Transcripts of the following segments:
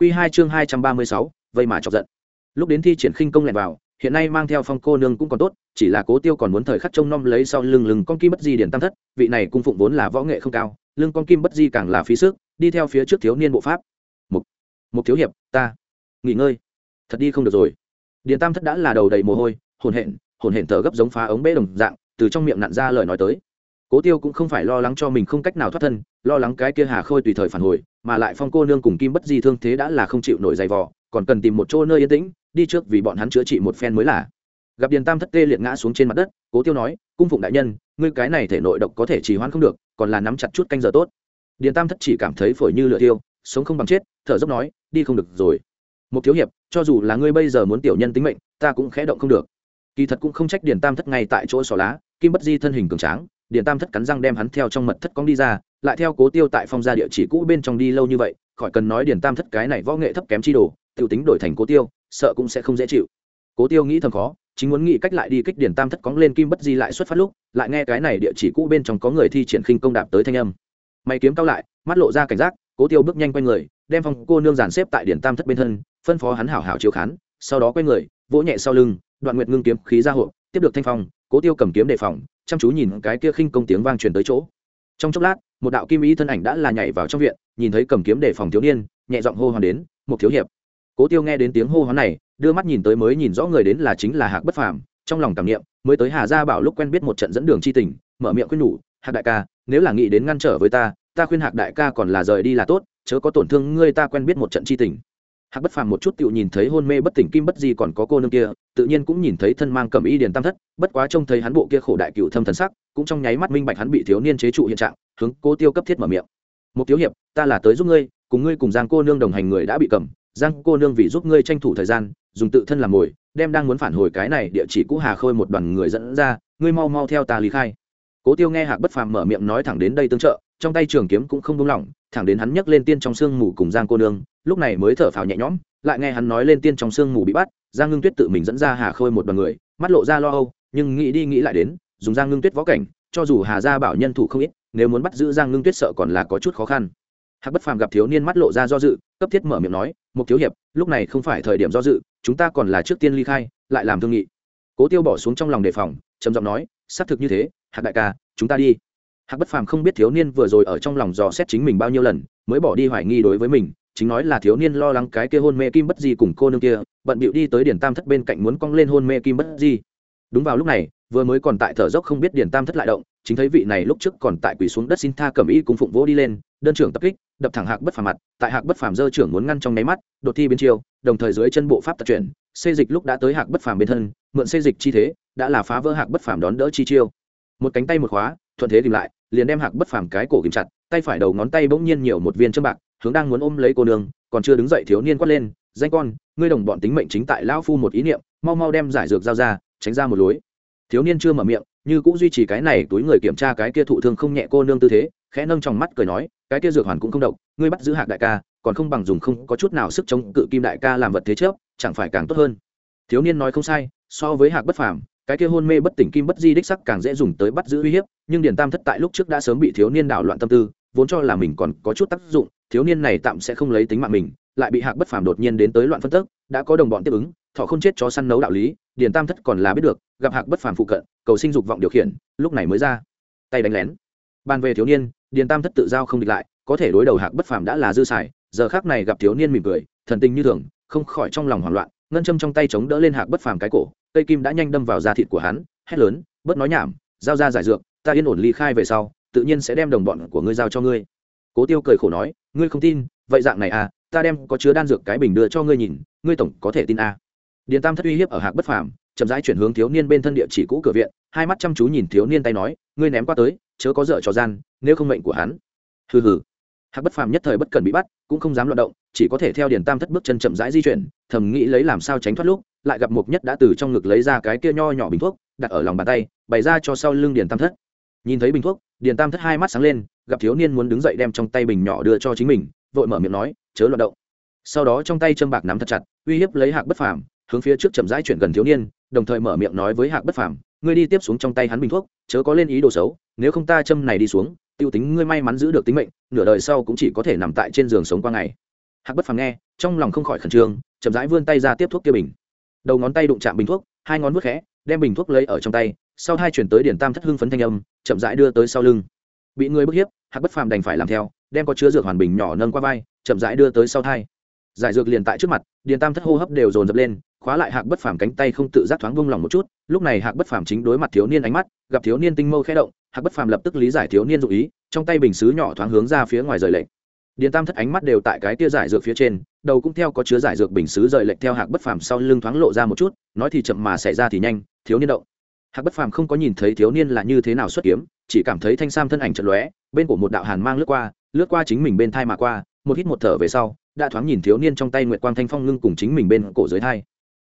Quy 2 chương 236, vây mà chọc giận. Lúc đến thi triển khinh công lẻn vào, hiện nay mang theo phong cô nương cũng còn tốt, chỉ là Cố Tiêu còn muốn thời khắc trông nom lấy sau lưng lưng con kim bất di điển tam thất, vị này cung phụng vốn là võ nghệ không cao, lưng con kim bất di càng là phí sức, đi theo phía trước thiếu niên bộ pháp. Mục, Mục thiếu hiệp, ta nghỉ ngơi. Thật đi không được rồi. Điền Tam thất đã là đầu đầy mồ hôi, hồn hện, hồn hển thở gấp giống phá ống bể đồng dạng, từ trong miệng nặn ra lời nói tới. Cố Tiêu cũng không phải lo lắng cho mình không cách nào thoát thân, lo lắng cái kia Hà Khôi tùy thời phản hồi, mà lại Phong cô nương cùng Kim Bất Di thương thế đã là không chịu nổi dày vò, còn cần tìm một chỗ nơi yên tĩnh, đi trước vì bọn hắn chữa trị một phen mới là. Gặp Điền Tam thất tê liệt ngã xuống trên mặt đất, Cố Tiêu nói, "Cung phụng đại nhân, ngươi cái này thể nội độc có thể trì hoãn không được, còn là nắm chặt chút canh giờ tốt." Điền Tam thất chỉ cảm thấy phổi như lửa tiêu, sống không bằng chết, thở dốc nói, "Đi không được rồi." Một thiếu hiệp, cho dù là ngươi bây giờ muốn tiểu nhân tính mệnh, ta cũng khẽ động không được. Kỳ thật cũng không trách Điền Tam thất ngay tại chỗ xỏ lá, Kim Bất Di thân hình cường tráng, Điền Tam thất cắn răng đem hắn theo trong mật thất cong đi ra, lại theo Cố Tiêu tại phong gia địa chỉ cũ bên trong đi lâu như vậy, khỏi cần nói Điền Tam thất cái này võ nghệ thấp kém chi đồ, tiểu tính đổi thành Cố Tiêu, sợ cũng sẽ không dễ chịu. Cố Tiêu nghĩ thầm khó, chính muốn nghĩ cách lại đi kích Điền Tam thất cóng lên Kim Bất Di lại xuất phát lúc, lại nghe cái này địa chỉ cũ bên trong có người thi triển khinh công đạp tới thanh âm. Mày kiếm cao lại, mắt lộ ra cảnh giác, Cố Tiêu bước nhanh quay người, đem phong cô nương giàn xếp tại Điền Tam thất bên thân, phân phó hắn hảo hảo chiếu khán, sau đó quay người, vỗ nhẹ sau lưng, Đoạn Nguyệt ngưng kiếm khí ra hộ, tiếp được thanh phong, Cố Tiêu cầm kiếm đề phòng, chăm chú nhìn cái kia khinh công tiếng vang truyền tới chỗ. Trong chốc lát một đạo kim ý thân ảnh đã là nhảy vào trong viện nhìn thấy cầm kiếm đề phòng thiếu niên nhẹ giọng hô hoán đến một thiếu hiệp. Cố tiêu nghe đến tiếng hô hoán này đưa mắt nhìn tới mới nhìn rõ người đến là chính là hạc bất phàm trong lòng cảm niệm mới tới hà gia bảo lúc quen biết một trận dẫn đường chi tình mở miệng khuyên nhủ hạc đại ca nếu là nghĩ đến ngăn trở với ta ta khuyên hạc đại ca còn là rời đi là tốt chớ có tổn thương ngươi ta quen biết một trận chi tình hạc bất phàm một chút tựu nhìn thấy hôn mê bất tỉnh kim bất di còn có cô nương kia, tự nhiên cũng nhìn thấy thân mang cầm y điền tam thất, bất quá trông thấy hắn bộ kia khổ đại cựu thâm thần sắc, cũng trong nháy mắt minh bạch hắn bị thiếu niên chế trụ hiện trạng, hướng cố tiêu cấp thiết mở miệng. Một thiếu hiệp, ta là tới giúp ngươi, cùng ngươi cùng giang cô nương đồng hành người đã bị cầm, giang cô nương vì giúp ngươi tranh thủ thời gian, dùng tự thân làm mồi, đem đang muốn phản hồi cái này địa chỉ cũ hà khôi một đoàn người dẫn ra, ngươi mau mau theo ta lý khai. Cố tiêu nghe hạc bất phàm mở miệng nói thẳng đến đây tương trợ, trong tay trường kiếm cũng không buông lỏng, thẳng đến hắn nhấc lên tiên trong sương mù cùng giang cô nương lúc này mới thở phào nhẹ nhõm, lại nghe hắn nói lên tiên trong sương mù bị bắt, giang ngưng tuyết tự mình dẫn ra hà khôi một đoàn người, mắt lộ ra lo âu, nhưng nghĩ đi nghĩ lại đến, dùng giang ngưng tuyết võ cảnh, cho dù hà gia bảo nhân thủ không ít, nếu muốn bắt giữ giang ngưng tuyết sợ còn là có chút khó khăn. Hạc bất phàm gặp thiếu niên mắt lộ ra do dự, cấp thiết mở miệng nói một thiếu hiệp, lúc này không phải thời điểm do dự, chúng ta còn là trước tiên ly khai, lại làm thương nghị. Cố tiêu bỏ xuống trong lòng đề phòng, trầm giọng nói, xác thực như thế, hạc đại ca, chúng ta đi. Hạc bất phàm không biết thiếu niên vừa rồi ở trong lòng dò xét chính mình bao nhiêu lần, mới bỏ đi hoài nghi đối với mình chính nói là thiếu niên lo lắng cái kia hôn mê kim bất di cùng cô nương kia, bận bịu đi tới điển tam thất bên cạnh muốn cong lên hôn mê kim bất di. Đúng vào lúc này, vừa mới còn tại thở dốc không biết điển tam thất lại động, chính thấy vị này lúc trước còn tại quỳ xuống đất xin tha cầm y cùng phụng vỗ đi lên, đơn trưởng tập kích, đập thẳng hạc bất phàm mặt, tại hạc bất phàm dơ trưởng muốn ngăn trong nháy mắt, đột thi biến chiêu, đồng thời dưới chân bộ pháp tập chuyển, xê dịch lúc đã tới hạc bất phàm bên thân, mượn xê dịch chi thế, đã là phá vỡ hạc bất phàm đón đỡ chi chiêu. Một cánh tay một khóa, thuận thế tìm lại, liền đem hạc bất phàm cái cổ kìm chặt, tay phải đầu ngón tay bỗng nhiên nhiều một viên châm bạc hướng đang muốn ôm lấy cô nương còn chưa đứng dậy thiếu niên quát lên danh con ngươi đồng bọn tính mệnh chính tại lão phu một ý niệm mau mau đem giải dược giao ra tránh ra một lối. Thiếu niên chưa mở miệng như cũng duy trì cái này túi người kiểm tra cái kia thụ thương không nhẹ cô nương tư thế khẽ nâng trong mắt cười nói cái kia dược hoàn cũng không độc ngươi bắt giữ hạc đại ca còn không bằng dùng không có chút nào sức chống cự kim đại ca làm vật thế chấp, chẳng phải càng tốt hơn. Thiếu niên nói không sai so với hạc bất phàm cái kia hôn mê bất tỉnh kim bất di đích sắc càng dễ dùng tới bắt giữ uy hiếp nhưng điền tam thất tại lúc trước đã sớm bị thiếu niên đảo loạn tâm tư vốn cho là mình còn có chút tác dụng thiếu niên này tạm sẽ không lấy tính mạng mình, lại bị hạc bất phàm đột nhiên đến tới loạn phân tức, đã có đồng bọn tiếp ứng, thọ không chết cho săn nấu đạo lý, điền tam thất còn là biết được, gặp hạc bất phàm phụ cận, cầu sinh dục vọng điều khiển, lúc này mới ra. Tay đánh lén. Bàn về thiếu niên, điền tam thất tự giao không địch lại, có thể đối đầu hạc bất phàm đã là dư xài, giờ khác này gặp thiếu niên mỉm cười, thần tình như thường, không khỏi trong lòng hoảng loạn, ngân châm trong tay chống đỡ lên hạc bất phàm cái cổ, cây kim đã nhanh đâm vào da thịt của hắn, hét lớn, bớt nói nhảm, giao ra giải dược, ta yên ổn ly khai về sau, tự nhiên sẽ đem đồng bọn của ngươi giao cho ngươi. Cố tiêu cười khổ nói ngươi không tin, vậy dạng này à ta đem có chứa đan dược cái bình đưa cho ngươi nhìn, ngươi tổng có thể tin à. điền tam thất uy hiếp ở hạc bất phàm, chậm rãi chuyển hướng thiếu niên bên thân địa chỉ cũ cửa viện, hai mắt chăm chú nhìn thiếu niên tay nói, ngươi ném qua tới, chớ có dở trò gian, nếu không mệnh của hắn. Hừ hừ. Hạc bất phàm nhất thời bất cần bị bắt, cũng không dám loạt động, chỉ có thể theo điền tam thất bước chân chậm rãi di chuyển, thầm nghĩ lấy làm sao tránh thoát lúc, lại gặp mục nhất đã từ trong ngực lấy ra cái kia nho nhỏ bình thuốc, đặt ở lòng bàn tay, bày ra cho sau lưng điền tam thất. Nhìn thấy bình thuốc, điền tam thất hai mắt sáng lên gặp thiếu niên muốn đứng dậy đem trong tay bình nhỏ đưa cho chính mình, vội mở miệng nói, chớ loạt động. Sau đó trong tay châm bạc nắm thật chặt, uy hiếp lấy hạc bất phàm, hướng phía trước chậm rãi chuyển gần thiếu niên, đồng thời mở miệng nói với hạc bất phàm, ngươi đi tiếp xuống trong tay hắn bình thuốc, chớ có lên ý đồ xấu, nếu không ta châm này đi xuống, tiêu tính ngươi may mắn giữ được tính mệnh, nửa đời sau cũng chỉ có thể nằm tại trên giường sống qua ngày. Hạc bất phàm nghe, trong lòng không khỏi khẩn trương, chậm rãi vươn tay ra tiếp thuốc kia bình. Đầu ngón tay đụng chạm bình thuốc, hai ngón vứt khẽ, đem bình thuốc lấy ở trong tay, sau hai chuyển tới điển tam thất hưng phấn thanh âm, chậm rãi đưa tới sau lưng bị người bức hiếp, hạc bất phàm đành phải làm theo, đem có chứa dược hoàn bình nhỏ nâng qua vai, chậm rãi đưa tới sau thai. Giải dược liền tại trước mặt, điền tam thất hô hấp đều dồn dập lên, khóa lại hạc bất phàm cánh tay không tự giác thoáng vung lòng một chút, lúc này hạc bất phàm chính đối mặt thiếu niên ánh mắt, gặp thiếu niên tinh mâu khẽ động, hạc bất phàm lập tức lý giải thiếu niên dụ ý, trong tay bình xứ nhỏ thoáng hướng ra phía ngoài rời lệnh. Điền tam thất ánh mắt đều tại cái tia giải dược phía trên, đầu cũng theo có chứa giải dược bình xứ rời lệnh theo hạc bất phàm sau lưng thoáng lộ ra một chút, nói thì chậm mà xảy ra thì nhanh, thiếu niên động hạc bất phàm không có nhìn thấy thiếu niên là như thế nào xuất kiếm, chỉ cảm thấy thanh sam thân ảnh chật lóe, bên của một đạo hàn mang lướt qua lướt qua chính mình bên thai mà qua, một hít một thở về sau, đã thoáng nhìn thiếu niên trong tay nguyệt quang thanh phong ngưng cùng chính mình bên cổ dưới thai.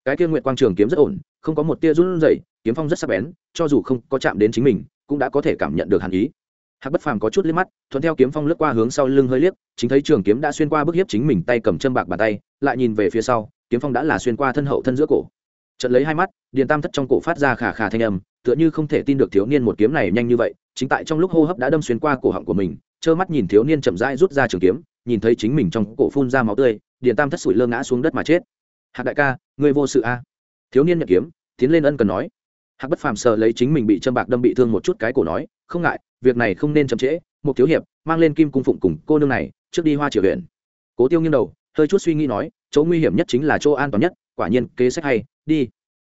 Cái kia nguyệt quang trường kiếm rất ổn, không có một tia run rẩy, kiếm phong rất sắc bén, cho dù không có chạm đến chính mình, cũng đã có thể cảm nhận được hàn ý. Hạc bất phàm có chút liếc mắt, thuận theo kiếm phong lướt qua hướng sau lưng hơi liếc, chính thấy trường kiếm đã xuyên qua bức hiếp chính mình tay cầm châm bạc bàn tay, lại nhìn về phía sau, kiếm phong đã là xuyên qua thân hậu thân giữa cổ trận lấy hai mắt, điền tam thất trong cổ phát ra khả khả thanh âm, tựa như không thể tin được thiếu niên một kiếm này nhanh như vậy, chính tại trong lúc hô hấp đã đâm xuyên qua cổ họng của mình, trơ mắt nhìn thiếu niên chậm rãi rút ra trường kiếm, nhìn thấy chính mình trong cổ phun ra máu tươi, điền tam thất sủi lơ ngã xuống đất mà chết. Hạc đại ca, ngươi vô sự a? Thiếu niên nhận kiếm, tiến lên ân cần nói. Hạc bất phàm sờ lấy chính mình bị châm bạc đâm bị thương một chút cái cổ nói, không ngại, việc này không nên chậm trễ, một thiếu hiệp, mang lên kim cung phụng cùng cô nương này, trước đi hoa triều huyện. Cố tiêu nghiêng đầu, hơi chút suy nghĩ nói, chỗ nguy hiểm nhất chính là chỗ an toàn nhất, quả nhiên kế sách hay đi.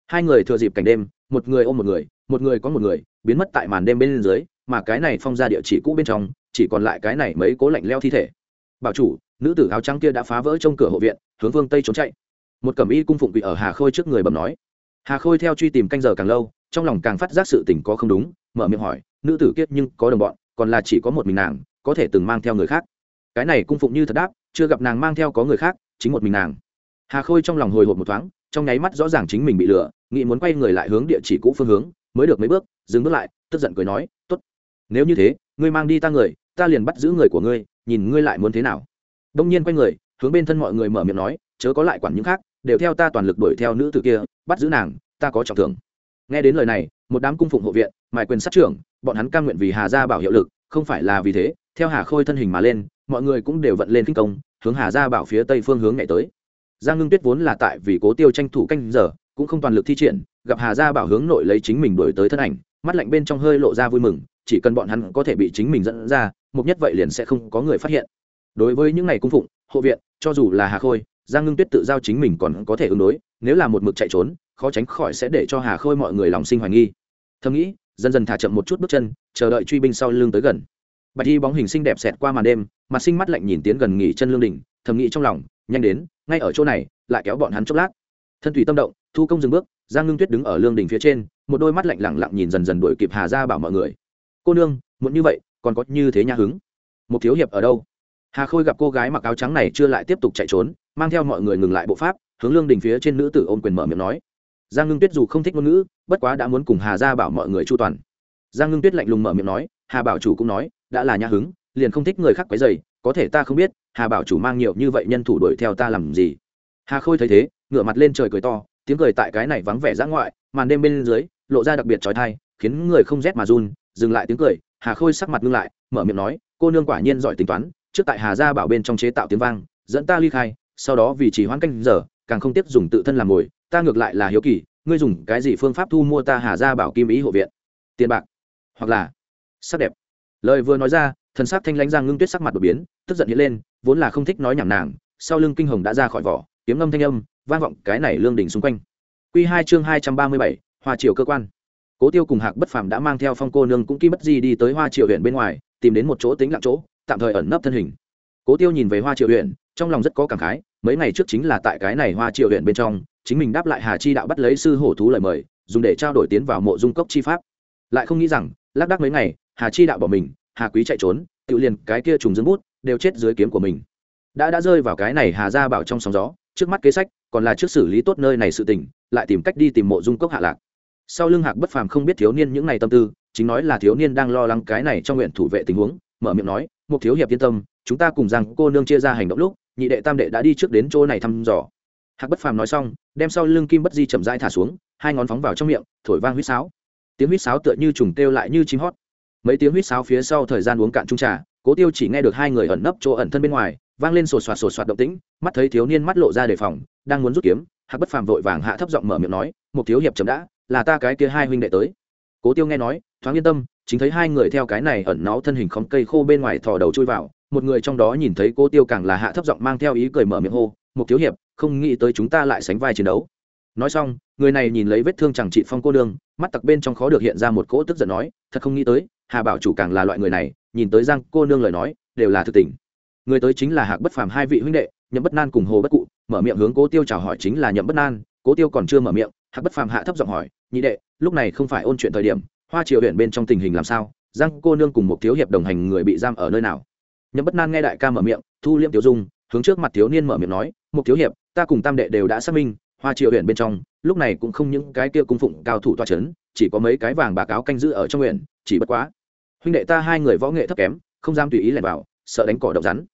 Hai người thừa dịp cảnh đêm, một người ôm một người một người có một người, biến mất tại màn đêm bên dưới, mà cái này phong ra địa chỉ cũ bên trong, chỉ còn lại cái này mấy cố lạnh leo thi thể. Bảo chủ, nữ tử áo trắng kia đã phá vỡ trong cửa hộ viện, hướng phương tây trốn chạy. Một cẩm y cung phụng bị ở hà khôi trước người bẩm nói. Hà khôi theo truy tìm canh giờ càng lâu, trong lòng càng phát giác sự tình có không đúng, mở miệng hỏi, nữ tử kiết nhưng có đồng bọn, còn là chỉ có một mình nàng, có thể từng mang theo người khác? Cái này cung phụng như thật đáp, chưa gặp nàng mang theo có người khác, chính một mình nàng. Hà khôi trong lòng hồi hộp một thoáng trong nháy mắt rõ ràng chính mình bị lừa, nghĩ muốn quay người lại hướng địa chỉ cũ phương hướng, mới được mấy bước, dừng bước lại, tức giận cười nói t ố t nếu như thế, ngươi mang đi ta người, ta liền bắt giữ người của ngươi, nhìn ngươi lại muốn thế nào. Đông nhiên quay người, hướng bên thân mọi người mở miệng nói, chớ có lại quản những khác, đều theo ta toàn lực đuổi theo nữ tử kia, bắt giữ nàng, ta có trọng thưởng. Nghe đến lời này, một đám cung phụng hộ viện, mài quyền sát trưởng, bọn hắn cam nguyện vì hà gia bảo hiệu lực, không phải là vì thế, theo hà khôi thân hình mà lên, mọi người cũng đều vận lên kinh công, hướng hà gia bảo phía tây phương hướng nhảy tới giang ngưng tuyết vốn là tại vì cố tiêu tranh thủ canh giờ, cũng không toàn lực thi triển, gặp hà gia bảo hướng nội lấy chính mình đổi tới thân ảnh, mắt lạnh bên trong hơi lộ ra vui mừng, chỉ cần bọn hắn có thể bị chính mình dẫn ra, mục nhất vậy liền sẽ không có người phát hiện. Đối với những ngày cung phụng, hộ viện, cho dù là hà khôi, giang ngưng tuyết tự giao chính mình còn có thể ứng đối, nếu là một mực chạy trốn, khó tránh khỏi sẽ để cho hà khôi mọi người lòng sinh hoài nghi. Thầm nghĩ, dần dần thả chậm một chút bước chân, chờ đợi truy binh sau lưng tới gần. Bạch y bóng hình xinh đẹp xẹt qua màn đêm, mặt sinh mắt lạnh nhìn tiến gần nghỉ chân lương đỉnh thầm nghĩ trong lòng, nhanh đến ngay ở chỗ này, lại kéo bọn hắn chốc lát. Thân thủy tâm động, thu công dừng bước, giang ngưng tuyết đứng ở lương đình phía trên, một đôi mắt lạnh lẳng lặng nhìn dần dần đuổi kịp hà ra bảo mọi người. Cô nương muốn như vậy, còn có như thế nha hứng. Một thiếu hiệp ở đâu? Hà khôi gặp cô gái mặc áo trắng này chưa lại tiếp tục chạy trốn, mang theo mọi người ngừng lại bộ pháp, hướng lương đình phía trên nữ tử ôm quyền mở miệng nói. Giang ngưng tuyết dù không thích ngôn ngữ, bất quá đã muốn cùng hà ra bảo mọi người chu toàn. Giang ngưng tuyết lạnh lùng mở miệng nói, hà bảo chủ cũng nói, đã là nhà hứng, liền không thích người khác quấy dày có thể ta không biết, hà bảo chủ mang nhiều như vậy nhân thủ đuổi theo ta làm gì. Hà khôi thấy thế, ngửa mặt lên trời cười to, tiếng cười tại cái này vắng vẻ dã ngoại, màn đêm bên dưới, lộ ra đặc biệt trói thai, khiến người không rét mà run, dừng lại tiếng cười, hà khôi sắc mặt ngưng lại, mở miệng nói, cô nương quả nhiên giỏi tính toán, trước tại hà gia bảo bên trong chế tạo tiếng vang, dẫn ta ly khai, sau đó vì chỉ hoãn canh giờ, càng không tiếp dùng tự thân làm mồi, ta ngược lại là hiếu kỳ, ngươi dùng cái gì phương pháp thu mua ta hà gia bảo kim ý hộ viện? Tiền bạc, hoặc là sắc đẹp. Lời vừa nói ra thần sắc thanh lãnh giang ngưng tuyết sắc mặt đột biến, tức giận hiện lên, vốn là không thích nói nhảm nàng, sau lưng kinh hồng đã ra khỏi vỏ, kiếm ngâm thanh âm, vang vọng cái này lương đỉnh xung quanh. Quy hai chương hai trăm ba mươi bảy, hoa triều cơ quan. Cố tiêu cùng hạc bất phàm đã mang theo phong cô nương cũng kim bất di đi tới hoa triều huyện bên ngoài, tìm đến một chỗ tính lặng chỗ, tạm thời ẩn nấp thân hình. Cố tiêu nhìn về hoa triều huyện, trong lòng rất có cảm khái, mấy ngày trước chính là tại cái này hoa triều huyện bên trong, chính mình đáp lại hà chi đạo bắt lấy sư hổ thú lời mời, dùng để trao đổi tiến vào mộ dung cốc chi pháp. Lại không nghĩ rằng, lác đác mấy ngày, hà chi đạo bỏ mình hà quý chạy trốn, tự liền cái kia trùng dương bút, đều chết dưới kiếm của mình. Đã đã rơi vào cái này hà ra bảo trong sóng gió, trước mắt kế sách, còn là trước xử lý tốt nơi này sự tình, lại tìm cách đi tìm mộ dung cốc hạ lạc. Sau lưng hạc bất phàm không biết thiếu niên những ngày tâm tư, chính nói là thiếu niên đang lo lắng cái này trong nguyện thủ vệ tình huống, mở miệng nói một thiếu hiệp yên tâm, chúng ta cùng rằng cô nương chia ra hành động lúc, nhị đệ tam đệ đã đi trước đến chỗ này thăm dò. Hạc bất phàm nói xong, đem sau lưng kim bất di chậm rãi thả xuống, hai ngón phóng vào trong miệng, thổi vang huýt sáo. Tiếng huýt sáo tựa như trùng kêu lại như chim hót mấy tiếng huýt sáo phía sau thời gian uống cạn trung trà, cố tiêu chỉ nghe được hai người ẩn nấp chỗ ẩn thân bên ngoài, vang lên sột soạt sột soạt động tĩnh, mắt thấy thiếu niên mắt lộ ra đề phòng, đang muốn rút kiếm, hạc bất phàm vội vàng hạ thấp giọng mở miệng nói một thiếu hiệp chấm đã, là ta cái kia hai huynh đệ tới. Cố tiêu nghe nói, thoáng yên tâm, chính thấy hai người theo cái này ẩn náu thân hình khóm cây khô bên ngoài thò đầu chui vào, một người trong đó nhìn thấy cố tiêu càng là hạ thấp giọng mang theo ý cười mở miệng hô một thiếu hiệp, không nghĩ tới chúng ta lại sánh vai chiến đấu. Nói xong, người này nhìn lấy vết thương chẳng trị phong cô đương mắt tặc bên trong khó được hiện ra một cỗ tức giận nói, thật không nghĩ tới hà bảo chủ càng là loại người này, nhìn tới giang cô nương lời nói, đều là thực tình người tới chính là hạc bất phàm hai vị huynh đệ, nhậm bất nan cùng hồ bất cụ, mở miệng hướng cố tiêu chào hỏi chính là nhậm bất nan, cố tiêu còn chưa mở miệng, hạc bất phàm hạ thấp giọng hỏi, nhị đệ, lúc này không phải ôn chuyện thời điểm, hoa triều huyện bên trong tình hình làm sao? Giang cô nương cùng một thiếu hiệp đồng hành người bị giam ở nơi nào? Nhậm bất nan nghe đại ca mở miệng, thu liêm tiểu dung, hướng trước mặt thiếu niên mở miệng nói, một thiếu hiệp, ta cùng tam đệ đều đã xác minh, hoa triều huyện bên trong, lúc này cũng không những cái kia cung phụng cao thủ toa c h ấ n chỉ có mấy cái vàng bà cáo canh giữ ở trong huyện chỉ bất quá huynh đệ ta hai người võ nghệ thấp kém, không dám tùy ý lẻn vào, sợ đánh cỏ độc rắn.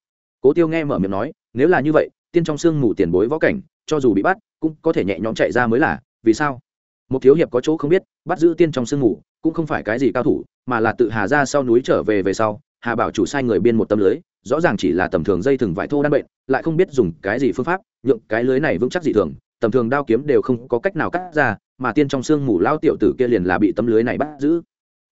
Cố tiêu nghe mở miệng nói, nếu là như vậy, tiên trong sương mù tiền bối võ cảnh, cho dù bị bắt, cũng có thể nhẹ nhõm chạy ra mới là, vì sao? Một thiếu hiệp có chỗ không biết, bắt giữ tiên trong sương mù, cũng không phải cái gì cao thủ, mà là tự hà ra sau núi trở về về sau, hà bảo chủ sai người biên một tâm lưới, rõ ràng chỉ là tầm thường dây thừng vải thô đan bệnh, lại không biết dùng cái gì phương pháp, nhượng cái lưới này vững chắc dị thường, tầm thường đao kiếm đều không có cách nào cắt ra, mà tiên trong sương mù lao tiểu tử kia liền là bị tấm lưới này bắt giữ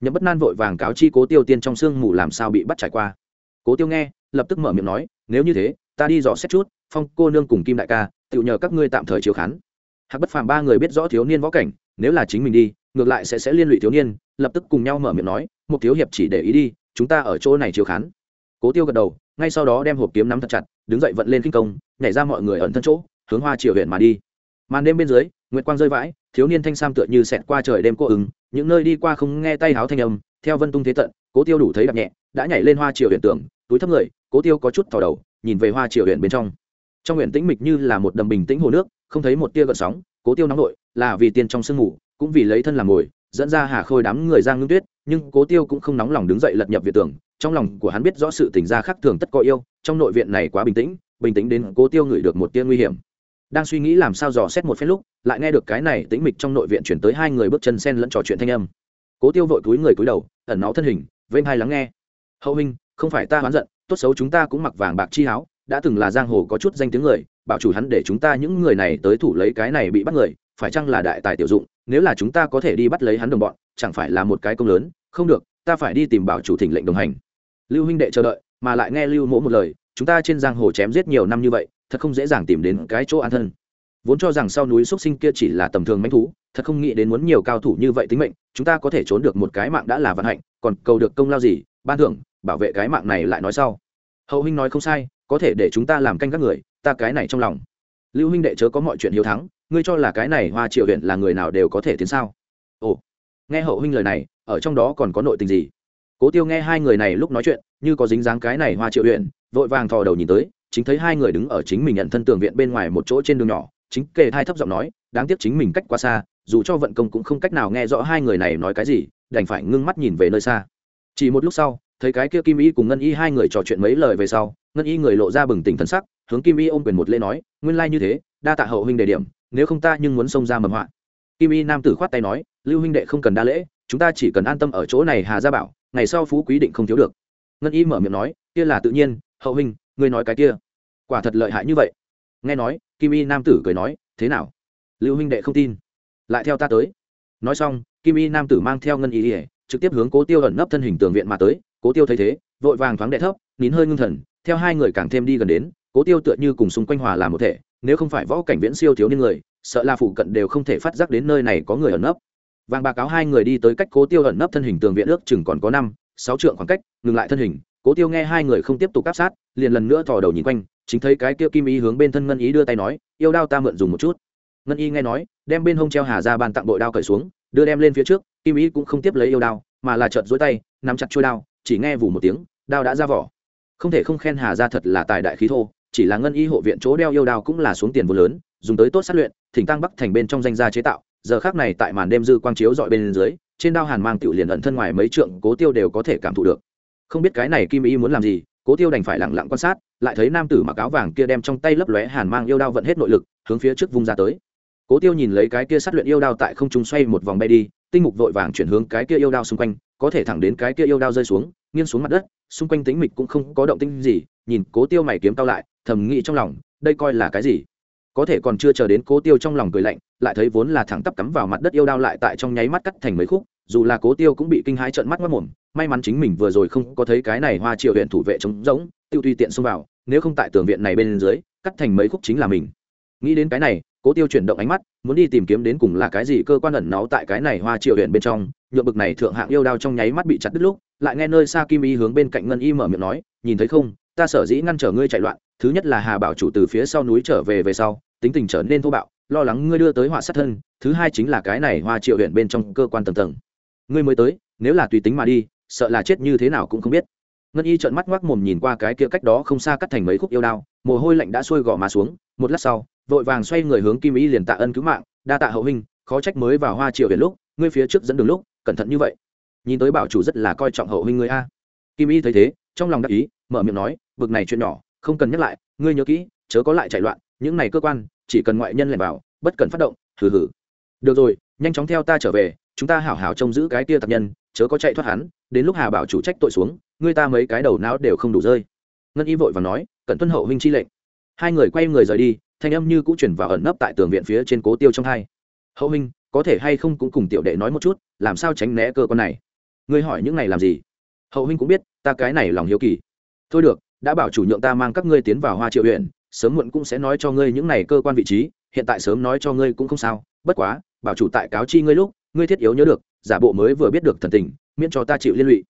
nhậm bất nan vội vàng cáo chi cố tiêu tiên trong sương mù làm sao bị bắt trải qua. Cố tiêu nghe, lập tức mở miệng nói, nếu như thế, ta đi dò xét chút, phong cô nương cùng kim đại ca tự nhờ các ngươi tạm thời chiếu khán. Hạc bất phàm ba người biết rõ thiếu niên võ cảnh, nếu là chính mình đi, ngược lại sẽ sẽ liên lụy thiếu niên, lập tức cùng nhau mở miệng nói một thiếu hiệp chỉ để ý đi, chúng ta ở chỗ này chiếu khán. Cố tiêu gật đầu, ngay sau đó đem hộp kiếm nắm thật chặt, đứng dậy vận lên kinh công, nhảy ra mọi người ẩn thân chỗ, hướng hoa triều huyện mà đi. Màn đêm bên dưới, nguyệt quang rơi vãi thiếu niên thanh sam tựa như xẹt qua trời đêm cô ứng, những nơi đi qua không nghe tay háo thanh âm, theo vân tung thế tận, cố tiêu đủ thấy đạp nhẹ, đã nhảy lên hoa triều huyện tưởng túi thấp người, cố tiêu có chút thò đầu, nhìn về hoa triều huyện bên trong. Trong huyện tĩnh mịch như là một đầm bình tĩnh hồ nước, không thấy một tia gợn sóng, cố tiêu nóng nội, là vì tiền trong sương mù, cũng vì lấy thân làm ngồi, dẫn ra hà khôi đám người giang ngưng tuyết, nhưng cố tiêu cũng không nóng lòng đứng dậy lật nhập viện tưởng trong lòng của hắn biết rõ sự tình gia khác thường tất có yêu, trong nội viện này quá bình tĩnh bình tĩnh đến cố tiêu ngửi được một tia nguy hiểm đang suy nghĩ làm sao dò xét một phép lúc, lại nghe được cái này tĩnh mịch trong nội viện chuyển tới hai người bước chân sen lẫn trò chuyện thanh âm. Cố tiêu vội túi người cúi đầu, ẩn náu thân hình, vênh hai lắng nghe. Hậu huynh, không phải ta hoán giận, tốt xấu chúng ta cũng mặc vàng bạc chi háo đã từng là giang hồ có chút danh tiếng người, bảo chủ hắn để chúng ta những người này tới thủ lấy cái này bị bắt người, phải chăng là đại tài tiểu dụng, nếu là chúng ta có thể đi bắt lấy hắn đồng bọn, chẳng phải là một cái công lớn, không được, ta phải đi tìm bảo chủ thỉnh lệnh đồng hành. Lưu huynh đệ chờ đợi, mà lại nghe lưu mỗ một lời, chúng ta trên giang hồ chém giết nhiều năm như vậy thật không dễ dàng tìm đến cái chỗ an thân. Vốn cho rằng sau núi x sinh kia chỉ là tầm thường manh thú, thật không nghĩ đến muốn nhiều cao thủ như vậy tính mệnh, chúng ta có thể trốn được một cái mạng đã là vận hạnh, còn cầu được công lao gì, ban thưởng, bảo vệ cái mạng này lại nói sau. Hậu huynh nói không sai, có thể để chúng ta làm canh các người, ta cái này trong lòng. Lưu huynh đệ chớ có mọi chuyện hiếu thắng, ngươi cho là cái này hoa triệu huyện là người nào đều có thể tiến sao? Ồ, nghe hậu huynh lời này, ở trong đó còn có nội tình gì? Cố tiêu nghe hai người này lúc nói chuyện, như có dính dáng cái này hoa triệu huyện, vội vàng thò đầu nhìn tới chính thấy hai người đứng ở chính mình nhận thân tường viện bên ngoài một chỗ trên đường nhỏ, chính kề hai thấp giọng nói, đáng tiếc chính mình cách quá xa, dù cho vận công cũng không cách nào nghe rõ hai người này nói cái gì, đành phải ngưng mắt nhìn về nơi xa. Chỉ một lúc sau, thấy cái kia kim y cùng ngân y hai người trò chuyện mấy lời về sau, ngân y người lộ ra bừng tỉnh thân sắc, hướng kim y ôm quyền một lễ nói, nguyên lai như thế, đa tạ hậu huynh đề điểm, nếu không ta nhưng muốn xông ra mầm họa. Kim y nam tử khoát tay nói, lưu huynh đệ không cần đa lễ, chúng ta chỉ cần an tâm ở chỗ này hà gia bảo, ngày sau phú quý định không thiếu được. Ngân y mở miệng nói, kia là tự nhiên, hậu huynh ngươi nói cái kia, quả thật lợi hại như vậy. Nghe nói, kim y nam tử cười nói, thế nào? Lưu huynh đệ không tin. Lại theo ta tới. Nói xong, kim y nam tử mang theo ngân y ỉa trực tiếp hướng cố tiêu ẩn nấp thân hình tường viện mà tới. Cố tiêu thấy thế, vội vàng thoáng đệ thấp, nín hơi ngưng thần, theo hai người càng thêm đi gần đến, cố tiêu tựa như cùng xung quanh hòa làm một thể, nếu không phải võ cảnh viễn siêu thiếu niên người, sợ là phụ cận đều không thể phát giác đến nơi này có người ẩn nấp. Vàng bạc áo hai người đi tới cách cố tiêu ẩn nấp thân hình tường viện ước chừng còn có năm, sáu trượng khoảng cách, ngừng lại thân hình cố tiêu nghe hai người không tiếp tục áp sát, liền lần nữa thò đầu nhìn quanh, chính thấy cái kia kim ý hướng bên thân ngân ý đưa tay nói, yêu đao ta mượn dùng một chút. Ngân y nghe nói, đem bên hông treo hà ra ban tặng bội đao cởi xuống, đưa đem lên phía trước, kim ý cũng không tiếp lấy yêu đao, mà là trợt dối tay, nắm chặt trôi đao, chỉ nghe vù một tiếng, đao đã ra vỏ. Không thể không khen hà ra thật là tài đại khí thô, chỉ là ngân y hộ viện chỗ đeo yêu đao cũng là xuống tiền vô lớn, dùng tới tốt sát luyện, thỉnh tăng bắc thành bên trong danh gia chế tạo, giờ khác này tại màn đêm dư quang chiếu dọi bên dưới, trên đao hàn mang tiểu liền ẩn thân ngoài mấy trượng, cố tiêu đều có thể cảm thụ được không biết cái này kim y muốn làm gì, cố tiêu đành phải lẳng lặng quan sát, lại thấy nam tử mặc áo vàng kia đem trong tay lấp lóe hàn mang yêu đao vận hết nội lực, hướng phía trước vung ra tới. Cố tiêu nhìn lấy cái kia sát luyện yêu đao tại không trung xoay một vòng bay đi, tinh mục vội vàng chuyển hướng cái kia yêu đao xung quanh, có thể thẳng đến cái kia yêu đao rơi xuống, nghiêng xuống mặt đất, xung quanh tính mịch cũng không có động tinh gì, nhìn cố tiêu mày kiếm cao lại, thầm nghĩ trong lòng, đây coi là cái gì? Có thể còn chưa chờ đến cố tiêu trong lòng cười lạnh, lại thấy vốn là thẳng tắp cắm vào mặt đất yêu đao lại tại trong nháy mắt cắt thành mấy khúc dù là cố tiêu cũng bị kinh hãi trợn mắt mất mồm, may mắn chính mình vừa rồi không có thấy cái này hoa Triệu huyện thủ vệ trống rỗng, tiêu tùy tiện xông vào, nếu không tại tường viện này bên dưới, cắt thành mấy khúc chính là mình. Nghĩ đến cái này, cố tiêu chuyển động ánh mắt, muốn đi tìm kiếm đến cùng là cái gì cơ quan ẩn náu tại cái này hoa Triệu huyện bên trong nhựa bực này thượng hạng yêu đao trong nháy mắt bị chặt đứt lúc, lại nghe nơi xa kim y hướng bên cạnh ngân y mở miệng nói, nhìn thấy không, ta sở dĩ ngăn trở ngươi chạy loạn, thứ nhất là hà bảo chủ từ phía sau núi trở về về sau, tính tình trở nên thô bạo, lo lắng ngươi đưa tới họa sát thân, thứ hai chính là cái này hoa triệu huyện bên trong cơ quan tầng tầng ngươi mới tới, nếu là tùy tính mà đi, sợ là chết như thế nào cũng không biết. Ngân y trợn mắt ngoác mồm nhìn qua cái kia cách đó không xa cắt thành mấy khúc yêu đao, mồ hôi lạnh đã sôi gò má xuống, một lát sau, vội vàng xoay người hướng kim y liền tạ ân cứu mạng, đa tạ hậu huynh, khó trách mới vào hoa triệu biển lúc, ngươi phía trước dẫn đường lúc, cẩn thận như vậy. Nhìn tới bảo chủ rất là coi trọng hậu huynh ngươi a. Kim y thấy thế, trong lòng đắc ý, mở miệng nói, bực này chuyện nhỏ, không cần nhắc lại, ngươi nhớ kỹ, chớ có lại chạy loạn, những này cơ quan, chỉ cần ngoại nhân lẻn vào, bất cần phát động, hừ hừ. Được rồi, nhanh chóng theo ta trở về chúng ta hảo hảo trông giữ cái tia tạp nhân, chớ có chạy thoát hắn, đến lúc hà bảo chủ trách tội xuống, ngươi ta mấy cái đầu não đều không đủ rơi. Ngân y vội và nói, cẩn tuân hậu huynh chi lệnh. Hai người quay người rời đi, thanh âm như cũng chuyển vào ẩn nấp tại tường viện phía trên cố tiêu trong hai. Hậu huynh, có thể hay không cũng cùng tiểu đệ nói một chút, làm sao tránh né cơ quan này? Ngươi hỏi những này làm gì? Hậu huynh cũng biết, ta cái này lòng hiếu kỳ. Thôi được, đã bảo chủ nhượng ta mang các ngươi tiến vào hoa triệu huyện, sớm muộn cũng sẽ nói cho ngươi những này cơ quan vị trí, hiện tại sớm nói cho ngươi cũng không sao, bất quá, bảo chủ tại cáo chi ngươi lúc ngươi thiết yếu nhớ được, giả bộ mới vừa biết được thần tình, miễn cho ta chịu liên lụy.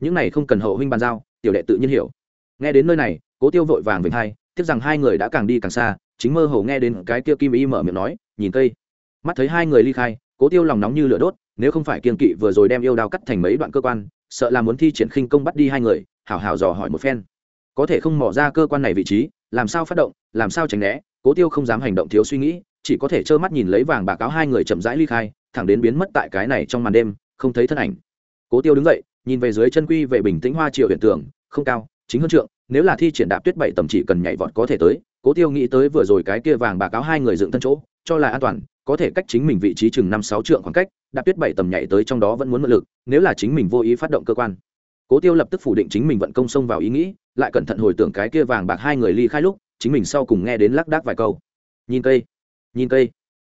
Những này không cần hậu huynh bàn giao, tiểu đệ tự nhiên hiểu. Nghe đến nơi này, cố tiêu vội vàng vĩnh hai, tiếc rằng hai người đã càng đi càng xa, chính mơ hồ nghe đến cái kia kim y mở miệng nói, nhìn cây. Mắt thấy hai người ly khai, cố tiêu lòng nóng như lửa đốt, nếu không phải kiên kỵ vừa rồi đem yêu đao cắt thành mấy đoạn cơ quan, sợ là muốn thi triển khinh công bắt đi hai người, hảo hảo dò hỏi một phen. Có thể không mỏ ra cơ quan này vị trí, làm sao phát động, làm sao tránh né, cố tiêu không dám hành động thiếu suy nghĩ, chỉ có thể trơ mắt nhìn lấy vàng bà cáo hai người chậm rãi ly khai thẳng đến biến mất tại cái này trong màn đêm, không thấy thân ảnh. Cố tiêu đứng dậy, nhìn về dưới chân quy về bình tĩnh hoa triệu hiện tượng, không cao, chính hơn trượng, nếu là thi triển đạp tuyết bảy tầm chỉ cần nhảy vọt có thể tới, cố tiêu nghĩ tới vừa rồi cái kia vàng bà cáo hai người dựng thân chỗ, cho là an toàn, có thể cách chính mình vị trí chừng năm sáu trượng khoảng cách, đạp tuyết bảy tầm nhảy tới trong đó vẫn muốn mượn lực, nếu là chính mình vô ý phát động cơ quan. Cố tiêu lập tức phủ định chính mình vận công xông vào ý nghĩ, lại cẩn thận hồi tưởng cái kia vàng bạc hai người ly khai lúc, chính mình sau cùng nghe đến lác đác vài câu. Nhìn cây nhìn cây.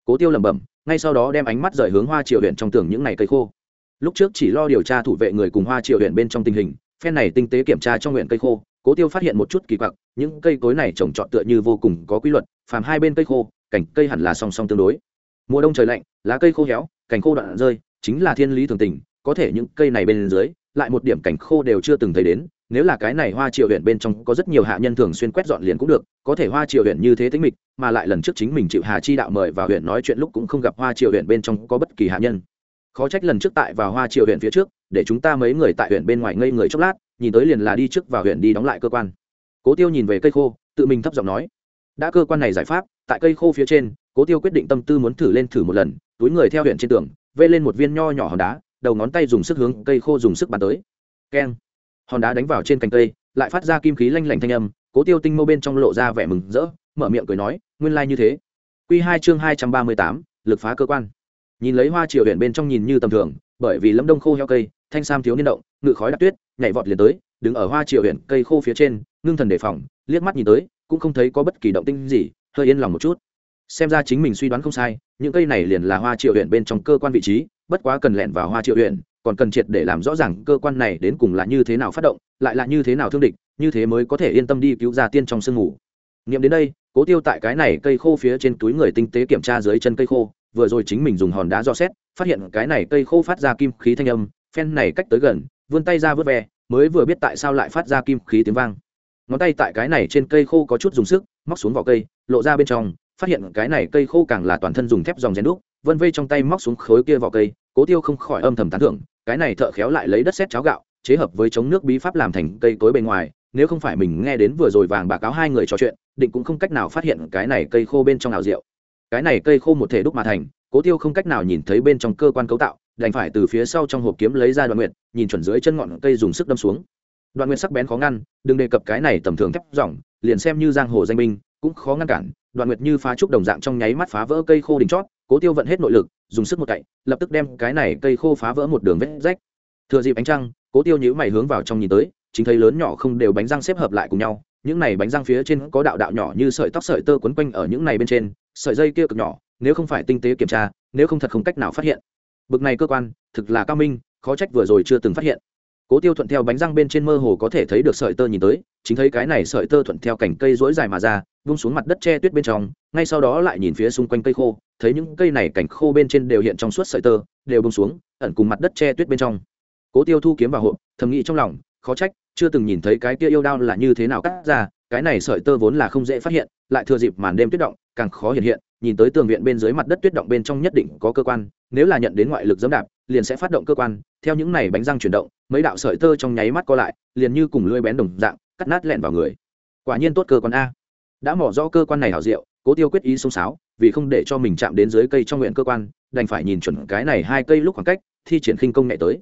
Cố tiêu lẩm bẩm ngay sau đó đem ánh mắt rời hướng hoa triều huyện trong tường những ngày cây khô. Lúc trước chỉ lo điều tra thủ vệ người cùng hoa triều huyện bên trong tình hình, phen này tinh tế kiểm tra trong huyện cây khô, cố tiêu phát hiện một chút kỳ quặc, những cây cối này trồng trọt tựa như vô cùng có quy luật, phàm hai bên cây khô cảnh cây hẳn là song song tương đối. Mùa đông trời lạnh, lá cây khô héo, cành khô đoạn rơi, chính là thiên lý thường tình, có thể những cây này bên dưới, lại một điểm cảnh khô đều chưa từng thấy đến nếu là cái này hoa triều huyện bên trong có rất nhiều hạ nhân thường xuyên quét dọn liền cũng được, có thể hoa triều huyện như thế tính mịch, mà lại lần trước chính mình chịu hà chi đạo mời vào huyện nói chuyện lúc cũng không gặp hoa triều huyện bên trong có bất kỳ hạ nhân. Khó trách lần trước tại vào hoa triều huyện phía trước, để chúng ta mấy người tại huyện bên ngoài ngây người chốc lát, nhìn tới liền là đi trước vào huyện đi đóng lại cơ quan. Cố tiêu nhìn về cây khô, tự mình thấp giọng nói, đã cơ quan này giải pháp, tại cây khô phía trên, cố tiêu quyết định tâm tư muốn thử lên thử một lần, túi người theo huyện trên tường, vê lên một viên nho nhỏ hòn đá, đầu ngón tay dùng sức hướng cây khô dùng sức bàn tới. Keng hòn đá đánh vào trên cành cây, lại phát ra kim khí lanh lảnh thanh âm, cố tiêu tinh mâu bên trong lộ ra vẻ mừng rỡ, mở miệng cười nói, nguyên lai、like、như thế. Q hai chương hai trăm ba mươi tám, lực phá cơ quan. Nhìn lấy hoa triều huyện bên trong nhìn như tầm thường, bởi vì lâm đông khô heo cây, thanh sam thiếu niên động, ngự khói đặc tuyết, nhảy vọt liền tới, đứng ở hoa triều huyện cây khô phía trên, ngưng thần đề phòng, liếc mắt nhìn tới, cũng không thấy có bất kỳ động tinh gì, hơi yên lòng một chút. Xem ra chính mình suy đoán không sai, những cây này liền là hoa triều huyện bên trong cơ quan vị trí, bất quá cần lẻn vào hoa triều huyện còn cần triệt để làm rõ ràng cơ quan này đến cùng là như thế nào phát động, lại là như thế nào thương địch, như thế mới có thể yên tâm đi cứu ra tiên trong sương ngủ nghiệm đến đây, cố tiêu tại cái này cây khô phía trên túi người tinh tế kiểm tra dưới chân cây khô, vừa rồi chính mình dùng hòn đá dò xét, phát hiện cái này cây khô phát ra kim khí thanh âm, phen này cách tới gần, vươn tay ra vớt ve, mới vừa biết tại sao lại phát ra kim khí tiếng vang. Ngón tay tại cái này trên cây khô có chút dùng sức, móc xuống vỏ cây, lộ ra bên trong, phát hiện cái này cây khô càng là toàn thân dùng thép dòng rèn đúc vân vây trong tay móc xuống khối kia vỏ cây, cố tiêu không khỏi âm thầm tán thưởng cái này thợ khéo lại lấy đất sét cháo gạo, chế hợp với chống nước bí pháp làm thành cây cối bề ngoài, nếu không phải mình nghe đến vừa rồi vàng bà cáo hai người trò chuyện, định cũng không cách nào phát hiện cái này cây khô bên trong nào rượu cái này cây khô một thể đúc mà thành, cố tiêu không cách nào nhìn thấy bên trong cơ quan cấu tạo, đành phải từ phía sau trong hộp kiếm lấy ra đoạn nguyệt, nhìn chuẩn dưới chân ngọn cây dùng sức đâm xuống. Đoạn nguyệt sắc bén khó ngăn, đừng đề cập cái này tầm thường thép dòng, liền xem như giang hồ danh binh, cũng khó ngăn cản. Đoạn nguyệt như phá trúc đồng dạng trong nháy mắt phá vỡ cây khô đỉnh chót, cố tiêu vận hết nội lực dùng sức một cậy, lập tức đem cái này cây khô phá vỡ một đường vết rách. Thừa dịp ánh trăng, cố tiêu nhữ mày hướng vào trong nhìn tới, chính thấy lớn nhỏ không đều bánh răng xếp hợp lại cùng nhau, những này bánh răng phía trên có đạo đạo nhỏ như sợi tóc sợi tơ quấn quanh ở những này bên trên, sợi dây kia cực nhỏ, nếu không phải tinh tế kiểm tra, nếu không thật không cách nào phát hiện. Bực này cơ quan, thực là cao minh, khó trách vừa rồi chưa từng phát hiện cố tiêu thuận theo bánh răng bên trên mơ hồ có thể thấy được sợi tơ nhìn tới, chính thấy cái này sợi tơ thuận theo cành cây rỗi dài mà ra, vung xuống mặt đất che tuyết bên trong, ngay sau đó lại nhìn phía xung quanh cây khô, thấy những cây này cảnh khô bên trên đều hiện trong suốt sợi tơ, đều bông xuống, ẩn cùng mặt đất che tuyết bên trong. Cố tiêu thu kiếm vào hộp, thầm nghĩ trong lòng, khó trách, chưa từng nhìn thấy cái kia yêu đao là như thế nào cắt ra, cái này sợi tơ vốn là không dễ phát hiện, lại thừa dịp màn đêm tuyết động, càng khó hiện hiện, nhìn tới tường viện bên dưới mặt đất tuyết động bên trong nhất định có cơ quan, nếu là nhận đến ngoại lực dẫm đạp liền sẽ phát động cơ quan, theo những này bánh răng chuyển động, mấy đạo sợi tơ trong nháy mắt co lại, liền như cùng lưỡi bén đồng dạng, cắt nát lẹn vào người. Quả nhiên tốt cơ quan a. Đã mỏ rõ cơ quan này hảo diệu, cố tiêu quyết ý xông sáo vì không để cho mình chạm đến dưới cây trong nguyện cơ quan, đành phải nhìn chuẩn cái này hai cây lúc khoảng cách, thi triển khinh công nhẹ tới.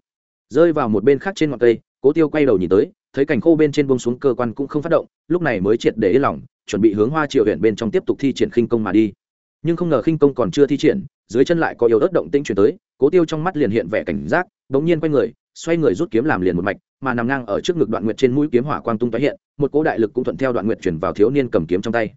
Rơi vào một bên khác trên ngọn cây, cố tiêu quay đầu nhìn tới, thấy cảnh khô bên trên bông xuống cơ quan cũng không phát động, lúc này mới triệt để yên lòng, chuẩn bị hướng hoa triều huyện bên trong tiếp tục thi triển khinh công mà đi. Nhưng không ngờ khinh công còn chưa thi triển, dưới chân lại có yếu ớt động tĩnh chuyển tới cố tiêu trong mắt liền hiện vẻ cảnh giác, bỗng nhiên quay người, xoay người rút kiếm làm liền một mạch, mà nằm ngang ở trước ngực đoạn nguyệt trên mũi kiếm hỏa quang tung tái hiện, một cỗ đại lực cũng thuận theo đoạn nguyệt chuyển vào thiếu niên cầm kiếm trong tay.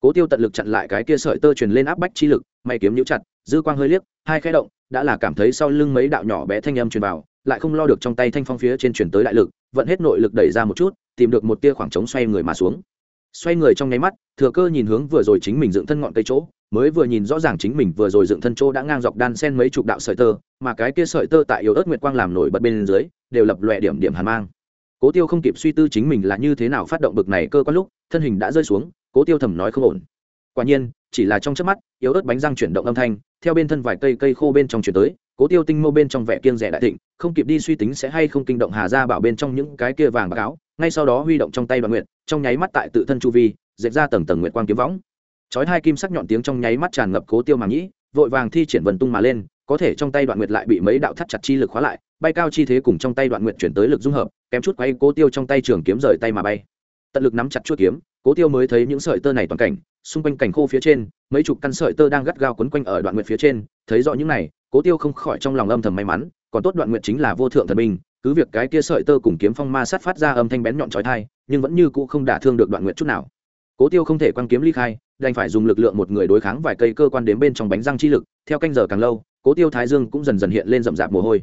Cố tiêu tận lực chặn lại cái kia sợi tơ truyền lên áp bách chi lực may kiếm nhũ chặt, dư quang hơi liếc, hai khai động, đã là cảm thấy sau lưng mấy đạo nhỏ bé thanh âm truyền vào, lại không lo được trong tay thanh phong phía trên truyền tới đại lực, vận hết nội lực đẩy ra một chút, tìm được một tia khoảng trống xoay người mà xuống xoay người trong nháy mắt, thừa cơ nhìn hướng vừa rồi chính mình dựng thân ngọn cây chỗ, mới vừa nhìn rõ ràng chính mình vừa rồi dựng thân chỗ đã ngang dọc đan sen mấy chục đạo sợi tơ, mà cái kia sợi tơ tại yếu ớt nguyệt quang làm nổi bật bên dưới, đều lập lòe điểm điểm hàn mang. Cố tiêu không kịp suy tư chính mình là như thế nào phát động bực này cơ quan lúc, thân hình đã rơi xuống, cố tiêu thầm nói không ổn. Quả nhiên, chỉ là trong chớp mắt, yếu ớt bánh răng chuyển động âm thanh, theo bên thân vài cây cây khô bên trong chuyển tới, cố tiêu tinh mâu bên trong vẻ kiêng rẻ đại thịnh, không kịp đi suy tính sẽ hay không kinh động hà ra bảo bên trong những cái kia vàng bạc áo ngay sau đó huy động trong tay đoạn nguyệt, trong nháy mắt tại tự thân chu vi dẹp ra tầng tầng nguyệt quang kiếm võng. Chói hai kim sắc nhọn tiếng trong nháy mắt tràn ngập cố tiêu màng nhĩ, vội vàng thi triển vần tung mà lên, có thể trong tay đoạn nguyệt lại bị mấy đạo thắt chặt chi lực khóa lại, bay cao chi thế cùng trong tay đoạn nguyệt chuyển tới lực dung hợp, kém chút quay cố tiêu trong tay trường kiếm rời tay mà bay. Tận lực nắm chặt chuỗi kiếm, cố tiêu mới thấy những sợi tơ này toàn cảnh, xung quanh cảnh khô phía trên, mấy chục căn sợi tơ đang gắt gao quấn quanh ở đoạn nguyệt phía trên, thấy rõ những này, cố tiêu không khỏi trong lòng âm thầm may mắn, còn tốt đoạn nguyệt chính là vô thượng thần minh cứ việc cái kia sợi tơ cùng kiếm phong ma sát phát ra âm thanh bén nhọn chói tai, nhưng vẫn như cũ không đả thương được đoạn nguyệt chút nào. Cố tiêu không thể quăng kiếm ly khai, đành phải dùng lực lượng một người đối kháng vài cây cơ quan đến bên trong bánh răng chi lực. Theo canh giờ càng lâu, cố tiêu thái dương cũng dần dần hiện lên rậm rạp mồ hôi.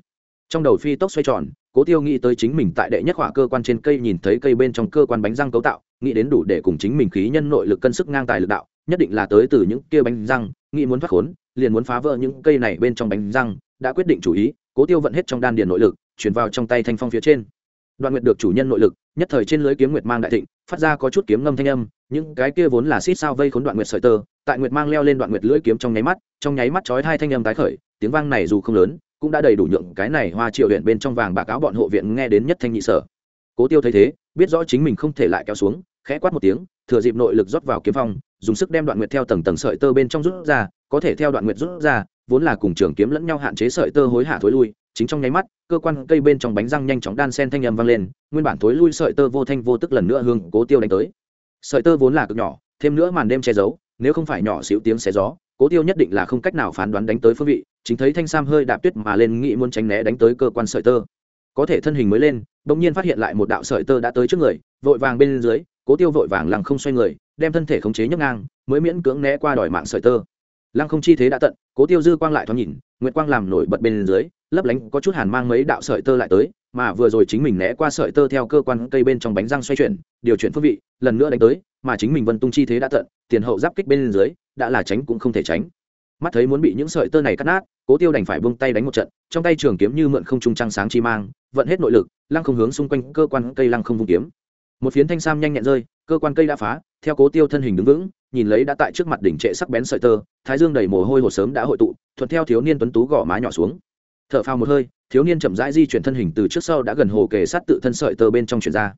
Trong đầu phi tốc xoay tròn, cố tiêu nghĩ tới chính mình tại đệ nhất hỏa cơ quan trên cây nhìn thấy cây bên trong cơ quan bánh răng cấu tạo, nghĩ đến đủ để cùng chính mình khí nhân nội lực cân sức ngang tài lực đạo, nhất định là tới từ những kia bánh răng, nghĩ muốn thoát khốn, liền muốn phá vỡ những cây này bên trong bánh răng, đã quyết định chủ ý, cố tiêu vận hết trong đan điền nội lực chuyển vào trong tay thanh phong phía trên. Đoạn nguyệt được chủ nhân nội lực, nhất thời trên lưới kiếm nguyệt mang đại thịnh, phát ra có chút kiếm ngâm thanh âm, những cái kia vốn là xít sao vây khốn đoạn nguyệt sợi tơ, tại nguyệt mang leo lên đoạn nguyệt lưỡi kiếm trong nháy mắt, trong nháy mắt chói hai thanh âm tái khởi, tiếng vang này dù không lớn, cũng đã đầy đủ nhượng cái này hoa triệu huyện bên trong vàng bạc áo bọn hộ viện nghe đến nhất thanh nhị sở. Cố tiêu thấy thế, biết rõ chính mình không thể lại kéo xuống, khẽ quát một tiếng, thừa dịp nội lực rót vào kiếm phong, dùng sức đem đoạn nguyệt theo tầng tầng sợi tơ bên trong rút ra, có thể theo đoạn nguyệt rút ra, vốn là cùng trường kiếm lẫn nhau hạn chế sợi tơ hối hả thối lui chính trong nháy mắt, cơ quan cây bên trong bánh răng nhanh chóng đan sen thanh âm vang lên, nguyên bản thối lui sợi tơ vô thanh vô tức lần nữa hương cố tiêu đánh tới. Sợi tơ vốn là cực nhỏ, thêm nữa màn đêm che giấu, nếu không phải nhỏ xíu tiếng xé gió, cố tiêu nhất định là không cách nào phán đoán đánh tới phương vị, chính thấy thanh sam hơi đạp tuyết mà lên nghĩ muốn tránh né đánh tới cơ quan sợi tơ. Có thể thân hình mới lên, bỗng nhiên phát hiện lại một đạo sợi tơ đã tới trước người, vội vàng bên dưới, cố tiêu vội vàng lằng không xoay người, đem thân thể khống chế nhấc ngang, mới miễn cưỡng né qua đòi mạng sợi tơ lăng không chi thế đã tận, cố tiêu dư quang lại thoáng nhìn, nguyệt quang làm nổi bật bên dưới, lấp lánh có chút hàn mang mấy đạo sợi tơ lại tới, mà vừa rồi chính mình né qua sợi tơ theo cơ quan cây bên trong bánh răng xoay chuyển, điều chuyển phương vị, lần nữa đánh tới, mà chính mình vân tung chi thế đã tận, tiền hậu giáp kích bên dưới, đã là tránh cũng không thể tránh. Mắt thấy muốn bị những sợi tơ này cắt nát, cố tiêu đành phải buông tay đánh một trận, trong tay trường kiếm như mượn không trung trăng sáng chi mang, vận hết nội lực, lăng không hướng xung quanh cơ quan cây lăng không vung kiếm. Một phiến thanh sam nhanh nhẹn rơi, cơ quan cây đã phá theo cố tiêu thân hình đứng vững, nhìn lấy đã tại trước mặt đỉnh trệ sắc bén sợi tơ, thái dương đầy mồ hôi hồ sớm đã hội tụ, thuận theo thiếu niên tuấn tú gõ má nhỏ xuống. T h ở phao một hơi, thiếu niên chậm rãi di chuyển thân hình từ trước sau đã gần hồ kề sát tự thân sợi tơ bên trong chuyển ra.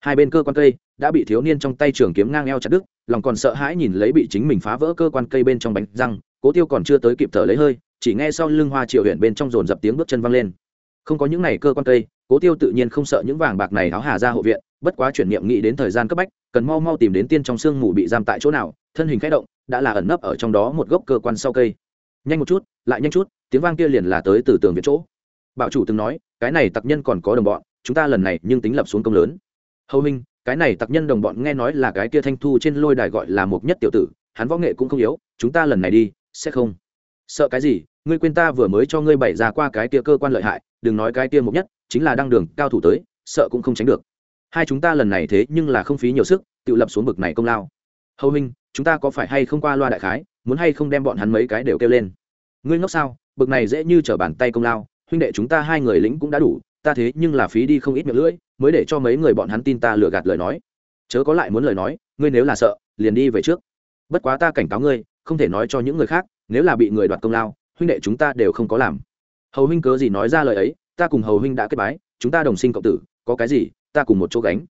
Hai bên cơ quan cây đã bị thiếu niên trong tay trường kiếm ngang eo chặt đứt, lòng còn sợ hãi nhìn lấy bị chính mình phá vỡ cơ quan cây bên trong bánh răng, cố tiêu còn chưa tới kịp thở lấy hơi, chỉ nghe sau lưng hoa triệu huyện bên trong dồn dập tiếng bước chân văng lên. Không có những này cơ quan cây, cố tiêu tự nhiên không sợ những vàng bạc này tháo hà ra hộ viện bất quá chuyển niệm nghĩ đến thời gian cấp bách, cần mau mau tìm đến tiên trong sương mù bị giam tại chỗ nào, thân hình khẽ động, đã là ẩn nấp ở trong đó một gốc cơ quan sau cây. Nhanh một chút, lại nhanh chút, tiếng vang kia liền là tới từ tường việt chỗ. Bảo chủ từng nói, cái này tặc nhân còn có đồng bọn, chúng ta lần này nhưng tính lập xuống công lớn. Hầu minh, cái này tặc nhân đồng bọn nghe nói là cái kia thanh thu trên lôi đài gọi là một nhất tiểu tử, hắn võ nghệ cũng không yếu, chúng ta lần này đi, sẽ không. Sợ cái gì, ngươi quên ta vừa mới cho ngươi bày ra qua cái kia cơ quan lợi hại, đừng nói cái kia mục nhất, chính là đăng đường, cao thủ tới, sợ cũng không tránh được hai chúng ta lần này thế nhưng là không phí nhiều sức, tự lập xuống bực này công lao. Hầu minh chúng ta có phải hay không qua loa đại khái, muốn hay không đem bọn hắn mấy cái đều kêu lên? Ngươi ngốc sao, bực này dễ như trở bàn tay công lao, huynh đệ chúng ta hai người lính cũng đã đủ, ta thế nhưng là phí đi không ít miệng lưỡi, mới để cho mấy người bọn hắn tin ta lừa gạt lời nói. Chớ có lại muốn lời nói, ngươi nếu là sợ, liền đi về trước. Bất quá ta cảnh cáo ngươi, không thể nói cho những người khác, nếu là bị người đoạt công lao, huynh đệ chúng ta đều không có làm. Hầu huynh cớ gì nói ra lời ấy, ta cùng hầu huynh đã kết bái, chúng ta đồng sinh cộng tử, có cái gì ta cùng một chỗ gánh.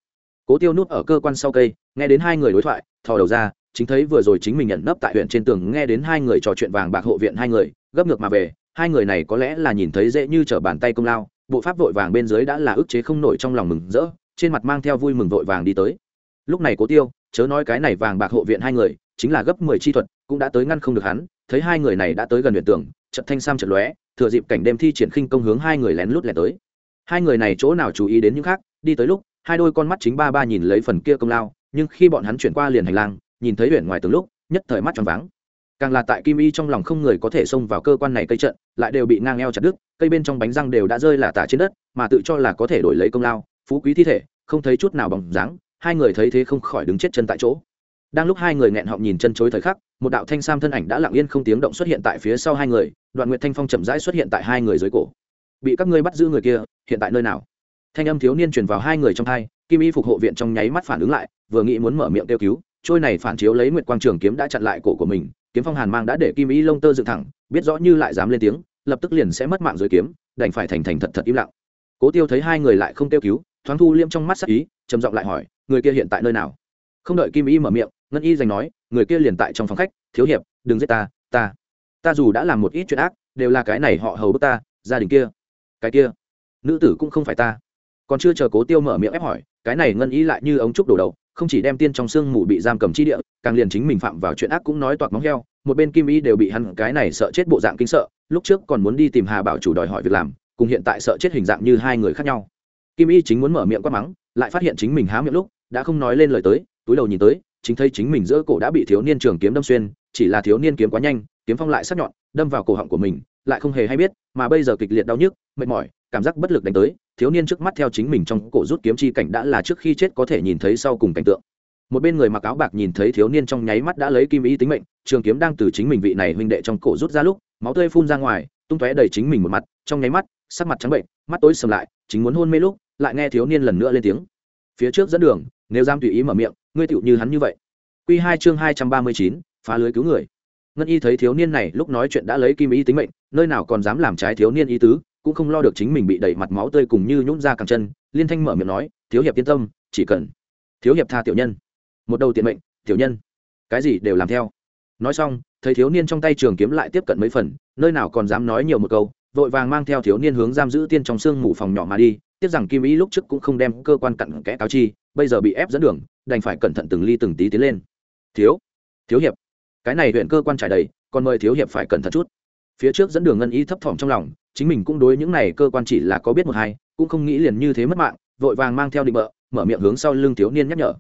Cố tiêu núp ở cơ quan sau cây, nghe đến hai người đối thoại, thò đầu ra, chính thấy vừa rồi chính mình nhận nấp tại huyện trên tường, nghe đến hai người trò chuyện vàng bạc hộ viện hai người, gấp ngược mà về, hai người này có lẽ là nhìn thấy dễ như trở bàn tay công lao, bộ pháp vội vàng bên dưới đã là ức chế không nổi trong lòng mừng rỡ, trên mặt mang theo vui mừng vội vàng đi tới. Lúc này cố tiêu, chớ nói cái này vàng bạc hộ viện hai người, chính là gấp mười chi thuật, cũng đã tới ngăn không được hắn, thấy hai người này đã tới gần huyện tường trận thanh sam trận lóe, thừa dịp cảnh đêm thi triển khinh công hướng hai người lén lút lẻ tới. Hai người này chỗ nào chú ý đến những khác đi tới lúc, hai đôi con mắt chính ba ba nhìn lấy phần kia công lao, nhưng khi bọn hắn chuyển qua liền hành lang, nhìn thấy huyện ngoài từng lúc, nhất thời mắt tròn váng. Càng là tại kim y trong lòng không người có thể xông vào cơ quan này cây trận, lại đều bị ngang eo chặt đứt, cây bên trong bánh răng đều đã rơi là tả trên đất, mà tự cho là có thể đổi lấy công lao, phú quý thi thể, không thấy chút nào bằng dáng, hai người thấy thế không khỏi đứng chết chân tại chỗ. Đang lúc hai người nghẹn họng nhìn chân chối thời khắc, một đạo thanh sam thân ảnh đã lặng yên không tiếng động xuất hiện tại phía sau hai người, đoạn nguyệt thanh phong chậm rãi xuất hiện tại hai người dưới cổ. Bị các ngươi bắt giữ người kia, hiện tại nơi nào? Thanh âm thiếu niên truyền vào hai người trong hai kim y phục hộ viện trong nháy mắt phản ứng lại, vừa nghĩ muốn mở miệng kêu cứu, trôi này phản chiếu lấy nguyệt quang trường kiếm đã chặn lại cổ của mình, kiếm phong hàn mang đã để kim y lông tơ dựng thẳng, biết rõ như lại dám lên tiếng, lập tức liền sẽ mất mạng dưới kiếm, đành phải thành thành thật thật im lặng. Cố tiêu thấy hai người lại không kêu cứu, thoáng thu liêm trong mắt sắc ý, trầm giọng lại hỏi, người kia hiện tại nơi nào? Không đợi kim y mở miệng, ngân y giành nói, người kia liền tại trong phòng khách, thiếu hiệp, đừng giết ta ta. Ta dù đã làm một ít chuyện ác, đều là cái này họ hầu bức ta, gia đình kia, cái kia, nữ tử cũng không phải ta còn chưa chờ cố tiêu mở miệng ép hỏi, cái này ngân ý lại như ống trúc đổ đầu, không chỉ đem tiên trong xương mù bị giam cầm chi địa, càng liền chính mình phạm vào chuyện ác cũng nói toạc móng heo, một bên kim y đều bị hắn cái này sợ chết bộ dạng kinh sợ, lúc trước còn muốn đi tìm hà bảo chủ đòi hỏi việc làm, cùng hiện tại sợ chết hình dạng như hai người khác nhau. Kim y chính muốn mở miệng quát mắng, lại phát hiện chính mình há miệng lúc, đã không nói lên lời tới, túi đầu nhìn tới, chính thấy chính mình giữa cổ đã bị thiếu niên trường kiếm đâm xuyên, chỉ là thiếu niên kiếm quá nhanh, kiếm phong lại sắc nhọn, đâm vào cổ họng của mình, lại không hề hay biết, mà bây giờ kịch liệt đau nhức, mệt mỏi, cảm giác bất lực đánh tới thiếu niên trước mắt theo chính mình trong cổ rút kiếm chi cảnh đã là trước khi chết có thể nhìn thấy sau cùng cảnh tượng. Một bên người mặc áo bạc nhìn thấy thiếu niên trong nháy mắt đã lấy kim ý tính mệnh, trường kiếm đang từ chính mình vị này huynh đệ trong cổ rút ra lúc, máu tươi phun ra ngoài, tung tóe đầy chính mình một mặt, trong nháy mắt, sắc mặt trắng bệnh, mắt tối sầm lại, chính muốn hôn mê lúc, lại nghe thiếu niên lần nữa lên tiếng. Phía trước dẫn đường, nếu dám tùy ý mở miệng, ngươi tựu như hắn như vậy. Quy hai chương hai trăm ba mươi chín, phá lưới cứu người. Ngân y thấy thiếu niên này lúc nói chuyện đã lấy kim ý tính mệnh, nơi nào còn dám làm trái thiếu niên ý tứ cũng không lo được chính mình bị đẩy mặt máu tươi cùng như nhũn ra càng chân, liên thanh mở miệng nói, thiếu hiệp yên tâm, chỉ cần thiếu hiệp tha tiểu nhân. Một đầu tiện mệnh, tiểu nhân, cái gì đều làm theo. Nói xong, thấy thiếu niên trong tay trường kiếm lại tiếp cận mấy phần, nơi nào còn dám nói nhiều một câu, vội vàng mang theo thiếu niên hướng giam giữ tiên trong sương mù phòng nhỏ mà đi, tiếc rằng kim ý lúc trước cũng không đem cơ quan cặn kẽ cáo chi, bây giờ bị ép dẫn đường, đành phải cẩn thận từng ly từng tí tiến lên. Thiếu thiếu hiệp, cái này huyện cơ quan trải đầy, còn mời thiếu hiệp phải cẩn thận chút. Phía trước dẫn đường ngân ý thấp thỏm trong lòng chính mình cũng đối những này cơ quan chỉ là có biết một hai, cũng không nghĩ liền như thế mất mạng, vội vàng mang theo định bợ, mở miệng hướng sau lưng thiếu niên nhắc nhở.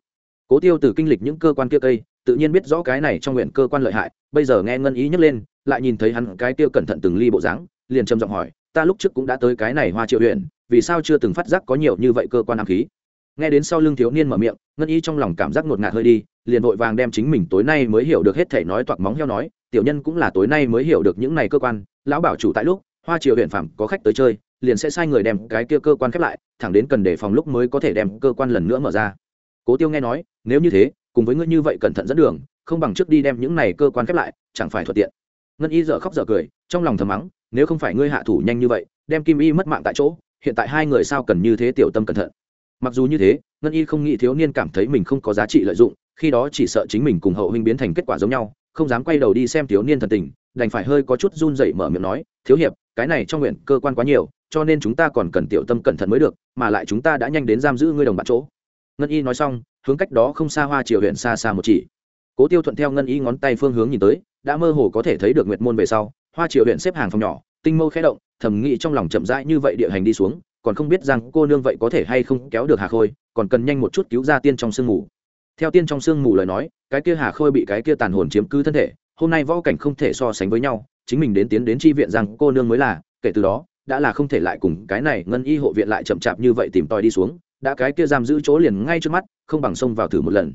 Cố tiêu từ kinh lịch những cơ quan kia cây, tự nhiên biết rõ cái này trong nguyện cơ quan lợi hại, bây giờ nghe ngân ý nhắc lên, lại nhìn thấy hắn cái tiêu cẩn thận từng ly bộ dáng, liền trầm giọng hỏi, ta lúc trước cũng đã tới cái này hoa triệu huyện, vì sao chưa từng phát giác có nhiều như vậy cơ quan ám khí? Nghe đến sau lưng thiếu niên mở miệng, ngân y trong lòng cảm giác ngột ngạt hơi đi, liền vội vàng đem chính mình tối nay mới hiểu được hết thể nói toạc móng heo nói, tiểu nhân cũng là tối nay mới hiểu được những này cơ quan, lão bảo chủ tại lúc hoa triều huyện phạm có khách tới chơi, liền sẽ sai người đem cái kia cơ quan khép lại, thẳng đến cần đề phòng lúc mới có thể đem cơ quan lần nữa mở ra. Cố tiêu nghe nói, nếu như thế, cùng với ngươi như vậy cẩn thận dẫn đường, không bằng trước đi đem những này cơ quan khép lại, chẳng phải thuận tiện. Ngân y dở khóc dở cười, trong lòng thầm mắng, nếu không phải ngươi hạ thủ nhanh như vậy, đem kim y mất mạng tại chỗ, hiện tại hai người sao cần như thế tiểu tâm cẩn thận? Mặc dù như thế, ngân y không nghĩ thiếu niên cảm thấy mình không có giá trị lợi dụng, khi đó chỉ sợ chính mình cùng hậu huynh biến thành kết quả giống nhau, không dám quay đầu đi xem thiếu niên thần tình đành phải hơi có chút run rẩy mở miệng nói, thiếu hiệp, cái này trong nguyện cơ quan quá nhiều, cho nên chúng ta còn cần tiểu tâm cẩn thận mới được, mà lại chúng ta đã nhanh đến giam giữ ngươi đồng bạn chỗ. Ngân y nói xong, hướng cách đó không xa hoa triều huyện xa xa một chỉ. Cố tiêu thuận theo ngân y ngón tay phương hướng nhìn tới, đã mơ hồ có thể thấy được nguyệt môn về sau, hoa triều huyện xếp hàng phòng nhỏ, tinh mâu khẽ động, thầm nghĩ trong lòng chậm rãi như vậy địa hành đi xuống, còn không biết rằng cô nương vậy có thể hay không kéo được hà khôi, còn cần nhanh một chút cứu ra tiên trong sương mù. Theo tiên trong sương mù lời nói, cái kia hà khôi bị cái kia tàn hồn chiếm cứ thân thể hôm nay võ cảnh không thể so sánh với nhau, chính mình đến tiến đến tri viện rằng cô nương mới là, kể từ đó, đã là không thể lại cùng cái này ngân y hộ viện lại chậm chạp như vậy tìm tòi đi xuống, đã cái kia giam giữ chỗ liền ngay trước mắt, không bằng xông vào thử một lần.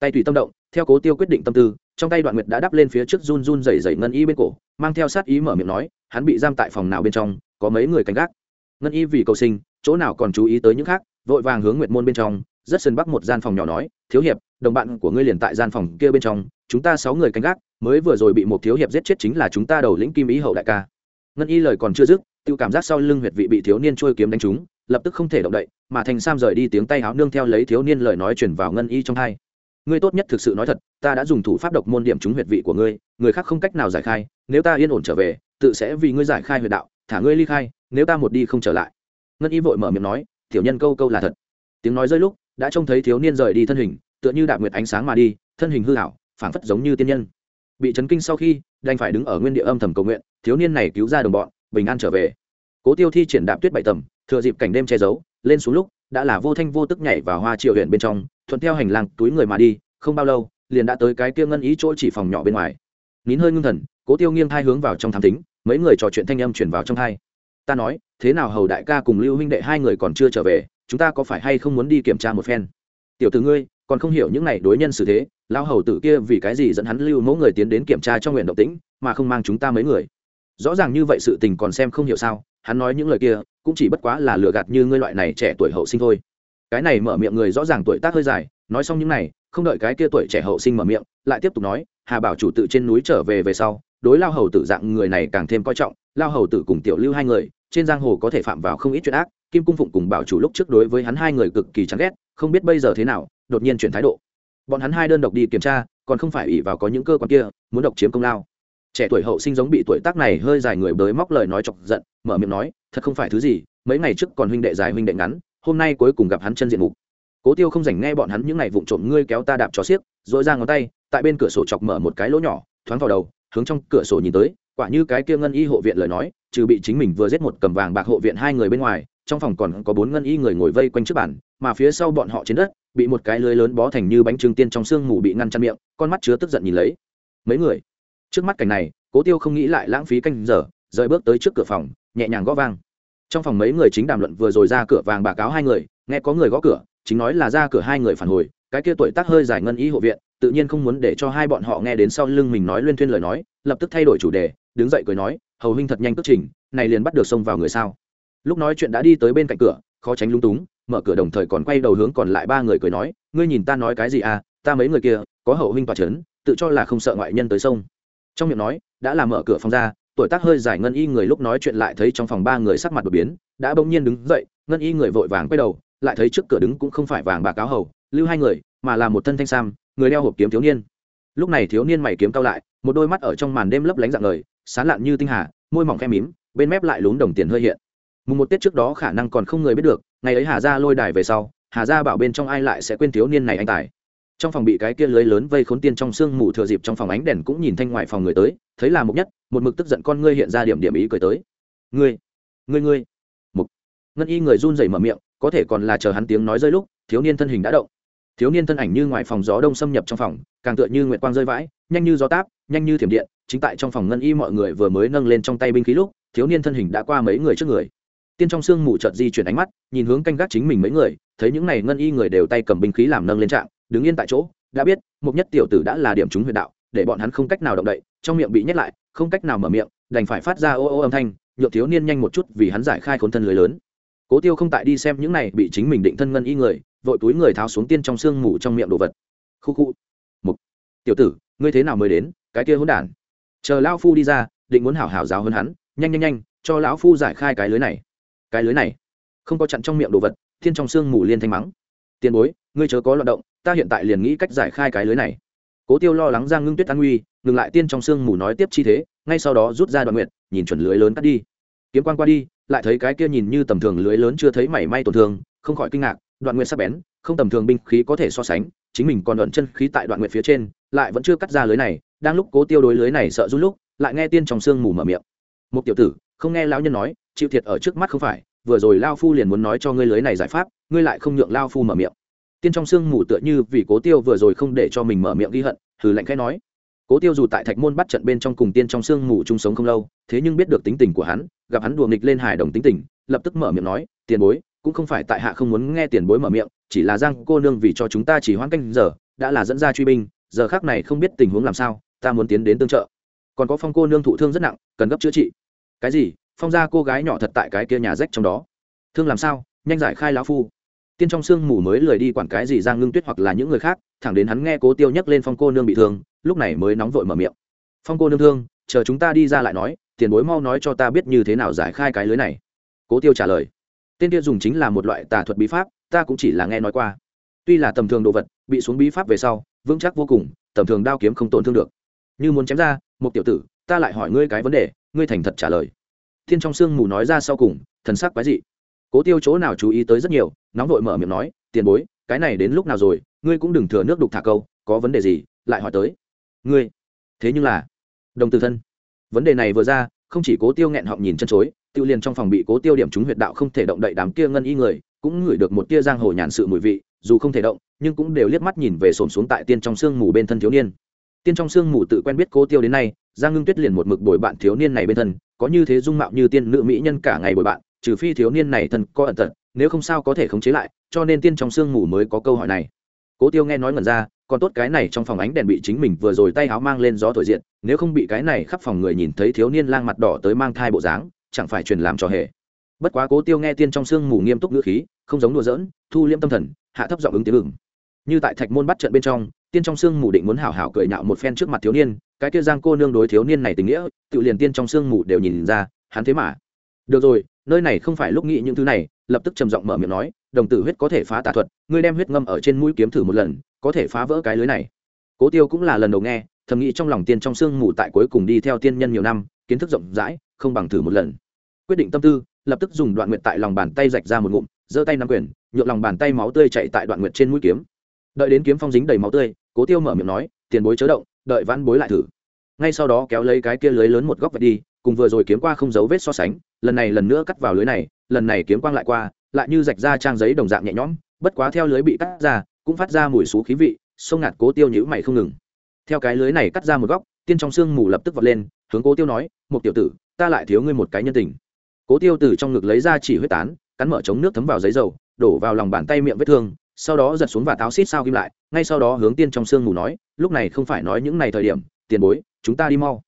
Tay tùy tâm động, theo cố tiêu quyết định tâm tư, trong tay đoạn nguyệt đã đắp lên phía trước run run dày dày ngân y bên cổ, mang theo sát ý mở miệng nói, hắn bị giam tại phòng nào bên trong, có mấy người canh gác. Ngân y vì cầu sinh, chỗ nào còn chú ý tới những khác, vội vàng hướng nguyệt môn bên trong rất sân bắc một gian phòng nhỏ nói, thiếu hiệp, đồng bạn của ngươi liền tại gian phòng kia bên trong, chúng ta sáu người canh gác, mới vừa rồi bị một thiếu hiệp giết chết chính là chúng ta đầu lĩnh kim ý hậu đại ca. Ngân y lời còn chưa dứt tự cảm giác sau lưng huyệt vị bị thiếu niên trôi kiếm đánh trúng, lập tức không thể động đậy, mà thành sam rời đi tiếng tay háo nương theo lấy thiếu niên lời nói chuyển vào ngân y trong hai. Ngươi tốt nhất thực sự nói thật, ta đã dùng thủ pháp độc môn điểm trúng huyệt vị của ngươi, người khác không cách nào giải khai, nếu ta yên ổn trở về, tự sẽ vì ngươi giải khai huyệt đạo, thả ngươi ly khai, nếu ta một đi không trở lại. Ngân y vội mở miệng nói, tiểu nhân câu câu là thật. Tiếng nói rơi lúc đã trông thấy thiếu niên rời đi thân hình, tựa như đạp nguyệt ánh sáng mà đi, thân hình hư hảo phảng phất giống như tiên nhân. Bị chấn kinh sau khi, đành phải đứng ở nguyên địa âm thầm cầu nguyện, thiếu niên này cứu ra đồng bọn, bình an trở về. Cố tiêu thi triển đạp tuyết bảy tầm, thừa dịp cảnh đêm che giấu, lên xuống lúc, đã là vô thanh vô tức nhảy vào hoa triệu huyện bên trong, thuận theo hành lang túi người mà đi, không bao lâu, liền đã tới cái kia ngân ý chỗ chỉ phòng nhỏ bên ngoài. Nín hơi ngưng thần, cố tiêu nghiêng hai hướng vào trong thám tính mấy người trò chuyện thanh âm chuyển vào trong thai. ta nói, thế nào hầu đại ca cùng lưu huynh đệ hai người còn chưa trở về? Chúng ta có phải hay không muốn đi kiểm tra một phen? Tiểu tử ngươi, còn không hiểu những này đối nhân xử thế lao hầu tử kia vì cái gì dẫn hắn lưu mẫu người tiến đến kiểm tra trong nguyện động tĩnh, mà không mang chúng ta mấy người? Rõ ràng như vậy sự tình còn xem không hiểu sao, hắn nói những lời kia, cũng chỉ bất quá là lừa gạt như ngươi loại này trẻ tuổi hậu sinh thôi. Cái này mở miệng người rõ ràng tuổi tác hơi dài, nói xong những này, không đợi cái kia tuổi trẻ hậu sinh mở miệng, lại tiếp tục nói, hà bảo chủ tự trên núi trở về về sau, đối lao hầu tử dạng người này càng thêm coi trọng lao hầu tử cùng tiểu lưu hai người, trên giang hồ có thể phạm vào không ít chuyện ác kim cung phụng cùng bảo chủ lúc trước đối với hắn hai người cực kỳ chán ghét, không biết bây giờ thế nào, đột nhiên chuyển thái độ. Bọn hắn hai đơn độc đi kiểm tra, còn không phải ủy vào có những cơ quan kia, muốn độc chiếm công lao. Trẻ tuổi hậu sinh giống bị tuổi tác này hơi dài người bới móc lời nói chọc giận, mở miệng nói, thật không phải thứ gì, mấy ngày trước còn huynh đệ dài huynh đệ ngắn, hôm nay cuối cùng gặp hắn chân diện mục. Cố tiêu không dành nghe bọn hắn những ngày vụng trộm ngươi kéo ta đạp cho xiếc dội ra ngón tay, tại bên cửa sổ chọc mở một cái lỗ nhỏ, thoáng vào đầu, hướng trong cửa sổ nhìn tới, quả như cái kia ngân y hộ viện lời nói, trừ bị chính mình vừa giết một cầm vàng bạc hộ viện hai người bên ngoài trong phòng còn có bốn ngân y người ngồi vây quanh trước bàn, mà phía sau bọn họ trên đất, bị một cái lưới lớn bó thành như bánh trưng tiên trong sương mù bị ngăn chặn miệng, con mắt chứa tức giận nhìn lấy. Mấy người? Trước mắt cảnh này, cố tiêu không nghĩ lại lãng phí canh giờ, rời bước tới trước cửa phòng, nhẹ nhàng gõ vang. Trong phòng mấy người chính đàm luận vừa rồi ra cửa vàng bà cáo hai người, nghe có người gõ cửa, chính nói là ra cửa hai người phản hồi, cái kia tuổi tác hơi dài ngân y hộ viện, tự nhiên không muốn để cho hai bọn họ nghe đến sau lưng mình nói luyên thuyên lời nói, lập tức thay đổi chủ đề, đứng dậy cười nói, hầu huynh thật nhanh cất trình, này liền bắt được xông vào người sao? Lúc nói chuyện đã đi tới bên cạnh cửa, khó tránh lung túng, mở cửa đồng thời còn quay đầu hướng còn lại ba người cười nói, ngươi nhìn ta nói cái gì à ta mấy người kia, có hậu huynh tòa c h ấ n tự cho là không sợ ngoại nhân tới sông. Trong miệng nói, đã làm mở cửa phòng ra, tuổi tác hơi dài ngân y người lúc nói chuyện lại thấy trong phòng ba người sắc mặt đột biến, đã bỗng nhiên đứng dậy, ngân y người vội vàng quay đầu, lại thấy trước cửa đứng cũng không phải vàng bà cáo hầu, lưu hai người, mà là một thân thanh sam, người đeo hộp kiếm thiếu niên. Lúc này thiếu niên mày kiếm cao lại, một đôi mắt ở trong màn đêm lấp lánh dạng lời sán lạn như tinh hà, môi mỏng khe mím, bên mép lại lún đồng tiền hơi hiện mùng một tết trước đó khả năng còn không người biết được, ngày ấy hà gia lôi đài về sau, hà gia bảo bên trong ai lại sẽ quên thiếu niên này anh tài. Trong phòng bị cái kia lưới lớn vây khốn tiên trong sương mù thừa dịp trong phòng ánh đèn cũng nhìn thanh ngoài phòng người tới, thấy là mục nhất, một mực tức giận con ngươi hiện ra điểm điểm ý cười tới. Ngươi ngươi ngươi. Mục ngân y người run rẩy mở miệng, có thể còn là chờ hắn tiếng nói rơi lúc, thiếu niên thân hình đã động. Thiếu niên thân ảnh như ngoài phòng gió đông xâm nhập trong phòng, càng tựa như nguyệt quang rơi vãi, nhanh như gió táp, nhanh như thiểm điện, chính tại trong phòng ngân y mọi người vừa mới nâng lên trong tay binh khí lúc, thiếu niên thân hình đã qua mấy người trước người tiên trong sương mù chợt di chuyển ánh mắt, nhìn hướng canh gác chính mình mấy người, thấy những này ngân y người đều tay cầm binh khí làm nâng lên trạng, đứng yên tại chỗ, đã biết một nhất tiểu tử đã là điểm chúng huyền đạo, để bọn hắn không cách nào động đậy, trong miệng bị nhét lại, không cách nào mở miệng, đành phải phát ra ô ô âm thanh nhựa thiếu niên nhanh một chút vì hắn giải khai khốn thân lưới lớn. Cố tiêu không tại đi xem những này bị chính mình định thân ngân y người, vội túi người tháo xuống tiên trong sương mù trong miệng đồ vật. Khu khu. Mục tiểu tử, ngươi thế nào mới đến, cái kia hỗn đản? Chờ lão phu đi ra, định muốn hảo hảo giáo hơn hắn, nhanh nhanh nhanh, cho lão phu giải khai cái lưới này cái lưới này không có chặn trong miệng đồ vật thiên trong xương mù liên thanh mắng tiền bối ngươi chớ có loạt động ta hiện tại liền nghĩ cách giải khai cái lưới này cố tiêu lo lắng giang ngưng tuyết an nguy ngừng lại tiên trong xương mù nói tiếp chi thế ngay sau đó rút ra đoạn nguyện nhìn chuẩn lưới lớn cắt đi kiếm quan qua đi lại thấy cái kia nhìn như tầm thường lưới lớn chưa thấy mảy may tổn thương không khỏi kinh ngạc đoạn nguyện sắp bén không tầm thường binh khí có thể so sánh chính mình còn đoạn chân khí tại đoạn nguyện phía trên lại vẫn chưa cắt ra lưới này đang lúc cố tiêu đối lưới này sợ rút lúc lại nghe tiên trong xương mù mở miệng một tiểu tử không nghe lão nhân nói, chịu thiệt ở trước mắt không phải, vừa rồi lao phu liền muốn nói cho ngươi lưới này giải pháp, ngươi lại không nhượng lao phu mở miệng. Tiên trong sương mù tựa như vì cố tiêu vừa rồi không để cho mình mở miệng ghi hận thử lạnh khẽ nói. Cố tiêu dù tại thạch môn bắt trận bên trong cùng tiên trong sương mù chung sống không lâu, thế nhưng biết được tính tình của hắn, gặp hắn đùa nghịch lên hài đồng tính tình, lập tức mở miệng nói, tiền bối, cũng không phải tại hạ không muốn nghe tiền bối mở miệng, chỉ là giang cô nương vì cho chúng ta chỉ hoãn canh giờ, đã là dẫn ra truy binh, giờ khác này không biết tình huống làm sao, ta muốn tiến đến tương trợ. Còn có phong cô nương thụ thương rất nặng, cần gấp chữa trị cái gì? Phong ra cô gái nhỏ thật tại cái kia nhà rách trong đó. Thương làm sao? Nhanh giải khai lão phu. Tiên trong sương mù mới lười đi quản cái gì giang ngưng tuyết hoặc là những người khác, thẳng đến hắn nghe cố tiêu nhắc lên phong cô nương bị thương, lúc này mới nóng vội mở miệng. Phong cô nương thương, chờ chúng ta đi ra lại nói, tiền bối mau nói cho ta biết như thế nào giải khai cái lưới này. Cố tiêu trả lời. Tên kia dùng chính là một loại tà thuật bí pháp, ta cũng chỉ là nghe nói qua. Tuy là tầm thường đồ vật, bị xuống bí pháp về sau, vững chắc vô cùng, tầm thường đao kiếm không tổn thương được. Như muốn chém ra một tiểu tử, ta lại hỏi ngươi cái vấn đề ngươi thành thật trả lời. Thiên trong sương mù nói ra sau cùng, thần sắc quái dị. Cố tiêu chỗ nào chú ý tới rất nhiều, nóng vội mở miệng nói, tiền bối, cái này đến lúc nào rồi, ngươi cũng đừng thừa nước đục thả câu, có vấn đề gì, lại hỏi tới. Ngươi? Thế nhưng là, đồng tử thân. Vấn đề này vừa ra, không chỉ cố tiêu nghẹn họng nhìn chân chối, tiêu liền trong phòng bị cố tiêu điểm trúng huyệt đạo không thể động đậy đám kia ngân y người, cũng ngửi được một tia giang hồ nhàn sự mùi vị, dù không thể động, nhưng cũng đều liếc mắt nhìn về sồn xuống tại tiên trong sương mù bên thân thiếu niên. Tiên trong sương mù tự quen biết cố tiêu đến nay giang ngưng tuyết liền một mực bồi bạn thiếu niên này bên thân, có như thế dung mạo như tiên nữ mỹ nhân cả ngày bồi bạn, trừ phi thiếu niên này thân có ẩn tật, nếu không sao có thể khống chế lại, cho nên tiên trong sương mù mới có câu hỏi này. Cố tiêu nghe nói ngẩn ra, còn tốt cái này trong phòng ánh đèn bị chính mình vừa rồi tay áo mang lên gió thổi diện, nếu không bị cái này khắp phòng người nhìn thấy thiếu niên lang mặt đỏ tới mang thai bộ dáng, chẳng phải truyền làm trò hề. Bất quá cố tiêu nghe tiên trong sương mù nghiêm túc ngữ khí, không giống đùa giỡn, thu liêm tâm thần, hạ thấp giọng ứng tiếng ngừng như tại thạch môn bắt trận bên trong tiên trong sương mù định muốn hảo hảo cười nhạo một phen trước mặt thiếu niên, cái kia giang cô nương đối thiếu niên này tình nghĩa, tự liền tiên trong sương mù đều nhìn ra, hắn thế mà. Được rồi, nơi này không phải lúc nghĩ những thứ này, lập tức trầm giọng mở miệng nói, đồng tử huyết có thể phá tà thuật, ngươi đem huyết ngâm ở trên mũi kiếm thử một lần, có thể phá vỡ cái lưới này. Cố tiêu cũng là lần đầu nghe, thầm nghĩ trong lòng tiên trong sương mù tại cuối cùng đi theo tiên nhân nhiều năm, kiến thức rộng rãi, không bằng thử một lần. Quyết định tâm tư, lập tức dùng đoạn nguyệt tại lòng bàn tay rạch ra một ngụm, giơ tay nắm quyền, nhượng lòng bàn tay máu tươi chạy tại đoạn nguyệt trên mũi kiếm đợi đến kiếm phong dính đầy máu tươi, cố tiêu mở miệng nói, tiền bối chớ động, đợi vãn bối lại thử. Ngay sau đó kéo lấy cái kia lưới lớn một góc vạch đi, cùng vừa rồi kiếm qua không dấu vết so sánh, lần này lần nữa cắt vào lưới này, lần này kiếm quang lại qua, lại như rạch ra trang giấy đồng dạng nhẹ nhõm, bất quá theo lưới bị cắt ra, cũng phát ra mùi xú khí vị, sông ngạt cố tiêu nhữ mày không ngừng. Theo cái lưới này cắt ra một góc, tiên trong xương mù lập tức vọt lên, hướng cố tiêu nói một tiểu tử, ta lại thiếu ngươi một cái nhân tình. Cố tiêu từ trong ngực lấy ra chỉ huyết tán, cắn mở chống nước thấm vào giấy dầu, đổ vào lòng bàn tay miệng vết thương sau đó giật xuống và táo xít sao kim lại, ngay sau đó hướng tiên trong xương mù nói, lúc này không phải nói những này thời điểm, tiền bối, chúng ta đi mau.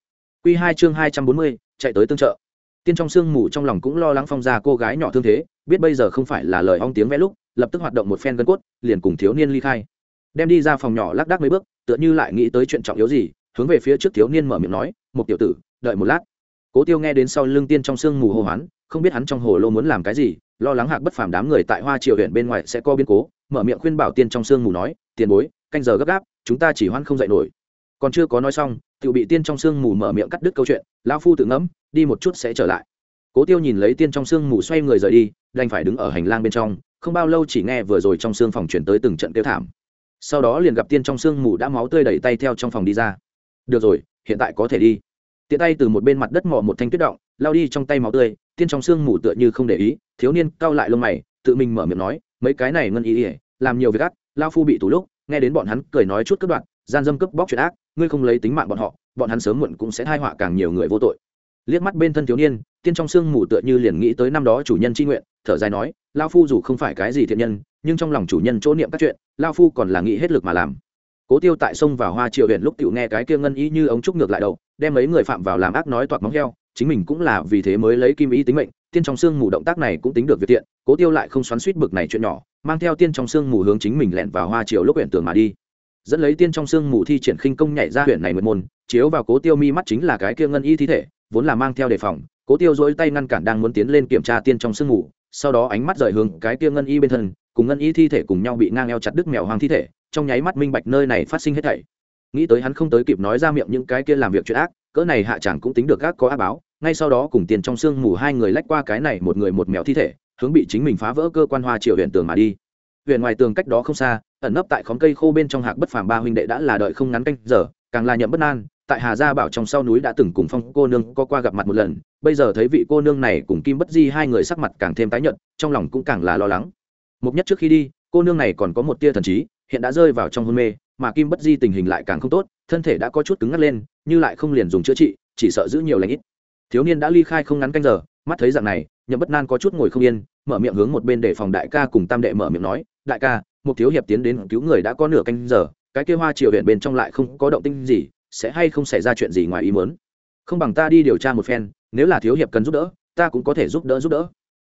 Q hai chương hai trăm bốn mươi, chạy tới tương trợ. Tiên trong xương mù trong lòng cũng lo lắng phong ra cô gái nhỏ thương thế, biết bây giờ không phải là lời ong tiếng vẽ lúc, lập tức hoạt động một phen gân cốt, liền cùng thiếu niên ly khai. Đem đi ra phòng nhỏ lác đác mấy bước, tựa như lại nghĩ tới chuyện trọng yếu gì, hướng về phía trước thiếu niên mở miệng nói một tiểu tử, đợi một lát. Cố tiêu nghe đến sau lưng tiên trong sương mù hô hoán không biết hắn trong hồ lô muốn làm cái gì, lo lắng hạc bất phàm đám người tại hoa triều huyện bên ngoài sẽ có biến cố, mở miệng khuyên bảo tiên trong sương mù nói, tiền bối, canh giờ gấp gáp, chúng ta chỉ hoan không dậy nổi. Còn chưa có nói xong tự bị tiên trong sương mù mở miệng cắt đứt câu chuyện, lão phu tự ngẫm, đi một chút sẽ trở lại. Cố tiêu nhìn lấy tiên trong sương mù xoay người rời đi, đành phải đứng ở hành lang bên trong, không bao lâu chỉ nghe vừa rồi trong sương phòng chuyển tới từng trận kêu thảm. Sau đó liền gặp tiên trong sương mù đã máu tươi đẩy tay theo trong phòng đi ra. Được rồi, hiện tại có thể đi. Tiện tay từ một bên mặt đất mò một thanh tuyết động, lao đi trong tay máu tươi tiên trong sương mù tựa như không để ý, thiếu niên cao lại lông mày, tự mình mở miệng nói, mấy cái này ngân ý ỉa, làm nhiều việc ác, lao phu bị tủ lúc, nghe đến bọn hắn cười nói chút cướp đoạn, gian dâm cướp bóc chuyện ác, ngươi không lấy tính mạng bọn họ, bọn hắn sớm muộn cũng sẽ thai họa càng nhiều người vô tội. Liếc mắt bên thân thiếu niên, tiên trong sương mù tựa như liền nghĩ tới năm đó chủ nhân tri nguyện, thở dài nói, lao phu dù không phải cái gì thiện nhân, nhưng trong lòng chủ nhân chỗ niệm các chuyện, lao phu còn là nghĩ hết lực mà làm. Cố tiêu tại sông vào hoa triều huyện lúc tiểu nghe cái kia ngân ý như ống trúc ngược lại đầu, đem mấy người phạm vào làm ác nói toạc móng heo chính mình cũng là vì thế mới lấy kim ý tính mệnh, tiên trong xương mù động tác này cũng tính được việc tiện, cố tiêu lại không xoắn suýt bực này chuyện nhỏ, mang theo tiên trong xương mù hướng chính mình lẹn vào hoa triều lúc huyện tường mà đi. Dẫn lấy tiên trong xương mù thi triển khinh công nhảy ra huyện này một môn, chiếu vào cố tiêu mi mắt chính là cái kia ngân y thi thể, vốn là mang theo đề phòng, cố tiêu dỗi tay ngăn cản đang muốn tiến lên kiểm tra tiên trong xương mù, sau đó ánh mắt rời hướng cái kia ngân y bên thân, cùng ngân y thi thể cùng nhau bị ngang eo chặt đứt mèo hoàng thi thể, trong nháy mắt minh bạch nơi này phát sinh hết thảy. Nghĩ tới hắn không tới kịp nói ra miệng những cái kia làm việc chuyện ác, cỡ này hạ chẳng cũng tính được gác có ác báo ngay sau đó cùng tiền trong xương mù hai người lách qua cái này một người một mèo thi thể, hướng bị chính mình phá vỡ cơ quan hoa triều huyện tường mà đi. Huyện ngoài tường cách đó không xa, ẩn nấp tại khóm cây khô bên trong hạc bất phàm ba huynh đệ đã là đợi không ngắn canh giờ, càng là nhậm bất an tại hà gia bảo trong sau núi đã từng cùng phong cô nương có qua gặp mặt một lần, bây giờ thấy vị cô nương này cùng kim bất di hai người sắc mặt càng thêm tái nhợt, trong lòng cũng càng là lo lắng. Mục nhất trước khi đi, cô nương này còn có một tia thần trí, hiện đã rơi vào trong hôn mê, mà kim bất di tình hình lại càng không tốt, thân thể đã có chút cứng ngắt lên, như lại không liền dùng chữa trị, chỉ sợ giữ nhiều lãnh ít thiếu niên đã ly khai không ngắn canh giờ, mắt thấy dạng này, nhậm bất nan có chút ngồi không yên, mở miệng hướng một bên để phòng đại ca cùng tam đệ mở miệng nói, đại ca, một thiếu hiệp tiến đến cứu người đã có nửa canh giờ, cái kia hoa triều huyện bên trong lại không có động tinh gì, sẽ hay không xảy ra chuyện gì ngoài ý muốn? Không bằng ta đi điều tra một phen, nếu là thiếu hiệp cần giúp đỡ, ta cũng có thể giúp đỡ giúp đỡ.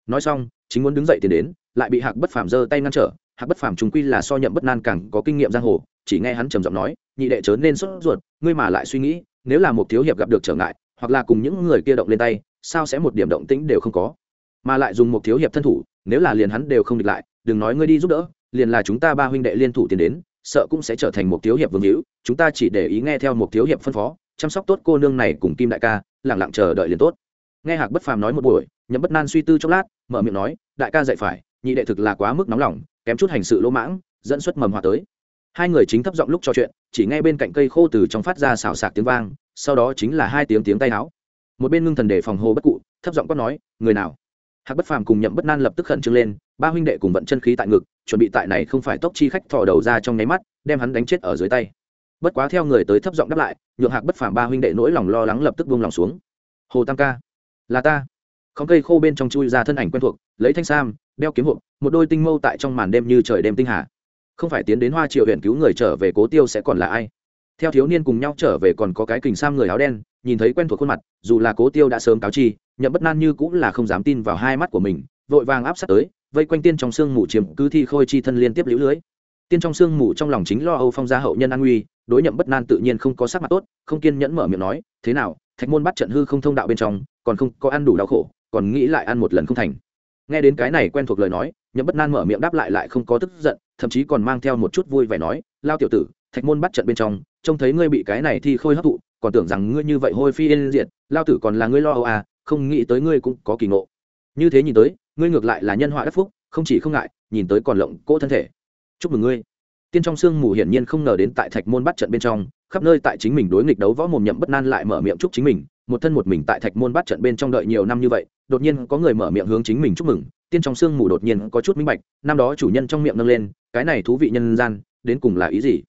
Nói xong, chính muốn đứng dậy tiến đến, lại bị hạc bất phàm giơ tay ngăn trở. Hạc bất phàm chúng quy là so nhậm bất nan càng có kinh nghiệm giang hồ, chỉ nghe hắn trầm giọng nói, nhị đệ chớ nên sốt ruột, ngươi mà lại suy nghĩ, nếu là một thiếu hiệp gặp được trở ngại hoặc là cùng những người kia động lên tay, sao sẽ một điểm động tĩnh đều không có? Mà lại dùng một thiếu hiệp thân thủ, nếu là liền hắn đều không địch lại, đừng nói ngươi đi giúp đỡ, liền là chúng ta ba huynh đệ liên thủ tiến đến, sợ cũng sẽ trở thành một thiếu hiệp vương hữu, chúng ta chỉ để ý nghe theo một thiếu hiệp phân phó, chăm sóc tốt cô nương này cùng kim đại ca lẳng lặng chờ đợi liền tốt. Nghe hạc bất phàm nói một buổi, nhậm bất nan suy tư chốc lát, mở miệng nói, đại ca dạy phải, nhị đệ thực là quá mức nóng lòng, kém chút hành sự lỗ mãng, dẫn xuất mầm hòa tới. Hai người chính thấp giọng lúc trò chuyện, chỉ nghe bên cạnh cây khô từ trong phát ra xào xạc tiếng vang sau đó chính là hai tiếng tiếng tay áo một bên ngưng thần để phòng hồ bất cụ, thấp giọng quát nói, người nào? Hạc bất phàm cùng nhậm bất nan lập tức khẩn trương lên, ba huynh đệ cùng vận chân khí tại ngực, chuẩn bị tại này không phải tốc chi khách thò đầu ra trong nháy mắt, đem hắn đánh chết ở dưới tay. Bất quá theo người tới thấp giọng đáp lại, nhượng hạc bất phàm ba huynh đệ nỗi lòng lo lắng lập tức buông lòng xuống. Hồ tam ca, là ta. Không cây khô bên trong chui ra thân ảnh quen thuộc, lấy thanh sam, đeo kiếm hộp, một đôi tinh mâu tại trong màn đêm như trời đêm tinh hà. Không phải tiến đến hoa triều huyện cứu người trở về cố tiêu sẽ còn là ai? Theo thiếu niên cùng nhau trở về còn có cái kình sam người áo đen, nhìn thấy quen thuộc khuôn mặt, dù là cố tiêu đã sớm cáo chi, nhậm bất nan như cũng là không dám tin vào hai mắt của mình, vội vàng áp sát tới, vây quanh tiên trong sương mù chiếm cứ thi khôi chi thân liên tiếp lũ lưới. Tiên trong sương mù trong lòng chính lo âu phong gia hậu nhân an nguy, đối nhậm bất nan tự nhiên không có sắc mặt tốt, không kiên nhẫn mở miệng nói, thế nào, thạch môn bắt trận hư không thông đạo bên trong, còn không có ăn đủ đau khổ, còn nghĩ lại ăn một lần không thành. Nghe đến cái này quen thuộc lời nói, nhậm bất nan mở miệng đáp lại lại không có tức giận, thậm chí còn mang theo một chút vui vẻ nói, lao tiểu tử thạch môn bắt trận bên trong, trông thấy ngươi bị cái này thì khôi hấp thụ, còn tưởng rằng ngươi như vậy hôi phi yên diệt, lao tử còn là ngươi lo âu à không nghĩ tới ngươi cũng có kỳ ngộ. Như thế nhìn tới, ngươi ngược lại là nhân họa đắc phúc, không chỉ không ngại, nhìn tới còn lộng cỗ thân thể. Chúc mừng ngươi. Tiên trong sương mù hiển nhiên không ngờ đến tại thạch môn bắt trận bên trong, khắp nơi tại chính mình đối nghịch đấu võ mồm nhậm bất nan lại mở miệng chúc chính mình, một thân một mình tại thạch môn bắt trận bên trong đợi nhiều năm như vậy, đột nhiên có người mở miệng hướng chính mình chúc mừng, tiên trong sương mù đột nhiên có chút minh bạch, năm đó chủ nhân trong miệng nâng lên, cái này thú vị nhân gian, đến cùng là ý gì?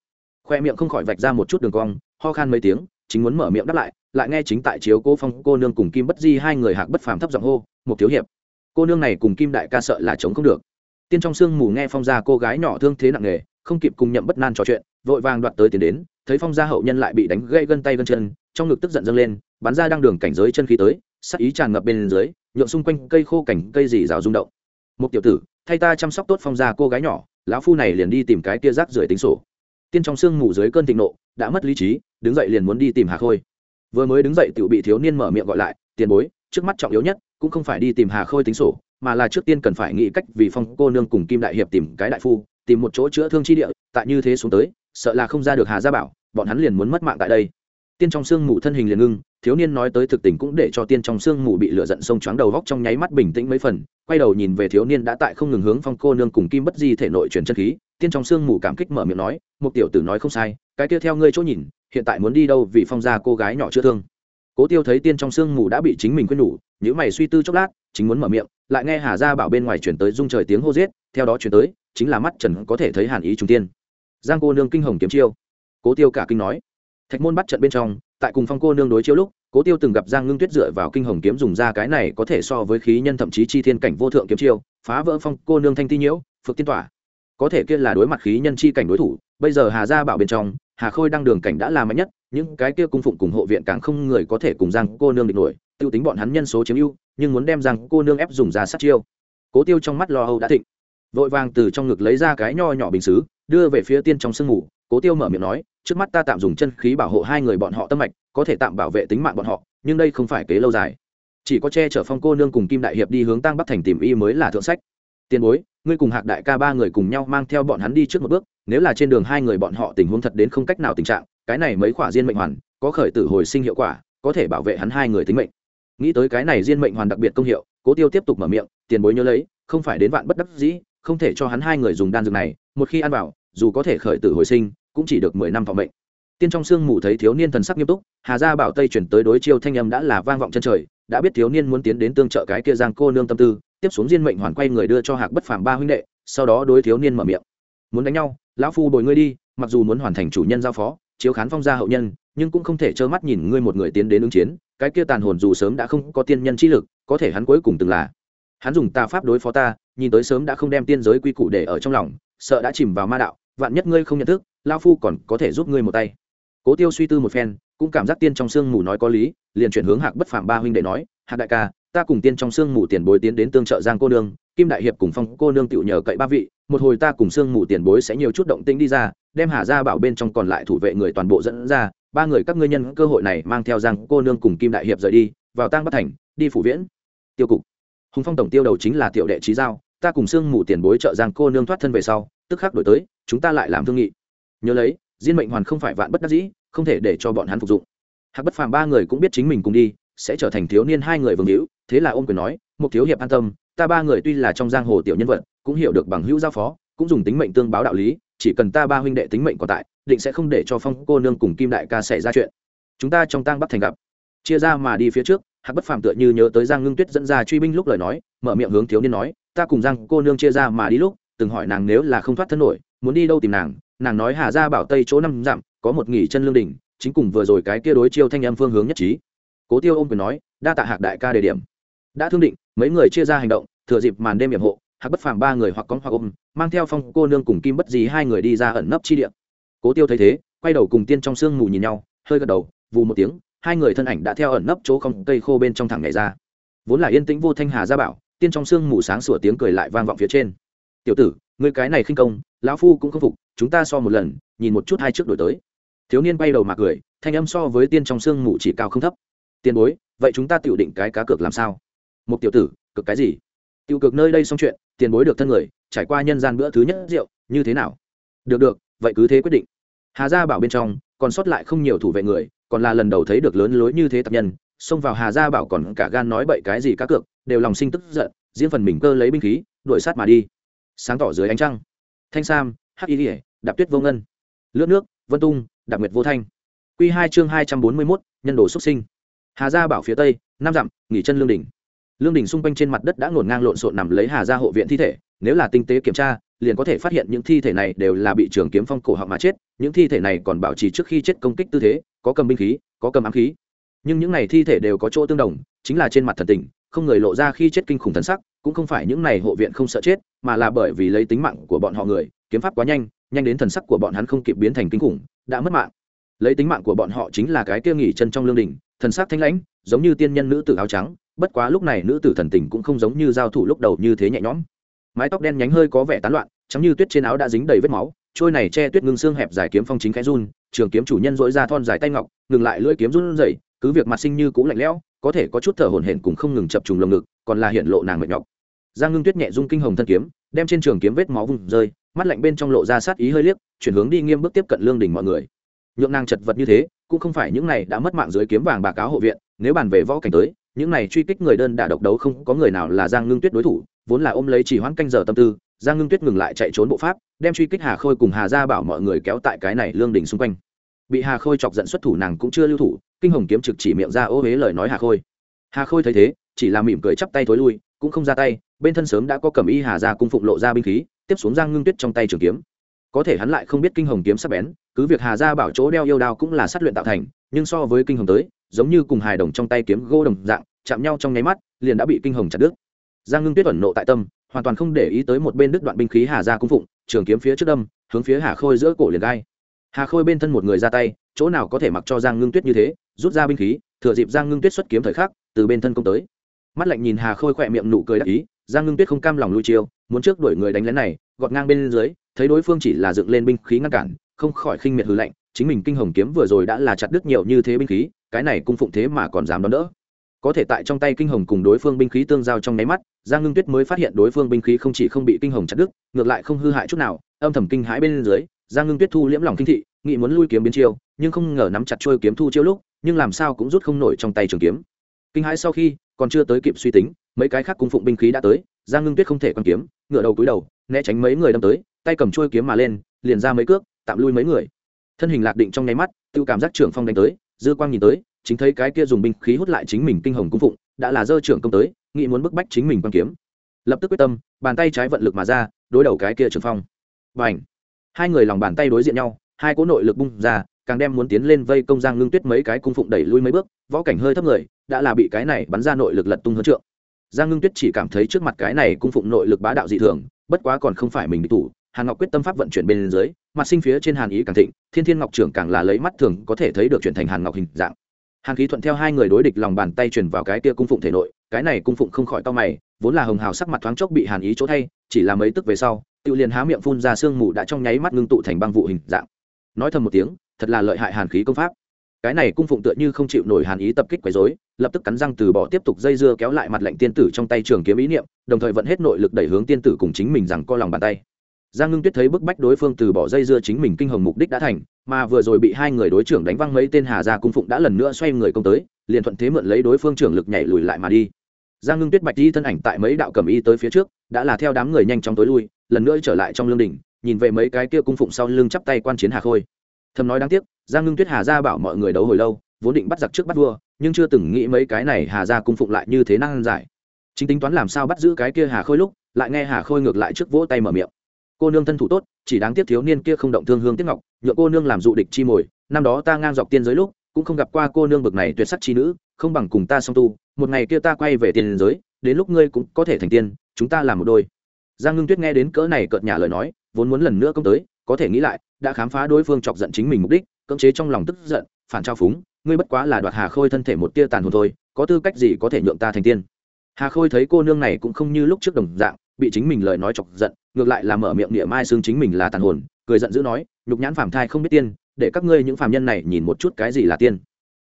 Khoe miệng không khỏi vạch ra một chút đường cong, ho khan mấy tiếng, chính muốn mở miệng đáp lại lại nghe chính tại chiếu cô phong cô nương cùng kim bất di hai người hạc bất phàm thấp giọng hô một thiếu hiệp, cô nương này cùng kim đại ca sợ là chống không được. Tiên trong sương mù nghe phong gia cô gái nhỏ thương thế nặng nề, không kịp cùng nhậm bất nan trò chuyện, vội vàng đoạt tới tiền đến, thấy phong gia hậu nhân lại bị đánh gây gân tay gân chân, trong ngực tức giận dâng lên, bắn ra đang đường cảnh giới chân khí tới, sắc ý tràn ngập bên dưới nhuộm xung quanh cây khô cảnh cây dì rào rung động. Một tiểu tử, thay ta chăm sóc tốt phong gia cô gái nhỏ, lão phu này liền đi tìm cái tia rác rưởi tính sổ tiên trong sương mù dưới cơn thịnh nộ, đã mất lý trí, đứng dậy liền muốn đi tìm hà khôi. Vừa mới đứng dậy tự bị thiếu niên mở miệng gọi lại, tiền bối, trước mắt trọng yếu nhất, cũng không phải đi tìm hà khôi tính sổ, mà là trước tiên cần phải nghĩ cách vì phong cô nương cùng kim đại hiệp tìm cái đại phu, tìm một chỗ chữa thương chi địa, tại như thế xuống tới, sợ là không ra được hà gia bảo, bọn hắn liền muốn mất mạng tại đây. Tiên trong sương mù thân hình liền ngưng, thiếu niên nói tới thực tình cũng để cho tiên trong sương mù bị lửa giận sông choáng đầu góc trong nháy mắt bình tĩnh mấy phần, quay đầu nhìn về thiếu niên đã tại không ngừng hướng phong cô nương cùng kim bất di thể nội truyền chân khí tiên trong sương mù cảm kích mở miệng nói một tiểu tử nói không sai, cái kia theo ngươi chỗ nhìn, hiện tại muốn đi đâu vì phong gia cô gái nhỏ chưa thương. Cố tiêu thấy tiên trong sương mù đã bị chính mình quên nhủ nhữ mày suy tư chốc lát, chính muốn mở miệng, lại nghe hà gia bảo bên ngoài chuyển tới rung trời tiếng hô giết, theo đó chuyển tới, chính là mắt trần có thể thấy hàn ý trung tiên. Giang cô nương kinh hồng kiếm chiêu. Cố tiêu cả kinh nói, thạch môn bắt trận bên trong, tại cùng phong cô nương đối chiêu lúc, cố tiêu từng gặp giang ngưng tuyết dựa vào kinh hồng kiếm dùng ra cái này có thể so với khí nhân thậm chí chi thiên cảnh vô thượng kiếm chiêu, phá vỡ phong cô nương thanh ti nhiễu phược tiên tỏa có thể kia là đối mặt khí nhân chi cảnh đối thủ, bây giờ hà gia bảo bên trong, hà khôi đang đường cảnh đã là mạnh nhất, những cái kia cung phụng cùng hộ viện càng không người có thể cùng giang cô nương địch nổi, tiêu tính bọn hắn nhân số chiếm ưu, nhưng muốn đem giang cô nương ép dùng ra sát chiêu. Cố tiêu trong mắt lo âu đã thịnh. Vội vàng từ trong ngực lấy ra cái nho nhỏ bình xứ, đưa về phía tiên trong sương mù. Cố tiêu mở miệng nói, trước mắt ta tạm dùng chân khí bảo hộ hai người bọn họ tâm mạch, có thể tạm bảo vệ tính mạng bọn họ, nhưng đây không phải kế lâu dài. Chỉ có che chở phong cô nương cùng kim đại hiệp đi hướng tăng bắc thành tìm y mới là thượng sách. Tiền bối ngươi cùng hạc đại ca ba người cùng nhau mang theo bọn hắn đi trước một bước, nếu là trên đường hai người bọn họ tình huống thật đến không cách nào tình trạng, cái này mấy khỏa diên mệnh hoàn, có khởi tử hồi sinh hiệu quả, có thể bảo vệ hắn hai người tính mệnh. Nghĩ tới cái này diên mệnh hoàn đặc biệt công hiệu, cố tiêu tiếp tục mở miệng, tiền bối nhớ lấy, không phải đến vạn bất đắc dĩ, không thể cho hắn hai người dùng đan dược này, một khi ăn vào, dù có thể khởi tử hồi sinh, cũng chỉ được mười năm phòng mệnh. Tiên trong sương mù thấy thiếu niên thần sắc nghiêm túc, hà gia bảo tây chuyển tới đối chiêu thanh âm đã là vang vọng chân trời, đã biết thiếu niên muốn tiến đến tương trợ cái kia giang cô nương tâm tư tiếp xuống diên mệnh hoàn quay người đưa cho hạc bất phàm ba huynh đệ, sau đó đối thiếu niên mở miệng. Muốn đánh nhau, lão phu bồi ngươi đi, mặc dù muốn hoàn thành chủ nhân giao phó, chiếu khán phong gia hậu nhân, nhưng cũng không thể trơ mắt nhìn ngươi một người tiến đến ứng chiến, cái kia tàn hồn dù sớm đã không có tiên nhân chi lực, có thể hắn cuối cùng từng là. Hắn dùng tà pháp đối phó ta, nhìn tới sớm đã không đem tiên giới quy củ để ở trong lòng, sợ đã chìm vào ma đạo, vạn nhất ngươi không nhận thức lao phu còn có thể giúp ngươi một tay. Cố tiêu suy tư một phen, cũng cảm giác tiên trong sương mù nói có lý, liền chuyển hướng hạc bất phàm ba huynh đệ nói, hạc đại ca ta cùng tiên trong sương mù tiền bối tiến đến tương trợ giang cô nương, kim đại hiệp cùng phong cô nương tựu nhờ cậy ba vị, một hồi ta cùng sương mù tiền bối sẽ nhiều chút động tĩnh đi ra, đem hà ra bảo bên trong còn lại thủ vệ người toàn bộ dẫn ra, ba người các ngươi nhân cơ hội này mang theo giang cô nương cùng kim đại hiệp rời đi, vào tang bất thành, đi phủ viễn. Tiêu cục. Hùng phong tổng tiêu đầu chính là tiểu đệ trí giao, ta cùng sương mù tiền bối trợ giang cô nương thoát thân về sau, tức khắc đổi tới, chúng ta lại làm thương nghị. Nhớ lấy, diên mệnh hoàn không phải vạn bất đắc dĩ, không thể để cho bọn hắn phục dụng. Hạc bất phàm ba người cũng biết chính mình cùng đi sẽ trở thành thiếu niên hai người vương hữu, thế là ôm quyền nói một thiếu hiệp an tâm, ta ba người tuy là trong giang hồ tiểu nhân vật, cũng hiểu được bằng hữu giao phó, cũng dùng tính mệnh tương báo đạo lý, chỉ cần ta ba huynh đệ tính mệnh còn tại, định sẽ không để cho phong cô nương cùng kim đại ca xảy ra chuyện. Chúng ta trong tang bắt thành gặp. Chia ra mà đi phía trước, hạc bất phàm tựa như nhớ tới giang ngưng tuyết dẫn ra truy binh lúc lời nói, mở miệng hướng thiếu niên nói, ta cùng giang cô nương chia ra mà đi lúc, từng hỏi nàng nếu là không thoát thân nổi, muốn đi đâu tìm nàng nàng nói hà ra bảo tây chỗ năm dặm, có một nghỉ chân lương đỉnh, chính cùng vừa rồi cái kia đối chiêu thanh âm phương hướng nhất trí cố tiêu ôm quyền nói, đa tạ hạc đại ca đề điểm. Đã thương định, mấy người chia ra hành động, thừa dịp màn đêm hiểm hộ, hạc bất phàm ba người hoặc con hoặc ôm, mang theo phong cô nương cùng kim bất gì hai người đi ra ẩn nấp chi điện cố tiêu thấy thế, quay đầu cùng tiên trong sương mù nhìn nhau, hơi gật đầu, vù một tiếng, hai người thân ảnh đã theo ẩn nấp chỗ không, cây khô bên trong thẳng này ra. Vốn là yên tĩnh vô thanh hà gia bảo, tiên trong sương mù sáng sủa tiếng cười lại vang vọng phía trên. Tiểu tử người cái này khinh công, lão phu cũng không phục, chúng ta so một lần, nhìn một chút hai trước đổi tới. Thiếu niên bay đầu mà cười, thanh âm so với tiên trong sương mù chỉ cao không thấp tiền bối, vậy chúng ta tự định cái cá cược làm sao? Một tiểu tử cực cái gì? Tiêu cực nơi đây xong chuyện, tiền bối được thân người, trải qua nhân gian bữa thứ nhất rượu, như thế nào? Được được, vậy cứ thế quyết định. Hà gia bảo bên trong, còn sót lại không nhiều thủ vệ người, còn là lần đầu thấy được lớn lối như thế tập nhân, xông vào hà gia bảo còn cả gan nói bậy cái gì cá cược, đều lòng sinh tức giận diễn phần mình cơ lấy binh khí, đuổi sát mà đi. Sáng tỏ dưới ánh trăng, thanh sam, hắc y ỉa đạp tuyết vô ngân, lướt nước, vân tung, đạp nguyệt vô thanh. Q hai chương hai trăm bốn mươi mốt, nhân đồ xuất sinh hà gia bảo phía tây, năm dặm, nghỉ chân lương đình lương đình xung quanh trên mặt đất đã ngổn ngang lộn xộn nằm lấy hà gia hộ viện thi thể. Nếu là tinh tế kiểm tra, liền có thể phát hiện những thi thể này đều là bị trường kiếm phong cổ họng mà chết. Những thi thể này còn bảo trì trước khi chết công kích tư thế, có cầm binh khí, có cầm ám khí. Nhưng những này thi thể đều có chỗ tương đồng, chính là trên mặt thần tình, không người lộ ra khi chết kinh khủng thần sắc, cũng không phải những này hộ viện không sợ chết, mà là bởi vì lấy tính mạng của bọn họ người, kiếm pháp quá nhanh nhanh đến thần sắc của bọn hắn không kịp biến thành kinh khủng, đã mất mạng. Lấy tính mạng của bọn họ chính là cái kia nghỉ chân trong lương đình thần sắc thanh lãnh, giống như tiên nhân nữ tử áo trắng, bất quá lúc này nữ tử thần tình cũng không giống như giao thủ lúc đầu như thế nhẹ nhõm. Mái tóc đen nhánh hơi có vẻ tán loạn, trắng như tuyết trên áo đã dính đầy vết máu, trôi này che tuyết ngưng xương hẹp dài kiếm phong chính khẽ run, trường kiếm chủ nhân dỗi ra thon dài tay ngọc, ngừng lại lưỡi kiếm run rẩy, cứ việc mặt sinh như cũng lạnh lẽo, có thể có chút thở hổn hển cùng không ngừng chập trùng lồng ngực, còn là hiện lộ nàng mệt nhọc. Giang ngưng tuyết nhẹ dung kinh hồng thân kiếm, đem trên trường kiếm vết máu vùng rơi, mắt lạnh bên trong lộ ra sát ý hơi liếc, chuyển hướng đi nghiêm bước tiếp cận lương đình mọi người nhượng nàng chật vật như thế, cũng không phải những này đã mất mạng dưới kiếm vàng bà cáo hộ viện, nếu bàn về võ cảnh tới, những này truy kích người đơn đả độc đấu không có người nào là giang ngưng tuyết đối thủ, vốn là ôm lấy chỉ hoãn canh giờ tâm tư, giang ngưng tuyết ngừng lại chạy trốn bộ pháp, đem truy kích hà khôi cùng hà gia bảo mọi người kéo tại cái này lương đình xung quanh. Bị hà khôi chọc giận xuất thủ nàng cũng chưa lưu thủ, kinh hồng kiếm trực chỉ miệng ra ô huế lời nói hà khôi. Hà khôi thấy thế, chỉ là mỉm cười chắp tay thối lui, cũng không ra tay, bên thân sớm đã có cầm y hà ra cung phụng lộ ra binh khí, tiếp xuống giang ngưng tuyết trong tay trường kiếm. Có thể hắn lại không biết kinh hồng kiếm sắp bén cứ việc hà Gia bảo chỗ đeo yêu đao cũng là sát luyện tạo thành, nhưng so với kinh hồng tới, giống như cùng hài đồng trong tay kiếm gỗ đồng dạng, chạm nhau trong nháy mắt, liền đã bị kinh hồng chặt đứt. Giang ngưng tuyết ẩn nộ tại tâm, hoàn toàn không để ý tới một bên đứt đoạn binh khí hà Gia cung phụng, trường kiếm phía trước đâm, hướng phía hà khôi giữa cổ liền gai. Hà khôi bên thân một người ra tay, chỗ nào có thể mặc cho giang ngưng tuyết như thế, rút ra binh khí, thừa dịp giang ngưng tuyết xuất kiếm thời khắc, từ bên thân công tới. Mắt lạnh nhìn hà khôi khỏe miệng nụ cười đắc ý, giang ngưng tuyết không cam lòng lui chiêu, muốn trước đuổi người đánh lén này, gọt ngang bên dưới, thấy đối phương chỉ là dựng lên binh khí ngăn cản không khỏi khinh miệt hư lạnh, chính mình kinh hồng kiếm vừa rồi đã là chặt đứt nhiều như thế binh khí, cái này cung phụng thế mà còn dám đón đỡ. Có thể tại trong tay kinh hồng cùng đối phương binh khí tương giao trong nháy mắt, giang ngưng tuyết mới phát hiện đối phương binh khí không chỉ không bị kinh hồng chặt đứt, ngược lại không hư hại chút nào, âm thầm kinh hãi bên dưới, giang ngưng tuyết thu liễm lòng kinh thị, nghĩ muốn lui kiếm biến chiêu, nhưng không ngờ nắm chặt trôi kiếm thu chiêu lúc, nhưng làm sao cũng rút không nổi trong tay trường kiếm. Kinh hãi sau khi, còn chưa tới kịp suy tính, mấy cái khác cung phụng binh khí đã tới, giang ngưng tuyết không thể quan kiếm ngựa đầu cúi đầu, né tránh mấy người đâm tới, tay cầm trôi kiếm mà lên, liền ra mấy cước tạm lui mấy người. Thân hình lạc định trong nháy mắt tự cảm giác trưởng phong đánh tới, dư quang nhìn tới, chính thấy cái kia dùng binh khí hút lại chính mình kinh hồng cung phụng, đã là dơ trưởng công tới, nghĩ muốn bức bách chính mình quan kiếm. Lập tức quyết tâm, bàn tay trái vận lực mà ra, đối đầu cái kia trường phong. Và ảnh hai người lòng bàn tay đối diện nhau, hai cỗ nội lực bung ra, càng đem muốn tiến lên vây công giang ngưng tuyết mấy cái cung phụng đẩy lui mấy bước, võ cảnh hơi thấp người, đã là bị cái này bắn ra nội lực lật tung hơn trượng. Giang ngưng tuyết chỉ cảm thấy trước mặt cái này cung phụng nội lực bá đạo dị thường, bất quá còn không phải mình bị thủ hàn ngọc quyết tâm pháp vận chuyển bên dưới, mặt sinh phía trên hàn ý càng thịnh, thiên thiên ngọc trưởng càng là lấy mắt thường có thể thấy được chuyển thành hàn ngọc hình dạng. Hàn khí thuận theo hai người đối địch lòng bàn tay truyền vào cái kia cung phụng thể nội, cái này cung phụng không khỏi to mày, vốn là hồng hào sắc mặt thoáng chốc bị hàn ý chỗ thay, chỉ là mấy tức về sau tự liền há miệng phun ra sương mù đã trong nháy mắt ngưng tụ thành băng vụ hình dạng. Nói thầm một tiếng, thật là lợi hại hàn khí công pháp. Cái này cung phụng tựa như không chịu nổi hàn ý tập kích quấy rối, lập tức cắn răng từ bỏ tiếp tục dây dưa kéo lại mặt lệnh tiên tử trong tay trường kiếm ý niệm, đồng thời vận hết nội lực đẩy hướng tiên tử cùng chính mình rằng co lòng bàn tay giang ngưng tuyết thấy bức bách đối phương từ bỏ dây dưa chính mình kinh hồng mục đích đã thành, mà vừa rồi bị hai người đối trưởng đánh văng mấy tên hà gia cung phụng đã lần nữa xoay người công tới, liền thuận thế mượn lấy đối phương trưởng lực nhảy lùi lại mà đi. Giang ngưng tuyết bạch đi thân ảnh tại mấy đạo cầm y tới phía trước, đã là theo đám người nhanh chóng tối lui, lần nữa trở lại trong lương đình nhìn về mấy cái kia cung phụng sau lưng chắp tay quan chiến hà khôi. Thầm nói đáng tiếc, giang ngưng tuyết hà gia bảo mọi người đấu hồi lâu, vốn định bắt giặc trước bắt vua, nhưng chưa từng nghĩ mấy cái này hà gia cung phụng lại như thế năng giải. Chính tính toán làm sao bắt giữ cái kia hà khôi lúc, lại nghe hà khôi ngược lại trước vỗ tay mở miệng cô nương thân thủ tốt, chỉ đáng tiếc thiếu niên kia không động thương hương tiếc ngọc nhựa cô nương làm dụ địch chi mồi. Năm đó ta ngang dọc tiên giới lúc, cũng không gặp qua cô nương bực này tuyệt sắc chi nữ, không bằng cùng ta song tu, một ngày kia ta quay về tiền giới, đến lúc ngươi cũng có thể thành tiên, chúng ta làm một đôi. Giang ngưng tuyết nghe đến cỡ này cợt nhả lời nói, vốn muốn lần nữa công tới, có thể nghĩ lại, đã khám phá đối phương chọc giận chính mình mục đích, cưỡng chế trong lòng tức giận, phản trao phúng, ngươi bất quá là đoạt hà khôi thân thể một tia tàn hồn thôi, có tư cách gì có thể nhượng ta thành tiên? Hà khôi thấy cô nương này cũng không như lúc trước đồng dạng bị chính mình lời nói chọc giận, ngược lại là mở miệng niệm mai xương chính mình là tàn hồn, cười giận dữ nói, nhục nhãn phàm thai không biết tiên, để các ngươi những phàm nhân này nhìn một chút cái gì là tiên.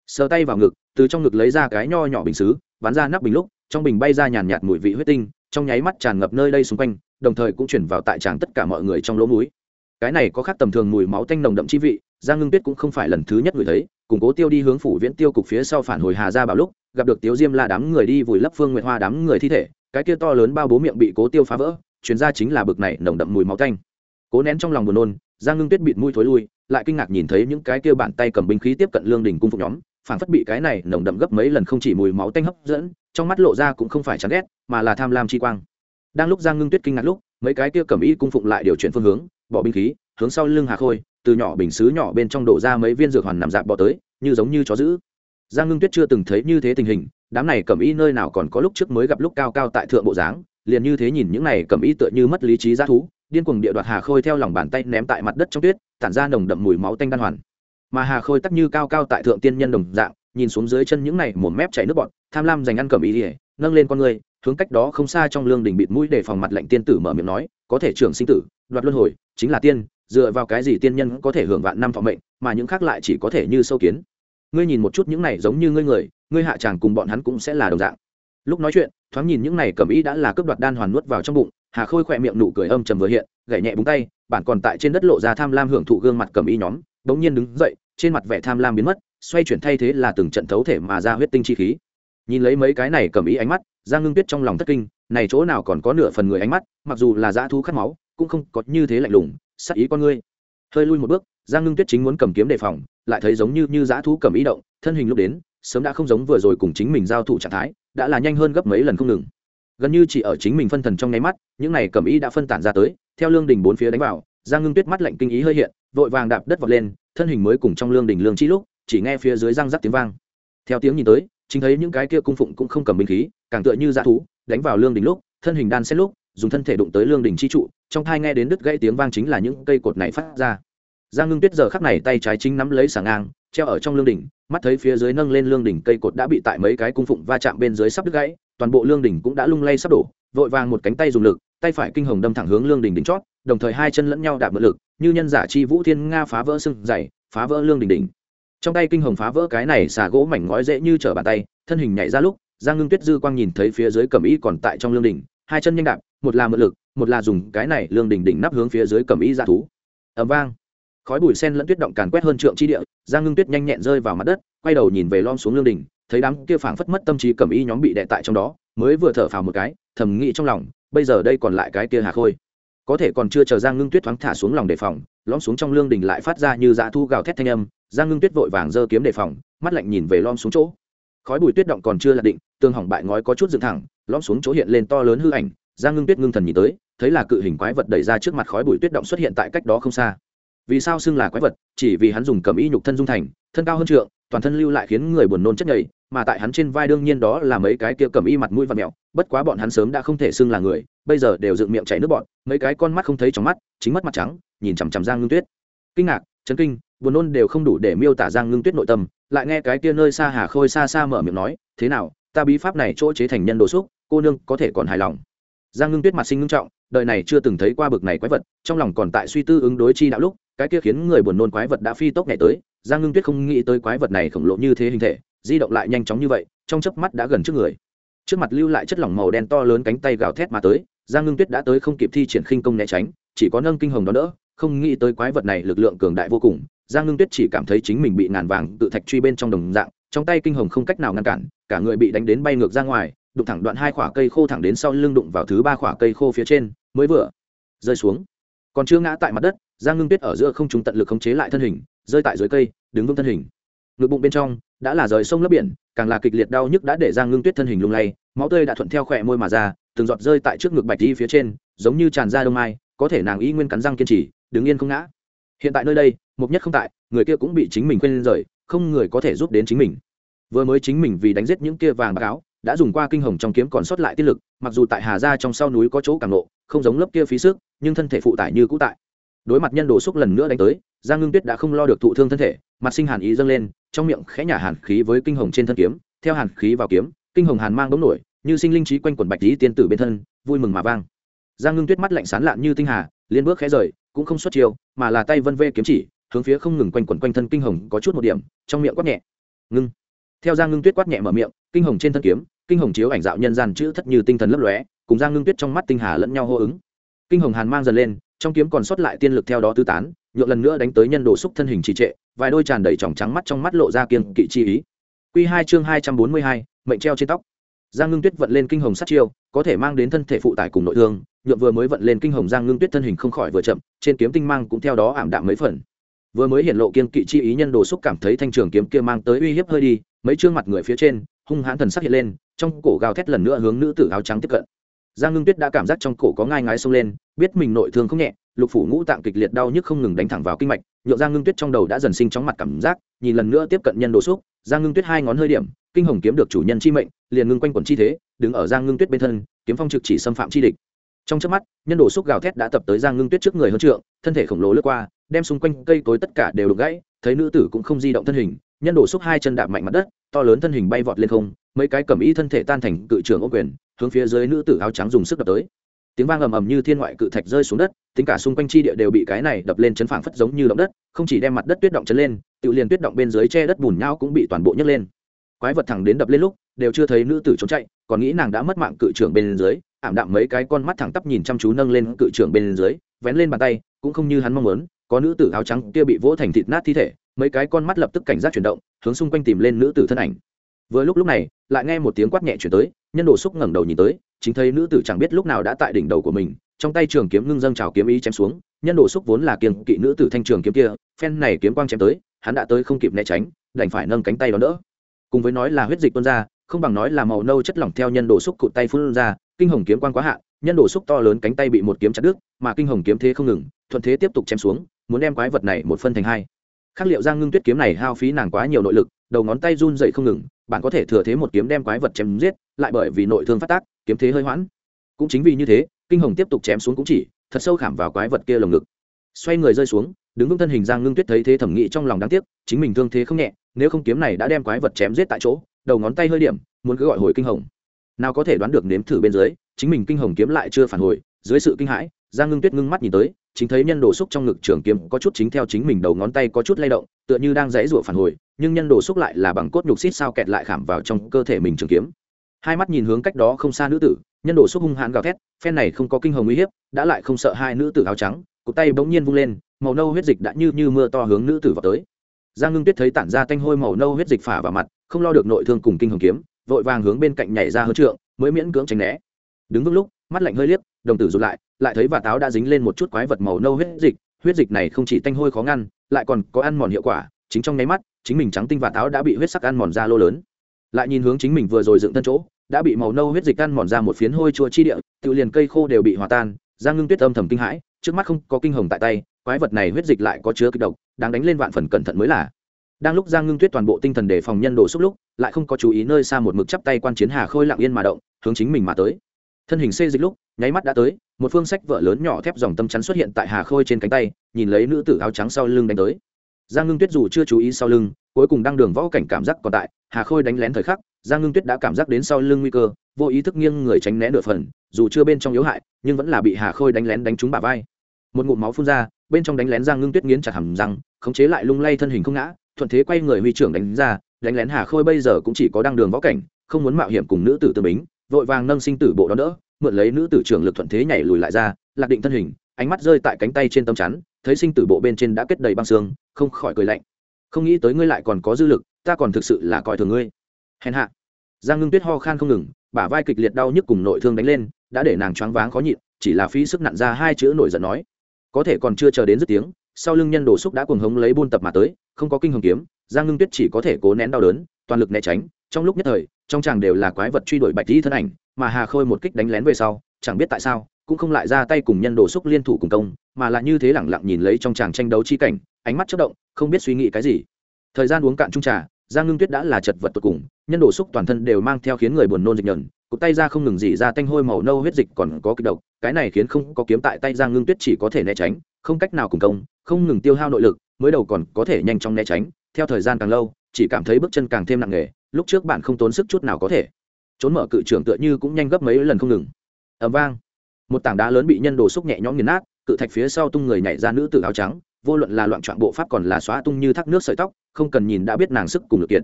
Sờ tay vào ngực, từ trong ngực lấy ra cái nho nhỏ bình xứ bắn ra nắp bình lúc, trong bình bay ra nhàn nhạt mùi vị huyết tinh, trong nháy mắt tràn ngập nơi đây xung quanh, đồng thời cũng chuyển vào tại tràng tất cả mọi người trong lỗ mũi. Cái này có khác tầm thường mùi máu tanh nồng đậm chi vị, giang ngưng tuyết cũng không phải lần thứ nhất người thấy củng cố tiêu đi hướng phủ viễn tiêu cục phía sau phản hồi hà ra bảo lúc, gặp được tiếu diêm la đám người đi vùi lấp phương nguyệt hoa đám người thi thể cái kia to lớn bao bố miệng bị cố tiêu phá vỡ chuyến ra chính là bực này nồng đậm mùi máu thanh, cố nén trong lòng buồn nôn giang ngưng tuyết bịt mũi thối lui lại kinh ngạc nhìn thấy những cái kia bàn tay cầm binh khí tiếp cận lương đình cung phục nhóm phản phất bị cái này nồng đậm gấp mấy lần không chỉ mùi máu tanh hấp dẫn trong mắt lộ ra cũng không phải chán ghét mà là tham lam chi quang. Đang lúc giang ngưng tuyết kinh ngạc lúc mấy cái kia cầm y cung phụng lại điều chuyển phương hướng bỏ binh khí hướng sau lưng hà khôi từ nhỏ bình xứ nhỏ bên trong đổ ra mấy viên dược hoàn nằm dạp bỏ tới như giống như chó giữ giang ngưng tuyết chưa từng thấy như thế tình hình đám này cầm y nơi nào còn có lúc trước mới gặp lúc cao cao tại thượng bộ dáng, liền như thế nhìn những này cầm y tựa như mất lý trí g thú, điên cuồng địa đoạt hà khôi theo lòng bàn tay ném tại mặt đất trong tuyết, tản ra nồng đậm mùi máu tanh đan hoàn. Mà hà khôi tắc như cao cao tại thượng tiên nhân đồng dạng, nhìn xuống dưới chân những này một mép chảy nước bọn tham lam dành ăn cầm y ỉa nâng lên con người, hướng cách đó không xa trong lương đình bịt mũi để phòng mặt lệnh tiên tử mở miệng nói, có thể trưởng sinh tử, đoạt luân hồi, chính là tiên, dựa vào cái gì tiên nhân có thể hưởng vạn năm thọ mệnh, mà những khác lại chỉ có thể như sâu kiến? Ngươi nhìn một chút những này giống như ngươi người, ngươi hạ tràng cùng bọn hắn cũng sẽ là đồng dạng. Lúc nói chuyện, thoáng nhìn những này cầm ý đã là cướp đoạt đan hoàn nuốt vào trong bụng, hà khôi khỏe miệng nụ cười âm trầm vừa hiện, gảy nhẹ búng tay, bản còn tại trên đất lộ ra tham lam hưởng thụ gương mặt cầm ý nhóm, bỗng nhiên đứng dậy, trên mặt vẻ tham lam biến mất, xoay chuyển thay thế là từng trận thấu thể mà ra huyết tinh chi khí. Nhìn lấy mấy cái này cầm ý ánh mắt, giang ngưng tuyết trong lòng thất kinh, này chỗ nào còn có nửa phần người ánh mắt, mặc dù là dã thú khát máu, cũng không có như thế lạnh lùng sắc ý con ngươi. Hơi lui một bước giang ngưng tuyết chính muốn cầm kiếm đề phòng, lại thấy giống như như dã thú cầm ý động, thân hình lúc đến, sớm đã không giống vừa rồi cùng chính mình giao thủ trạng thái, đã là nhanh hơn gấp mấy lần không ngừng. Gần như chỉ ở chính mình phân thần trong nháy mắt, những này cầm ý đã phân tản ra tới, theo lương đình bốn phía đánh vào, giang ngưng tuyết mắt lạnh kinh ý hơi hiện, vội vàng đạp đất vọt lên, thân hình mới cùng trong lương đình lương chi lúc, chỉ nghe phía dưới răng rắc tiếng vang. Theo tiếng nhìn tới, chính thấy những cái kia cung phụng cũng không cầm binh khí, càng tựa như dã thú, đánh vào lương đình lúc, thân hình đan xét lúc, dùng thân thể đụng tới lương đình chi trụ, trong thai nghe đến đứt gãy tiếng vang chính là những cây cột này phát ra giang ngưng tuyết giờ khắc này tay trái chính nắm lấy sàng ngang, treo ở trong lương đỉnh, mắt thấy phía dưới nâng lên lương đỉnh cây cột đã bị tại mấy cái cung phụng va chạm bên dưới sắp đứt gãy, toàn bộ lương đỉnh cũng đã lung lay sắp đổ, vội vàng một cánh tay dùng lực, tay phải kinh hồng đâm thẳng hướng lương đỉnh đỉnh chót, đồng thời hai chân lẫn nhau đạp mượn lực, như nhân giả chi vũ thiên nga phá vỡ sưng dày, phá vỡ lương đỉnh đỉnh. Trong tay kinh hồng phá vỡ cái này xả gỗ mảnh ngói dễ như trở bàn tay, thân hình nhảy ra lúc, giang ngưng tuyết dư quang nhìn thấy phía dưới cầm ý còn tại trong lương đỉnh, hai chân nhanh đạp, một là mượn lực, một là dùng cái này lương đỉnh đỉnh nắp hướng phía dưới cầm ý ra thú. Ẩm vang khói bụi sen lẫn tuyết động càn quét hơn trượng chi địa, giang ngưng tuyết nhanh nhẹn rơi vào mặt đất, quay đầu nhìn về lom xuống lương đỉnh, thấy đám kia phảng phất mất tâm trí cầm y nhóm bị đè tại trong đó, mới vừa thở phào một cái, thầm nghĩ trong lòng, bây giờ đây còn lại cái kia hà khôi. Có thể còn chưa chờ giang ngưng tuyết thoáng thả xuống lòng đề phòng lom xuống trong lương đỉnh lại phát ra như dã thu gào thét thanh âm, giang ngưng tuyết vội vàng giơ kiếm đề phòng, mắt lạnh nhìn về lom xuống chỗ. Khói bụi tuyết động còn chưa là định tương hỏng bại ngói có chút dựng thẳng lom xuống chỗ hiện lên to lớn hư ảnh, giang ngưng tuyết ngưng thần nhìn tới, thấy là cự hình quái vật đẩy ra trước mặt khói bụi tuyết động xuất hiện tại cách đó không xa vì sao xưng là quái vật? Chỉ vì hắn dùng cầm y nhục thân dung thành, thân cao hơn trượng, toàn thân lưu lại khiến người buồn nôn chất nhầy, mà tại hắn trên vai đương nhiên đó là mấy cái kia cầm y mặt mũi và mẹo. Bất quá bọn hắn sớm đã không thể xưng là người, bây giờ đều dựng miệng chảy nước bọn mấy cái con mắt không thấy trong mắt, chính mất mặt trắng, nhìn chằm chằm giang ngưng tuyết. Kinh ngạc, chấn kinh, buồn nôn đều không đủ để miêu tả giang ngưng tuyết nội tâm, lại nghe cái kia nơi xa hà khôi xa xa mở miệng nói, thế nào, ta bí pháp này chỗ chế thành nhân đồ xúc, cô nương có thể còn hài lòng? Giang ngưng tuyết mặt sinh ngưng trọng, đời này chưa từng thấy qua bực này quái vật, trong lòng còn tại suy tư ứng đối chi đạo lúc cái kia khiến người buồn nôn quái vật đã phi tốc nhảy tới, giang ngưng tuyết không nghĩ tới quái vật này khổng lồ như thế hình thể, di động lại nhanh chóng như vậy, trong chớp mắt đã gần trước người. Trước mặt lưu lại chất lỏng màu đen to lớn cánh tay gào thét mà tới, giang ngưng tuyết đã tới không kịp thi triển khinh công né tránh, chỉ có nâng kinh hồng đó đỡ, không nghĩ tới quái vật này lực lượng cường đại vô cùng, giang ngưng tuyết chỉ cảm thấy chính mình bị ngàn vàng tự thạch truy bên trong đồng dạng, trong tay kinh hồng không cách nào ngăn cản, cả người bị đánh đến bay ngược ra ngoài, đụng thẳng đoạn hai khỏa cây khô thẳng đến sau lưng đụng vào thứ ba khỏa cây khô phía trên, mới vừa rơi xuống. Còn chưa ngã tại mặt đất giang ngưng tuyết ở giữa không trung tận lực khống chế lại thân hình, rơi tại dưới cây, đứng vững thân hình. Ngực bụng bên trong đã là rời sông lấp biển, càng là kịch liệt đau nhức đã để giang ngưng tuyết thân hình lung lay, máu tươi đã thuận theo khỏe môi mà ra, từng giọt rơi tại trước ngực bạch đi phía trên, giống như tràn ra đông mai, có thể nàng y nguyên cắn răng kiên trì, đứng yên không ngã. Hiện tại nơi đây, mục nhất không tại, người kia cũng bị chính mình quên rời, không người có thể giúp đến chính mình. Vừa mới chính mình vì đánh giết những kia vàng bạc áo, đã dùng qua kinh hồng trong kiếm còn sót lại tiết lực, mặc dù tại hà gia trong sau núi có chỗ càng nộ không giống lớp kia phí sức, nhưng thân thể phụ tải như cũ tại đối mặt nhân đồ xúc lần nữa đánh tới, giang ngưng tuyết đã không lo được thụ thương thân thể, mặt sinh hàn ý dâng lên, trong miệng khẽ nhả hàn khí với kinh hồng trên thân kiếm, theo hàn khí vào kiếm, kinh hồng hàn mang bóng nổi, như sinh linh trí quanh quần bạch lý tiên tử bên thân, vui mừng mà vang. Giang ngưng tuyết mắt lạnh sán lạn như tinh hà, liên bước khẽ rời, cũng không xuất chiêu, mà là tay vân vê kiếm chỉ, hướng phía không ngừng quanh quẩn quanh thân kinh hồng có chút một điểm, trong miệng quát nhẹ. Ngưng. Theo giang ngưng tuyết quát nhẹ mở miệng, kinh hồng trên thân kiếm, kinh hồng chiếu ảnh dạo nhân gian chữ thất như tinh thần lấp lóe, cùng giang ngưng tuyết trong mắt tinh hà lẫn nhau hô ứng. Kinh hồng hàn mang dần lên trong kiếm còn sót lại tiên lực theo đó tứ tán, nhượng lần nữa đánh tới nhân đồ xúc thân hình trì trệ, vài đôi tràn đầy tròng trắng mắt trong mắt lộ ra kiên kỵ chi ý. Q hai chương hai trăm bốn mươi hai, mệnh treo trên tóc. Giang ngưng tuyết vận lên kinh hồng sát chiêu, có thể mang đến thân thể phụ tải cùng nội thương, nhượng vừa mới vận lên kinh hồng giang ngưng tuyết thân hình không khỏi vừa chậm, trên kiếm tinh mang cũng theo đó ảm đạm mấy phần. Vừa mới hiện lộ kiên kỵ chi ý nhân đồ xúc cảm thấy thanh trường kiếm kia mang tới uy hiếp hơi đi, mấy chương mặt người phía trên, hung hãn thần sắc hiện lên, trong cổ gào thét lần nữa hướng nữ tử áo trắng tiếp cận giang ngưng tuyết đã cảm giác trong cổ có ngai ngái xông lên, biết mình nội thương không nhẹ, lục phủ ngũ tạng kịch liệt đau nhức không ngừng đánh thẳng vào kinh mạch nhộn giang ngưng tuyết trong đầu đã dần sinh chóng mặt cảm giác, nhìn lần nữa tiếp cận nhân đồ xúc, giang ngưng tuyết hai ngón hơi điểm, kinh hồng kiếm được chủ nhân chi mệnh, liền ngưng quanh quẩn chi thế, đứng ở giang ngưng tuyết bên thân, kiếm phong trực chỉ xâm phạm chi địch. Trong trước mắt, nhân đồ xúc gào thét đã tập tới giang ngưng tuyết trước người hơn trượng, thân thể khổng lồ lướt qua, đem xung quanh cây cối tất cả đều đục gãy, thấy nữ tử cũng không di động thân hình, nhân đồ xúc hai chân đạp mạnh mặt đất, to lớn thân hình bay vọt lên không, mấy cái cầm y thân thể tan thành cự trường ô quyền hướng phía dưới nữ tử áo trắng dùng sức đập tới. Tiếng vang ầm ầm như thiên ngoại cự thạch rơi xuống đất, tính cả xung quanh chi địa đều bị cái này đập lên chấn phảng phất giống như động đất, không chỉ đem mặt đất tuyết động chấn lên tự liền tuyết động bên dưới che đất bùn nhau cũng bị toàn bộ nhấc lên. Quái vật thẳng đến đập lên lúc, đều chưa thấy nữ tử trốn chạy, còn nghĩ nàng đã mất mạng cự trưởng bên dưới, ảm đạm mấy cái con mắt thẳng tắp nhìn chăm chú nâng lên cự trưởng bên dưới, vén lên bàn tay, cũng không như hắn mong muốn, có nữ tử áo trắng kia bị vỗ thành thịt nát thi thể, mấy cái con mắt lập tức cảnh giác chuyển động, hướng xung quanh tìm lên nữ tử thân ảnh. Vừa lúc lúc này, lại nghe một tiếng quát nhẹ chuyển tới nhân đồ xúc ngẩng đầu nhìn tới, chính thấy nữ tử chẳng biết lúc nào đã tại đỉnh đầu của mình, trong tay trường kiếm ngưng dâng trào kiếm ý chém xuống, nhân đồ xúc vốn là kiềng kỵ nữ tử thanh trường kiếm kia, phen này kiếm quang chém tới, hắn đã tới không kịp né tránh, đành phải nâng cánh tay đó đỡ. Cùng với nói là huyết dịch tuôn ra, không bằng nói là màu nâu chất lỏng theo nhân đồ xúc cụt tay phun ra, kinh hồng kiếm quang quá hạn nhân đồ xúc to lớn cánh tay bị một kiếm chặt đứt, mà kinh hồng kiếm thế không ngừng, thuận thế tiếp tục chém xuống, muốn đem quái vật này một phân thành hai. Khắc liệu giang ngưng tuyết kiếm này hao phí nàng quá nhiều nội lực, đầu ngón tay run dậy không ngừng bạn có thể thừa thế một kiếm đem quái vật chém giết, lại bởi vì nội thương phát tác, kiếm thế hơi hoãn. Cũng chính vì như thế, kinh hồng tiếp tục chém xuống cũng chỉ, thật sâu khảm vào quái vật kia lồng ngực. Xoay người rơi xuống, đứng vững thân hình giang ngưng tuyết thấy thế thẩm nghĩ trong lòng đáng tiếc, chính mình thương thế không nhẹ, nếu không kiếm này đã đem quái vật chém giết tại chỗ, đầu ngón tay hơi điểm, muốn cứ gọi hồi kinh hồng. Nào có thể đoán được nếm thử bên dưới, chính mình kinh hồng kiếm lại chưa phản hồi, dưới sự kinh hãi, giang ngưng tuyết ngưng mắt nhìn tới, chính thấy nhân đồ xúc trong ngực trường kiếm có chút chính theo chính mình đầu ngón tay có chút lay động, tựa như đang dãy rủa phản hồi nhưng nhân đồ xúc lại là bằng cốt nhục xít sao kẹt lại khảm vào trong cơ thể mình trường kiếm. Hai mắt nhìn hướng cách đó không xa nữ tử, nhân đồ xúc hung hãn gào thét, phen này không có kinh hồng uy hiếp, đã lại không sợ hai nữ tử áo trắng, cụt tay bỗng nhiên vung lên, màu nâu huyết dịch đã như như mưa to hướng nữ tử vào tới. Giang ngưng tuyết thấy tản ra tanh hôi màu nâu huyết dịch phả vào mặt, không lo được nội thương cùng kinh hồng kiếm, vội vàng hướng bên cạnh nhảy ra hơn trượng, mới miễn cưỡng tránh né. Đứng vững lúc, mắt lạnh hơi liếc, đồng tử rụt lại lại thấy và táo đã dính lên một chút quái vật màu nâu huyết dịch huyết dịch này không chỉ tanh hôi khó ngăn, lại còn có ăn mòn hiệu quả, chính trong nháy mắt chính mình trắng tinh và táo đã bị huyết sắc ăn mòn ra lô lớn. Lại nhìn hướng chính mình vừa rồi dựng thân chỗ, đã bị màu nâu huyết dịch ăn mòn ra một phiến hôi chua chi địa, tự liền cây khô đều bị hòa tan giang ngưng tuyết âm thầm kinh hãi, trước mắt không có kinh hồng tại tay, quái vật này huyết dịch lại có chứa kịch độc, đáng đánh lên vạn phần cẩn thận mới là. Đang lúc giang ngưng tuyết toàn bộ tinh thần đề phòng nhân đồ xúc lúc, lại không có chú ý nơi xa một mực chắp tay quan chiến hà khôi lặng yên mà động, hướng chính mình mà tới. Thân hình xê dịch lúc, nháy mắt đã tới, một phương sách vợ lớn nhỏ thép dòng tâm chắn xuất hiện tại hà khôi trên cánh tay, nhìn lấy nữ tử áo trắng sau lưng đánh tới giang ngưng tuyết dù chưa chú ý sau lưng, cuối cùng đang đường võ cảnh cảm giác còn tại, hà khôi đánh lén thời khắc, giang ngưng tuyết đã cảm giác đến sau lưng nguy cơ, vô ý thức nghiêng người tránh né nửa phần, dù chưa bên trong yếu hại, nhưng vẫn là bị hà khôi đánh lén đánh trúng bả vai. Một ngụm máu phun ra, bên trong đánh lén giang ngưng tuyết nghiến chặt hầm răng, khống chế lại lung lay thân hình không ngã, thuận thế quay người huy trưởng đánh ra, đánh lén hà khôi bây giờ cũng chỉ có đăng đường võ cảnh, không muốn mạo hiểm cùng nữ tử tương bính, vội vàng nâng sinh tử bộ đó đỡ, mượn lấy nữ tử trưởng lực thuận thế nhảy lùi lại ra, lạc định thân hình, ánh mắt rơi tại cánh tay trên tấm chắn thấy sinh tử bộ bên trên đã kết đầy băng xương, không khỏi cười lạnh. Không nghĩ tới ngươi lại còn có dư lực, ta còn thực sự là coi thường ngươi. Hèn hạ. Giang ngưng tuyết ho khan không ngừng, bả vai kịch liệt đau nhức cùng nội thương đánh lên, đã để nàng choáng váng khó nhịn, chỉ là phí sức nặn ra hai chữ nổi giận nói. Có thể còn chưa chờ đến dứt tiếng, sau lưng nhân đồ xúc đã cuồng hống lấy buôn tập mà tới, không có kinh hồng kiếm, giang ngưng tuyết chỉ có thể cố nén đau đớn, toàn lực né tránh, trong lúc nhất thời, trong chàng đều là quái vật truy đuổi bạch dĩ thân ảnh, mà hà khôi một kích đánh lén về sau, chẳng biết tại sao, cũng không lại ra tay cùng nhân đồ xúc liên thủ cùng công mà là như thế lẳng lặng nhìn lấy trong chàng tranh đấu chi cảnh, ánh mắt chất động, không biết suy nghĩ cái gì. Thời gian uống cạn chung trà, giang ngưng tuyết đã là chật vật tột cùng, nhân đổ xúc toàn thân đều mang theo khiến người buồn nôn dịch nhờn, cụt tay ra không ngừng dỉ ra tanh hôi màu nâu huyết dịch còn có kịch độc, cái này khiến không có kiếm tại tay giang ngưng tuyết chỉ có thể né tránh, không cách nào cùng công, không ngừng tiêu hao nội lực, mới đầu còn có thể nhanh chóng né tránh, theo thời gian càng lâu, chỉ cảm thấy bước chân càng thêm nặng nề, lúc trước bạn không tốn sức chút nào có thể. Trốn mở cự trưởng tựa như cũng nhanh gấp mấy lần không ngừng. Ẩm vang. Một tảng đá lớn bị nhân đồ xúc nhẹ nhõm nghiền nát cự thạch phía sau tung người nhảy ra nữ tử áo trắng, vô luận là loạn trọn bộ pháp còn là xóa tung như thác nước sợi tóc, không cần nhìn đã biết nàng sức cùng lực kiện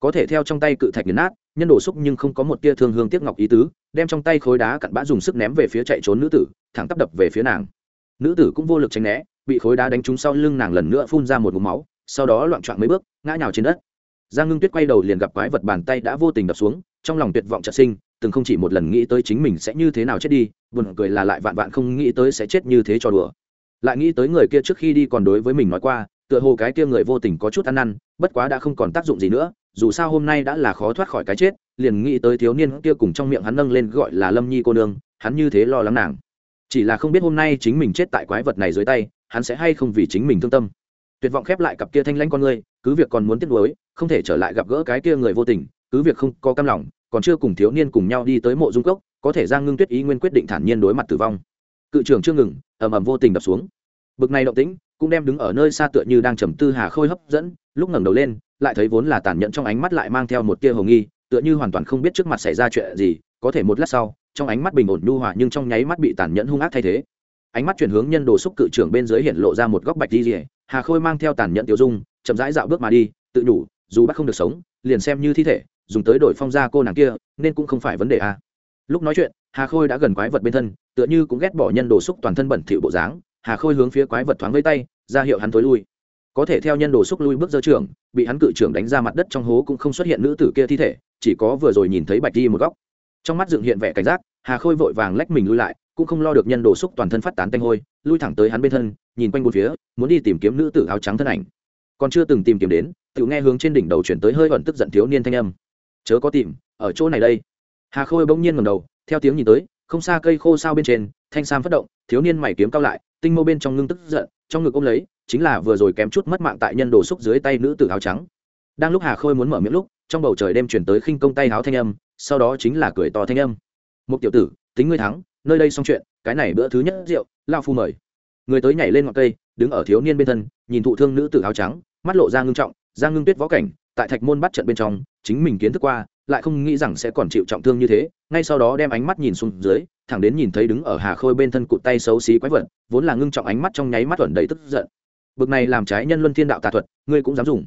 có thể theo trong tay cự thạch nghiền nát, nhân đồ xúc nhưng không có một tia thương hương tiếc ngọc ý tứ, đem trong tay khối đá cặn bã dùng sức ném về phía chạy trốn nữ tử, thẳng tắp đập về phía nàng. Nữ tử cũng vô lực tránh né, bị khối đá đánh trúng sau lưng nàng lần nữa phun ra một vùng máu, sau đó loạn trọn mấy bước, ngã nhào trên đất. Giang ngưng tuyết quay đầu liền gặp quái vật bàn tay đã vô tình đập xuống, trong lòng tuyệt vọng chợt sinh, từng không chỉ một lần nghĩ tới chính mình sẽ như thế nào chết đi buồn cười là lại vạn vạn không nghĩ tới sẽ chết như thế cho đùa. Lại nghĩ tới người kia trước khi đi còn đối với mình nói qua, tựa hồ cái kia người vô tình có chút ăn năn, bất quá đã không còn tác dụng gì nữa, dù sao hôm nay đã là khó thoát khỏi cái chết, liền nghĩ tới thiếu niên kia cùng trong miệng hắn nâng lên gọi là lâm nhi cô nương, hắn như thế lo lắng nàng. Chỉ là không biết hôm nay chính mình chết tại quái vật này dưới tay, hắn sẽ hay không vì chính mình thương tâm. Tuyệt vọng khép lại cặp kia thanh lãnh con ngươi, cứ việc còn muốn tiếp nối không thể trở lại gặp gỡ cái kia người vô tình, cứ việc không có cam lòng, còn chưa cùng thiếu niên cùng nhau đi tới mộ dung cốc có thể giang ngưng tuyết ý nguyên quyết định thản nhiên đối mặt tử vong. Cự trưởng chưa ngừng, ầm ầm vô tình đập xuống. Bực này động tĩnh, cũng đem đứng ở nơi xa tựa như đang trầm tư hà khôi hấp dẫn, lúc ngẩng đầu lên, lại thấy vốn là tàn nhẫn trong ánh mắt lại mang theo một tia hồ nghi, tựa như hoàn toàn không biết trước mặt xảy ra chuyện gì, có thể một lát sau, trong ánh mắt bình ổn nhu hòa nhưng trong nháy mắt bị tàn nhẫn hung ác thay thế. Ánh mắt chuyển hướng nhân đồ xúc cự trưởng bên dưới hiện lộ ra một góc bạch đi rỉa hà khôi mang theo tàn nhẫn tiêu dung, chậm rãi dạo bước mà đi, tự nhủ dù bắt không được sống, liền xem như thi thể, dùng tới đổi phong gia cô nàng kia, nên cũng không phải vấn đề a. à lúc nói chuyện, hà khôi đã gần quái vật bên thân, tựa như cũng ghét bỏ nhân đồ xúc toàn thân bẩn thỉu bộ dáng. Hà khôi hướng phía quái vật thoáng với tay, ra hiệu hắn tối lui. Có thể theo nhân đồ xúc lui bước dơ trưởng, bị hắn cự trưởng đánh ra mặt đất trong hố cũng không xuất hiện nữ tử kia thi thể, chỉ có vừa rồi nhìn thấy bạch đi một góc. Trong mắt dựng hiện vẻ cảnh giác, hà khôi vội vàng lách mình lui lại, cũng không lo được nhân đồ xúc toàn thân phát tán tanh hôi, lui thẳng tới hắn bên thân, nhìn quanh bốn phía, muốn đi tìm kiếm nữ tử áo trắng thân ảnh. Còn chưa từng tìm kiếm đến tự nghe hướng trên đỉnh đầu chuyển tới hơi ẩn tức giận thiếu niên thanh âm. Chớ có tìm, ở chỗ này đây hà khôi bỗng nhiên ngầm đầu, theo tiếng nhìn tới, không xa cây khô sao bên trên, thanh sam phát động, thiếu niên mày kiếm cao lại, tinh mâu bên trong ngưng tức giận, trong ngực ôm lấy, chính là vừa rồi kém chút mất mạng tại nhân đồ xúc dưới tay nữ tử áo trắng. Đang lúc hà khôi muốn mở miệng lúc, trong bầu trời đêm chuyển tới khinh công tay áo thanh âm, sau đó chính là cười to thanh âm. Một tiểu tử, tính ngươi thắng, nơi đây xong chuyện, cái này bữa thứ nhất rượu lao phu mời. Người tới nhảy lên ngọn cây, đứng ở thiếu niên bên thân, nhìn thụ thương nữ tử áo trắng, mắt lộ ra ngưng trọng, ra ngưng tuyết võ cảnh, tại thạch môn bắt trận bên trong, chính mình kiến thức qua lại không nghĩ rằng sẽ còn chịu trọng thương như thế, ngay sau đó đem ánh mắt nhìn xuống dưới, thẳng đến nhìn thấy đứng ở hà khôi bên thân cụt tay xấu xí quái vật, vốn là ngưng trọng ánh mắt trong nháy mắt thuận đầy tức giận. Bực này làm trái nhân luân thiên đạo tà thuật, ngươi cũng dám dùng.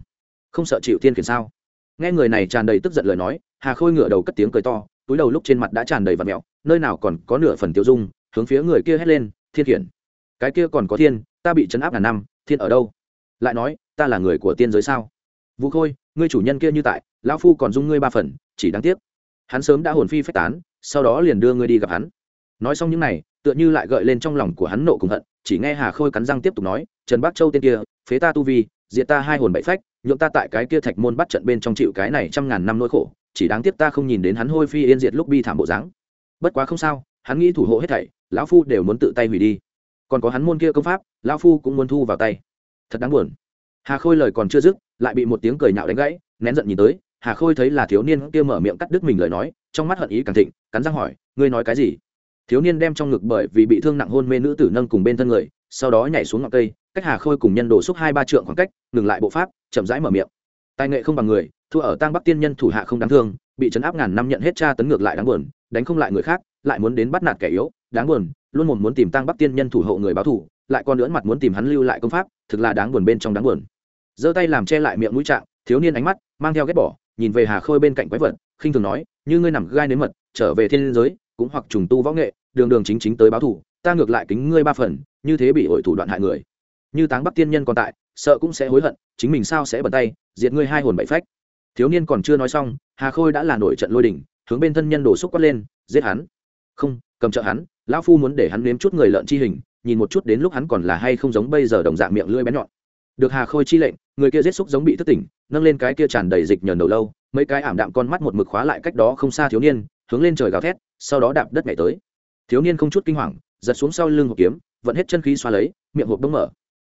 Không sợ chịu thiên khiển sao? Nghe người này tràn đầy tức giận lời nói, hà khôi ngửa đầu cất tiếng cười to, túi đầu lúc trên mặt đã tràn đầy vật mẹo, nơi nào còn có nửa phần tiêu dung, hướng phía người kia hét lên, thiên khiển cái kia còn có thiên, ta bị chấn áp ngàn năm, thiên ở đâu? Lại nói, ta là người của tiên giới sao? Vũ khôi ngươi chủ nhân kia như tại, lão phu còn dung ngươi ba phần, chỉ đáng tiếc. Hắn sớm đã hồn phi phách tán, sau đó liền đưa ngươi đi gặp hắn. Nói xong những này, tựa như lại gợi lên trong lòng của hắn nộ cùng hận, chỉ nghe hà khôi cắn răng tiếp tục nói, trần bắc châu tên kia, phế ta tu vi, diệt ta hai hồn bậy phách, nhượng ta tại cái kia thạch môn bắt trận bên trong chịu cái này trăm ngàn năm nỗi khổ, chỉ đáng tiếc ta không nhìn đến hắn hôi phi yên diệt lúc bi thảm bộ dáng. Bất quá không sao, hắn nghĩ thủ hộ hết thảy, lão phu đều muốn tự tay hủy đi. Còn có hắn môn kia công pháp, lão phu cũng muốn thu vào tay. Thật đáng buồn. Hà khôi lời còn chưa dứt lại bị một tiếng cười nhạo đánh gãy, nén giận nhìn tới, hà khôi thấy là thiếu niên kia mở miệng cắt đứt mình lời nói, trong mắt hận ý càng thịnh, cắn răng hỏi, ngươi nói cái gì? Thiếu niên đem trong ngực bởi vì bị thương nặng hôn mê nữ tử nâng cùng bên thân người, sau đó nhảy xuống ngọn cây, cách hà khôi cùng nhân đổ xúc hai ba trượng khoảng cách, ngừng lại bộ pháp, chậm rãi mở miệng. Tài nghệ không bằng người, thua ở tang bắc tiên nhân thủ hạ không đáng thương, bị chấn áp ngàn năm nhận hết tra tấn ngược lại đáng buồn, đánh không lại người khác, lại muốn đến bắt nạt kẻ yếu, đáng buồn, luôn một muốn tìm tang bắc tiên nhân thủ hộ người báo thủ lại còn nữa mặt muốn tìm hắn lưu lại công pháp, thực là đáng buồn bên trong đáng buồn giơ tay làm che lại miệng mũi trạng, thiếu niên ánh mắt mang theo ghét bỏ, nhìn về hà khôi bên cạnh quái vật, khinh thường nói, như ngươi nằm gai nếm mật, trở về thiên giới, cũng hoặc trùng tu võ nghệ, đường đường chính chính tới báo thủ ta ngược lại kính ngươi ba phần, như thế bị hội thủ đoạn hại người. Như táng bắc tiên nhân còn tại, sợ cũng sẽ hối hận, chính mình sao sẽ bật tay, diệt ngươi hai hồn bảy phách. Thiếu niên còn chưa nói xong, hà khôi đã là nổi trận lôi đỉnh hướng bên thân nhân đổ xúc quát lên, giết hắn. Không, cầm trợ hắn, lão phu muốn để hắn nếm chút người lợn chi hình, nhìn một chút đến lúc hắn còn là hay không giống bây giờ đồng dạng miệng lưỡi bén nhọn được hà khôi chi lệnh, người kia giết xúc giống bị thất tỉnh, nâng lên cái kia tràn đầy dịch nhờn đầu lâu, mấy cái ảm đạm con mắt một mực khóa lại cách đó không xa thiếu niên, hướng lên trời gào thét, sau đó đạp đất nhảy tới. Thiếu niên không chút kinh hoàng, giật xuống sau lưng hộp kiếm vẫn hết chân khí xoa lấy, miệng hộp bỗng mở.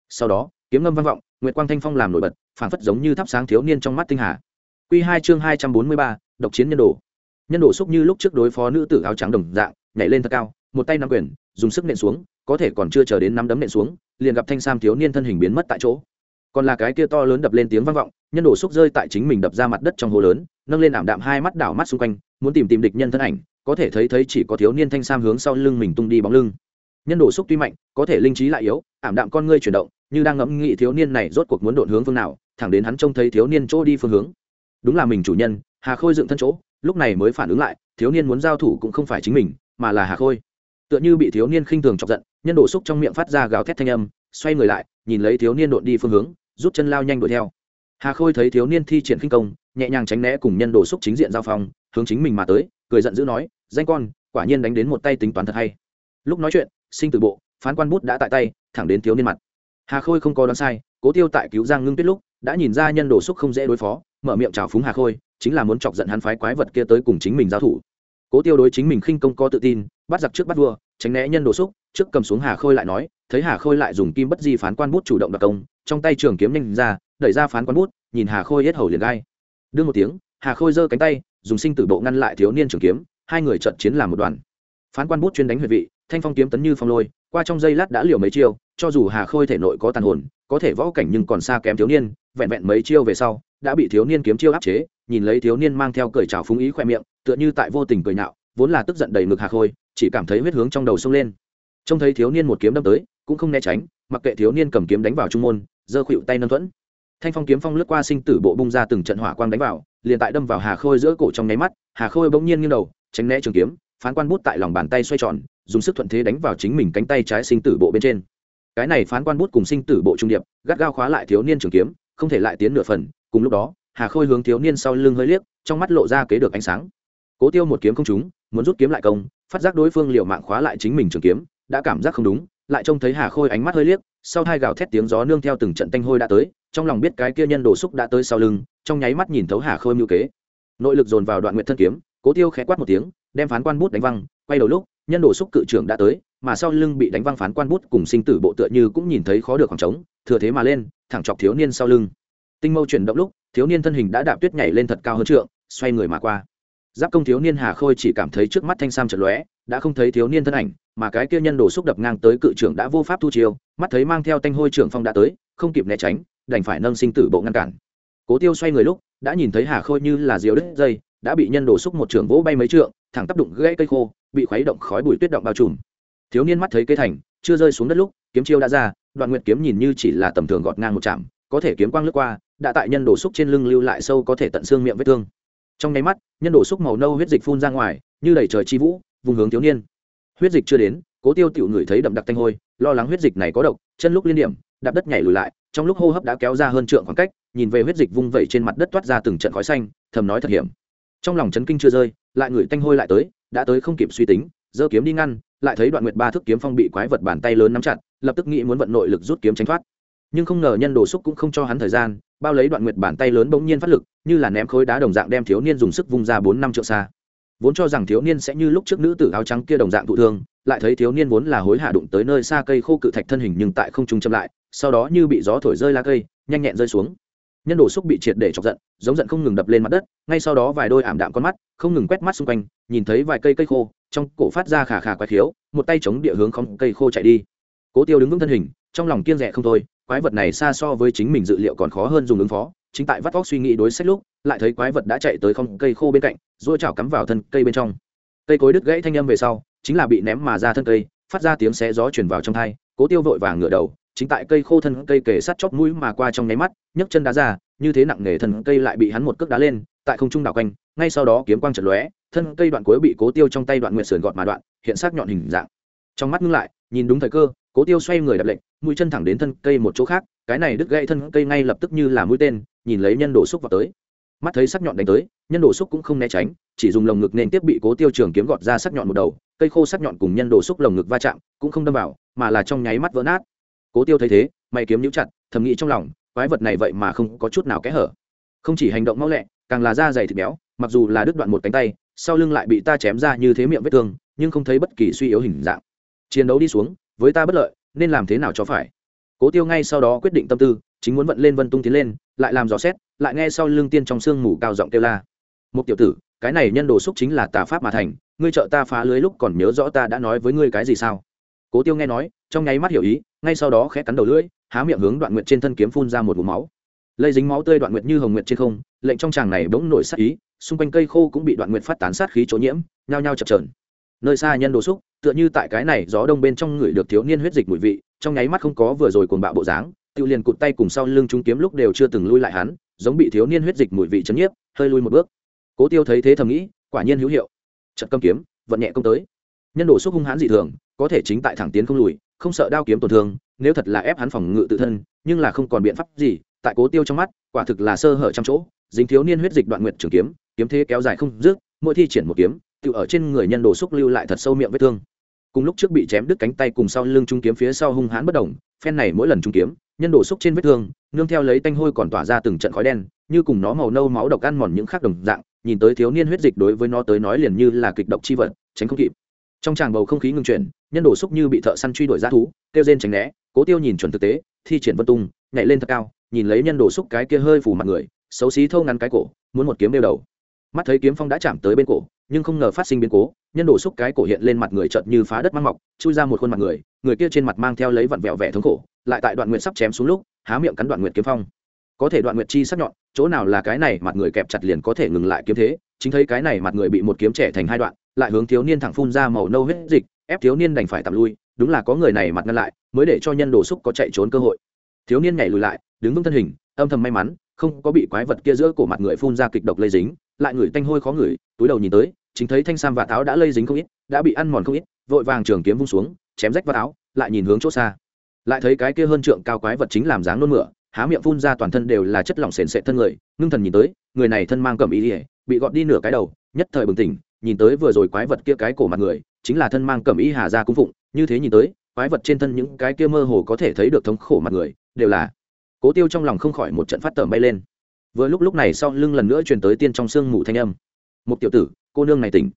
Sau đó, kiếm ngâm vang vọng, nguyệt quang thanh phong làm nổi bật, phảng phất giống như thắp sáng thiếu niên trong mắt tinh hà. Quy hai chương hai trăm bốn mươi ba, độc chiến nhân đồ. Nhân đồ xúc như lúc trước đối phó nữ tử áo trắng đồng dạng, nhảy lên thật cao, một tay nắm quyền, dùng sức nện xuống, có thể còn chưa chờ đến nắm đấm nện xuống liền gặp thanh sam thiếu niên thân hình biến mất tại chỗ. Còn là cái kia to lớn đập lên tiếng vang vọng, nhân đồ xúc rơi tại chính mình đập ra mặt đất trong hồ lớn, nâng lên ảm đạm hai mắt đảo mắt xung quanh, muốn tìm tìm địch nhân thân ảnh, có thể thấy thấy chỉ có thiếu niên thanh sam hướng sau lưng mình tung đi bóng lưng. Nhân đồ xúc tuy mạnh, có thể linh trí lại yếu, ảm đạm con ngươi chuyển động, như đang ngẫm nghĩ thiếu niên này rốt cuộc muốn đột hướng phương nào, thẳng đến hắn trông thấy thiếu niên chỗ đi phương hướng. Đúng là mình chủ nhân, hà khôi dựng thân chỗ, lúc này mới phản ứng lại, thiếu niên muốn giao thủ cũng không phải chính mình, mà là hà khôi tựa như bị thiếu niên khinh thường chọc giận, nhân đổ xúc trong miệng phát ra gào thét thanh âm, xoay người lại, nhìn lấy thiếu niên đột đi phương hướng, rút chân lao nhanh đuổi theo. Hà khôi thấy thiếu niên thi triển khinh công, nhẹ nhàng tránh né cùng nhân đổ xúc chính diện giao phong, hướng chính mình mà tới, cười giận dữ nói, danh con, quả nhiên đánh đến một tay tính toán thật hay. Lúc nói chuyện, sinh từ bộ, phán quan bút đã tại tay, thẳng đến thiếu niên mặt. Hà khôi không có đoán sai, cố tiêu tại cứu giang ngưng tuyết lúc, đã nhìn ra nhân đồ xúc không dễ đối phó, mở miệng chào phúng hà khôi, chính là muốn chọc giận hắn phái quái vật kia tới cùng chính mình giao thủ cố tiêu đối chính mình khinh công có tự tin, bắt giặc trước bắt vua, tránh né nhân đồ xúc, trước cầm xuống hà khôi lại nói, thấy hà khôi lại dùng kim bất di phán quan bút chủ động đặc công, trong tay trường kiếm nhanh ra, đẩy ra phán quan bút, nhìn hà khôi hết hầu liền gai. Đương một tiếng, hà khôi giơ cánh tay, dùng sinh tử bộ ngăn lại thiếu niên trường kiếm, hai người trận chiến làm một đoàn. Phán quan bút chuyên đánh huyệt vị, thanh phong kiếm tấn như phong lôi, qua trong giây lát đã liều mấy chiêu, cho dù hà khôi thể nội có tàn hồn, có thể võ cảnh nhưng còn xa kém thiếu niên, vẹn vẹn mấy chiêu về sau, đã bị thiếu niên kiếm chiêu áp chế nhìn lấy thiếu niên mang theo cởi trào phúng ý khoe miệng, tựa như tại vô tình cười nhạo, vốn là tức giận đầy ngực hà khôi, chỉ cảm thấy huyết hướng trong đầu sông lên. Trông thấy thiếu niên một kiếm đâm tới, cũng không né tránh, mặc kệ thiếu niên cầm kiếm đánh vào trung môn, giơ khuỵu tay nâng thuẫn. Thanh phong kiếm phong lướt qua sinh tử bộ bung ra từng trận hỏa quang đánh vào, liền tại đâm vào hà khôi giữa cổ trong nháy mắt, hà khôi bỗng nhiên nghiêng đầu, tránh né trường kiếm, phán quan bút tại lòng bàn tay xoay tròn, dùng sức thuận thế đánh vào chính mình cánh tay trái sinh tử bộ bên trên. Cái này phán quan bút cùng sinh tử bộ trung điệp, gắt gao khóa lại thiếu niên trường kiếm, không thể lại tiến nửa phần, cùng lúc đó hà khôi hướng thiếu niên sau lưng hơi liếc, trong mắt lộ ra kế được ánh sáng. Cố tiêu một kiếm không trúng, muốn rút kiếm lại công, phát giác đối phương liệu mạng khóa lại chính mình trường kiếm, đã cảm giác không đúng, lại trông thấy hà khôi ánh mắt hơi liếc, sau hai gào thét tiếng gió nương theo từng trận tanh hôi đã tới, trong lòng biết cái kia nhân đồ xúc đã tới sau lưng, trong nháy mắt nhìn thấu hà khôi mưu kế. Nội lực dồn vào đoạn nguyện thân kiếm, cố tiêu khẽ quát một tiếng, đem phán quan bút đánh văng, quay đầu lúc, nhân đồ xúc cự trưởng đã tới, mà sau lưng bị đánh văng phán quan bút cùng sinh tử bộ tựa như cũng nhìn thấy khó được khoảng trống, thừa thế mà lên, thẳng chọc thiếu niên sau lưng. Tinh mâu chuyển động lúc thiếu niên thân hình đã đạp tuyết nhảy lên thật cao hơn trượng, xoay người mà qua. Giáp công thiếu niên hà khôi chỉ cảm thấy trước mắt thanh sam chật lóe, đã không thấy thiếu niên thân ảnh, mà cái kia nhân đồ xúc đập ngang tới cự trưởng đã vô pháp thu chiêu, mắt thấy mang theo tanh hôi trưởng phong đã tới, không kịp né tránh, đành phải nâng sinh tử bộ ngăn cản. Cố tiêu xoay người lúc, đã nhìn thấy hà khôi như là diều đứt dây, đã bị nhân đồ xúc một trưởng vỗ bay mấy trượng, thẳng tác đụng gãy cây khô, bị khuấy động khói bụi tuyết động bao trùm. Thiếu niên mắt thấy kế thành, chưa rơi xuống đất lúc, kiếm chiêu đã ra, đoạn nguyệt kiếm nhìn như chỉ là tầm thường gọt ngang một chạm có thể kiếm quang lướt qua, đã tại nhân đổ xúc trên lưng lưu lại sâu có thể tận xương miệng vết thương. Trong nháy mắt, nhân đổ xúc màu nâu huyết dịch phun ra ngoài, như đầy trời chi vũ, vùng hướng thiếu niên. Huyết dịch chưa đến, cố tiêu tiểu người thấy đậm đặc tanh hôi, lo lắng huyết dịch này có độc, chân lúc liên điểm, đạp đất nhảy lùi lại, trong lúc hô hấp đã kéo ra hơn trượng khoảng cách, nhìn về huyết dịch vung vẩy trên mặt đất toát ra từng trận khói xanh, thầm nói thật hiểm. Trong lòng chấn kinh chưa rơi, lại người tanh hôi lại tới, đã tới không kịp suy tính, giơ kiếm đi ngăn, lại thấy đoạn nguyệt ba thước kiếm phong bị quái vật bàn tay lớn nắm chặt, lập tức nghĩ muốn vận nội lực rút kiếm tránh thoát nhưng không ngờ nhân đồ xúc cũng không cho hắn thời gian, bao lấy đoạn nguyệt bàn tay lớn bỗng nhiên phát lực, như là ném khối đá đồng dạng đem thiếu niên dùng sức vung ra bốn năm triệu xa. Vốn cho rằng thiếu niên sẽ như lúc trước nữ tử áo trắng kia đồng dạng thụ thương, lại thấy thiếu niên vốn là hối hạ đụng tới nơi xa cây khô cự thạch thân hình nhưng tại không trung chậm lại, sau đó như bị gió thổi rơi lá cây, nhanh nhẹn rơi xuống. Nhân đồ xúc bị triệt để chọc giận, giống giận không ngừng đập lên mặt đất, ngay sau đó vài đôi ảm đạm con mắt, không ngừng quét mắt xung quanh, nhìn thấy vài cây cây khô, trong cổ phát ra khà khà quái khiếu, một tay chống địa hướng không, cây khô chạy đi. Cố tiêu đứng vững thân hình, trong lòng kiên rẻ không thôi quái vật này xa so với chính mình dự liệu còn khó hơn dùng ứng phó, chính tại vắt vóc suy nghĩ đối sách lúc, lại thấy quái vật đã chạy tới không, cây khô bên cạnh rồi chảo cắm vào thân cây bên trong. Cây cối đứt gãy thanh âm về sau, chính là bị ném mà ra thân cây, phát ra tiếng xé gió chuyển vào trong thai, cố tiêu vội vàng ngửa đầu, chính tại cây khô thân cây kề sát chóp mũi mà qua trong nháy mắt, nhấc chân đá ra, như thế nặng nề thân cây lại bị hắn một cước đá lên, tại không trung đảo quanh, ngay sau đó kiếm quang chật lóe, thân cây đoạn cuối bị cố tiêu trong tay đoạn nguyện sườn gọt mà đoạn, hiện sắc nhọn hình dạng trong mắt ngưng lại, nhìn đúng thời cơ, cố tiêu xoay người đập lệnh, mũi chân thẳng đến thân cây một chỗ khác, cái này đứt gãy thân cây ngay lập tức như là mũi tên, nhìn lấy nhân đồ xúc vào tới. Mắt thấy sắc nhọn đánh tới, nhân đồ xúc cũng không né tránh, chỉ dùng lồng ngực nên tiếp bị cố tiêu trường kiếm gọt ra sắc nhọn một đầu, cây khô sắc nhọn cùng nhân đồ xúc lồng ngực va chạm, cũng không đâm vào, mà là trong nháy mắt vỡ nát. Cố tiêu thấy thế, mày kiếm nhũ chặt, thầm nghĩ trong lòng, quái vật này vậy mà không có chút nào kẽ hở. Không chỉ hành động mau lẹ, càng là da dày thịt béo, mặc dù là đứt đoạn một cánh tay, sau lưng lại bị ta chém ra như thế miệng vết thương, nhưng không thấy bất kỳ suy yếu hình dạng chiến đấu đi xuống, với ta bất lợi, nên làm thế nào cho phải? Cố tiêu ngay sau đó quyết định tâm tư, chính muốn vận lên vân tung tiến lên, lại làm rõ xét, lại nghe sau lưng tiên trong sương mù cao giọng kêu la. Một tiểu tử, cái này nhân đồ xúc chính là tà pháp mà thành, ngươi trợ ta phá lưới lúc còn nhớ rõ ta đã nói với ngươi cái gì sao? Cố tiêu nghe nói, trong nháy mắt hiểu ý, ngay sau đó khẽ cắn đầu lưỡi, há miệng hướng đoạn nguyệt trên thân kiếm phun ra một vùng máu. Lây dính máu tươi đoạn nguyệt như hồng nguyệt trên không, lệnh trong tràng này bỗng nổi sát ý, xung quanh cây khô cũng bị đoạn nguyệt phát tán sát khí chỗ nhiễm, nhao nhao chập trờn nơi xa nhân đồ xúc, tựa như tại cái này gió đông bên trong người được thiếu niên huyết dịch mùi vị, trong nháy mắt không có vừa rồi cuồng bạo bộ dáng tự liền cụt tay cùng sau lưng trung kiếm lúc đều chưa từng lui lại hắn, giống bị thiếu niên huyết dịch mùi vị chấn nhiếp, hơi lui một bước. Cố tiêu thấy thế thầm nghĩ, quả nhiên hữu hiệu. Trận cầm kiếm, vận nhẹ công tới. Nhân đồ xúc hung hãn dị thường, có thể chính tại thẳng tiến không lùi, không sợ đao kiếm tổn thương, nếu thật là ép hắn phòng ngự tự thân, nhưng là không còn biện pháp gì, tại cố tiêu trong mắt, quả thực là sơ hở trăm chỗ, dính thiếu niên huyết dịch đoạn nguyệt trường kiếm kiếm thế kéo dài không dứt, mỗi thi triển một kiếm tự ở trên người nhân đồ xúc lưu lại thật sâu miệng vết thương. Cùng lúc trước bị chém đứt cánh tay cùng sau lưng trung kiếm phía sau hung hãn bất động, phen này mỗi lần trung kiếm, nhân đồ xúc trên vết thương, nương theo lấy tanh hôi còn tỏa ra từng trận khói đen, như cùng nó màu nâu máu độc ăn mòn những khác đồng dạng, nhìn tới thiếu niên huyết dịch đối với nó tới nói liền như là kịch độc chi vật, tránh không kịp. Trong tràng bầu không khí ngưng chuyển, nhân đồ xúc như bị thợ săn truy đuổi ra thú, kêu rên tránh né, cố tiêu nhìn chuẩn thực tế, thi triển vân tung, nhảy lên thật cao, nhìn lấy nhân đồ xúc cái kia hơi phủ mặt người, xấu xí thâu ngắn cái cổ, muốn một kiếm đeo đầu. Mắt thấy kiếm phong đã chạm tới bên cổ nhưng không ngờ phát sinh biến cố, nhân đồ xúc cái cổ hiện lên mặt người chợt như phá đất mang mọc, chui ra một khuôn mặt người người kia trên mặt mang theo lấy vặn vẹo vẻ thống khổ, lại tại đoạn nguyện sắp chém xuống lúc, há miệng cắn đoạn nguyện kiếm phong. Có thể đoạn nguyệt chi sắc nhọn, chỗ nào là cái này mặt người kẹp chặt liền có thể ngừng lại kiếm thế, chính thấy cái này mặt người bị một kiếm trẻ thành hai đoạn, lại hướng thiếu niên thẳng phun ra màu nâu huyết dịch, ép thiếu niên đành phải tạm lui, đúng là có người này mặt ngăn lại, mới để cho nhân đồ xúc có chạy trốn cơ hội. Thiếu niên nhảy lùi lại, đứng vững thân hình, âm thầm may mắn, không có bị quái vật kia giữa cổ mặt người phun ra kịch độc lây dính lại ngửi tanh hôi khó ngửi, túi đầu nhìn tới, chính thấy thanh sam và táo đã lây dính không ít, đã bị ăn mòn không ít, vội vàng trường kiếm vung xuống, chém rách vào tháo, lại nhìn hướng chỗ xa. Lại thấy cái kia hơn trượng cao quái vật chính làm dáng nôn mửa, há miệng phun ra toàn thân đều là chất lỏng sền sệt thân người, ngưng thần nhìn tới, người này thân mang cầm ý ỉa bị gọt đi nửa cái đầu, nhất thời bừng tỉnh, nhìn tới vừa rồi quái vật kia cái cổ mặt người, chính là thân mang cầm ý hà ra cung phụng, như thế nhìn tới, quái vật trên thân những cái kia mơ hồ có thể thấy được thống khổ mặt người, đều là cố tiêu trong lòng không khỏi một trận phát tởm bay lên vừa lúc lúc này sau lưng lần nữa truyền tới tiên trong sương mù thanh âm. Một tiểu tử, cô nương này tỉnh.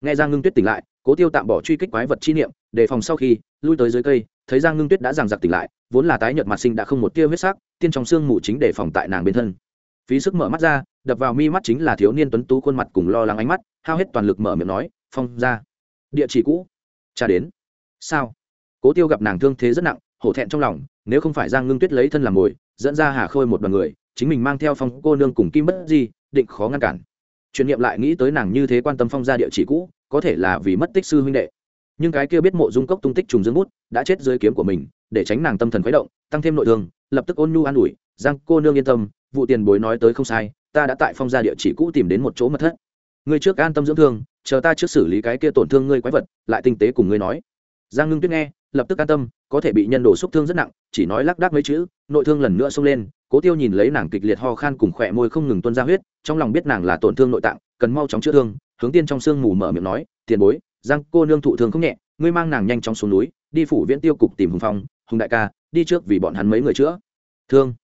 Nghe giang ngưng tuyết tỉnh lại, cố tiêu tạm bỏ truy kích quái vật chi niệm, đề phòng sau khi, lui tới dưới cây, thấy giang ngưng tuyết đã giằng giặc tỉnh lại, vốn là tái nhợt mặt sinh đã không một tia huyết sắc, tiên trong sương mù chính đề phòng tại nàng bên thân. Phí sức mở mắt ra, đập vào mi mắt chính là thiếu niên tuấn tú khuôn mặt cùng lo lắng ánh mắt, hao hết toàn lực mở miệng nói, phong ra, địa chỉ cũ, cha đến. Sao? Cố tiêu gặp nàng thương thế rất nặng, hổ thẹn trong lòng, nếu không phải giang ngưng tuyết lấy thân làm mồi, dẫn ra hà khôi một đoàn người chính mình mang theo phong cô nương cùng kim bất di, định khó ngăn cản. Truyền nghiệm lại nghĩ tới nàng như thế quan tâm phong ra địa chỉ cũ, có thể là vì mất tích sư huynh đệ. Nhưng cái kia biết mộ dung cốc tung tích trùng dương bút, đã chết dưới kiếm của mình, để tránh nàng tâm thần khuấy động, tăng thêm nội thương, lập tức ôn nhu an ủi, giang cô nương yên tâm, vụ tiền bối nói tới không sai, ta đã tại phong gia địa chỉ cũ tìm đến một chỗ mật thất. Ngươi trước an tâm dưỡng thương, chờ ta trước xử lý cái kia tổn thương ngươi quái vật, lại tinh tế cùng ngươi nói. Giang ngưng tuyết nghe lập tức an tâm, có thể bị nhân đồ xúc thương rất nặng, chỉ nói lác đác mấy chữ, nội thương lần nữa xông lên, cố tiêu nhìn lấy nàng kịch liệt ho khan cùng khỏe môi không ngừng tuân ra huyết, trong lòng biết nàng là tổn thương nội tạng, cần mau chóng chữa thương, hướng tiên trong sương mù mở miệng nói, tiền bối, giang cô nương thụ thương không nhẹ, ngươi mang nàng nhanh chóng xuống núi, đi phủ viễn tiêu cục tìm hùng phong, hùng đại ca, đi trước vì bọn hắn mấy người chữa. Thương?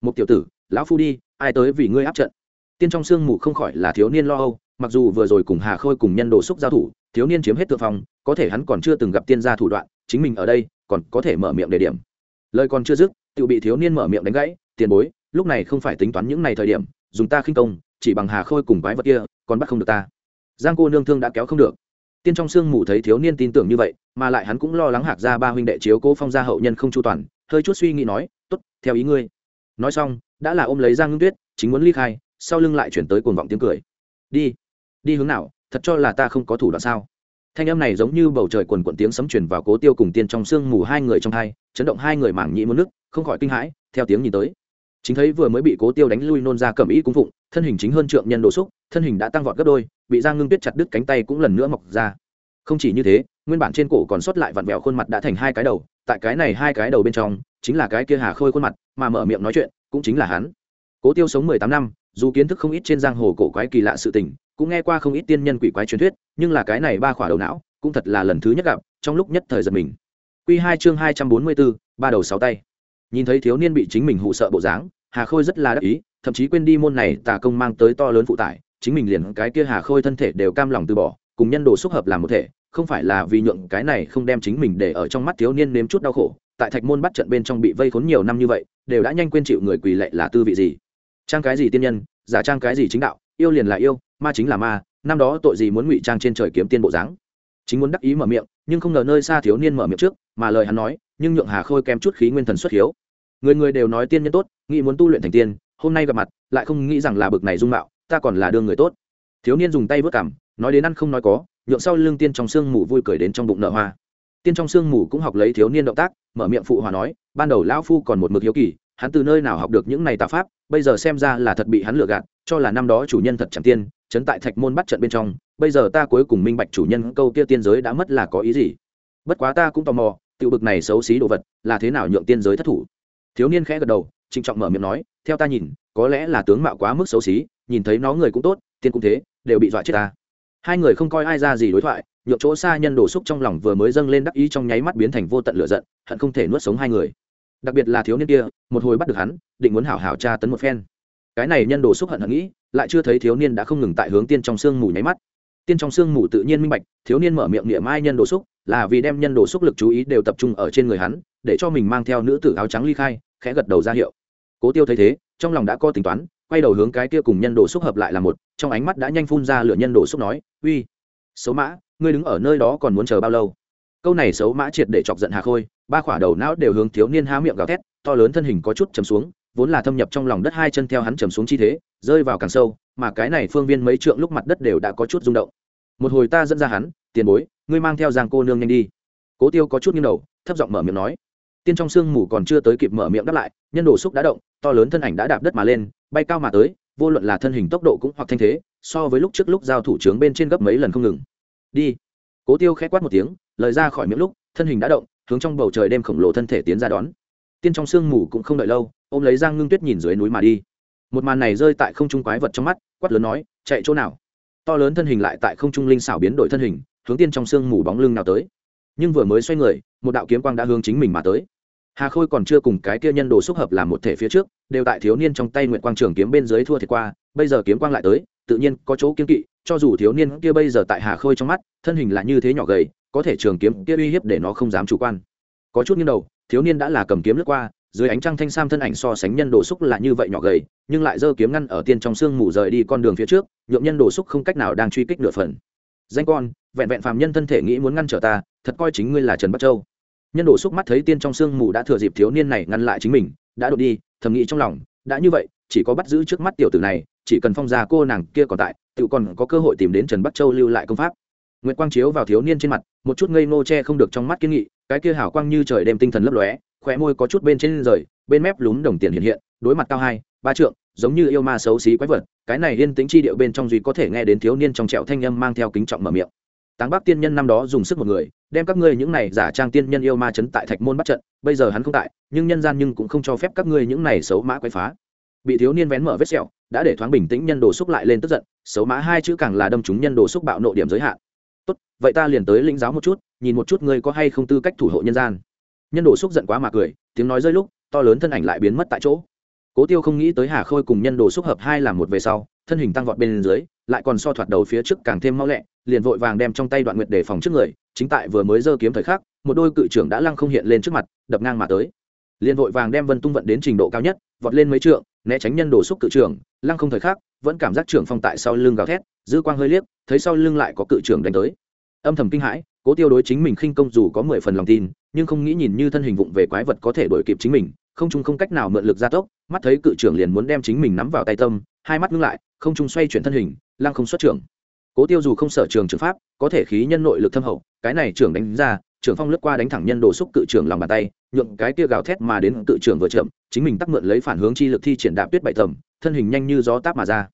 Một tiểu tử, lão phu đi, ai tới vì ngươi áp trận? Tiên trong sương mù không khỏi là thiếu niên lo âu, mặc dù vừa rồi cùng hà khôi cùng nhân đồ xúc giao thủ, thiếu niên chiếm hết thượng phong, có thể hắn còn chưa từng gặp tiên gia thủ đoạn chính mình ở đây, còn có thể mở miệng đề điểm. Lời còn chưa dứt tự bị thiếu niên mở miệng đánh gãy, tiền bối, lúc này không phải tính toán những này thời điểm, dùng ta khinh công, chỉ bằng hà khôi cùng quái vật kia, còn bắt không được ta. Giang cô nương thương đã kéo không được. Tiên trong sương mù thấy thiếu niên tin tưởng như vậy, mà lại hắn cũng lo lắng hạc ra ba huynh đệ chiếu cố phong gia hậu nhân không chu toàn, hơi chút suy nghĩ nói t ố t theo ý ngươi. Nói xong, đã là ôm lấy giang ngưng tuyết, chính muốn ly khai, sau lưng lại chuyển tới cuồng vọng tiếng cười. Đi đi hướng nào, thật cho là ta không có thủ đoạn sao? Thanh âm này giống như bầu trời quần quận tiếng sấm truyền vào cố tiêu cùng tiên trong sương mù hai người trong hai, chấn động hai người mảng nhĩ muốn nước, không khỏi kinh hãi, theo tiếng nhìn tới. Chính thấy vừa mới bị cố tiêu đánh lui nôn ra cầm ý cung phụng, thân hình chính hơn trượng nhân đồ xúc, thân hình đã tăng vọt gấp đôi, bị giang ngưng tuyết chặt đứt cánh tay cũng lần nữa mọc ra. Không chỉ như thế, nguyên bản trên cổ còn sót lại vặn vẹo khuôn mặt đã thành hai cái đầu, tại cái này hai cái đầu bên trong, chính là cái kia hà khôi khuôn mặt, mà mở miệng nói chuyện, cũng chính là hắn. Cố tiêu sống mười tám năm, dù kiến thức không ít trên giang hồ cổ quái kỳ lạ sự tình cũng nghe qua không ít tiên nhân quỷ quái truyền thuyết, nhưng là cái này ba khỏa đầu não, cũng thật là lần thứ nhất gặp, trong lúc nhất thời giật mình. Q hai chương hai trăm bốn mươi bốn ba đầu sáu tay. Nhìn thấy thiếu niên bị chính mình hụ sợ bộ dáng, hà khôi rất là đắc ý, thậm chí quên đi môn này tà công mang tới to lớn phụ tải, chính mình liền cái kia hà khôi thân thể đều cam lòng từ bỏ, cùng nhân đồ xúc hợp làm một thể, không phải là vì nhượng cái này không đem chính mình để ở trong mắt thiếu niên nếm chút đau khổ, tại thạch môn bắt trận bên trong bị vây khốn nhiều năm như vậy, đều đã nhanh quên chịu người quỳ lệ là tư vị gì. Trang cái gì tiên nhân, giả trang cái gì chính đạo, yêu liền là yêu ma chính là ma, năm đó tội gì muốn ngụy trang trên trời kiếm tiên bộ dáng. Chính muốn đắc ý mở miệng, nhưng không ngờ nơi xa thiếu niên mở miệng trước, mà lời hắn nói, nhưng nhượng hà khôi kém chút khí nguyên thần xuất hiếu. Người người đều nói tiên nhân tốt, nghĩ muốn tu luyện thành tiên, hôm nay gặp mặt, lại không nghĩ rằng là bực này dung mạo, ta còn là đương người tốt. Thiếu niên dùng tay vớt cảm nói đến ăn không nói có, nhượng sau lưng tiên trong sương mù vui cười đến trong bụng nợ hoa. Tiên trong sương mù cũng học lấy thiếu niên động tác, mở miệng phụ hòa nói, ban đầu lão phu còn một mực hiếu kỳ, hắn từ nơi nào học được những này tà pháp, bây giờ xem ra là thật bị hắn lừa gạt, cho là năm đó chủ nhân thật chẳng tiên chấn tại thạch môn bắt trận bên trong, bây giờ ta cuối cùng minh bạch chủ nhân câu kia tiên giới đã mất là có ý gì. Bất quá ta cũng tò mò, tiểu bực này xấu xí đồ vật, là thế nào nhượng tiên giới thất thủ? Thiếu niên khẽ gật đầu, trịnh trọng mở miệng nói, theo ta nhìn, có lẽ là tướng mạo quá mức xấu xí, nhìn thấy nó người cũng tốt, tiên cũng thế, đều bị dọa chết ta. Hai người không coi ai ra gì đối thoại, nhượng chỗ xa nhân đổ xúc trong lòng vừa mới dâng lên đắc ý trong nháy mắt biến thành vô tận lửa giận, hận không thể nuốt sống hai người. Đặc biệt là thiếu niên kia, một hồi bắt được hắn, định muốn hảo hảo tra tấn một phen. Cái này nhân đồ xúc hận hận nghĩ lại chưa thấy thiếu niên đã không ngừng tại hướng tiên trong sương mù nháy mắt. Tiên trong sương mù tự nhiên minh bạch, thiếu niên mở miệng niệm ai nhân đồ xúc, là vì đem nhân đồ xúc lực chú ý đều tập trung ở trên người hắn, để cho mình mang theo nữ tử áo trắng ly khai, khẽ gật đầu ra hiệu. Cố tiêu thấy thế, trong lòng đã có tính toán, quay đầu hướng cái kia cùng nhân đồ xúc hợp lại là một, trong ánh mắt đã nhanh phun ra lửa nhân đồ xúc nói, uy, xấu mã, ngươi đứng ở nơi đó còn muốn chờ bao lâu? Câu này xấu mã triệt để chọc giận hà khôi, ba khỏa đầu não đều hướng thiếu niên há miệng gào thét, to lớn thân hình có chút trầm xuống vốn là thâm nhập trong lòng đất hai chân theo hắn chầm xuống chi thế, rơi vào càng sâu, mà cái này phương viên mấy trượng lúc mặt đất đều đã có chút rung động. Một hồi ta dẫn ra hắn, tiền bối, ngươi mang theo giang cô nương nhanh đi. Cố tiêu có chút nghiêng đầu, thấp giọng mở miệng nói. Tiên trong sương mù còn chưa tới kịp mở miệng đáp lại, nhân đồ xúc đã động, to lớn thân ảnh đã đạp đất mà lên, bay cao mà tới, vô luận là thân hình tốc độ cũng hoặc thanh thế, so với lúc trước lúc giao thủ trướng bên trên gấp mấy lần không ngừng. Đi. Cố tiêu khẽ quát một tiếng, lời ra khỏi miệng lúc, thân hình đã động, hướng trong bầu trời đêm khổng lồ thân thể tiến ra đón tiên trong sương mù cũng không đợi lâu, ôm lấy giang ngưng tuyết nhìn dưới núi mà đi. Một màn này rơi tại không trung quái vật trong mắt, quát lớn nói, chạy chỗ nào? To lớn thân hình lại tại không trung linh xảo biến đổi thân hình, hướng tiên trong sương mù bóng lưng nào tới. Nhưng vừa mới xoay người, một đạo kiếm quang đã hướng chính mình mà tới. Hà khôi còn chưa cùng cái kia nhân đồ xúc hợp làm một thể phía trước, đều tại thiếu niên trong tay nguyện quang trường kiếm bên dưới thua thiệt qua, bây giờ kiếm quang lại tới, tự nhiên có chỗ kiên kỵ, cho dù thiếu niên kia bây giờ tại hà khôi trong mắt, thân hình là như thế nhỏ gầy, có thể trường kiếm kia uy hiếp để nó không dám chủ quan. Có chút nghiêng đầu thiếu niên đã là cầm kiếm lướt qua, dưới ánh trăng thanh sam thân ảnh so sánh nhân đồ xúc là như vậy nhỏ gầy, nhưng lại giơ kiếm ngăn ở tiên trong sương mù rời đi con đường phía trước nhuộm nhân đồ xúc không cách nào đang truy kích nửa phần. Danh con, vẹn vẹn phàm nhân thân thể nghĩ muốn ngăn trở ta, thật coi chính ngươi là trần bắc châu. Nhân đồ xúc mắt thấy tiên trong sương mù đã thừa dịp thiếu niên này ngăn lại chính mình, đã đột đi, thầm nghĩ trong lòng, đã như vậy, chỉ có bắt giữ trước mắt tiểu tử này, chỉ cần phong ra cô nàng kia còn tại, tự còn có cơ hội tìm đến trần bắc châu lưu lại công pháp. Nguyệt quang chiếu vào thiếu niên trên mặt, một chút ngây ngô che không được trong mắt kiên nghị cái kia hảo quang như trời đêm tinh thần lấp lóe, khóe môi có chút bên trên rời, bên mép lún đồng tiền hiện hiện, đối mặt cao hai, ba trượng, giống như yêu ma xấu xí quái vật, cái này yên tĩnh chi điệu bên trong duy có thể nghe đến thiếu niên trong trẹo thanh âm mang theo kính trọng mở miệng. Táng bắc tiên nhân năm đó dùng sức một người, đem các ngươi những này giả trang tiên nhân yêu ma chấn tại thạch môn bắt trận, bây giờ hắn không tại, nhưng nhân gian nhưng cũng không cho phép các ngươi những này xấu mã quái phá. Bị thiếu niên vén mở vết sẹo, đã để thoáng bình tĩnh nhân đồ xúc lại lên tức giận, xấu mã hai chữ càng là đâm chúng nhân đồ xúc bạo nộ điểm giới hạn vậy ta liền tới lĩnh giáo một chút, nhìn một chút ngươi có hay không tư cách thủ hộ nhân gian. Nhân đồ xúc giận quá mà cười, tiếng nói rơi lúc, to lớn thân ảnh lại biến mất tại chỗ. Cố tiêu không nghĩ tới hà khôi cùng nhân đồ xúc hợp hai làm một về sau, thân hình tăng vọt bên dưới, lại còn so thoạt đầu phía trước càng thêm mau lẹ, liền vội vàng đem trong tay đoạn nguyệt để phòng trước người, chính tại vừa mới giơ kiếm thời khắc, một đôi cự trưởng đã lăng không hiện lên trước mặt, đập ngang mà tới. Liền vội vàng đem vân tung vận đến trình độ cao nhất, vọt lên mấy trượng, né tránh nhân đồ xúc cự trưởng, lăng không thời khắc, vẫn cảm giác trưởng phong tại sau lưng gào thét, dư quang hơi liếc, thấy sau lưng lại có cự trưởng đánh tới âm thầm kinh hãi, cố tiêu đối chính mình khinh công dù có mười phần lòng tin, nhưng không nghĩ nhìn như thân hình vụng về quái vật có thể đổi kịp chính mình, không trung không cách nào mượn lực gia tốc, mắt thấy cự trưởng liền muốn đem chính mình nắm vào tay tâm, hai mắt ngưng lại, không trung xoay chuyển thân hình, lăng không xuất trưởng. Cố tiêu dù không sở trường trường pháp, có thể khí nhân nội lực thâm hậu, cái này trưởng đánh ra, trưởng phong lướt qua đánh thẳng nhân đồ xúc cự trưởng lòng bàn tay, nhượng cái kia gào thét mà đến cự trưởng vừa chậm, chính mình tắc mượn lấy phản hướng chi lực thi triển đạp tuyết bảy tầm, thân hình nhanh như gió táp mà ra.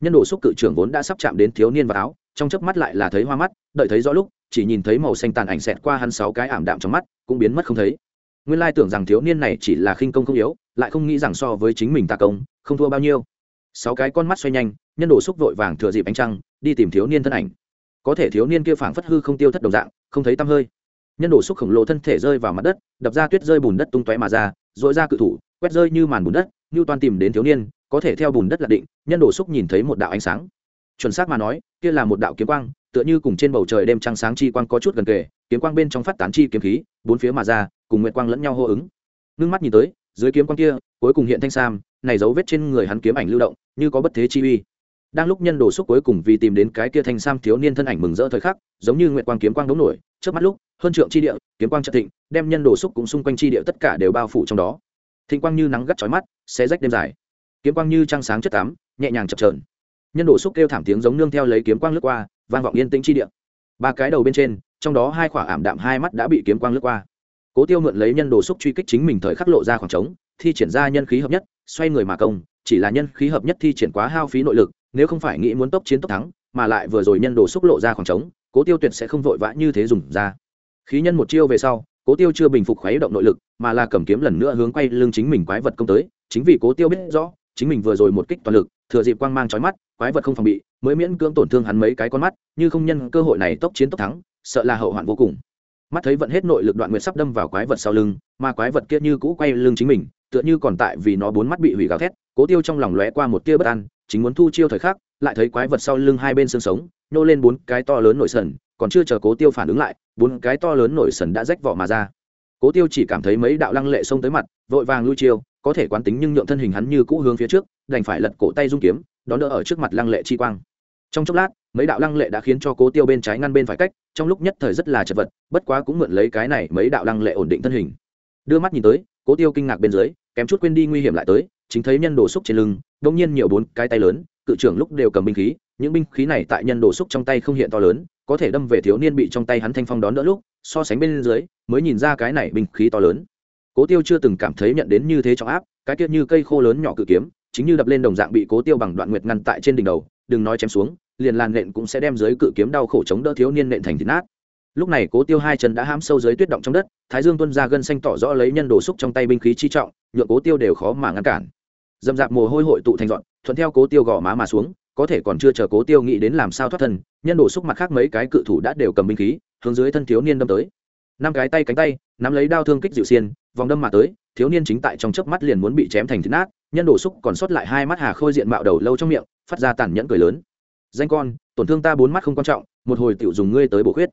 Nhân đồ xúc cự trưởng vốn đã sắp chạm đến thiếu niên và áo trong chớp mắt lại là thấy hoa mắt, đợi thấy rõ lúc, chỉ nhìn thấy màu xanh tàn ảnh xẹt qua hắn sáu cái ảm đạm trong mắt, cũng biến mất không thấy. Nguyên lai tưởng rằng thiếu niên này chỉ là khinh công không yếu, lại không nghĩ rằng so với chính mình ta công, không thua bao nhiêu. Sáu cái con mắt xoay nhanh, nhân đồ xúc vội vàng thừa dịp ánh trăng, đi tìm thiếu niên thân ảnh. Có thể thiếu niên kia phảng phất hư không tiêu thất đồng dạng, không thấy tăm hơi. Nhân đồ xúc khổng lồ thân thể rơi vào mặt đất, đập ra tuyết rơi bùn đất tung tóe mà ra dội ra cự thủ, quét rơi như màn bùn đất, như toàn tìm đến thiếu niên, có thể theo bùn đất là định, nhân đồ xúc nhìn thấy một đạo ánh sáng chuẩn xác mà nói, kia là một đạo kiếm quang, tựa như cùng trên bầu trời đêm trăng sáng chi quang có chút gần kề, kiếm quang bên trong phát tán chi kiếm khí, bốn phía mà ra, cùng nguyệt quang lẫn nhau hô ứng. Ngưng mắt nhìn tới, dưới kiếm quang kia, cuối cùng hiện thanh sam, này dấu vết trên người hắn kiếm ảnh lưu động, như có bất thế chi uy. Đang lúc nhân đồ xúc cuối cùng vì tìm đến cái kia thanh sam thiếu niên thân ảnh mừng rỡ thời khắc, giống như nguyệt quang kiếm quang đống nổi trước mắt lúc, hơn trượng chi địa, kiếm quang trận thịnh, đem nhân đồ xúc cũng xung quanh chi địa tất cả đều bao phủ trong đó. Thịnh quang như nắng gắt chói mắt, xé rách đêm dài. Kiếm quang như trăng sáng chất tám, nhẹ nhàng chập trờn nhân đồ xúc kêu thảm tiếng giống nương theo lấy kiếm quang lướt qua, vang vọng yên tĩnh chi địa. Ba cái đầu bên trên, trong đó hai khỏa ảm đạm hai mắt đã bị kiếm quang lướt qua. Cố tiêu mượn lấy nhân đồ xúc truy kích chính mình thời khắc lộ ra khoảng trống, thi triển ra nhân khí hợp nhất, xoay người mà công, chỉ là nhân khí hợp nhất thi triển quá hao phí nội lực, nếu không phải nghĩ muốn tốc chiến tốc thắng, mà lại vừa rồi nhân đồ xúc lộ ra khoảng trống, cố tiêu tuyệt sẽ không vội vã như thế dùng ra. Khí nhân một chiêu về sau, cố tiêu chưa bình phục khuấy động nội lực, mà là cầm kiếm lần nữa hướng quay lưng chính mình quái vật công tới, chính vì cố tiêu biết rõ chính mình vừa rồi một kích toàn lực, thừa dịp quang mang trói mắt, quái vật không phòng bị, mới miễn cưỡng tổn thương hắn mấy cái con mắt, như không nhân cơ hội này tốc chiến tốc thắng, sợ là hậu hoạn vô cùng. Mắt thấy vận hết nội lực đoạn nguyệt sắp đâm vào quái vật sau lưng, mà quái vật kia như cũ quay lưng chính mình, tựa như còn tại vì nó bốn mắt bị hủy gào thét, cố tiêu trong lòng lóe qua một tia bất an, chính muốn thu chiêu thời khắc, lại thấy quái vật sau lưng hai bên xương sống nhô lên bốn cái to lớn nổi sần, còn chưa chờ cố tiêu phản ứng lại, bốn cái to lớn nổi sần đã rách vỏ mà ra. Cố tiêu chỉ cảm thấy mấy đạo lăng lệ xông tới mặt, vội vàng lui chiêu có thể quán tính nhưng nhượng thân hình hắn như cũ hướng phía trước, đành phải lật cổ tay dung kiếm, đón đỡ ở trước mặt lăng lệ chi quang. Trong chốc lát, mấy đạo lăng lệ đã khiến cho cố tiêu bên trái ngăn bên phải cách, trong lúc nhất thời rất là chật vật, bất quá cũng mượn lấy cái này mấy đạo lăng lệ ổn định thân hình. Đưa mắt nhìn tới, cố tiêu kinh ngạc bên dưới, kém chút quên đi nguy hiểm lại tới, chính thấy nhân đồ xúc trên lưng, đông nhiên nhiều bốn cái tay lớn, cự trưởng lúc đều cầm binh khí, những binh khí này tại nhân đồ xúc trong tay không hiện to lớn, có thể đâm về thiếu niên bị trong tay hắn thanh phong đón đỡ lúc, so sánh bên dưới, mới nhìn ra cái này binh khí to lớn cố tiêu chưa từng cảm thấy nhận đến như thế trọng áp, cái tiết như cây khô lớn nhỏ cự kiếm, chính như đập lên đồng dạng bị cố tiêu bằng đoạn nguyệt ngăn tại trên đỉnh đầu, đừng nói chém xuống, liền làn nện cũng sẽ đem dưới cự kiếm đau khổ chống đỡ thiếu niên nện thành thịt nát. Lúc này cố tiêu hai chân đã hãm sâu dưới tuyết động trong đất, thái dương tuân ra gân xanh tỏ rõ lấy nhân đồ xúc trong tay binh khí chi trọng nhựa cố tiêu đều khó mà ngăn cản. Dầm dạp mồ hôi hội tụ thành dọn thuận theo cố tiêu gõ má mà xuống, có thể còn chưa chờ cố tiêu nghĩ đến làm sao thoát thân, nhân đồ xúc mặt khác mấy cái cự thủ đã đều cầm binh khí, hướng dưới thân thiếu niên đâm tới năm cái tay cánh tay, nắm lấy đao thương kích dịu xiên, vòng đâm mà tới, thiếu niên chính tại trong chớp mắt liền muốn bị chém thành thịt nát, nhân đồ xúc còn sót lại hai mắt hà khôi diện mạo đầu lâu trong miệng, phát ra tàn nhẫn cười lớn. Danh con, tổn thương ta bốn mắt không quan trọng, một hồi tiểu dùng ngươi tới bổ khuyết.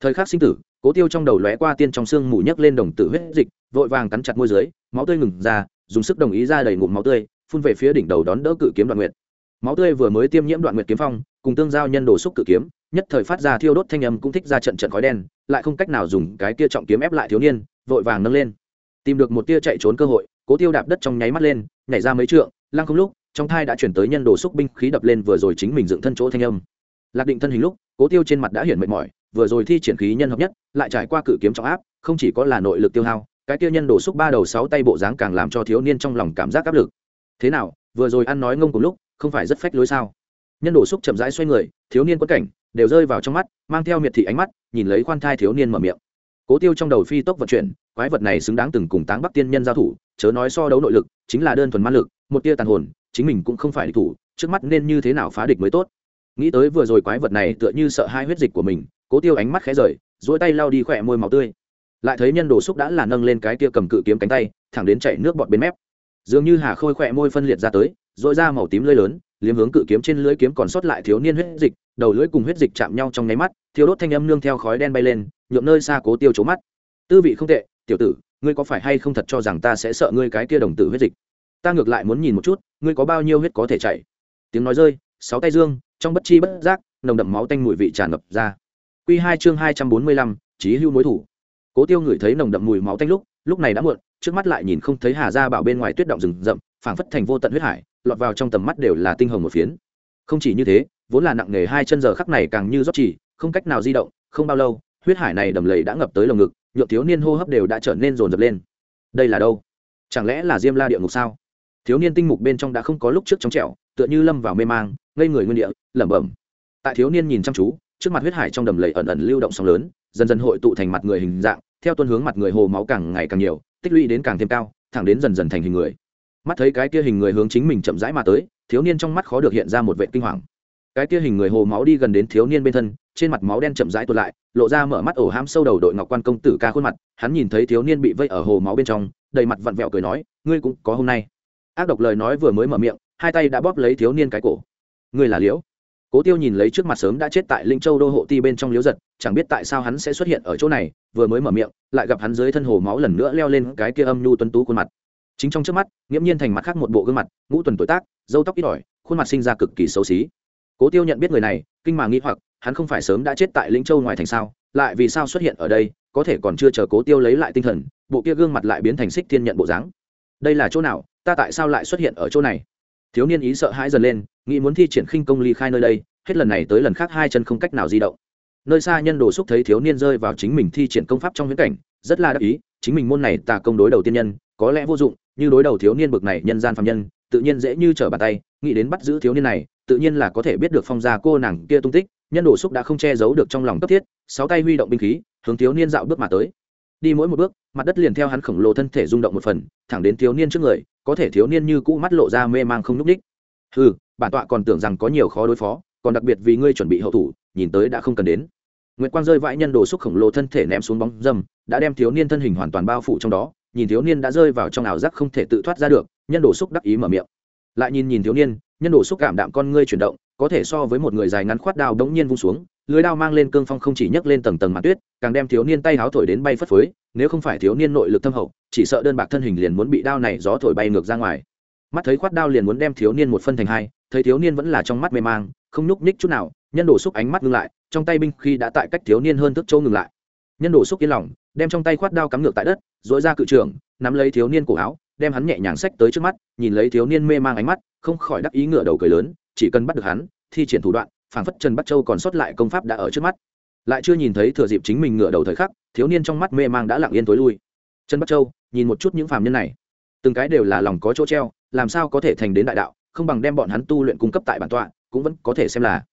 Thời khắc sinh tử, cố tiêu trong đầu lóe qua tiên trong xương mù nhấc lên đồng tử huyết dịch, vội vàng cắn chặt môi dưới, máu tươi ngừng ra, dùng sức đồng ý ra đầy ngụm máu tươi, phun về phía đỉnh đầu đón đỡ cự kiếm đoạn nguyệt. Máu tươi vừa mới tiêm nhiễm đoạn nguyệt kiếm phong, cùng tương giao nhân đồ xúc cự kiếm nhất thời phát ra thiêu đốt thanh âm cũng thích ra trận trận khói đen, lại không cách nào dùng cái tia trọng kiếm ép lại thiếu niên, vội vàng nâng lên. Tìm được một tia chạy trốn cơ hội, cố tiêu đạp đất trong nháy mắt lên, nhảy ra mấy trượng, lăng không lúc, trong thai đã chuyển tới nhân đồ xúc binh khí đập lên vừa rồi chính mình dựng thân chỗ thanh âm. Lạc định thân hình lúc, cố tiêu trên mặt đã hiển mệt mỏi, vừa rồi thi triển khí nhân hợp nhất, lại trải qua cự kiếm trọng áp, không chỉ có là nội lực tiêu hao, cái tiêu nhân đồ xúc ba đầu sáu tay bộ dáng càng làm cho thiếu niên trong lòng cảm giác áp lực. Thế nào, vừa rồi ăn nói ngông cùng lúc, không phải rất phách lối sao? Nhân đồ xúc chậm rãi xoay người, thiếu niên quất cảnh đều rơi vào trong mắt, mang theo miệt thị ánh mắt, nhìn lấy khoan thai thiếu niên mở miệng. Cố tiêu trong đầu phi tốc vận chuyển, quái vật này xứng đáng từng cùng táng bắc tiên nhân giao thủ, chớ nói so đấu nội lực, chính là đơn thuần man lực, một tia tàn hồn, chính mình cũng không phải địch thủ, trước mắt nên như thế nào phá địch mới tốt. Nghĩ tới vừa rồi quái vật này tựa như sợ hai huyết dịch của mình, cố tiêu ánh mắt khẽ rời dỗi tay lao đi khỏe môi máu tươi. Lại thấy nhân đồ xúc đã là nâng lên cái tia cầm cự kiếm cánh tay, thẳng đến chạy nước bọt bên mép. Dường như hà khôi khỏe môi phân liệt ra tới dội ra màu tím lưỡi lớn, liếm hướng cự kiếm trên lưỡi kiếm còn sót lại thiếu niên huyết dịch đầu lưỡi cùng huyết dịch chạm nhau trong nháy mắt thiếu đốt thanh âm nương theo khói đen bay lên, nhuộm nơi xa cố tiêu trố mắt. Tư vị không tệ, tiểu tử, ngươi có phải hay không thật cho rằng ta sẽ sợ ngươi cái kia đồng tử huyết dịch? Ta ngược lại muốn nhìn một chút, ngươi có bao nhiêu huyết có thể chảy? Tiếng nói rơi, sáu tay dương, trong bất chi bất giác, nồng đậm máu tanh mùi vị tràn ngập ra. Q hai chương hai trăm bốn mươi lăm trí hưu mối thủ. Cố tiêu ngửi thấy nồng đậm mùi máu tanh lúc lúc này đã muộn, trước mắt lại nhìn không thấy hà ra bảo bên ngoài tuyết động rừng rậm, phảng phất thành vô tận huyết hải, lọt vào trong tầm mắt đều là tinh hồng một phiến. Không chỉ như thế vốn là nặng nghề hai chân giờ khắc này càng như rót chỉ, không cách nào di động, không bao lâu, huyết hải này đầm lầy đã ngập tới lồng ngực nhượng thiếu niên hô hấp đều đã trở nên rồn rập lên. Đây là đâu? Chẳng lẽ là diêm la địa ngục sao? Thiếu niên tinh mục bên trong đã không có lúc trước trong trẻo, tựa như lâm vào mê mang, ngây người nguyên địa, lẩm bẩm. Tại thiếu niên nhìn chăm chú, trước mặt huyết hải trong đầm lầy ẩn ẩn lưu động sóng lớn, dần dần hội tụ thành mặt người hình dạng, theo tuân hướng mặt người hồ máu càng ngày càng nhiều, tích lũy đến càng thêm cao, thẳng đến dần dần thành hình người. Mắt thấy cái kia hình người hướng chính mình chậm rãi mà tới, thiếu niên trong mắt khó được hiện ra một vệ kinh hoàng cái kia hình người hồ máu đi gần đến thiếu niên bên thân, trên mặt máu đen chậm rãi tuột lại, lộ ra mở mắt ổ ham sâu đầu đội ngọc quan công tử ca khuôn mặt, hắn nhìn thấy thiếu niên bị vây ở hồ máu bên trong, đầy mặt vặn vẹo cười nói, ngươi cũng có hôm nay. Ác độc lời nói vừa mới mở miệng, hai tay đã bóp lấy thiếu niên cái cổ. Ngươi là liễu? Cố tiêu nhìn lấy trước mặt sớm đã chết tại linh châu đô hộ ti bên trong liễu giật, chẳng biết tại sao hắn sẽ xuất hiện ở chỗ này, vừa mới mở miệng, lại gặp hắn dưới thân hồ máu lần nữa leo lên cái kia âm nhu tuấn tú khuôn mặt. Chính trong trước mắt, nghiễm nhiên thành mặt khác một bộ gương mặt, ngũ tuần tuổi tác dâu tóc ít ỏi, khuôn mặt sinh ra cực kỳ xấu xí cố tiêu nhận biết người này, kinh mà nghĩ hoặc, hắn không phải sớm đã chết tại lĩnh châu ngoài thành sao? Lại vì sao xuất hiện ở đây, có thể còn chưa chờ cố tiêu lấy lại tinh thần, bộ kia gương mặt lại biến thành xích thiên nhận bộ dáng. Đây là chỗ nào? Ta tại sao lại xuất hiện ở chỗ này? Thiếu niên ý sợ hãi dần lên, nghĩ muốn thi triển khinh công ly khai nơi đây, hết lần này tới lần khác hai chân không cách nào di động. Nơi xa nhân đồ xúc thấy thiếu niên rơi vào chính mình thi triển công pháp trong huyễn cảnh, rất là đắc ý, chính mình môn này tà công đối đầu tiên nhân, có lẽ vô dụng, như đối đầu thiếu niên bực này nhân gian phạm nhân tự nhiên dễ như trở bàn tay, nghĩ đến bắt giữ thiếu niên này, tự nhiên là có thể biết được phong gia cô nàng kia tung tích, nhân đồ xúc đã không che giấu được trong lòng cấp thiết, sáu tay huy động binh khí, hướng thiếu niên dạo bước mà tới. Đi mỗi một bước, mặt đất liền theo hắn khổng lồ thân thể rung động một phần, thẳng đến thiếu niên trước người, có thể thiếu niên như cũ mắt lộ ra mê mang không nhúc ních ừ bản tọa còn tưởng rằng có nhiều khó đối phó, còn đặc biệt vì ngươi chuẩn bị hậu thủ, nhìn tới đã không cần đến. Nguyệt quang rơi vãi nhân đồ xúc khổng lồ thân thể ném xuống bóng dâm, đã đem thiếu niên thân hình hoàn toàn bao phủ trong đó, nhìn thiếu niên đã rơi vào trong ảo giác không thể tự thoát ra được nhân đồ xúc đắc ý mở miệng. Lại nhìn nhìn thiếu niên, nhân đồ xúc cảm đạm con ngươi chuyển động, có thể so với một người dài ngắn khoát đao đống nhiên vung xuống, lưới đao mang lên cương phong không chỉ nhấc lên tầng tầng mặt tuyết, càng đem thiếu niên tay háo thổi đến bay phất phới, nếu không phải thiếu niên nội lực thâm hậu, chỉ sợ đơn bạc thân hình liền muốn bị đao này gió thổi bay ngược ra ngoài. Mắt thấy khoát đao liền muốn đem thiếu niên một phân thành hai, thấy thiếu niên vẫn là trong mắt mê mang, không nhúc nhích chút nào, nhân đồ xúc ánh mắt ngưng lại, trong tay binh khi đã tại cách thiếu niên hơn thức châu ngừng lại. Nhân đồ xúc yên lòng, đem trong tay khoát đao cắm ngược tại đất dội ra cự trường nắm lấy thiếu niên cổ áo đem hắn nhẹ nhàng xách tới trước mắt, nhìn lấy thiếu niên mê mang ánh mắt, không khỏi đắc ý ngựa đầu cười lớn, chỉ cần bắt được hắn, thi triển thủ đoạn, phảng phất trần bắc châu còn sót lại công pháp đã ở trước mắt. Lại chưa nhìn thấy thừa dịp chính mình ngựa đầu thời khắc, thiếu niên trong mắt mê mang đã lặng yên tối lui. Trần bắc châu, nhìn một chút những phàm nhân này. Từng cái đều là lòng có chỗ treo, làm sao có thể thành đến đại đạo, không bằng đem bọn hắn tu luyện cung cấp tại bản tọa, cũng vẫn có thể xem là.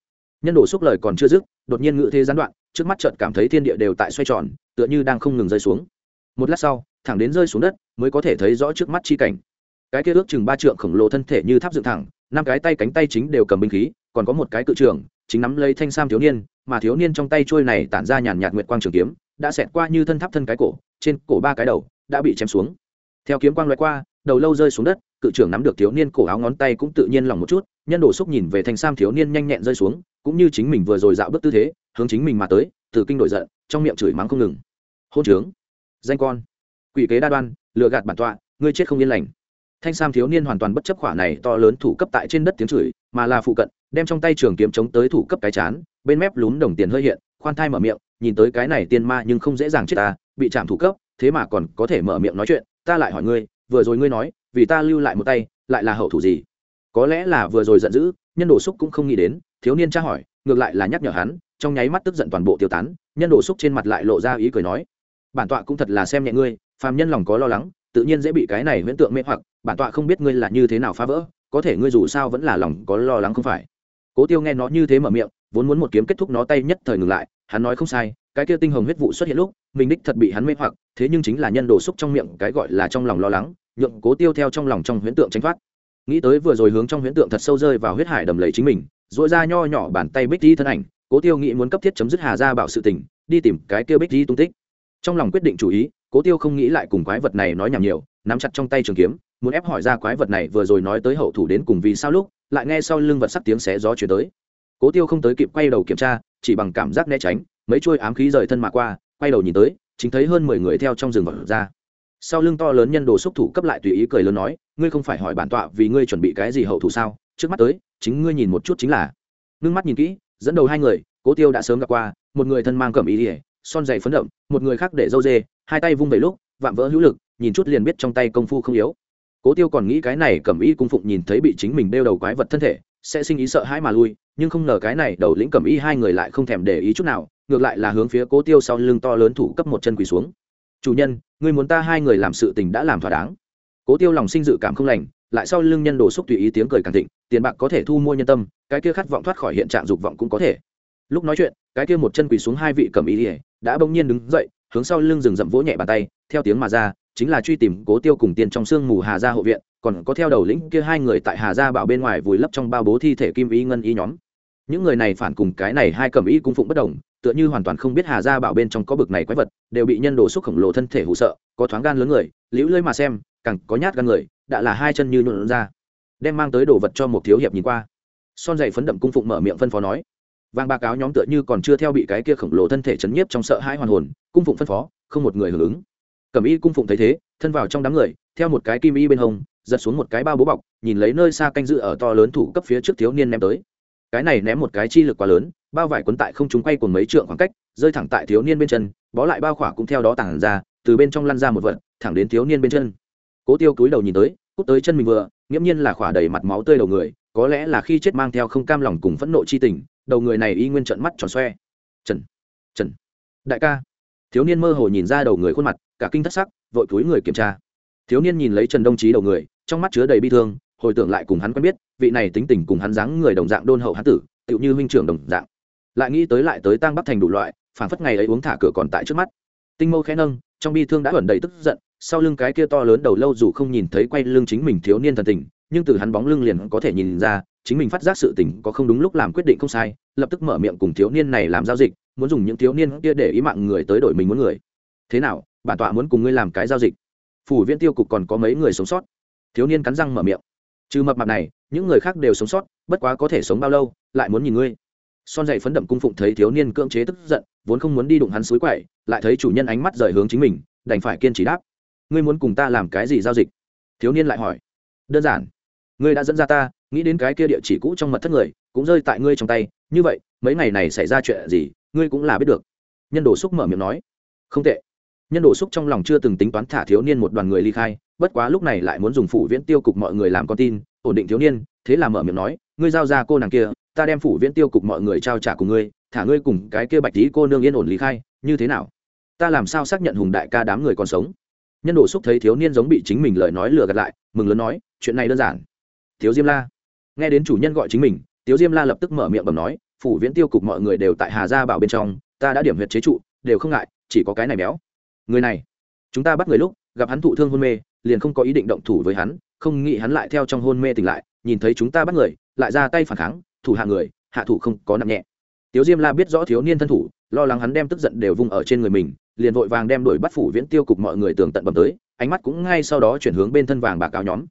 Nhân đổ xúc lời còn chưa dứt, đột nhiên ngự thế gián đoạn, trước mắt chợt cảm thấy thiên địa đều tại xoay tròn, tựa như đang không ngừng rơi xuống. Một lát sau thẳng đến rơi xuống đất, mới có thể thấy rõ trước mắt chi cảnh. Cái kia ước chừng ba trượng khổng lồ thân thể như tháp dựng thẳng, năm cái tay cánh tay chính đều cầm binh khí, còn có một cái cự trường, chính nắm lấy thanh sam thiếu niên, mà thiếu niên trong tay trôi này tản ra nhàn nhạt nguyệt quang trường kiếm, đã xẹt qua như thân tháp thân cái cổ, trên cổ ba cái đầu đã bị chém xuống. Theo kiếm quang loại qua, đầu lâu rơi xuống đất, cự trưởng nắm được thiếu niên cổ áo ngón tay cũng tự nhiên lòng một chút, nhân đổ xúc nhìn về thanh sam thiếu niên nhanh nhẹn rơi xuống, cũng như chính mình vừa rồi dạo bước tư thế, hướng chính mình mà tới, từ kinh đổi giận, trong miệng chửi mắng không ngừng. Hôn trướng. Danh con quỷ kế đa đoan, lừa gạt bản tọa, ngươi chết không yên lành. Thanh sam thiếu niên hoàn toàn bất chấp khỏa này to lớn thủ cấp tại trên đất tiếng chửi, mà là phụ cận, đem trong tay trường kiếm chống tới thủ cấp cái chán, bên mép lún đồng tiền hơi hiện, khoan thai mở miệng, nhìn tới cái này tiên ma nhưng không dễ dàng chết ta, bị chạm thủ cấp, thế mà còn có thể mở miệng nói chuyện, ta lại hỏi ngươi, vừa rồi ngươi nói, vì ta lưu lại một tay, lại là hậu thủ gì? Có lẽ là vừa rồi giận dữ, nhân đồ xúc cũng không nghĩ đến, thiếu niên tra hỏi, ngược lại là nhắc nhở hắn, trong nháy mắt tức giận toàn bộ tiêu tán, nhân đồ xúc trên mặt lại lộ ra ý cười nói, bản tọa cũng thật là xem nhẹ ngươi phàm nhân lòng có lo lắng, tự nhiên dễ bị cái này huyễn tượng mê hoặc, bản tọa không biết ngươi là như thế nào phá vỡ, có thể ngươi dù sao vẫn là lòng có lo lắng không phải. Cố tiêu nghe nó như thế mở miệng, vốn muốn một kiếm kết thúc nó tay nhất thời ngừng lại, hắn nói không sai, cái kia tinh hồng huyết vụ xuất hiện lúc, mình đích thật bị hắn mê hoặc, thế nhưng chính là nhân đồ xúc trong miệng, cái gọi là trong lòng lo lắng, nhượng cố tiêu theo trong lòng trong huyễn tượng tránh thoát. Nghĩ tới vừa rồi hướng trong huyễn tượng thật sâu rơi vào huyết hải đầm lầy chính mình dội ra nho nhỏ bàn tay bích di thân ảnh, cố tiêu nghĩ muốn cấp thiết chấm dứt hà ra bảo sự tình, đi tìm cái kia bích di tung tích. Trong lòng quyết định chủ ý cố tiêu không nghĩ lại cùng quái vật này nói nhảm nhiều, nắm chặt trong tay trường kiếm, muốn ép hỏi ra quái vật này vừa rồi nói tới hậu thủ đến cùng vì sao lúc, lại nghe sau lưng vật sắc tiếng xé gió chuyển tới. Cố tiêu không tới kịp quay đầu kiểm tra, chỉ bằng cảm giác né tránh, mấy chuôi ám khí rời thân mà qua, quay đầu nhìn tới, chính thấy hơn mười người theo trong rừng vật ra. Sau lưng to lớn nhân đồ xúc thủ cấp lại tùy ý cười lớn nói, ngươi không phải hỏi bản tọa vì ngươi chuẩn bị cái gì hậu thủ sao? Trước mắt tới, chính ngươi nhìn một chút chính là. Ngưng mắt nhìn kỹ, dẫn đầu hai người, cố tiêu đã sớm gặp qua, một người thân mang cẩm ý ỉa son dày phấn đậm, một người khác để dâu dê, hai tay vung về lúc, vạm vỡ hữu lực, nhìn chút liền biết trong tay công phu không yếu. Cố tiêu còn nghĩ cái này cẩm y cung phụng nhìn thấy bị chính mình đeo đầu quái vật thân thể, sẽ sinh ý sợ hãi mà lui, nhưng không ngờ cái này đầu lĩnh cẩm y hai người lại không thèm để ý chút nào, ngược lại là hướng phía cố tiêu sau lưng to lớn thủ cấp một chân quỳ xuống. Chủ nhân người muốn ta hai người làm sự tình đã làm thỏa đáng. Cố tiêu lòng sinh dự cảm không lành, lại sau lưng nhân đồ xúc tùy ý tiếng cười càng thịnh, tiền bạc có thể thu mua nhân tâm, cái kia khát vọng thoát khỏi hiện trạng dục vọng cũng có thể. Lúc nói chuyện, cái kia một chân quỳ xuống hai vị cầm y ỉa đã bỗng nhiên đứng dậy, hướng sau lưng rừng rậm vỗ nhẹ bàn tay, theo tiếng mà ra, chính là truy tìm cố tiêu cùng tiền trong sương mù hà gia hộ viện, còn có theo đầu lĩnh kia hai người tại hà gia bảo bên ngoài vùi lấp trong bao bố thi thể kim ý ngân ý nhóm. Những người này phản cùng cái này hai cầm ý cung phụng bất đồng, tựa như hoàn toàn không biết hà gia bảo bên trong có bực này quái vật, đều bị nhân đồ xúc khổng lồ thân thể hụ sợ, có thoáng gan lớn người, liễu lưỡi mà xem, càng có nhát gan người, đã là hai chân như nhuộn ra, đem mang tới đồ vật cho một thiếu hiệp nhìn qua. Son dậy phấn đậm cung phụng mở miệng phân phó nói vàng bạc áo nhóm tựa như còn chưa theo bị cái kia khổng lồ thân thể chấn nhiếp trong sợ hãi hoàn hồn, cung phụng phân phó, không một người hưởng ứng. Cẩm y cung phụng thấy thế, thân vào trong đám người, theo một cái kim y bên hông, giật xuống một cái bao bố bọc, nhìn lấy nơi xa canh dự ở to lớn thủ cấp phía trước thiếu niên ném tới. Cái này ném một cái chi lực quá lớn, bao vải quấn tại không chúng quay cùng mấy trượng khoảng cách, rơi thẳng tại thiếu niên bên chân, bó lại bao khỏa cũng theo đó tản ra, từ bên trong lăn ra một vật, thẳng đến thiếu niên bên chân. Cố tiêu cúi đầu nhìn tới, cút tới chân mình vừa, nghiễm nhiên là khỏa đầy mặt máu tươi đầu người, có lẽ là khi chết mang theo không cam lòng cùng phẫn nộ chi tình đầu người này y nguyên trận mắt tròn xoe. Trần trần. Đại ca. Thiếu niên mơ hồ nhìn ra đầu người khuôn mặt, cả kinh thất sắc, vội túi người kiểm tra. Thiếu niên nhìn lấy trần đông trí đầu người, trong mắt chứa đầy bi thương, hồi tưởng lại cùng hắn quen biết, vị này tính tình cùng hắn dáng người đồng dạng đôn hậu hán tử, tựu như huynh trưởng đồng dạng. Lại nghĩ tới lại tới tang bắc thành đủ loại phản phất ngày ấy uống thả cửa còn tại trước mắt. Tinh mâu khẽ nâng, trong bi thương đã ẩn đầy tức giận, sau lưng cái kia to lớn đầu lâu dù không nhìn thấy quay lưng chính mình thiếu niên thần tình, nhưng từ hắn bóng lưng liền có thể nhìn ra chính mình phát giác sự tình có không đúng lúc làm quyết định không sai, lập tức mở miệng cùng thiếu niên này làm giao dịch, muốn dùng những thiếu niên kia để ý mạng người tới đổi mình muốn người. Thế nào, bản tọa muốn cùng ngươi làm cái giao dịch? Phủ viên tiêu cục còn có mấy người sống sót? Thiếu niên cắn răng mở miệng. Trừ mập mặt này, những người khác đều sống sót, bất quá có thể sống bao lâu, lại muốn nhìn ngươi. Son dậy phấn đậm cung phụng thấy thiếu niên cưỡng chế tức giận, vốn không muốn đi đụng hắn suối quậy, lại thấy chủ nhân ánh mắt rời hướng chính mình, đành phải kiên trì đáp. Ngươi muốn cùng ta làm cái gì giao dịch? Thiếu niên lại hỏi. Đơn giản, ngươi đã dẫn ra ta nghĩ đến cái kia địa chỉ cũ trong mật thất người, cũng rơi tại ngươi trong tay, như vậy, mấy ngày này xảy ra chuyện gì, ngươi cũng là biết được. Nhân đồ xúc mở miệng nói. Không tệ. Nhân đồ xúc trong lòng chưa từng tính toán thả thiếu niên một đoàn người ly khai, bất quá lúc này lại muốn dùng phủ viễn tiêu cục mọi người làm con tin, ổn định thiếu niên, thế là mở miệng nói, ngươi giao ra cô nàng kia, ta đem phủ viễn tiêu cục mọi người trao trả cùng ngươi, thả ngươi cùng cái kia bạch tí cô nương yên ổn lý khai, như thế nào? Ta làm sao xác nhận hùng đại ca đám người còn sống? Nhân đồ xúc thấy thiếu niên giống bị chính mình lời nói lừa gạt lại, mừng lớn nói, chuyện này đơn giản. Thiếu diêm la nghe đến chủ nhân gọi chính mình, tiếu diêm la lập tức mở miệng bẩm nói, phủ viễn tiêu cục mọi người đều tại hà gia bảo bên trong, ta đã điểm huyệt chế trụ, đều không ngại, chỉ có cái này béo. Người này, chúng ta bắt người lúc, gặp hắn thụ thương hôn mê, liền không có ý định động thủ với hắn, không nghĩ hắn lại theo trong hôn mê tỉnh lại, nhìn thấy chúng ta bắt người, lại ra tay phản kháng, thủ hạ người, hạ thủ không có nặng nhẹ. Tiếu diêm la biết rõ thiếu niên thân thủ, lo lắng hắn đem tức giận đều vung ở trên người mình, liền vội vàng đem đuổi bắt phủ viễn tiêu cục mọi người tường tận bầm tới, ánh mắt cũng ngay sau đó chuyển hướng bên thân vàng bạc áo nhóm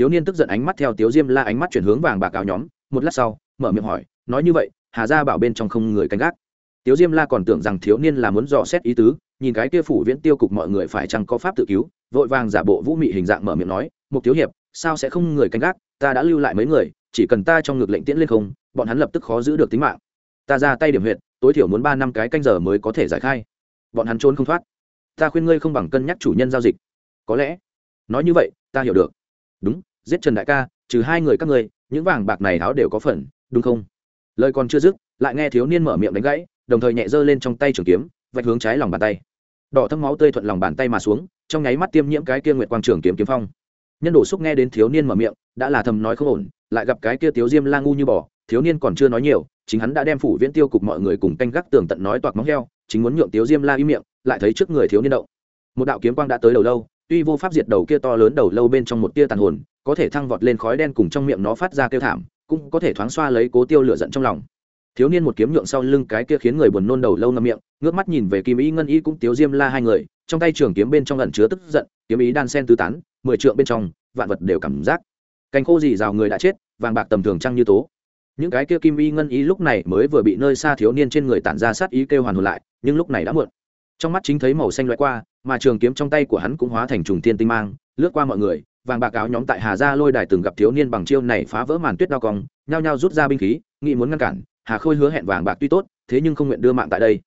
thiếu niên tức giận ánh mắt theo tiếu diêm la ánh mắt chuyển hướng vàng bạc áo nhóm, một lát sau, mở miệng hỏi, nói như vậy, hà gia bảo bên trong không người canh gác. Tiếu diêm la còn tưởng rằng thiếu niên là muốn dò xét ý tứ, nhìn cái kia phủ viễn tiêu cục mọi người phải chăng có pháp tự cứu, vội vàng giả bộ vũ mị hình dạng mở miệng nói một thiếu hiệp, sao sẽ không người canh gác? Ta đã lưu lại mấy người, chỉ cần ta trong ngược lệnh tiễn lên không, bọn hắn lập tức khó giữ được tính mạng. Ta ra tay điểm huyệt, tối thiểu muốn ba năm cái canh giờ mới có thể giải khai. Bọn hắn trốn không thoát. Ta khuyên ngươi không bằng cân nhắc chủ nhân giao dịch. Có lẽ, nói như vậy, ta hiểu được. Đúng giết trần đại ca, trừ hai người các ngươi, những vàng bạc này áo đều có phần, đúng không? Lời còn chưa dứt, lại nghe thiếu niên mở miệng đánh gãy, đồng thời nhẹ giơ lên trong tay trường kiếm, vạch hướng trái lòng bàn tay. Đỏ thâm máu tươi thuận lòng bàn tay mà xuống, trong nháy mắt tiêm nhiễm cái kia nguyệt quang trường kiếm kiếm phong. Nhân đổ xúc nghe đến thiếu niên mở miệng, đã là thầm nói không ổn, lại gặp cái kia tiếu diêm la ngu như bỏ thiếu niên còn chưa nói nhiều, chính hắn đã đem phủ viễn tiêu cục mọi người cùng canh gác tường tận nói toạc móng heo, chính muốn nhượng tiếu diêm la im miệng, lại thấy trước người thiếu niên động. Một đạo kiếm quang đã tới đầu lâu tuy vô pháp diệt đầu kia to lớn đầu lâu bên trong một tia tàn hồn, có thể thăng vọt lên khói đen cùng trong miệng nó phát ra kêu thảm, cũng có thể thoáng xoa lấy cố tiêu lửa giận trong lòng. Thiếu niên một kiếm nhượng sau lưng cái kia khiến người buồn nôn đầu lâu ngâm miệng, ngước mắt nhìn về kim ý ngân ý cũng tiếu diêm la hai người, trong tay trường kiếm bên trong lần chứa tức giận, kiếm ý đan sen tứ tán, mười trượng bên trong, vạn vật đều cảm giác. Cành khô dì rào người đã chết, vàng bạc tầm thường trăng như tố. Những cái kia kim y ngân ý lúc này mới vừa bị nơi xa thiếu niên trên người tản ra sát ý kêu hoàn hồn lại, nhưng lúc này đã muộn. Trong mắt chính thấy màu xanh loại qua mà trường kiếm trong tay của hắn cũng hóa thành trùng tiên tinh mang, lướt qua mọi người, vàng bạc áo nhóm tại hà gia lôi đài từng gặp thiếu niên bằng chiêu này phá vỡ màn tuyết đao cong, nhao nhao rút ra binh khí, nghĩ muốn ngăn cản, hà khôi hứa hẹn vàng bạc tuy tốt, thế nhưng không nguyện đưa mạng tại đây.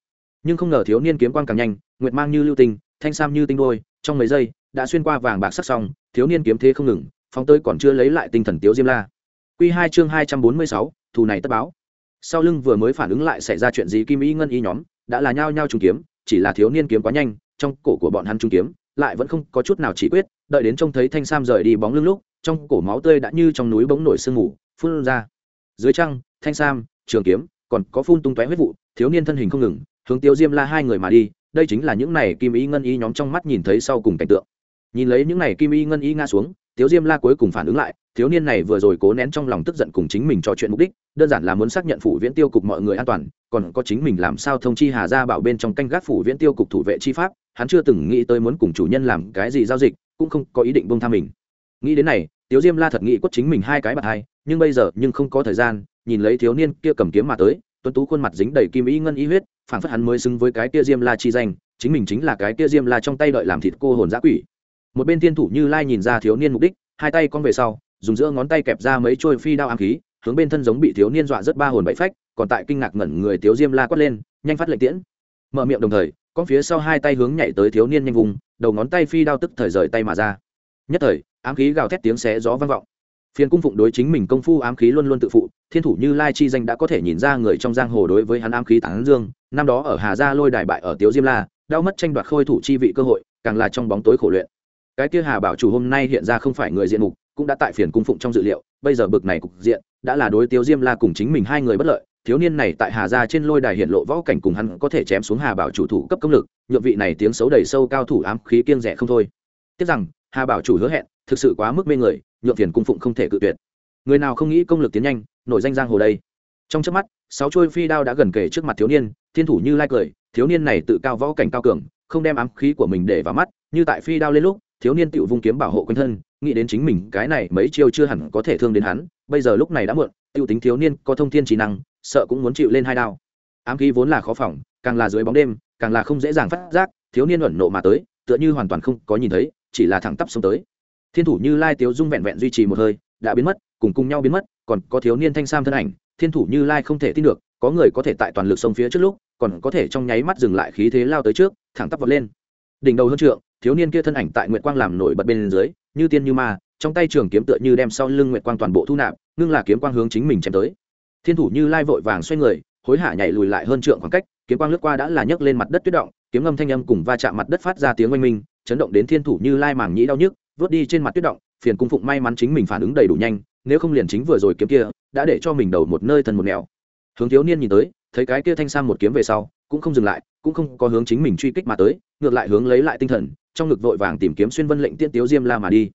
Nhưng không ngờ thiếu niên kiếm quang càng nhanh, nguyệt mang như lưu tinh, thanh sam như tinh đôi, trong mấy giây, đã xuyên qua vàng bạc sắc xong thiếu niên kiếm thế không ngừng, phóng tới còn chưa lấy lại tinh thần tiếu diêm la. Quy hai chương hai trăm bốn mươi sáu, thù này tất báo. Sau lưng vừa mới phản ứng lại xảy ra chuyện gì kim y ngân y nhóm, đã là nhao nhao trùng kiếm, chỉ là thiếu niên kiếm quá nhanh trong cổ của bọn hắn trung kiếm, lại vẫn không có chút nào chỉ quyết, đợi đến trông thấy thanh sam rời đi bóng lưng lúc, trong cổ máu tươi đã như trong núi bóng nổi sương mù, phun ra. Dưới trăng, thanh sam, trường kiếm, còn có phun tung tóe huyết vụ, thiếu niên thân hình không ngừng, hướng tiêu diêm la hai người mà đi, đây chính là những này kim y ngân y nhóm trong mắt nhìn thấy sau cùng cảnh tượng. Nhìn lấy những này kim y ngân y ngã xuống, tiêu diêm la cuối cùng phản ứng lại, thiếu niên này vừa rồi cố nén trong lòng tức giận cùng chính mình trò chuyện mục đích, đơn giản là muốn xác nhận phủ viễn tiêu cục mọi người an toàn, còn có chính mình làm sao thông chi hà ra bảo bên trong canh gác phủ viễn tiêu cục thủ vệ chi pháp hắn chưa từng nghĩ tới muốn cùng chủ nhân làm cái gì giao dịch, cũng không có ý định bông tha mình. Nghĩ đến này, tiếu diêm la thật nghĩ quất chính mình hai cái bạc hai, nhưng bây giờ nhưng không có thời gian, nhìn lấy thiếu niên kia cầm kiếm mà tới, tuấn tú khuôn mặt dính đầy kim ý ngân ý huyết, phảng phất hắn mới xứng với cái kia diêm la chi danh, chính mình chính là cái kia diêm la trong tay đợi làm thịt cô hồn giã quỷ. Một bên thiên thủ như lai nhìn ra thiếu niên mục đích, hai tay con về sau, dùng giữa ngón tay kẹp ra mấy trôi phi đao ám khí, hướng bên thân giống bị thiếu niên dọa rất ba hồn bậy phách, còn tại kinh ngạc ngẩn người tiếu diêm la quát lên, nhanh phát lệnh tiễn. Mở miệng đồng thời con phía sau hai tay hướng nhảy tới thiếu niên nhanh vùng, đầu ngón tay phi đao tức thời rời tay mà ra. Nhất thời, ám khí gào thét tiếng xé gió vang vọng. Phiền cung phụng đối chính mình công phu ám khí luôn luôn tự phụ, thiên thủ như lai chi danh đã có thể nhìn ra người trong giang hồ đối với hắn ám khí tán dương. Năm đó ở hà gia lôi đài bại ở tiếu diêm la, đau mất tranh đoạt khôi thủ chi vị cơ hội, càng là trong bóng tối khổ luyện. Cái kia hà bảo chủ hôm nay hiện ra không phải người diện mục, cũng đã tại phiền cung phụng trong dự liệu, bây giờ bực này cục diện, đã là đối tiếu diêm la cùng chính mình hai người bất lợi thiếu niên này tại hà gia trên lôi đài hiện lộ võ cảnh cùng hắn có thể chém xuống hà bảo chủ thủ cấp công lực, nhượng vị này tiếng xấu đầy sâu cao thủ ám khí kiêng rẻ không thôi. Tiếc rằng, hà bảo chủ hứa hẹn, thực sự quá mức mê người, nhượng phiền cung phụng không thể cự tuyệt. Người nào không nghĩ công lực tiến nhanh, nổi danh giang hồ đây. Trong chớp mắt, sáu chuôi phi đao đã gần kề trước mặt thiếu niên, thiên thủ như lai cười, thiếu niên này tự cao võ cảnh cao cường, không đem ám khí của mình để vào mắt, như tại phi đao lên lúc, thiếu niên tiểu vung kiếm bảo hộ quanh thân, nghĩ đến chính mình, cái này mấy chiêu chưa hẳn có thể thương đến hắn, bây giờ lúc này đã muộn, tiêu tính thiếu niên có thông thiên trí năng sợ cũng muốn chịu lên hai đao. Ám khí vốn là khó phòng, càng là dưới bóng đêm, càng là không dễ dàng phát giác, thiếu niên ẩn nộ mà tới, tựa như hoàn toàn không có nhìn thấy, chỉ là thẳng tắp xông tới. Thiên thủ như lai, tiếu dung vẹn vẹn duy trì một hơi, đã biến mất, cùng cùng nhau biến mất, còn có thiếu niên thanh sam thân ảnh, thiên thủ như lai không thể tin được, có người có thể tại toàn lực sông phía trước lúc, còn có thể trong nháy mắt dừng lại khí thế lao tới trước, thẳng tắp vọt lên. Đỉnh đầu hơn trượng, thiếu niên kia thân ảnh tại nguyệt quang làm nổi bật bên dưới, như tiên như ma, trong tay trường kiếm tựa như đem sau lưng nguyệt quang toàn bộ thu nạp, ngưng là kiếm quang hướng chính mình chém tới thiên thủ như lai vội vàng xoay người, hối hả nhảy lùi lại hơn trượng khoảng cách, kiếm quang lướt qua đã là nhấc lên mặt đất tuyết động, kiếm ngâm thanh âm cùng va chạm mặt đất phát ra tiếng oanh minh, chấn động đến thiên thủ như lai màng nhĩ đau nhức, vớt đi trên mặt tuyết động, phiền cung phụng may mắn chính mình phản ứng đầy đủ nhanh, nếu không liền chính vừa rồi kiếm kia, đã để cho mình đầu một nơi thần một nẻo. Hướng thiếu niên nhìn tới, thấy cái kia thanh sang một kiếm về sau, cũng không dừng lại, cũng không có hướng chính mình truy kích mà tới, ngược lại hướng lấy lại tinh thần, trong ngực vội vàng tìm kiếm xuyên vân lệnh tiên tiếu diêm la mà đi.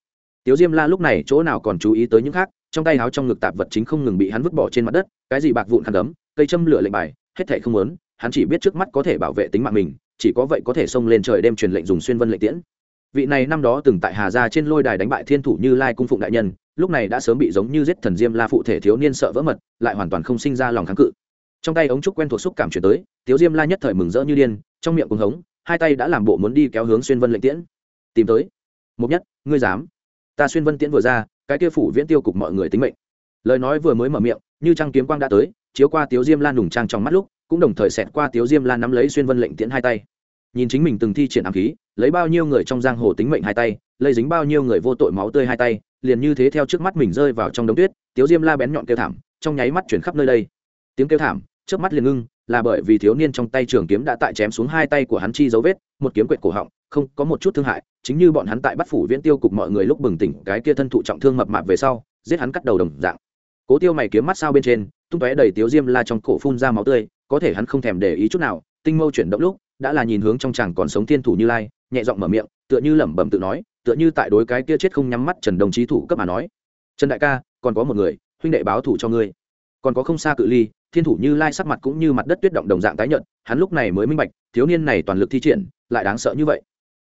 Tiếu diêm la lúc này chỗ nào còn chú ý tới những khác trong tay áo trong ngực tạp vật chính không ngừng bị hắn vứt bỏ trên mặt đất, cái gì bạc vụn khăn đấm cây châm lửa lệnh bài, hết thảy không muốn, hắn chỉ biết trước mắt có thể bảo vệ tính mạng mình, chỉ có vậy có thể xông lên trời đem truyền lệnh dùng xuyên vân lệnh tiễn. Vị này năm đó từng tại hà gia trên lôi đài đánh bại thiên thủ như lai cung phụng đại nhân, lúc này đã sớm bị giống như giết thần diêm la phụ thể thiếu niên sợ vỡ mật, lại hoàn toàn không sinh ra lòng kháng cự. Trong tay ống trúc quen thuộc xúc cảm chuyển tới tiếu diêm la nhất thời mừng rỡ như điên, trong miệng cuồng hống, hai tay đã làm bộ muốn đi kéo hướng xuyên vân lệnh tiễn. Tìm tới. Một nhất, ngươi dám. Ta xuyên vân tiễn vừa ra cái kia phủ viễn tiêu cục mọi người tính mệnh. Lời nói vừa mới mở miệng, như trăng kiếm quang đã tới, chiếu qua tiếu diêm lan đùng trang trong mắt lúc, cũng đồng thời xẹt qua tiếu diêm lan nắm lấy xuyên vân lệnh tiễn hai tay. Nhìn chính mình từng thi triển ám khí, lấy bao nhiêu người trong giang hồ tính mệnh hai tay lây dính bao nhiêu người vô tội máu tươi hai tay, liền như thế theo trước mắt mình rơi vào trong đống tuyết, tiếu diêm la bén nhọn kêu thảm, trong nháy mắt chuyển khắp nơi đây. Tiếng kêu thảm trước mắt liền ngưng, là bởi vì thiếu niên trong tay trường kiếm đã tại chém xuống hai tay của hắn chi dấu vết, một kiếm quệt cổ họng không có một chút thương hại, chính như bọn hắn tại bắt phủ viễn tiêu cục mọi người lúc bừng tỉnh, cái kia thân thụ trọng thương mập mạp về sau, giết hắn cắt đầu đồng dạng. Cố tiêu mày kiếm mắt sao bên trên, tung tóe đầy tiếu diêm la trong cổ phun ra máu tươi, có thể hắn không thèm để ý chút nào, tinh mâu chuyển động lúc, đã là nhìn hướng trong chàng còn sống thiên thủ như lai, nhẹ giọng mở miệng, tựa như lẩm bẩm tự nói, tựa như tại đối cái kia chết không nhắm mắt trần đồng chí thủ cấp mà nói. Trần đại ca, còn có một người, huynh đệ báo thủ cho ngươi. Còn có không xa cự ly, thiên thủ như lai sắc mặt cũng như mặt đất tuyết động đồng dạng tái nhợt, hắn lúc này mới minh bạch, thiếu niên này toàn lực thi triển, lại đáng sợ như vậy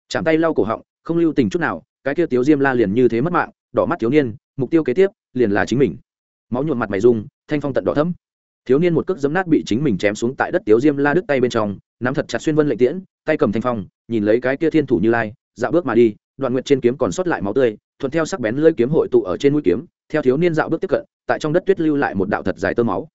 chạm tay lau cổ họng không lưu tình chút nào cái kia tiếu diêm la liền như thế mất mạng đỏ mắt thiếu niên mục tiêu kế tiếp liền là chính mình. Máu nhuộm mặt mày dung, thanh phong tận đỏ thấm thiếu niên một cước giấm nát bị chính mình chém xuống tại đất tiếu diêm la đứt tay bên trong nắm thật chặt xuyên vân lệnh tiễn tay cầm thanh phong nhìn lấy cái kia thiên thủ như lai dạo bước mà đi đoạn nguyện trên kiếm còn sót lại máu tươi thuận theo sắc bén lưỡi kiếm hội tụ ở trên mũi kiếm theo thiếu niên dạo bước tiếp cận tại trong đất tuyết lưu lại một đạo thật dài tơ máu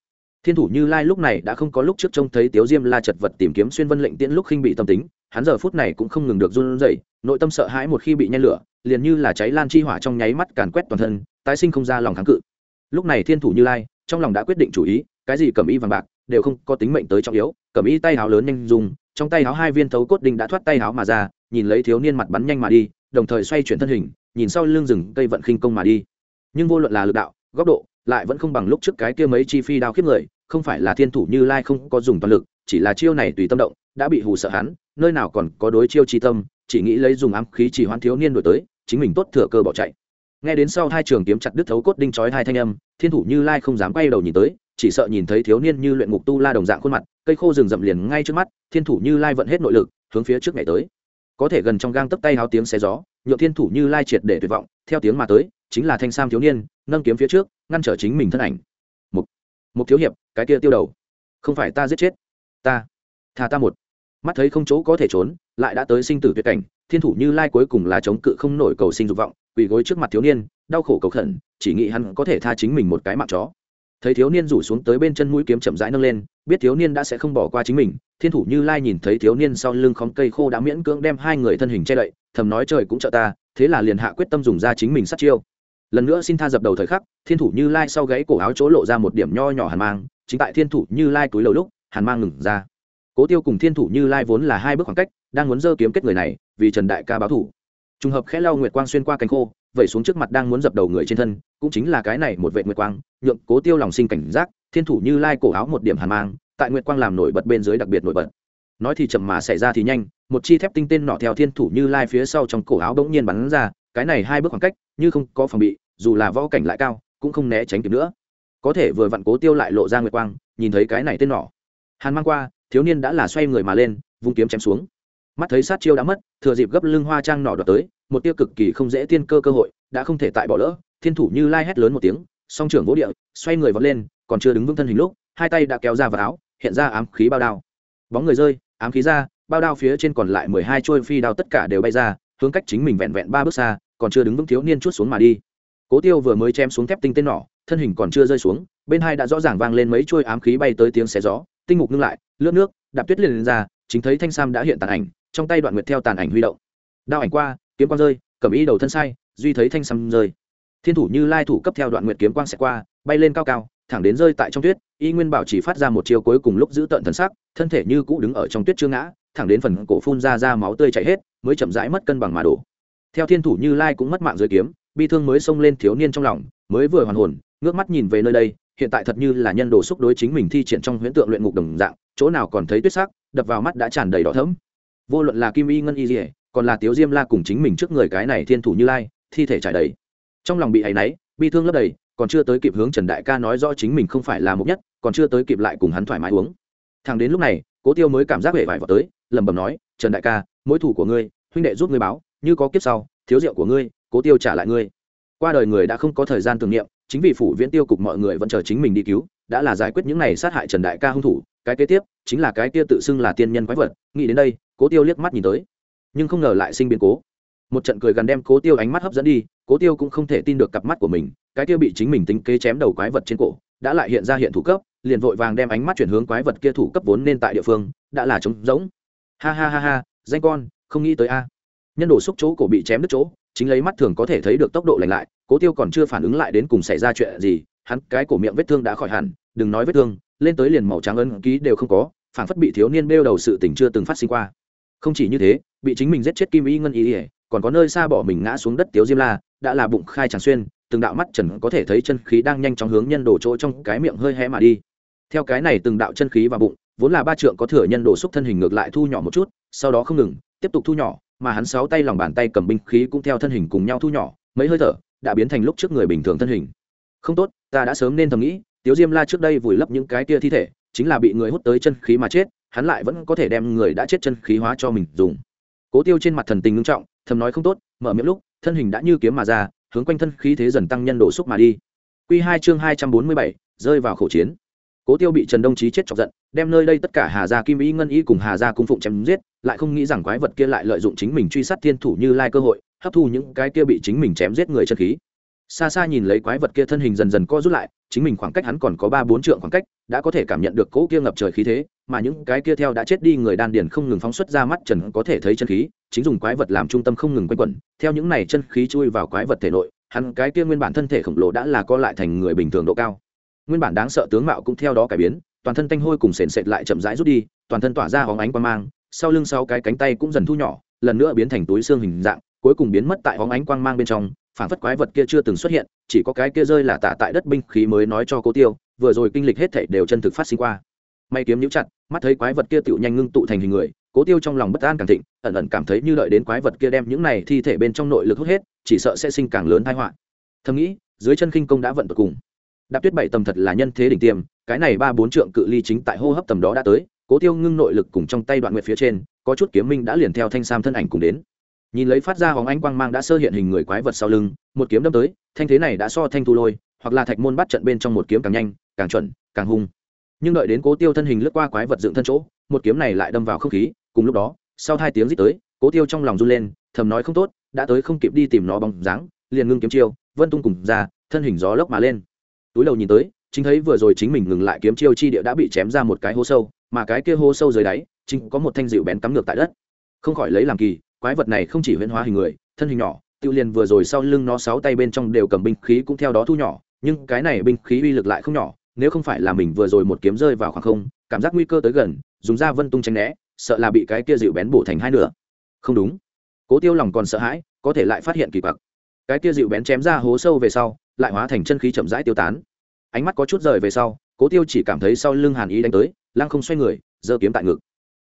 thiên thủ như lai lúc này đã không có lúc trước trông thấy tiếu diêm la chật vật tìm kiếm xuyên vân lệnh tiễn lúc khinh bị tâm tính, hắn giờ phút này cũng không ngừng được run rẩy, nội tâm sợ hãi một khi bị nhen lửa, liền như là cháy lan chi hỏa trong nháy mắt càn quét toàn thân, tái sinh không ra lòng kháng cự. Lúc này thiên thủ như lai, trong lòng đã quyết định chủ ý, cái gì cầm y vàng bạc, đều không có tính mệnh tới trọng yếu, cầm y tay háo lớn nhanh dùng, trong tay háo hai viên thấu cốt đinh đã thoát tay háo mà ra, nhìn lấy thiếu niên mặt bắn nhanh mà đi, đồng thời xoay chuyển thân hình, nhìn sau lưng rừng cây vận khinh công mà đi. Nhưng vô luận là lực đạo, góc độ lại vẫn không bằng lúc trước cái kia mấy chi phi đao khiếp người, không phải là thiên thủ như lai không có dùng toàn lực, chỉ là chiêu này tùy tâm động, đã bị hù sợ hắn, nơi nào còn có đối chiêu chi tâm, chỉ nghĩ lấy dùng ám khí chỉ hoãn thiếu niên đổi tới, chính mình tốt thừa cơ bỏ chạy. Nghe đến sau hai trường kiếm chặt đứt thấu cốt đinh chói hai thanh âm, thiên thủ như lai không dám quay đầu nhìn tới, chỉ sợ nhìn thấy thiếu niên như luyện ngục tu la đồng dạng khuôn mặt, cây khô rừng rậm liền ngay trước mắt, thiên thủ như lai vận hết nội lực, hướng phía trước ngày tới. Có thể gần trong gang tấp tay háo tiếng xe gió, nhựa thiên thủ như lai triệt để tuyệt vọng, theo tiếng mà tới chính là thanh sam thiếu niên, nâng kiếm phía trước, ngăn trở chính mình thân ảnh. Một một thiếu hiệp, cái kia tiêu đầu, không phải ta giết chết, ta thà ta một. Mắt thấy không chỗ có thể trốn, lại đã tới sinh tử tuyệt cảnh, thiên thủ như lai cuối cùng là chống cự không nổi cầu sinh dục vọng, quỳ gối trước mặt thiếu niên, đau khổ cầu khẩn, chỉ nghĩ hắn có thể tha chính mình một cái mạng chó. Thấy thiếu niên rủ xuống tới bên chân mũi kiếm chậm rãi nâng lên, biết thiếu niên đã sẽ không bỏ qua chính mình, thiên thủ như lai nhìn thấy thiếu niên sau lưng khóm cây khô đã miễn cưỡng đem hai người thân hình che đậy, thầm nói trời cũng trợ ta, thế là liền hạ quyết tâm dùng ra chính mình sát chiêu lần nữa xin tha dập đầu thời khắc, thiên thủ như lai sau gáy cổ áo chỗ lộ ra một điểm nho nhỏ hàn mang, chính tại thiên thủ như lai túi lầu lúc, hàn mang ngừng ra. Cố tiêu cùng thiên thủ như lai vốn là hai bước khoảng cách, đang muốn dơ kiếm kết người này, vì trần đại ca báo thủ. Trùng hợp khẽ lau nguyệt quang xuyên qua cánh khô, vẩy xuống trước mặt đang muốn dập đầu người trên thân, cũng chính là cái này một vệ nguyệt quang, nhượng cố tiêu lòng sinh cảnh giác, thiên thủ như lai cổ áo một điểm hàn mang, tại nguyệt quang làm nổi bật bên dưới đặc biệt nổi bật. Nói thì chậm mà xảy ra thì nhanh, một chi thép tinh tên nọ theo thiên thủ như lai phía sau trong cổ áo bỗng nhiên bắn ra cái này hai bước khoảng cách như không có phòng bị dù là võ cảnh lại cao cũng không né tránh kịp nữa. Có thể vừa vặn cố tiêu lại lộ ra nguyệt quang nhìn thấy cái này tên nỏ, hàn mang qua thiếu niên đã là xoay người mà lên vung kiếm chém xuống. Mắt thấy sát chiêu đã mất thừa dịp gấp lưng hoa trang nỏ đoạt tới một tiêu cực kỳ không dễ tiên cơ cơ hội đã không thể tại bỏ lỡ thiên thủ như lai hét lớn một tiếng song trưởng vỗ địa xoay người vọt lên còn chưa đứng vững thân hình lúc hai tay đã kéo ra vào áo hiện ra ám khí bao đao. Bóng người rơi ám khí ra bao đao phía trên còn lại mười hai trôi phi đao tất cả đều bay ra hướng cách chính mình vẹn vẹn ba bước xa, còn chưa đứng vững thiếu niên chút xuống mà đi. Cố tiêu vừa mới chém xuống thép tinh tên nỏ, thân hình còn chưa rơi xuống, bên hai đã rõ ràng vang lên mấy trôi ám khí bay tới tiếng xé gió, tinh mục ngưng lại, lướt nước, đạp tuyết liền lên ra, chính thấy thanh sam đã hiện tàn ảnh, trong tay đoạn nguyệt theo tàn ảnh huy động. Đao ảnh qua, kiếm quang rơi, cầm ý đầu thân sai, duy thấy thanh sam rơi. Thiên thủ như lai thủ cấp theo đoạn nguyệt kiếm quang sẽ qua, bay lên cao cao thẳng đến rơi tại trong tuyết, y nguyên bảo chỉ phát ra một chiêu cuối cùng lúc giữ tận thần sắc, thân thể như cũ đứng ở trong tuyết chưa ngã, thẳng đến phần cổ phun ra ra máu tươi chảy hết, mới chậm rãi mất cân bằng mà đổ. Theo thiên thủ như lai cũng mất mạng dưới kiếm, bi thương mới xông lên thiếu niên trong lòng, mới vừa hoàn hồn, ngước mắt nhìn về nơi đây, hiện tại thật như là nhân đồ xúc đối chính mình thi triển trong huyễn tượng luyện ngục đồng dạng, chỗ nào còn thấy tuyết sắc, đập vào mắt đã tràn đầy đỏ thẫm. Vô luận là kim y ngân y dỉa còn là tiếu diêm la cùng chính mình trước người cái này thiên thủ như lai, thi thể trải đầy. Trong lòng bị áy náy, bi thương lấp đầy còn chưa tới kịp hướng trần đại ca nói rõ chính mình không phải là mục nhất, còn chưa tới kịp lại cùng hắn thoải mái uống. Thằng đến lúc này, cố tiêu mới cảm giác vẻ vải vào tới, lẩm bẩm nói, trần đại ca mỗi thủ của ngươi, huynh đệ giúp ngươi báo, như có kiếp sau, thiếu rượu của ngươi, cố tiêu trả lại ngươi. Qua đời người đã không có thời gian tưởng niệm, chính vì phủ viễn tiêu cục mọi người vẫn chờ chính mình đi cứu, đã là giải quyết những này sát hại trần đại ca hung thủ, cái kế tiếp chính là cái kia tự xưng là tiên nhân quái vật, nghĩ đến đây, cố tiêu liếc mắt nhìn tới. Nhưng không ngờ lại sinh biến cố một trận cười gần đem cố tiêu ánh mắt hấp dẫn đi, cố tiêu cũng không thể tin được cặp mắt của mình, cái tiêu bị chính mình tính kế chém đầu quái vật trên cổ, đã lại hiện ra hiện thủ cấp, liền vội vàng đem ánh mắt chuyển hướng quái vật kia thủ cấp vốn nên tại địa phương, đã là trống rỗng. Ha ha ha ha, danh con, không nghĩ tới a. Nhân đồ xúc chỗ cổ bị chém đứt chỗ, chính lấy mắt thường có thể thấy được tốc độ lành lại, cố tiêu còn chưa phản ứng lại đến cùng xảy ra chuyện gì, hắn cái cổ miệng vết thương đã khỏi hẳn, đừng nói vết thương, lên tới liền màu trắng ấn ký đều không có, phản phất bị thiếu niên bêu đầu sự tình chưa từng phát sinh qua. Không chỉ như thế, bị chính mình giết chết kim y ngân y ỉa còn có nơi xa bỏ mình ngã xuống đất tiếu diêm la, đã là bụng khai tràng xuyên, từng đạo mắt trần có thể thấy chân khí đang nhanh chóng hướng nhân đổ chỗ trong cái miệng hơi hé mà đi. Theo cái này từng đạo chân khí và bụng, vốn là ba trượng có thừa nhân đổ xúc thân hình ngược lại thu nhỏ một chút, sau đó không ngừng, tiếp tục thu nhỏ, mà hắn sáu tay lòng bàn tay cầm binh khí cũng theo thân hình cùng nhau thu nhỏ, mấy hơi thở, đã biến thành lúc trước người bình thường thân hình. Không tốt, ta đã sớm nên thầm nghĩ, tiếu diêm la trước đây vùi lấp những cái kia thi thể, chính là bị người hút tới chân khí mà chết, hắn lại vẫn có thể đem người đã chết chân khí hóa cho mình dùng. Cố tiêu trên mặt thần tình ngưng trọng thầm nói không tốt, mở miệng lúc, thân hình đã như kiếm mà ra, hướng quanh thân khí thế dần tăng nhân độ xúc mà đi. Q hai chương hai trăm bốn mươi bảy, rơi vào khẩu chiến. Cố tiêu bị trần đông trí chết chọc giận, đem nơi đây tất cả hà gia kim ý ngân ý cùng hà gia cung phụng chém giết, lại không nghĩ rằng quái vật kia lại lợi dụng chính mình truy sát thiên thủ như lai cơ hội, hấp thu những cái kia bị chính mình chém giết người chân khí xa xa nhìn lấy quái vật kia thân hình dần dần co rút lại, chính mình khoảng cách hắn còn có ba bốn trượng khoảng cách, đã có thể cảm nhận được cỗ kia ngập trời khí thế, mà những cái kia theo đã chết đi người đan điền không ngừng phóng xuất ra mắt trần có thể thấy chân khí, chính dùng quái vật làm trung tâm không ngừng quanh quẩn, theo những này chân khí chui vào quái vật thể nội, hắn cái kia nguyên bản thân thể khổng lồ đã là co lại thành người bình thường độ cao. Nguyên bản đáng sợ tướng mạo cũng theo đó cải biến, toàn thân tanh hôi cùng sền sệt lại chậm rãi rút đi, toàn thân tỏa ra hóng ánh quang mang, sau lưng sau cái cánh tay cũng dần thu nhỏ, lần nữa biến thành túi xương hình dạng, cuối cùng biến mất tại hóng ánh quang mang bên trong phản phất quái vật kia chưa từng xuất hiện, chỉ có cái kia rơi là tạ tại đất binh khí mới nói cho cố tiêu, vừa rồi kinh lịch hết thảy đều chân thực phát sinh qua. May kiếm nhũ chặt, mắt thấy quái vật kia tựu nhanh ngưng tụ thành hình người cố tiêu trong lòng bất an càng thịnh, ẩn ẩn cảm thấy như đợi đến quái vật kia đem những này thi thể bên trong nội lực hút hết, chỉ sợ sẽ sinh càng lớn tai họa. Thầm nghĩ, dưới chân khinh công đã vận tột cùng. Đạp tuyết bảy tầm thật là nhân thế đỉnh tiêm, cái này ba bốn trượng cự ly chính tại hô hấp tầm đó đã tới cố tiêu ngưng nội lực cùng trong tay đoạn nguyệt phía trên, có chút kiếm minh đã liền theo thanh sam thân ảnh cùng đến nhìn lấy phát ra hóng ánh quang mang đã sơ hiện hình người quái vật sau lưng, một kiếm đâm tới, thanh thế này đã so thanh thu lôi, hoặc là thạch môn bắt trận bên trong một kiếm càng nhanh, càng chuẩn, càng hung. Nhưng đợi đến cố tiêu thân hình lướt qua quái vật dựng thân chỗ, một kiếm này lại đâm vào không khí, cùng lúc đó, sau hai tiếng rít tới, cố tiêu trong lòng run lên, thầm nói không tốt, đã tới không kịp đi tìm nó bóng dáng, liền ngưng kiếm chiêu, vân tung cùng ra, thân hình gió lốc mà lên. Túi đầu nhìn tới, chính thấy vừa rồi chính mình ngừng lại kiếm chiêu chi địa đã bị chém ra một cái hố sâu, mà cái kia hố sâu dưới đáy, chính có một thanh dịu bén cắm ngược tại đất. Không khỏi lấy làm kỳ quái vật này không chỉ huyễn hóa hình người, thân hình nhỏ tiêu liền vừa rồi sau lưng nó sáu tay bên trong đều cầm binh khí cũng theo đó thu nhỏ, nhưng cái này binh khí uy lực lại không nhỏ, nếu không phải là mình vừa rồi một kiếm rơi vào khoảng không, cảm giác nguy cơ tới gần, dùng ra vân tung tránh né, sợ là bị cái kia dịu bén bổ thành hai nửa. Không đúng. Cố tiêu lòng còn sợ hãi, có thể lại phát hiện kỳ quặc. Cái kia dịu bén chém ra hố sâu về sau, lại hóa thành chân khí chậm rãi tiêu tán. Ánh mắt có chút rời về sau, cố tiêu chỉ cảm thấy sau lưng hàn ý đánh tới, lăng không xoay người, giơ kiếm tại ngực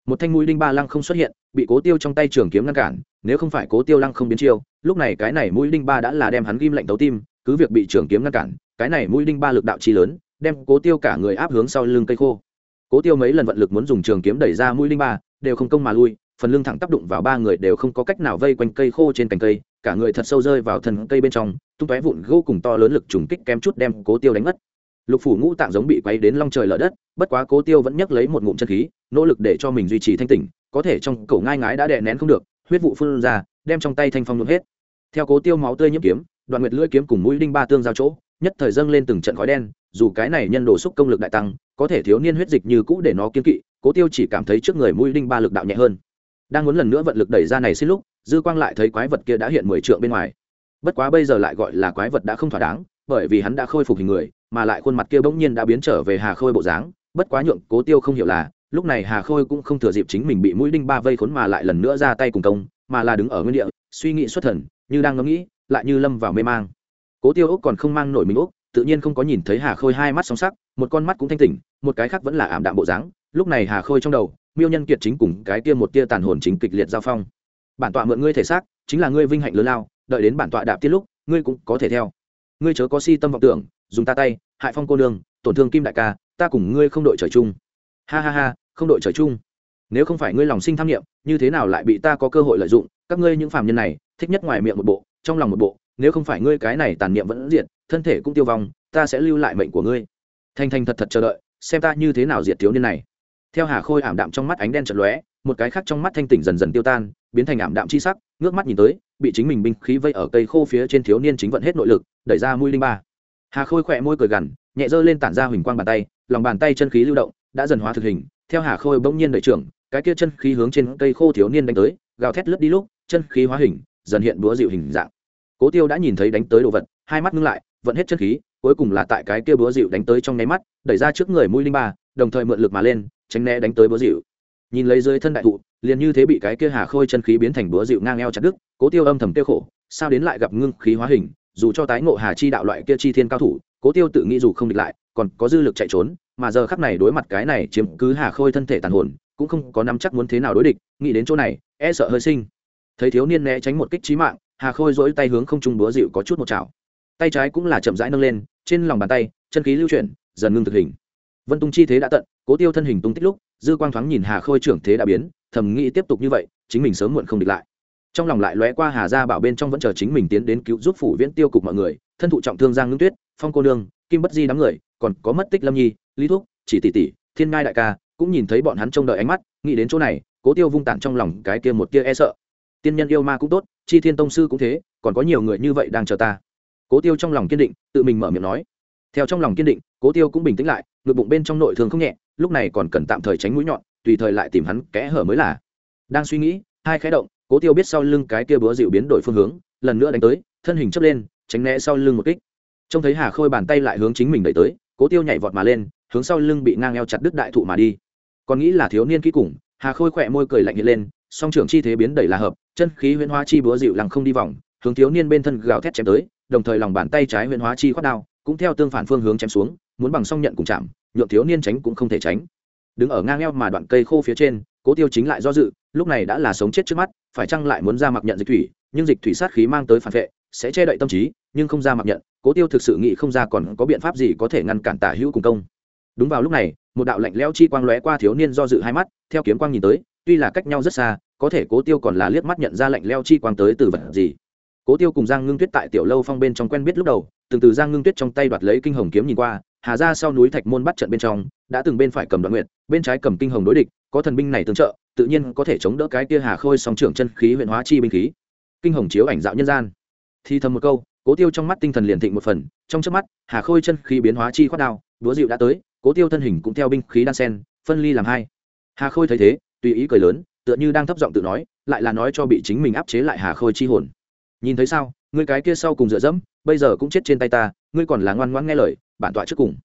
một thanh mũi đinh ba lăng không xuất hiện, bị cố tiêu trong tay trường kiếm ngăn cản, nếu không phải cố tiêu lăng không biến chiêu, lúc này cái này mũi đinh ba đã là đem hắn ghim lạnh tấu tim, cứ việc bị trường kiếm ngăn cản, cái này mũi đinh ba lực đạo chi lớn, đem cố tiêu cả người áp hướng sau lưng cây khô. Cố tiêu mấy lần vận lực muốn dùng trường kiếm đẩy ra mũi đinh ba, đều không công mà lui, phần lưng thẳng tác đụng vào ba người đều không có cách nào vây quanh cây khô trên cành cây, cả người thật sâu rơi vào thân cây bên trong, tung tóe vụn gỗ cùng to lớn lực trùng kích kém chút đem cố tiêu đánh mất lục phủ ngũ tạng giống bị quay đến long trời lở đất, bất quá cố tiêu vẫn nhấc lấy một ngụm chân khí, nỗ lực để cho mình duy trì thanh tỉnh, có thể trong cổ ngai ngái đã đè nén không được, huyết vụ phun ra, đem trong tay thanh phong nhuộm hết. Theo cố tiêu máu tươi nhiễm kiếm, đoạn nguyệt lưỡi kiếm cùng mũi đinh ba tương giao chỗ, nhất thời dâng lên từng trận khói đen, dù cái này nhân đồ xúc công lực đại tăng, có thể thiếu niên huyết dịch như cũ để nó kiên kỵ, cố tiêu chỉ cảm thấy trước người mũi đinh ba lực đạo nhẹ hơn. Đang muốn lần nữa vận lực đẩy ra này xin lúc, dư quang lại thấy quái vật kia đã hiện mười trượng bên ngoài. Bất quá bây giờ lại gọi là quái vật đã không thỏa đáng, bởi vì hắn đã khôi phục hình người mà lại khuôn mặt kia bỗng nhiên đã biến trở về hà khôi bộ dáng, bất quá nhượng cố tiêu không hiểu là, lúc này hà khôi cũng không thừa dịp chính mình bị mũi đinh ba vây khốn mà lại lần nữa ra tay cùng công, mà là đứng ở nguyên địa, suy nghĩ xuất thần, như đang ngẫm nghĩ, lại như lâm vào mê mang. Cố tiêu úc còn không mang nổi mình úc, tự nhiên không có nhìn thấy hà khôi hai mắt song sắc, một con mắt cũng thanh tỉnh, một cái khác vẫn là ảm đạm bộ dáng, lúc này hà khôi trong đầu, miêu nhân kiệt chính cùng cái kia một tia tàn hồn chính kịch liệt giao phong. Bản tọa mượn ngươi thể xác, chính là ngươi vinh hạnh lớn lao, đợi đến bản tọa đạp tiết lúc, ngươi cũng có thể theo. Ngươi chớ có si tâm vọng tưởng dùng ta tay, hại phong cô nương, tổn thương kim đại ca, ta cùng ngươi không đội trời chung. Ha ha ha, không đội trời chung. Nếu không phải ngươi lòng sinh tham nghiệm như thế nào lại bị ta có cơ hội lợi dụng? Các ngươi những phàm nhân này, thích nhất ngoài miệng một bộ, trong lòng một bộ. Nếu không phải ngươi cái này tàn niệm vẫn diệt, thân thể cũng tiêu vong, ta sẽ lưu lại mệnh của ngươi. Thành thành thật thật chờ đợi, xem ta như thế nào diệt thiếu niên này. Theo hà khôi ảm đạm trong mắt ánh đen chật lóe, một cái khác trong mắt thanh tỉnh dần dần tiêu tan, biến thành ảm đạm chi sắc, ngước mắt nhìn tới, bị chính mình binh khí vây ở cây khô phía trên thiếu niên chính vận hết nội lực, đẩy ra mũi linh ba hà khôi khỏe môi cười gằn, nhẹ dơ lên tản ra huỳnh quang bàn tay, lòng bàn tay chân khí lưu động, đã dần hóa thực hình, theo hà khôi bỗng nhiên đợi trưởng, cái kia chân khí hướng trên cây khô thiếu niên đánh tới, gào thét lướt đi lúc, chân khí hóa hình, dần hiện búa dịu hình dạng. Cố tiêu đã nhìn thấy đánh tới đồ vật, hai mắt ngưng lại vẫn hết chân khí, cuối cùng là tại cái kia búa dịu đánh tới trong nháy mắt, đẩy ra trước người mũi linh ba, đồng thời mượn lực mà lên, tránh né đánh tới búa dịu. Nhìn lấy dưới thân đại thụ, liền như thế bị cái kia hà khôi chân khí biến thành búa dịu ngang eo chặt đứt, cố tiêu âm thầm tiêu khổ, sao đến lại gặp ngưng khí hóa hình dù cho tái ngộ hà chi đạo loại kia chi thiên cao thủ, cố tiêu tự nghĩ dù không địch lại, còn có dư lực chạy trốn, mà giờ khắc này đối mặt cái này chiếm cứ hà khôi thân thể tàn hồn, cũng không có nắm chắc muốn thế nào đối địch, nghĩ đến chỗ này e sợ hơi sinh. Thấy thiếu niên né tránh một kích trí mạng, hà khôi dỗi tay hướng không trung búa dịu có chút một chảo. Tay trái cũng là chậm rãi nâng lên, trên lòng bàn tay, chân khí lưu chuyển, dần ngưng thực hình. Vân tung chi thế đã tận, cố tiêu thân hình tung tích lúc, dư quang thoáng nhìn hà khôi trưởng thế đã biến, thầm nghĩ tiếp tục như vậy, chính mình sớm muộn không địch lại trong lòng lại lóe qua hà gia bảo bên trong vẫn chờ chính mình tiến đến cứu giúp phủ viễn tiêu cục mọi người, thân thụ trọng thương giang ngưng tuyết, phong cô nương, kim bất di đám người, còn có mất tích lâm nhi, lý thúc, chỉ tỷ tỷ, thiên ngai đại ca, cũng nhìn thấy bọn hắn trông đợi ánh mắt, nghĩ đến chỗ này, cố tiêu vung tản trong lòng cái kia một kia e sợ. Tiên nhân yêu ma cũng tốt, chi thiên tông sư cũng thế, còn có nhiều người như vậy đang chờ ta. Cố tiêu trong lòng kiên định, tự mình mở miệng nói. Theo trong lòng kiên định, cố tiêu cũng bình tĩnh lại, ngực bụng bên trong nội thương không nhẹ, lúc này còn cần tạm thời tránh mũi nhọn, tùy thời lại tìm hắn kẽ hở mới là. Đang suy nghĩ, hai khẽ động cố tiêu biết sau lưng cái kia búa dịu biến đổi phương hướng, lần nữa đánh tới, thân hình chấp lên, tránh né sau lưng một kích. Trông thấy hà khôi bàn tay lại hướng chính mình đẩy tới, cố tiêu nhảy vọt mà lên, hướng sau lưng bị ngang eo chặt đứt đại thụ mà đi. Còn nghĩ là thiếu niên kỹ cùng, hà khôi khỏe môi cười lạnh hiện lên, song trưởng chi thế biến đẩy là hợp, chân khí huyễn hóa chi búa dịu lằng không đi vòng, hướng thiếu niên bên thân gào thét chém tới, đồng thời lòng bàn tay trái huyễn hóa chi khoát đao, cũng theo tương phản phương hướng chém xuống, muốn bằng song nhận cùng chạm, nhượng thiếu niên tránh cũng không thể tránh. Đứng ở ngang eo mà đoạn cây khô phía trên cố tiêu chính lại do dự, lúc này đã là sống chết trước mắt, phải chăng lại muốn ra mặc nhận dịch thủy, nhưng dịch thủy sát khí mang tới phản vệ, sẽ che đậy tâm trí, nhưng không ra mặc nhận, cố tiêu thực sự nghĩ không ra còn có biện pháp gì có thể ngăn cản tả hữu cùng công. Đúng vào lúc này, một đạo lạnh lẽo chi quang lóe qua thiếu niên do dự hai mắt, theo kiếm quang nhìn tới, tuy là cách nhau rất xa, có thể cố tiêu còn là liếc mắt nhận ra lạnh lẽo chi quang tới từ vật gì. Cố tiêu cùng giang ngưng tuyết tại tiểu lâu phong bên trong quen biết lúc đầu, từng từ giang ngưng tuyết trong tay đoạt lấy kinh hồng kiếm nhìn qua hà ra sau núi thạch môn bắt trận bên trong, đã từng bên phải cầm đoạn nguyệt, bên trái cầm kinh hồng đối địch, có thần binh này tương trợ, tự nhiên có thể chống đỡ cái kia hà khôi song trưởng chân khí huyện hóa chi binh khí. Kinh hồng chiếu ảnh dạo nhân gian. Thì thầm một câu, cố tiêu trong mắt tinh thần liền thịnh một phần, trong trước mắt, hà khôi chân khí biến hóa chi khoát đao đúa dịu đã tới, cố tiêu thân hình cũng theo binh khí đan sen phân ly làm hai. Hà khôi thấy thế, tùy ý cười lớn, tựa như đang thấp giọng tự nói, lại là nói cho bị chính mình áp chế lại hà khôi chi hồn. Nhìn thấy sao, ngươi cái kia sau cùng dựa dẫm, bây giờ cũng chết trên tay ta ngươi còn là ngoan ngoãn nghe lời, bản tọa trước cùng.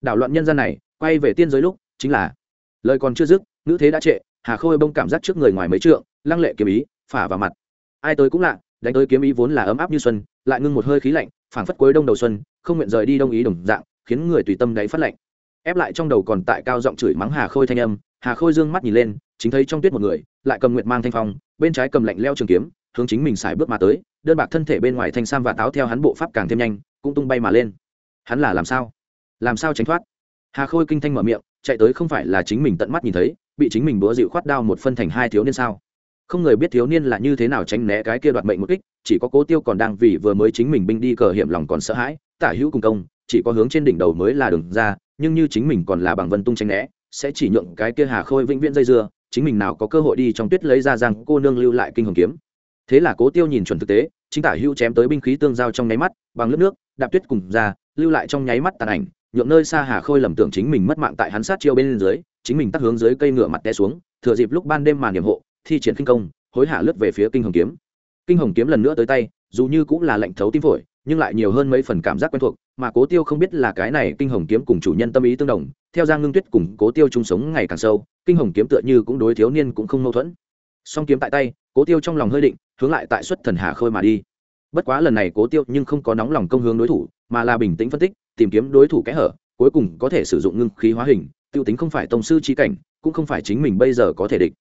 Đảo loạn nhân gian này, quay về tiên giới lúc, chính là, lời còn chưa dứt nữ thế đã trệ, hà khôi bông cảm giác trước người ngoài mấy trượng, lăng lệ kiếm ý, phả vào mặt. Ai tới cũng lạ, đánh tới kiếm ý vốn là ấm áp như xuân, lại ngưng một hơi khí lạnh, phảng phất cuối đông đầu xuân, không nguyện rời đi đông ý đồng dạng, khiến người tùy tâm đáy phát lạnh. Ép lại trong đầu còn tại cao giọng chửi mắng hà khôi thanh âm, hà khôi dương mắt nhìn lên, chính thấy trong tuyết một người, lại cầm nguyệt mang thanh phong, bên trái cầm lạnh leo trường kiếm, hướng chính mình xài bước mà tới, đơn bạc thân thể bên ngoài thanh sam và táo theo hắn bộ pháp càng thêm nhanh cũng tung bay mà lên. Hắn là làm sao? Làm sao tránh thoát? Hà khôi kinh thanh mở miệng, chạy tới không phải là chính mình tận mắt nhìn thấy, bị chính mình búa dịu khoát đao một phân thành hai thiếu niên sao? Không người biết thiếu niên là như thế nào tránh né cái kia đoạt mệnh một kích, chỉ có cố tiêu còn đang vì vừa mới chính mình binh đi cờ hiểm lòng còn sợ hãi, tả hữu cùng công, chỉ có hướng trên đỉnh đầu mới là đường ra, nhưng như chính mình còn là bằng vân tung tránh né, sẽ chỉ nhượng cái kia hà khôi vĩnh viễn dây dưa, chính mình nào có cơ hội đi trong tuyết lấy ra rằng cô nương lưu lại kinh hồng kiếm. Thế là cố tiêu nhìn chuẩn thực tế, chính tả hữu chém tới binh khí tương giao trong nháy mắt, bằng lớp nước đạp tuyết cùng ra, lưu lại trong nháy mắt tàn ảnh, nhượng nơi xa hà khôi lầm tưởng chính mình mất mạng tại hắn sát chiêu bên dưới, chính mình tắt hướng dưới cây ngựa mặt té xuống, thừa dịp lúc ban đêm màn điểm hộ, thi triển kinh công, hối hả lướt về phía kinh hồng kiếm. Kinh hồng kiếm lần nữa tới tay, dù như cũng là lệnh thấu tim phổi, nhưng lại nhiều hơn mấy phần cảm giác quen thuộc, mà cố tiêu không biết là cái này kinh hồng kiếm cùng chủ nhân tâm ý tương đồng, theo giang ngưng tuyết cùng cố tiêu chung sống ngày càng sâu, kinh hồng kiếm tựa như cũng đối thiếu niên cũng không mâu thuẫn. Song kiếm tại tay, cố tiêu trong lòng hơi định, hướng lại tại xuất thần hà khôi mà đi bất quá lần này cố tiêu nhưng không có nóng lòng công hướng đối thủ, mà là bình tĩnh phân tích, tìm kiếm đối thủ kẽ hở, cuối cùng có thể sử dụng ngưng khí hóa hình, tiêu tính không phải tổng sư trí cảnh, cũng không phải chính mình bây giờ có thể địch.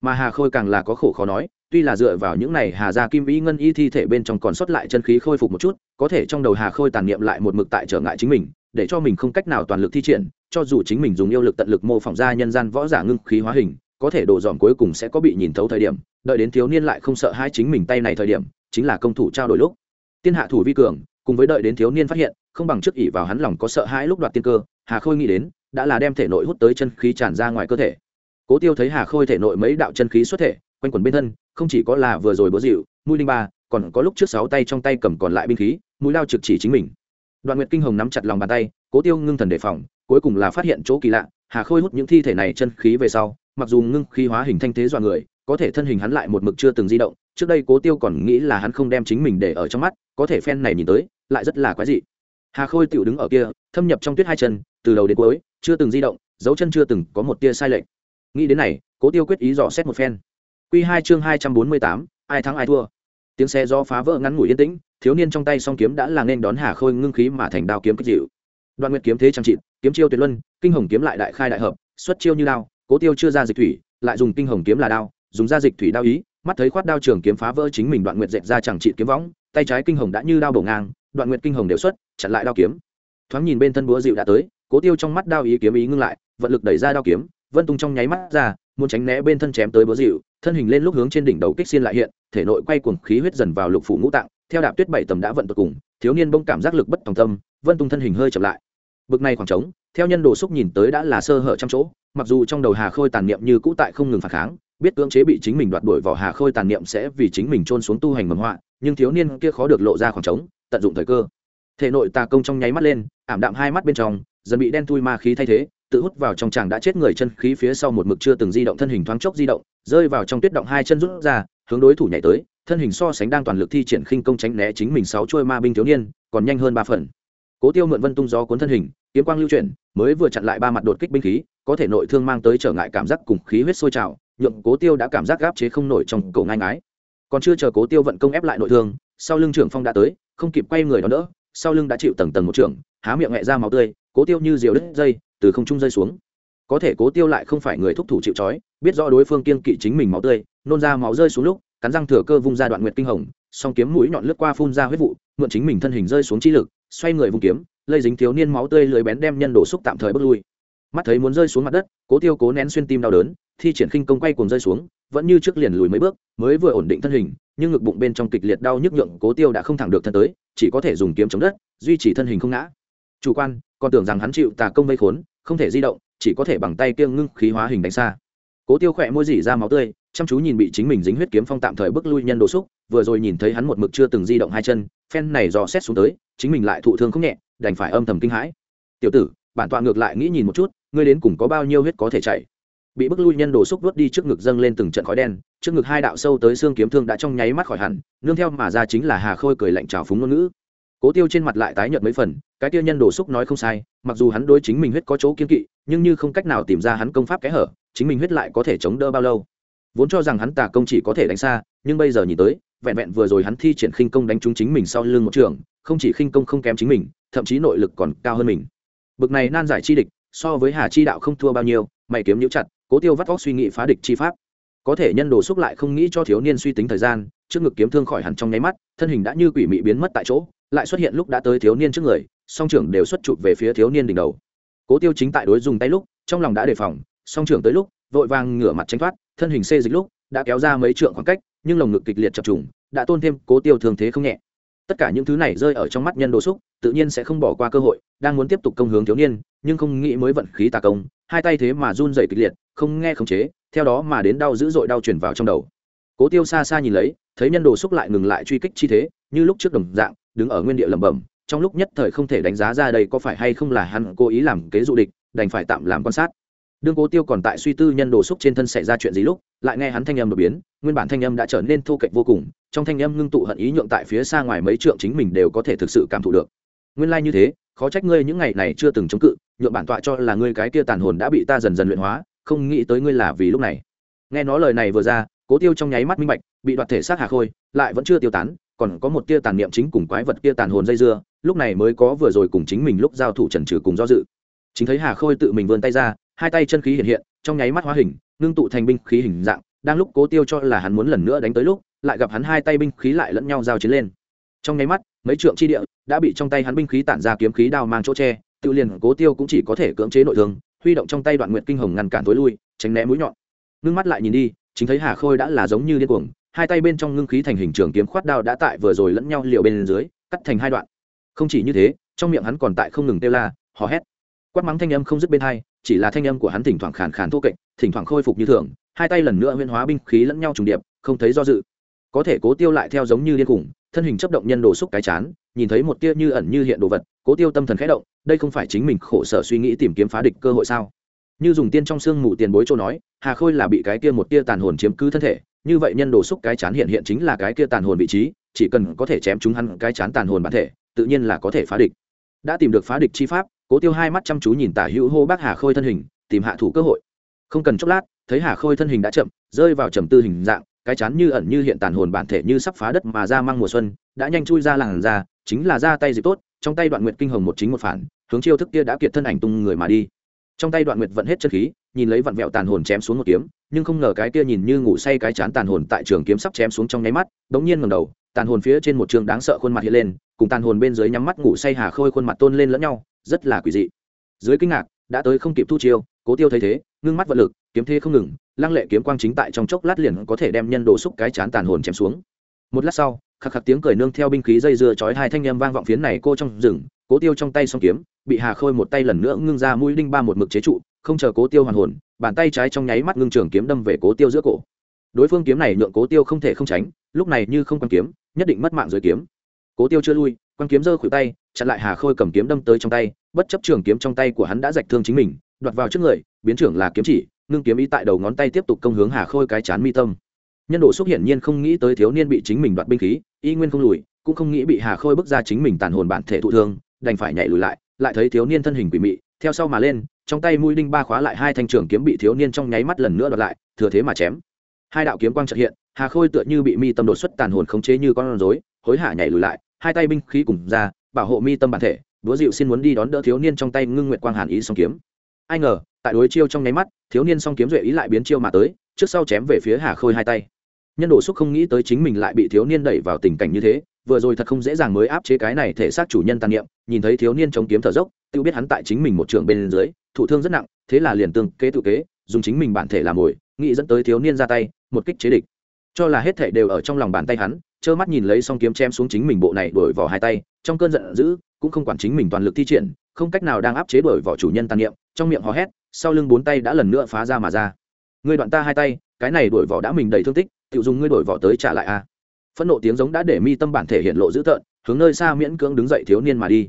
Mà hà khôi càng là có khổ khó nói, tuy là dựa vào những này hà gia kim vĩ ngân y thi thể bên trong còn sót lại chân khí khôi phục một chút, có thể trong đầu hà khôi tàn niệm lại một mực tại trở ngại chính mình, để cho mình không cách nào toàn lực thi triển, cho dù chính mình dùng yêu lực tận lực mô phỏng ra nhân gian võ giả ngưng khí hóa hình, có thể đồ dòm cuối cùng sẽ có bị nhìn thấu thời điểm, đợi đến thiếu niên lại không sợ hai chính mình tay này thời điểm chính là công thủ trao đổi lúc. Tiên hạ thủ vi cường, cùng với đợi đến thiếu niên phát hiện, không bằng trước ỉ vào hắn lòng có sợ hãi lúc đoạt tiên cơ, hà khôi nghĩ đến, đã là đem thể nội hút tới chân khí tràn ra ngoài cơ thể. Cố tiêu thấy hà khôi thể nội mấy đạo chân khí xuất thể, quanh quẩn bên thân, không chỉ có là vừa rồi bố dịu, mũi linh ba, còn có lúc trước sáu tay trong tay cầm còn lại binh khí, mũi lao trực chỉ chính mình. Đoạn nguyệt kinh hồng nắm chặt lòng bàn tay, cố tiêu ngưng thần đề phòng, cuối cùng là phát hiện chỗ kỳ lạ, hà khôi hút những thi thể này chân khí về sau, mặc dù ngưng khí hóa hình thanh thế dọa người, có thể thân hình hắn lại một mực chưa từng di động trước đây cố tiêu còn nghĩ là hắn không đem chính mình để ở trong mắt, có thể phen này nhìn tới, lại rất là quái dị. Hà khôi tựu đứng ở kia, thâm nhập trong tuyết hai chân, từ đầu đến cuối, chưa từng di động, dấu chân chưa từng có một tia sai lệch. Nghĩ đến này, cố tiêu quyết ý dò xét một phen. Q hai chương hai trăm bốn mươi tám, ai thắng ai thua. Tiếng xe do phá vỡ ngắn ngủi yên tĩnh, thiếu niên trong tay song kiếm đã là nên đón hà khôi ngưng khí mà thành đao kiếm kích dịu. Đoạn nguyệt kiếm thế trang trị kiếm chiêu tuyệt luân, kinh hồng kiếm lại đại khai đại hợp, xuất chiêu như đao, cố tiêu chưa ra dịch thủy, lại dùng kinh hồng kiếm là đao, dùng ra dịch thủy đao ý mắt thấy khoát đao trường kiếm phá vỡ chính mình đoạn nguyệt dệt ra chẳng trị kiếm võng, tay trái kinh hồng đã như đao bổ ngang, đoạn nguyệt kinh hồng đều xuất, chặn lại đao kiếm. Thoáng nhìn bên thân búa dịu đã tới, cố tiêu trong mắt đao ý kiếm ý ngưng lại, vận lực đẩy ra đao kiếm, vân tung trong nháy mắt ra, muốn tránh né bên thân chém tới búa dịu, thân hình lên lúc hướng trên đỉnh đầu kích xiên lại hiện, thể nội quay cuồng khí huyết dần vào lục phủ ngũ tạng, theo đạp tuyết bảy tầm đã vận tột cùng, thiếu niên bông cảm giác lực bất tòng tâm, vân tung thân hình hơi chậm lại. Bực này khoảng trống, theo nhân đồ xúc nhìn tới đã là sơ hở trăm chỗ, mặc dù trong đầu hà khôi tàn niệm như cũ tại không ngừng phản kháng biết cưỡng chế bị chính mình đoạt đuổi vỏ hà khôi tàn niệm sẽ vì chính mình trôn xuống tu hành mầm họa, nhưng thiếu niên kia khó được lộ ra khoảng trống, tận dụng thời cơ. Thể nội tà công trong nháy mắt lên, ảm đạm hai mắt bên trong, dần bị đen thui ma khí thay thế, tự hút vào trong chàng đã chết người chân khí phía sau một mực chưa từng di động thân hình thoáng chốc di động, rơi vào trong tuyết động hai chân rút ra, hướng đối thủ nhảy tới, thân hình so sánh đang toàn lực thi triển khinh công tránh né chính mình sáu trôi ma binh thiếu niên, còn nhanh hơn ba phần. Cố tiêu mượn vân tung gió cuốn thân hình, kiếm quang lưu chuyển, mới vừa chặn lại ba mặt đột kích binh khí, có thể nội thương mang tới trở ngại cảm giác cùng khí huyết sôi trào nhượng cố tiêu đã cảm giác gáp chế không nổi trong cổ ngai ngái. Còn chưa chờ cố tiêu vận công ép lại nội thương, sau lưng trưởng phong đã tới, không kịp quay người đó nữa sau lưng đã chịu tầng tầng một trưởng, há miệng nhẹ ra máu tươi, cố tiêu như diều đứt dây, từ không trung rơi xuống. Có thể cố tiêu lại không phải người thúc thủ chịu trói, biết rõ đối phương kiên kỵ chính mình máu tươi, nôn ra máu rơi xuống lúc, cắn răng thừa cơ vung ra đoạn nguyệt kinh hồng, song kiếm mũi nhọn lướt qua phun ra huyết vụ, mượn chính mình thân hình rơi xuống chi lực, xoay người vung kiếm, lây dính thiếu niên máu tươi lưới bén đem nhân đổ xúc tạm thời bước lui mắt thấy muốn rơi xuống mặt đất, cố tiêu cố nén xuyên tim đau đớn, thi triển khinh công quay cuồng rơi xuống, vẫn như trước liền lùi mấy bước, mới vừa ổn định thân hình, nhưng ngực bụng bên trong kịch liệt đau nhức nhượng cố tiêu đã không thẳng được thân tới, chỉ có thể dùng kiếm chống đất, duy trì thân hình không ngã. Chủ quan, còn tưởng rằng hắn chịu tà công vây khốn, không thể di động, chỉ có thể bằng tay kiêng ngưng khí hóa hình đánh xa. Cố tiêu khỏe môi dỉ ra máu tươi, chăm chú nhìn bị chính mình dính huyết kiếm phong tạm thời bước lui nhân đồ xúc, vừa rồi nhìn thấy hắn một mực chưa từng di động hai chân, phen này dò xét xuống tới, chính mình lại thụ thương không nhẹ, đành phải âm thầm kinh hãi. Tiểu tử, bản tọa ngược lại nghĩ nhìn một chút ngươi đến cùng có bao nhiêu huyết có thể chảy? Bị bức lui nhân đồ xúc vớt đi trước ngực dâng lên từng trận khói đen, trước ngực hai đạo sâu tới xương kiếm thương đã trong nháy mắt khỏi hẳn, nương theo mà ra chính là hà khôi cười lạnh trào phúng ngôn ngữ. Cố tiêu trên mặt lại tái nhợt mấy phần, cái tiêu nhân đồ xúc nói không sai, mặc dù hắn đối chính mình huyết có chỗ kiên kỵ, nhưng như không cách nào tìm ra hắn công pháp kẽ hở, chính mình huyết lại có thể chống đỡ bao lâu? Vốn cho rằng hắn tà công chỉ có thể đánh xa, nhưng bây giờ nhìn tới, vẹn vẹn vừa rồi hắn thi triển khinh công đánh trúng chính mình sau lưng một trường, không chỉ khinh công không kém chính mình, thậm chí nội lực còn cao hơn mình. Bực này nan giải chi địch so với hà chi đạo không thua bao nhiêu, mày kiếm nhũ chặt, cố tiêu vắt vóc suy nghĩ phá địch chi pháp. Có thể nhân đồ xúc lại không nghĩ cho thiếu niên suy tính thời gian, trước ngực kiếm thương khỏi hẳn trong nháy mắt, thân hình đã như quỷ mị biến mất tại chỗ, lại xuất hiện lúc đã tới thiếu niên trước người, song trưởng đều xuất chụp về phía thiếu niên đỉnh đầu. Cố tiêu chính tại đối dùng tay lúc, trong lòng đã đề phòng, song trưởng tới lúc, vội vàng ngửa mặt tránh thoát, thân hình xê dịch lúc, đã kéo ra mấy trượng khoảng cách, nhưng lồng ngực kịch liệt chập trùng, đã tôn thêm cố tiêu thường thế không nhẹ tất cả những thứ này rơi ở trong mắt nhân đồ xúc, tự nhiên sẽ không bỏ qua cơ hội, đang muốn tiếp tục công hướng thiếu niên, nhưng không nghĩ mới vận khí tà công, hai tay thế mà run dày kịch liệt, không nghe khống chế, theo đó mà đến đau dữ dội đau chuyển vào trong đầu. Cố tiêu xa xa nhìn lấy, thấy nhân đồ xúc lại ngừng lại truy kích chi thế, như lúc trước đồng dạng, đứng ở nguyên địa lẩm bẩm, trong lúc nhất thời không thể đánh giá ra đây có phải hay không là hắn cố ý làm kế dụ địch, đành phải tạm làm quan sát đương cố tiêu còn tại suy tư nhân đồ xúc trên thân xảy ra chuyện gì lúc, lại nghe hắn thanh âm đột biến, nguyên bản thanh âm đã trở nên thô kệch vô cùng, trong thanh âm ngưng tụ hận ý nhượng tại phía xa ngoài mấy trượng chính mình đều có thể thực sự cảm thụ được. Nguyên lai như thế, khó trách ngươi những ngày này chưa từng chống cự, nhượng bản tọa cho là ngươi cái kia tàn hồn đã bị ta dần dần luyện hóa, không nghĩ tới ngươi là vì lúc này. Nghe nói lời này vừa ra, cố tiêu trong nháy mắt minh bạch, bị đoạt thể xác hà khôi, lại vẫn chưa tiêu tán, còn có một tia tàn niệm chính cùng quái vật kia tàn hồn dây dưa, lúc này mới có vừa rồi cùng chính mình lúc giao thủ trần trừ cùng do dự. Chính thấy hà khôi tự mình vươn tay ra hai tay chân khí hiện hiện, trong nháy mắt hóa hình, ngưng tụ thành binh khí hình dạng, đang lúc cố tiêu cho là hắn muốn lần nữa đánh tới lúc, lại gặp hắn hai tay binh khí lại lẫn nhau giao chiến lên. Trong nháy mắt, mấy trượng chi địa đã bị trong tay hắn binh khí tản ra kiếm khí đao mang chỗ tre tự liền cố tiêu cũng chỉ có thể cưỡng chế nội thương, huy động trong tay đoạn nguyện kinh hồng ngăn cản tối lui, tránh né mũi nhọn. Ngưng mắt lại nhìn đi, chính thấy hà khôi đã là giống như điên cuồng, hai tay bên trong ngưng khí thành hình trường kiếm khoát đao đã tại vừa rồi lẫn nhau liều bên dưới, cắt thành hai đoạn. Không chỉ như thế, trong miệng hắn còn tại không ngừng kêu la, hò hét. Quát mắng thanh âm không dứt bên hai chỉ là thanh âm của hắn thỉnh thoảng khàn khàn thô kệch, thỉnh thoảng khôi phục như thường, hai tay lần nữa nguyên hóa binh khí lẫn nhau trùng điệp, không thấy do dự. Có thể cố tiêu lại theo giống như điên cuồng, thân hình chấp động nhân đồ xúc cái chán, nhìn thấy một tia như ẩn như hiện đồ vật, cố tiêu tâm thần khẽ động, đây không phải chính mình khổ sở suy nghĩ tìm kiếm phá địch cơ hội sao? Như dùng tiên trong xương mù tiền bối châu nói, hà khôi là bị cái kia một tia tàn hồn chiếm cứ thân thể, như vậy nhân đồ xúc cái chán hiện hiện chính là cái kia tàn hồn vị trí, chỉ cần có thể chém chúng hắn cái chán tàn hồn bản thể, tự nhiên là có thể phá địch. Đã tìm được phá địch chi pháp cố tiêu hai mắt chăm chú nhìn tả hữu hô bác hà khôi thân hình, tìm hạ thủ cơ hội. Không cần chốc lát, thấy hà khôi thân hình đã chậm, rơi vào trầm tư hình dạng, cái chán như ẩn như hiện tàn hồn bản thể như sắp phá đất mà ra mang mùa xuân, đã nhanh chui ra làng ra chính là ra tay dịp tốt, trong tay đoạn nguyệt kinh hồng một chính một phản, hướng chiêu thức kia đã kiệt thân ảnh tung người mà đi. Trong tay đoạn nguyệt vận hết chân khí, nhìn lấy vặn vẹo tàn hồn chém xuống một kiếm, nhưng không ngờ cái kia nhìn như ngủ say cái chán tàn hồn tại trường kiếm sắp chém xuống trong nháy mắt bỗng nhiên ngầm đầu, tàn hồn phía trên một trường đáng sợ khuôn mặt hiện lên, cùng tàn hồn bên dưới nhắm mắt ngủ say hà khôi khuôn mặt tôn lên lẫn nhau rất là quỷ dị. Dưới kinh ngạc, đã tới không kịp thu chiêu, cố tiêu thấy thế, ngưng mắt vận lực, kiếm thế không ngừng, lăng lệ kiếm quang chính tại trong chốc lát liền có thể đem nhân đồ xúc cái chán tàn hồn chém xuống. Một lát sau, khắc khắc tiếng cười nương theo binh khí dây dưa chói hai thanh âm vang vọng phiến này cô trong rừng, cố tiêu trong tay song kiếm, bị hà khôi một tay lần nữa ngưng ra mũi đinh ba một mực chế trụ, không chờ cố tiêu hoàn hồn, bàn tay trái trong nháy mắt ngưng trường kiếm đâm về cố tiêu giữa cổ. Đối phương kiếm này nhượng cố tiêu không thể không tránh, lúc này như không quan kiếm, nhất định mất mạng dưới kiếm. Cố tiêu chưa lui quan kiếm giơ khuỷu tay, chặn lại hà khôi cầm kiếm đâm tới trong tay, bất chấp trường kiếm trong tay của hắn đã rạch thương chính mình, đoạt vào trước người, biến trưởng là kiếm chỉ, ngưng kiếm ý tại đầu ngón tay tiếp tục công hướng hà khôi cái chán mi tâm. Nhân độ xúc hiển nhiên không nghĩ tới thiếu niên bị chính mình đoạt binh khí, y nguyên không lùi, cũng không nghĩ bị hà khôi bước ra chính mình tàn hồn bản thể thụ thương, đành phải nhảy lùi lại lại thấy thiếu niên thân hình quỷ mị, theo sau mà lên, trong tay mũi đinh ba khóa lại hai thanh trường kiếm bị thiếu niên trong nháy mắt lần nữa đoạt lại, thừa thế mà chém. Hai đạo kiếm quang trợ hiện, hà khôi tựa như bị mi tâm đột xuất tàn hồn khống chế như con rối, hối hả nhảy lùi lại hai tay binh khí cùng ra, bảo hộ mi tâm bản thể búa dịu xin muốn đi đón đỡ thiếu niên trong tay ngưng nguyệt quang hàn ý song kiếm. Ai ngờ, tại đối chiêu trong nháy mắt, thiếu niên song kiếm duệ ý lại biến chiêu mà tới, trước sau chém về phía hà khôi hai tay. Nhân đồ xúc không nghĩ tới chính mình lại bị thiếu niên đẩy vào tình cảnh như thế, vừa rồi thật không dễ dàng mới áp chế cái này thể xác chủ nhân tàn niệm, nhìn thấy thiếu niên chống kiếm thở dốc, tự biết hắn tại chính mình một trường bên dưới, thụ thương rất nặng, thế là liền tương kế tự kế, dùng chính mình bản thể làm mồi, nghĩ dẫn tới thiếu niên ra tay, một kích chế địch. Cho là hết thể đều ở trong lòng bàn tay hắn trơ mắt nhìn lấy song kiếm chém xuống chính mình bộ này đổi vỏ hai tay, trong cơn giận dữ, cũng không quản chính mình toàn lực thi triển, không cách nào đang áp chế đổi vỏ chủ nhân tàn niệm, trong miệng hò hét, sau lưng bốn tay đã lần nữa phá ra mà ra. Ngươi đoạn ta hai tay, cái này đổi vỏ đã mình đầy thương tích tự dùng ngươi đổi vỏ tới trả lại a phẫn nộ tiếng giống đã để mi tâm bản thể hiện lộ dữ tợn, hướng nơi xa miễn cưỡng đứng dậy thiếu niên mà đi.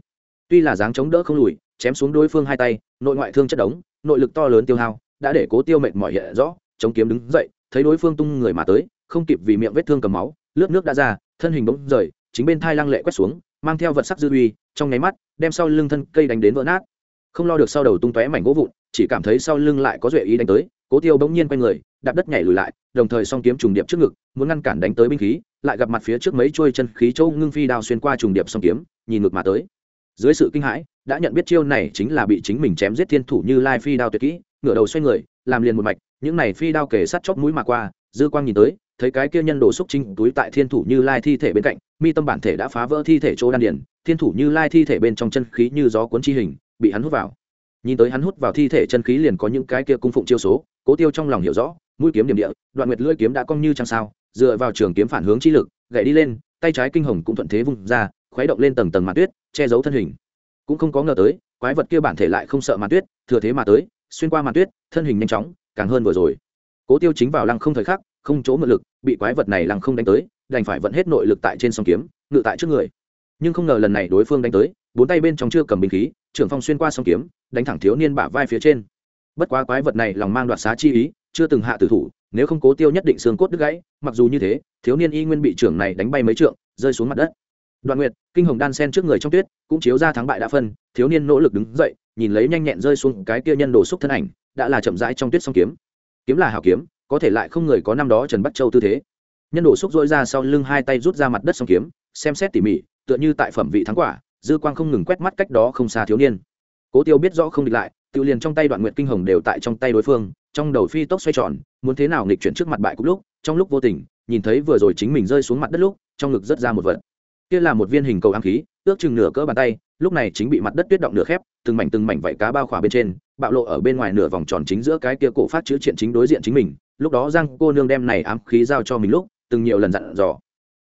Tuy là dáng chống đỡ không lùi, chém xuống đối phương hai tay, nội ngoại thương chất đống, nội lực to lớn tiêu hao, đã để cố tiêu mệt mỏi hiện rõ, chống kiếm đứng dậy, thấy đối phương tung người mà tới, không kịp vì miệng vết thương cầm máu lướt nước đã ra, thân hình bỗng rời, chính bên thai lăng lệ quét xuống, mang theo vật sắc dư uy, trong nháy mắt, đem sau lưng thân cây đánh đến vỡ nát. Không lo được sau đầu tung tóe mảnh gỗ vụn, chỉ cảm thấy sau lưng lại có duệ ý đánh tới, cố tiêu bỗng nhiên quay người, đạp đất nhảy lùi lại, đồng thời song kiếm trùng điệp trước ngực, muốn ngăn cản đánh tới binh khí, lại gặp mặt phía trước mấy chuôi chân khí châu ngưng phi đao xuyên qua trùng điệp song kiếm, nhìn ngực mà tới. Dưới sự kinh hãi, đã nhận biết chiêu này chính là bị chính mình chém giết thiên thủ như lai phi đao tuyệt kỹ, ngửa đầu xoay người, làm liền một mạch, những này phi đao kề sát chóp mũi mà qua, dư quang nhìn tới thấy cái kia nhân đồ xúc trinh túi tại thiên thủ như lai thi thể bên cạnh, mi tâm bản thể đã phá vỡ thi thể chỗ đan điển thiên thủ như lai thi thể bên trong chân khí như gió cuốn chi hình, bị hắn hút vào. Nhìn tới hắn hút vào thi thể chân khí liền có những cái kia cung phụng chiêu số, cố tiêu trong lòng hiểu rõ, mũi kiếm điểm địa, đoạn nguyệt lưỡi kiếm đã cong như trăng sao, dựa vào trường kiếm phản hướng chi lực, gậy đi lên, tay trái kinh hồng cũng thuận thế vung ra, khuấy động lên tầng tầng mặt tuyết, che giấu thân hình. Cũng không có ngờ tới, quái vật kia bản thể lại không sợ mặt tuyết, thừa thế mà tới, xuyên qua mặt tuyết, thân hình nhanh chóng, càng hơn vừa rồi. Cố tiêu chính vào lăng không thời khắc, không chỗ mượn lực bị quái vật này lăng không đánh tới, đành phải vận hết nội lực tại trên song kiếm, ngự tại trước người. Nhưng không ngờ lần này đối phương đánh tới, bốn tay bên trong chưa cầm binh khí, trưởng phong xuyên qua song kiếm, đánh thẳng thiếu niên bả vai phía trên. Bất quá quái vật này lòng mang đoạt xá chi ý, chưa từng hạ tử thủ, nếu không cố tiêu nhất định xương cốt đứt gãy, mặc dù như thế, thiếu niên y nguyên bị trưởng này đánh bay mấy trượng, rơi xuống mặt đất. Đoạn nguyệt, kinh hồng đan sen trước người trong tuyết, cũng chiếu ra thắng bại đã phân, thiếu niên nỗ lực đứng dậy, nhìn lấy nhanh nhẹn rơi xuống cái kia nhân đồ xúc thân ảnh, đã là chậm rãi trong tuyết song kiếm. Kiếm là hảo kiếm có thể lại không người có năm đó trần bắc châu tư thế. Nhân đồ xúc dỗi ra sau lưng hai tay rút ra mặt đất song kiếm, xem xét tỉ mỉ, tựa như tại phẩm vị thắng quả, dư quang không ngừng quét mắt cách đó không xa thiếu niên. Cố tiêu biết rõ không địch lại, tự liền trong tay đoạn nguyện kinh hồng đều tại trong tay đối phương, trong đầu phi tốc xoay tròn, muốn thế nào nghịch chuyển trước mặt bại cũng lúc, trong lúc vô tình, nhìn thấy vừa rồi chính mình rơi xuống mặt đất lúc, trong ngực rớt ra một vật. Kia là một viên hình cầu ám khí, ước chừng nửa cỡ bàn tay, lúc này chính bị mặt đất tuyết động nửa khép, từng mảnh từng mảnh vảy cá bao khỏa bên trên, bạo lộ ở bên ngoài nửa vòng tròn chính giữa cái kia cổ phát chữ triện chính đối diện chính mình lúc đó giang cô nương đem này ám khí giao cho mình lúc, từng nhiều lần dặn dò.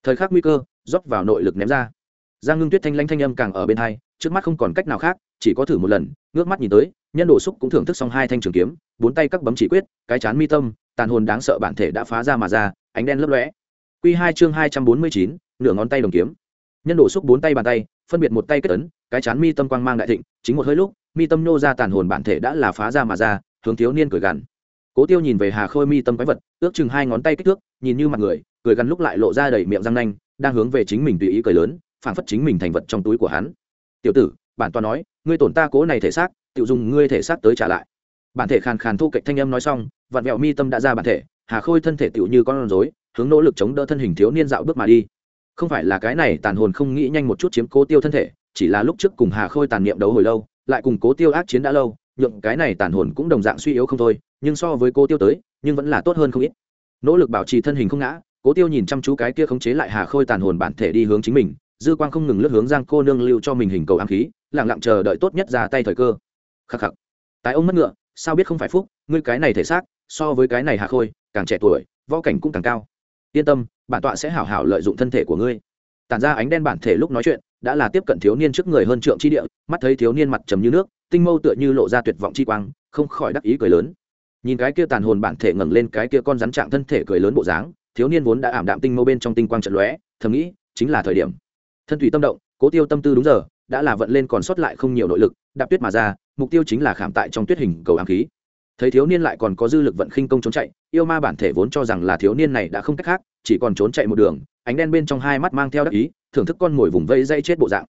Thời khắc nguy cơ, rót vào nội lực ném ra. Giang ngưng tuyết thanh lanh thanh âm càng ở bên hai, trước mắt không còn cách nào khác, chỉ có thử một lần, ngước mắt nhìn tới, nhân đồ xúc cũng thưởng thức xong hai thanh trường kiếm, bốn tay các bấm chỉ quyết, cái chán mi tâm, tàn hồn đáng sợ bản thể đã phá ra mà ra, ánh đen lấp lóe. Q hai chương hai trăm bốn mươi chín, nửa ngón tay đồng kiếm. Nhân đồ xúc bốn tay bàn tay, phân biệt một tay kết ấn, cái chán mi tâm quang mang đại thịnh, chính một hơi lúc, mi tâm nô ra tàn hồn bản thể đã là phá ra mà ra, hướng thiếu niên cười gằn cố tiêu nhìn về hà khôi mi tâm quái vật, ước chừng hai ngón tay kích thước, nhìn như mặt người, cười gắn lúc lại lộ ra đầy miệng răng nanh, đang hướng về chính mình tùy ý cười lớn phản phất chính mình thành vật trong túi của hắn. Tiểu tử, bản toàn nói, ngươi tổn ta cố này thể xác tự dùng ngươi thể xác tới trả lại. Bản thể khàn khàn thu cạnh thanh âm nói xong, vặn vẹo mi tâm đã ra bản thể, hà khôi thân thể tựu như con rối, hướng nỗ lực chống đỡ thân hình thiếu niên dạo bước mà đi. Không phải là cái này tàn hồn không nghĩ nhanh một chút chiếm cố tiêu thân thể, chỉ là lúc trước cùng hà khôi tàn niệm đấu hồi lâu, lại cùng cố tiêu ác chiến đã lâu nhượng cái này tàn hồn cũng đồng dạng suy yếu không thôi, nhưng so với cô tiêu tới, nhưng vẫn là tốt hơn không ít. Nỗ lực bảo trì thân hình không ngã, cố tiêu nhìn chăm chú cái kia khống chế lại hà khôi tàn hồn bản thể đi hướng chính mình, dư quang không ngừng lướt hướng giang cô nương lưu cho mình hình cầu ám khí lẳng lặng chờ đợi tốt nhất ra tay thời cơ. Khắc khắc. Tại ông mất ngựa, sao biết không phải phúc, ngươi cái này thể xác, so với cái này hà khôi, càng trẻ tuổi, võ cảnh cũng càng cao. Yên tâm, bản tọa sẽ hảo hảo lợi dụng thân thể của ngươi. Tản ra ánh đen bản thể lúc nói chuyện đã là tiếp cận thiếu niên trước người hơn trượng chi địa, mắt thấy thiếu niên mặt trầm như nước, tinh mâu tựa như lộ ra tuyệt vọng chi quang, không khỏi đắc ý cười lớn. Nhìn cái kia tàn hồn bản thể ngẩng lên cái kia con rắn trạng thân thể cười lớn bộ dáng, thiếu niên vốn đã ảm đạm tinh mâu bên trong tinh quang trận lóe, thầm nghĩ, chính là thời điểm. Thân thủy tâm động, cố tiêu tâm tư đúng giờ, đã là vận lên còn sót lại không nhiều nội lực, đạp tuyết mà ra, mục tiêu chính là khảm tại trong tuyết hình cầu ám khí. Thấy thiếu niên lại còn có dư lực vận khinh công trốn chạy, yêu ma bản thể vốn cho rằng là thiếu niên này đã không cách khác, chỉ còn trốn chạy một đường, ánh đen bên trong hai mắt mang theo đắc ý thưởng thức con mồi vùng vây dây chết bộ dạng.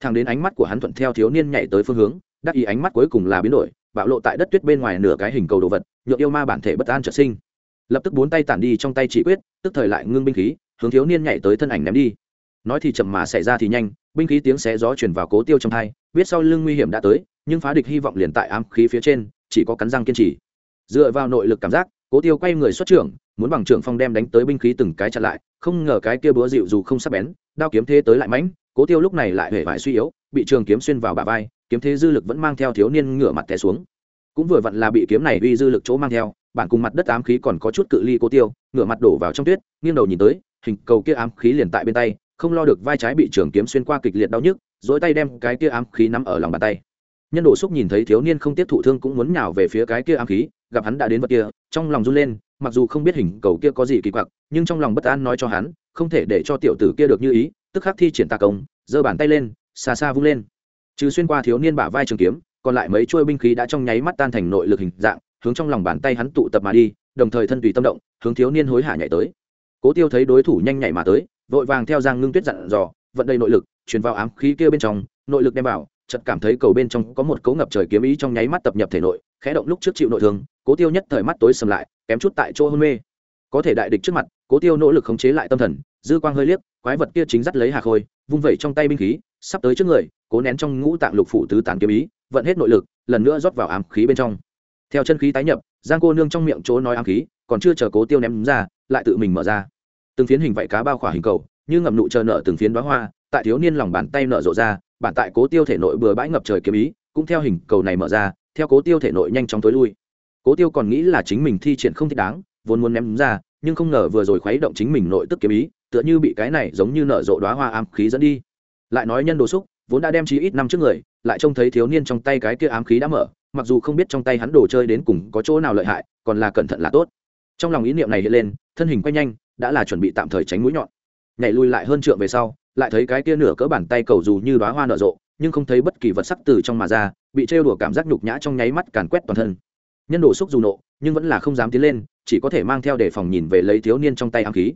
Thằng đến ánh mắt của hắn thuận theo thiếu niên nhảy tới phương hướng, đắc ý ánh mắt cuối cùng là biến đổi, bạo lộ tại đất tuyết bên ngoài nửa cái hình cầu đồ vật, nhượng yêu ma bản thể bất an trở sinh. Lập tức bốn tay tản đi trong tay chỉ quyết, tức thời lại ngưng binh khí, hướng thiếu niên nhảy tới thân ảnh ném đi. Nói thì chậm mà xảy ra thì nhanh, binh khí tiếng xé gió chuyển vào cố tiêu trong thai biết sau lưng nguy hiểm đã tới, nhưng phá địch hy vọng liền tại ám khí phía trên, chỉ có cắn răng kiên trì. Dựa vào nội lực cảm giác cố tiêu quay người xuất trưởng, muốn bằng trưởng phong đem đánh tới binh khí từng cái chặn lại, không ngờ cái kia búa dịu dù không sắp bén, đao kiếm thế tới lại mãnh, cố tiêu lúc này lại hề vải suy yếu, bị trường kiếm xuyên vào bả vai, kiếm thế dư lực vẫn mang theo thiếu niên ngửa mặt té xuống. Cũng vừa vặn là bị kiếm này uy dư lực chỗ mang theo, bản cùng mặt đất ám khí còn có chút cự ly cố tiêu, ngửa mặt đổ vào trong tuyết, nghiêng đầu nhìn tới, hình cầu kia ám khí liền tại bên tay, không lo được vai trái bị trường kiếm xuyên qua kịch liệt đau nhức, dỗi tay đem cái kia ám khí nắm ở lòng bàn tay. Nhân đồ xúc nhìn thấy thiếu niên không tiếp thụ thương cũng muốn nhào về phía cái kia ám khí gặp hắn đã đến vật kia, trong lòng run lên, mặc dù không biết hình cầu kia có gì kỳ quặc, nhưng trong lòng bất an nói cho hắn, không thể để cho tiểu tử kia được như ý, tức khắc thi triển tà công, giơ bàn tay lên, xa xa vung lên. Trừ xuyên qua thiếu niên bả vai trường kiếm, còn lại mấy chuôi binh khí đã trong nháy mắt tan thành nội lực hình dạng, hướng trong lòng bàn tay hắn tụ tập mà đi, đồng thời thân tùy tâm động, hướng thiếu niên hối hả nhảy tới. Cố tiêu thấy đối thủ nhanh nhảy mà tới, vội vàng theo giang ngưng tuyết dặn dò, vận đầy nội lực, truyền vào ám khí kia bên trong, nội lực đem vào, chợt cảm thấy cầu bên trong có một cấu ngập trời kiếm ý trong nháy mắt tập nhập thể nội, khẽ động lúc trước chịu nội thương cố tiêu nhất thời mắt tối sầm lại, kém chút tại chỗ hôn mê. Có thể đại địch trước mặt, cố tiêu nỗ lực khống chế lại tâm thần, dư quang hơi liếc, quái vật kia chính dắt lấy hà khôi, vung vẩy trong tay binh khí, sắp tới trước người, cố nén trong ngũ tạng lục phủ tứ tán kiếm ý, vận hết nội lực, lần nữa rót vào ám khí bên trong. Theo chân khí tái nhập, giang cô nương trong miệng chỗ nói ám khí, còn chưa chờ cố tiêu ném ra, lại tự mình mở ra. Từng phiến hình vạy cá bao khỏa hình cầu, như ngậm nụ chờ nợ từng phiến đoá hoa, tại thiếu niên lòng bàn tay nở rộ ra, bản tại cố tiêu thể nội bừa bãi ngập trời kiếm ý, cũng theo hình cầu này mở ra, theo cố tiêu thể nội nhanh chóng tối lui cố tiêu còn nghĩ là chính mình thi triển không thích đáng, vốn muốn ném ra, nhưng không ngờ vừa rồi khuấy động chính mình nội tức kiếm ý, tựa như bị cái này giống như nở rộ đoá hoa ám khí dẫn đi. Lại nói nhân đồ xúc, vốn đã đem trí ít năm trước người, lại trông thấy thiếu niên trong tay cái kia ám khí đã mở, mặc dù không biết trong tay hắn đồ chơi đến cùng có chỗ nào lợi hại, còn là cẩn thận là tốt. Trong lòng ý niệm này hiện lên, thân hình quay nhanh, đã là chuẩn bị tạm thời tránh mũi nhọn. Nhảy lui lại hơn trượng về sau, lại thấy cái kia nửa cỡ bàn tay cầu dù như đoá hoa nở rộ, nhưng không thấy bất kỳ vật sắc từ trong mà ra, bị trêu đùa cảm giác nhục nhã trong nháy mắt càn quét toàn thân nhân đồ xúc dù nộ, nhưng vẫn là không dám tiến lên, chỉ có thể mang theo để phòng nhìn về lấy thiếu niên trong tay ám khí.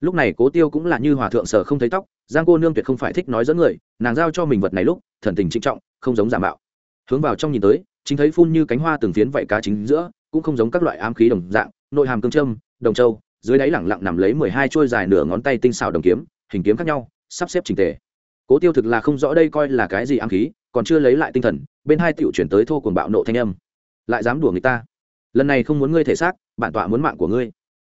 Lúc này cố tiêu cũng là như hòa thượng sở không thấy tóc, giang cô nương tuyệt không phải thích nói dẫn người, nàng giao cho mình vật này lúc, thần tình trịnh trọng, không giống giả mạo. Hướng vào trong nhìn tới, chính thấy phun như cánh hoa từng phiến vạy cá chính giữa, cũng không giống các loại ám khí đồng dạng, nội hàm cương trâm đồng châu, dưới đáy lẳng lặng nằm lấy mười hai chuôi dài nửa ngón tay tinh xảo đồng kiếm, hình kiếm khác nhau, sắp xếp trình tề. Cố tiêu thực là không rõ đây coi là cái gì ám khí, còn chưa lấy lại tinh thần, bên hai tiểu chuyển tới thô cuồng bạo nộ thanh âm lại dám đùa người ta. Lần này không muốn ngươi thể xác, bản tọa muốn mạng của ngươi.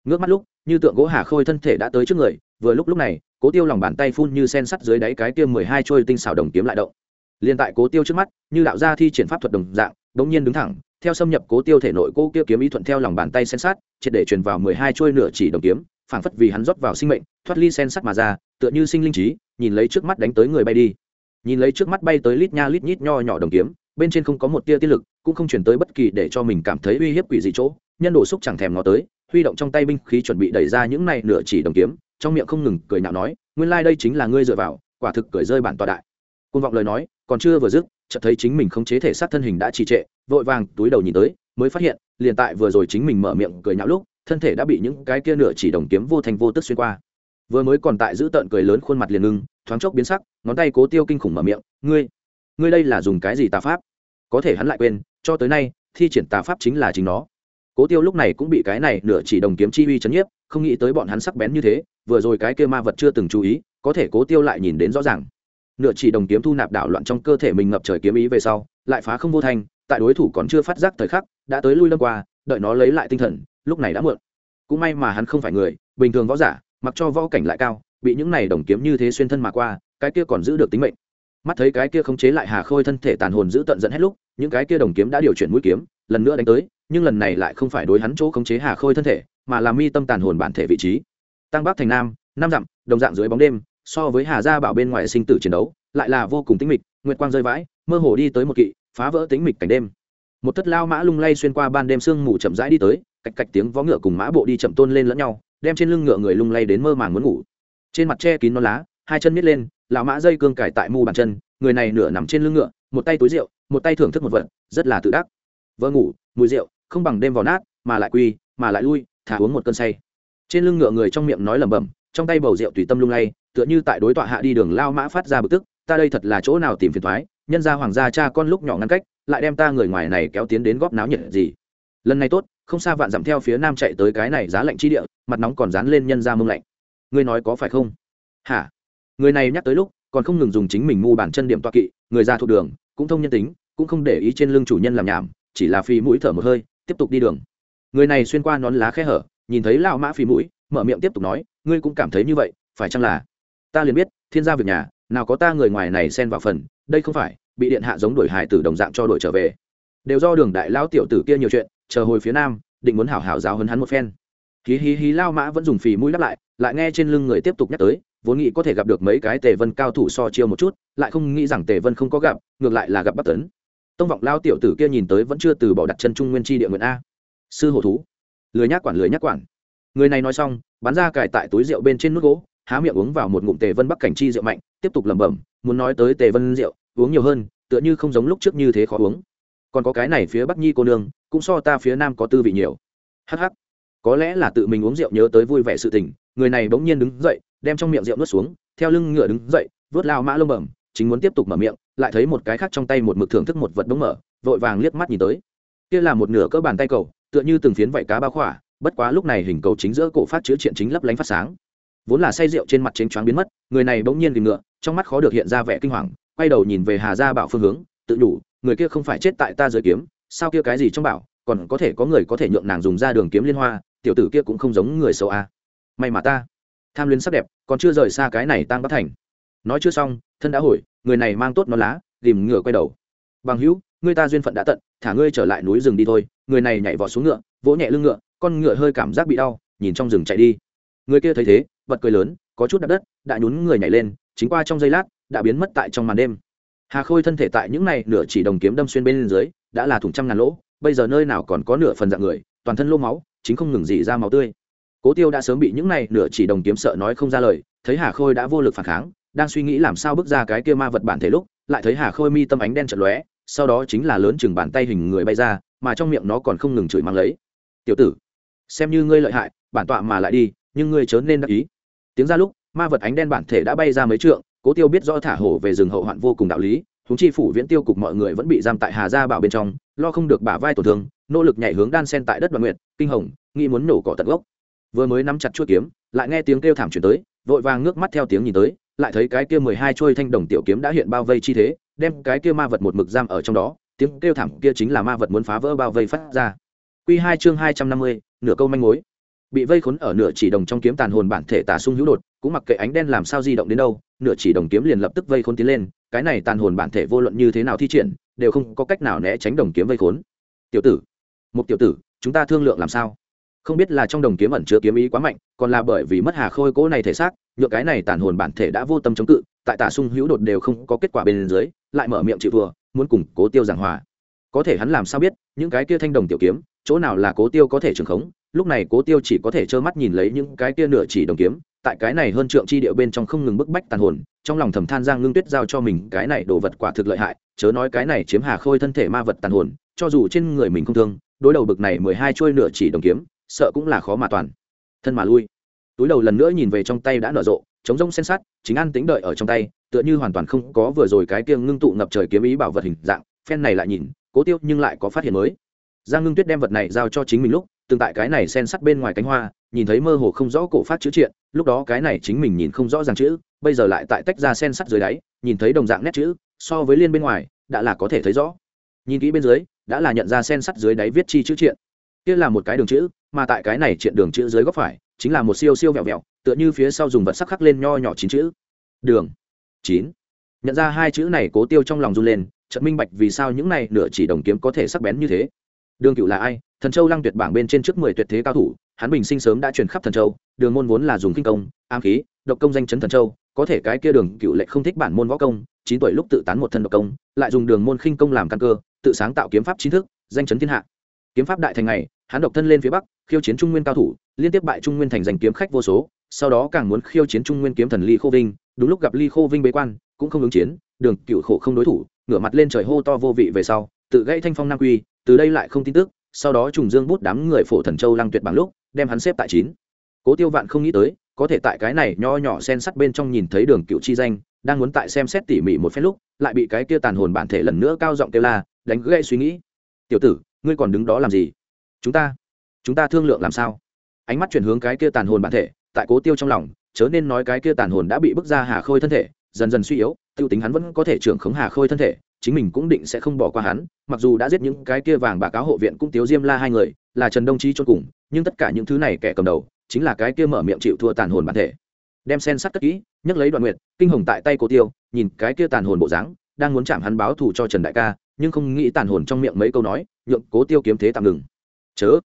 Ngước mắt lúc, như tượng gỗ hà khôi thân thể đã tới trước người, vừa lúc lúc này, cố tiêu lòng bàn tay phun như sen sắt dưới đáy cái kia mười hai trôi tinh xảo đồng kiếm lại động. Liền tại cố tiêu trước mắt, như đạo gia thi triển pháp thuật đồng dạng, đống nhiên đứng thẳng, theo xâm nhập cố tiêu thể nội cô kia kiếm ý thuận theo lòng bàn tay sen sắt, triệt để truyền vào mười hai trôi nửa chỉ đồng kiếm, phảng phất vì hắn rót vào sinh mệnh, thoát ly sen sắt mà ra, tựa như sinh linh trí, nhìn lấy trước mắt đánh tới người bay đi. Nhìn lấy trước mắt bay tới lít nha lít nhít nho nhỏ đồng kiếm bên trên không có một tia tiết lực, cũng không chuyển tới bất kỳ để cho mình cảm thấy uy hiếp quỷ dị chỗ. Nhân đồ xúc chẳng thèm ngó tới, huy động trong tay binh khí chuẩn bị đẩy ra những này nửa chỉ đồng kiếm, trong miệng không ngừng cười nhạo nói, nguyên lai đây chính là ngươi dựa vào, quả thực cười rơi bản tọa đại. Côn vọng lời nói, còn chưa vừa dứt, chợt thấy chính mình không chế thể xác thân hình đã trì trệ, vội vàng túi đầu nhìn tới, mới phát hiện, liền tại vừa rồi chính mình mở miệng cười nhạo lúc, thân thể đã bị những cái kia nửa chỉ đồng kiếm vô thành vô tức xuyên qua. Vừa mới còn tại giữ tợn cười lớn khuôn mặt liền ngưng, thoáng chốc biến sắc, ngón tay cố tiêu kinh khủng mở miệng, ngươi ngươi đây là dùng cái gì tà pháp? Có thể hắn lại quên, cho tới nay, thi triển tà pháp chính là chính nó. Cố tiêu lúc này cũng bị cái này nửa chỉ đồng kiếm chi uy chấn nhiếp, không nghĩ tới bọn hắn sắc bén như thế, vừa rồi cái kia ma vật chưa từng chú ý, có thể cố tiêu lại nhìn đến rõ ràng. Nửa chỉ đồng kiếm thu nạp đảo loạn trong cơ thể mình ngập trời kiếm ý về sau, lại phá không vô thành tại đối thủ còn chưa phát giác thời khắc, đã tới lui lâm qua, đợi nó lấy lại tinh thần, lúc này đã muộn. Cũng may mà hắn không phải người, bình thường võ giả, mặc cho võ cảnh lại cao, bị những này đồng kiếm như thế xuyên thân mà qua, cái kia còn giữ được tính mệnh mắt thấy cái kia không chế lại hà khôi thân thể tàn hồn giữ tận dẫn hết lúc, những cái kia đồng kiếm đã điều chuyển mũi kiếm, lần nữa đánh tới, nhưng lần này lại không phải đối hắn chỗ khống chế hà khôi thân thể, mà là mi tâm tàn hồn bản thể vị trí. Tăng bắc thành nam, năm dặm, đồng dạng dưới bóng đêm, so với hà gia bảo bên ngoài sinh tử chiến đấu, lại là vô cùng tĩnh mịch, nguyệt quang rơi vãi, mơ hồ đi tới một kỵ, phá vỡ tĩnh mịch cảnh đêm. Một thất lao mã lung lay xuyên qua ban đêm sương mù chậm rãi đi tới, cạch cạch tiếng vó ngựa cùng mã bộ đi chậm tôn lên lẫn nhau, đem trên lưng ngựa người lung lay đến mơ màng muốn ngủ. Trên mặt che kín non lá, hai chân miết lên lão mã dây cương cải tại mu bàn chân, người này nửa nằm trên lưng ngựa, một tay túi rượu, một tay thưởng thức một vật, rất là tự đắc. Vợ ngủ, mùi rượu, không bằng đêm vào nát, mà lại quy, mà lại lui, thả uống một cơn say. Trên lưng ngựa người trong miệng nói lẩm bẩm, trong tay bầu rượu tùy tâm lung lay, tựa như tại đối tọa hạ đi đường lao mã phát ra bực tức, ta đây thật là chỗ nào tìm phiền thoái nhân ra hoàng gia cha con lúc nhỏ ngăn cách, lại đem ta người ngoài này kéo tiến đến góp náo nhiệt gì. Lần này tốt, không xa vạn dặm theo phía nam chạy tới cái này giá lạnh chi địa, mặt nóng còn dán lên nhân ra mông lạnh. Ngươi nói có phải không? Hả? Người này nhắc tới lúc, còn không ngừng dùng chính mình mu bản chân điểm toa kỵ, người ra thuộc đường, cũng thông nhân tính, cũng không để ý trên lưng chủ nhân làm nhảm, chỉ là phi mũi thở một hơi, tiếp tục đi đường. Người này xuyên qua nón lá khe hở, nhìn thấy lao mã phi mũi, mở miệng tiếp tục nói, ngươi cũng cảm thấy như vậy, phải chăng là? Ta liền biết, thiên gia việc nhà, nào có ta người ngoài này xen vào phần, đây không phải, bị điện hạ giống đổi hài tử đồng dạng cho đổi trở về. Đều do đường đại lao tiểu tử kia nhiều chuyện, chờ hồi phía nam, định muốn hảo hảo giáo hấn hắn một phen. Hí hí hí lao mã vẫn dùng phì mũi đáp lại lại nghe trên lưng người tiếp tục nhắc tới vốn nghĩ có thể gặp được mấy cái tề vân cao thủ so chiêu một chút, lại không nghĩ rằng tề vân không có gặp, ngược lại là gặp bắc tấn. Tông vọng lao tiểu tử kia nhìn tới vẫn chưa từ bỏ đặt chân trung nguyên tri địa nguyện a. Sư hổ thú. Lười nhắc quản, lười nhắc quản. Người này nói xong, bắn ra cài tại túi rượu bên trên nút gỗ, há miệng uống vào một ngụm tề vân bắc cảnh chi rượu mạnh, tiếp tục lẩm bẩm, muốn nói tới tề vân rượu, uống nhiều hơn, tựa như không giống lúc trước như thế khó uống. Còn có cái này phía bắc nhi cô nương, cũng so ta phía nam có tư vị nhiều. Hh có lẽ là tự mình uống rượu nhớ tới vui vẻ sự tình người này bỗng nhiên đứng dậy, đem trong miệng rượu nuốt xuống, theo lưng ngựa đứng dậy, vớt lao mã lông bẩm, chính muốn tiếp tục mở miệng, lại thấy một cái khác trong tay một mực thưởng thức một vật bỗng mở, vội vàng liếc mắt nhìn tới kia là một nửa cỡ bàn tay cầu, tựa như từng phiến vảy cá bao khỏa, bất quá lúc này hình cầu chính giữa cổ phát chứa triện chính lấp lánh phát sáng vốn là say rượu trên mặt chính choáng biến mất, người này bỗng nhiên tìm ngựa, trong mắt khó được hiện ra vẻ kinh hoàng, quay đầu nhìn về hà gia bảo phương hướng, tự đủ người kia không phải chết tại ta dưới kiếm, sao kia cái gì trong bảo, còn có thể có người có thể nhượng nàng dùng ra đường kiếm liên hoa, tiểu tử kia cũng không giống người xấu a à may mà ta. Tham luyến sắc đẹp, còn chưa rời xa cái này tăng bất thành. Nói chưa xong, thân đã hồi, người này mang tốt nó lá, tìm ngựa quay đầu. Bằng hữu, người ta duyên phận đã tận, thả ngươi trở lại núi rừng đi thôi. Người này nhảy vọt xuống ngựa, vỗ nhẹ lưng ngựa, con ngựa hơi cảm giác bị đau, nhìn trong rừng chạy đi. Người kia thấy thế, bật cười lớn, có chút đập đất, đã nhún người nhảy lên, chính qua trong giây lát, đã biến mất tại trong màn đêm. Hà khôi thân thể tại những này nửa chỉ đồng kiếm đâm xuyên bên dưới, đã là thủng trăm ngàn lỗ, bây giờ nơi nào còn có nửa phần dạng người, toàn thân lô máu, chính không ngừng dị ra máu tươi cố tiêu đã sớm bị những này nửa chỉ đồng kiếm sợ nói không ra lời, thấy hà khôi đã vô lực phản kháng, đang suy nghĩ làm sao bước ra cái kia ma vật bản thể lúc, lại thấy hà khôi mi tâm ánh đen chật lóe, sau đó chính là lớn chừng bàn tay hình người bay ra, mà trong miệng nó còn không ngừng chửi mắng lấy. Tiểu tử, xem như ngươi lợi hại, bản tọa mà lại đi, nhưng ngươi chớ nên đắc ý. Tiếng ra lúc, ma vật ánh đen bản thể đã bay ra mấy trượng, cố tiêu biết rõ thả hổ về rừng hậu hoạn vô cùng đạo lý húng chi phủ viễn tiêu cục mọi người vẫn bị giam tại hà gia bảo bên trong, lo không được bả vai tổn thương, nỗ lực nhảy hướng đan sen tại đất đoạn nguyệt, kinh hồng, nghĩ muốn nổ cỏ tận gốc vừa mới nắm chặt chuôi kiếm, lại nghe tiếng kêu thảm chuyển tới, vội vàng ngước mắt theo tiếng nhìn tới, lại thấy cái kia mười hai chuôi thanh đồng tiểu kiếm đã hiện bao vây chi thế, đem cái kia ma vật một mực giam ở trong đó, tiếng kêu thảm kia chính là ma vật muốn phá vỡ bao vây phát ra. Q hai chương hai trăm năm mươi, nửa câu manh mối. Bị vây khốn ở nửa chỉ đồng trong kiếm tàn hồn bản thể tả sung hữu đột, cũng mặc kệ ánh đen làm sao di động đến đâu, nửa chỉ đồng kiếm liền lập tức vây khốn tiến lên, cái này tàn hồn bản thể vô luận như thế nào thi triển, đều không có cách nào né tránh đồng kiếm vây khốn. Tiểu tử một tiểu tử, chúng ta thương lượng làm sao? Không biết là trong đồng kiếm ẩn chứa kiếm ý quá mạnh, còn là bởi vì mất hà khôi cỗ này thể xác nhựa cái này tàn hồn bản thể đã vô tâm chống cự, tại tả sung hữu đột đều không có kết quả bên dưới, lại mở miệng chịu vừa muốn củng cố tiêu giảng hòa. Có thể hắn làm sao biết, những cái kia thanh đồng tiểu kiếm, chỗ nào là cố tiêu có thể trường khống, lúc này cố tiêu chỉ có thể trơ mắt nhìn lấy những cái kia nửa chỉ đồng kiếm, tại cái này hơn trượng chi điệu bên trong không ngừng bức bách tàn hồn, trong lòng thầm than giang ngưng tuyết giao cho mình cái này đồ vật quả thực lợi hại, chớ nói cái này chiếm hà khôi thân thể ma vật tàn hồn, cho dù trên người mình không thương, đối đầu bực này mười hai chuôi nửa chỉ đồng kiếm sợ cũng là khó mà toàn. Thân mà lui. Túi đầu lần nữa nhìn về trong tay đã nở rộ chống rông sen sắt, chính an tính đợi ở trong tay, tựa như hoàn toàn không có vừa rồi cái kia ngưng tụ ngập trời kiếm ý bảo vật hình dạng, phen này lại nhìn, cố tiêu nhưng lại có phát hiện mới. Giang ngưng tuyết đem vật này giao cho chính mình lúc từng tại cái này sen sắt bên ngoài cánh hoa, nhìn thấy mơ hồ không rõ cổ phát chữ triện, lúc đó cái này chính mình nhìn không rõ ràng chữ, bây giờ lại tại tách ra sen sắt dưới đáy, nhìn thấy đồng dạng nét chữ, so với liên bên ngoài, đã là có thể thấy rõ. Nhìn kỹ bên dưới, đã là nhận ra sen sắt dưới đáy viết chi chữ triện. Kia là một cái đường chữ mà tại cái này triện đường chữ dưới góc phải, chính là một siêu siêu vẹo vẹo, tựa như phía sau dùng vật sắc khắc lên nho nhỏ chín chữ. Đường. Chín. Nhận ra hai chữ này cố tiêu trong lòng run lên trận minh bạch vì sao những này nửa chỉ đồng kiếm có thể sắc bén như thế. Đường cựu là ai? Thần châu lăng tuyệt bảng bên trên trước mười tuyệt thế cao thủ, hắn bình sinh sớm đã truyền khắp thần châu, đường môn vốn là dùng kinh công am khí, độc công danh chấn thần châu, có thể cái kia đường cựu lệ không thích bản môn võ công, chín tuổi lúc tự tán một thân độc công, lại dùng đường môn khinh công làm căn cơ, tự sáng tạo kiếm pháp chính thức, danh chấn thiên hạ. Kiếm pháp đại thành này hắn độc thân lên phía bắc, khiêu chiến trung nguyên cao thủ, liên tiếp bại trung nguyên thành giành kiếm khách vô số, sau đó càng muốn khiêu chiến trung nguyên kiếm thần ly khô vinh, đúng lúc gặp ly khô vinh bế quan, cũng không ứng chiến, đường cựu khổ không đối thủ, ngửa mặt lên trời hô to vô vị về sau, tự gãy thanh phong nam quy, từ đây lại không tin tức, sau đó trùng dương bút đám người phổ thần châu lăng tuyệt bằng lúc, đem hắn xếp tại chín. Cố tiêu vạn không nghĩ tới, có thể tại cái này nho nhỏ sen sắt bên trong nhìn thấy đường cựu chi danh, đang muốn tại xem xét tỉ mỉ một phen lúc, lại bị cái kia tàn hồn bản thể lần nữa cao giọng kêu la, đánh gãy suy nghĩ. Tiểu tử, ngươi còn đứng đó làm gì? Chúng ta chúng ta thương lượng làm sao? Ánh mắt chuyển hướng cái kia tàn hồn bản thể, tại cố tiêu trong lòng, chớ nên nói cái kia tàn hồn đã bị bức ra hà khôi thân thể, dần dần suy yếu, tiêu tính hắn vẫn có thể trưởng khống hà khôi thân thể, chính mình cũng định sẽ không bỏ qua hắn, mặc dù đã giết những cái kia vàng bạc cáo hộ viện cũng tiếu diêm la hai người, là trần đông trí cho cùng, nhưng tất cả những thứ này kẻ cầm đầu, chính là cái kia mở miệng chịu thua tàn hồn bản thể. Đem sen sắt cất kỹ, nhấc lấy đoạn nguyệt, kinh hồng tại tay cố tiêu, nhìn cái kia tàn hồn bộ dáng, đang muốn chạm hắn báo thù cho trần đại ca, nhưng không nghĩ tàn hồn trong miệng mấy câu nói, nhượng cố tiêu kiếm thế tạm ngừng chớ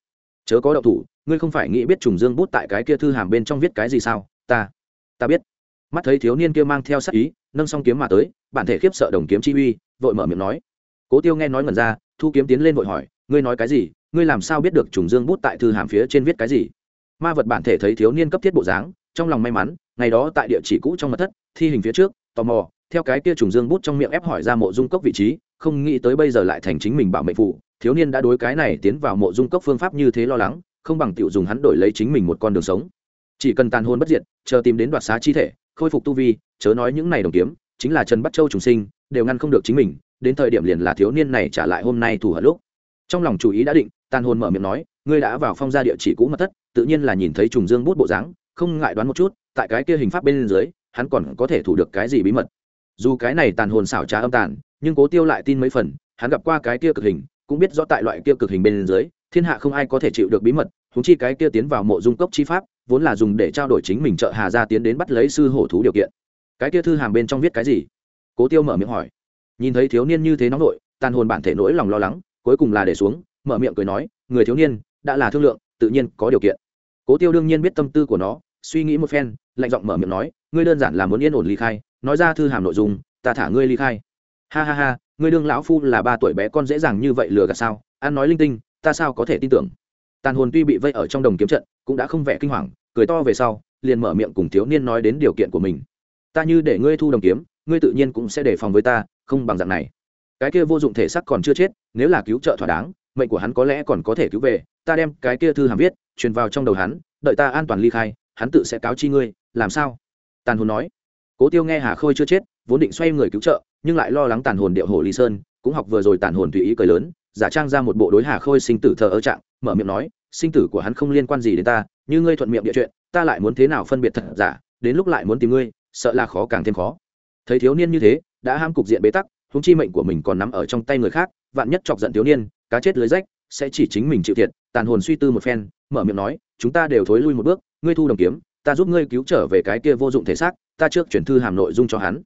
chớ có động thủ, ngươi không phải nghĩ biết trùng dương bút tại cái kia thư hàm bên trong viết cái gì sao? Ta ta biết. Mắt thấy thiếu niên kia mang theo sắc ý, nâng song kiếm mà tới, bản thể khiếp sợ đồng kiếm chi uy, vội mở miệng nói. Cố tiêu nghe nói ngẩn ra, thu kiếm tiến lên vội hỏi, ngươi nói cái gì? Ngươi làm sao biết được trùng dương bút tại thư hàm phía trên viết cái gì? Ma vật bản thể thấy thiếu niên cấp thiết bộ dáng, trong lòng may mắn, ngày đó tại địa chỉ cũ trong mật thất, thi hình phía trước, tò mò, theo cái kia trùng dương bút trong miệng ép hỏi ra mộ dung cốc vị trí không nghĩ tới bây giờ lại thành chính mình bảo mệnh phụ, thiếu niên đã đối cái này tiến vào mộ dung cốc phương pháp như thế lo lắng, không bằng tiểu dùng hắn đổi lấy chính mình một con đường sống. Chỉ cần tàn hồn bất diệt, chờ tìm đến đoạt xá chi thể, khôi phục tu vi, chớ nói những này đồng kiếm, chính là trần bắt châu trùng sinh, đều ngăn không được chính mình, đến thời điểm liền là thiếu niên này trả lại hôm nay thủ hận lúc. Trong lòng chủ ý đã định, tàn hồn mở miệng nói, ngươi đã vào phong gia địa chỉ cũ mật thất, tự nhiên là nhìn thấy trùng dương bút bộ dáng, không ngại đoán một chút, tại cái kia hình pháp bên dưới, hắn còn có thể thủ được cái gì bí mật. Dù cái này tàn hồn xảo trá âm tàn nhưng cố tiêu lại tin mấy phần, hắn gặp qua cái kia cực hình, cũng biết rõ tại loại kia cực hình bên dưới, thiên hạ không ai có thể chịu được bí mật húng chi cái kia tiến vào mộ dung cốc chi pháp, vốn là dùng để trao đổi chính mình trợ hà ra tiến đến bắt lấy sư hổ thú điều kiện. Cái kia thư hàm bên trong viết cái gì? Cố tiêu mở miệng hỏi. Nhìn thấy thiếu niên như thế nóng nội, tàn hồn bản thể nỗi lòng lo lắng, cuối cùng là để xuống, mở miệng cười nói, người thiếu niên, đã là thương lượng, tự nhiên có điều kiện. Cố tiêu đương nhiên biết tâm tư của nó, suy nghĩ một phen, lạnh giọng mở miệng nói, ngươi đơn giản là muốn yên ổn ly khai, nói ra thư hàm nội dung, ta thả ngươi ly khai ha ha ha, ngươi đương lão phu là ba tuổi bé con dễ dàng như vậy lừa gạt sao? An nói linh tinh, ta sao có thể tin tưởng? Tàn hồn tuy bị vây ở trong đồng kiếm trận, cũng đã không vẻ kinh hoàng, cười to về sau, liền mở miệng cùng thiếu niên nói đến điều kiện của mình. Ta như để ngươi thu đồng kiếm, ngươi tự nhiên cũng sẽ đề phòng với ta, không bằng dạng này. Cái kia vô dụng thể xác còn chưa chết, nếu là cứu trợ thỏa đáng, mệnh của hắn có lẽ còn có thể cứu về, ta đem cái kia thư hàm viết, truyền vào trong đầu hắn, đợi ta an toàn ly khai, hắn tự sẽ cáo chi ngươi, làm sao? Tàn hồn nói. Cố tiêu nghe hà khôi chưa chết, vốn định xoay người cứu trợ nhưng lại lo lắng tàn hồn điệu hồ lý sơn, cũng học vừa rồi tàn hồn tùy ý cười lớn, giả trang ra một bộ đối hà khôi sinh tử thờ ơ trạng, mở miệng nói, sinh tử của hắn không liên quan gì đến ta, như ngươi thuận miệng địa chuyện, ta lại muốn thế nào phân biệt thật giả, đến lúc lại muốn tìm ngươi, sợ là khó càng thêm khó. Thấy thiếu niên như thế, đã ham cục diện bế tắc húng chi mệnh của mình còn nắm ở trong tay người khác, vạn nhất chọc giận thiếu niên, cá chết lưới rách, sẽ chỉ chính mình chịu thiệt, tàn hồn suy tư một phen, mở miệng nói, chúng ta đều thối lui một bước, ngươi thu đồng kiếm, ta giúp ngươi cứu trở về cái kia vô dụng thể xác, ta trước chuyển thư hàm nội dung cho hắn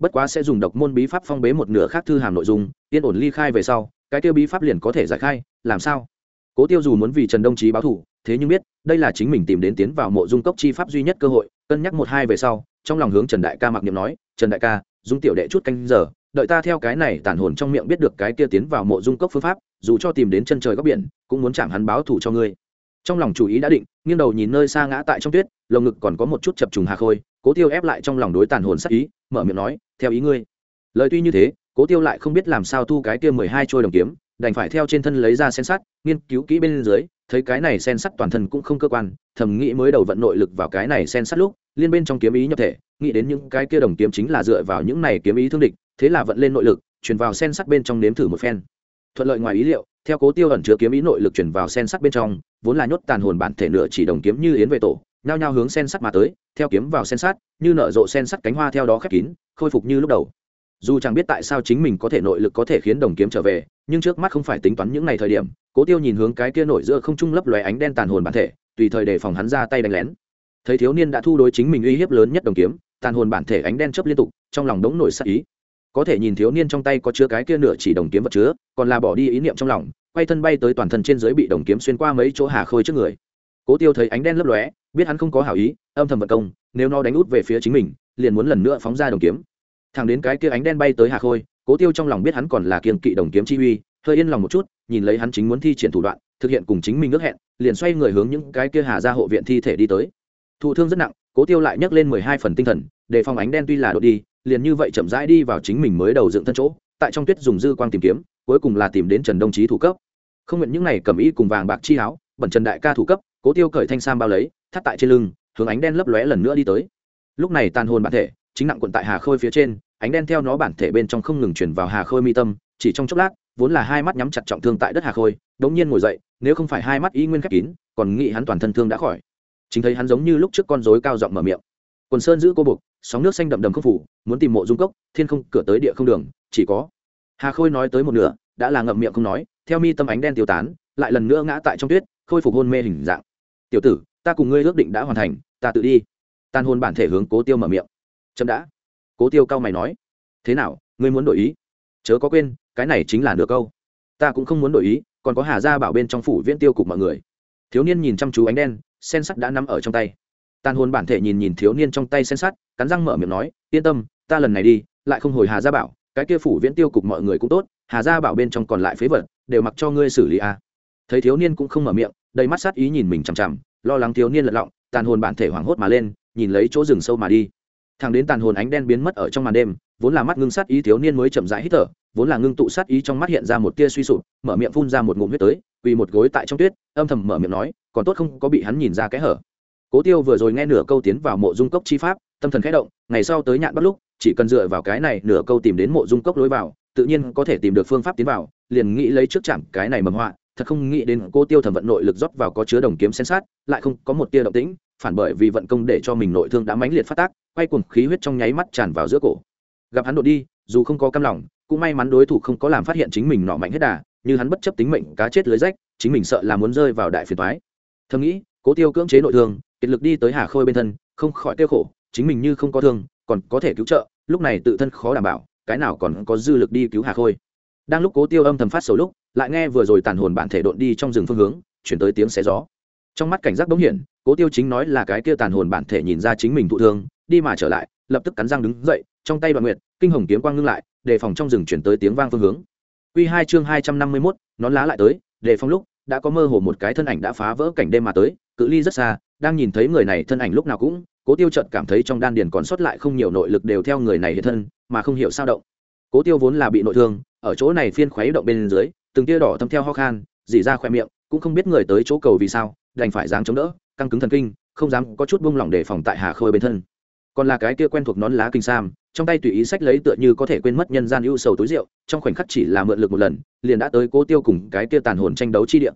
bất quá sẽ dùng độc môn bí pháp phong bế một nửa khác thư hàm nội dung, yên ổn ly khai về sau, cái tiêu bí pháp liền có thể giải khai, làm sao? Cố tiêu dù muốn vì trần đông trí báo thủ, thế nhưng biết, đây là chính mình tìm đến tiến vào mộ dung cốc chi pháp duy nhất cơ hội, cân nhắc một hai về sau, trong lòng hướng trần đại ca mặc niệm nói, trần đại ca, dung tiểu đệ chút canh giờ, đợi ta theo cái này tản hồn trong miệng biết được cái kia tiến vào mộ dung cốc phương pháp, dù cho tìm đến chân trời góc biển, cũng muốn chạm hắn báo thủ cho ngươi. Trong lòng chủ ý đã định, nghiêng đầu nhìn nơi xa ngã tại trong tuyết, lồng ngực còn có một chút chập trùng hà khôi, cố tiêu ép lại trong lòng đối tàn hồn sắc ý mở miệng nói, theo ý ngươi. Lời tuy như thế, cố tiêu lại không biết làm sao thu cái kia mười hai trôi đồng kiếm, đành phải theo trên thân lấy ra sen sắt, nghiên cứu kỹ bên dưới, thấy cái này sen sắt toàn thân cũng không cơ quan, thầm nghĩ mới đầu vận nội lực vào cái này sen sắt lúc, liên bên trong kiếm ý nhập thể, nghĩ đến những cái kia đồng kiếm chính là dựa vào những này kiếm ý thương địch, thế là vận lên nội lực, chuyển vào sen sắt bên trong nếm thử một phen. Thuận lợi ngoài ý liệu, theo cố tiêu ẩn chứa kiếm ý nội lực chuyển vào sen sắt bên trong, vốn là nhốt tàn hồn bản thể nửa chỉ đồng kiếm như yến về tổ nhao nhao hướng sen sắt mà tới, theo kiếm vào sen sắt, như nở rộ sen sắt cánh hoa theo đó khép kín, khôi phục như lúc đầu. Dù chẳng biết tại sao chính mình có thể nội lực có thể khiến đồng kiếm trở về, nhưng trước mắt không phải tính toán những ngày thời điểm, cố tiêu nhìn hướng cái kia nổi giữa không trung lấp lóe ánh đen tàn hồn bản thể, tùy thời đề phòng hắn ra tay đánh lén. Thấy thiếu niên đã thu đối chính mình uy hiếp lớn nhất đồng kiếm, tàn hồn bản thể ánh đen chớp liên tục, trong lòng đống nổi sắc ý. Có thể nhìn thiếu niên trong tay có chứa cái kia nửa chỉ đồng kiếm vật chứa, còn là bỏ đi ý niệm trong lòng, quay thân bay tới toàn thân trên dưới bị đồng kiếm xuyên qua mấy chỗ hà khôi trước người cố tiêu thấy ánh đen lấp lóe, biết hắn không có hảo ý, âm thầm vận công, nếu nó đánh út về phía chính mình, liền muốn lần nữa phóng ra đồng kiếm. Thẳng đến cái kia ánh đen bay tới hà khôi, cố tiêu trong lòng biết hắn còn là kiên kỵ đồng kiếm chi uy, hơi yên lòng một chút, nhìn lấy hắn chính muốn thi triển thủ đoạn, thực hiện cùng chính mình ước hẹn, liền xoay người hướng những cái kia hà ra hộ viện thi thể đi tới. Thụ thương rất nặng, cố tiêu lại nhấc lên mười hai phần tinh thần để phòng ánh đen tuy là đội đi, liền như vậy chậm rãi đi vào chính mình mới đầu dựng thân chỗ, tại trong tuyết dùng dư quang tìm kiếm, cuối cùng là tìm đến trần đông trí thủ cấp. Không nguyện những này cầm y cùng vàng bạc chi áo, bẩn trần đại ca thủ cấp cố tiêu cởi thanh sam bao lấy, thắt tại trên lưng, hướng ánh đen lấp lóe lần nữa đi tới. Lúc này tàn hồn bản thể, chính nặng quận tại hà khôi phía trên, ánh đen theo nó bản thể bên trong không ngừng chuyển vào hà khôi mi tâm, chỉ trong chốc lát, vốn là hai mắt nhắm chặt trọng thương tại đất hà khôi, đống nhiên ngồi dậy, nếu không phải hai mắt y nguyên khép kín, còn nghĩ hắn toàn thân thương đã khỏi. Chính thấy hắn giống như lúc trước con rối cao giọng mở miệng. Quần sơn giữ cô buộc sóng nước xanh đậm đầm không phủ, muốn tìm mộ dung cốc, thiên không, cửa tới địa không đường, chỉ có. Hà khôi nói tới một nửa, đã là ngậm miệng không nói, theo mi tâm ánh đen tiêu tán, lại lần nữa ngã tại trong tuyết, khôi phục hôn mê hình dạng tiểu tử, ta cùng ngươi ước định đã hoàn thành, ta tự đi. Tan hôn bản thể hướng cố tiêu mở miệng. Chậm đã. Cố tiêu cao mày nói. Thế nào, ngươi muốn đổi ý? Chớ có quên, cái này chính là nửa câu. Ta cũng không muốn đổi ý, còn có hà gia bảo bên trong phủ viễn tiêu cục mọi người. Thiếu niên nhìn chăm chú ánh đen, sen sắt đã nắm ở trong tay. Tàn hồn bản thể nhìn nhìn thiếu niên trong tay sen sắt, cắn răng mở miệng nói, yên tâm, ta lần này đi, lại không hồi hà gia bảo, cái kia phủ viễn tiêu cục mọi người cũng tốt, hà gia bảo bên trong còn lại phế vật, đều mặc cho ngươi xử lý a à. thấy thiếu niên cũng không mở miệng đầy mắt sát ý nhìn mình chằm chằm, lo lắng thiếu niên lật lọng, tàn hồn bản thể hoảng hốt mà lên, nhìn lấy chỗ rừng sâu mà đi. Thằng đến tàn hồn ánh đen biến mất ở trong màn đêm, vốn là mắt ngưng sát ý thiếu niên mới chậm rãi hít thở, vốn là ngưng tụ sát ý trong mắt hiện ra một tia suy sụp, mở miệng phun ra một ngụm huyết tới vì một gối tại trong tuyết, âm thầm mở miệng nói, còn tốt không có bị hắn nhìn ra cái hở. Cố tiêu vừa rồi nghe nửa câu tiến vào mộ dung cốc chi pháp, tâm thần khẽ động, ngày sau tới nhạn bắt lúc, chỉ cần dựa vào cái này nửa câu tìm đến mộ dung cốc lối vào, tự nhiên có thể tìm được phương pháp tiến vào, liền nghĩ lấy trước chạm cái này mầm họa thật không nghĩ đến cô tiêu thẩm vận nội lực rót vào có chứa đồng kiếm sen sát, lại không có một tia động tĩnh, phản bởi vì vận công để cho mình nội thương đã mãnh liệt phát tác, quay cuồng khí huyết trong nháy mắt tràn vào giữa cổ. Gặp hắn đột đi, dù không có cam lòng, cũng may mắn đối thủ không có làm phát hiện chính mình nọ mạnh hết đà, như hắn bất chấp tính mệnh cá chết lưới rách, chính mình sợ là muốn rơi vào đại phiền toái. Thầm nghĩ, cố tiêu cưỡng chế nội thương, kiệt lực đi tới hà khôi bên thân, không khỏi tiêu khổ, chính mình như không có thương, còn có thể cứu trợ, lúc này tự thân khó đảm bảo, cái nào còn có dư lực đi cứu hà khôi. Đang lúc cố tiêu âm thầm phát sầu lúc lại nghe vừa rồi tàn hồn bản thể độn đi trong rừng phương hướng chuyển tới tiếng xé gió trong mắt cảnh giác bỗng hiển cố tiêu chính nói là cái kia tàn hồn bản thể nhìn ra chính mình thụ thương đi mà trở lại lập tức cắn răng đứng dậy trong tay đoạn nguyệt kinh hồng kiếm quang ngưng lại đề phòng trong rừng chuyển tới tiếng vang phương hướng Quy hai chương hai trăm năm mươi 251, nón lá lại tới, đề phòng lúc, đã có mơ hồ một cái thân ảnh đã phá vỡ cảnh đêm mà tới, cự ly rất xa, đang nhìn thấy người này thân ảnh lúc nào cũng, Cố Tiêu chợt cảm thấy trong đan điền còn sót lại không nhiều nội lực đều theo người này hiện thân, mà không hiểu sao động. Cố Tiêu vốn là bị nội thương, ở chỗ này phiên khuấy động bên dưới, từng tia đỏ thâm theo ho khan, dỉ ra khoe miệng, cũng không biết người tới chỗ cầu vì sao, đành phải dáng chống đỡ, căng cứng thần kinh, không dám có chút buông lỏng để phòng tại Hà Khôi bên thân. Còn là cái kia quen thuộc nón lá kinh sam, trong tay tùy ý sách lấy tựa như có thể quên mất nhân gian ưu sầu túi rượu, trong khoảnh khắc chỉ là mượn lực một lần, liền đã tới Cố Tiêu cùng cái kia tàn hồn tranh đấu chi địa.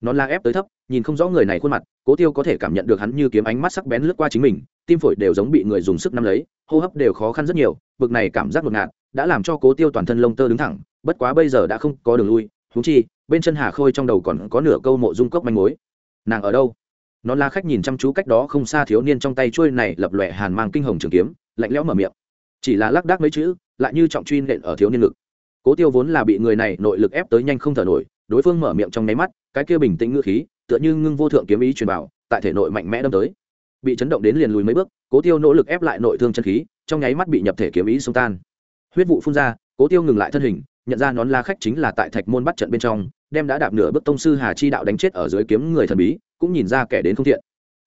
Nón lá ép tới thấp, nhìn không rõ người này khuôn mặt, Cố Tiêu có thể cảm nhận được hắn như kiếm ánh mắt sắc bén lướt qua chính mình, tim phổi đều giống bị người dùng sức nắm lấy, hô hấp đều khó khăn rất nhiều, bực này cảm giác ngột ngạt, đã làm cho Cố Tiêu toàn thân lông tơ đứng thẳng, bất quá bây giờ đã không có đường lui, thú chi, bên chân Hà Khôi trong đầu còn có nửa câu mộ dung cốc manh mối. Nàng ở đâu? nó la khách nhìn chăm chú cách đó không xa thiếu niên trong tay chuôi này lập lòe hàn mang kinh hồng trường kiếm lạnh lẽo mở miệng chỉ là lác đác mấy chữ lại như trọng truy nện ở thiếu niên ngực cố tiêu vốn là bị người này nội lực ép tới nhanh không thở nổi đối phương mở miệng trong nháy mắt cái kia bình tĩnh ngữ khí tựa như ngưng vô thượng kiếm ý truyền vào tại thể nội mạnh mẽ đâm tới bị chấn động đến liền lùi mấy bước cố tiêu nỗ lực ép lại nội thương chân khí trong nháy mắt bị nhập thể kiếm ý xông tan huyết vụ phun ra cố tiêu ngừng lại thân hình nhận ra nón la khách chính là tại thạch môn bắt trận bên trong, đem đã đạp nửa bước tông sư hà chi đạo đánh chết ở dưới kiếm người thần bí, cũng nhìn ra kẻ đến không thiện.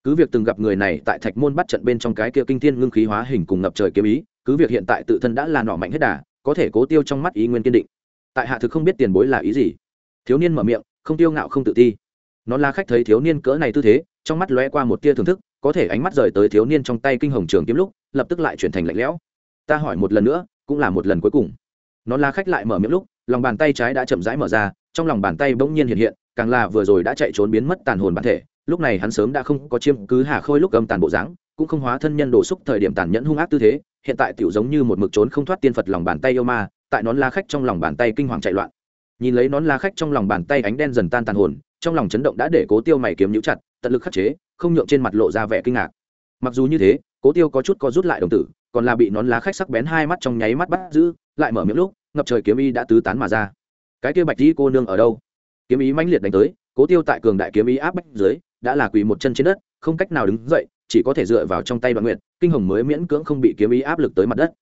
Cứ việc từng gặp người này tại thạch môn bắt trận bên trong cái kia kinh thiên ngưng khí hóa hình cùng ngập trời kiếm ý, cứ việc hiện tại tự thân đã là nọ mạnh hết đà, có thể cố tiêu trong mắt ý nguyên kiên định. Tại hạ thực không biết tiền bối là ý gì. Thiếu niên mở miệng, không tiêu ngạo không tự ti. Nón la khách thấy thiếu niên cỡ này tư thế, trong mắt lóe qua một tia thưởng thức, có thể ánh mắt rời tới thiếu niên trong tay kinh hồng trường kiếm lúc, lập tức lại chuyển thành lạnh lẽo. Ta hỏi một lần nữa, cũng là một lần cuối cùng nó la khách lại mở miệng lúc, lòng bàn tay trái đã chậm rãi mở ra, trong lòng bàn tay bỗng nhiên hiện hiện, càng là vừa rồi đã chạy trốn biến mất tàn hồn bản thể. Lúc này hắn sớm đã không có chiêm cứ hà khôi lúc âm tàn bộ dáng, cũng không hóa thân nhân đổ xúc thời điểm tàn nhẫn hung ác tư thế, hiện tại tiểu giống như một mực trốn không thoát tiên phật lòng bàn tay yêu ma, tại nón la khách trong lòng bàn tay kinh hoàng chạy loạn. Nhìn lấy nón la khách trong lòng bàn tay ánh đen dần tan tàn hồn, trong lòng chấn động đã để cố tiêu mày kiếm nhũ chặt, tận lực khắc chế, không nhượng trên mặt lộ ra vẻ kinh ngạc. Mặc dù như thế, cố tiêu có chút có rút lại đồng tử, còn là bị nón lá khách sắc bén hai mắt trong nháy mắt bắt giữ lại mở miệng lúc, ngập trời kiếm ý đã tứ tán mà ra. Cái kia bạch di cô nương ở đâu? Kiếm ý mãnh liệt đánh tới, cố tiêu tại cường đại kiếm ý áp bách dưới, đã là quỳ một chân trên đất, không cách nào đứng dậy, chỉ có thể dựa vào trong tay đoạn nguyện kinh hồng mới miễn cưỡng không bị kiếm ý áp lực tới mặt đất.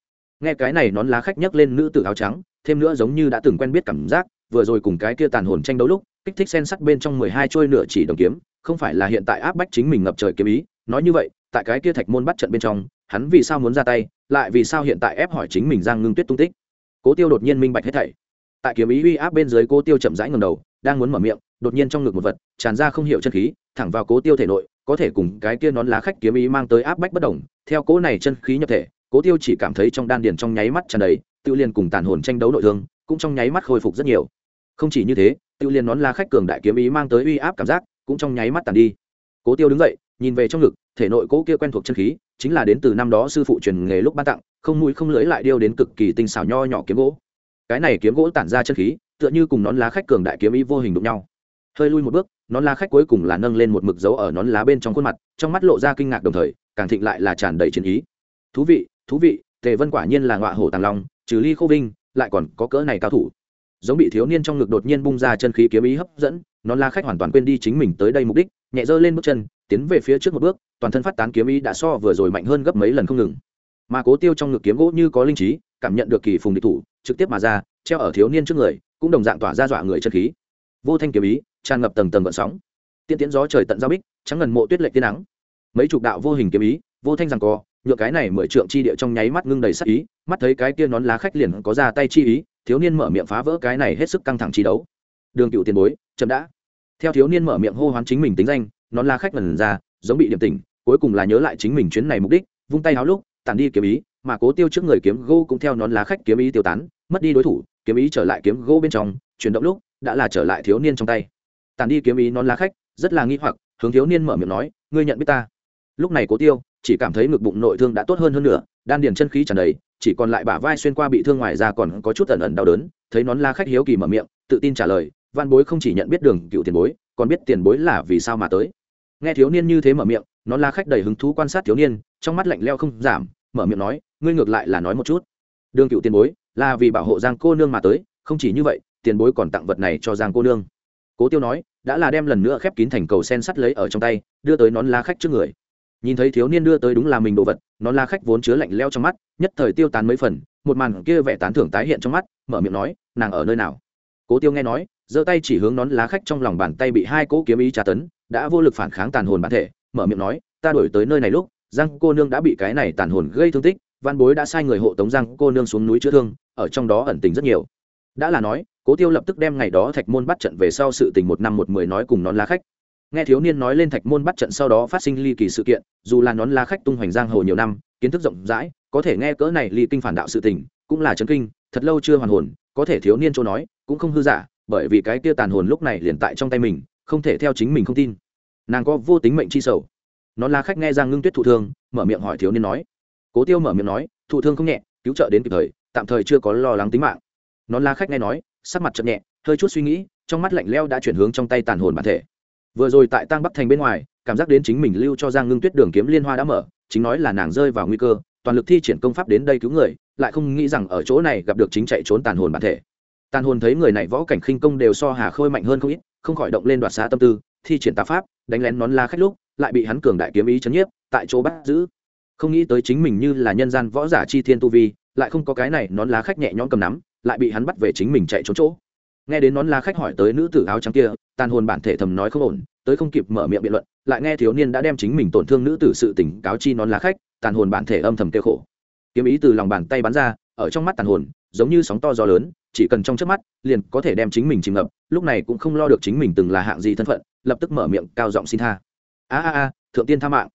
Nghe cái này nón lá khách nhấc lên nữ tử áo trắng, thêm nữa giống như đã từng quen biết cảm giác, vừa rồi cùng cái kia tàn hồn tranh đấu lúc, kích thích sen sắt bên trong mười hai trôi nửa chỉ đồng kiếm, không phải là hiện tại áp bách chính mình ngập trời kiếm ý, nói như vậy, tại cái kia thạch môn bắt trận bên trong, hắn vì sao muốn ra tay, lại vì sao hiện tại ép hỏi chính mình giang ngưng tuyết tung tích? Cố tiêu đột nhiên minh bạch hết thảy. Tại kiếm ý uy áp bên dưới, cố tiêu chậm rãi ngầm đầu, đang muốn mở miệng, đột nhiên trong ngực một vật, tràn ra không hiểu chân khí, thẳng vào cố tiêu thể nội, có thể cùng cái kia nón lá khách kiếm ý mang tới áp bách bất đồng theo cố này chân khí nhập thể, cố tiêu chỉ cảm thấy trong đan điền trong nháy mắt tràn đầy, tự liền cùng tàn hồn tranh đấu nội thương, cũng trong nháy mắt khôi phục rất nhiều. Không chỉ như thế, tự liền nón lá khách cường đại kiếm ý mang tới uy áp cảm giác, cũng trong nháy mắt tàn đi. Cố tiêu đứng dậy, nhìn về trong ngực thể nội cố kia quen thuộc chân khí, chính là đến từ năm đó sư phụ truyền nghề lúc ban tặng, không mũi không lưỡi lại điêu đến cực kỳ tinh xảo nho nhỏ kiếm gỗ. Cái này kiếm gỗ tản ra chân khí, tựa như cùng nón lá khách cường đại kiếm ý vô hình đụng nhau. Hơi lui một bước, nón lá khách cuối cùng là nâng lên một mực dấu ở nón lá bên trong khuôn mặt, trong mắt lộ ra kinh ngạc đồng thời, càng thịnh lại là tràn đầy chiến ý. Thú vị thú vị, tề vân quả nhiên là ngọa hổ tàng long, trừ ly khô vinh, lại còn có cỡ này cao thủ. Giống bị thiếu niên trong ngực đột nhiên bung ra chân khí kiếm ý hấp dẫn, nón lá khách hoàn toàn quên đi chính mình tới đây mục đích, nhẹ dơ lên bước chân tiến về phía trước một bước, toàn thân phát tán kiếm ý đã so vừa rồi mạnh hơn gấp mấy lần không ngừng. Mà cố tiêu trong ngực kiếm gỗ như có linh trí, cảm nhận được kỳ phùng địch thủ, trực tiếp mà ra, treo ở thiếu niên trước người, cũng đồng dạng tỏa ra dọa người chân khí. Vô thanh kiếm ý, tràn ngập tầng tầng gợn sóng. Tiên tiến gió trời tận giao bích, trắng ngần mộ tuyết lệ tiên nắng. Mấy chục đạo vô hình kiếm ý, vô thanh rằng co nhựa cái này mười trượng chi địa trong nháy mắt ngưng đầy sắc ý, mắt thấy cái kia nón lá khách liền có ra tay chi ý, thiếu niên mở miệng phá vỡ cái này hết sức căng thẳng chi đấu. Đường cựu tiền bối, chậm đã. Theo thiếu niên mở miệng hô hoán chính mình tính danh nón lá khách ngần ra, giống bị điểm tỉnh, cuối cùng là nhớ lại chính mình chuyến này mục đích, vung tay háo lúc tàn đi kiếm ý, mà cố tiêu trước người kiếm gỗ cũng theo nón lá khách kiếm ý tiêu tán, mất đi đối thủ, kiếm ý trở lại kiếm gỗ bên trong, chuyển động lúc, đã là trở lại thiếu niên trong tay. Tàn đi kiếm ý nón lá khách, rất là nghi hoặc, hướng thiếu niên mở miệng nói, ngươi nhận biết ta? Lúc này cố tiêu, chỉ cảm thấy ngực bụng nội thương đã tốt hơn hơn nữa, đan điền chân khí tràn đầy, chỉ còn lại bả vai xuyên qua bị thương ngoài ra còn có chút ẩn ẩn đau đớn, thấy nón la khách hiếu kỳ mở miệng, tự tin trả lời, văn bối không chỉ nhận biết đường cựu tiền bối, còn biết tiền bối là vì sao mà tới nghe thiếu niên như thế mở miệng, nó la khách đầy hứng thú quan sát thiếu niên, trong mắt lạnh leo không giảm, mở miệng nói, ngươi ngược lại là nói một chút. Đường cựu tiền bối, là vì bảo hộ giang cô nương mà tới, không chỉ như vậy, tiền bối còn tặng vật này cho giang cô nương. Cố tiêu nói, đã là đem lần nữa khép kín thành cầu sen sắt lấy ở trong tay, đưa tới nón lá khách trước người. Nhìn thấy thiếu niên đưa tới đúng là mình đồ vật, nón lá khách vốn chứa lạnh leo trong mắt, nhất thời tiêu tán mấy phần, một màn kia vẻ tán thưởng tái hiện trong mắt, mở miệng nói, nàng ở nơi nào? Cố tiêu nghe nói, giơ tay chỉ hướng nón lá khách trong lòng bàn tay bị hai cỗ kiếm ý tra tấn đã vô lực phản kháng tàn hồn bản thể, mở miệng nói, ta đổi tới nơi này lúc, giang cô nương đã bị cái này tàn hồn gây thương tích, văn bối đã sai người hộ tống giang cô nương xuống núi chữa thương, ở trong đó ẩn tình rất nhiều. Đã là nói, cố tiêu lập tức đem ngày đó thạch môn bắt trận về sau sự tình một năm một mười nói cùng nón lá khách. Nghe thiếu niên nói lên thạch môn bắt trận sau đó phát sinh ly kỳ sự kiện, dù là nón lá khách tung hoành giang hồ nhiều năm, kiến thức rộng rãi, có thể nghe cỡ này ly kinh phản đạo sự tình, cũng là chấn kinh, thật lâu chưa hoàn hồn, có thể thiếu niên chỗ nói, cũng không hư giả, bởi vì cái kia tàn hồn lúc này liền tại trong tay mình không thể theo chính mình không tin. Nàng có vô tính mệnh chi sầu. Nó là khách nghe giang ngưng tuyết thụ thương, mở miệng hỏi thiếu niên nói. Cố tiêu mở miệng nói, thụ thương không nhẹ, cứu trợ đến kịp thời, tạm thời chưa có lo lắng tính mạng. Nó là khách nghe nói, sắc mặt chậm nhẹ, hơi chút suy nghĩ, trong mắt lạnh leo đã chuyển hướng trong tay tàn hồn bản thể. Vừa rồi tại tăng bắc thành bên ngoài, cảm giác đến chính mình lưu cho giang ngưng tuyết đường kiếm liên hoa đã mở, chính nói là nàng rơi vào nguy cơ, toàn lực thi triển công pháp đến đây cứu người, lại không nghĩ rằng ở chỗ này gặp được chính chạy trốn tàn hồn bản thể. Tàn hồn thấy người này võ cảnh khinh công đều so hà khôi mạnh hơn không ít không khỏi động lên đoạt xá tâm tư, thi triển tà pháp, đánh lén nón la khách lúc, lại bị hắn cường đại kiếm ý chấn nhiếp, tại chỗ bắt giữ. Không nghĩ tới chính mình như là nhân gian võ giả chi thiên tu vi, lại không có cái này nón lá khách nhẹ nhõm cầm nắm, lại bị hắn bắt về chính mình chạy trốn chỗ. Nghe đến nón lá khách hỏi tới nữ tử áo trắng kia, tàn hồn bản thể thầm nói không ổn, tới không kịp mở miệng biện luận, lại nghe thiếu niên đã đem chính mình tổn thương nữ tử sự tỉnh cáo chi nón lá khách, tàn hồn bản thể âm thầm kêu khổ. Kiếm ý từ lòng bàn tay bắn ra, ở trong mắt tàn hồn giống như sóng to gió lớn, chỉ cần trong trước mắt, liền có thể đem chính mình chìm ngập, lúc này cũng không lo được chính mình từng là hạng gì thân phận, lập tức mở miệng cao giọng xin tha. A a a, thượng tiên tha mạng.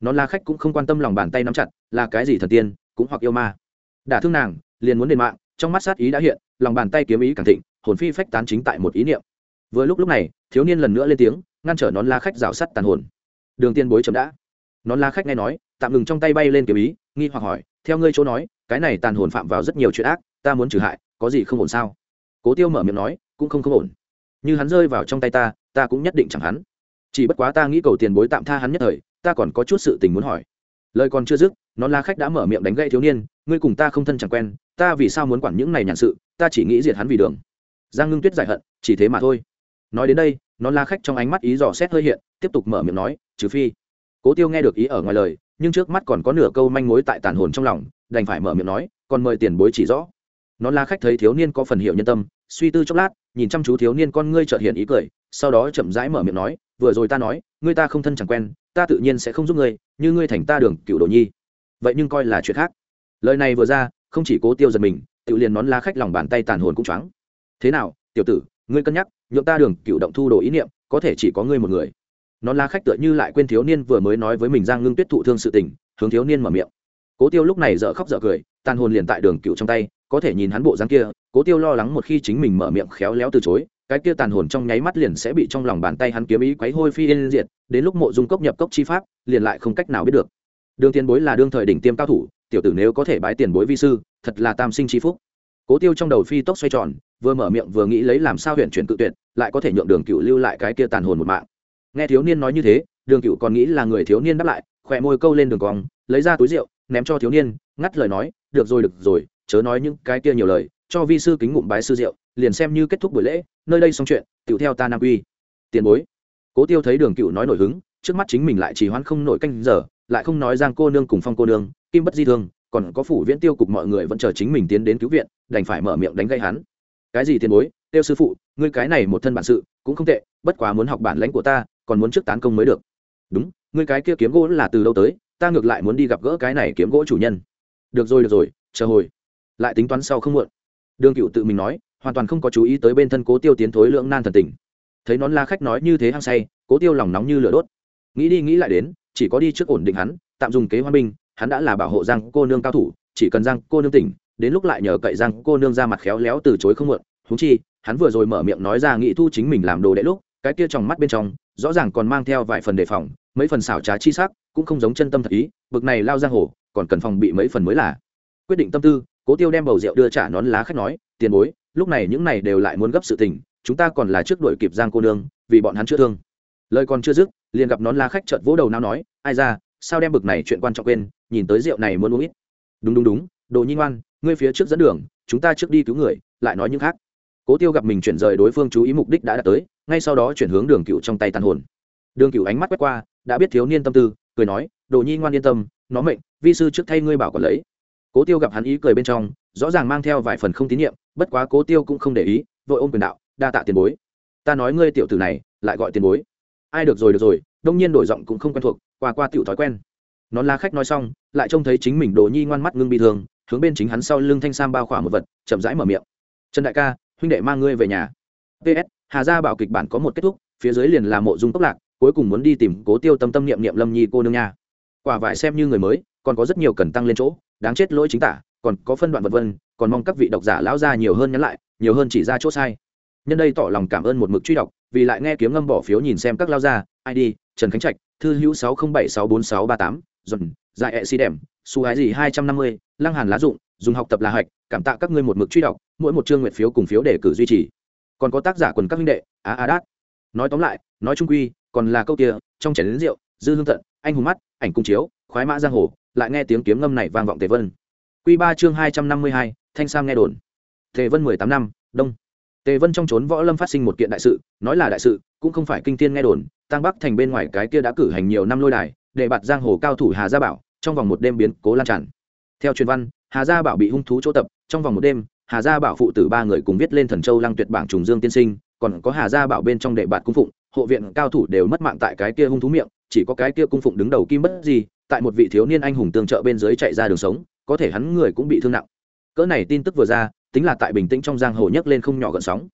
Nón la khách cũng không quan tâm lòng bàn tay nắm chặt, là cái gì thần tiên, cũng hoặc yêu ma. Đả thương nàng, liền muốn đền mạng, trong mắt sát ý đã hiện, lòng bàn tay kiếm ý càng thịnh, hồn phi phách tán chính tại một ý niệm. Vừa lúc lúc này, thiếu niên lần nữa lên tiếng, ngăn trở nón la khách rào sắt tàn hồn. Đường tiên bối chậm đã. Nón la khách nghe nói, tạm ngừng trong tay bay lên kiếm ý, nghi hoặc hỏi, theo ngươi chỗ nói, cái này tàn hồn phạm vào rất nhiều chuyện ác ta muốn trừ hại, có gì không ổn sao? Cố tiêu mở miệng nói, cũng không không ổn. Như hắn rơi vào trong tay ta ta cũng nhất định chẳng hắn. Chỉ bất quá ta nghĩ cầu tiền bối tạm tha hắn nhất thời, ta còn có chút sự tình muốn hỏi. Lời còn chưa dứt nón la khách đã mở miệng đánh gậy thiếu niên, ngươi cùng ta không thân chẳng quen, ta vì sao muốn quản những này nhàn sự, ta chỉ nghĩ diệt hắn vì đường. Giang ngưng tuyết giải hận, chỉ thế mà thôi. Nói đến đây nón la khách trong ánh mắt ý dò xét hơi hiện, tiếp tục mở miệng nói, trừ phi. Cố tiêu nghe được ý ở ngoài lời, nhưng trước mắt còn có nửa câu manh mối tại tàn hồn trong lòng, đành phải mở miệng nói, còn mời tiền bối chỉ rõ nó là khách thấy thiếu niên có phần hiểu nhân tâm, suy tư chốc lát, nhìn chăm chú thiếu niên con ngươi trợt hiện ý cười, sau đó chậm rãi mở miệng nói, vừa rồi ta nói, ngươi ta không thân chẳng quen, ta tự nhiên sẽ không giúp ngươi, như ngươi thành ta đường cựu đồ nhi. Vậy nhưng coi là chuyện khác. Lời này vừa ra, không chỉ cố tiêu giật mình tự liền nón lá khách lòng bàn tay tàn hồn cũng choáng. Thế nào, tiểu tử, ngươi cân nhắc, nhượng ta đường cựu động thu đồ ý niệm, có thể chỉ có ngươi một người. Nón lá khách tựa như lại quên thiếu niên vừa mới nói với mình giang ngưng tuyết thụ thương sự tình, hướng thiếu niên mở miệng. Cố tiêu lúc này dở khóc dở cười, tàn hồn liền tại đường cựu trong tay có thể nhìn hắn bộ dáng kia, cố tiêu lo lắng một khi chính mình mở miệng khéo léo từ chối, cái kia tàn hồn trong nháy mắt liền sẽ bị trong lòng bàn tay hắn kiếm ý quấy hôi phi yên diệt, đến lúc mộ dung cốc nhập cốc chi pháp, liền lại không cách nào biết được. Đường tiền bối là đương thời đỉnh tiêm cao thủ, tiểu tử nếu có thể bái tiền bối vi sư, thật là tam sinh chi phúc. Cố tiêu trong đầu phi tốc xoay tròn, vừa mở miệng vừa nghĩ lấy làm sao huyện chuyển tự tuyệt, lại có thể nhượng đường cựu lưu lại cái kia tàn hồn một mạng. Nghe thiếu niên nói như thế, đường cựu còn nghĩ là người thiếu niên đáp lại, khỏe môi câu lên đường cong, lấy ra túi rượu, ném cho thiếu niên, ngắt lời nói, được rồi được rồi chớ nói những cái kia nhiều lời, cho vi sư kính ngụm bái sư rượu, liền xem như kết thúc buổi lễ, nơi đây xong chuyện tựu theo ta nam uy tiền bối. Cố tiêu thấy đường cựu nói nổi hứng, trước mắt chính mình lại chỉ hoãn không nổi canh giờ, lại không nói giang cô nương cùng phong cô nương, kim bất di thương, còn có phủ viễn tiêu cục mọi người vẫn chờ chính mình tiến đến cứu viện, đành phải mở miệng đánh gây hắn. Cái gì tiền bối? Tiêu sư phụ, ngươi cái này một thân bản sự, cũng không tệ, bất quá muốn học bản lãnh của ta, còn muốn trước tán công mới được. Đúng, ngươi cái kia kiếm gỗ là từ đâu tới, ta ngược lại muốn đi gặp gỡ cái này kiếm gỗ chủ nhân. Được rồi được rồi, chờ hồi lại tính toán sau không muộn. Đường cựu tự mình nói hoàn toàn không có chú ý tới bên thân cố tiêu tiến thối lưỡng nan thần tình. Thấy nón la khách nói như thế hăng say cố tiêu lòng nóng như lửa đốt. Nghĩ đi nghĩ lại đến chỉ có đi trước ổn định hắn tạm dùng kế hoa minh, hắn đã là bảo hộ giang cô nương cao thủ chỉ cần giang cô nương tỉnh đến lúc lại nhờ cậy giang cô nương ra mặt khéo léo từ chối không muộn. Húng chi hắn vừa rồi mở miệng nói ra nghĩ thu chính mình làm đồ đệ lúc cái kia trong mắt bên trong rõ ràng còn mang theo vài phần đề phòng mấy phần xảo trá chi sắc cũng không giống chân tâm thật ý bực này lao giang hồ còn cần phòng bị mấy phần mới là. Quyết định tâm tư cố tiêu đem bầu rượu đưa trả nón lá khách nói, tiền bối, lúc này những này đều lại muốn gấp sự tình, chúng ta còn là trước đuổi kịp giang cô nương, vì bọn hắn chưa thương. Lời còn chưa dứt, liền gặp nón lá khách chợt vỗ đầu nao nói, ai ra, sao đem bực này chuyện quan trọng quên, nhìn tới rượu này muốn uống ít. Đúng đúng đúng, đồ nhi ngoan, ngươi phía trước dẫn đường, chúng ta trước đi cứu người, lại nói những khác. Cố tiêu gặp mình chuyển rời đối phương chú ý mục đích đã đạt tới, ngay sau đó chuyển hướng đường cựu trong tay tàn hồn. Đường cựu ánh mắt quét qua, đã biết thiếu niên tâm tư, cười nói, đồ nhi ngoan yên tâm, nó mệnh, vi sư trước thay ngươi bảo còn lấy cố tiêu gặp hắn ý cười bên trong, rõ ràng mang theo vài phần không tín nhiệm, bất quá cố tiêu cũng không để ý, vội ôm quyền đạo, đa tạ tiền bối. Ta nói ngươi tiểu tử này, lại gọi tiền bối. Ai được rồi được rồi. Đông nhiên đổi giọng cũng không quen thuộc, qua qua tiểu thói quen. Nón lá khách nói xong, lại trông thấy chính mình đồ nhi ngoan mắt ngưng bị thương hướng bên chính hắn sau lưng thanh sam bao khỏa một vật, chậm rãi mở miệng. Trần đại ca, huynh đệ mang ngươi về nhà. Ps hà gia bảo kịch bản có một kết thúc, phía dưới liền là mộ dung tốc lạc, cuối cùng muốn đi tìm cố tiêu tâm tâm niệm niệm lâm nhi cô nương nha. Quả vải xem như người mới, còn có rất nhiều cần tăng lên chỗ đáng chết lỗi chính tả, còn có phân đoạn vật vân, còn mong các vị độc giả lão ra nhiều hơn nhắn lại, nhiều hơn chỉ ra chỗ sai. Nhân đây tỏ lòng cảm ơn một mực truy đọc, vì lại nghe kiếm ngâm bỏ phiếu nhìn xem các lao gia id trần khánh trạch, thư hữu sáu không bảy sáu bốn sáu ba tám dần dại ẹ xi đẻm su hái gì hai trăm năm mươi, lăng hàn lá dụng, dùng học tập là hạch, cảm tạ các ngươi một mực truy đọc, mỗi một chương nguyện phiếu cùng phiếu để cử duy trì. Còn có tác giả quần các minh đệ á á đát. Nói tóm lại, nói trung quy, còn là câu kia, trong chén lớn rượu, dư hương tận anh hùng mắt, ảnh cung chiếu, khoái mã giang hồ lại nghe tiếng kiếm ngâm này vang vọng tề vân. Q ba chương hai trăm năm mươi hai, thanh sam nghe đồn. Tề vân mười tám năm, đông. Tề vân trong trốn võ lâm phát sinh một kiện đại sự, nói là đại sự, cũng không phải kinh tiên nghe đồn tăng bắc thành bên ngoài cái kia đã cử hành nhiều năm lôi đài, để bạt giang hồ cao thủ hà gia bảo, trong vòng một đêm biến cố lan tràn. Theo truyền văn, hà gia bảo bị hung thú chỗ tập, trong vòng một đêm, hà gia bảo phụ tử ba người cùng viết lên thần châu lăng tuyệt bảng trùng dương tiên sinh, còn có hà gia bảo bên trong đệ bạt cung phụng, hộ viện cao thủ đều mất mạng tại cái kia hung thú miệng, chỉ có cái kia cung phụng đứng đầu kim bất gì tại một vị thiếu niên anh hùng tương trợ bên dưới chạy ra đường sống, có thể hắn người cũng bị thương nặng. Cỡ này tin tức vừa ra, tính là tại bình tĩnh trong giang hồ nhấc lên không nhỏ gần sóng.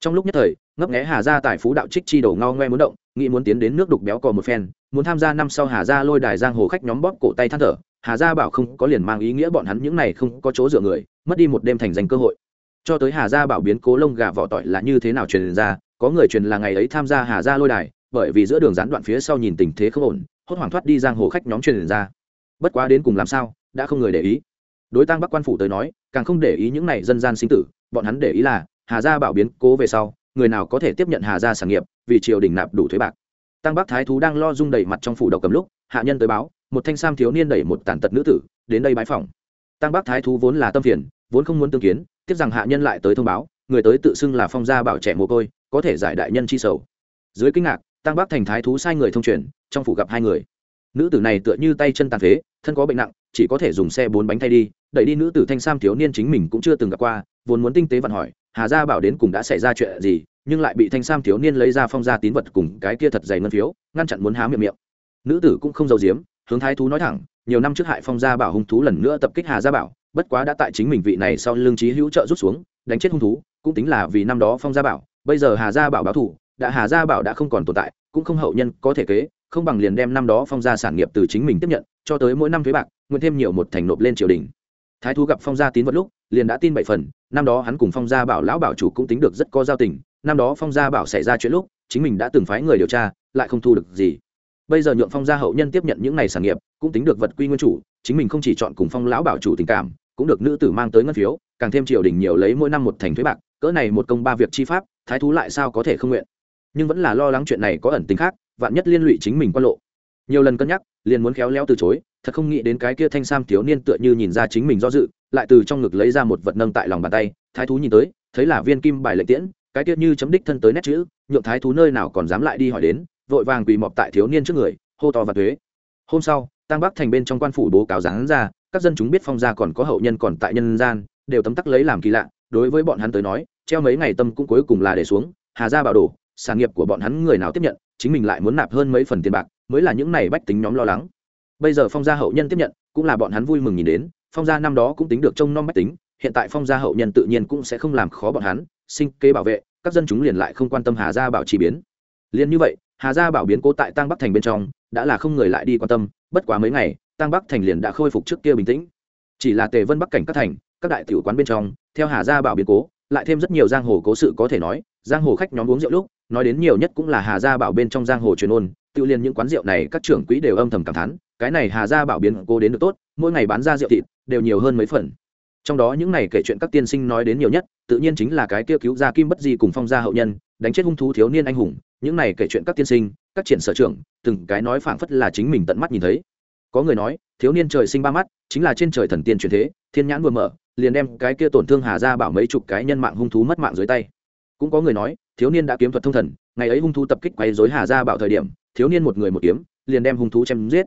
Trong lúc nhất thời, ngấp nghé hà gia tài phú đạo trích chi đầu ngao ngoe muốn động, nghĩ muốn tiến đến nước đục béo cò một phen, muốn tham gia năm sau hà gia lôi đài giang hồ khách nhóm bóp cổ tay than thở, hà gia bảo không có liền mang ý nghĩa bọn hắn những này không có chỗ dựa người, mất đi một đêm thành danh cơ hội. Cho tới hà gia bảo biến cố lông gà vỏ tỏi là như thế nào truyền ra, có người truyền là ngày ấy tham gia hà gia lôi đài, bởi vì giữa đường gián đoạn phía sau nhìn tình thế không ổn hốt hoảng thoát đi giang hồ khách nhóm truyền ra. Bất quá đến cùng làm sao, đã không người để ý. Đối tăng bắc quan phủ tới nói, càng không để ý những này dân gian sinh tử, bọn hắn để ý là, hà gia bảo biến cố về sau, người nào có thể tiếp nhận hà gia sản nghiệp, vì triều đình nạp đủ thuế bạc. Tăng bắc thái thú đang lo rung đầy mặt trong phủ đầu cầm lúc, hạ nhân tới báo, một thanh sam thiếu niên đẩy một tàn tật nữ tử, đến đây bãi phòng tăng bắc thái thú vốn là tâm phiền, vốn không muốn tương kiến, tiếp rằng hạ nhân lại tới thông báo, người tới tự xưng là phong gia bảo trẻ mồ côi, có thể giải đại nhân chi sầu. Dưới kinh ngạc tăng bắc thành thái thú sai người thông truyền, trong phủ gặp hai người. Nữ tử này tựa như tay chân tàn phế, thân có bệnh nặng, chỉ có thể dùng xe bốn bánh thay đi, đẩy đi nữ tử thanh sam thiếu niên chính mình cũng chưa từng gặp qua, vốn muốn tinh tế vận hỏi, hà gia bảo đến cùng đã xảy ra chuyện gì? Nhưng lại bị thanh sam thiếu niên lấy ra phong gia tín vật cùng cái kia thật dày ngân phiếu, ngăn chặn muốn há miệng miệng. Nữ tử cũng không giàu giếm, hướng thái thú nói thẳng, nhiều năm trước hại phong gia bảo hung thú lần nữa tập kích hà gia bảo, bất quá đã tại chính mình vị này sau lương trí hữu trợ rút xuống, đánh chết hung thú, cũng tính là vì năm đó phong gia bảo, bây giờ hà gia bảo báo thủ đã hà gia bảo đã không còn tồn tại, cũng không hậu nhân có thể kế, không bằng liền đem năm đó phong gia sản nghiệp từ chính mình tiếp nhận, cho tới mỗi năm thuế bạc, nguyện thêm nhiều một thành nộp lên triều đình. Thái thú gặp phong gia tín vật lúc, liền đã tin bảy phần, năm đó hắn cùng phong gia bảo lão bảo chủ cũng tính được rất có giao tình, năm đó phong gia bảo xảy ra chuyện lúc, chính mình đã từng phái người điều tra, lại không thu được gì. Bây giờ nhượng phong gia hậu nhân tiếp nhận những này sản nghiệp, cũng tính được vật quy nguyên chủ, chính mình không chỉ chọn cùng phong lão bảo chủ tình cảm, cũng được nữ tử mang tới ngân phiếu, càng thêm triều đình nhiều lấy mỗi năm một thành thuế bạc, cỡ này một công ba việc chi pháp, thái thú lại sao có thể không nguyện? Nhưng vẫn là lo lắng chuyện này có ẩn tính khác, vạn nhất liên lụy chính mình quan lộ. Nhiều lần cân nhắc, liền muốn khéo léo từ chối, thật không nghĩ đến cái kia thanh sam thiếu niên tựa như nhìn ra chính mình do dự, lại từ trong ngực lấy ra một vật nâng tại lòng bàn tay, thái thú nhìn tới, thấy là viên kim bài lệnh tiễn, cái kia như chấm đích thân tới nét chữ, nhượng thái thú nơi nào còn dám lại đi hỏi đến, vội vàng quỳ mọp tại thiếu niên trước người, hô to và thuế hôm sau tăng bắc thành bên trong quan phủ bố cáo giáng ra, các dân chúng biết phong gia còn có hậu nhân còn tại nhân gian, đều tấm tắc lấy làm kỳ lạ, đối với bọn hắn tới nói, treo mấy ngày tâm cũng cuối cùng là để xuống, hà gia bảo đổ sản nghiệp của bọn hắn người nào tiếp nhận, chính mình lại muốn nạp hơn mấy phần tiền bạc, mới là những này bách tính nhóm lo lắng. Bây giờ phong gia hậu nhân tiếp nhận, cũng là bọn hắn vui mừng nhìn đến, phong gia năm đó cũng tính được trông nom bách tính, hiện tại phong gia hậu nhân tự nhiên cũng sẽ không làm khó bọn hắn, sinh kế bảo vệ, các dân chúng liền lại không quan tâm hà gia bảo trì biến. Liền như vậy, hà gia bảo biến cố tại tăng bắc thành bên trong, đã là không người lại đi quan tâm, bất quá mấy ngày tăng bắc thành liền đã khôi phục trước kia bình tĩnh. Chỉ là tề vân bắc cảnh các thành, các đại tiểu quán bên trong, theo hà gia bảo biến cố lại thêm rất nhiều giang hồ cố sự có thể nói, giang hồ khách nhóm uống rượu lúc, nói đến nhiều nhất cũng là hà gia bảo bên trong giang hồ truyền ôn, tự liền những quán rượu này các trưởng quỹ đều âm thầm cảm thán, cái này hà gia bảo biến cố đến được tốt, mỗi ngày bán ra rượu thịt, đều nhiều hơn mấy phần. Trong đó những này kể chuyện các tiên sinh nói đến nhiều nhất, tự nhiên chính là cái kia cứu gia kim bất di cùng phong gia hậu nhân, đánh chết hung thú thiếu niên anh hùng, những này kể chuyện các tiên sinh, các triển sở trưởng, từng cái nói phảng phất là chính mình tận mắt nhìn thấy. Có người nói, thiếu niên trời sinh ba mắt chính là trên trời thần tiên truyền thế, thiên nhãn vừa mở, liền đem cái kia tổn thương hà ra bảo mấy chục cái nhân mạng hung thú mất mạng dưới tay. Cũng có người nói, thiếu niên đã kiếm thuật thông thần, ngày ấy hung thú tập kích quấy dối hà ra bảo thời điểm, thiếu niên một người một kiếm, liền đem hung thú chém giết.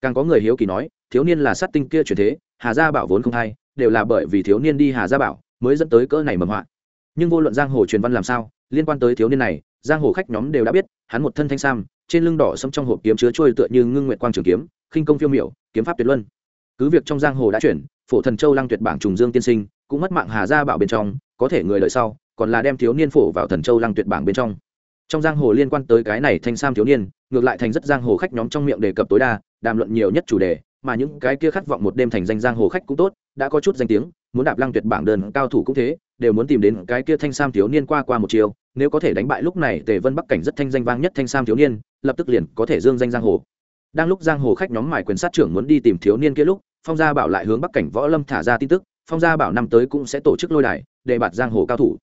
Càng có người hiếu kỳ nói, thiếu niên là sát tinh kia truyền thế, hà gia bảo vốn không hay, đều là bởi vì thiếu niên đi hà gia bảo mới dẫn tới cỡ này mầm họa. Nhưng vô luận giang hồ truyền văn làm sao, liên quan tới thiếu niên này, giang hồ khách nhóm đều đã biết, hắn một thân thanh sam, trên lưng đỏ sẫm trong hộp kiếm chứa trôi tựa như ngưng nguyện quang trường kiếm, khinh công phiêu miểu, kiếm pháp tuyệt luân cứ việc trong giang hồ đã chuyển, phổ thần châu lăng tuyệt bảng trùng dương tiên sinh, cũng mất mạng hà gia bảo bên trong, có thể người đợi sau, còn là đem thiếu niên phổ vào thần châu lăng tuyệt bảng bên trong. Trong giang hồ liên quan tới cái này thanh sam thiếu niên, ngược lại thành rất giang hồ khách nhóm trong miệng đề cập tối đa, đàm luận nhiều nhất chủ đề, mà những cái kia khát vọng một đêm thành danh giang hồ khách cũng tốt, đã có chút danh tiếng, muốn đạp lăng tuyệt bảng đơn cao thủ cũng thế, đều muốn tìm đến cái kia thanh sam thiếu niên qua qua một chiều, nếu có thể đánh bại lúc này tề vân bắc cảnh rất thanh danh vang nhất thanh sam thiếu niên, lập tức liền có thể dương danh giang hồ đang lúc giang hồ khách nhóm mải quyền sát trưởng muốn đi tìm thiếu niên kia lúc, phong gia bảo lại hướng bắc cảnh võ lâm thả ra tin tức, phong gia bảo năm tới cũng sẽ tổ chức lôi đài, để bạt giang hồ cao thủ.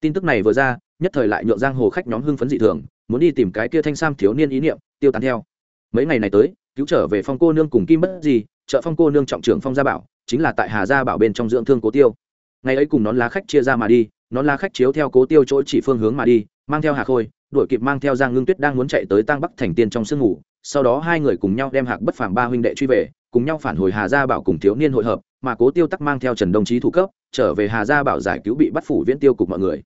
Tin tức này vừa ra, nhất thời lại nhượng giang hồ khách nhóm hưng phấn dị thường, muốn đi tìm cái kia thanh sam thiếu niên ý niệm, tiêu tán theo. Mấy ngày này tới, cứu trở về phong cô nương cùng kim bất gì trợ phong cô nương trọng trưởng phong gia bảo, chính là tại hà gia bảo bên trong dưỡng thương cố tiêu. Ngày ấy cùng nón lá khách chia ra mà đi, nón lá khách chiếu theo cố tiêu chỗ chỉ phương hướng mà đi, mang theo hà khôi, đuổi kịp mang theo giang ngưng tuyết đang muốn chạy tới tăng bắc thành tiên trong sương ngủ sau đó hai người cùng nhau đem hạc bất phàm ba huynh đệ truy về, cùng nhau phản hồi hà gia bảo cùng thiếu niên hội hợp, mà cố tiêu tắc mang theo trần đồng chí thủ cấp, trở về hà gia bảo giải cứu bị bắt phủ viễn tiêu cục mọi người.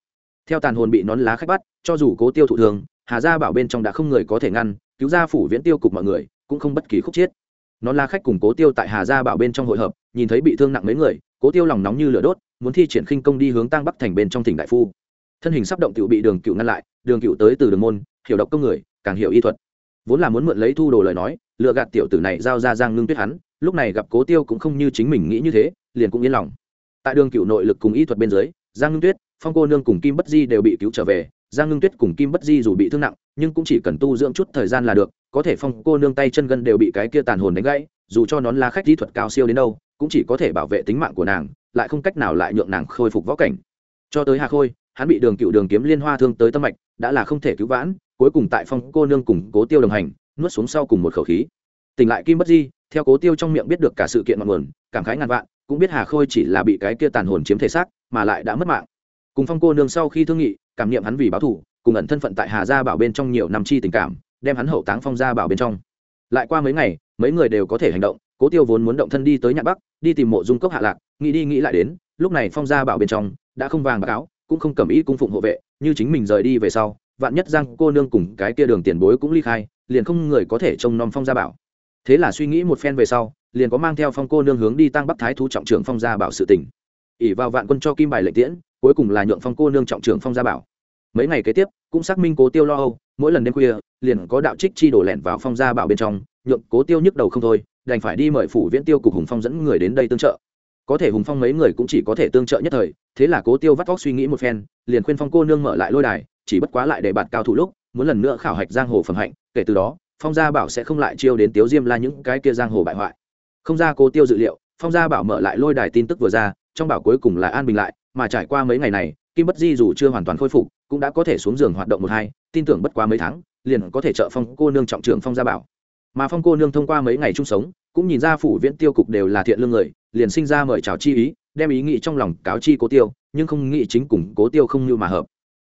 Theo tàn hồn bị nón lá khách bắt, cho dù cố tiêu thụ thường hà gia bảo bên trong đã không người có thể ngăn, cứu ra phủ viễn tiêu cục mọi người, cũng không bất kỳ khúc chiết nón lá khách cùng cố tiêu tại hà gia bảo bên trong hội hợp, nhìn thấy bị thương nặng mấy người, cố tiêu lòng nóng như lửa đốt, muốn thi triển khinh công đi hướng tăng bắc thành bên trong tỉnh đại phu. Thân hình sắp động cựu bị đường cựu ngăn lại, đường cựu tới từ đường môn, hiểu độc công người, càng hiểu y thuật vốn là muốn mượn lấy thu đồ lời nói lựa gạt tiểu tử này giao ra giang ngưng tuyết hắn, lúc này gặp cố tiêu cũng không như chính mình nghĩ như thế, liền cũng yên lòng. Tại đường cựu nội lực cùng y thuật bên dưới, giang ngưng tuyết, phong cô nương cùng kim bất di đều bị cứu trở về, giang ngưng tuyết cùng kim bất di dù bị thương nặng, nhưng cũng chỉ cần tu dưỡng chút thời gian là được, có thể phong cô nương tay chân gân đều bị cái kia tàn hồn đánh gãy, dù cho nón lá khách kỹ thuật cao siêu đến đâu, cũng chỉ có thể bảo vệ tính mạng của nàng, lại không cách nào lại nhượng nàng khôi phục võ cảnh. Cho tới hà khôi, hắn bị đường cựu đường kiếm liên hoa thương tới tâm mạch, đã là không thể cứu vãn cuối cùng tại phong cô nương cùng cố tiêu đồng hành, nuốt xuống sau cùng một khẩu khí. Tỉnh lại kim bất di, theo cố tiêu trong miệng biết được cả sự kiện ngọn nguồn, cảm khái ngàn vạn, cũng biết hà khôi chỉ là bị cái kia tàn hồn chiếm thể xác, mà lại đã mất mạng. Cùng phong cô nương sau khi thương nghị, cảm nghiệm hắn vì báo thủ cùng ẩn thân phận tại hà gia bảo bên trong nhiều năm chi tình cảm, đem hắn hậu táng phong gia bảo bên trong. Lại qua mấy ngày, mấy người đều có thể hành động, cố tiêu vốn muốn động thân đi tới nhạn bắc, đi tìm mộ dung cốc hạ lạc, nghĩ đi nghĩ lại đến, lúc này phong gia bảo bên trong, đã không vàng bạc áo, cũng không cầm ý cung phụng hộ vệ, như chính mình rời đi về sau vạn nhất giang cô nương cùng cái kia đường tiền bối cũng ly khai, liền không người có thể trông nom phong gia bảo. Thế là suy nghĩ một phen về sau, liền có mang theo phong cô nương hướng đi tăng bắc thái thú trọng trưởng phong gia bảo sự tỉnh ỉ vào vạn quân cho kim bài lệnh tiễn, cuối cùng là nhượng phong cô nương trọng trưởng phong gia bảo. Mấy ngày kế tiếp, cũng xác minh cố tiêu lo âu, mỗi lần đêm khuya, liền có đạo trích chi đổ lẻn vào phong gia bảo bên trong, nhượng cố tiêu nhức đầu không thôi, đành phải đi mời phủ viễn tiêu cục hùng phong dẫn người đến đây tương trợ. Có thể hùng phong mấy người cũng chỉ có thể tương trợ nhất thời, thế là cố tiêu vắt vóc suy nghĩ một phen, liền khuyên phong cô nương mở lại lôi đài chỉ bất quá lại để bạt cao thủ lúc, muốn lần nữa khảo hạch giang hồ phẩm hạnh, kể từ đó, phong gia bảo sẽ không lại chiêu đến tiếu diêm la những cái kia giang hồ bại hoại. Không ra cố tiêu dự liệu, phong gia bảo mở lại lôi đài tin tức vừa ra, trong bảo cuối cùng là an bình lại, mà trải qua mấy ngày này, kim bất di dù chưa hoàn toàn khôi phục, cũng đã có thể xuống giường hoạt động một hai, tin tưởng bất quá mấy tháng, liền có thể trợ phong cô nương trọng trưởng phong gia bảo. Mà phong cô nương thông qua mấy ngày chung sống, cũng nhìn ra phủ viễn tiêu cục đều là thiện lương người, liền sinh ra mời chào chi ý, đem ý nghĩ trong lòng cáo chi cố tiêu, nhưng không nghĩ chính cùng cố tiêu không như mà hợp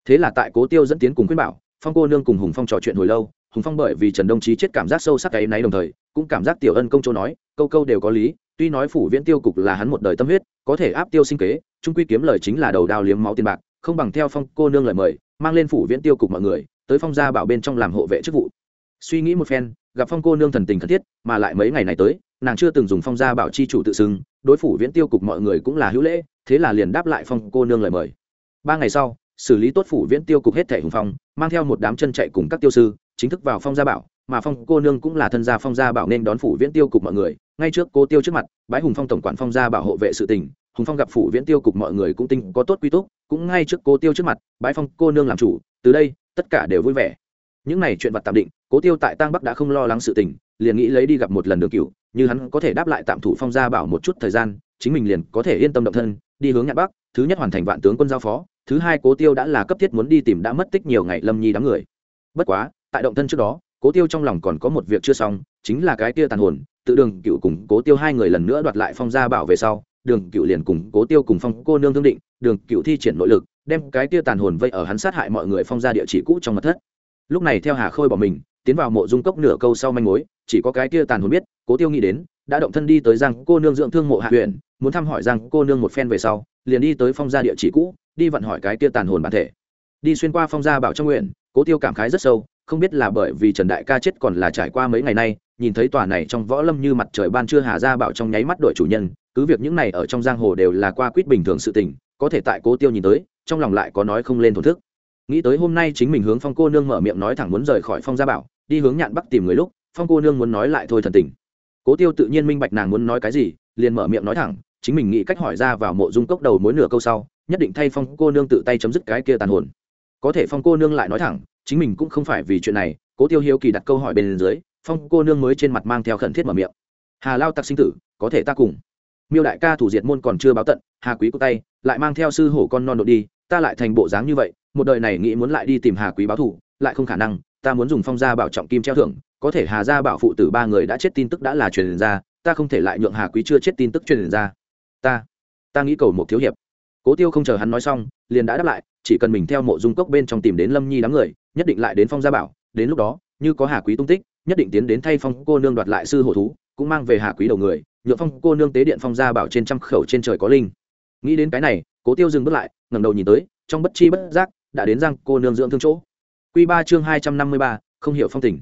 thế là tại cố tiêu dẫn tiến cùng khuyên bảo, phong cô nương cùng hùng phong trò chuyện hồi lâu, hùng phong bởi vì trần đông trí chết cảm giác sâu sắc cái náy đồng thời, cũng cảm giác tiểu ân công châu nói, câu câu đều có lý, tuy nói phủ viễn tiêu cục là hắn một đời tâm huyết, có thể áp tiêu sinh kế, trung quy kiếm lời chính là đầu đao liếm máu tiền bạc, không bằng theo phong cô nương lời mời, mang lên phủ viễn tiêu cục mọi người, tới phong gia bảo bên trong làm hộ vệ chức vụ. Suy nghĩ một phen, gặp phong cô nương thần tình cần thiết, mà lại mấy ngày này tới, nàng chưa từng dùng phong gia bảo chi chủ tự xưng, đối phủ viễn tiêu cục mọi người cũng là hữu lễ, thế là liền đáp lại phong cô nương lời mời. Ba ngày sau xử lý tốt phủ viễn tiêu cục hết thể hùng phong, mang theo một đám chân chạy cùng các tiêu sư, chính thức vào phong gia bảo, mà phong cô nương cũng là thân gia phong gia bảo nên đón phủ viễn tiêu cục mọi người. Ngay trước cô tiêu trước mặt, bái hùng phong tổng quản phong gia bảo hộ vệ sự tình, hùng phong gặp phủ viễn tiêu cục mọi người cũng tinh có tốt quy tốt cũng ngay trước cô tiêu trước mặt, bái phong cô nương làm chủ, từ đây, tất cả đều vui vẻ. Những này chuyện vật tạm định cố tiêu tại tăng bắc đã không lo lắng sự tình, liền nghĩ lấy đi gặp một lần đường cựu như hắn có thể đáp lại tạm thủ phong gia bảo một chút thời gian, chính mình liền có thể yên tâm động thân, đi hướng nhạn bắc, thứ nhất hoàn thành vạn tướng quân giao phó thứ hai cố tiêu đã là cấp thiết muốn đi tìm đã mất tích nhiều ngày lâm nhi đám người bất quá tại động thân trước đó cố tiêu trong lòng còn có một việc chưa xong chính là cái kia tàn hồn tự đường cựu cùng cố tiêu hai người lần nữa đoạt lại phong gia bảo về sau đường cựu liền cùng cố tiêu cùng phong cô nương thương định đường cựu thi triển nội lực đem cái kia tàn hồn vây ở hắn sát hại mọi người phong ra địa chỉ cũ trong mật thất lúc này theo hà khôi bỏ mình tiến vào mộ dung cốc nửa câu sau manh mối chỉ có cái kia tàn hồn biết cố tiêu nghĩ đến đã động thân đi tới giang cô nương dưỡng thương mộ hạ huyện muốn thăm hỏi giang cô nương một phen về sau liền đi tới phong gia địa chỉ cũ đi vận hỏi cái kia tàn hồn bản thể. Đi xuyên qua phong gia bảo trong nguyện, cố tiêu cảm khái rất sâu, không biết là bởi vì trần đại ca chết còn là trải qua mấy ngày nay, nhìn thấy tòa này trong võ lâm như mặt trời ban trưa hà ra bảo trong nháy mắt đội chủ nhân, cứ việc những này ở trong giang hồ đều là qua quýt bình thường sự tình, có thể tại cố tiêu nhìn tới, trong lòng lại có nói không lên thổn thức. Nghĩ tới hôm nay chính mình hướng phong cô nương mở miệng nói thẳng muốn rời khỏi phong gia bảo, đi hướng nhạn bắc tìm người lúc, phong cô nương muốn nói lại thôi thần tình. Cố tiêu tự nhiên minh bạch nàng muốn nói cái gì, liền mở miệng nói thẳng, chính mình nghĩ cách hỏi ra vào mộ dung cốc đầu mối nửa câu sau nhất định thay phong cô nương tự tay chấm dứt cái kia tàn hồn. Có thể phong cô nương lại nói thẳng, chính mình cũng không phải vì chuyện này, cố tiêu hiếu kỳ đặt câu hỏi bên dưới, phong cô nương mới trên mặt mang theo khẩn thiết mở miệng. Hà lao tặc sinh tử, có thể ta cùng. Miêu đại ca thủ diệt môn còn chưa báo tận, hà quý cô tay, lại mang theo sư hổ con non đội đi, ta lại thành bộ dáng như vậy, một đời này nghĩ muốn lại đi tìm hà quý báo thủ, lại không khả năng, ta muốn dùng phong gia bảo trọng kim treo thưởng, có thể hà gia bảo phụ tử ba người đã chết tin tức đã là truyền ra, ta không thể lại nhượng hà quý chưa chết tin tức truyền ra. Ta ta nghĩ cầu một thiếu hiệp cố tiêu không chờ hắn nói xong, liền đã đáp lại, chỉ cần mình theo mộ dung cốc bên trong tìm đến lâm nhi đám người, nhất định lại đến phong gia bảo, đến lúc đó, như có hà quý tung tích, nhất định tiến đến thay phong cô nương đoạt lại sư hổ thú, cũng mang về hà quý đầu người, nhượng phong cô nương tế điện phong gia bảo trên trăm khẩu trên trời có linh. Nghĩ đến cái này, cố tiêu dừng bước lại, ngẩng đầu nhìn tới, trong bất chi bất giác, đã đến răng cô nương dưỡng thương chỗ. Q ba chương hai trăm năm mươi ba, không hiểu phong tình.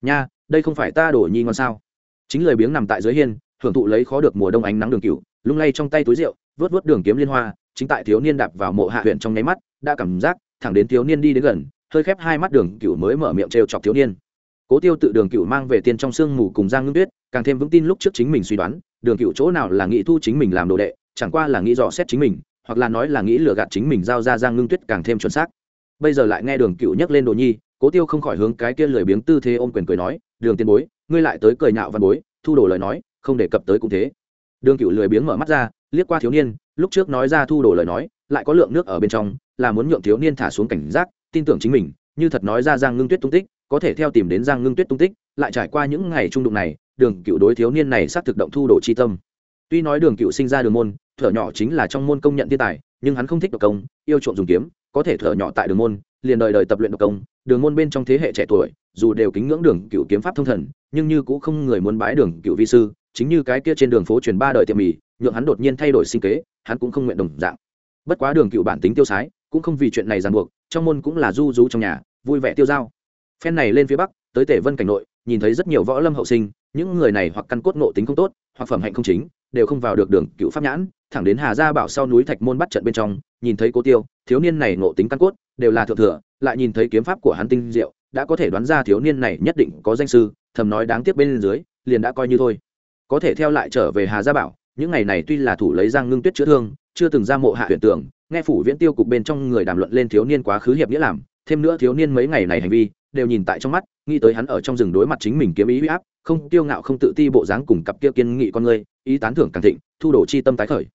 Nha, đây không phải ta đổ nhi ngon sao? Chính lời biếng nằm tại dưới hiên, hưởng thụ lấy khó được mùa đông ánh nắng đường cựu lung lay trong tay túi rượu vớt vớt đường kiếm liên hoa chính tại thiếu niên đạp vào mộ hạ huyện trong nháy mắt, đã cảm giác thẳng đến thiếu niên đi đến gần, hơi khép hai mắt đường cựu mới mở miệng trêu chọc thiếu niên. Cố tiêu tự đường cựu mang về tiên trong sương mù cùng giang ngưng tuyết, càng thêm vững tin lúc trước chính mình suy đoán, đường cựu chỗ nào là nghĩ thu chính mình làm đồ đệ, chẳng qua là nghĩ dò xét chính mình, hoặc là nói là nghĩ lừa gạt chính mình giao ra giang ngưng tuyết càng thêm chuẩn xác. Bây giờ lại nghe đường cựu nhắc lên đồ nhi, cố tiêu không khỏi hướng cái kia lười biếng tư thế ôm quyền cười nói, đường tiên bối, ngươi lại tới cười nhạo văn bối, thu đồ lời nói, không đề cập tới cũng thế. Đường cựu lười biếng mở mắt ra, liếc qua thiếu niên lúc trước nói ra thu đồ lời nói, lại có lượng nước ở bên trong, là muốn nhượng thiếu niên thả xuống cảnh giác, tin tưởng chính mình, như thật nói ra giang ngưng tuyết tung tích, có thể theo tìm đến giang ngưng tuyết tung tích, lại trải qua những ngày trung đụng này, đường cựu đối thiếu niên này xác thực động thu đồ chi tâm. Tuy nói đường cựu sinh ra đường môn, thở nhỏ chính là trong môn công nhận thiên tài, nhưng hắn không thích độc công, yêu chuộng dùng kiếm, có thể thở nhỏ tại đường môn, liền đời đời tập luyện độc công, đường môn bên trong thế hệ trẻ tuổi, dù đều kính ngưỡng đường cựu kiếm pháp thông thần, nhưng như cũng không người muốn bái đường cựu vi sư, chính như cái kia trên đường phố truyền ba đời tiệm mì nhượng hắn đột nhiên thay đổi sinh kế, hắn cũng không nguyện đồng dạng. Bất quá đường cựu bản tính tiêu sái, cũng không vì chuyện này ràng buộc, trong môn cũng là du rú trong nhà, vui vẻ tiêu dao. Phen này lên phía bắc, tới tể vân cảnh nội, nhìn thấy rất nhiều võ lâm hậu sinh, những người này hoặc căn cốt nộ tính không tốt, hoặc phẩm hạnh không chính, đều không vào được đường cựu pháp nhãn, thẳng đến hà gia bảo sau núi thạch môn bắt trận bên trong, nhìn thấy cố tiêu, thiếu niên này nộ tính căn cốt, đều là thượng thừa, lại nhìn thấy kiếm pháp của hắn tinh diệu, đã có thể đoán ra thiếu niên này nhất định có danh sư, thầm nói đáng tiếc bên dưới, liền đã coi như thôi. Có thể theo lại trở về hà gia bảo những ngày này tuy là thủ lấy giang ngưng tuyết chữa thương, chưa từng ra mộ hạ huyện tưởng, nghe phủ viễn tiêu cục bên trong người đàm luận lên thiếu niên quá khứ hiệp nghĩa làm, thêm nữa thiếu niên mấy ngày này hành vi, đều nhìn tại trong mắt, nghĩ tới hắn ở trong rừng đối mặt chính mình kiếm ý huy áp, không tiêu ngạo không tự ti bộ dáng cùng cặp kia kiên nghị con người, ý tán thưởng càng thịnh, thu đổ chi tâm tái khởi.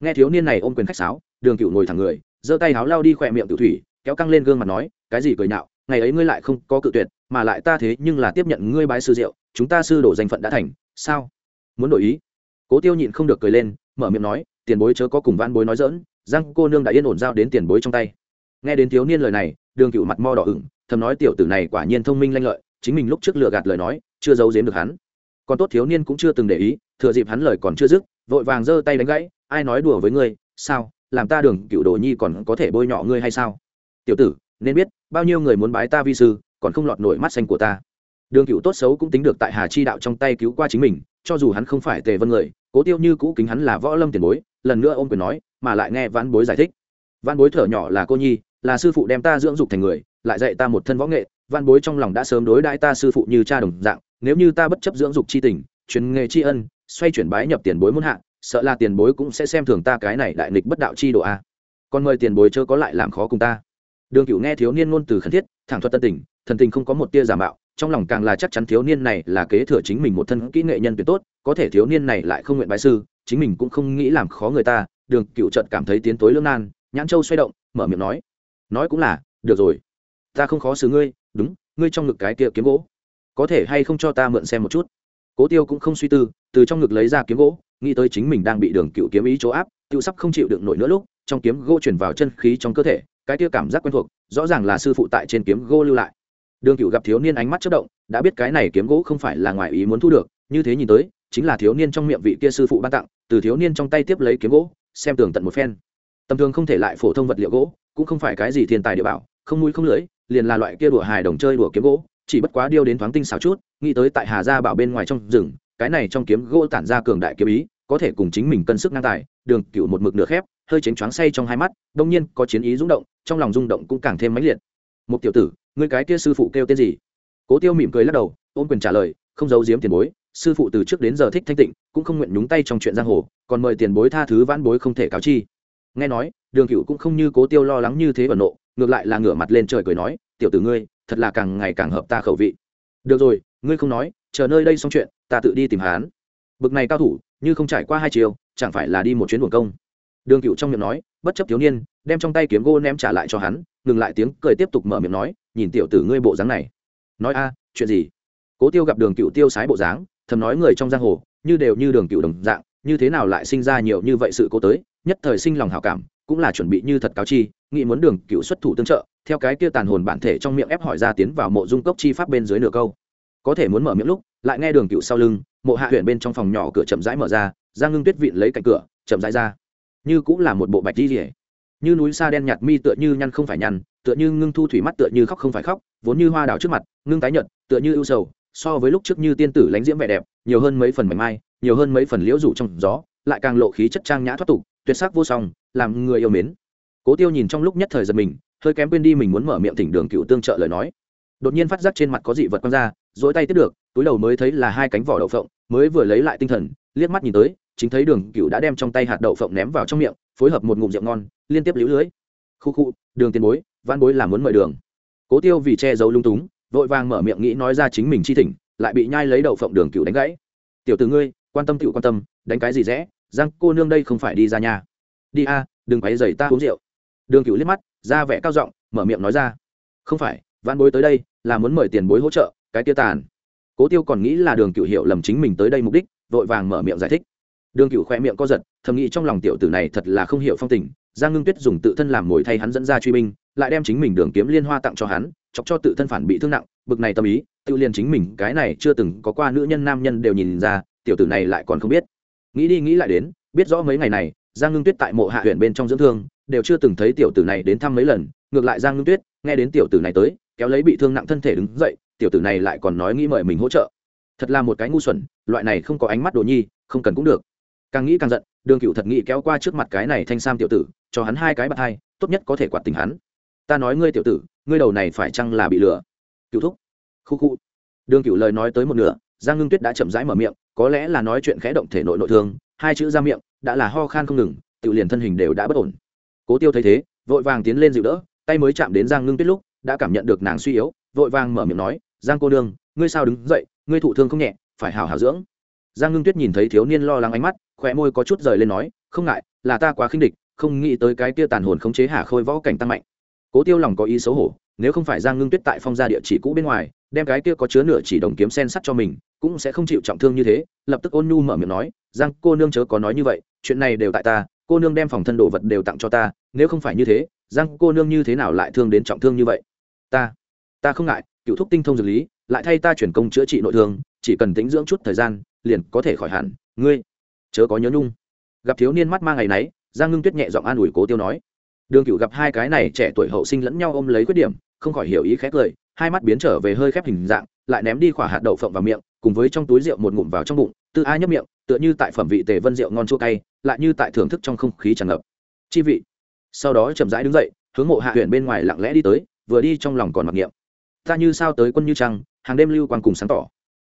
Nghe thiếu niên này ôm quyền khách sáo, đường cựu ngồi thẳng người, giơ tay háo lao đi khỏe miệng tự thủy, kéo căng lên gương mặt nói, cái gì cười nạo ngày ấy ngươi lại không có cự tuyệt, mà lại ta thế nhưng là tiếp nhận ngươi bái sư diệu chúng ta sư đổ danh phận đã thành, sao? Muốn đổi ý? Cố tiêu nhịn không được cười lên, mở miệng nói, tiền bối chớ có cùng van bối nói dỡn răng cô nương đã yên ổn giao đến tiền bối trong tay. Nghe đến thiếu niên lời này, đường cựu mặt mo đỏ ửng, thầm nói tiểu tử này quả nhiên thông minh lanh lợi, chính mình lúc trước lừa gạt lời nói, chưa giấu giếm được hắn. Còn tốt thiếu niên cũng chưa từng để ý, thừa dịp hắn lời còn chưa dứt, vội vàng giơ tay đánh gãy, ai nói đùa với ngươi, sao? Làm ta đường cựu đồ nhi còn có thể bôi nhọ ngươi hay sao? Tiểu tử, nên biết, bao nhiêu người muốn bái ta vi sư, còn không lọt nổi mắt xanh của ta. Đường cựu tốt xấu cũng tính được tại hà chi đạo trong tay cứu qua chính mình cho dù hắn không phải tề vân người, cố tiêu như cũ kính hắn là võ lâm tiền bối, lần nữa ông quyền nói, mà lại nghe vãn bối giải thích. Vãn bối thở nhỏ là cô nhi, là sư phụ đem ta dưỡng dục thành người, lại dạy ta một thân võ nghệ. Vãn bối trong lòng đã sớm đối đãi ta sư phụ như cha đồng dạng, nếu như ta bất chấp dưỡng dục c h i tình, truyền nghề tri ân, xoay chuyển bái nhập tiền bối muốn hạ, sợ là tiền bối cũng sẽ xem thường ta cái này đại nghịch bất đạo chi độ a. Còn mời tiền bối chớ có lại làm khó cùng ta. Đường cựu nghe thiếu niên ngôn từ khẩn thiết, thẳng thuật tân tình, thần tình không có một tia giả mạo trong lòng càng là chắc chắn thiếu niên này là kế thừa chính mình một thân kỹ nghệ nhân tuyệt tốt, có thể thiếu niên này lại không nguyện bái sư, chính mình cũng không nghĩ làm khó người ta. Đường cựu trận cảm thấy tiến tối lương nan, nhãn châu xoay động, mở miệng nói nói cũng là, được rồi, ta không khó xử ngươi, đúng, ngươi trong ngực cái kia kiếm gỗ, có thể hay không cho ta mượn xem một chút? Cố tiêu cũng không suy tư, từ trong ngực lấy ra kiếm gỗ, nghĩ tới chính mình đang bị đường cựu kiếm ý chỗ áp tự sắp không chịu đựng nổi nữa lúc, trong kiếm gỗ chuyển vào chân khí trong cơ thể, cái kia cảm giác quen thuộc, rõ ràng là sư phụ tại trên kiếm gỗ lưu lại đường cựu gặp thiếu niên ánh mắt chất động, đã biết cái này kiếm gỗ không phải là ngoài ý muốn thu được, như thế nhìn tới, chính là thiếu niên trong miệng vị kia sư phụ ban tặng, từ thiếu niên trong tay tiếp lấy kiếm gỗ, xem tường tận một phen. Tầm thường không thể lại phổ thông vật liệu gỗ, cũng không phải cái gì thiên tài địa bảo, không mũi không lưỡi, liền là loại kia đùa hài đồng chơi đùa kiếm gỗ, chỉ bất quá điêu đến thoáng tinh xảo chút, nghĩ tới tại hà gia bảo bên ngoài trong rừng, cái này trong kiếm gỗ tản ra cường đại kiếm ý, có thể cùng chính mình cân sức ngang tài, đường cựu một mực nửa khép, hơi chánh choáng say trong hai mắt đông nhiên có chiến ý rung động, trong lòng rung động cũng càng thêm mãnh liệt. Một tiểu tử người cái kia sư phụ kêu tên gì? Cố tiêu mỉm cười lắc đầu, ôm quyền trả lời, không giấu giếm tiền bối, sư phụ từ trước đến giờ thích thanh tịnh, cũng không nguyện nhúng tay trong chuyện giang hồ, còn mời tiền bối tha thứ vãn bối không thể cáo chi. Nghe nói, đường cựu cũng không như cố tiêu lo lắng như thế và nộ, ngược lại là ngửa mặt lên trời cười nói, tiểu tử ngươi, thật là càng ngày càng hợp ta khẩu vị. Được rồi, ngươi không nói, chờ nơi đây xong chuyện, ta tự đi tìm hán bực này cao thủ, như không trải qua hai chiều, chẳng phải là đi một chuyến buồn công. Đường cựu trong miệng nói, bất chấp thiếu niên đem trong tay kiếm gỗ ném trả lại cho hắn, ngừng lại tiếng cười tiếp tục mở miệng nói, nhìn tiểu tử ngươi bộ dáng này. Nói a, chuyện gì? Cố tiêu gặp đường cựu tiêu sái bộ dáng, thầm nói người trong giang hồ, như đều như đường cựu đồng dạng, như thế nào lại sinh ra nhiều như vậy sự cố tới, nhất thời sinh lòng hảo cảm, cũng là chuẩn bị như thật cáo chi, nghĩ muốn đường cựu xuất thủ tương trợ, theo cái kia tàn hồn bản thể trong miệng ép hỏi ra tiến vào mộ dung cốc chi pháp bên dưới nửa câu. Có thể muốn mở miệng lúc, lại nghe đường cựu sau lưng, mộ hạ huyện bên trong phòng nhỏ cửa chậm rãi mở ra giang ngưng tuyết vịn lấy cạnh cửa, chậm rãi ra. Như cũng là một bộ bạch di rỉa như núi xa đen nhạt mi tựa như nhăn không phải nhăn, tựa như ngưng thu thủy mắt tựa như khóc không phải khóc, vốn như hoa đào trước mặt, ngưng tái nhợt, tựa như ưu sầu, so với lúc trước như tiên tử lánh diễm vẻ đẹp, nhiều hơn mấy phần mảnh mai, nhiều hơn mấy phần liễu rủ trong gió, lại càng lộ khí chất trang nhã thoát tục, tuyệt sắc vô song, làm người yêu mến. Cố tiêu nhìn trong lúc nhất thời giật mình, hơi kém quên đi mình muốn mở miệng thỉnh đường cựu tương trợ lời nói. Đột nhiên phát giác trên mặt có dị vật quăng ra dỗi tay tiếp được, túi đầu mới thấy là hai cánh vỏ đậu phộng, mới vừa lấy lại tinh thần, liếc mắt nhìn tới, chính thấy đường cựu đã đem trong tay hạt đậu phộng ném vào trong miệng phối hợp một ngụm rượu ngon, liên tiếp lũ lưới. Khu khu, đường tiền bối văn bối làm muốn mời đường. Cố tiêu vì che giấu lung túng, vội vàng mở miệng nghĩ nói ra chính mình chi thỉnh, lại bị nhai lấy đậu phộng đường cựu đánh gãy. Tiểu từ ngươi, quan tâm tiểu quan tâm, đánh cái gì rẽ giang cô nương đây không phải đi ra nhà. Đi a, đừng quấy dày ta uống rượu. Đường cựu liếc mắt ra vẻ cao giọng, mở miệng nói ra. Không phải văn bối tới đây, là muốn mời tiền bối hỗ trợ, cái tiêu tàn. Cố tiêu còn nghĩ là đường cựu hiểu lầm chính mình tới đây mục đích, vội vàng mở miệng giải thích. Đường cựu khoe miệng co giật thầm nghĩ trong lòng tiểu tử này thật là không hiểu phong tình, giang ngưng tuyết dùng tự thân làm mồi thay hắn dẫn ra truy binh, lại đem chính mình đường kiếm liên hoa tặng cho hắn, chọc cho tự thân phản bị thương nặng, bực này tâm ý, tự liền chính mình, cái này chưa từng có qua nữ nhân nam nhân đều nhìn ra, tiểu tử này lại còn không biết. Nghĩ đi nghĩ lại đến, biết rõ mấy ngày này, giang ngưng tuyết tại mộ hạ huyện bên trong dưỡng thương, đều chưa từng thấy tiểu tử này đến thăm mấy lần, ngược lại giang ngưng tuyết, nghe đến tiểu tử này tới, kéo lấy bị thương nặng thân thể đứng dậy, tiểu tử này lại còn nói nghĩ mời mình hỗ trợ. Thật là một cái ngu xuẩn, loại này không có ánh mắt đồ nhi, không cần cũng được càng nghĩ càng giận, đường cựu thật nghĩ kéo qua trước mặt cái này thanh sam tiểu tử, cho hắn hai cái bạc hai, tốt nhất có thể quạt tình hắn. Ta nói ngươi tiểu tử, ngươi đầu này phải chăng là bị lừa? Cựu thúc. Khu khu. Đường cựu lời nói tới một nửa, giang ngưng tuyết đã chậm rãi mở miệng, có lẽ là nói chuyện khẽ động thể nội nội thương, hai chữ ra miệng, đã là ho khan không ngừng, tự liền thân hình đều đã bất ổn. Cố tiêu thấy thế, vội vàng tiến lên dịu đỡ, tay mới chạm đến giang ngưng tuyết lúc, đã cảm nhận được nàng suy yếu, vội vàng mở miệng nói, giang cô đương ngươi sao đứng dậy, ngươi thụ thương không nhẹ, phải hào hào dưỡng. Giang ngưng tuyết nhìn thấy thiếu niên lo lắng ánh mắt khóe môi có chút rời lên nói, không ngại, là ta quá khinh địch, không nghĩ tới cái kia tàn hồn khống chế hà khôi võ cảnh tăng mạnh. Cố tiêu lòng có ý xấu hổ, nếu không phải giang ngưng tuyết tại phong gia địa chỉ cũ bên ngoài, đem cái kia có chứa nửa chỉ đồng kiếm sen sắt cho mình, cũng sẽ không chịu trọng thương như thế, lập tức ôn nhu mở miệng nói, giang, cô nương chớ có nói như vậy, chuyện này đều tại ta, cô nương đem phòng thân đồ vật đều tặng cho ta, nếu không phải như thế, giang, cô nương như thế nào lại thương đến trọng thương như vậy? Ta ta không ngại, cựu thúc tinh thông dược lý, lại thay ta chuyển công chữa trị nội thương, chỉ cần tĩnh dưỡng chút thời gian, liền có thể khỏi hẳn, ngươi chớ có nhớ nhung. Gặp thiếu niên mắt mang ngày nấy giang ngưng tuyết nhẹ giọng an ủi cố tiêu nói. Đường cựu gặp hai cái này trẻ tuổi hậu sinh lẫn nhau ôm lấy khuyết điểm, không khỏi hiểu ý khép cười, hai mắt biến trở về hơi khép hình dạng, lại ném đi khỏa hạt đậu phộng vào miệng, cùng với trong túi rượu một ngụm vào trong bụng tự ai nhấp miệng, tựa như tại phẩm vị tề vân rượu ngon chua cay, lại như tại thưởng thức trong không khí tràn ngập. Chi vị. Sau đó chậm rãi đứng dậy, hướng mộ hạ huyện bên ngoài lặng lẽ đi tới, vừa đi trong lòng còn mặc niệm. Ta như sao tới quân như trăng, hàng đêm lưu quan cùng sáng tỏ.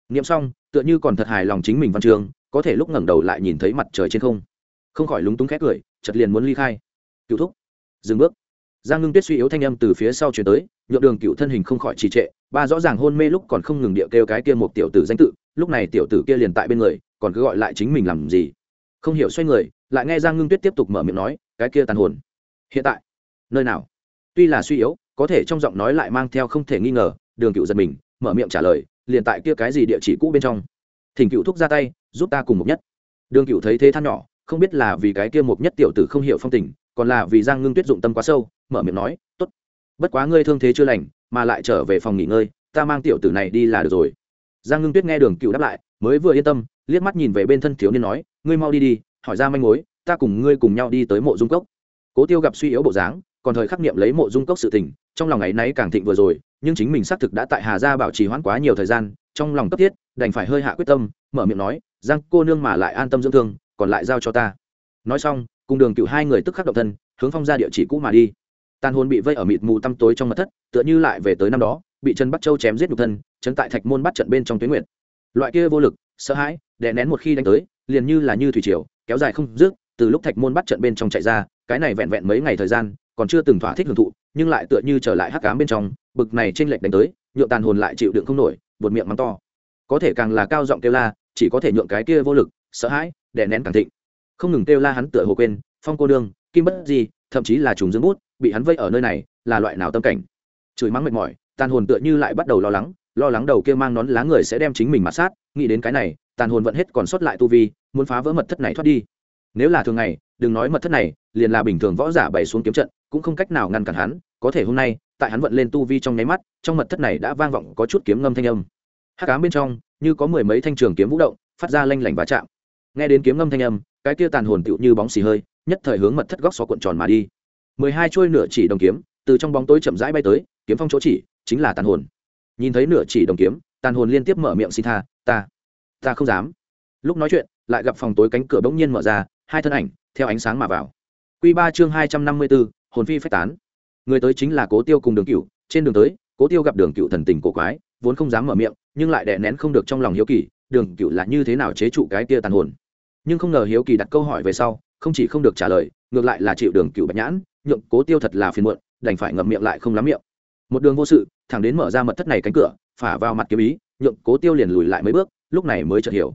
Niệm xong, tựa như còn thật hài lòng chính mình văn trường có thể lúc ngẩng đầu lại nhìn thấy mặt trời trên không. Không khỏi lúng túng khét cười chật liền muốn ly khai. Cựu thúc, dừng bước. Giang ngưng tuyết suy yếu thanh âm từ phía sau chuyển tới, nhượng đường cựu thân hình không khỏi trì trệ, ba rõ ràng hôn mê lúc còn không ngừng địa kêu cái kia một tiểu tử danh tự, lúc này tiểu tử kia liền tại bên người, còn cứ gọi lại chính mình làm gì? Không hiểu xoay người, lại nghe giang ngưng tuyết tiếp tục mở miệng nói, cái kia tàn hồn, hiện tại, nơi nào? Tuy là suy yếu, có thể trong giọng nói lại mang theo không thể nghi ngờ, đường cựu giật mình, mở miệng trả lời, liền tại kia cái gì địa chỉ cũ bên trong? Thỉnh cựu thúc ra tay, giúp ta cùng mục nhất. Đường cựu thấy thế than nhỏ, không biết là vì cái kia mục nhất tiểu tử không hiểu phong tình, còn là vì giang ngưng tuyết dụng tâm quá sâu, mở miệng nói t ố t bất quá ngươi thương thế chưa lành, mà lại trở về phòng nghỉ ngơi, ta mang tiểu tử này đi là được rồi. Giang ngưng tuyết nghe đường cựu đáp lại, mới vừa yên tâm, liếc mắt nhìn về bên thân thiếu niên nói, ngươi mau đi đi, hỏi ra manh mối, ta cùng ngươi cùng nhau đi tới mộ dung cốc. Cố tiêu gặp suy yếu bộ dáng, còn thời khắc niệm lấy mộ dung cốc sự tình, trong lòng ấy náy càng thịnh vừa rồi, nhưng chính mình xác thực đã tại hà gia bảo trì hoãn quá nhiều thời gian trong lòng cấp thiết, đành phải hơi hạ quyết tâm, mở miệng nói, giang cô nương mà lại an tâm dưỡng thương, còn lại giao cho ta. Nói xong, cùng đường cựu hai người tức khắc động thân, hướng phong ra địa chỉ cũ mà đi. Tàn hồn bị vây ở mịt mù tăm tối trong mặt thất, tựa như lại về tới năm đó, bị trần bắc châu chém giết nhục thân trấn tại thạch môn bắt trận bên trong tuyến nguyện loại kia vô lực, sợ hãi, đè nén một khi đánh tới, liền như là như thủy triều, kéo dài không dứt, từ lúc thạch môn bắt trận bên trong chạy ra, cái này vẹn vẹn mấy ngày thời gian, còn chưa từng thỏa thích hưởng thụ, nhưng lại tựa như trở lại hắc cám bên trong, bực này trên lệch đánh tới nhựa tàn hồn lại chịu đựng không nổi buột miệng mắng to. Có thể càng là cao giọng kêu la, chỉ có thể nhượng cái kia vô lực, sợ hãi, đè nén càng thịnh. Không ngừng kêu la hắn tựa hồ quên, phong cô đương kim bất gì thậm chí là trùng dương bút, bị hắn vây ở nơi này, là loại nào tâm cảnh? Chửi mắng mệt mỏi, tàn hồn tựa như lại bắt đầu lo lắng lo lắng đầu kia mang nón lá người sẽ đem chính mình mạt sát, nghĩ đến cái này, tàn hồn vẫn hết còn sót lại tu vi, muốn phá vỡ mật thất này thoát đi. Nếu là thường ngày, đừng nói mật thất này, liền là bình thường võ giả bày xuống kiếm trận, cũng không cách nào ngăn cản hắn, có thể hôm nay tại hắn vận lên tu vi trong nháy mắt, trong mật thất này đã vang vọng có chút kiếm ngâm thanh âm. Hắc ám bên trong, như có mười mấy thanh trường kiếm vũ động, phát ra lanh lảnh va chạm. Nghe đến kiếm ngâm thanh âm, cái kia tàn hồn tựu như bóng xì hơi, nhất thời hướng mật thất góc xó cuộn tròn mà đi. Mười hai chuôi nửa chỉ đồng kiếm, từ trong bóng tối chậm rãi bay tới, kiếm phong chỗ chỉ, chính là tàn hồn. Nhìn thấy nửa chỉ đồng kiếm, tàn hồn liên tiếp mở miệng xin tha, ta ta không dám. Lúc nói chuyện, lại gặp phòng tối cánh cửa bỗng nhiên mở ra, hai thân ảnh, theo ánh sáng mà vào. Q ba chương hai trăm năm mươi bốn, hồn phi phách tán người tới chính là cố tiêu cùng đường cựu trên đường tới, cố tiêu gặp đường cựu thần tình cổ quái, vốn không dám mở miệng, nhưng lại đè nén không được trong lòng hiếu kỳ, đường cựu là như thế nào chế trụ cái tia tàn hồn? Nhưng không ngờ hiếu kỳ đặt câu hỏi về sau, không chỉ không được trả lời, ngược lại là chịu đường cựu bạch nhãn, nhượng cố tiêu thật là phiền muộn, đành phải ngậm miệng lại không lắm miệng. Một đường vô sự, thẳng đến mở ra mật thất này cánh cửa, phả vào mặt kiếm ý, nhượng cố tiêu liền lùi lại mấy bước, lúc này mới chợt hiểu.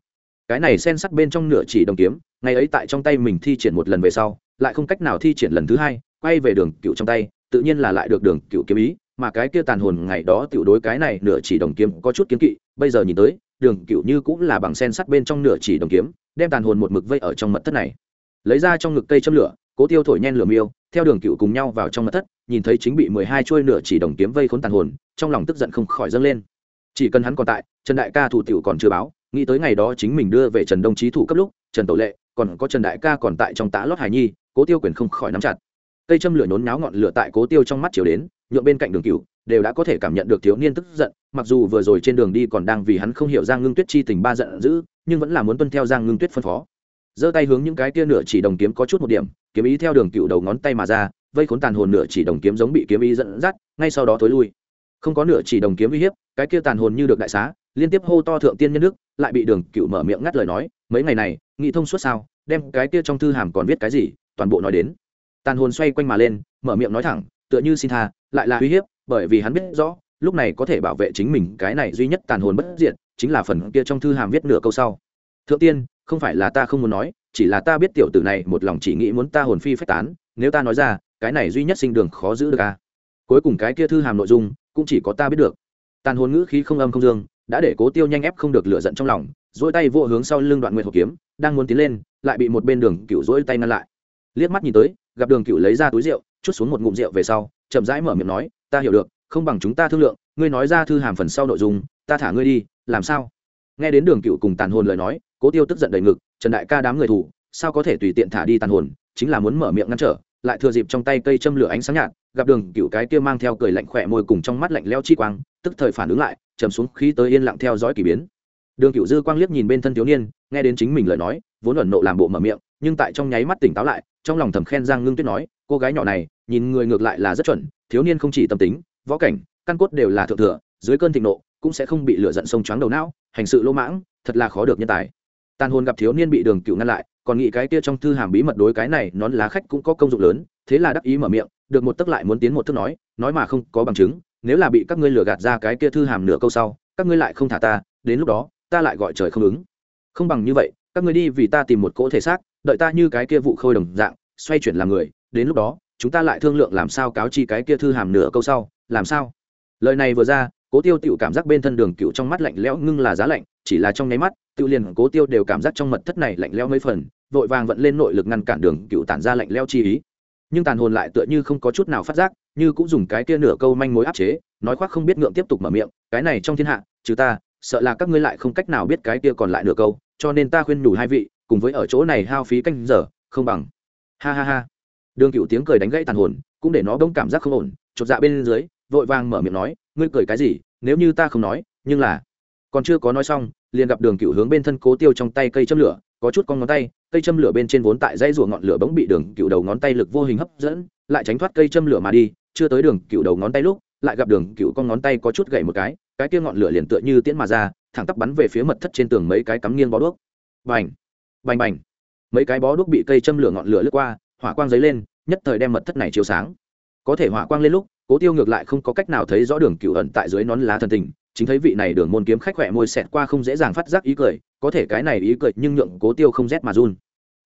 Cái này sen sắt bên trong nửa chỉ đồng kiếm, ngày ấy tại trong tay mình thi triển một lần về sau, lại không cách nào thi triển lần thứ hai, quay về đường cựu trong tay tự nhiên là lại được đường cựu kiếm ý, mà cái kia tàn hồn ngày đó tiểu đối cái này nửa chỉ đồng kiếm có chút kiếm kỵ, bây giờ nhìn tới, đường cựu như cũng là bằng sen sắt bên trong nửa chỉ đồng kiếm, đem tàn hồn một mực vây ở trong mật thất này. Lấy ra trong ngực cây châm lửa, cố tiêu thổi nhen lửa miêu, theo đường cựu cùng nhau vào trong mật thất, nhìn thấy chính bị mười hai chuôi nửa chỉ đồng kiếm vây khốn tàn hồn, trong lòng tức giận không khỏi dâng lên. Chỉ cần hắn còn tại, trần đại ca thủ tiểu còn chưa báo, nghĩ tới ngày đó chính mình đưa về trần đông chí thủ cấp lúc, trần tổ lệ, còn có trần đại ca còn tại trong tã lót hải nhi, cố tiêu quyền không khỏi nắm chặt cây châm lửa nhốn náo ngọn lửa tại cố tiêu trong mắt chiều đến, nhượng bên cạnh đường cựu đều đã có thể cảm nhận được thiếu niên tức giận, mặc dù vừa rồi trên đường đi còn đang vì hắn không hiểu giang ngưng tuyết chi tình ba giận dữ, nhưng vẫn là muốn tuân theo giang ngưng tuyết phân phó. Giơ tay hướng những cái tia nửa chỉ đồng kiếm có chút một điểm, kiếm ý theo đường cựu đầu ngón tay mà ra, vây khốn tàn hồn nửa chỉ đồng kiếm giống bị kiếm ý dẫn dắt, ngay sau đó thối lui. Không có nửa chỉ đồng kiếm uy hiếp, cái kia tàn hồn như được đại xá, liên tiếp hô to thượng tiên nhân đức lại bị đường cựu mở miệng ngắt lời nói, mấy ngày này, nghị thông suốt sao? Đem cái kia trong thư hàm còn viết cái gì, toàn bộ nói đến tàn hồn xoay quanh mà lên, mở miệng nói thẳng, tựa như xin tha, lại là uy hiếp, bởi vì hắn biết rõ, lúc này có thể bảo vệ chính mình, cái này duy nhất tàn hồn bất diệt, chính là phần kia trong thư hàm viết nửa câu sau. Thượng tiên, không phải là ta không muốn nói, chỉ là ta biết tiểu tử này một lòng chỉ nghĩ muốn ta hồn phi phách tán, nếu ta nói ra, cái này duy nhất sinh đường khó giữ được à. cuối cùng cái kia thư hàm nội dung, cũng chỉ có ta biết được. Tàn hồn ngữ khí không âm không dương, đã để cố tiêu nhanh ép không được lửa giận trong lòng dỗi tay vô hướng sau lưng đoạn nguyệt hộp kiếm, đang muốn tiến lên, lại bị một bên đường cựu dỗi tay ngăn lại liếc mắt nhìn tới, gặp đường cựu lấy ra túi rượu, chút xuống một ngụm rượu về sau, chậm rãi mở miệng nói, ta hiểu được, không bằng chúng ta thương lượng, ngươi nói ra thư hàm phần sau nội dung, ta thả ngươi đi, làm sao? Nghe đến đường cựu cùng tàn hồn lời nói, cố tiêu tức giận đầy ngực, trần đại ca đám người thủ, sao có thể tùy tiện thả đi tàn hồn, chính là muốn mở miệng ngăn trở, lại thừa dịp trong tay cây châm lửa ánh sáng nhạt, gặp đường cựu cái kia mang theo cười lạnh khỏe môi cùng trong mắt lạnh leo chi quang, tức thời phản ứng lại, chầm xuống khí tới yên lặng theo dõi kỳ biến đường cựu dư quang liếc nhìn bên thân thiếu niên, nghe đến chính mình lời nói, vốn ẩn nộ làm bộ mở miệng, nhưng tại trong nháy mắt tỉnh táo lại, trong lòng thầm khen giang ngưng tuyết nói, cô gái nhỏ này, nhìn người ngược lại là rất chuẩn, thiếu niên không chỉ tâm tính, võ cảnh, căn cốt đều là thượng thừa, dưới cơn thịnh nộ, cũng sẽ không bị lửa giận sông choáng đầu não, hành sự lỗ mãng, thật là khó được nhân tài. Tàn hồn gặp thiếu niên bị đường cựu ngăn lại, còn nghĩ cái kia trong thư hàm bí mật đối cái này, nón lá khách cũng có công dụng lớn, thế là đắc ý mở miệng, được một tức lại muốn tiến một thức nói nói mà không có bằng chứng, nếu là bị các ngươi lừa gạt ra cái kia thư hàm nửa câu sau, các ngươi lại không thả ta, đến lúc đó ta lại gọi trời không ứng. Không bằng như vậy, các ngươi đi vì ta tìm một cỗ thể xác, đợi ta như cái kia vụ khôi đồng dạng, xoay chuyển làm người, đến lúc đó, chúng ta lại thương lượng làm sao cáo chi cái kia thư hàm nửa câu sau, làm sao? Lời này vừa ra, cố tiêu tiểu cảm giác bên thân đường cựu trong mắt lạnh lẽo ngưng là giá lạnh, chỉ là trong nháy mắt tự liền cố tiêu đều cảm giác trong mật thất này lạnh lẽo mấy phần, vội vàng vận lên nội lực ngăn cản đường cựu tản ra lạnh lẽo chi ý. Nhưng tàn hồn lại tựa như không có chút nào phát giác, như cũng dùng cái kia nửa câu manh mối áp chế, nói khoác không biết ngượng tiếp tục mở miệng, cái này trong thiên hạ, trừ ta sợ là các ngươi lại không cách nào biết cái kia còn lại nửa câu, cho nên ta khuyên nhủ hai vị, cùng với ở chỗ này hao phí canh giờ, không bằng. Ha ha ha. Đường cựu tiếng cười đánh gãy tàn hồn, cũng để nó đông cảm giác không ổn, chột dạ bên dưới, vội vàng mở miệng nói, ngươi cười cái gì? Nếu như ta không nói, nhưng là còn chưa có nói xong, liền gặp đường cựu hướng bên thân cố tiêu trong tay cây châm lửa, có chút con ngón tay, cây châm lửa bên trên vốn tại dây rùa ngọn lửa bỗng bị đường cựu đầu ngón tay lực vô hình hấp dẫn, lại tránh thoát cây châm lửa mà đi. Chưa tới đường cựu đầu ngón tay lúc, lại gặp đường cựu con ngón tay có chút gậy một cái cái kia ngọn lửa liền tựa như tiễn mà ra, thẳng tắp bắn về phía mật thất trên tường mấy cái cắm nghiêng bó đuốc. Bành! Bành bành! Mấy cái bó đuốc bị cây châm lửa ngọn lửa lướt qua, hỏa quang dấy lên, nhất thời đem mật thất này chiếu sáng. Có thể hỏa quang lên lúc, cố tiêu ngược lại không có cách nào thấy rõ đường cựu ẩn tại dưới nón lá thần tình, chính thấy vị này đường môn kiếm khách khỏe môi xẹt qua không dễ dàng phát giác ý cười, có thể cái này ý cười nhưng nhượng cố tiêu không rét mà run.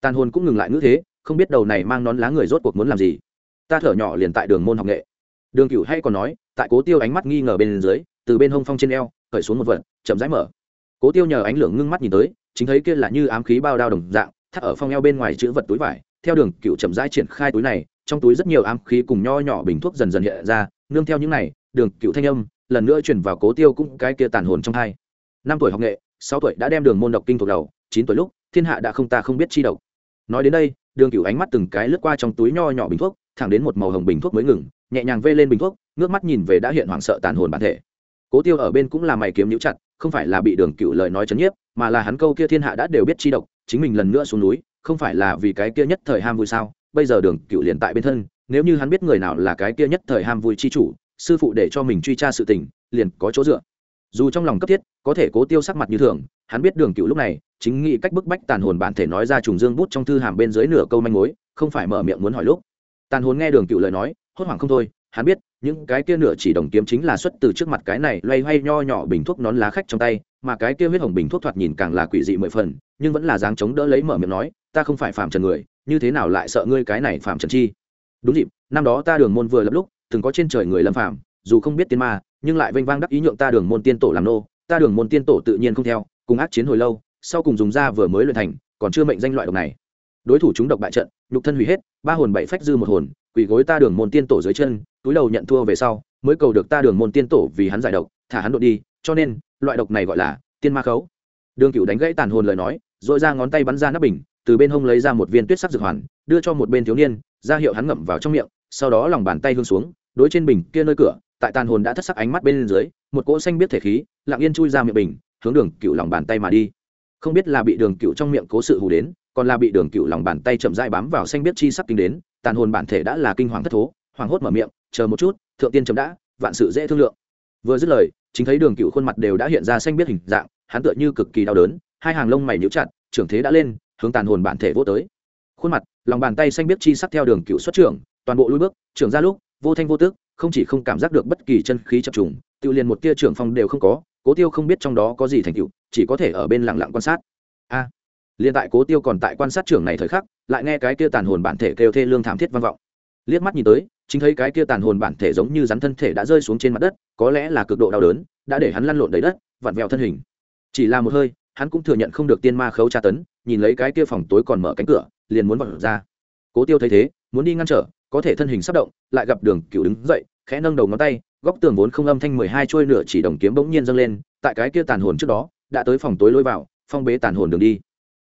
Tàn hồn cũng ngừng lại ngữ thế, không biết đầu này mang nón lá người rốt cuộc muốn làm gì. Ta thở nhỏ liền tại đường môn học nghệ. Đường cựu hay còn nói, tại cố tiêu ánh mắt nghi ngờ bên dưới từ bên hông phong trên eo, cởi xuống một vật, chậm rãi mở. Cố tiêu nhờ ánh lửa ngưng mắt nhìn tới, chính thấy kia là như ám khí bao đao đồng dạng, thắt ở phong eo bên ngoài chữ vật túi vải, theo đường cựu chậm rãi triển khai túi này, trong túi rất nhiều ám khí cùng nho nhỏ bình thuốc dần dần hiện ra, nương theo những này, đường cựu thanh âm, lần nữa chuyển vào cố tiêu cũng cái kia tàn hồn trong hai. Năm tuổi học nghệ, sáu tuổi đã đem đường môn độc kinh thuộc đầu, chín tuổi lúc, thiên hạ đã không ta không biết chi độc. Nói đến đây, đường cựu ánh mắt từng cái lướt qua trong túi nho nhỏ bình thuốc, thẳng đến một màu hồng bình thuốc mới ngừng, nhẹ nhàng vê lên bình thuốc, ngước mắt nhìn về đã hiện hoảng sợ tàn hồn bản thể cố tiêu ở bên cũng là mày kiếm nhũ chặt, không phải là bị đường cựu lời nói chấn nhiếp, mà là hắn câu kia thiên hạ đã đều biết chi độc, chính mình lần nữa xuống núi, không phải là vì cái kia nhất thời ham vui sao? Bây giờ đường cựu liền tại bên thân, nếu như hắn biết người nào là cái kia nhất thời ham vui chi chủ, sư phụ để cho mình truy tra sự tình, liền có chỗ dựa. Dù trong lòng cấp thiết, có thể cố tiêu sắc mặt như thường, hắn biết đường cựu lúc này, chính nghĩ cách bức bách tàn hồn bản thể nói ra trùng dương bút trong thư hàm bên dưới nửa câu manh mối, không phải mở miệng muốn hỏi lúc. Tàn hồn nghe đường cựu lời nói, hốt hoảng không thôi hắn biết, những cái kia nửa chỉ đồng kiếm chính là xuất từ trước mặt cái này loay hoay nho nhỏ bình thuốc nón lá khách trong tay, mà cái kia huyết hồng bình thuốc thoạt nhìn càng là quỷ dị mười phần, nhưng vẫn là dáng chống đỡ lấy mở miệng nói, ta không phải phạm trần người, như thế nào lại sợ ngươi cái này phạm trần chi? Đúng dịp, năm đó ta đường môn vừa lập lúc, từng có trên trời người lâm phạm dù không biết tiên ma, nhưng lại vênh vang đắc ý nhượng ta đường môn tiên tổ làm nô, ta đường môn tiên tổ tự nhiên không theo, cùng ác chiến hồi lâu, sau cùng dùng ra vừa mới luyện thành, còn chưa mệnh danh loại độc này. Đối thủ chúng độc bại trận, nhục thân hủy hết, ba hồn bảy phách dư một hồn quỷ gối ta đường môn tiên tổ dưới chân túi đầu nhận thua về sau, mới cầu được ta đường môn tiên tổ vì hắn giải độc, thả hắn đội đi, cho nên, loại độc này gọi là tiên ma khấu. Đường cựu đánh gãy tàn hồn lời nói dội ra ngón tay bắn ra nắp bình, từ bên hông lấy ra một viên tuyết sắc dược hoàn, đưa cho một bên thiếu niên, ra hiệu hắn ngậm vào trong miệng, sau đó lòng bàn tay hương xuống, đối trên bình kia nơi cửa, tại tàn hồn đã thất sắc ánh mắt bên dưới, một cỗ xanh biết thể khí, lặng yên chui ra miệng bình, hướng đường cựu lòng bàn tay mà đi. Không biết là bị đường cựu trong miệng cố sự hù đến, còn là bị đường cựu lòng bàn tay chậm dai bám vào xanh biết chi sắc kinh đến, tàn hồn bản thể đã là kinh hoàng thất thố, hoảng hốt mở miệng chờ một chút thượng tiên chấm đã vạn sự dễ thương lượng. Vừa dứt lời chính thấy đường cựu khuôn mặt đều đã hiện ra xanh biết hình dạng hắn tựa như cực kỳ đau đớn hai hàng lông mày nhíu chặt trưởng thế đã lên hướng tàn hồn bản thể vô tới. Khuôn mặt lòng bàn tay xanh biết chi sắc theo đường cựu xuất trưởng toàn bộ lùi bước trưởng ra lúc vô thanh vô tức không chỉ không cảm giác được bất kỳ chân khí chập trùng tự liền một tia trưởng phong đều không có cố tiêu không biết trong đó có gì thành tựu chỉ có thể ở bên lặng lặng quan sát. A à, liền tại cố tiêu còn tại quan sát trưởng này thời khắc lại nghe cái kia tàn hồn bản thể kêu thê lương thảm thiết vang vọng. Liếc mắt nhìn tới chính thấy cái kia tàn hồn bản thể giống như rắn thân thể đã rơi xuống trên mặt đất, có lẽ là cực độ đau đớn, đã để hắn lăn lộn đầy đất, vặn vẹo thân hình. Chỉ là một hơi, hắn cũng thừa nhận không được tiên ma khấu tra tấn, nhìn lấy cái kia phòng tối còn mở cánh cửa, liền muốn vọt ra. Cố tiêu thấy thế, muốn đi ngăn trở, có thể thân hình sắp động, lại gặp đường cựu đứng dậy, khẽ nâng đầu ngón tay, góc tường vốn không âm thanh mười hai trôi nửa chỉ đồng kiếm bỗng nhiên dâng lên, tại cái kia tàn hồn trước đó, đã tới phòng tối lôi vào, phong bế tàn hồn đường đi.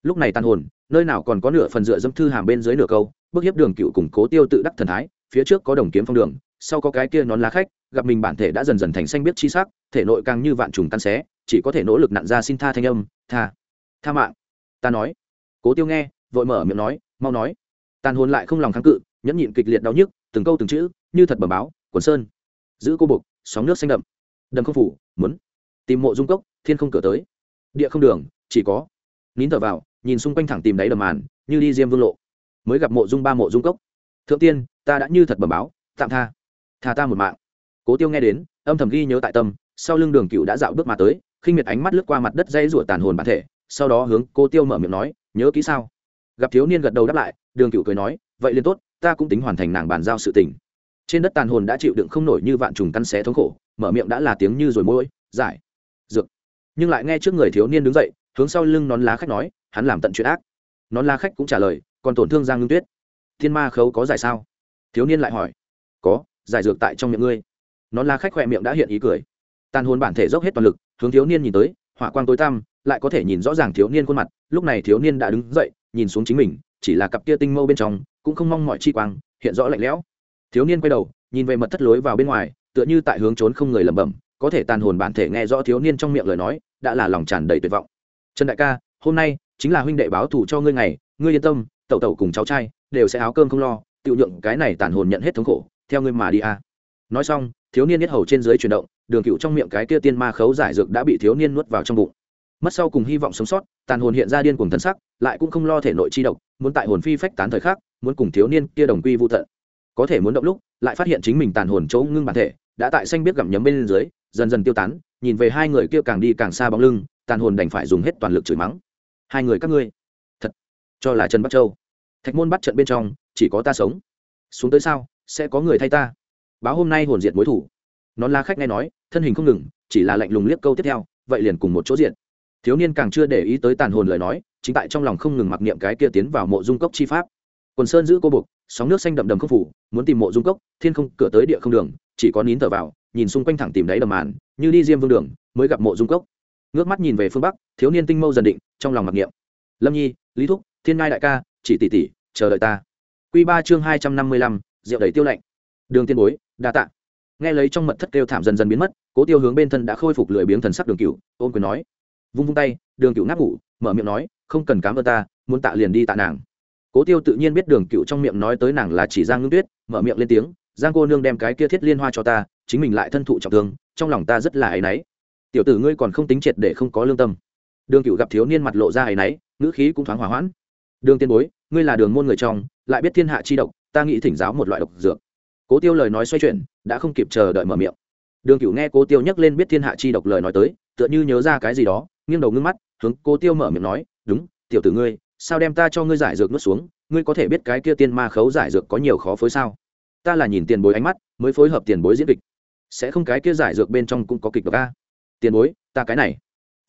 Lúc này tàn hồn, nơi nào còn có nửa phần dựa dâm thư hàm bên dưới nửa câu, bức hiếp đường cựu cùng cố tiêu tự đắc thần thái phía trước có đồng kiếm phong đường, sau có cái kia nón lá khách, gặp mình bản thể đã dần dần thành xanh biết chi sắc, thể nội càng như vạn trùng tan xé, chỉ có thể nỗ lực nặn ra xin tha thanh âm, tha tha mạng. Ta nói. Cố tiêu nghe, vội mở miệng nói, mau nói. Tàn hồn lại không lòng kháng cự, nhẫn nhịn kịch liệt đau nhức, từng câu từng chữ, như thật bẩm báo, quần sơn. Giữ cô bục, sóng nước xanh đậm. Đầm không phủ, muốn tìm mộ dung cốc, thiên không cửa tới. Địa không đường, chỉ có nín thở vào, nhìn xung quanh thẳng tìm đáy đầm màn, như đi diêm vương lộ. Mới gặp mộ dung ba mộ dung cốc. Thượng tiên ta đã như thật bẩm báo, tạm tha. Tha ta một mạng. Cố tiêu nghe đến, âm thầm ghi nhớ tại tâm, sau lưng đường cựu đã dạo bước mà tới, khinh miệt ánh mắt lướt qua mặt đất dây rủa tàn hồn bản thể, sau đó hướng cô tiêu mở miệng nói, nhớ kỹ sao? Gặp thiếu niên gật đầu đáp lại, đường cựu cười nói, vậy liền tốt, ta cũng tính hoàn thành nàng bàn giao sự tình. Trên đất tàn hồn đã chịu đựng không nổi như vạn trùng căn xé thống khổ, mở miệng đã là tiếng như rồi môi, giải, dược. Nhưng lại nghe trước người thiếu niên đứng dậy, hướng sau lưng nón lá khách nói, hắn làm tận chuyện ác. Nón lá khách cũng trả lời, còn tổn thương giang ngưng tuyết. Thiên ma khấu có giải sao? Thiếu niên lại hỏi, có, giải dược tại trong miệng ngươi. Nón la khách khỏe miệng đã hiện ý cười. Tàn hồn bản thể dốc hết toàn lực, hướng thiếu niên nhìn tới, hỏa quang tối tăm, lại có thể nhìn rõ ràng thiếu niên khuôn mặt. Lúc này thiếu niên đã đứng dậy, nhìn xuống chính mình, chỉ là cặp kia tinh mâu bên trong, cũng không mong mọi chi quang, hiện rõ lạnh lẽo. Thiếu niên quay đầu, nhìn về mật thất lối vào bên ngoài, tựa như tại hướng trốn không người lẩm bẩm, có thể tàn hồn bản thể nghe rõ thiếu niên trong miệng lời nói, đã là lòng tràn đầy tuyệt vọng. Trần đại ca, hôm nay chính là huynh đệ báo thù cho ngươi ngày, ngươi yên tâm, tẩu tẩu cùng cháu trai, đều sẽ áo cơm không lo tự nhượng, cái này tàn hồn nhận hết thống khổ, theo ngươi mà đi a nói xong, thiếu niên nhất hầu trên dưới chuyển động, đường cựu trong miệng cái kia tiên ma khấu giải dược đã bị thiếu niên nuốt vào trong bụng. Mất sau cùng hy vọng sống sót, tàn hồn hiện ra điên cùng thân sắc, lại cũng không lo thể nội chi độc, muốn tại hồn phi phách tán thời khắc, muốn cùng thiếu niên kia đồng quy vô tận. Có thể muốn động lúc, lại phát hiện chính mình tàn hồn chỗ ngưng bản thể, đã tại xanh biết gặm nhấm bên dưới, dần dần tiêu tán, nhìn về hai người kia càng đi càng xa bóng lưng, tàn hồn đành phải dùng hết toàn lực chửi mắng. Hai người các ngươi, thật, cho là trần bắc châu. Thạch môn bắt trận bên trong chỉ có ta sống. Xuống tới sao? Sẽ có người thay ta. Báo hôm nay hồn diệt mối thủ. Nón lá khách nghe nói, thân hình không ngừng, chỉ là lạnh lùng liếc câu tiếp theo, vậy liền cùng một chỗ diện thiếu niên càng chưa để ý tới tàn hồn lời nói, chính tại trong lòng không ngừng mặc niệm cái kia tiến vào mộ dung cốc chi pháp. Quần sơn giữ cô buộc sóng nước xanh đậm đầm không phủ, muốn tìm mộ dung cốc, thiên không, cửa tới địa không đường, chỉ có nín thở vào, nhìn xung quanh thẳng tìm đáy đầm màn, như đi diêm vương đường, mới gặp mộ dung cốc. Ngước mắt nhìn về phương bắc, thiếu niên tinh mâu dần định, trong lòng mặc niệm. Lâm nhi, lý thúc, thiên ngai đại ca, chỉ tỷ tỷ, chờ đợi ta. Quy ba chương hai trăm năm mươi lăm rượu đầy tiêu lạnh. Đường tiên bối đa tạ. Nghe lấy trong mật thất kêu thảm dần dần biến mất cố tiêu hướng bên thân đã khôi phục lười biếng thần sắc đường cựu Ôn quyền nói. Vung vung tay đường cựu ngáp ngủ mở miệng nói không cần cảm ơn ta muốn tạ liền đi tạ nàng. Cố tiêu tự nhiên biết đường cựu trong miệng nói tới nàng là chỉ giang ngưng tuyết mở miệng lên tiếng giang cô nương đem cái kia thiết liên hoa cho ta chính mình lại thân thụ trọng thương trong lòng ta rất là ấy nấy. tiểu tử ngươi còn không tính triệt để không có lương tâm. Đường cựu gặp thiếu niên mặt lộ ra ấy nấy, ngữ khí cũng thoáng hòa hoãn. Đường tiên bối ngươi là đường môn người trong, lại biết thiên hạ chi độc, ta nghĩ thỉnh giáo một loại độc dược. Cố tiêu lời nói xoay chuyển, đã không kịp chờ đợi mở miệng. Đường Cửu nghe cố tiêu nhắc lên biết thiên hạ chi độc lời nói tới, tựa như nhớ ra cái gì đó, nghiêng đầu ngưng mắt, hướng cố tiêu mở miệng nói, đúng, tiểu tử ngươi, sao đem ta cho ngươi giải dược nuốt xuống, ngươi có thể biết cái kia tiên ma khấu giải dược có nhiều khó phối sao? Ta là nhìn tiền bối ánh mắt, mới phối hợp tiền bối diễn kịch. Sẽ không cái kia giải dược bên trong cũng có kịch độc a? Tiền bối, ta cái này,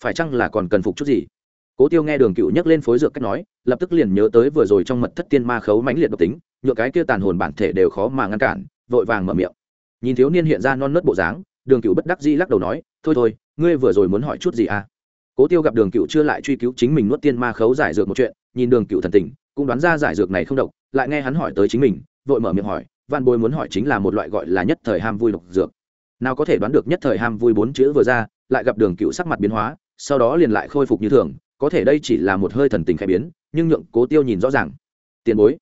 phải chăng là còn cần phục chút gì? Cố tiêu nghe đường cựu nhắc lên phối dược cách nói, lập tức liền nhớ tới vừa rồi trong mật thất tiên ma khấu mãnh liệt độc tính, nhựa cái kia tàn hồn bản thể đều khó mà ngăn cản, vội vàng mở miệng. Nhìn thiếu niên hiện ra non nớt bộ dáng, đường cựu bất đắc dĩ lắc đầu nói, thôi thôi, ngươi vừa rồi muốn hỏi chút gì à? Cố tiêu gặp đường cựu chưa lại truy cứu chính mình nuốt tiên ma khấu giải dược một chuyện, nhìn đường cựu thần tình, cũng đoán ra giải dược này không độc, lại nghe hắn hỏi tới chính mình, vội mở miệng hỏi văn bối muốn hỏi chính là một loại gọi là nhất thời ham vui độc dược. Nào có thể đoán được nhất thời ham vui bốn chữ vừa ra, lại gặp đường cựu sắc mặt biến hóa, sau đó liền lại khôi phục như thường có thể đây chỉ là một hơi thần tình khai biến, nhưng nhượng cố tiêu nhìn rõ ràng. Tiền bối.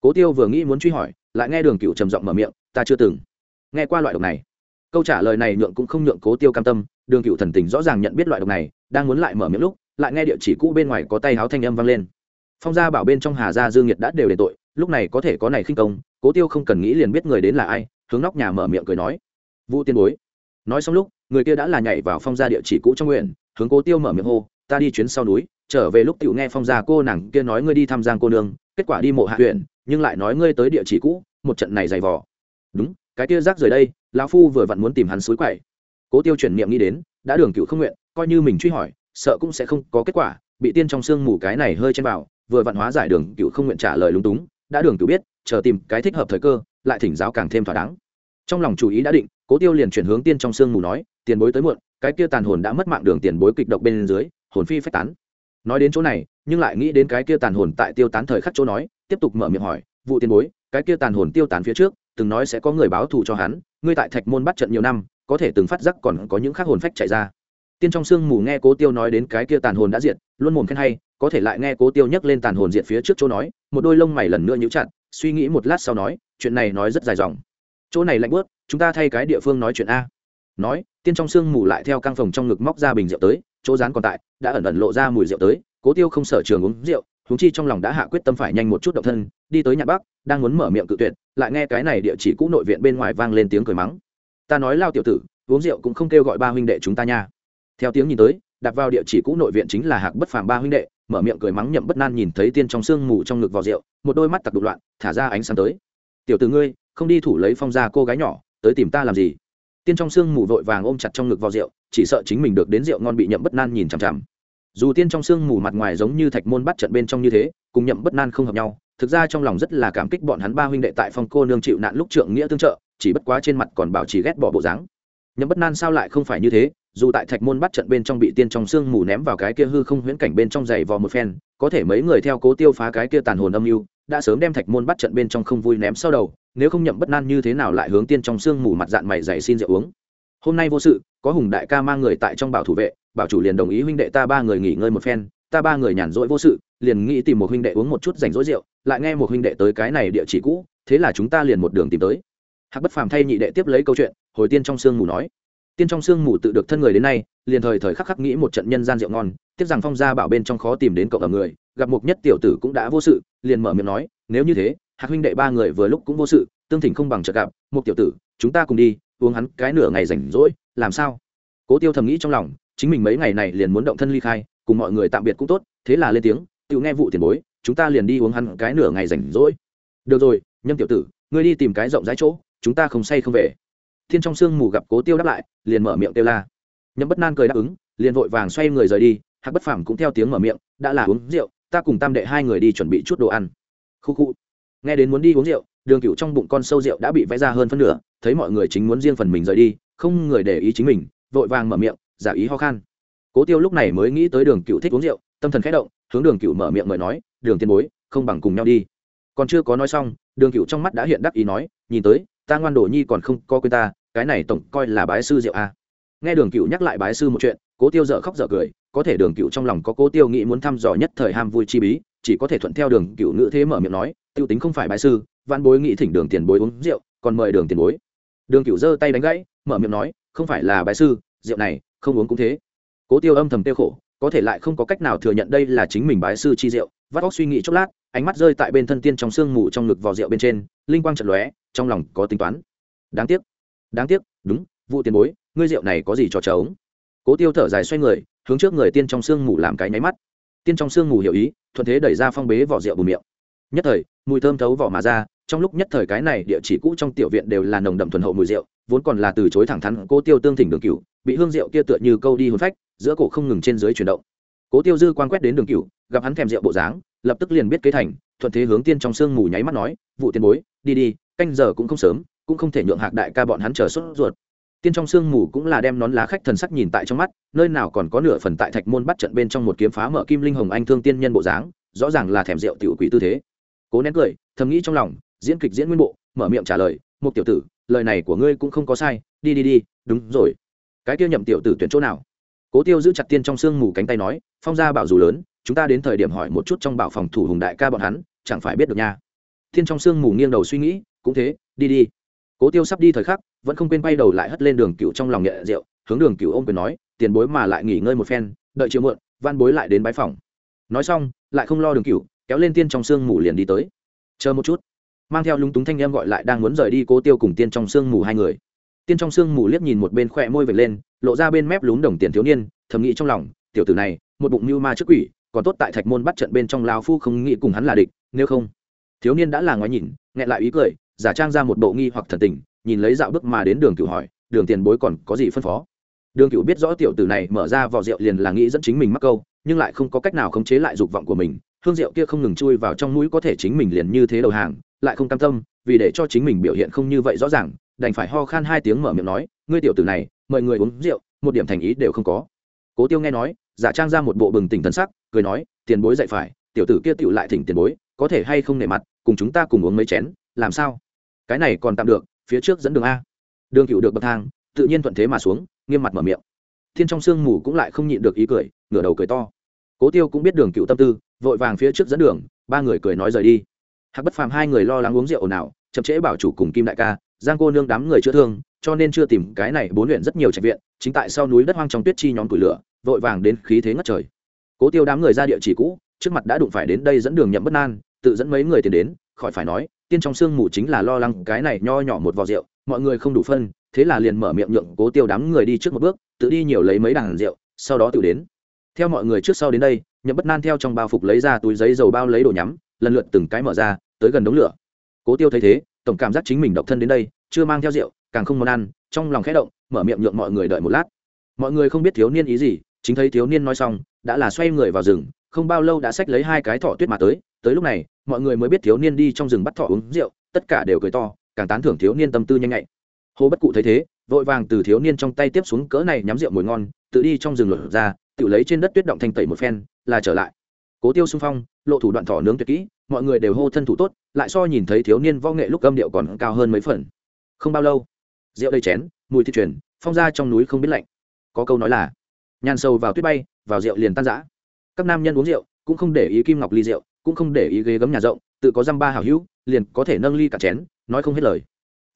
Cố tiêu vừa nghĩ muốn truy hỏi, lại nghe đường cựu trầm giọng mở miệng, ta chưa từng nghe qua loại độc này. Câu trả lời này nhượng cũng không nhượng cố tiêu cam tâm, đường cựu thần tình rõ ràng nhận biết loại độc này, đang muốn lại mở miệng lúc, lại nghe địa chỉ cũ bên ngoài có tay háo thanh âm vang lên. Phong gia bảo bên trong hà gia dương nhiệt đã đều đền tội, lúc này có thể có này khinh công, cố tiêu không cần nghĩ liền biết người đến là ai, hướng nóc nhà mở miệng cười nói, vũ tiên bối. Nói xong lúc, người kia đã là nhảy vào phong gia địa chỉ cũ trong nguyện, hướng cố tiêu mở miệng hô ta đi chuyến sau núi, trở về lúc tiểu nghe phong gia cô nàng kia nói ngươi đi thăm giang cô nương, kết quả đi mộ hạ huyện, nhưng lại nói ngươi tới địa chỉ cũ, một trận này dày vò. Đúng, cái kia rác rời đây, lão phu vừa vặn muốn tìm hắn suối quậy. Cố tiêu chuyển niệm nghĩ đến, đã đường cựu không nguyện, coi như mình truy hỏi, sợ cũng sẽ không có kết quả, bị tiên trong xương mù cái này hơi chen vào, vừa vặn hóa giải đường cựu không nguyện trả lời lúng túng, đã đường cựu biết, chờ tìm cái thích hợp thời cơ, lại thỉnh giáo càng thêm thỏa đáng. Trong lòng chủ ý đã định, cố tiêu liền chuyển hướng tiên trong xương mù nói, tiền bối tới muộn, cái kia tàn hồn đã mất mạng đường tiền bối kịch độc bên dưới hồn phi phách tán. Nói đến chỗ này, nhưng lại nghĩ đến cái kia tàn hồn tại tiêu tán thời khắc chỗ nói, tiếp tục mở miệng hỏi, vụ tiền bối, cái kia tàn hồn tiêu tán phía trước, từng nói sẽ có người báo thù cho hắn, ngươi tại thạch môn bắt trận nhiều năm, có thể từng phát giác còn có những khác hồn phách chạy ra. Tiên trong sương mù nghe cố tiêu nói đến cái kia tàn hồn đã diệt, luôn mồm khen hay, có thể lại nghe cố tiêu nhắc lên tàn hồn diệt phía trước chỗ nói, một đôi lông mày lần nữa nhíu chặt, suy nghĩ một lát sau nói, chuyện này nói rất dài dòng. Chỗ này lạnh bớt chúng ta thay cái địa phương nói chuyện a nói, tiên trong sương mù lại theo căng phòng trong ngực móc ra bình rượu tới, chỗ rán còn tại, đã ẩn ẩn lộ ra mùi rượu tới, cố tiêu không sở trường uống rượu, huống chi trong lòng đã hạ quyết tâm phải nhanh một chút động thân, đi tới nhà bắc đang muốn mở miệng cự tuyệt, lại nghe cái này địa chỉ cũ nội viện bên ngoài vang lên tiếng cười mắng. Ta nói lao tiểu tử, uống rượu cũng không kêu gọi ba huynh đệ chúng ta nha. Theo tiếng nhìn tới đặt vào địa chỉ cũ nội viện chính là hạc bất phàm ba huynh đệ, mở miệng cười mắng nhậm bất nan nhìn thấy tiên trong sương mù trong ngực vào rượu, một đôi mắt tặc đục loạn, thả ra ánh sáng tới. Tiểu tử ngươi, không đi thủ lấy phong gia cô gái nhỏ, tới tìm ta làm gì? Tiên trong sương mù vội vàng ôm chặt trong ngực vào rượu, chỉ sợ chính mình được đến rượu ngon bị nhậm bất nan nhìn chằm chằm. Dù tiên trong sương mù mặt ngoài giống như thạch môn bắt trận bên trong như thế, cùng nhậm bất nan không hợp nhau, thực ra trong lòng rất là cảm kích bọn hắn ba huynh đệ tại phong cô nương chịu nạn lúc trượng nghĩa tương trợ, chỉ bất quá trên mặt còn bảo trì ghét bỏ bộ dáng. Nhậm bất nan sao lại không phải như thế, dù tại thạch môn bắt trận bên trong bị tiên trong sương mù ném vào cái kia hư không huyễn cảnh bên trong giày vò một phen, có thể mấy người theo cố tiêu phá cái kia tàn hồn âm mưu, đã sớm đem thạch môn bắt trận bên trong không vui ném sau đầu nếu không nhậm bất nan như thế nào lại hướng tiên trong sương mù mặt dạng mày dày xin rượu uống? Hôm nay vô sự, có hùng đại ca mang người tại trong bảo thủ vệ, bảo chủ liền đồng ý huynh đệ ta ba người nghỉ ngơi một phen, ta ba người nhàn rỗi vô sự, liền nghĩ tìm một huynh đệ uống một chút rảnh rỗi rượu, lại nghe một huynh đệ tới cái này địa chỉ cũ, thế là chúng ta liền một đường tìm tới. Hạc bất phàm thay nhị đệ tiếp lấy câu chuyện, hồi tiên trong sương mù nói. Tiên trong sương mù tự được thân người đến nay, liền thời thời khắc khắc nghĩ một trận nhân gian rượu ngon, tiếc rằng phong gia bảo bên trong khó tìm đến cậu ở người, gặp mục nhất tiểu tử cũng đã vô sự, liền mở miệng nói, nếu như thế hạc huynh đệ ba người vừa lúc cũng vô sự, tương thỉnh không bằng chợt gặp, một tiểu tử, chúng ta cùng đi, uống hắn cái nửa ngày rảnh rỗi, làm sao? Cố tiêu thầm nghĩ trong lòng, chính mình mấy ngày này liền muốn động thân ly khai, cùng mọi người tạm biệt cũng tốt, thế là lên tiếng tự nghe vụ tiền bối, chúng ta liền đi uống hắn cái nửa ngày rảnh rỗi. Được rồi, nhâm tiểu tử, ngươi đi tìm cái rộng rãi chỗ, chúng ta không say không về. Thiên trong sương mù gặp cố tiêu đáp lại, liền mở miệng kêu la. Nhâm bất nan cười đáp ứng, liền vội vàng xoay người rời đi, hạc bất phàm cũng theo tiếng mở miệng, đã là uống rượu, ta cùng tam đệ hai người đi chuẩn bị chút đồ ăn. Khu khu nghe đến muốn đi uống rượu, đường cựu trong bụng con sâu rượu đã bị vẽ ra hơn phân nửa, thấy mọi người chính muốn riêng phần mình rời đi, không người để ý chính mình, vội vàng mở miệng, giả ý ho khan cố tiêu lúc này mới nghĩ tới đường cựu thích uống rượu, tâm thần khẽ động, hướng đường cựu mở miệng mời nói, đường tiền bối, không bằng cùng nhau đi còn chưa có nói xong, đường cựu trong mắt đã hiện đắc ý nói, nhìn tới, ta ngoan đồ nhi còn không co quên ta, cái này tổng coi là bái sư rượu a à. nghe đường cựu nhắc lại bái sư một chuyện, cố tiêu dở khóc dở cười, có thể đường cựu trong lòng có cố tiêu nghĩ muốn thăm dò nhất thời ham vui chi bí chỉ có thể thuận theo đường cựu ngữ thế mở miệng nói, tiêu tính không phải bái sư văn bối nghĩ thỉnh đường tiền bối uống rượu, còn mời đường tiền bối. Đường cựu giơ tay đánh gãy, mở miệng nói, không phải là bái sư, rượu này, không uống cũng thế. Cố tiêu âm thầm tiêu khổ, có thể lại không có cách nào thừa nhận đây là chính mình bái sư chi rượu. Vắt óc suy nghĩ chốc lát, ánh mắt rơi tại bên thân tiên trong sương mù trong ngực vò rượu bên trên, linh quang trận lóe, trong lòng có tính toán. Đáng tiếc đáng tiếc, đúng vụ tiền bối, ngươi rượu này có gì cho trống? Cố tiêu thở dài xoay người, hướng trước người tiên trong sương mù làm cái nháy mắt. Tiên trong sương mù hiểu ý thuận thế đẩy ra phong bế vỏ rượu bù miệng. Nhất thời, mùi thơm thấu vỏ mà ra, trong lúc nhất thời cái này địa chỉ cũ trong tiểu viện đều là nồng đậm thuần hậu mùi rượu, vốn còn là từ chối thẳng thắn cô tiêu tương thỉnh đường cửu, bị hương rượu kia tựa như câu đi hồn phách, giữa cổ không ngừng trên dưới chuyển động. Cố tiêu dư quan quét đến đường cựu gặp hắn thèm rượu bộ dáng, lập tức liền biết kế thành, thuận thế hướng tiên trong sương mù nháy mắt nói, vụ tiền bối, đi đi, canh giờ cũng không sớm, cũng không thể nhượng hạc đại ca bọn hắn chờ sốt ruột tiên trong sương mù cũng là đem nón lá khách thần sắc nhìn tại trong mắt, nơi nào còn có nửa phần tại thạch môn bắt trận bên trong một kiếm phá mở kim linh hồng anh thương tiên nhân bộ dáng, rõ ràng là thèm rượu tiểu quỷ tư thế. Cố nén cười, thầm nghĩ trong lòng, diễn kịch diễn nguyên bộ, mở miệng trả lời một tiểu tử, lời này của ngươi cũng không có sai, đi đi đi, đúng rồi. Cái kia nhậm tiểu tử tuyển chỗ nào? Cố tiêu giữ chặt tiên trong sương mù cánh tay nói, phong gia bảo dù lớn, chúng ta đến thời điểm hỏi một chút trong bảo phòng thủ hùng đại ca bọn hắn, chẳng phải biết được nha. Tiên trong sương mù nghiêng đầu suy nghĩ, cũng thế, đi đi cố tiêu sắp đi thời khắc, vẫn không quên bay đầu lại hất lên đường cựu trong lòng nhẹ rượu, hướng đường cựu ôm quyền nói, tiền bối mà lại nghỉ ngơi một phen, đợi chiều muộn van bối lại đến bái phòng. Nói xong, lại không lo đường cựu kéo lên tiên trong sương mù liền đi tới. Chờ một chút. Mang theo lúng túng thanh em gọi lại đang muốn rời đi cố tiêu cùng tiên trong sương mù hai người. Tiên trong sương mù liếc nhìn một bên khỏe môi vệt lên, lộ ra bên mép lún đồng tiền thiếu niên, thầm nghĩ trong lòng, tiểu tử này, một bụng mưu ma trước quỷ, còn tốt tại thạch môn bắt trận bên trong lao phu không nghĩ cùng hắn là địch, nếu không. Thiếu niên đã là ngoái nhìn, nghẹn lại ý cười giả trang ra một bộ nghi hoặc thần tình, nhìn lấy dạo bước mà đến đường cựu hỏi, đường tiền bối còn có gì phân phó? Đường cựu biết rõ tiểu tử này mở ra vỏ rượu liền là nghĩ dẫn chính mình mắc câu, nhưng lại không có cách nào khống chế lại dục vọng của mình. Hương rượu kia không ngừng chui vào trong mũi có thể chính mình liền như thế đầu hàng, lại không cam tâm, vì để cho chính mình biểu hiện không như vậy rõ ràng, đành phải ho khan hai tiếng mở miệng nói, ngươi tiểu tử này, mời người uống rượu, một điểm thành ý đều không có. Cố tiêu nghe nói, giả trang ra một bộ bừng tỉnh tân sắc, cười nói, tiền bối dạy phải, tiểu tử kia tựu lại thỉnh tiền bối, có thể hay không nể mặt, cùng chúng ta cùng uống mấy chén làm sao? Cái này còn tạm được, phía trước dẫn đường a. Đường cựu được bậc thang, tự nhiên thuận thế mà xuống, nghiêm mặt mở miệng. Thiên trong sương mù cũng lại không nhịn được ý cười, ngửa đầu cười to. Cố tiêu cũng biết đường cựu tâm tư, vội vàng phía trước dẫn đường, ba người cười nói rời đi. Hạc bất phàm hai người lo lắng uống rượu nào chậm trễ bảo chủ cùng kim đại ca, giang cô nương đám người chữa thương, cho nên chưa tìm cái này bốn luyện rất nhiều trạch viện, chính tại sau núi đất hoang trong tuyết chi nhóm củi lửa, vội vàng đến khí thế ngất trời. Cố tiêu đám người ra địa chỉ cũ, trước mặt đã đụng phải đến đây dẫn đường nhậm bất nan, tự dẫn mấy người tiền đến khỏi phải nói, tiên trong sương mù chính là lo lắng cái này nho nhỏ một vò rượu, mọi người không đủ phân, thế là liền mở miệng nhượng cố tiêu đám người đi trước một bước, tự đi nhiều lấy mấy đàn rượu, sau đó tự đến. Theo mọi người trước sau đến đây, nhậm bất nan theo trong bao phục lấy ra túi giấy dầu bao lấy đồ nhắm, lần lượt từng cái mở ra, tới gần đống lửa. Cố tiêu thấy thế, tổng cảm giác chính mình độc thân đến đây, chưa mang theo rượu, càng không món ăn, trong lòng khẽ động, mở miệng nhượng mọi người đợi một lát. Mọi người không biết thiếu niên ý gì, chính thấy thiếu niên nói xong, đã là xoay người vào rừng, không bao lâu đã xách lấy hai cái thỏ tuyết mà tới tới lúc này mọi người mới biết thiếu niên đi trong rừng bắt thỏ uống rượu, tất cả đều cười to, càng tán thưởng thiếu niên tâm tư nhanh nhạy. Hồ bất cụ thấy thế, vội vàng từ thiếu niên trong tay tiếp xuống cỡ này nhắm rượu mùi ngon, tự đi trong rừng lửa ra, tự lấy trên đất tuyết động thanh tẩy một phen, là trở lại. Cố tiêu xung phong, lộ thủ đoạn thỏ nướng tuyệt kỹ, mọi người đều hô thân thủ tốt, lại so nhìn thấy thiếu niên võ nghệ lúc âm điệu còn cao hơn mấy phần. Không bao lâu, rượu đầy chén, mùi thịt truyền phong ra trong núi không biết lạnh. Có câu nói là, nhàn sâu vào tuyết bay, vào rượu liền tan rã. Các nam nhân uống rượu cũng không để ý kim ngọc ly rượu cũng không để ý ghế gấm nhà rộng, tự có dăm ba hảo hữu, liền có thể nâng ly cả chén, nói không hết lời.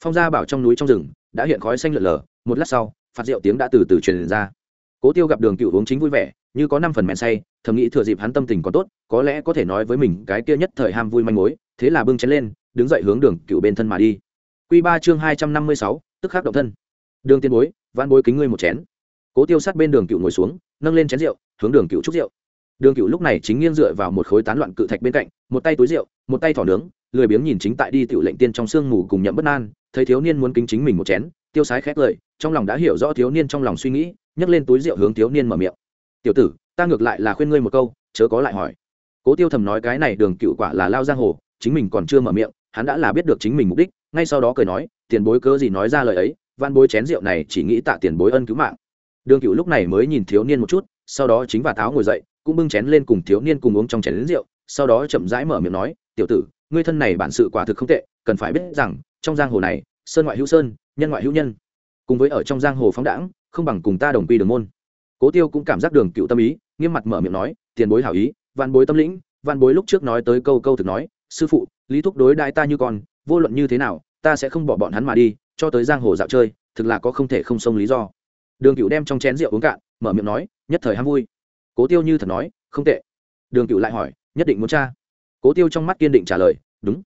Phong gia bảo trong núi trong rừng, đã hiện khói xanh lợn lờ, một lát sau, phạt rượu tiếng đã từ từ truyền ra. Cố tiêu gặp đường cựu uống chính vui vẻ, như có năm phần men say, thầm nghĩ thừa dịp hắn tâm tình còn tốt, có lẽ có thể nói với mình cái kia nhất thời ham vui manh mối, thế là bưng chén lên, đứng dậy hướng đường cựu bên thân mà đi. Q ba chương hai trăm năm mươi sáu, tức khắc động thân. Đường tiên bối van bối kính ngươi một chén. Cố tiêu sát bên đường cựu ngồi xuống, nâng lên chén rượu, hướng đường cựu chúc rượu đường cựu lúc này chính nghiêng dựa vào một khối tán loạn cự thạch bên cạnh, một tay túi rượu, một tay thỏ nướng, lười biếng nhìn chính tại đi tiểu lệnh tiên trong sương mù cùng nhậm bất an, thấy thiếu niên muốn kính chính mình một chén, tiêu sái khét lời, trong lòng đã hiểu rõ thiếu niên trong lòng suy nghĩ, nhấc lên túi rượu hướng thiếu niên mở miệng. Tiểu tử, ta ngược lại là khuyên ngươi một câu, chớ có lại hỏi. Cố tiêu thầm nói cái này đường cựu quả là lao giang hồ, chính mình còn chưa mở miệng, hắn đã là biết được chính mình mục đích, ngay sau đó cười nói, tiền bối cớ gì nói ra lời ấy van bối chén rượu này chỉ nghĩ tạ tiền bối ân cứu mạng. Đường cựu lúc này mới nhìn thiếu niên một chút, sau đó chính và tháo ngồi dậy cũng bưng chén lên cùng thiếu niên cùng uống trong chén lính rượu, sau đó chậm rãi mở miệng nói, tiểu tử, ngươi thân này bản sự quả thực không tệ, cần phải biết rằng, trong giang hồ này, sơn ngoại hữu sơn, nhân ngoại hữu nhân. Cùng với ở trong giang hồ phóng đãng, không bằng cùng ta đồng quy đường môn. Cố tiêu cũng cảm giác đường cựu tâm ý, nghiêm mặt mở miệng nói, tiền bối hảo ý văn bối tâm lĩnh văn bối lúc trước nói tới câu câu thực nói, sư phụ, lý thúc đối đại ta như con, vô luận như thế nào, ta sẽ không bỏ bọn hắn mà đi, cho tới giang hồ dạo chơi, thực là có không thể không xông lý do. Đường cựu đem trong chén rượu uống cạn, mở miệng nói, nhất thời ham vui cố tiêu như thật nói, không tệ. Đường cựu lại hỏi, nhất định muốn cha cố tiêu trong mắt kiên định trả lời, đúng.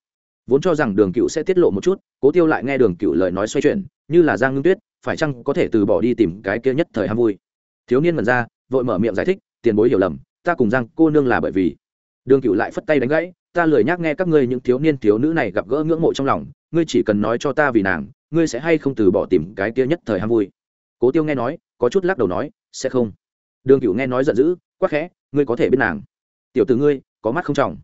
Vốn cho rằng đường cựu sẽ tiết lộ một chút, cố tiêu lại nghe đường cựu lời nói xoay chuyển, như là giang ngưng tuyết, phải chăng có thể từ bỏ đi tìm cái kia nhất thời ham vui. Thiếu niên mần ra, vội mở miệng giải thích, tiền bối hiểu lầm, ta cùng giang cô nương là bởi vì. Đường cựu lại phất tay đánh gãy, ta lười nhắc nghe các ngươi những thiếu niên thiếu nữ này gặp gỡ ngưỡng mộ trong lòng, ngươi chỉ cần nói cho ta vì nàng, ngươi sẽ hay không từ bỏ tìm cái kia nhất thời ham vui. Cố tiêu nghe nói, có chút lắc đầu nói, sẽ không đường cựu nghe nói giận dữ, quắc khẽ, ngươi có thể biết nàng? Tiểu từ ngươi, có mắt không trọng.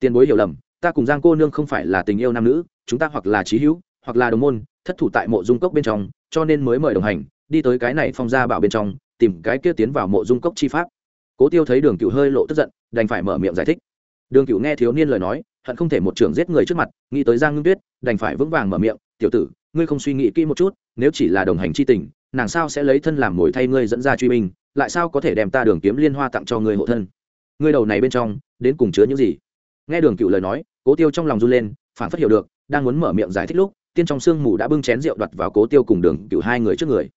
Tiền bối hiểu lầm, ta cùng giang cô nương không phải là tình yêu nam nữ, chúng ta hoặc là trí hữu, hoặc là đồng môn, thất thủ tại mộ dung cốc bên trong, cho nên mới mời đồng hành, đi tới cái này phong gia bảo bên trong, tìm cái kia tiến vào mộ dung cốc chi pháp. Cố tiêu thấy đường cựu hơi lộ tức giận, đành phải mở miệng giải thích. Đường cựu nghe thiếu niên lời nói, hận không thể một trưởng giết người trước mặt, nghĩ tới giang ngưng tuyết, đành phải vững vàng mở miệng, tiểu tử, ngươi không suy nghĩ kỹ một chút, nếu chỉ là đồng hành chi tình, nàng sao sẽ lấy thân làm mồi thay ngươi dẫn ra truy binh? Lại sao có thể đem ta đường kiếm liên hoa tặng cho người hộ thân? Ngươi đầu này bên trong đến cùng chứa những gì? Nghe đường cựu lời nói cố tiêu trong lòng run lên phản phát hiểu được đang muốn mở miệng giải thích lúc tiên trong sương mù đã bưng chén rượu đoạt vào cố tiêu cùng đường cựu hai người trước người.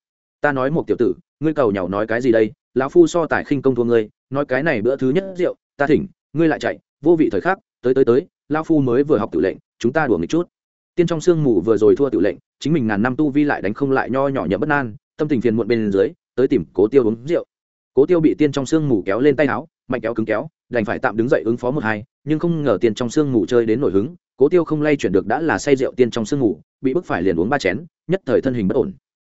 Ta nói một tiểu tử ngươi cầu nhau nói cái gì đây? Lão phu so tài khinh công thua ngươi nói cái này bữa thứ nhất rượu ta thỉnh ngươi lại chạy vô vị thời khắc tới tới tới lão phu mới vừa học tự lệnh chúng ta đùa nghịch chút. Tiên trong sương mù vừa rồi thua tự lệnh chính mình ngàn năm tu vi lại đánh không lại nho nhỏ nhậm bất an, tâm tình phiền muộn bên dưới tới tìm cố tiêu uống rượu. Cố tiêu bị tiên trong sương mù kéo lên tay áo, mạnh kéo cứng kéo, đành phải tạm đứng dậy ứng phó một hai, nhưng không ngờ tiên trong sương mù chơi đến nổi hứng, cố tiêu không lay chuyển được đã là say rượu tiên trong sương mù, bị bức phải liền uống ba chén, nhất thời thân hình bất ổn.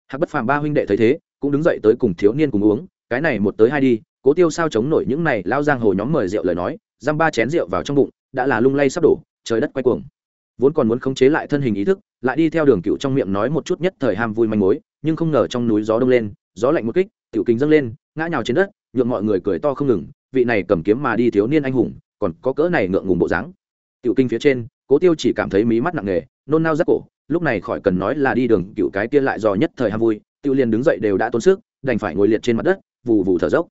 Hạc bất phàm ba huynh đệ thấy thế, cũng đứng dậy tới cùng thiếu niên cùng uống, cái này một tới hai đi, cố tiêu sao chống nổi những này lao giang hồ nhóm mời rượu lời nói, giam ba chén rượu vào trong bụng, đã là lung lay sắp đổ, trời đất quay cuồng. Vốn còn muốn khống chế lại thân hình ý thức, lại đi theo đường cựu trong miệng nói một chút nhất thời ham vui manh mối, nhưng không ngờ trong núi gió đông lên gió lạnh một kích, tiểu kính dâng lên, ngã nhào trên đất, nhượng mọi người cười to không ngừng, vị này cầm kiếm mà đi thiếu niên anh hùng, còn có cỡ này ngượng ngùng bộ dáng. Tiểu kinh phía trên, cố tiêu chỉ cảm thấy mí mắt nặng nề, nôn nao rất cổ, lúc này khỏi cần nói là đi đường cựu cái kia lại dò nhất thời ham vui tiêu liền đứng dậy đều đã tốn sức, đành phải ngồi liệt trên mặt đất, vù vù thở dốc.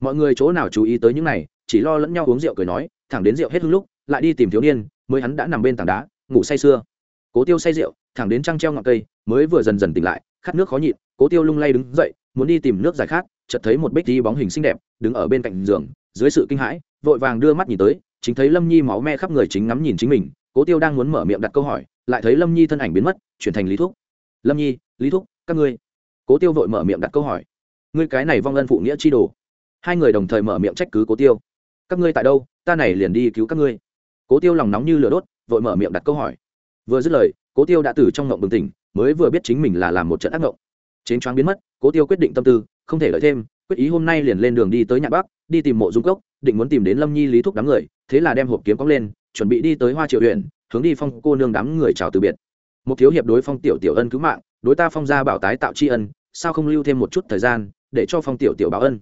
Mọi người chỗ nào chú ý tới những này, chỉ lo lẫn nhau uống rượu cười nói, thẳng đến rượu hết hưng lúc, lại đi tìm thiếu niên, mới hắn đã nằm bên tảng đá, ngủ say sưa. Cố tiêu say rượu, thẳng đến trăng treo ngọn cây, mới vừa dần dần tỉnh lại, khát nước khó nhịn, cố tiêu lung lay đứng dậy muốn đi tìm nước giải khát, chợt thấy một bích đi bóng hình xinh đẹp, đứng ở bên cạnh giường, dưới sự kinh hãi, vội vàng đưa mắt nhìn tới, chính thấy lâm nhi máu me khắp người chính ngắm nhìn chính mình, cố tiêu đang muốn mở miệng đặt câu hỏi, lại thấy lâm nhi thân ảnh biến mất, chuyển thành lý thúc. Lâm nhi, lý thúc, các ngươi. Cố tiêu vội mở miệng đặt câu hỏi. Ngươi cái này vong ân phụ nghĩa chi đồ. Hai người đồng thời mở miệng trách cứ cố tiêu. Các ngươi tại đâu? Ta này liền đi cứu các ngươi. Cố tiêu lòng nóng như lửa đốt, vội mở miệng đặt câu hỏi. Vừa dứt lời, cố tiêu đã từ trong ngộng bừng tỉnh, mới vừa biết chính mình là làm một trận ác ngộng chến choáng biến mất, cố tiêu quyết định tâm tư, không thể lợi thêm, quyết ý hôm nay liền lên đường đi tới nhạn bắc, đi tìm mộ dung cốc, định muốn tìm đến lâm nhi lý thúc đám người, thế là đem hộp kiếm cóng lên, chuẩn bị đi tới hoa triệu huyện hướng đi phong cô nương đám người chào từ biệt. Một thiếu hiệp đối phong tiểu tiểu ân cứu mạng, đối ta phong gia bảo tái tạo tri ân, sao không lưu thêm một chút thời gian, để cho phong tiểu tiểu báo ân.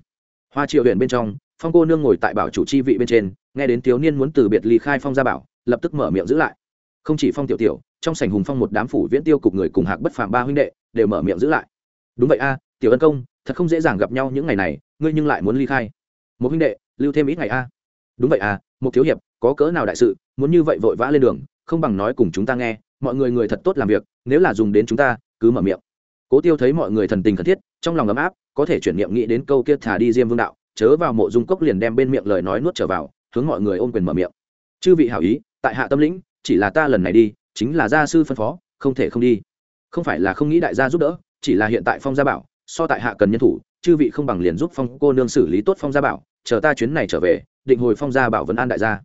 Hoa triệu huyện bên trong, phong cô nương ngồi tại bảo chủ chi vị bên trên, nghe đến thiếu niên muốn từ biệt ly khai phong gia bảo, lập tức mở miệng giữ lại. Không chỉ phong tiểu tiểu, trong sảnh hùng phong một đám phủ viễn tiêu cục người cùng hạc bất phàm ba huynh đệ, đều mở miệng giữ lại đúng vậy a, tiểu ân công, thật không dễ dàng gặp nhau những ngày này, ngươi nhưng lại muốn ly khai. Một huynh đệ, lưu thêm ít ngày a. Đúng vậy à một thiếu hiệp, có cỡ nào đại sự, muốn như vậy vội vã lên đường, không bằng nói cùng chúng ta nghe, mọi người người thật tốt làm việc, nếu là dùng đến chúng ta, cứ mở miệng. Cố tiêu thấy mọi người thần tình khẩn thiết, trong lòng ấm áp, có thể chuyển niệm nghĩ đến câu kia thả đi diêm vương đạo, chớ vào mộ dung cốc liền đem bên miệng lời nói nuốt trở vào, hướng mọi người ôm quyền mở miệng. Chư vị hảo ý, tại hạ tâm lĩnh, chỉ là ta lần này đi, chính là gia sư phân phó, không thể không đi. Không phải là không nghĩ đại gia giúp đỡ chỉ là hiện tại phong gia bảo, so tại hạ cần nhân thủ, chư vị không bằng liền giúp phong cô nương xử lý tốt phong gia bảo, chờ ta chuyến này trở về, định hồi phong gia bảo vấn an đại gia.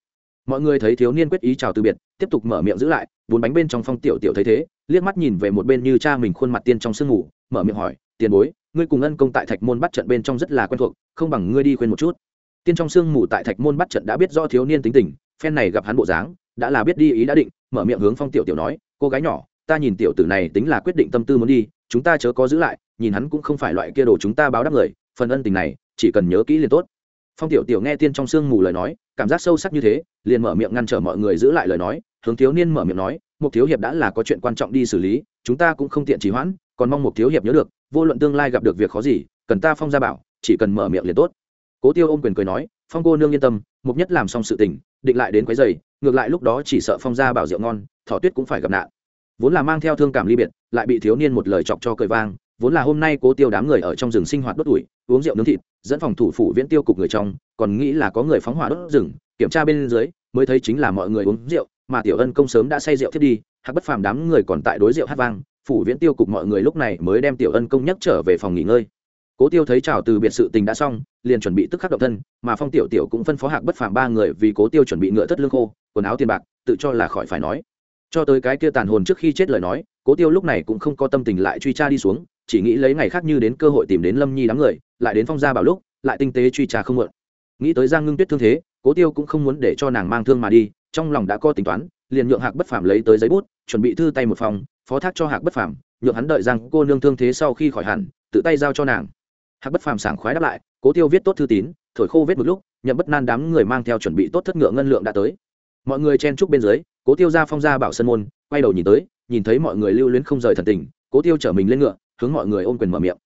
Mọi người thấy thiếu niên quyết ý chào từ biệt, tiếp tục mở miệng giữ lại, bốn bánh bên trong phong tiểu tiểu thấy thế, liếc mắt nhìn về một bên như cha mình khuôn mặt tiên trong sương ngủ, mở miệng hỏi, tiền bối, ngươi cùng ân công tại thạch môn bắt trận bên trong rất là quen thuộc, không bằng ngươi đi khuyên một chút. Tiên trong sương mù tại thạch môn bắt trận đã biết do thiếu niên tính tình, phen này gặp hắn bộ dáng, đã là biết đi ý đã định, mở miệng hướng phong tiểu tiểu nói, cô gái nhỏ, ta nhìn tiểu tử này tính là quyết định tâm tư muốn đi chúng ta chớ có giữ lại, nhìn hắn cũng không phải loại kia đồ chúng ta báo đáp người, phần ân tình này, chỉ cần nhớ kỹ liền tốt. Phong tiểu tiểu nghe tiên trong sương mù lời nói, cảm giác sâu sắc như thế, liền mở miệng ngăn trở mọi người giữ lại lời nói, hướng thiếu niên mở miệng nói một thiếu hiệp đã là có chuyện quan trọng đi xử lý, chúng ta cũng không tiện trì hoãn, còn mong một thiếu hiệp nhớ được, vô luận tương lai gặp được việc khó gì, cần ta phong gia bảo, chỉ cần mở miệng liền tốt. Cố tiêu ôm quyền cười nói, phong cô nương yên tâm, mục nhất làm xong sự tình, định lại đến quấy giày ngược lại lúc đó chỉ sợ phong gia bảo rượu ngon, thỏ tuyết cũng phải gặp nạn vốn là mang theo thương cảm ly biệt, lại bị thiếu niên một lời chọc cho cười vang, vốn là hôm nay cố tiêu đám người ở trong rừng sinh hoạt đốt tuổi, uống rượu nướng thịt, dẫn phòng thủ phủ viễn tiêu cục người trong, còn nghĩ là có người phóng hỏa đốt rừng, kiểm tra bên dưới, mới thấy chính là mọi người uống rượu, mà tiểu ân công sớm đã say rượu thiết đi, hạc bất phàm đám người còn tại đối rượu hát vang, phủ viễn tiêu cục mọi người lúc này mới đem tiểu ân công nhắc trở về phòng nghỉ ngơi. Cố tiêu thấy chào từ biệt sự tình đã xong, liền chuẩn bị tức khắc động thân, mà phong tiểu tiểu cũng phân phó hạc bất phàm ba người vì cố tiêu chuẩn bị ngựa thất lương khô, quần áo tiền bạc, tự cho là khỏi phải nói cho tới cái kia tàn hồn trước khi chết lời nói, cố tiêu lúc này cũng không có tâm tình lại truy tra đi xuống, chỉ nghĩ lấy ngày khác như đến cơ hội tìm đến lâm nhi đám người, lại đến phong gia bảo lúc, lại tinh tế truy tra không mượn. Nghĩ tới giang ngưng tuyết thương thế, cố tiêu cũng không muốn để cho nàng mang thương mà đi, trong lòng đã có tính toán, liền nhượng hạc bất phàm lấy tới giấy bút, chuẩn bị thư tay một phòng, phó thác cho hạc bất phàm, nhượng hắn đợi rằng cô nương thương thế sau khi khỏi hẳn, tự tay giao cho nàng. Hạc bất phàm sảng khoái đáp lại, cố tiêu viết tốt thư tín, thổi khô vết một lúc, nhậm bất nan đám người mang theo chuẩn bị tốt thất ngựa ngân lượng đã tới. Mọi người chen trúc bên dưới cố tiêu ra phong ra bảo sân môn, quay đầu nhìn tới, nhìn thấy mọi người lưu luyến không rời thần tình, cố tiêu chở mình lên ngựa, hướng mọi người ôm quyền mở miệng.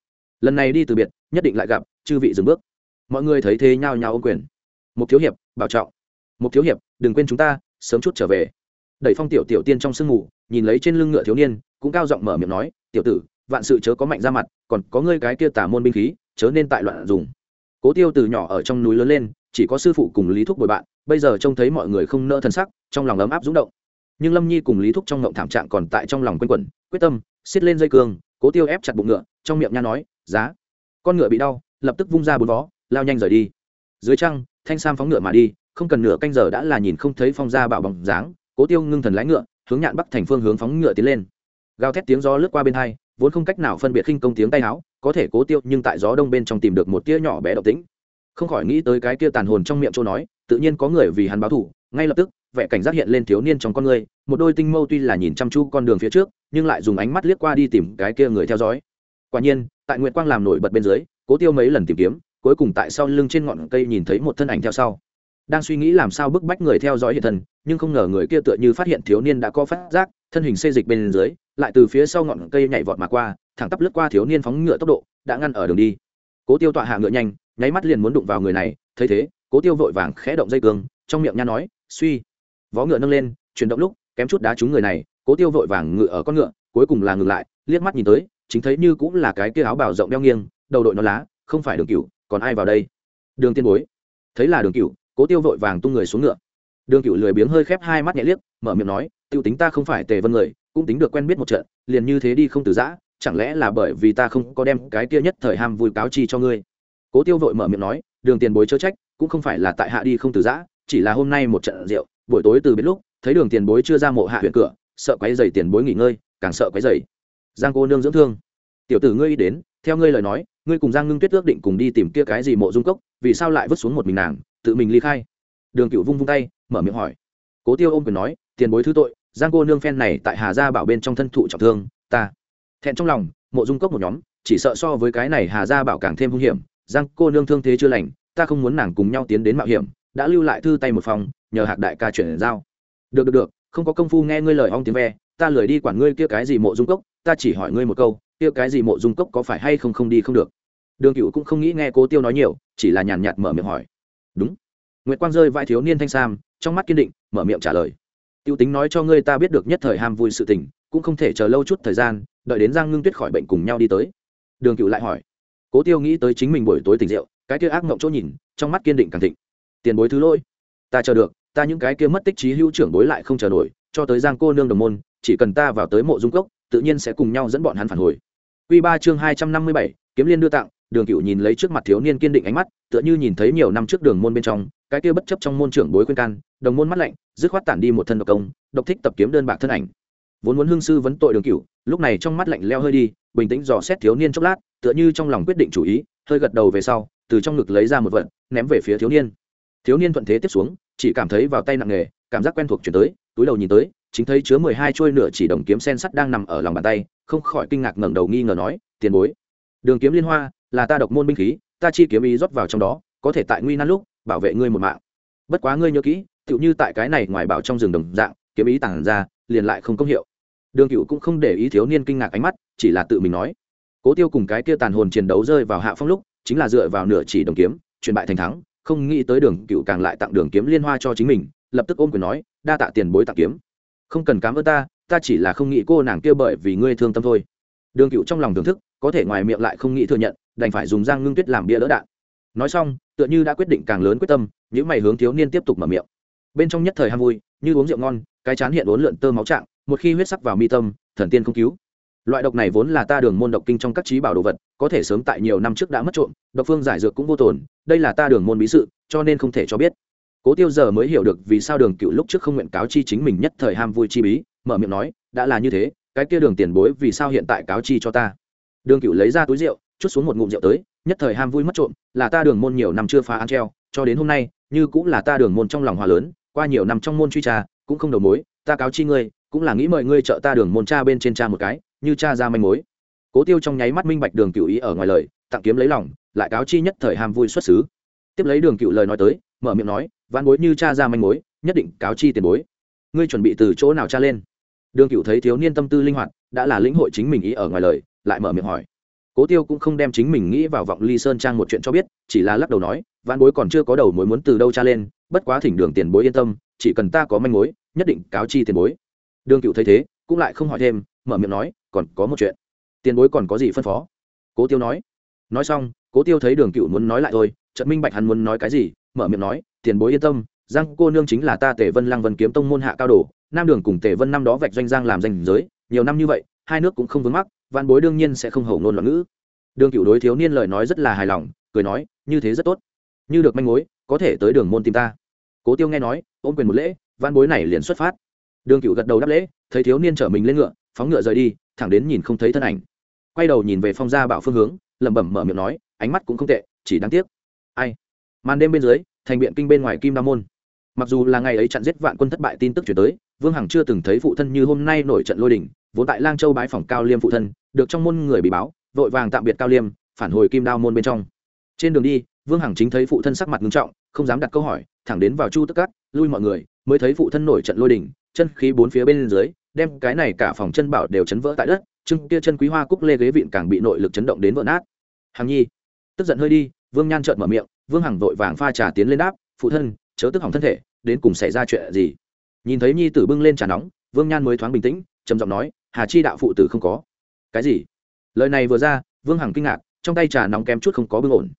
Lần này đi từ biệt, nhất định lại gặp, chư vị dừng bước. Mọi người thấy thế nhao nhao ôm quyền. Một thiếu hiệp, bảo trọng. Một thiếu hiệp, đừng quên chúng ta, sớm chút trở về. Đẩy phong tiểu tiểu tiên trong sương mù, nhìn lấy trên lưng ngựa thiếu niên, cũng cao giọng mở miệng nói, tiểu tử, vạn sự chớ có mạnh ra mặt, còn có ngươi cái kia tả môn binh khí, chớ nên tại loạn dùng cố tiêu từ nhỏ ở trong núi lớn lên, chỉ có sư phụ cùng lý thúc bồi bạn, bây giờ trông thấy mọi người không nỡ thân sắc, trong lòng ấm áp rúng động. Nhưng lâm nhi cùng lý thúc trong ngộng thảm trạng còn tại trong lòng quanh quẩn, quyết tâm, xiết lên dây cương, cố tiêu ép chặt bụng ngựa, trong miệng nha nói, giá. Con ngựa bị đau, lập tức vung ra bốn vó, lao nhanh rời đi. Dưới trăng, thanh sam phóng ngựa mà đi, không cần nửa canh giờ đã là nhìn không thấy phong gia bảo bằng dáng, cố tiêu ngưng thần lái ngựa, hướng nhạn bắc thành phương hướng phóng ngựa tiến lên. Gào thét tiếng gió lướt qua bên hai vốn không cách nào phân biệt khinh công tiếng tay áo có thể cố tiêu, nhưng tại gió đông bên trong tìm được một tia nhỏ bé động tĩnh. Không khỏi nghĩ tới cái tia tàn hồn trong miệng châu nói, tự nhiên có người vì hắn báo thủ ngay lập tức, vẻ cảnh giác hiện lên thiếu niên trong con người, một đôi tinh mâu tuy là nhìn chăm chú con đường phía trước, nhưng lại dùng ánh mắt liếc qua đi tìm cái kia người theo dõi. Quả nhiên, tại nguyệt quang làm nổi bật bên dưới, cố tiêu mấy lần tìm kiếm, cuối cùng tại sau lưng trên ngọn cây nhìn thấy một thân ảnh theo sau đang suy nghĩ làm sao bức bách người theo dõi hiện thân, nhưng không ngờ người kia tựa như phát hiện thiếu niên đã có phát giác, thân hình xê dịch bên dưới, lại từ phía sau ngọn cây nhảy vọt mà qua, thẳng tắp lướt qua thiếu niên phóng ngựa tốc độ, đã ngăn ở đường đi. Cố tiêu tọa hạ ngựa nhanh, nháy mắt liền muốn đụng vào người này, thấy thế, cố tiêu vội vàng khẽ động dây cương, trong miệng nha nói, suy. Vó ngựa nâng lên, chuyển động lúc, kém chút đá trúng người này, cố tiêu vội vàng ngựa ở con ngựa, cuối cùng là ngừng lại, liếc mắt nhìn tới, chính thấy như cũng là cái kia áo bào rộng đeo nghiêng, đầu đội nó lá, không phải đường cựu còn ai vào đây? Đường tiên bối. Thấy là đường cựu cố tiêu vội vàng tung người xuống ngựa. Đường cựu lười biếng hơi khép hai mắt nhẹ liếc, mở miệng nói t i ê u tính ta không phải tề vân người, cũng tính được quen biết một trận, liền như thế đi không từ giã, chẳng lẽ là bởi vì ta không có đem cái kia nhất thời ham vui cáo chi cho ngươi? Cố tiêu vội mở miệng nói, đường tiền bối chớ trách, cũng không phải là tại hạ đi không từ giã, chỉ là hôm nay một trận rượu, buổi tối từ biết lúc, thấy đường tiền bối chưa ra mộ hạ huyện cửa, sợ quáy dày tiền bối nghỉ ngơi, càng sợ quáy dày giang cô nương dưỡng thương, tiểu tử ngươi đi đến, theo ngươi lời nói, ngươi cùng giang ngưng tuyết ước định cùng đi tìm kia cái gì mộ dung cốc, vì sao lại vứt xuống một mình nàng tự mình ly khai. Đường cựu vung vung tay, mở miệng hỏi. Cố tiêu ôm quyền nói, tiền bối thứ tội, giang cô nương phen này tại hà gia bảo bên trong thân thụ trọng thương, ta thẹn trong lòng, mộ dung cốc một nhóm, chỉ sợ so với cái này hà gia bảo càng thêm hung hiểm, giang cô nương thương thế chưa lành, ta không muốn nàng cùng nhau tiến đến mạo hiểm, đã lưu lại thư tay một phòng, nhờ hạc đại ca chuyển giao. Được được được, không có công phu nghe ngươi lời ong tiếng ve, ta lười đi quản ngươi kia cái gì mộ dung cốc, ta chỉ hỏi ngươi một câu, kia cái gì mộ dung cốc có phải hay không không đi không được? Đường cựu cũng không nghĩ nghe cố tiêu nói nhiều, chỉ là nhàn nhạt mở miệng hỏi đúng. Nguyệt quang rơi vai thiếu niên thanh sam trong mắt kiên định mở miệng trả lời. Tiêu tính nói cho ngươi ta biết được nhất thời ham vui sự tình cũng không thể chờ lâu chút thời gian đợi đến giang ngưng tuyết khỏi bệnh cùng nhau đi tới. Đường cựu lại hỏi. Cố tiêu nghĩ tới chính mình buổi tối tỉnh rượu cái kia ác mộng chỗ nhìn trong mắt kiên định càng thịnh. Tiền bối thứ lỗi. Ta chờ được ta những cái kia mất tích trí hữu trưởng bối lại không chờ nổi cho tới giang cô nương đồng môn chỉ cần ta vào tới mộ dung cốc tự nhiên sẽ cùng nhau dẫn bọn hắn phản hồi. Quy 3 chương 257, kiếm liên đưa tặng, Đường Cựu nhìn lấy trước mặt thiếu niên kiên định ánh mắt, tựa như nhìn thấy nhiều năm trước đường môn bên trong, cái kia bất chấp trong môn trưởng bối khuyên can, đồng môn mắt lạnh, dứt khoát tản đi một thân độc công, độc thích tập kiếm đơn bạc thân ảnh. Vốn muốn hương sư vấn tội Đường Cựu, lúc này trong mắt lạnh leo hơi đi, bình tĩnh dò xét thiếu niên chốc lát, tựa như trong lòng quyết định chủ ý, hơi gật đầu về sau, từ trong ngực lấy ra một vật, ném về phía thiếu niên. Thiếu niên thuận thế tiếp xuống, chỉ cảm thấy vào tay nặng nghề, cảm giác quen thuộc chuyển tới, túi đầu nhìn tới, chính thấy chứa mười hai trôi nửa chỉ đồng kiếm sen sắt đang nằm ở lòng bàn tay, không khỏi kinh ngạc ngẩng đầu nghi ngờ nói, "Tiền bối, Đường kiếm liên hoa là ta độc môn binh khí, ta chi kiếm ý rót vào trong đó, có thể tại nguy nan lúc bảo vệ ngươi một mạng. Bất quá ngươi nhớ kỹ, tựu như tại cái này ngoài bảo trong rừng đồng dạng, kiếm ý tàng ra, liền lại không công hiệu." Đường Cựu cũng không để ý thiếu niên kinh ngạc ánh mắt, chỉ là tự mình nói. Cố Tiêu cùng cái kia tàn hồn chiến đấu rơi vào hạ phong lúc, chính là dựa vào nửa chỉ đồng kiếm, chuyển bại thành thắng, không nghĩ tới Đường Cựu càng lại tặng Đường kiếm liên hoa cho chính mình, lập tức ôm quyền nói, đa tạ tiền bối tặng kiếm không cần cám ơn ta ta chỉ là không nghĩ cô nàng kia bởi vì ngươi thương tâm thôi đường cựu trong lòng thưởng thức có thể ngoài miệng lại không nghĩ thừa nhận đành phải dùng giang ngưng tuyết làm bia đỡ đạn. Nói xong, tựa như đã quyết định càng lớn quyết tâm những mày hướng thiếu niên tiếp tục mở miệng. Bên trong nhất thời ham vui, như uống rượu ngon, cái chán hiện uốn lượn tơ máu trạng, một khi huyết sắc vào mi tâm, thần tiên không cứu. Loại độc này vốn là ta đường môn độc kinh trong các trí bảo đồ vật, có thể sớm tại nhiều năm trước đã mất trộm, độc phương giải dược cũng vô tồn, đây là ta đường môn bí sự, cho nên không thể cho biết. Cố tiêu giờ mới hiểu được vì sao đường cựu lúc trước không nguyện cáo chi chính mình nhất thời ham vui chi bí, mở miệng nói, đã là như thế, cái kia đường tiền bối vì sao hiện tại cáo chi cho ta? Đường cựu lấy ra túi rượu chút xuống một ngụm rượu tới, nhất thời ham vui mất trộm, là ta đường môn nhiều năm chưa phá án treo, cho đến hôm nay, như cũng là ta đường môn trong lòng hòa lớn, qua nhiều năm trong môn truy tra, cũng không đầu mối, ta cáo chi ngươi, cũng là nghĩ mời ngươi trợ ta đường môn cha bên trên cha một cái, như cha ra manh mối. Cố tiêu trong nháy mắt minh bạch đường cựu ý ở ngoài lời, tặng kiếm lấy lòng, lại cáo chi nhất thời ham vui xuất xứ. Tiếp lấy đường cựu lời nói tới, mở miệng nói văn bối như cha ra manh mối, nhất định cáo chi tiền bối. Ngươi chuẩn bị từ chỗ nào cha lên? Đường cựu thấy thiếu niên tâm tư linh hoạt, đã là lĩnh hội chính mình ý ở ngoài lời, lại mở miệng hỏi cố tiêu cũng không đem chính mình nghĩ vào vọng ly sơn trang một chuyện cho biết, chỉ là lắc đầu nói văn bối còn chưa có đầu mối muốn từ đâu tra lên, bất quá thỉnh đường tiền bối yên tâm, chỉ cần ta có manh mối, nhất định cáo chi tiền bối. Đường cựu thấy thế, cũng lại không hỏi thêm, mở miệng nói, còn có một chuyện. Tiền bối còn có gì phân phó? Cố tiêu nói. Nói xong, cố tiêu thấy đường cựu muốn nói lại thôi trận minh bạch hắn muốn nói cái gì, mở miệng nói, tiền bối yên tâm, giang cô nương chính là ta tề vân lăng vân kiếm tông môn hạ cao đồ, nam đường cùng tề vân năm đó vạch doanh giang làm danh giới, nhiều năm như vậy, hai nước cũng không vướng mắc văn bối đương nhiên sẽ không hầu ngôn loạn ngữ. Đường cựu đối thiếu niên lời nói rất là hài lòng, cười nói, như thế rất tốt. Như được manh mối, có thể tới đường môn tìm ta. Cố tiêu nghe nói, ôm quyền một lễ, văn bối này liền xuất phát. Đường cựu gật đầu đáp lễ, thấy thiếu niên chở mình lên ngựa, phóng ngựa rời đi, thẳng đến nhìn không thấy thân ảnh. Quay đầu nhìn về phong gia bảo phương hướng, lẩm bẩm mở miệng nói, ánh mắt cũng không tệ, chỉ đáng tiếc. Ai? Màn đêm bên dưới, thành biện kinh bên ngoài kim đa môn. Mặc dù là ngày ấy chặn giết vạn quân thất bại tin tức chuyển tới, vương hằng chưa từng thấy phụ thân như hôm nay nổi trận lôi đình vốn tại lang châu bái phòng cao liêm phụ thân, được trong môn người bị báo, vội vàng tạm biệt cao liêm, phản hồi kim đao môn bên trong. Trên đường đi, vương hằng chính thấy phụ thân sắc mặt nghiêm trọng, không dám đặt câu hỏi, thẳng đến vào chu tức cắt lui mọi người, mới thấy phụ thân nổi trận lôi đình, chân khí bốn phía bên dưới, đem cái này cả phòng chân bảo đều chấn vỡ tại đất, chưng kia chân quý hoa cúc lê ghế vịn càng bị nội lực chấn động đến vỡ nát. Hằng nhi, tức giận hơi đi, vương nhan trợn mở miệng, vương hằng vội vàng pha trà tiến lên đáp, phụ thân, chớ tức hỏng thân thể, đến cùng xảy ra chuyện gì? Nhìn thấy nhi tử bưng lên trà nóng, vương nhan mới thoáng bình tĩnh, trầm giọng nói hà chi đạo phụ tử không có. Cái gì? Lời này vừa ra, vương hằng kinh ngạc, trong tay trà nóng kém chút không có bưng ổn.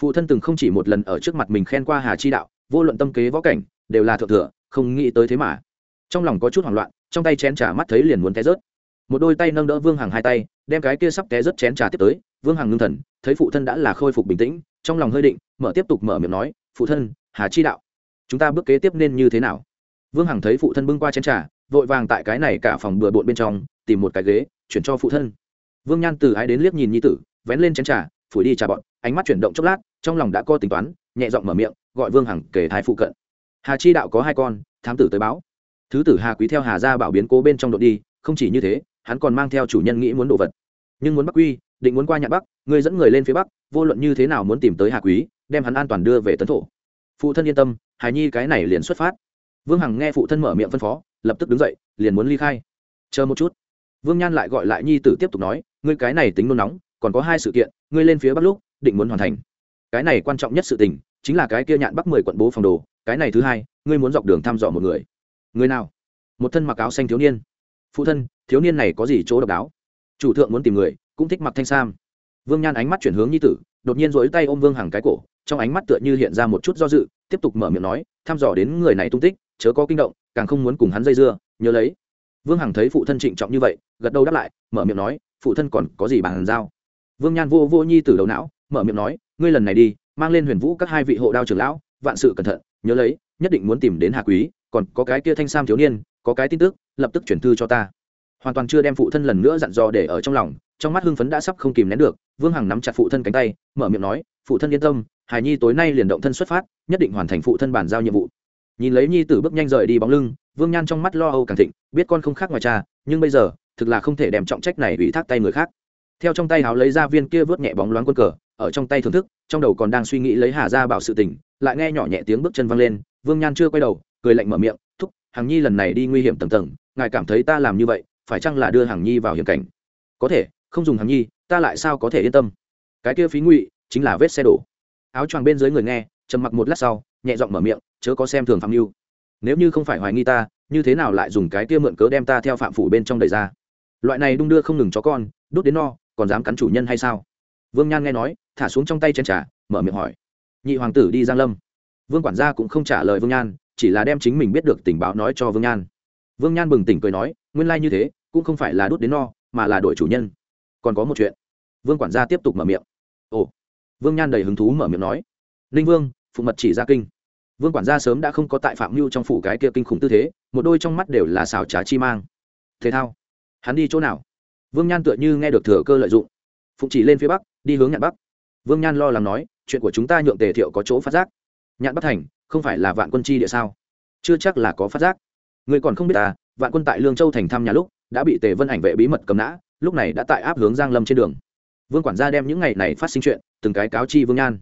Phụ thân từng không chỉ một lần ở trước mặt mình khen qua hà chi đạo, vô luận tâm kế võ cảnh, đều là thượng thừa, không nghĩ tới thế mà. Trong lòng có chút hoảng loạn, trong tay chén trà mắt thấy liền muốn té rớt. Một đôi tay nâng đỡ vương hằng hai tay, đem cái kia sắp té rớt chén trà tiếp tới, vương hằng ngưng thần, thấy phụ thân đã là khôi phục bình tĩnh, trong lòng hơi định, mở tiếp tục mở miệng nói, phụ thân, hà chi đạo, chúng ta bước kế tiếp nên như thế nào? Vương hằng thấy phụ thân bưng qua chén trà, vội vàng tại cái này cả phòng bừa bộn bên trong tìm một cái ghế, chuyển cho phụ thân. Vương nhan từ ái đến liếc nhìn nhi tử, vén lên chén trà, phủi đi trà bọn ánh mắt chuyển động chốc lát, trong lòng đã có tính toán, nhẹ giọng mở miệng, gọi vương hằng kể thái phụ cận. Hà chi đạo có hai con, thám tử tới báo. Thứ tử hà quý theo hà ra bảo biến cố bên trong đội đi, không chỉ như thế, hắn còn mang theo chủ nhân nghĩ muốn đồ vật. Nhưng muốn bắc quy, định muốn qua nhạn bắc, người dẫn người lên phía bắc, vô luận như thế nào muốn tìm tới hà quý, đem hắn an toàn đưa về tấn thổ. Phụ thân yên tâm, hài nhi cái này liền xuất phát. Vương hằng nghe phụ thân mở miệng phân phó, lập tức đứng dậy, liền muốn ly khai. Chờ một chút vương nhan lại gọi lại nhi tử tiếp tục nói, ngươi cái này tính nôn nóng, còn có hai sự kiện, ngươi lên phía bắc lúc, định muốn hoàn thành. Cái này quan trọng nhất sự tình, chính là cái kia nhạn bắc mười quận bố phòng đồ, cái này thứ hai, ngươi muốn dọc đường thăm dò một người. Người nào? Một thân mặc áo xanh thiếu niên. Phụ thân, thiếu niên này có gì chỗ độc đáo? Chủ thượng muốn tìm người, cũng thích mặc thanh sam. Vương nhan ánh mắt chuyển hướng nhi tử, đột nhiên rỗi tay ôm vương hằng cái cổ, trong ánh mắt tựa như hiện ra một chút do dự, tiếp tục mở miệng nói, thăm dò đến người này tung tích, chớ có kinh động, càng không muốn cùng hắn dây dưa, nhớ lấy vương hằng thấy phụ thân trịnh trọng như vậy, gật đầu đáp lại, mở miệng nói, phụ thân còn có gì bàn giao? Vương nhan vô vô nhi từ đầu não, mở miệng nói, ngươi lần này đi, mang lên huyền vũ các hai vị hộ đao trưởng lão, vạn sự cẩn thận, nhớ lấy, nhất định muốn tìm đến hà quý, còn có cái kia thanh sam thiếu niên, có cái tin tức, lập tức chuyển thư cho ta. Hoàn toàn chưa đem phụ thân lần nữa dặn dò để ở trong lòng, trong mắt hưng phấn đã sắp không kìm nén được, vương hằng nắm chặt phụ thân cánh tay, mở miệng nói, phụ thân yên tâm hài nhi tối nay liền động thân xuất phát, nhất định hoàn thành phụ thân bàn giao nhiệm vụ. Nhìn lấy nhi tử bước nhanh rời đi bóng lưng vương nhan trong mắt lo âu càng thịnh, biết con không khác ngoài cha, nhưng bây giờ, thực là không thể đem trọng trách này ủy thác tay người khác. Theo trong tay háo lấy ra viên kia vớt nhẹ bóng loáng quân cờ, ở trong tay thưởng thức, trong đầu còn đang suy nghĩ lấy hà ra bảo sự tình, lại nghe nhỏ nhẹ tiếng bước chân văng lên, vương nhan chưa quay đầu, cười lạnh mở miệng, thúc, hằng nhi lần này đi nguy hiểm tầng tầng, ngài cảm thấy ta làm như vậy, phải chăng là đưa hằng nhi vào hiểm cảnh? Có thể, không dùng hằng nhi, ta lại sao có thể yên tâm? Cái kia phí ngụy, chính là vết xe đổ. Áo choàng bên dưới người nghe, trầm mặc một lát sau, nhẹ giọng mở miệng, chớ có xem thường phạm mưu nếu như không phải hoài nghi ta, như thế nào lại dùng cái kia mượn cớ đem ta theo phạm phủ bên trong đầy ra? Loại này đung đưa không ngừng chó con đút đến no, còn dám cắn chủ nhân hay sao? Vương nhan nghe nói, thả xuống trong tay chén trà, mở miệng hỏi. Nhị hoàng tử đi giang lâm. Vương quản gia cũng không trả lời vương nhan, chỉ là đem chính mình biết được tình báo nói cho vương nhan. Vương nhan bừng tỉnh cười nói, nguyên lai như thế, cũng không phải là đút đến no, mà là đổi chủ nhân. Còn có một chuyện. Vương quản gia tiếp tục mở miệng. Ồ. Vương nhan đầy hứng thú mở miệng nói. Ninh vương phụ mật chỉ ra kinh vương quản gia sớm đã không có tại phạm mưu trong phủ cái kia kinh khủng tư thế, một đôi trong mắt đều là xào trá chi mang. Thể thao. Hắn đi chỗ nào? Vương nhan tựa như nghe được thừa cơ lợi dụng. Phụng chỉ lên phía bắc, đi hướng nhạn bắc. Vương nhan lo lắng nói, chuyện của chúng ta nhượng tề thiệu có chỗ phát giác. Nhạn bắc thành, không phải là vạn quân chi địa sao? Chưa chắc là có phát giác. Người còn không biết à? vạn quân tại lương châu thành thăm nhà lúc, đã bị tề vân ảnh vệ bí mật cầm nã, lúc này đã tại áp hướng giang lâm trên đường. Vương quản gia đem những ngày này phát sinh chuyện, từng cái cáo chi vương nhan.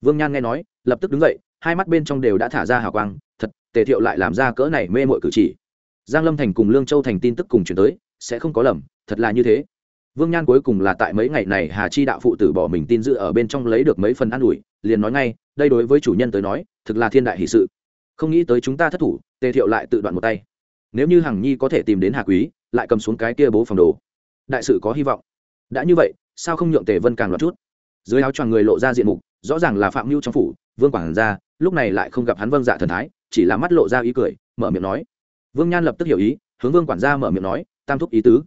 Vương nhan nghe nói, lập tức đứng dậy hai mắt bên trong đều đã thả ra hào quang, thật, tề thiệu lại làm ra cỡ này mê mội cử chỉ. Giang lâm thành cùng lương châu thành tin tức cùng chuyển tới, sẽ không có lầm, thật là như thế. Vương nhan cuối cùng là tại mấy ngày này hà chi đạo phụ tử bỏ mình tin dự ở bên trong lấy được mấy phần an ủi, liền nói ngay, đây đối với chủ nhân tới nói, thực là thiên đại hỷ sự. Không nghĩ tới chúng ta thất thủ, tề thiệu lại tự đoạn một tay. Nếu như hằng nhi có thể tìm đến hà quý, lại cầm xuống cái kia bố phòng đồ. Đại sự có hy vọng. Đã như vậy, sao không nhượng tề vân càng loạt chút? Dưới áo choàng người lộ ra diện mục, rõ ràng là phạm mưu trong phủ, vương quảng ra, lúc này lại không gặp hắn vâng dạ thần thái, chỉ là mắt lộ ra ý cười, mở miệng nói. Vương nhan lập tức hiểu ý, hướng vương quản gia mở miệng nói, tam thúc ý tứ.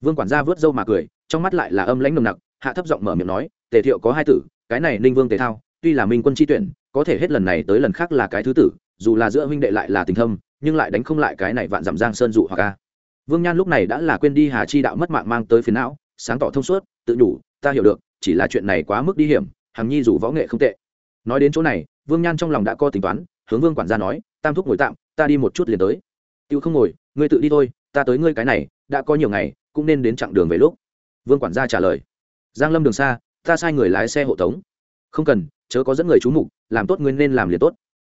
Vương quản gia vớt râu mà cười, trong mắt lại là âm lãnh nồng nặc, hạ thấp giọng mở miệng nói, tề thiệu có hai tử, cái này ninh vương tề thao, tuy là minh quân chi tuyển, có thể hết lần này tới lần khác là cái thứ tử, dù là giữa huynh đệ lại là tình thâm, nhưng lại đánh không lại cái này vạn dặm giang sơn dụ hoặc ca vương nhan lúc này đã là quên đi hà chi đạo mất mạng mang tới phiến não, sáng tỏ thông suốt, tự nhủ, ta hiểu được chỉ là chuyện này quá mức đi hiểm, hằng nhi dù võ nghệ không tệ. Nói đến chỗ này, vương nhan trong lòng đã có tính toán, hướng vương quản gia nói, tam thúc ngồi tạm, ta đi một chút liền tới. Tiêu không ngồi, ngươi tự đi thôi, ta tới ngươi cái này, đã có nhiều ngày, cũng nên đến chặng đường về lúc. Vương quản gia trả lời, giang lâm đường xa, ta sai người lái xe hộ tống. Không cần, chớ có dẫn người chú mục, làm tốt ngươi nên làm liền tốt.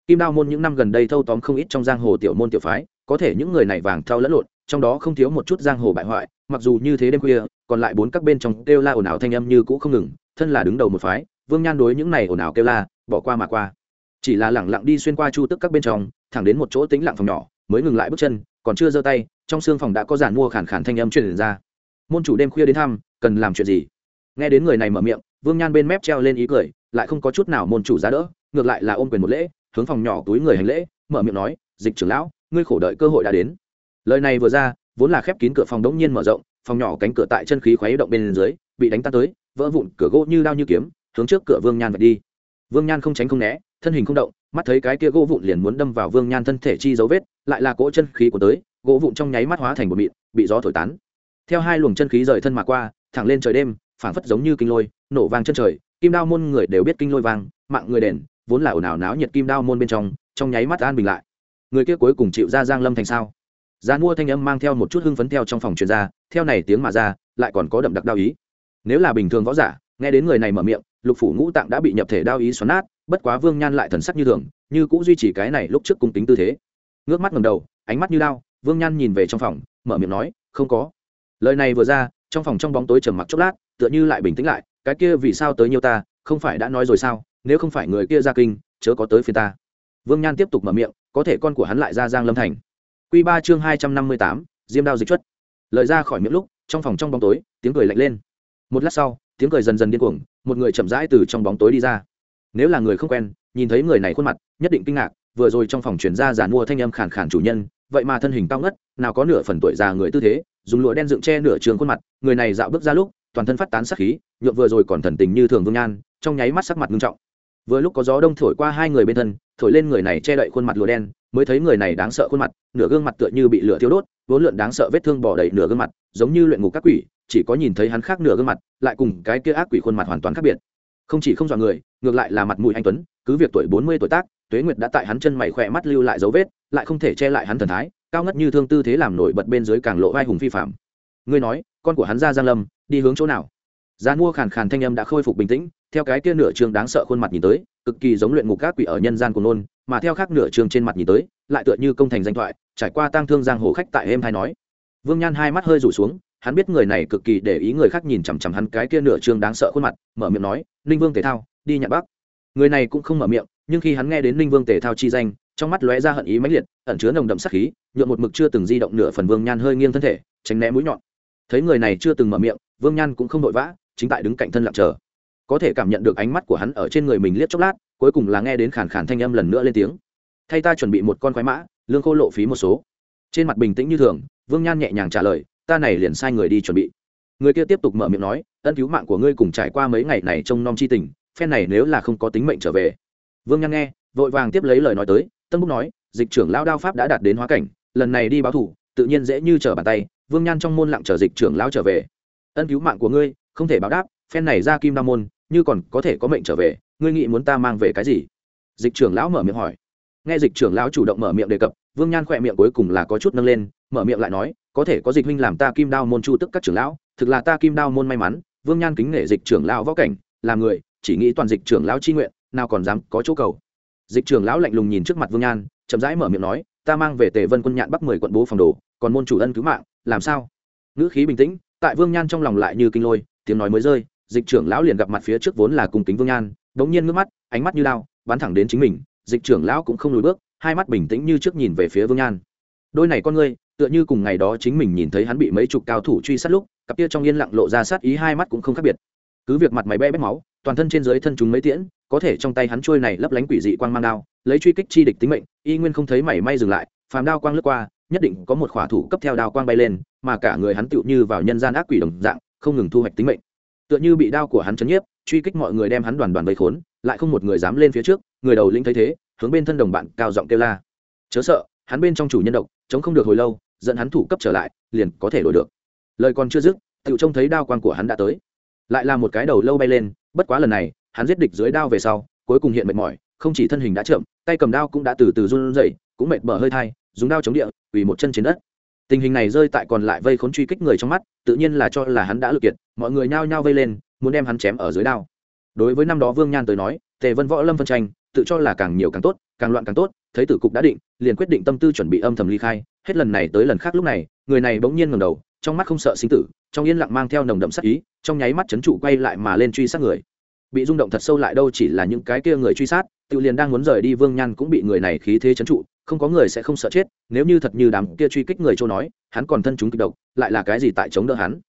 Kim đao môn những năm gần đây thâu tóm không ít trong giang hồ tiểu môn tiểu phái, có thể những người này vàng thao lẫn lộn trong đó không thiếu một chút giang hồ bại hoại, mặc dù như thế đêm khuya, còn lại bốn các bên trong kêu la ồn ào thanh âm như cũ không ngừng, thân là đứng đầu một phái, vương nhan đối những này ồn ào kêu la, bỏ qua mà qua. Chỉ là lẳng lặng đi xuyên qua chu tức các bên trong, thẳng đến một chỗ tĩnh lặng phòng nhỏ, mới ngừng lại bước chân, còn chưa giơ tay, trong xương phòng đã có giản mua khản khản thanh âm truyền ra. Môn chủ đêm khuya đến thăm, cần làm chuyện gì? Nghe đến người này mở miệng, vương nhan bên mép treo lên ý cười, lại không có chút nào môn chủ ra đỡ, ngược lại là ôm quyền một lễ, hướng phòng nhỏ túi người hành lễ, mở miệng nói, dịch trưởng lão, ngươi khổ đợi cơ hội đã đến lời này vừa ra, vốn là khép kín cửa phòng đống nhiên mở rộng, phòng nhỏ cánh cửa tại chân khí khuấy động bên dưới, bị đánh tan tới, vỡ vụn cửa gỗ như đao như kiếm, hướng trước cửa vương nhan vật đi. Vương nhan không tránh không né, thân hình không động, mắt thấy cái kia gỗ vụn liền muốn đâm vào vương nhan thân thể chi dấu vết, lại là cỗ chân khí của tới, gỗ vụn trong nháy mắt hóa thành một mịn, bị gió thổi tán. Theo hai luồng chân khí rời thân mà qua, thẳng lên trời đêm, phảng phất giống như kinh lôi, nổ vang chân trời, kim đao môn người đều biết kinh lôi vang, mạng người đền, vốn là ồn ào náo nhiệt kim đao môn bên trong trong nháy mắt an bình lại. Người kia cuối cùng chịu ra giang lâm thành sao? Gian mua thanh âm mang theo một chút hưng phấn theo trong phòng truyền ra, theo này tiếng mà ra, lại còn có đậm đặc đao ý. Nếu là bình thường võ giả, nghe đến người này mở miệng, lục phủ ngũ tạng đã bị nhập thể đao ý xoắn nát, bất quá vương nhan lại thần sắc như thường, như cũng duy trì cái này lúc trước cung tính tư thế. Ngước mắt ngầm đầu, ánh mắt như đao, vương nhan nhìn về trong phòng, mở miệng nói, không có. Lời này vừa ra, trong phòng trong bóng tối trầm mặc chốc lát, tựa như lại bình tĩnh lại, cái kia vì sao tới nhiều ta, không phải đã nói rồi sao, nếu không phải người kia ra kinh, chớ có tới phía ta. Vương nhan tiếp tục mở miệng, có thể con của hắn lại ra giang lâm thành. Quy ba chương hai trăm năm mươi tám, diêm đao dịch chuất lời ra khỏi miệng lúc, trong phòng trong bóng tối, tiếng cười lạnh lên. Một lát sau, tiếng cười dần dần điên cuồng, một người chậm rãi từ trong bóng tối đi ra. Nếu là người không quen, nhìn thấy người này khuôn mặt, nhất định kinh ngạc, vừa rồi trong phòng truyền ra giản mua thanh âm khàn khàn chủ nhân, vậy mà thân hình cao ngất, nào có nửa phần tuổi già người tư thế, dùng lụa đen dựng che nửa trường khuôn mặt, người này dạo bước ra lúc, toàn thân phát tán sát khí, nhượng vừa rồi còn thần tình như thường vương nhan, trong nháy mắt sắc mặt nghiêm trọng vừa lúc có gió đông thổi qua hai người bên thân, thổi lên người này che đậy khuôn mặt lụa đen, mới thấy người này đáng sợ khuôn mặt, nửa gương mặt tựa như bị lửa thiêu đốt, vốn lượn đáng sợ vết thương bỏ đầy nửa gương mặt, giống như luyện ngục các quỷ, chỉ có nhìn thấy hắn khác nửa gương mặt, lại cùng cái kia ác quỷ khuôn mặt hoàn toàn khác biệt. Không chỉ không dọa người, ngược lại là mặt mũi anh tuấn, cứ việc tuổi bốn mươi tuổi tác, tuế nguyệt đã tại hắn chân mày khỏe mắt lưu lại dấu vết, lại không thể che lại hắn thần thái, cao ngất như thương tư thế làm nổi bật bên dưới càng lộ vai hùng phi phạm. Ngươi nói, con của hắn ra giang lâm, đi hướng chỗ nào? Giá mua khàn khàn thanh âm đã khôi phục bình tĩnh theo cái kia nửa trường đáng sợ khuôn mặt nhìn tới, cực kỳ giống luyện ngục các quỷ ở nhân gian của nôn, mà theo khác nửa trường trên mặt nhìn tới, lại tựa như công thành danh thoại, trải qua tang thương giang hồ khách tại êm hay nói. Vương nhan hai mắt hơi rủ xuống, hắn biết người này cực kỳ để ý người khác nhìn chằm chằm hắn cái kia nửa trường đáng sợ khuôn mặt, mở miệng nói, ninh vương thể thao, đi nhạn bắc. Người này cũng không mở miệng, nhưng khi hắn nghe đến ninh vương tề thao chi danh, trong mắt lóe ra hận ý mãnh liệt, ẩn chứa nồng đậm sắc khí nhuộm một mực chưa từng di động nửa phần vương nhan hơi nghiêng thân thể, tránh né mũi nhọn. Thấy người này chưa từng mở miệng, vương nhan cũng không vội vã, chính tại đứng cạnh thân lặng chờ có thể cảm nhận được ánh mắt của hắn ở trên người mình liếc chốc lát, cuối cùng là nghe đến khàn khàn thanh âm lần nữa lên tiếng. Thay ta chuẩn bị một con khoái mã, lương khô lộ phí một số. Trên mặt bình tĩnh như thường, vương nhan nhẹ nhàng trả lời, ta này liền sai người đi chuẩn bị. Người kia tiếp tục mở miệng nói, ân cứu mạng của ngươi cùng trải qua mấy ngày này trông nom chi tình, phen này nếu là không có tính mệnh trở về. Vương nhan nghe, vội vàng tiếp lấy lời nói tới, tân búc nói, dịch trưởng lao đao pháp đã đạt đến hóa cảnh, lần này đi báo thủ, tự nhiên dễ như trở bàn tay, vương nhan trong môn lặng chờ dịch trưởng lao trở về. Ân cứu mạng của ngươi, không thể báo đáp, phen này ra kim Nam môn như còn có thể có mệnh trở về, ngươi nghĩ muốn ta mang về cái gì? Dịch trưởng lão mở miệng hỏi. Nghe dịch trưởng lão chủ động mở miệng đề cập, vương nhan khỏe miệng cuối cùng là có chút nâng lên, mở miệng lại nói, có thể có dịch huynh làm ta kim đao môn chu tức các trưởng lão, thực là ta kim đao môn may mắn, vương nhan kính nể dịch trưởng lão võ cảnh, làm người, chỉ nghĩ toàn dịch trưởng lão chi nguyện, nào còn dám có chỗ cầu. Dịch trưởng lão lạnh lùng nhìn trước mặt vương nhan, chậm rãi mở miệng nói, ta mang về tề vân quân nhạn bắc mười quận bố phòng đồ, còn môn chủ ân cứu mạng, làm sao? Ngữ khí bình tĩnh, tại vương nhan trong lòng lại như kinh lôi, tiếng nói mới rơi dịch trưởng lão liền gặp mặt phía trước vốn là cùng kính vương nhan đống nhiên ngước mắt, ánh mắt như lao bắn thẳng đến chính mình, dịch trưởng lão cũng không lùi bước, hai mắt bình tĩnh như trước nhìn về phía vương nhan. Đôi này con ngươi, tựa như cùng ngày đó chính mình nhìn thấy hắn bị mấy chục cao thủ truy sát lúc, cặp kia trong yên lặng lộ ra sát ý hai mắt cũng không khác biệt. Cứ việc mặt máy be bét máu, toàn thân trên dưới thân chúng mấy tiễn, có thể trong tay hắn trôi này lấp lánh quỷ dị quang mang đao, lấy truy kích chi địch tính mệnh, y nguyên không thấy mảy may dừng lại, phàm đao quang lướt qua, nhất định có một khỏa thủ cấp theo đao quang bay lên, mà cả người hắn tựu như vào nhân gian ác quỷ đồng dạng, không ngừng thu hoạch tính mệnh tựa như bị đao của hắn chấn nhiếp, truy kích mọi người đem hắn đoàn đoàn vây khốn, lại không một người dám lên phía trước, người đầu lĩnh thấy thế, hướng bên thân đồng bạn cao giọng kêu la. Chớ sợ, hắn bên trong chủ nhân độc, chống không được hồi lâu, dẫn hắn thủ cấp trở lại, liền có thể đổi được. Lời còn chưa dứt tựu trông thấy đao quang của hắn đã tới. Lại là một cái đầu lâu bay lên, bất quá lần này, hắn giết địch dưới đao về sau, cuối cùng hiện mệt mỏi, không chỉ thân hình đã chậm, tay cầm đao cũng đã từ từ run rẩy, cũng mệt mở hơi thai, dùng đao chống địa, quỳ một chân trên đất tình hình này rơi tại còn lại vây khốn truy kích người trong mắt, tự nhiên là cho là hắn đã lực kiệt, mọi người nhao nhao vây lên, muốn đem hắn chém ở dưới đao. Đối với năm đó vương nhan tới nói, tề vân võ lâm phân tranh, tự cho là càng nhiều càng tốt, càng loạn càng tốt, thấy tử cục đã định, liền quyết định tâm tư chuẩn bị âm thầm ly khai. Hết lần này tới lần khác lúc này, người này bỗng nhiên ngầm đầu, trong mắt không sợ sinh tử, trong yên lặng mang theo nồng đậm sắc ý, trong nháy mắt chấn trụ quay lại mà lên truy sát người. Bị rung động thật sâu lại đâu chỉ là những cái kia người truy sát, tự liền đang muốn rời đi vương nhan cũng bị người này khí thế chấn trụ không có người sẽ không sợ chết, nếu như thật như đám kia truy kích người châu nói, hắn còn thân chúng kịch độc, lại là cái gì tại chống đỡ hắn?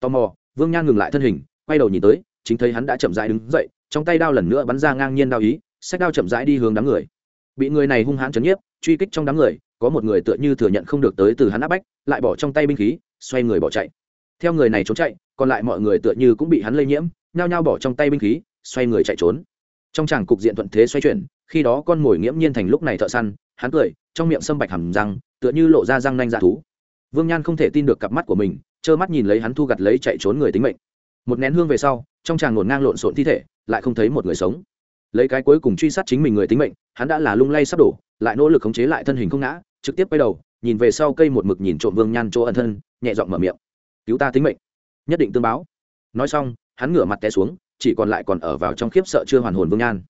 Tò mò, vương nhan ngừng lại thân hình, quay đầu nhìn tới, chính thấy hắn đã chậm rãi đứng dậy, trong tay đao lần nữa bắn ra ngang nhiên đao ý sách đao chậm rãi đi hướng đám người. Bị người này hung hãn chấn nhiếp, truy kích trong đám người, có một người tựa như thừa nhận không được tới từ hắn áp bách, lại bỏ trong tay binh khí, xoay người bỏ chạy. Theo người này trốn chạy, còn lại mọi người tựa như cũng bị hắn lây nhiễm, nhao nhao bỏ trong tay binh khí, xoay người chạy trốn. Trong tràng cục diện thuận thế xoay chuyển, khi đó con mồi nghiễm nhiên thành lúc này thợ săn hắn cười, trong miệng sâm bạch hầm răng, tựa như lộ ra răng nanh dạ thú. Vương nhan không thể tin được cặp mắt của mình, trơ mắt nhìn lấy hắn thu gặt lấy chạy trốn người tính mệnh. Một nén hương về sau, trong tràng ngổn ngang lộn xộn thi thể, lại không thấy một người sống. Lấy cái cuối cùng truy sát chính mình người tính mệnh, hắn đã là lung lay sắp đổ, lại nỗ lực khống chế lại thân hình không ngã, trực tiếp quay đầu, nhìn về sau cây một mực nhìn trộm vương nhan chỗ ẩn thân, nhẹ giọng mở miệng. Cứu ta tính mệnh. Nhất định tương báo. Nói xong, hắn ngửa mặt té xuống, chỉ còn lại còn ở vào trong khiếp sợ chưa hoàn hồn vương nhan.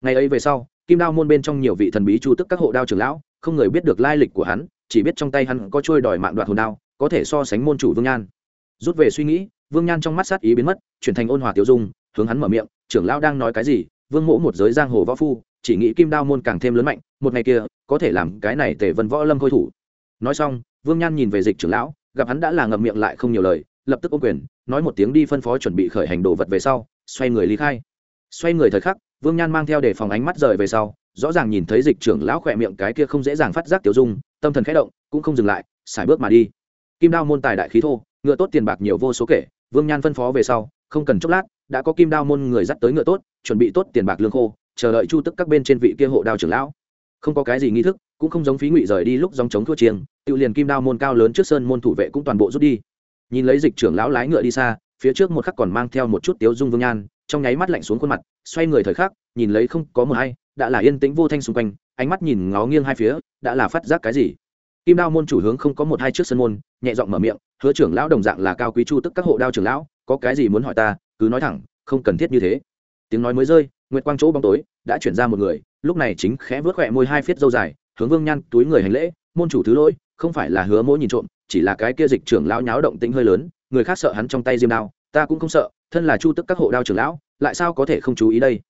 Ngày ấy về sau kim đao môn bên trong nhiều vị thần bí chu tức các hộ đao trưởng lão, không người biết được lai lịch của hắn, chỉ biết trong tay hắn có trôi đòi mạng đoạt hồn đao, có thể so sánh môn chủ vương nhan. Rút về suy nghĩ, vương nhan trong mắt sát ý biến mất, chuyển thành ôn hòa tiêu dung, hướng hắn mở miệng, trưởng lão đang nói cái gì? Vương mỗ một giới giang hồ võ phu, chỉ nghĩ kim đao môn càng thêm lớn mạnh, một ngày kia, có thể làm cái này tề vân võ lâm khôi thủ. Nói xong, vương nhan nhìn về dịch trưởng lão, gặp hắn đã là ngậm miệng lại không nhiều lời, lập tức ô quyền, nói một tiếng đi phân phó chuẩn bị khởi hành đồ vật về sau, xoay người ly khai. Xoay người thời khắc vương nhan mang theo để phòng ánh mắt rời về sau, rõ ràng nhìn thấy dịch trưởng lão khỏe miệng cái kia không dễ dàng phát giác tiểu dung, tâm thần khẽ động, cũng không dừng lại xài bước mà đi. Kim đao môn tài đại khí thô, ngựa tốt tiền bạc nhiều vô số kể, vương nhan phân phó về sau, không cần chốc lát, đã có kim đao môn người dắt tới ngựa tốt, chuẩn bị tốt tiền bạc lương khô, chờ đợi chu tức các bên trên vị kia hộ đao trưởng lão. Không có cái gì nghi thức, cũng không giống phí ngụy rời đi lúc dòng chống thua chiêng, tự liền kim đao môn cao lớn trước sơn môn thủ vệ cũng toàn bộ rút đi. Nhìn lấy dịch trưởng lão lái ngựa đi xa, phía trước một khắc còn mang theo một chút tiếu dung vương nhan trong nháy mắt lạnh xuống khuôn mặt, xoay người thời khắc, nhìn lấy không có mờ hay, đã là yên tĩnh vô thanh xung quanh, ánh mắt nhìn ngó nghiêng hai phía, đã là phát giác cái gì? Kim đao môn chủ hướng không có một hai trước sân môn, nhẹ giọng mở miệng, hứa trưởng lão đồng dạng là cao quý chu tức các hộ đao trưởng lão, có cái gì muốn hỏi ta, cứ nói thẳng, không cần thiết như thế. Tiếng nói mới rơi, nguyệt quang chỗ bóng tối, đã chuyển ra một người, lúc này chính khẽ vớt khỏe môi hai phiết dâu dài, hướng vương nhan túi người hành lễ, môn chủ thứ lỗi, không phải là hứa mỗi nhìn trộm, chỉ là cái kia dịch trưởng lão nháo động tĩnh hơi lớn, người khác sợ hắn trong tay diêm đao ta cũng không sợ, thân là chu tức các hộ đao trưởng lão, lại sao có thể không chú ý đây?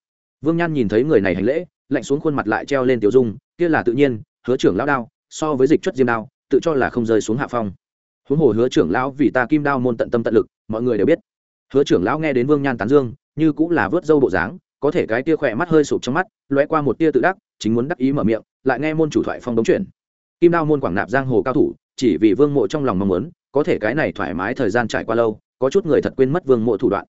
Vương nhan nhìn thấy người này hành lễ, lạnh xuống khuôn mặt lại treo lên tiểu dung, kia là tự nhiên, hứa trưởng lão đao, so với dịch chất diêm đao, tự cho là không rơi xuống hạ phong. Huống hồ hứa trưởng lão vì ta kim đao môn tận tâm tận lực, mọi người đều biết. Hứa trưởng lão nghe đến vương nhan tán dương, như cũng là vớt dâu bộ dáng, có thể cái tia khỏe mắt hơi sụp trong mắt, lóe qua một tia tự đắc, chính muốn đắc ý mở miệng, lại nghe môn chủ thoại phong đống chuyển kim đao môn quảng nạp giang hồ cao thủ, chỉ vì vương mộ trong lòng mong muốn, có thể cái này thoải mái thời gian trải qua lâu có chút người thật quên mất vương mộ thủ đoạn.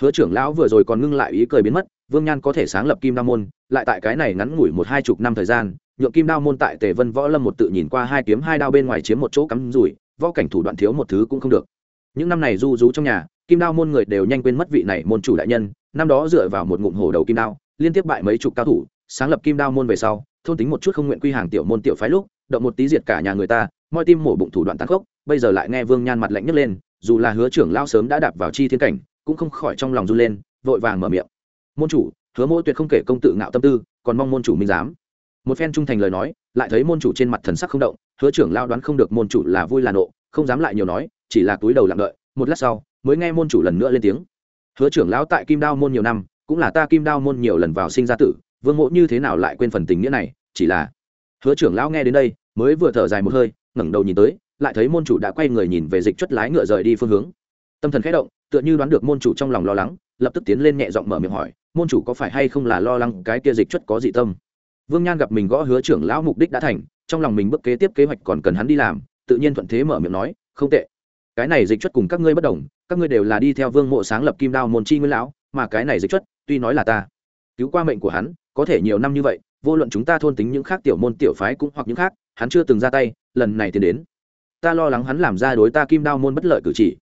Hứa trưởng lão vừa rồi còn ngưng lại ý cười biến mất, vương nhan có thể sáng lập kim đao môn, lại tại cái này ngắn ngủi một hai chục năm thời gian, nhượng kim đao môn tại tề vân võ lâm một tự nhìn qua hai kiếm hai đao bên ngoài chiếm một chỗ cắm rủi, võ cảnh thủ đoạn thiếu một thứ cũng không được. Những năm này du rú trong nhà, kim đao môn người đều nhanh quên mất vị này môn chủ đại nhân, năm đó dựa vào một ngụm hổ đầu kim đao, liên tiếp bại mấy chục cao thủ, sáng lập kim đao môn về sau, thôn tính một chút không nguyện quy hàng tiểu môn tiểu phái lúc, động một tí diệt cả nhà người ta, moi tim mổ bụng thủ đoạn tàn khốc, bây giờ lại nghe vương nhan mặt lạnh nhấc lên dù là hứa trưởng lao sớm đã đạp vào chi thiên cảnh, cũng không khỏi trong lòng run lên, vội vàng mở miệng. Môn chủ, hứa mỗi tuyệt không kể công tự ngạo tâm tư, còn mong môn chủ minh giám. Một phen trung thành lời nói, lại thấy môn chủ trên mặt thần sắc không động, hứa trưởng lao đoán không được môn chủ là vui là nộ, không dám lại nhiều nói, chỉ là túi đầu lặng đợi, một lát sau, mới nghe môn chủ lần nữa lên tiếng. Hứa trưởng lão tại kim đao môn nhiều năm, cũng là ta kim đao môn nhiều lần vào sinh ra tử, vương mộ như thế nào lại quên phần tình nghĩa này, chỉ là hứa trưởng lão nghe đến đây, mới vừa thở dài một hơi, ngẩng đầu nhìn tới lại thấy môn chủ đã quay người nhìn về dịch chuất lái ngựa rời đi phương hướng. Tâm thần khẽ động, tựa như đoán được môn chủ trong lòng lo lắng, lập tức tiến lên nhẹ giọng mở miệng hỏi, môn chủ có phải hay không là lo lắng cái kia dịch chuất có dị tâm? Vương nhan gặp mình gõ hứa trưởng lão mục đích đã thành, trong lòng mình bước kế tiếp kế hoạch còn cần hắn đi làm, tự nhiên thuận thế mở miệng nói, không tệ. Cái này dịch chuất cùng các ngươi bất đồng, các ngươi đều là đi theo vương mộ sáng lập kim đao môn chi nguyên lão, mà cái này dịch chuất, tuy nói là ta, cứu qua mệnh của hắn, có thể nhiều năm như vậy, vô luận chúng ta thôn tính những khác tiểu môn tiểu phái cũng hoặc những khác, hắn chưa từng ra tay, lần này thì đến ta lo lắng hắn làm ra đối ta kim đao môn bất lợi cử chỉ.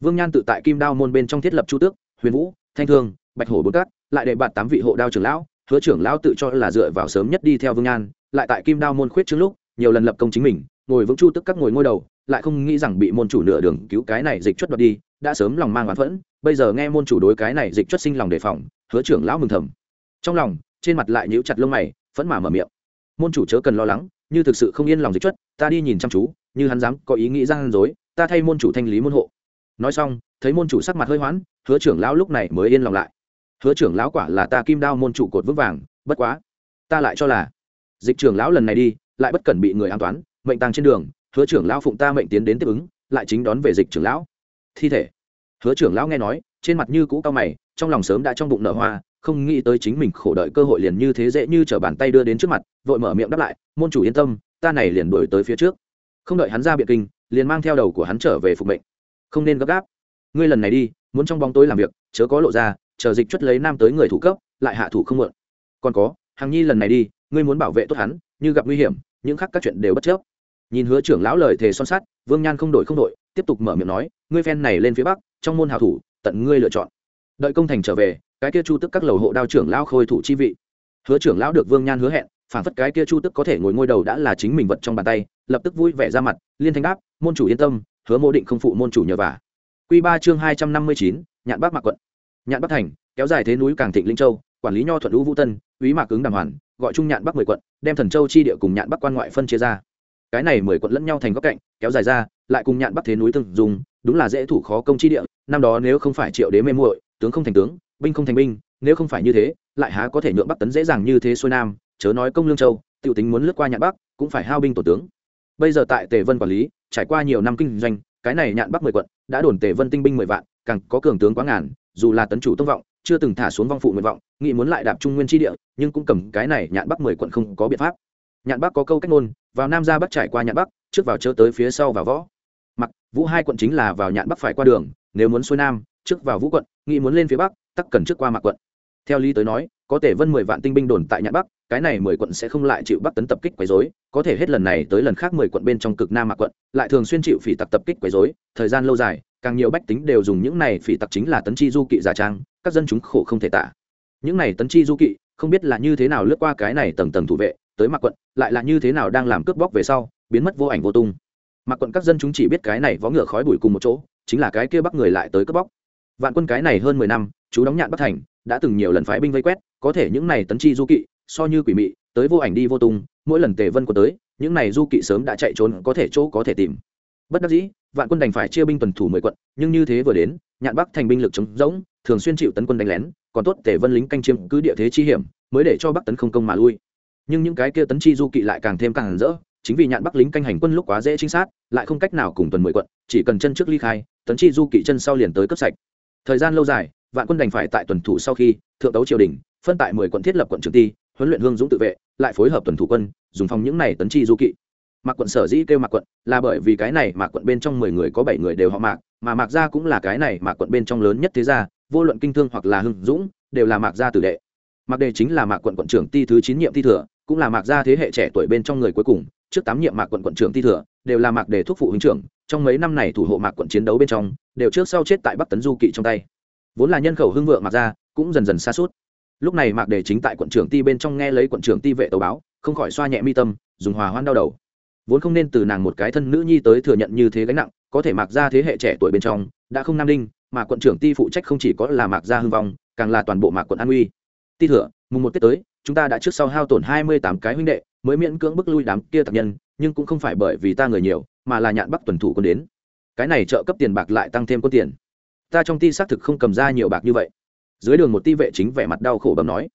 Vương nhan tự tại kim đao môn bên trong thiết lập chu tước, huyền vũ, thanh thương, bạch hổ bốn cát lại đệ bạt tám vị hộ đao trưởng lão, hứa trưởng lão tự cho là dựa vào sớm nhất đi theo vương nhan, lại tại kim đao môn khuyết trước lúc, nhiều lần lập công chính mình, ngồi vững chu tức các ngồi ngôi đầu, lại không nghĩ rằng bị môn chủ nửa đường cứu cái này dịch chuất đoạt đi, đã sớm lòng mang oán phẫn, bây giờ nghe môn chủ đối cái này dịch chuất sinh lòng đề phòng, hứa trưởng lão mừng thầm. Trong lòng, trên mặt lại nhíu chặt lông mày, phẫn mà mở miệng. Môn chủ chớ cần lo lắng, như thực sự không yên lòng dịch chuất, ta đi nhìn chăm chú như hắn dám có ý nghĩ gian dối, ta thay môn chủ thanh lý môn hộ. Nói xong, thấy môn chủ sắc mặt hơi hoãn, hứa trưởng lão lúc này mới yên lòng lại. Hứa trưởng lão quả là ta kim đao môn chủ cột vững vàng, bất quá, ta lại cho là, dịch trưởng lão lần này đi, lại bất cần bị người an toán, mệnh tăng trên đường, hứa trưởng lão phụng ta mệnh tiến đến tiếp ứng, lại chính đón về dịch trưởng lão. Thi thể. Hứa trưởng lão nghe nói, trên mặt như cũ cao mày, trong lòng sớm đã trong bụng nở hoa, không nghĩ tới chính mình khổ đợi cơ hội liền như thế dễ như t bàn tay đưa đến trước mặt, vội mở miệng đáp lại, môn chủ yên tâm, ta này liền đổi tới phía trước không đợi hắn ra biện kinh, liền mang theo đầu của hắn trở về phục mệnh. Không nên gấp gáp. Ngươi lần này đi, muốn trong bóng tối làm việc, chớ có lộ ra, chờ dịch chuất lấy nam tới người thủ cấp, lại hạ thủ không mượn còn có hàng nhi lần này đi, ngươi muốn bảo vệ tốt hắn, như gặp nguy hiểm, những khác các chuyện đều bất chấp. Nhìn hứa trưởng lão lời thề son sắt, vương nhan không đổi không đổi, tiếp tục mở miệng nói, ngươi phen này lên phía bắc, trong môn hảo thủ, tận ngươi lựa chọn. Đợi công thành trở về, cái kia chu tức các lầu hộ đao trưởng lão khôi thủ chi vị. Hứa trưởng lão được vương nhan hứa hẹn phản phất cái kia chu tức có thể ngồi ngôi đầu đã là chính mình vật trong bàn tay, lập tức vui vẻ ra mặt, liên thanh đáp, môn chủ yên tâm, hứa mô định không phụ môn chủ nhờ vả. Q ba chương hai trăm năm mươi chín, nhạn bắc mạc quận. Nhạn bắc thành, kéo dài thế núi càng thịnh linh châu, quản lý nho thuận lũ vũ tân, úy mạc ứng đàm hoàn, gọi chung nhạn bắc mười quận, đem thần châu chi địa cùng nhạn bắc quan ngoại phân chia ra. Cái này mười quận lẫn nhau thành góc cạnh, kéo dài ra, lại cùng nhạn bắc thế núi từng dùng, đúng là dễ thủ khó công chi địa, năm đó nếu không phải triệu đế mê muội, tướng không thành tướng, binh không thành binh, nếu không phải như thế, lại há có thể nhượng bắc tấn dễ dàng như thế xuôi nam chớ nói công lương châu, tiểu tính muốn lướt qua nhạn bắc, cũng phải hao binh tổ tướng. Bây giờ tại tề vân quản lý, trải qua nhiều năm kinh doanh, cái này nhạn bắc mười quận đã đồn tề vân tinh binh mười vạn, càng có cường tướng quá ngàn, dù là tấn chủ tông vọng, chưa từng thả xuống vong phụ nguyện vọng, nghĩ muốn lại đạp trung nguyên tri địa, nhưng cũng cầm cái này nhạn bắc mười quận không có biện pháp. Nhạn bắc có câu cách ngôn, vào nam ra bắc trải qua nhạn bắc, trước vào chớ tới phía sau vào võ. Mặc, vũ hai quận chính là vào nhạn bắc phải qua đường, nếu muốn xuôi nam, trước vào vũ quận, nghĩ muốn lên phía bắc, tắc cần trước qua mạc quận. Theo lý tới nói có thể vân mười vạn tinh binh đồn tại nhạn bắc, cái này mười quận sẽ không lại chịu bắc tấn tập kích quấy dối có thể hết lần này tới lần khác mười quận bên trong cực nam mạc quận, lại thường xuyên chịu phỉ tặc tập kích quấy dối thời gian lâu dài, càng nhiều bách tính đều dùng những này phỉ tặc chính là tấn chi du kỵ giả trang, các dân chúng khổ không thể tả. Những này tấn chi du kỵ, không biết là như thế nào lướt qua cái này tầng tầng thủ vệ, tới mạc quận, lại là như thế nào đang làm cướp bóc về sau, biến mất vô ảnh vô tung. Mạc quận các dân chúng chỉ biết cái này vó ngựa khói bụi cùng một chỗ, chính là cái kia bắt người lại tới cướp bóc. Vạn quân cái này hơn mười năm, chú đóng nhạn bắc thành, đã từng nhiều lần phái binh vây quét có thể những này tấn chi du kỵ, so như quỷ mị, tới vô ảnh đi vô tung, mỗi lần tề vân có tới, những này du kỵ sớm đã chạy trốn, có thể chỗ có thể tìm. Bất đắc dĩ, vạn quân đành phải chia binh tuần thủ mười quận, nhưng như thế vừa đến, nhạn bắc thành binh lực chống rỗng, thường xuyên chịu tấn quân đánh lén, còn tốt tề vân lính canh chiếm cứ địa thế chi hiểm, mới để cho bắc tấn không công mà lui. Nhưng những cái kia tấn chi du kỵ lại càng thêm càng hẳn rỡ, chính vì nhạn bắc lính canh hành quân lúc quá dễ chính xác lại không cách nào cùng tuần mười quận, chỉ cần chân trước ly khai, tấn chi du kỵ chân sau liền tới cấp sạch. Thời gian lâu dài, vạn quân đành phải tại tuần thủ sau khi, thượng tấu triều đình phân tại mười quận thiết lập quận trường ti, huấn luyện hương dũng tự vệ, lại phối hợp tuần thủ quân, dùng phòng những này tấn chi du kỵ. Mạc quận sở dĩ kêu mạc quận là bởi vì cái này mạc quận bên trong mười người có bảy người đều họ mạc, mà mạc gia cũng là cái này mạc quận bên trong lớn nhất thế gia, vô luận kinh thương hoặc là hưng dũng, đều là mạc gia tử đệ. Mạc đề chính là mạc quận quận trưởng ti thứ chín nhiệm thi thừa, cũng là mạc gia thế hệ trẻ tuổi bên trong người cuối cùng, trước tám nhiệm mạc quận quận trưởng ti thừa, đều là mạc đề thuốc phụ huynh trưởng, trong mấy năm này thủ hộ mạc quận chiến đấu bên trong, đều trước sau chết tại bắc tấn du kỵ trong tay. Vốn là nhân khẩu hưng vượng mặc gia, cũng dần dần xa suốt lúc này mạc đề chính tại quận trưởng ti bên trong nghe lấy quận trưởng ti vệ tàu báo, không khỏi xoa nhẹ mi tâm, dùng hòa hoan đau đầu. Vốn không nên từ nàng một cái thân nữ nhi tới thừa nhận như thế gánh nặng, có thể mạc ra thế hệ trẻ tuổi bên trong, đã không nam đinh mà quận trưởng ti phụ trách không chỉ có là mạc gia hưng vong, càng là toàn bộ mạc quận an uy. Ti thừa, mùng một tết tới, chúng ta đã trước sau hao tổn hai mươi tám cái huynh đệ, mới miễn cưỡng bức lui đám kia tạc nhân, nhưng cũng không phải bởi vì ta người nhiều, mà là nhạn bắc tuần thủ quân đến. Cái này trợ cấp tiền bạc lại tăng thêm quân tiền. Ta trong ti xác thực không cầm ra nhiều bạc như vậy dưới đường một ti vệ chính vẻ mặt đau khổ bầm nói.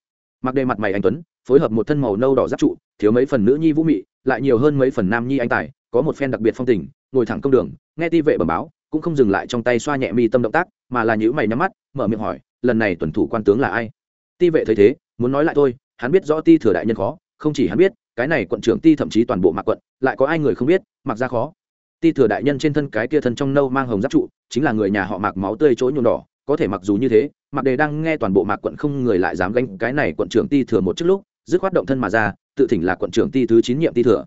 Mặc đề mặt mày anh tuấn, phối hợp một thân màu nâu đỏ giáp trụ, thiếu mấy phần nữ nhi vũ mị, lại nhiều hơn mấy phần nam nhi anh tài, có một phen đặc biệt phong tình, ngồi thẳng công đường, nghe ti vệ bẩm báo, cũng không dừng lại trong tay xoa nhẹ mi tâm động tác, mà là nhữ mày nhắm mắt, mở miệng hỏi, lần này tuần thủ quan tướng là ai? Ti vệ thấy thế, muốn nói lại thôi, hắn biết rõ ti thừa đại nhân khó, không chỉ hắn biết, cái này quận trưởng ti thậm chí toàn bộ mạc quận, lại có ai người không biết, mặc ra khó. Ti thừa đại nhân trên thân cái kia thân trong nâu mang hồng giáp trụ, chính là người nhà họ mạc máu tươi chỗ nhuộm đỏ có thể mặc dù như thế, mạc đề đang nghe toàn bộ mạc quận không người lại dám gánh cái này quận trưởng ti thừa một chút lúc, dứt khoát động thân mà ra, tự thỉnh là quận trưởng ti thứ chín nhiệm ti thừa.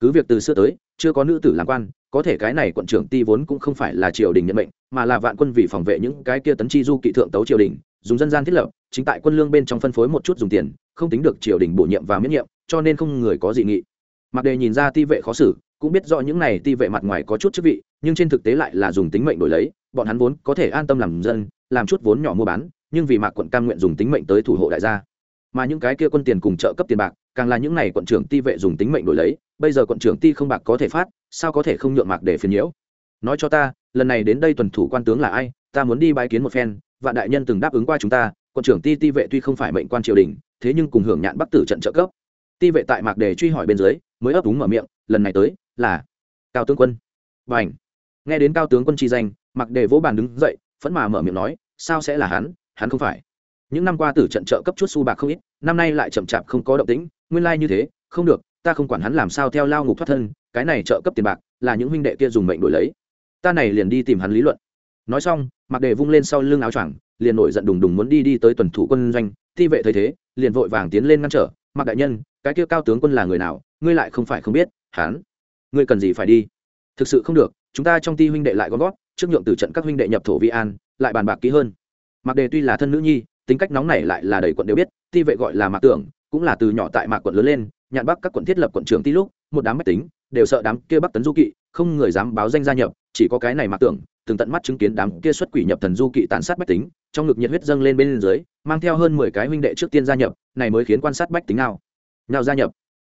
Cứ việc từ xưa tới, chưa có nữ tử làm quan, có thể cái này quận trưởng ti vốn cũng không phải là triều đình nhận mệnh, mà là vạn quân vì phòng vệ những cái kia tấn chi du kỵ thượng tấu triều đình, dùng dân gian thiết lập, chính tại quân lương bên trong phân phối một chút dùng tiền, không tính được triều đình bổ nhiệm và miễn nhiệm, cho nên không người có dị nghị. Mặc đề nhìn ra ti vệ khó xử cũng biết rõ những này ti vệ mặt ngoài có chút chức vị, nhưng trên thực tế lại là dùng tính mệnh đổi lấy, bọn hắn vốn có thể an tâm làm dân, làm chút vốn nhỏ mua bán, nhưng vì mạc quận cam nguyện dùng tính mệnh tới thủ hộ đại gia. Mà những cái kia quân tiền cùng trợ cấp tiền bạc, càng là những này quận trưởng ti vệ dùng tính mệnh đổi lấy, bây giờ quận trưởng ti không bạc có thể phát, sao có thể không nhượng mạc để phiền nhiễu? Nói cho ta, lần này đến đây tuần thủ quan tướng là ai, ta muốn đi bái kiến một phen, vạn đại nhân từng đáp ứng qua chúng ta, quận trưởng ti ti vệ tuy không phải mệnh quan triều đình, thế nhưng cùng hưởng nhạn bắc tử trận trợ cấp. Ti vệ tại mạc đề truy hỏi bên dưới, mới ấp úng mở miệng, lần này tới là cao tướng quân. Và ảnh. Nghe đến cao tướng quân chi danh mặc đề vỗ bàn đứng dậy, phẫn mà mở miệng nói, sao sẽ là hắn? Hắn không phải. Những năm qua tử trận trợ cấp chút su bạc không ít, năm nay lại chậm chạp không có động tĩnh, nguyên lai như thế, không được, ta không quản hắn làm sao theo lao ngục thoát thân, cái này trợ cấp tiền bạc, là những huynh đệ kia dùng mệnh đổi lấy. Ta này liền đi tìm hắn lý luận. Nói xong mặc đề vung lên sau lưng áo choàng, liền nổi giận đùng đùng muốn đi đi tới tuần thủ quân doanh, thi vệ thấy thế, liền vội vàng tiến lên ngăn trở. Mặc đại nhân, cái kia cao tướng quân là người nào? Ngươi lại không phải không biết, hắn ngươi cần gì phải đi? Thực sự không được, chúng ta trong ti huynh đệ lại gom gót trước nhượng từ trận các huynh đệ nhập thổ vi an, lại bàn bạc kỹ hơn. Mặc đề tuy là thân nữ nhi, tính cách nóng này lại là đầy quận đều biết, ti vệ gọi là mạc tưởng, cũng là từ nhỏ tại mạc quận lớn lên, nhạn bắc các quận thiết lập quận trưởng ti lúc, một đám máy tính, đều sợ đám kia bắc tấn du kỵ, không người dám báo danh gia nhập, chỉ có cái này mạc tưởng, từng tận mắt chứng kiến đám kia xuất quỷ nhập thần du kỵ tàn sát bách tính, trong ngực nhiệt huyết dâng lên bên dưới, mang theo hơn mười cái huynh đệ trước tiên gia nhập, này mới khiến quan sát bách tính nào nào gia nhập.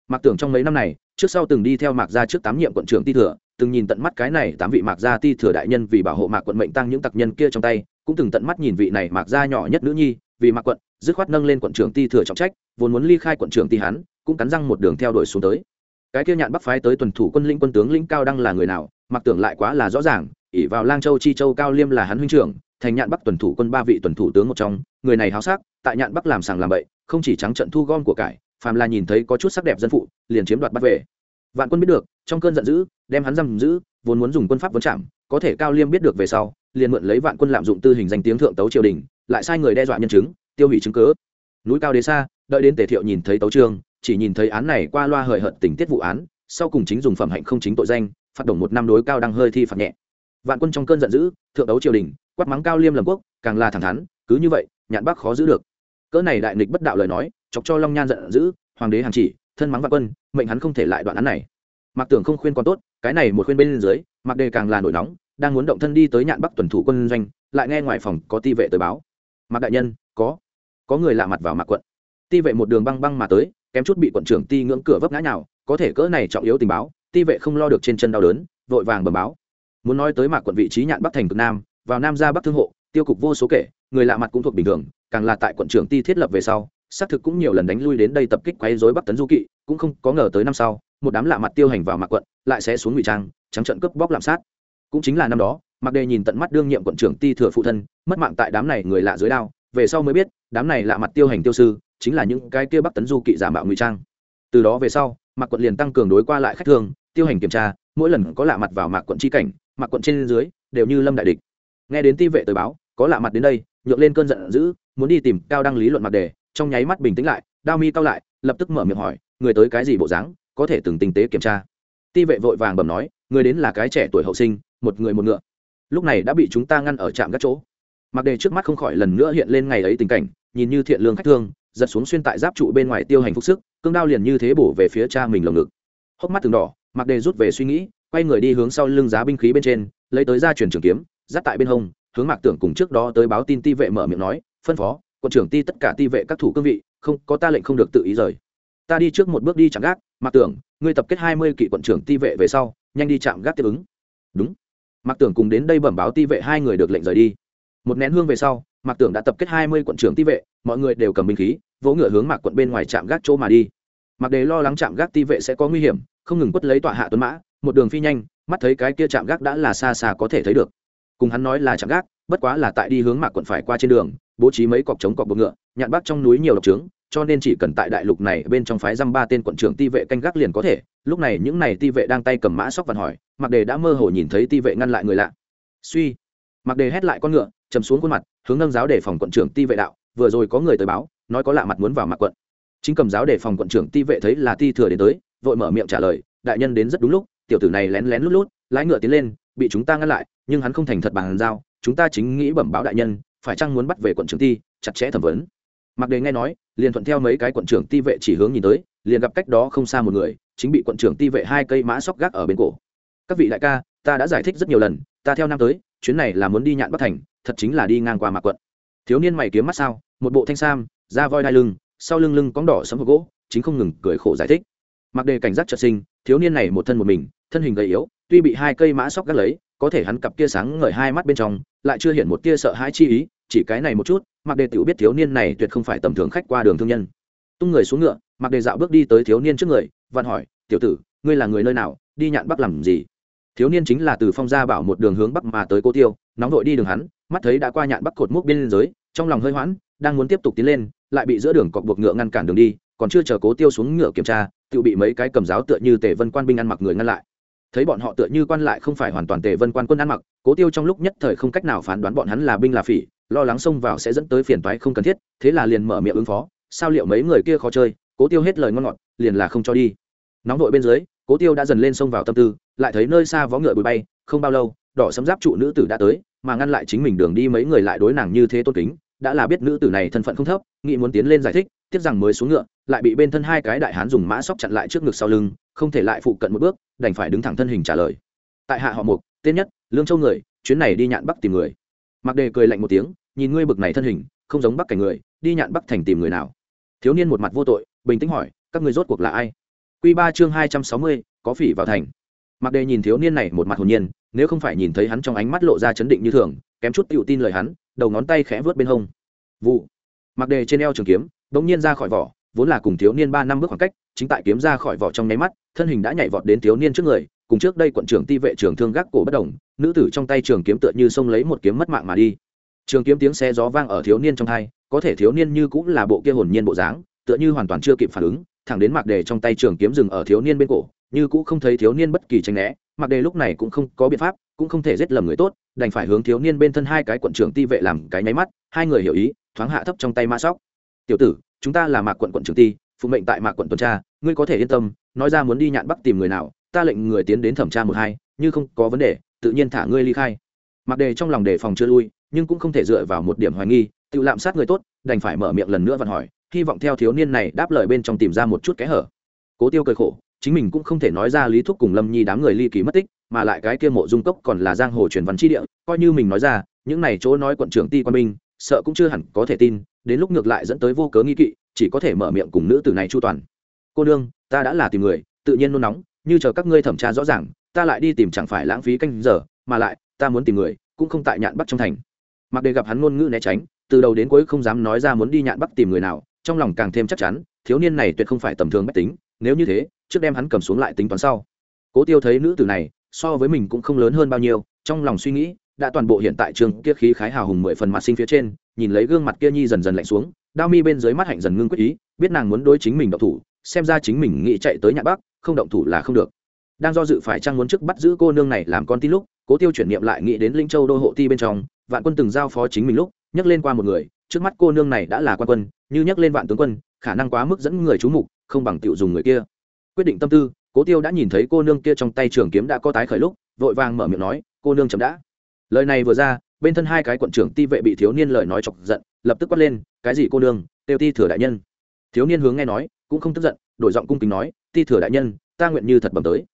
Mạc tưởng trong mấy năm này trước sau từng đi theo mạc gia trước tám nhiệm quận trưởng ti thừa, từng nhìn tận mắt cái này tám vị mạc gia ti thừa đại nhân vì bảo hộ mạc quận mệnh tăng những tặc nhân kia trong tay, cũng từng tận mắt nhìn vị này mạc gia nhỏ nhất nữ nhi, vì mạc quận, dứt khoát nâng lên quận trưởng ti thừa trọng trách, vốn muốn ly khai quận trưởng ti hắn cũng cắn răng một đường theo đuổi xuống tới. Cái kia nhạn bắc phái tới tuần thủ quân lĩnh quân tướng lĩnh cao đăng là người nào mặc tưởng lại quá là rõ ràng ỉ vào lang châu chi châu cao liêm là hắn huynh trưởng, thành nhạn bắc tuần thủ quân ba vị tuần thủ tướng một trong, người này háo sắc, tại nhạn bắc làm sàng làm bậy, không chỉ trắng trận thu gom của cải phàm là nhìn thấy có chút sắc đẹp dân phụ, liền chiếm đoạt bắt về. Vạn quân biết được, trong cơn giận dữ, đem hắn giam giữ, vốn muốn dùng quân pháp vấn chạm có thể cao liêm biết được về sau, liền mượn lấy vạn quân lạm dụng tư hình danh tiếng thượng tấu triều đình, lại sai người đe dọa nhân chứng, tiêu hủy chứng cớ núi cao đế xa, đợi đến tề thiệu nhìn thấy tấu trương chỉ nhìn thấy án này qua loa hời hợt tình tiết vụ án, sau cùng chính dùng phẩm hạnh không chính tội danh, phạt đồng một năm đối cao đang hơi thi phạt nhẹ. Vạn quân trong cơn giận dữ, thượng đấu triều đình, quát mắng cao liêm lầm quốc, càng là thẳng thắn, cứ như vậy, nhạn bác khó giữ được cỡ này đại nghịch bất đạo lời nói, chọc cho long nhan giận dữ, hoàng đế hàng chỉ, thân mắng vạn quân, mệnh hắn không thể lại đoạn án này. Mặc tưởng không khuyên còn tốt, cái này một khuyên bên dưới mặc đề càng là nổi nóng, đang muốn động thân đi tới nhạn bắc tuần thủ quân doanh, lại nghe ngoài phòng có ti vệ tới báo. Mặc đại nhân, có. Có người lạ mặt vào mạc quận. Ti vệ một đường băng băng mà tới, kém chút bị quận trưởng ti ngưỡng cửa vấp ngã nào có thể cỡ này trọng yếu tình báo, ti vệ không lo được trên chân đau đớn, vội vàng bẩm báo. Muốn nói tới mạc quận vị trí nhạn bắc thành cực nam, vào nam ra bắc thương hộ, tiêu cục vô số kể, người lạ mặt cũng thuộc bình thường càng là tại quận trưởng ti thiết lập về sau xác thực cũng nhiều lần đánh lui đến đây tập kích quấy rối bắc tấn du kỵ cũng không có ngờ tới năm sau một đám lạ mặt tiêu hành vào mạc quận lại sẽ xuống ngụy trang trắng trận cướp bóc lạm sát. Cũng chính là năm đó mạc đề nhìn tận mắt đương nhiệm quận trưởng ti thừa phụ thân mất mạng tại đám này người lạ dưới đao về sau mới biết đám này lạ mặt tiêu hành tiêu sư chính là những cái kia bắc tấn du kỵ giả mạo ngụy trang. Từ đó về sau mạc quận liền tăng cường đối qua lại khách thường, tiêu hành kiểm tra mỗi lần có lạ mặt vào mạc quận chi cảnh mạc quận trên dưới đều như lâm đại địch. Nghe đến ti vệ tới báo có lạ mặt đến đây nhượng lên cơn giận dữ muốn đi tìm cao đăng lý luận mặt đề, trong nháy mắt bình tĩnh lại, đao mi cao lại, lập tức mở miệng hỏi, người tới cái gì bộ dáng, có thể từng tinh tế kiểm tra? Ti vệ vội vàng bẩm nói, người đến là cái trẻ tuổi hậu sinh, một người một ngựa. Lúc này đã bị chúng ta ngăn ở trạm các chỗ. Mặc đề trước mắt không khỏi lần nữa hiện lên ngày ấy tình cảnh, nhìn như thiện lương khách thương, giật xuống xuyên tại giáp trụ bên ngoài tiêu hành phúc sức, cương đao liền như thế bổ về phía cha mình lồng ngực. Hốc mắt từng đỏ, mặc đề rút về suy nghĩ, quay người đi hướng sau lưng giá binh khí bên trên, lấy tới ra truyền trường kiếm, dắt tại bên hông, hướng mạc tưởng cùng trước đó tới báo tin ti vệ mở miệng nói phân phó, quận trưởng ti tất cả ti vệ các thủ cương vị, không, có ta lệnh không được tự ý rời. Ta đi trước một bước đi chạm gác, mạc tưởng, ngươi tập kết hai mươi kỵ quận trưởng ti vệ về sau, nhanh đi chạm gác tiếp ứng. Đúng. Mạc tưởng cùng đến đây bẩm báo ti vệ hai người được lệnh rời đi. Một nén hương về sau, mạc tưởng đã tập kết hai mươi quận trưởng ti vệ, mọi người đều cầm binh khí, vỗ ngựa hướng mạc quận bên ngoài trạm gác chỗ mà đi. Mạc đề lo lắng trạm gác ti vệ sẽ có nguy hiểm, không ngừng quất lấy tọa hạ tuấn mã, một đường phi nhanh, mắt thấy cái kia trạm gác đã là xa xa có thể thấy được. Cùng hắn nói là trạm gác bất quá là tại đi hướng mạc quận phải qua trên đường, bố trí mấy cọc chống cọc bột ngựa, nhạn bắc trong núi nhiều độc trướng, cho nên chỉ cần tại đại lục này bên trong phái dăm ba tên quận trưởng ti vệ canh gác liền có thể. Lúc này những này ti vệ đang tay cầm mã sóc vằn hỏi mặc đề đã mơ hồ nhìn thấy ti vệ ngăn lại người lạ. Suy mặc đề hét lại con ngựa, chầm xuống khuôn mặt, hướng nâng giáo để phòng quận trưởng ti vệ đạo, vừa rồi có người tới báo, nói có lạ mặt muốn vào mạc quận. Chính cầm giáo để phòng quận trưởng ti vệ thấy là ti thừa đến tới, vội mở miệng trả lời, đại nhân đến rất đúng lúc, tiểu tử này lén lén lút lút, lái ngựa tiến lên, bị chúng ta ngăn lại, nhưng hắn không thành thật bàn giao chúng ta chính nghĩ bẩm báo đại nhân, phải chăng muốn bắt về quận trưởng ti, chặt chẽ thẩm vấn. Mặc đề nghe nói, liền thuận theo mấy cái quận trưởng ti vệ chỉ hướng nhìn tới, liền gặp cách đó không xa một người, chính bị quận trưởng ti vệ hai cây mã sóc gác ở bên cổ. Các vị đại ca, ta đã giải thích rất nhiều lần, ta theo năm tới, chuyến này là muốn đi nhạn bắc thành, thật chính là đi ngang qua mạc quận. Thiếu niên mày kiếm mắt sao, một bộ thanh sam, da voi đai lưng, sau lưng lưng cóng đỏ sấm hộp gỗ, chính không ngừng cười khổ giải thích. Mặc đề cảnh giác trật sinh, thiếu niên này một thân một mình, thân hình gầy yếu, tuy bị hai cây mã sóc gác lấy, có thể hắn cặp kia sáng ngời hai mắt bên trong lại chưa hiện một tia sợ hãi chi ý, chỉ cái này một chút mặc đề tiểu biết thiếu niên này tuyệt không phải tầm thường khách qua đường thương nhân. Tung người xuống ngựa mặc đề dạo bước đi tới thiếu niên trước người, vặn hỏi, tiểu tử, ngươi là người nơi nào, đi nhạn bắc làm gì? Thiếu niên chính là từ phong gia bảo một đường hướng bắc mà tới cô tiêu, nóng vội đi đường hắn, mắt thấy đã qua nhạn bắc cột mốc biên giới, trong lòng hơi hoãn, đang muốn tiếp tục tiến lên, lại bị giữa đường cọc buộc ngựa ngăn cản đường đi, còn chưa chờ cố tiêu xuống ngựa kiểm tra tự bị mấy cái cầm giáo tựa như tề vân quan binh ăn mặc người ngăn lại thấy bọn họ tựa như quan lại không phải hoàn toàn tề vân quan quân ăn mặc, cố tiêu trong lúc nhất thời không cách nào phán đoán bọn hắn là binh là phỉ, lo lắng xông vào sẽ dẫn tới phiền toái không cần thiết, thế là liền mở miệng ứng phó, sao liệu mấy người kia khó chơi? Cố tiêu hết lời ngon ngọt, liền là không cho đi. Nóng vội bên dưới, cố tiêu đã dần lên xông vào tâm tư, lại thấy nơi xa vó ngựa bụi bay, không bao lâu, đỏ sấm giáp trụ nữ tử đã tới, mà ngăn lại chính mình đường đi mấy người lại đối nàng như thế tôn kính, đã là biết nữ tử này thân phận không thấp, nghĩ muốn tiến lên giải thích, tiếc rằng mới xuống ngựa, lại bị bên thân hai cái đại hán dùng mã sóc chặn lại trước ngực sau lưng không thể lại phụ cận một bước, đành phải đứng thẳng thân hình trả lời. Tại hạ họ mục, tên nhất, lương châu người, chuyến này đi nhạn bắc tìm người. Mặc đề cười lạnh một tiếng, nhìn ngươi bực này thân hình, không giống bắc cảnh người, đi nhạn bắc thành tìm người nào? Thiếu niên một mặt vô tội, bình tĩnh hỏi, các người rốt cuộc là ai? Q ba chương hai trăm sáu mươi, có phỉ vào thành. Mặc đề nhìn thiếu niên này một mặt hồn nhiên, nếu không phải nhìn thấy hắn trong ánh mắt lộ ra chấn định như thường, kém chút tự tin lời hắn, đầu ngón tay khẽ vớt bên hông. Vụ. Mặc đề trên eo trường kiếm bỗng nhiên ra khỏi vỏ vốn là cùng thiếu niên ba năm bước khoảng cách, chính tại kiếm ra khỏi vỏ trong nháy mắt, thân hình đã nhảy vọt đến thiếu niên trước người, cùng trước đây quận trưởng ti vệ trưởng thương gác cổ bất đồng, nữ tử trong tay trường kiếm tựa như xông lấy một kiếm mất mạng mà đi. Trường kiếm tiếng xe gió vang ở thiếu niên trong thai có thể thiếu niên như cũng là bộ kia hồn nhiên bộ dáng, tựa như hoàn toàn chưa kịp phản ứng, thẳng đến mặc đề trong tay trường kiếm dừng ở thiếu niên bên cổ, như cũng không thấy thiếu niên bất kỳ tranh né, mặc đề lúc này cũng không có biện pháp, cũng không thể giết lầm người tốt, đành phải hướng thiếu niên bên thân hai cái quận trưởng ti vệ làm cái nháy mắt, hai người hiểu ý, thoáng hạ thấp trong tay mã sóc. Tiểu tử chúng ta là mạc quận quận trưởng ti phụ mệnh tại mạc quận tuần tra ngươi có thể yên tâm nói ra muốn đi nhạn bắc tìm người nào ta lệnh người tiến đến thẩm tra một hai như không có vấn đề tự nhiên thả ngươi ly khai. Mặc đề trong lòng đề phòng chưa lui nhưng cũng không thể dựa vào một điểm hoài nghi tự lạm sát người tốt đành phải mở miệng lần nữa vặn hỏi hy vọng theo thiếu niên này đáp lời bên trong tìm ra một chút kẽ hở. Cố tiêu cười khổ chính mình cũng không thể nói ra lý thúc cùng lâm nhi đám người ly kỳ mất tích mà lại cái kia mộ dung cốc còn là giang hồ truyền văn chi địa coi như mình nói ra những này chỗ nói quận trưởng ti quan minh, sợ cũng chưa hẳn có thể tin đến lúc ngược lại dẫn tới vô cớ nghi kỵ, chỉ có thể mở miệng cùng nữ tử này chu toàn. Cô nương, ta đã là tìm người, tự nhiên nôn nóng, như chờ các ngươi thẩm tra rõ ràng, ta lại đi tìm chẳng phải lãng phí canh giờ, mà lại, ta muốn tìm người, cũng không tại nhạn bắc trong thành. Mặc đề gặp hắn ngôn ngữ né tránh, từ đầu đến cuối không dám nói ra muốn đi nhạn bắc tìm người nào, trong lòng càng thêm chắc chắn, thiếu niên này tuyệt không phải tầm thường bách tính, nếu như thế, trước đem hắn cầm xuống lại tính toán sau. Cố tiêu thấy nữ tử này, so với mình cũng không lớn hơn bao nhiêu, trong lòng suy nghĩ đã toàn bộ hiện tại trường kia khí khái hào hùng mười phần mặt sinh phía trên, nhìn lấy gương mặt kia nhi dần dần lạnh xuống, đao mi bên dưới mắt hạnh dần ngưng quyết ý, biết nàng muốn đối chính mình động thủ, xem ra chính mình nghĩ chạy tới nhà bắc, không động thủ là không được. Đang do dự phải chăng muốn trước bắt giữ cô nương này làm con tin lúc, cố tiêu chuyển niệm lại nghĩ đến linh châu đô hộ ti bên trong, vạn quân từng giao phó chính mình lúc, nhắc lên qua một người, trước mắt cô nương này đã là quan quân, như nhắc lên vạn tướng quân, khả năng quá mức dẫn người chú mục, không bằng tiểu dùng người kia. Quyết định tâm tư, cố tiêu đã nhìn thấy cô nương kia trong tay trường kiếm đã có tái khởi lúc, vội vàng mở miệng nói, cô nương chậm đã lời này vừa ra, bên thân hai cái quận trưởng ti vệ bị thiếu niên lời nói chọc giận, lập tức quát lên, cái gì cô nương tiêu ti thừa đại nhân. Thiếu niên hướng nghe nói, cũng không tức giận, đổi giọng cung kính nói, ti thừa đại nhân, ta nguyện như thật bẩm tới.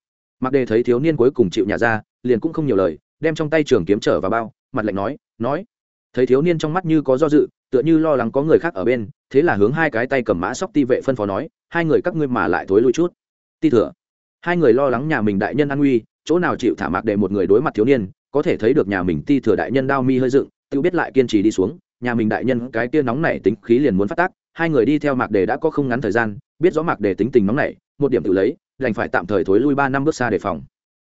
Mặc đề thấy thiếu niên cuối cùng chịu nhà ra, liền cũng không nhiều lời, đem trong tay trường kiếm trở vào bao, mặt lạnh nói nói. Thấy thiếu niên trong mắt như có do dự, tựa như lo lắng có người khác ở bên, thế là hướng hai cái tay cầm mã sóc ti vệ phân phó nói, hai người các ngươi mà lại thối lui chút. Ti thừa. Hai người lo lắng nhà mình đại nhân an nguy, chỗ nào chịu thả mặc để một người đối mặt thiếu niên có thể thấy được nhà mình ti thừa đại nhân đao mi hơi dựng, tự biết lại kiên trì đi xuống, nhà mình đại nhân cái kia nóng nảy tính khí liền muốn phát tác, hai người đi theo mạc đề đã có không ngắn thời gian, biết rõ mạc đề tính tình nóng nảy, một điểm tự lấy, đành phải tạm thời thối lui ba năm bước xa đề phòng.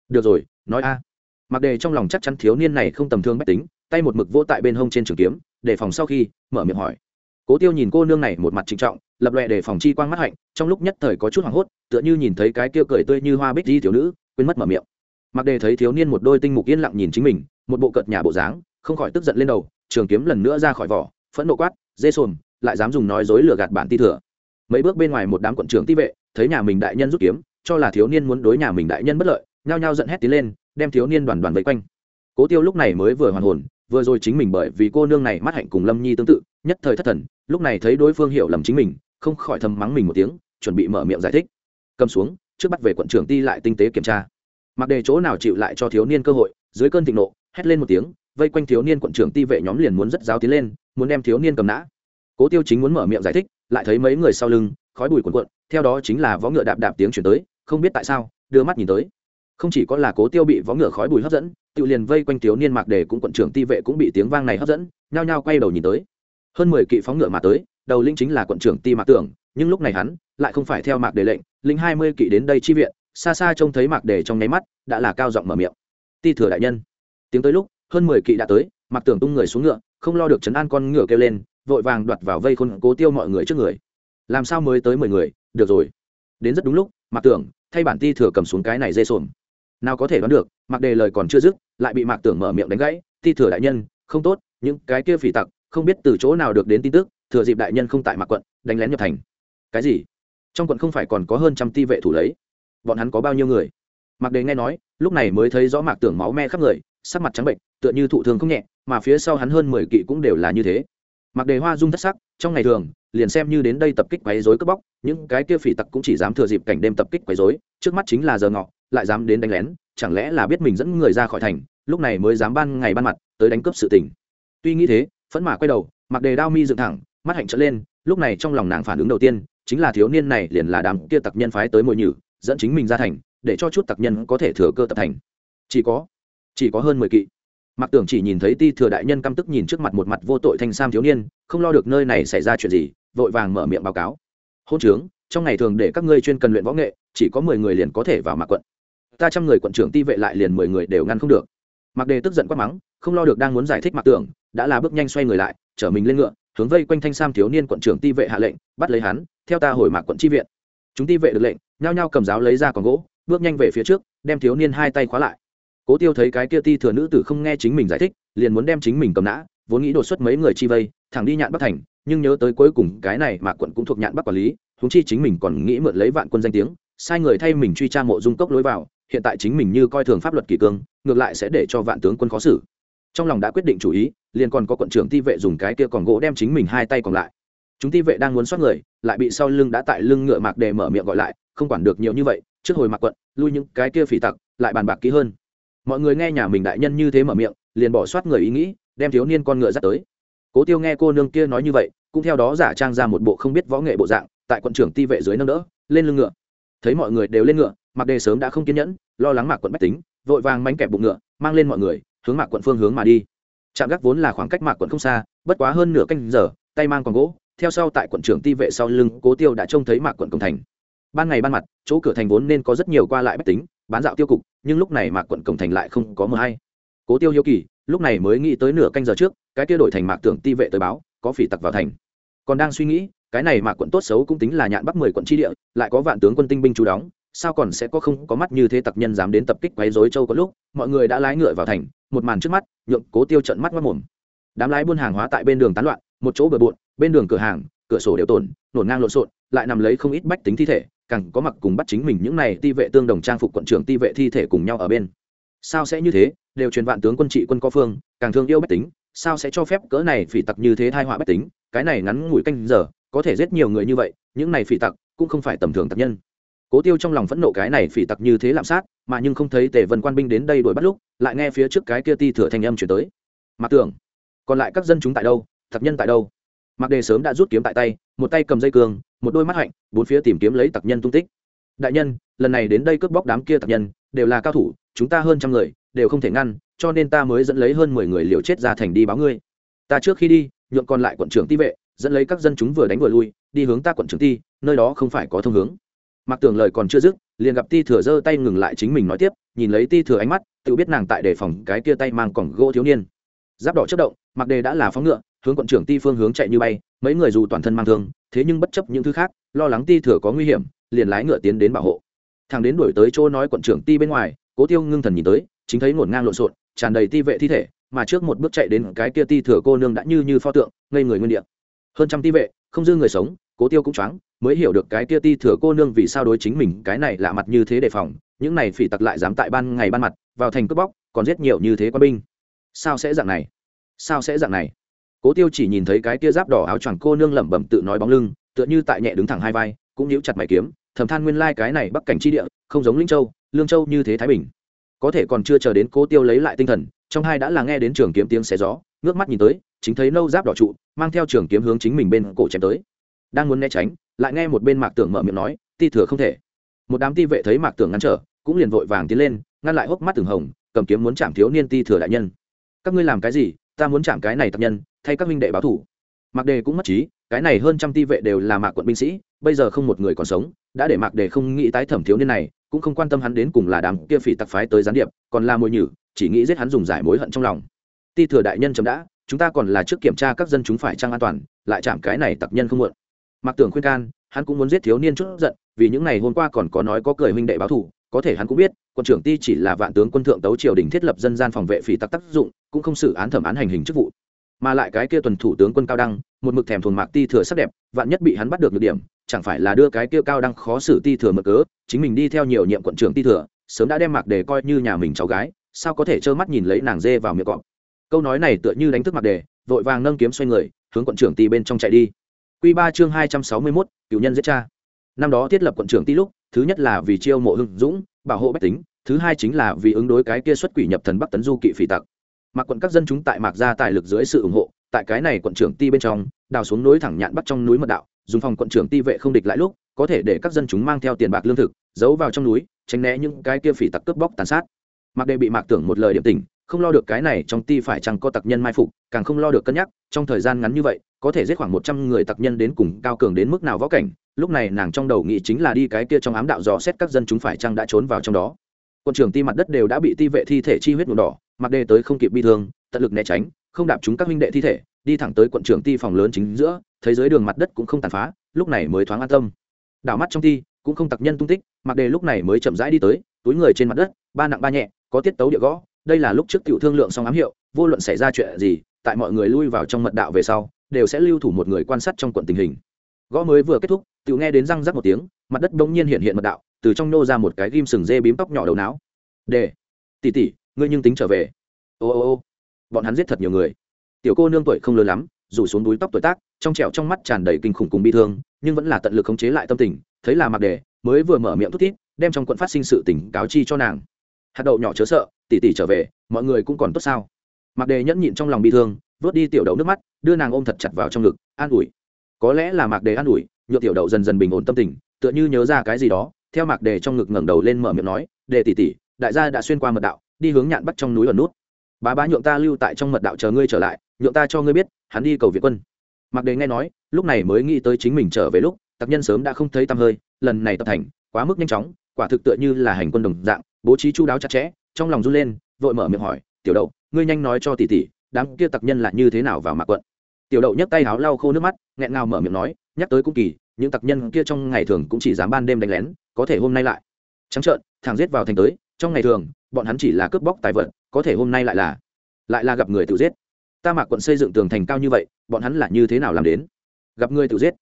Được rồi, nói a. Mạc đề trong lòng chắc chắn thiếu niên này không tầm thương bách tính, tay một mực vỗ tại bên hông trên trường kiếm, đề phòng sau khi, mở miệng hỏi. Cố tiêu nhìn cô nương này một mặt trịnh trọng, lập lòe đề phòng chi quang mắt hạnh, trong lúc nhất thời có chút hoảng hốt, tựa như nhìn thấy cái kia cười tươi như hoa bích di thiếu nữ, quên mất mở miệng mặc đề thấy thiếu niên một đôi tinh mục yên lặng nhìn chính mình, một bộ cợt nhà bộ dáng, không khỏi tức giận lên đầu, trường kiếm lần nữa ra khỏi vỏ, phẫn nộ quát, dê xồm lại dám dùng nói dối lừa gạt bản ti thừa. Mấy bước bên ngoài một đám quận trưởng ti vệ, thấy nhà mình đại nhân rút kiếm, cho là thiếu niên muốn đối nhà mình đại nhân bất lợi, nhao nhao giận hét tiến lên, đem thiếu niên đoàn đoàn vây quanh. Cố tiêu lúc này mới vừa hoàn hồn, vừa rồi chính mình bởi vì cô nương này mắt hạnh cùng lâm nhi tương tự, nhất thời thất thần, lúc này thấy đối phương hiểu lầm chính mình, không khỏi thầm mắng mình một tiếng, chuẩn bị mở miệng giải thích. Cầm xuống, trước bắt về quận trưởng ti lại tinh tế kiểm tra mặc đề chỗ nào chịu lại cho thiếu niên cơ hội, dưới cơn thịnh nộ, hét lên một tiếng, vây quanh thiếu niên quận trưởng ti vệ nhóm liền muốn rất giáo tiến lên, muốn đem thiếu niên cầm nã. Cố tiêu chính muốn mở miệng giải thích, lại thấy mấy người sau lưng, khói bụi cuộn cuộn, theo đó chính là võ ngựa đạp đạp tiếng chuyển tới, không biết tại sao, đưa mắt nhìn tới. Không chỉ có là cố tiêu bị võ ngựa khói bụi hấp dẫn tự liền vây quanh thiếu niên mạc đề cũng quận trưởng ti vệ cũng bị tiếng vang này hấp dẫn, nhao nhao quay đầu nhìn tới. Hơn mười kỵ phóng ngựa mà tới, đầu linh chính là quận trưởng ti mạc tưởng, nhưng lúc này hắn lại không phải theo mạc đề lệnh, linh hai mươi kỵ đến đây chi viện xa xa trông thấy mạc đề trong nháy mắt, đã là cao giọng mở miệng. Ti thừa đại nhân. Tiếng tới lúc, hơn mười kỵ đã tới, mạc tưởng tung người xuống ngựa, không lo được chấn an con ngựa kêu lên, vội vàng đoạt vào vây khôn cố tiêu mọi người trước người. Làm sao mới tới mười người? Được rồi. Đến rất đúng lúc, mạc tưởng thay bản ti thừa cầm xuống cái này dê sồn. Nào có thể đoán được, mạc đề lời còn chưa dứt, lại bị mạc tưởng mở miệng đánh gãy. Ti thừa đại nhân, không tốt, những cái kia phỉ tặc, không biết từ chỗ nào được đến tin tức, thừa dịp đại nhân không tại mạc quận, đánh lén nhập thành. Cái gì? Trong quận không phải còn có hơn trăm ti vệ thủ lấy bọn hắn có bao nhiêu người? Mạc đề nghe nói, lúc này mới thấy rõ mạc tưởng máu me khắp người, sắc mặt trắng bệnh, tựa như thụ thương không nhẹ, mà phía sau hắn hơn mười kỵ cũng đều là như thế. Mạc đề hoa dung thất sắc, trong ngày thường, liền xem như đến đây tập kích quấy rối cướp bóc, những cái kia phỉ tặc cũng chỉ dám thừa dịp cảnh đêm tập kích quấy rối, trước mắt chính là giờ ngọ, lại dám đến đánh lén, chẳng lẽ là biết mình dẫn người ra khỏi thành, lúc này mới dám ban ngày ban mặt, tới đánh cướp sự tình. Tuy nghĩ thế, phẫn mà quay đầu mặc đề đao mi dựng thẳng, mắt hạnh trở lên, lúc này trong lòng nàng phản ứng đầu tiên, chính là thiếu niên này liền là đám kia tặc nhân phái tới mồi nhử dẫn chính mình ra thành, để cho chút tặc nhân có thể thừa cơ tập thành. Chỉ có chỉ có hơn mười kỵ. Mặc tưởng chỉ nhìn thấy ti thừa đại nhân căm tức nhìn trước mặt một mặt vô tội thanh sam thiếu niên, không lo được nơi này xảy ra chuyện gì, vội vàng mở miệng báo cáo. Hôn trướng, trong ngày thường để các ngươi chuyên cần luyện võ nghệ, chỉ có mười người liền có thể vào mạc quận. Ta trăm người quận trưởng ti vệ lại liền mười người đều ngăn không được. Mặc đề tức giận quát mắng, không lo được đang muốn giải thích mặc tưởng, đã là bước nhanh xoay người lại, chở mình lên ngựa, hướng vây quanh thanh sam thiếu niên quận trưởng ti vệ hạ lệnh, bắt lấy hắn, theo ta hồi mạc quận tri viện. Chúng ti vệ được lệnh nhao nhao cầm giáo lấy ra còn gỗ, bước nhanh về phía trước, đem thiếu niên hai tay khóa lại. Cố tiêu thấy cái kia ti thừa nữ tử không nghe chính mình giải thích, liền muốn đem chính mình cầm nã, vốn nghĩ đột xuất mấy người chi vây, thẳng đi nhạn bắc thành, nhưng nhớ tới cuối cùng cái này mà quận cũng thuộc nhạn bắc quản lý húng chi chính mình còn nghĩ mượn lấy vạn quân danh tiếng, sai người thay mình truy tra mộ dung cốc lối vào, hiện tại chính mình như coi thường pháp luật kỷ cương, ngược lại sẽ để cho vạn tướng quân khó xử. Trong lòng đã quyết định chủ ý, liền còn có quận trưởng ti vệ dùng cái kia còn gỗ đem chính mình hai tay còn lại. Chúng ti vệ đang muốn xoát người, lại bị sau lưng đã tại lưng ngựa mạc đề mở miệng gọi lại không quản được nhiều như vậy, trước hồi mạc quận, lui những cái kia phỉ tặc, lại bàn bạc kỹ hơn. Mọi người nghe nhà mình đại nhân như thế mở miệng, liền bỏ soát người ý nghĩ, đem thiếu niên con ngựa dắt tới. Cố tiêu nghe cô nương kia nói như vậy, cũng theo đó giả trang ra một bộ không biết võ nghệ bộ dạng, tại quận trưởng ti vệ dưới nâng đỡ, lên lưng ngựa. Thấy mọi người đều lên ngựa, mặc đề sớm đã không kiên nhẫn, lo lắng mạc quận bách tính, vội vàng mánh kẹp bụng ngựa, mang lên mọi người, hướng mạc quận phương hướng mà đi. Trạm gác vốn là khoảng cách mạc quận không xa, bất quá hơn nửa canh giờ, tay mang còn gỗ, theo sau tại quận trưởng ti vệ sau lưng, cố tiêu đã trông thấy mạc quận công thành ban ngày ban mặt, chỗ cửa thành vốn nên có rất nhiều qua lại bách tính, bán dạo tiêu cục, nhưng lúc này mạc quận cổng thành lại không có mờ hay. Cố tiêu hiếu kỳ, lúc này mới nghĩ tới nửa canh giờ trước, cái tiêu đổi thành mạc tưởng ti vệ tới báo, có phỉ tặc vào thành. Còn đang suy nghĩ, cái này mạc quận tốt xấu cũng tính là nhạn bắc mười quận tri địa, lại có vạn tướng quân tinh binh chú đóng, sao còn sẽ có không có mắt như thế tặc nhân dám đến tập kích quấy rối châu có lúc, mọi người đã lái ngựa vào thành, một màn trước mắt, nhượng cố tiêu trận mắt mất mồm đám lái buôn hàng hóa tại bên đường tán loạn, một chỗ bờ bộn, bên đường cửa hàng, cửa sổ đều tổn, nổn ngang lộn xộn, lại nằm lấy không ít bách tính thi thể càng có mặc cùng bắt chính mình những này ti vệ tương đồng trang phục quận trưởng ti vệ thi thể cùng nhau ở bên. Sao sẽ như thế? Đều truyền vạn tướng quân trị quân có phương, càng thương yêu bách tính, sao sẽ cho phép cỡ này phỉ tặc như thế thai họa bách tính? Cái này ngắn ngủi canh giờ, có thể giết nhiều người như vậy, những này phỉ tặc cũng không phải tầm thường tặc nhân. Cố tiêu trong lòng phẫn nộ cái này phỉ tặc như thế lạm sát, mà nhưng không thấy tề vân quan binh đến đây đuổi bắt lúc, lại nghe phía trước cái kia ti thừa thanh âm chuyển tới. Mặc tưởng, còn lại các dân chúng tại đâu? Thập nhân tại đâu? Mặc đề sớm đã rút kiếm tại tay, một tay cầm dây cường một đôi mắt hạnh, bốn phía tìm kiếm lấy tặc nhân tung tích. Đại nhân, lần này đến đây cướp bóc đám kia tặc nhân, đều là cao thủ, chúng ta hơn trăm người, đều không thể ngăn, cho nên ta mới dẫn lấy hơn mười người liều chết ra thành đi báo ngươi. Ta trước khi đi, nhượng còn lại quận trưởng ti vệ, dẫn lấy các dân chúng vừa đánh vừa lui, đi hướng ta quận trưởng ti, nơi đó không phải có thông hướng. Mặc tưởng lời còn chưa dứt, liền gặp ti thừa giơ tay ngừng lại chính mình nói tiếp, nhìn lấy ti thừa ánh mắt, tự biết nàng tại đề phòng cái kia tay mang còng gỗ thiếu niên. Giáp đỏ chất động mặc đề đã là phóng ngựa, hướng quận trưởng ti phương hướng chạy như bay, mấy người dù toàn thân mang thương, thế nhưng bất chấp những thứ khác, lo lắng ti thừa có nguy hiểm, liền lái ngựa tiến đến bảo hộ. Thằng đến đuổi tới chỗ nói quận trưởng ti bên ngoài, cố tiêu ngưng thần nhìn tới, chính thấy ngổn ngang lộn xộn, tràn đầy ti vệ thi thể, mà trước một bước chạy đến cái kia ti thừa cô nương đã như như pho tượng, ngây người nguyên địa. Hơn trăm ti vệ, không dư người sống, cố tiêu cũng choáng, mới hiểu được cái kia ti thừa cô nương vì sao đối chính mình cái này lạ mặt như thế đề phòng, những này phỉ tặc lại dám tại ban ngày ban mặt, vào thành cướp bóc, còn giết nhiều như thế quân binh. Sao sẽ dạng này? Sao sẽ dạng này? Cố tiêu chỉ nhìn thấy cái tia giáp đỏ áo choàng cô nương lẩm bẩm tự nói bóng lưng, tựa như tại nhẹ đứng thẳng hai vai, cũng nhíu chặt mày kiếm, thầm than nguyên lai cái này bắc cảnh chi địa, không giống linh châu, lương châu như thế thái bình. Có thể còn chưa chờ đến cố tiêu lấy lại tinh thần, trong hai đã là nghe đến trường kiếm tiếng xé gió, ngước mắt nhìn tới, chính thấy nâu giáp đỏ trụ, mang theo trường kiếm hướng chính mình bên cổ chém tới. Đang muốn né tránh, lại nghe một bên mạc tưởng mở miệng nói, ti thừa không thể. Một đám ti vệ thấy mạc tưởng ngăn trở, cũng liền vội vàng tiến lên, ngăn lại hốc mắt từng hồng, cầm kiếm muốn chạm thiếu niên ti thừa đại nhân. Các ngươi làm cái gì? Ta muốn chạm cái này tập nhân, thay các minh đệ báo thủ. Mạc đề cũng mất trí, cái này hơn trăm ti vệ đều là mạc quận binh sĩ, bây giờ không một người còn sống, đã để mạc đề không nghĩ tái thẩm thiếu niên này, cũng không quan tâm hắn đến cùng là đám kia phỉ tặc phái tới gián điệp, còn là mồi nhử, chỉ nghĩ giết hắn dùng giải mối hận trong lòng. Ti thừa đại nhân chấm đã, chúng ta còn là trước kiểm tra các dân chúng phải trang an toàn, lại chạm cái này tặc nhân không muộn. Mặc tưởng khuyên can, hắn cũng muốn giết thiếu niên chút giận, vì những ngày hôm qua còn có nói có cười huynh đệ báo thủ có thể hắn cũng biết quân trưởng ti chỉ là vạn tướng quân thượng tấu triều đình thiết lập dân gian phòng vệ phỉ tặc tác dụng cũng không xử án thẩm án hành hình chức vụ. Mà lại cái kia tuần thủ tướng quân cao đăng một mực thèm thuồng mạc ti thừa sắc đẹp vạn nhất bị hắn bắt được được điểm chẳng phải là đưa cái kia cao đăng khó xử ti thừa mở cớ chính mình đi theo nhiều nhiệm quận trưởng ti thừa sớm đã đem mạc đề coi như nhà mình cháu gái sao có thể trơ mắt nhìn lấy nàng dê vào miệng cọp. Câu nói này tựa như đánh thức mạc đề vội vàng nâng kiếm xoay người hướng quận trưởng ti bên trong chạy đi. Quy ba chương hai trăm sáu mươi 261, cựu nhân giết cha. Năm đó thiết lập quận trưởng ti lúc, thứ nhất là vì chiêu mộ hưng dũng, bảo hộ bách tính, thứ hai chính là vì ứng đối cái kia xuất quỷ nhập thần Bắc tấn du kỵ phỉ tặc. Mạc quận các dân chúng tại Mạc gia tài lực dưới sự ủng hộ, tại cái này quận trưởng ti bên trong, đào xuống núi thẳng nhạn bắt trong núi mật đạo, dùng phòng quận trưởng ti vệ không địch lại lúc, có thể để các dân chúng mang theo tiền bạc lương thực, giấu vào trong núi, tránh né những cái kia phỉ tặc cướp bóc tàn sát. Mạc đệ bị Mạc Tưởng một lời điểm tỉnh, không lo được cái này trong ti phải chăng có tặc nhân mai phục, càng không lo được cân nhắc, trong thời gian ngắn như vậy, có thể giết khoảng một trăm người tặc nhân đến cùng cao cường đến mức nào võ cảnh lúc này nàng trong đầu nghĩ chính là đi cái kia trong ám đạo dò xét các dân chúng phải chăng đã trốn vào trong đó. Quân trưởng ti mặt đất đều đã bị ti vệ thi thể chi huyết nhuộm đỏ, mặc đề tới không kịp bi thương, tận lực né tránh, không đạp chúng các huynh đệ thi thể, đi thẳng tới quận trưởng ti phòng lớn chính giữa, thấy dưới đường mặt đất cũng không tàn phá, lúc này mới thoáng an tâm. Đảo mắt trong ti, cũng không tặc nhân tung tích, mặc đề lúc này mới chậm rãi đi tới, túi người trên mặt đất, ba nặng ba nhẹ, có tiết tấu địa gõ, đây là lúc trước tiểu thương lượng xong ám hiệu, vô luận xảy ra chuyện gì, tại mọi người lui vào trong mật đạo về sau, đều sẽ lưu thủ một người quan sát trong quận tình hình. Gõ mới vừa kết thúc tự nghe đến răng rắc một tiếng, mặt đất bỗng nhiên hiện hiện mật đạo, từ trong nô ra một cái ghim sừng dê bím tóc nhỏ đầu não. Đề tỉ tỉ ngươi nhưng tính trở về. Ô ô ô, bọn hắn giết thật nhiều người. Tiểu cô nương tuổi không lớn lắm, rủ xuống đuôi tóc tuổi tác, trong trẹo trong mắt tràn đầy kinh khủng cùng bi thương, nhưng vẫn là tận lực khống chế lại tâm tình, thấy là mặc đề, mới vừa mở miệng thút thít, đem trong quận phát sinh sự tỉnh cáo chi cho nàng. Hạt đậu nhỏ chớ sợ tỉ tỉ trở về, mọi người cũng còn tốt sao? Mặc đề nhẫn nhịn trong lòng bi thương, vớt đi tiểu đậu nước mắt, đưa nàng ôm thật chặt vào trong ngực, an ủi. Có lẽ là mạc đề an ủi nhựa tiểu đậu dần dần bình ổn tâm tình, tựa như nhớ ra cái gì đó, theo mạc đề trong ngực ngẩng đầu lên mở miệng nói, đề tỷ tỷ, đại gia đã xuyên qua mật đạo, đi hướng nhạn bắt trong núi ở nút. Bá bá nhượng ta lưu tại trong mật đạo chờ ngươi trở lại, nhượng ta cho ngươi biết, hắn đi cầu việt quân. Mạc đề nghe nói, lúc này mới nghĩ tới chính mình trở về lúc tặc nhân sớm đã không thấy tăm hơi, lần này tập thành, quá mức nhanh chóng, quả thực tựa như là hành quân đồng dạng, bố trí chu đáo chặt chẽ, trong lòng run lên, vội mở miệng hỏi, tiểu đậu, ngươi nhanh nói cho tỷ tỷ, đám kia tặc nhân là như thế nào vào mạc quận? Tiểu đậu nhấc tay háo lau khô nước mắt, nghẹn ngào mở miệng nói nhắc tới cũng kỳ, những tặc nhân kia trong ngày thường cũng chỉ dám ban đêm đánh lén, có thể hôm nay lại. Trắng trợn thằng giết vào thành tới, trong ngày thường, bọn hắn chỉ là cướp bóc tài vật, có thể hôm nay lại là lại là gặp người tự giết. Ta mạc quận xây dựng tường thành cao như vậy, bọn hắn là như thế nào làm đến? Gặp người tự giết,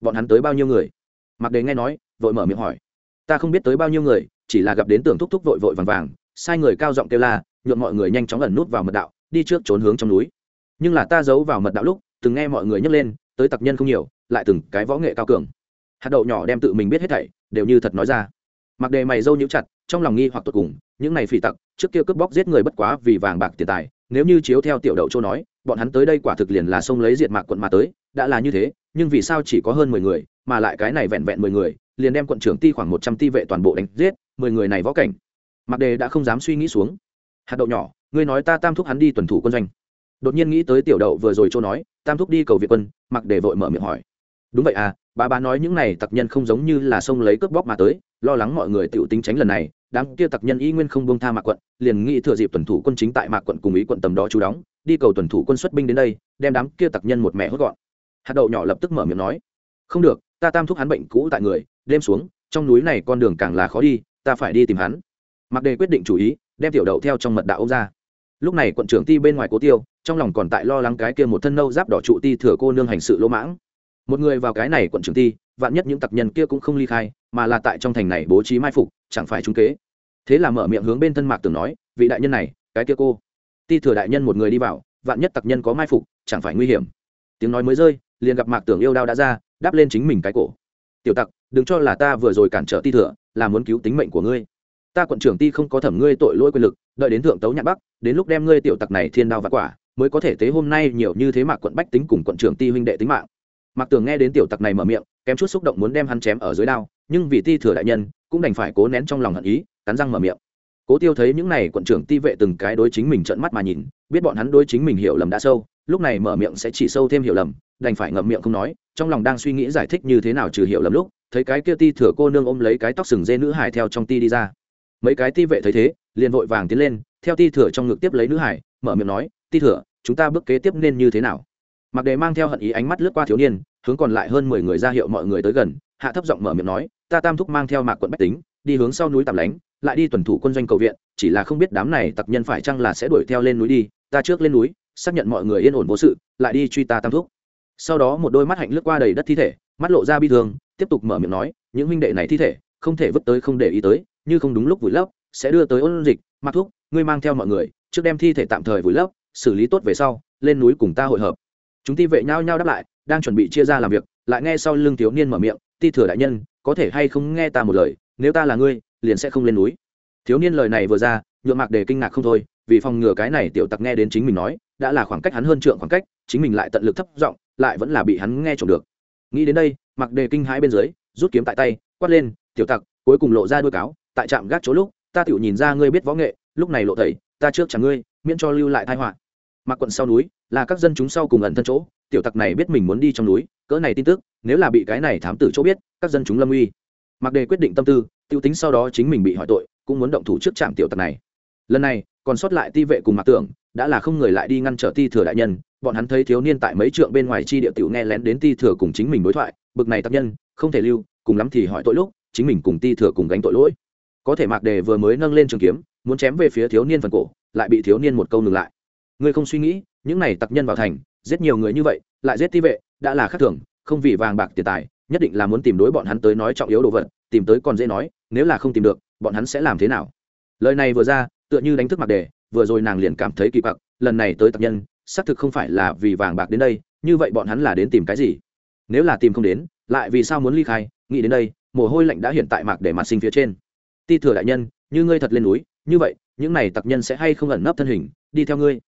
bọn hắn tới bao nhiêu người? Mặc đề nghe nói, vội mở miệng hỏi. Ta không biết tới bao nhiêu người, chỉ là gặp đến tường thúc thúc vội vội vàng vàng, sai người cao giọng kêu la, nhuộm mọi người nhanh chóng ẩn nút vào mật đạo, đi trước trốn hướng trong núi. Nhưng là ta giấu vào mật đạo lúc, từng nghe mọi người nhấc lên tới tặc nhân không nhiều, lại từng cái võ nghệ cao cường. Hạt đậu nhỏ đem tự mình biết hết thảy, đều như thật nói ra. Mặc đề mày dâu nhũ chặt, trong lòng nghi hoặc tột cùng, những này phỉ tặc, trước kia cướp bóc giết người bất quá vì vàng bạc tiền tài, nếu như chiếu theo tiểu đậu châu nói, bọn hắn tới đây quả thực liền là xông lấy diệt mạc quận mà tới, đã là như thế, nhưng vì sao chỉ có hơn mười người, mà lại cái này vẹn vẹn mười người, liền đem quận trưởng ti khoảng một trăm ti vệ toàn bộ đánh giết, mười người này võ cảnh. Mặc đề đã không dám suy nghĩ xuống. Hạt đậu nhỏ, ngươi nói ta tam thúc hắn đi tuần thủ quân doanh đột nhiên nghĩ tới tiểu đậu vừa rồi châu nói, tam thúc đi cầu việt quân, mặc để vội mở miệng hỏi. Đúng vậy à bà bà nói những này tặc nhân không giống như là xông lấy cướp bóc mà tới, lo lắng mọi người tự tính tránh lần này, đám kia tặc nhân y nguyên không bông tha mạc quận, liền nghĩ thừa dịp tuần thủ quân chính tại mạc quận cùng ý quận tầm đó chú đóng, đi cầu tuần thủ quân xuất binh đến đây, đem đám kia tặc nhân một mẹ hốt gọn. Hạt đậu nhỏ lập tức mở miệng nói, không được, ta tam thúc hắn bệnh cũ tại người, đêm xuống, trong núi này con đường càng là khó đi, ta phải đi tìm hắn. Mặc đề quyết định chủ ý, đem tiểu đậu theo trong mật đạo ông ra. Lúc này quận trưởng ti bên ngoài cố tiêu trong lòng còn tại lo lắng cái kia một thân nâu giáp đỏ trụ ti thừa cô nương hành sự lỗ mãng. Một người vào cái này quận trưởng ti, vạn nhất những tặc nhân kia cũng không ly khai, mà là tại trong thành này bố trí mai phục, chẳng phải trúng kế. Thế là mở miệng hướng bên thân mạc tưởng nói, vị đại nhân này, cái kia cô. Ti thừa đại nhân một người đi vào, vạn nhất tặc nhân có mai phục, chẳng phải nguy hiểm. Tiếng nói mới rơi, liền gặp mạc tưởng yêu đao đã ra, đáp lên chính mình cái cổ. Tiểu tặc, đừng cho là ta vừa rồi cản trở ti thừa, là muốn cứu tính mệnh của ngươi. Ta quận trưởng ti không có thẩm ngươi tội lỗi quyền lực, đợi đến thượng tấu nhạc bắc, đến lúc đem ngươi tiểu tặc này thiên đao và quả mới có thể tế hôm nay nhiều như thế mạc quận bách tính cùng quận trưởng ti huynh đệ tính mạng. Mạc tường nghe đến tiểu tặc này mở miệng, kém chút xúc động muốn đem hắn chém ở dưới đao, nhưng vì ti thừa đại nhân, cũng đành phải cố nén trong lòng hận ý, cắn răng mở miệng. Cố tiêu thấy những này quận trưởng ti vệ từng cái đối chính mình trợn mắt mà nhìn, biết bọn hắn đối chính mình hiểu lầm đã sâu, lúc này mở miệng sẽ chỉ sâu thêm hiểu lầm, đành phải ngậm miệng không nói, trong lòng đang suy nghĩ giải thích như thế nào trừ hiểu lầm lúc, thấy cái kia ti thừa cô nương ôm lấy cái tóc sừng dê nữ hải theo trong ti đi ra. Mấy cái ti vệ thấy thế, liền vội vàng tiến lên, theo ti thừa trong ngực tiếp lấy nữ hải mở miệng nói ti thừa, chúng ta bước kế tiếp nên như thế nào? Mặc đề mang theo hận ý ánh mắt lướt qua thiếu niên, hướng còn lại hơn mười người ra hiệu mọi người tới gần, hạ thấp giọng mở miệng nói, ta tam thúc mang theo mạc quận bách tính, đi hướng sau núi tạm lánh, lại đi tuần thủ quân doanh cầu viện, chỉ là không biết đám này tặc nhân phải chăng là sẽ đuổi theo lên núi đi, ta trước lên núi, xác nhận mọi người yên ổn vô sự, lại đi truy ta tam thúc. Sau đó một đôi mắt hạnh lướt qua đầy đất thi thể, mắt lộ ra bi thương, tiếp tục mở miệng nói, những huynh đệ này thi thể, không thể vứt tới không để ý tới, như không đúng lúc vùi lấp, sẽ đưa tới ôn dịch. Mặc thuốc ngươi mang theo mọi người, trước đem thi thể tạm thời vùi lấp xử lý tốt về sau, lên núi cùng ta hội hợp. Chúng ti vệ nhau nhau đáp lại, đang chuẩn bị chia ra làm việc, lại nghe sau lưng thiếu niên mở miệng, ti thừa đại nhân, có thể hay không nghe ta một lời, nếu ta là ngươi, liền sẽ không lên núi. Thiếu niên lời này vừa ra, nhượng mạc đề kinh ngạc không thôi, vì phòng ngừa cái này tiểu tặc nghe đến chính mình nói, đã là khoảng cách hắn hơn trượng khoảng cách, chính mình lại tận lực thấp giọng, lại vẫn là bị hắn nghe trộm được. Nghĩ đến đây, mạc đề kinh hãi bên dưới, rút kiếm tại tay, quát lên, tiểu tặc, cuối cùng lộ ra đôi cáo, tại trạm gác chỗ lúc, ta tiểu nhìn ra ngươi biết võ nghệ, lúc này lộ thầy ta trước chẳng ngươi, miễn cho lưu lại tai họa mặc quận sau núi, là các dân chúng sau cùng ẩn thân chỗ, tiểu tặc này biết mình muốn đi trong núi, cỡ này tin tức, nếu là bị cái này thám tử chỗ biết, các dân chúng lâm uy. Mặc đề quyết định tâm tư, tiêu tính sau đó chính mình bị hỏi tội, cũng muốn động thủ trước trạm tiểu tặc này. Lần này, còn sót lại ti vệ cùng mặc tưởng, đã là không người lại đi ngăn trở ti thừa đại nhân, bọn hắn thấy thiếu niên tại mấy trượng bên ngoài chi địa tiểu nghe lén đến ti thừa cùng chính mình đối thoại, bực này tác nhân, không thể lưu, cùng lắm thì hỏi tội lúc, chính mình cùng ti thừa cùng gánh tội lỗi. Có thể mạc đề vừa mới nâng lên trường kiếm, muốn chém về phía thiếu niên phần cổ, lại bị thiếu niên một câu ngừng lại ngươi không suy nghĩ, những này tặc nhân vào thành, giết nhiều người như vậy, lại giết ti vệ, đã là khác thường, không vì vàng bạc tiền tài, nhất định là muốn tìm đối bọn hắn tới nói trọng yếu đồ vật, tìm tới còn dễ nói, nếu là không tìm được, bọn hắn sẽ làm thế nào? Lời này vừa ra, tựa như đánh thức mặc đề, vừa rồi nàng liền cảm thấy kỳ quặc, lần này tới tặc nhân, xác thực không phải là vì vàng bạc đến đây, như vậy bọn hắn là đến tìm cái gì? Nếu là tìm không đến, lại vì sao muốn ly khai? Nghĩ đến đây, mồ hôi lạnh đã hiện tại mạc để mặt sinh phía trên. Ti thừa đại nhân, như ngươi thật lên núi, như vậy, những này tặc nhân sẽ hay không ẩn nấp thân hình, đi theo ngươi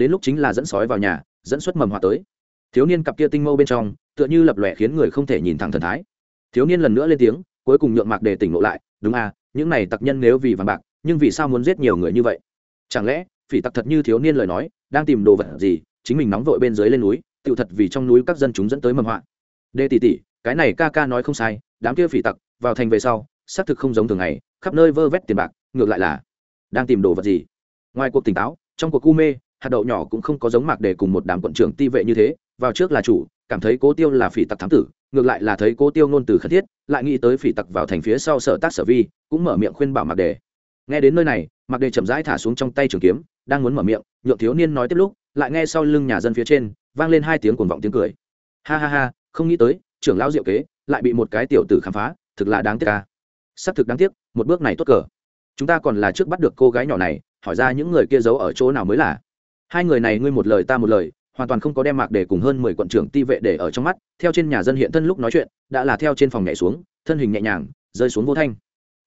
đến lúc chính là dẫn sói vào nhà, dẫn xuất mầm họa tới. Thiếu niên cặp kia tinh mâu bên trong, tựa như lập lòe khiến người không thể nhìn thẳng thần thái. Thiếu niên lần nữa lên tiếng, cuối cùng nhượng mạc để tỉnh lộ lại, đúng à những này tặc nhân nếu vì vàng bạc, nhưng vì sao muốn giết nhiều người như vậy? Chẳng lẽ, phỉ tặc thật như thiếu niên lời nói, đang tìm đồ vật gì, chính mình nóng vội bên dưới lên núi tự thật vì trong núi các dân chúng dẫn tới mầm họa? Đê tỷ tỷ, cái này ca ca nói không sai, đám kia phỉ tặc, vào thành về sau, xác thực không giống thường ngày, khắp nơi vơ vét tiền bạc, ngược lại là đang tìm đồ vật gì? Ngoài cuộc tỉnh táo, trong cuộc cu mê hạt đậu nhỏ cũng không có giống mạc để cùng một đám quận trưởng ti vệ như thế, vào trước là chủ, cảm thấy cố tiêu là phỉ tặc thám tử, ngược lại là thấy cố tiêu ngôn từ khẩn thiết, lại nghĩ tới phỉ tặc vào thành phía sau sở tác sở vi, cũng mở miệng khuyên bảo mạc đề nghe đến nơi này, mạc đề chậm rãi thả xuống trong tay trường kiếm, đang muốn mở miệng, nhượng thiếu niên nói tiếp lúc, lại nghe sau lưng nhà dân phía trên, vang lên hai tiếng cuồng vọng tiếng cười. Ha ha ha, không nghĩ tới, trưởng lão diệu kế, lại bị một cái tiểu tử khám phá, thực là đáng tiếc ca xác thực đáng tiếc, một bước này tốt cờ. Chúng ta còn là trước bắt được cô gái nhỏ này, hỏi ra những người kia giấu ở chỗ nào mới là hai người này ngươi một lời ta một lời, hoàn toàn không có đem mạc để cùng hơn mười quận trưởng ti vệ để ở trong mắt. Theo trên nhà dân hiện thân lúc nói chuyện, đã là theo trên phòng nhảy xuống, thân hình nhẹ nhàng, rơi xuống vô thanh.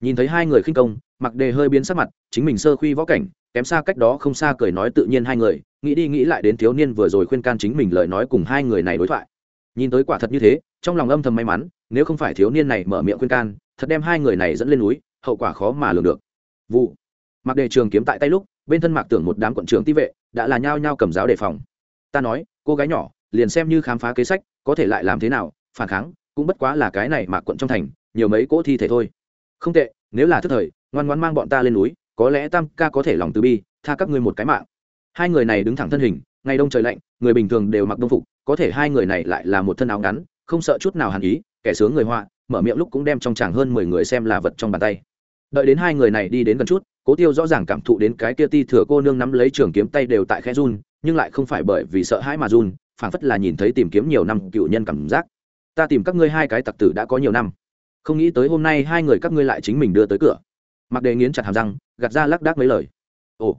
Nhìn thấy hai người khinh công mặc đề hơi biến sắc mặt, chính mình sơ khuy võ cảnh, kém xa cách đó không xa cười nói tự nhiên hai người, nghĩ đi nghĩ lại đến thiếu niên vừa rồi khuyên can chính mình lời nói cùng hai người này đối thoại. Nhìn tới quả thật như thế, trong lòng âm thầm may mắn, nếu không phải thiếu niên này mở miệng khuyên can, thật đem hai người này dẫn lên núi, hậu quả khó mà lường được. Vụ. Mặc đề trường kiếm tại tay lúc, bên thân mạc tưởng một đám quận trưởng ti vệ đã là nhao nhao cầm giáo đề phòng. Ta nói, cô gái nhỏ, liền xem như khám phá kế sách, có thể lại làm thế nào, phản kháng, cũng bất quá là cái này mà quận trong thành, nhiều mấy cỗ thi thể thôi. Không tệ, nếu là thức thời, ngoan ngoan mang bọn ta lên núi, có lẽ tam ca có thể lòng từ bi, tha các ngươi một cái mạng. Hai người này đứng thẳng thân hình, ngày đông trời lạnh, người bình thường đều mặc đông phục, có thể hai người này lại là một thân áo ngắn, không sợ chút nào hàn ý, kẻ sướng người họa, mở miệng lúc cũng đem trong chàng hơn mười người xem là vật trong bàn tay. Đợi đến hai người này đi đến gần chút cố tiêu rõ ràng cảm thụ đến cái kia ti thừa cô nương nắm lấy trường kiếm tay đều tại khe run, nhưng lại không phải bởi vì sợ hãi mà run, phảng phất là nhìn thấy tìm kiếm nhiều năm cựu nhân cảm giác. Ta tìm các ngươi hai cái tặc tử đã có nhiều năm. Không nghĩ tới hôm nay hai người các ngươi lại chính mình đưa tới cửa. Mặc đề nghiến chặt hàm răng, gạt ra lác đác mấy lời. Ồ,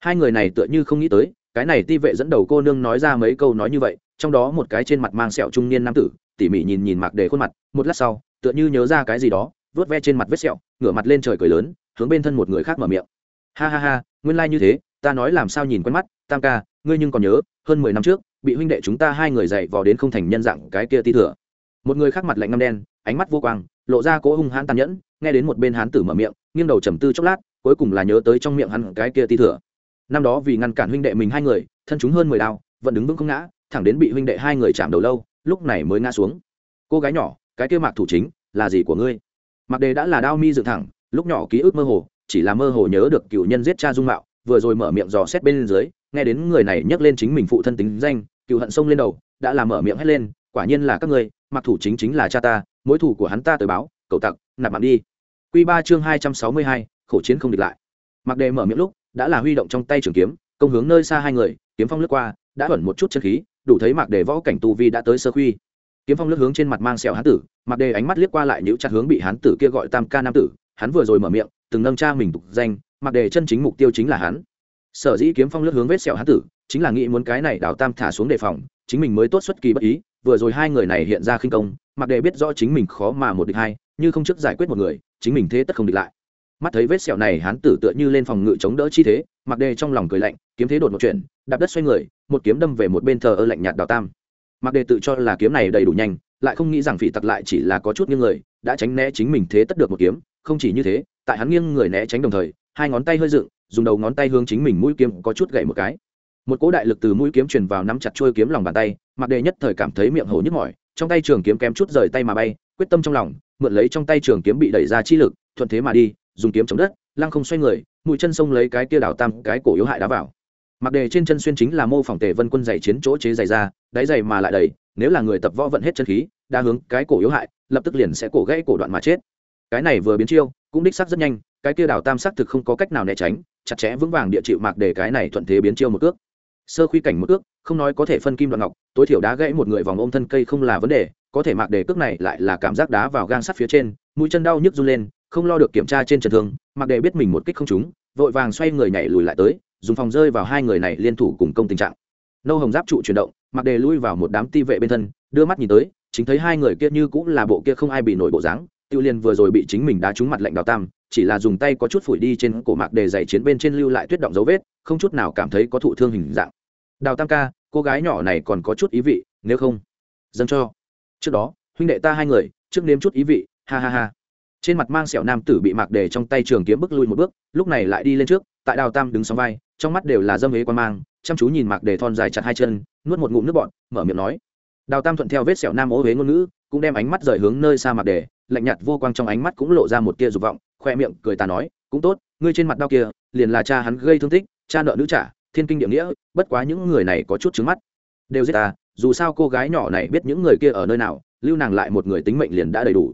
hai người này tựa như không nghĩ tới, cái này ti vệ dẫn đầu cô nương nói ra mấy câu nói như vậy, trong đó một cái trên mặt mang sẹo trung niên nam tử, tỉ mỉ nhìn nhìn mặc đề khuôn mặt, một lát sau, tựa như nhớ ra cái gì đó vớt ve trên mặt vết sẹo, ngửa mặt lên trời cười lớn hướng bên thân một người khác mở miệng. Ha ha ha, nguyên lai、like、như thế, ta nói làm sao nhìn quen mắt, tam ca, ngươi nhưng còn nhớ, hơn mười năm trước, bị huynh đệ chúng ta hai người dạy vò đến không thành nhân dạng cái kia ti thừa. Một người khác mặt lạnh ngâm đen, ánh mắt vô quang, lộ ra cỗ hung hãn tàn nhẫn, nghe đến một bên hán tử mở miệng, nghiêng đầu trầm tư chốc lát, cuối cùng là nhớ tới trong miệng hắn cái kia ti thừa. Năm đó vì ngăn cản huynh đệ mình hai người, thân chúng hơn mười đao, vẫn đứng vững không ngã, thẳng đến bị huynh đệ hai người chạm đầu lâu, lúc này mới ngã xuống. Cô gái nhỏ, cái kia mạc thủ chính, là gì của ngươi? Mặc đề đã là đao mi dựng thẳng lúc nhỏ ký ức mơ hồ, chỉ là mơ hồ nhớ được cựu nhân giết cha dung mạo, vừa rồi mở miệng dò xét bên dưới, nghe đến người này nhắc lên chính mình phụ thân tính danh, cựu hận sông lên đầu, đã làm mở miệng hét lên, quả nhiên là các ngươi, mặc thủ chính chính là cha ta, mối thủ của hắn ta tới báo cậu tặc, nạp mạng đi. Q ba chương hai trăm sáu mươi hai, khổ chiến không địch lại. Mặc đề mở miệng lúc, đã là huy động trong tay trường kiếm, công hướng nơi xa hai người, kiếm phong lướt qua, đã ẩn một chút chân khí, đủ thấy mặc đề võ cảnh tu vi đã tới sơ khuy. Kiếm phong lướt hướng trên mặt mang sẹo hán tử, mặc đề ánh mắt liếc qua lại nhíu chặt hướng bị hán tử kia gọi tam ca nam tử hắn vừa rồi mở miệng, từng nâng cha mình tục danh, mặc đề chân chính mục tiêu chính là hắn. Sở dĩ kiếm phong lướt hướng vết sẹo hán tử, chính là nghĩ muốn cái này đào tam thả xuống đề phòng, chính mình mới tốt xuất kỳ bất ý, vừa rồi hai người này hiện ra khinh công, mặc đề biết rõ chính mình khó mà một địch hai, như không trước giải quyết một người, chính mình thế tất không địch lại. Mắt thấy vết sẹo này hán tử tựa như lên phòng ngự chống đỡ chi thế, mặc đề trong lòng cười lạnh, kiếm thế đột một chuyện đạp đất xoay người, một kiếm đâm về một bên thờ ơ lạnh nhạt đào tam. Mặc đề tự cho là kiếm này đầy đủ nhanh, lại không nghĩ rằng phỉ tặc lại chỉ là có chút như người đã tránh né chính mình thế tất được một kiếm, không chỉ như thế, tại hắn nghiêng người né tránh đồng thời, hai ngón tay hơi dựng, dùng đầu ngón tay hướng chính mình mũi kiếm có chút gậy một cái. Một cỗ đại lực từ mũi kiếm truyền vào nắm chặt trôi kiếm lòng bàn tay, mặc đề nhất thời cảm thấy miệng hổ nhức mỏi, trong tay trường kiếm kém chút rời tay mà bay, quyết tâm trong lòng, mượn lấy trong tay trường kiếm bị đẩy ra chi lực, thuận thế mà đi, dùng kiếm chống đất, lăng không xoay người, mũi chân sông lấy cái kia đào tam cái cổ yếu hại đá vào mặc đề trên chân xuyên chính là mô phỏng tề vân quân dày chiến chỗ chế dày ra, đáy dày mà lại đầy, nếu là người tập võ vận hết chân khí, đa hướng cái cổ yếu hại, lập tức liền sẽ cổ gãy cổ đoạn mà chết. Cái này vừa biến chiêu, cũng đích sắc rất nhanh, cái kia đào tam sắc thực không có cách nào né tránh, chặt chẽ vững vàng địa chịu mạc để cái này thuận thế biến chiêu một cước. Sơ khuy cảnh một cước, không nói có thể phân kim đoạn ngọc, tối thiểu đá gãy một người vòng ôm thân cây không là vấn đề, có thể mạc đề cước này lại là cảm giác đá vào gang sắt phía trên, mũi chân đau nhức run lên, không lo được kiểm tra trên trần thương, mạc đề biết mình một kích không trúng, vội vàng xoay người nhảy lùi lại tới dùng phòng rơi vào hai người này liên thủ cùng công tình trạng. Nâu hồng giáp trụ chuyển động mạc đề lui vào một đám ti vệ bên thân, đưa mắt nhìn tới, chính thấy hai người kia như cũng là bộ kia không ai bị nổi bộ dáng. Tiêu liên vừa rồi bị chính mình đá trúng mặt lạnh đào tam, chỉ là dùng tay có chút phủi đi trên cổ mạc đề dày chiến bên trên lưu lại tuyết động dấu vết, không chút nào cảm thấy có thụ thương hình dạng. Đào tam ca, cô gái nhỏ này còn có chút ý vị, nếu không, dâng cho. Trước đó, huynh đệ ta hai người, trước nếm chút ý vị, ha ha ha. Trên mặt mang sẹo nam tử bị mạc đề trong tay trường kiếm bước lui một bước, lúc này lại đi lên trước, tại đào tam đứng sóng vai trong mắt đều là dâm ế quan mang, chăm chú nhìn mạc đề thon dài chặt hai chân, nuốt một ngụm nước bọn mở miệng nói. Đào tam thuận theo vết sẹo nam ố huế ngôn ngữ, cũng đem ánh mắt rời hướng nơi xa mạc đề, lạnh nhạt vô quang trong ánh mắt cũng lộ ra một tia dục vọng, khoe miệng cười ta nói, cũng tốt, ngươi trên mặt đau kia, liền là cha hắn gây thương tích, cha nợ nữ trả, thiên kinh địa nghĩa, bất quá những người này có chút trứng mắt. Đều giết ta, dù sao cô gái nhỏ này biết những người kia ở nơi nào, lưu nàng lại một người tính mệnh liền đã đầy đủ.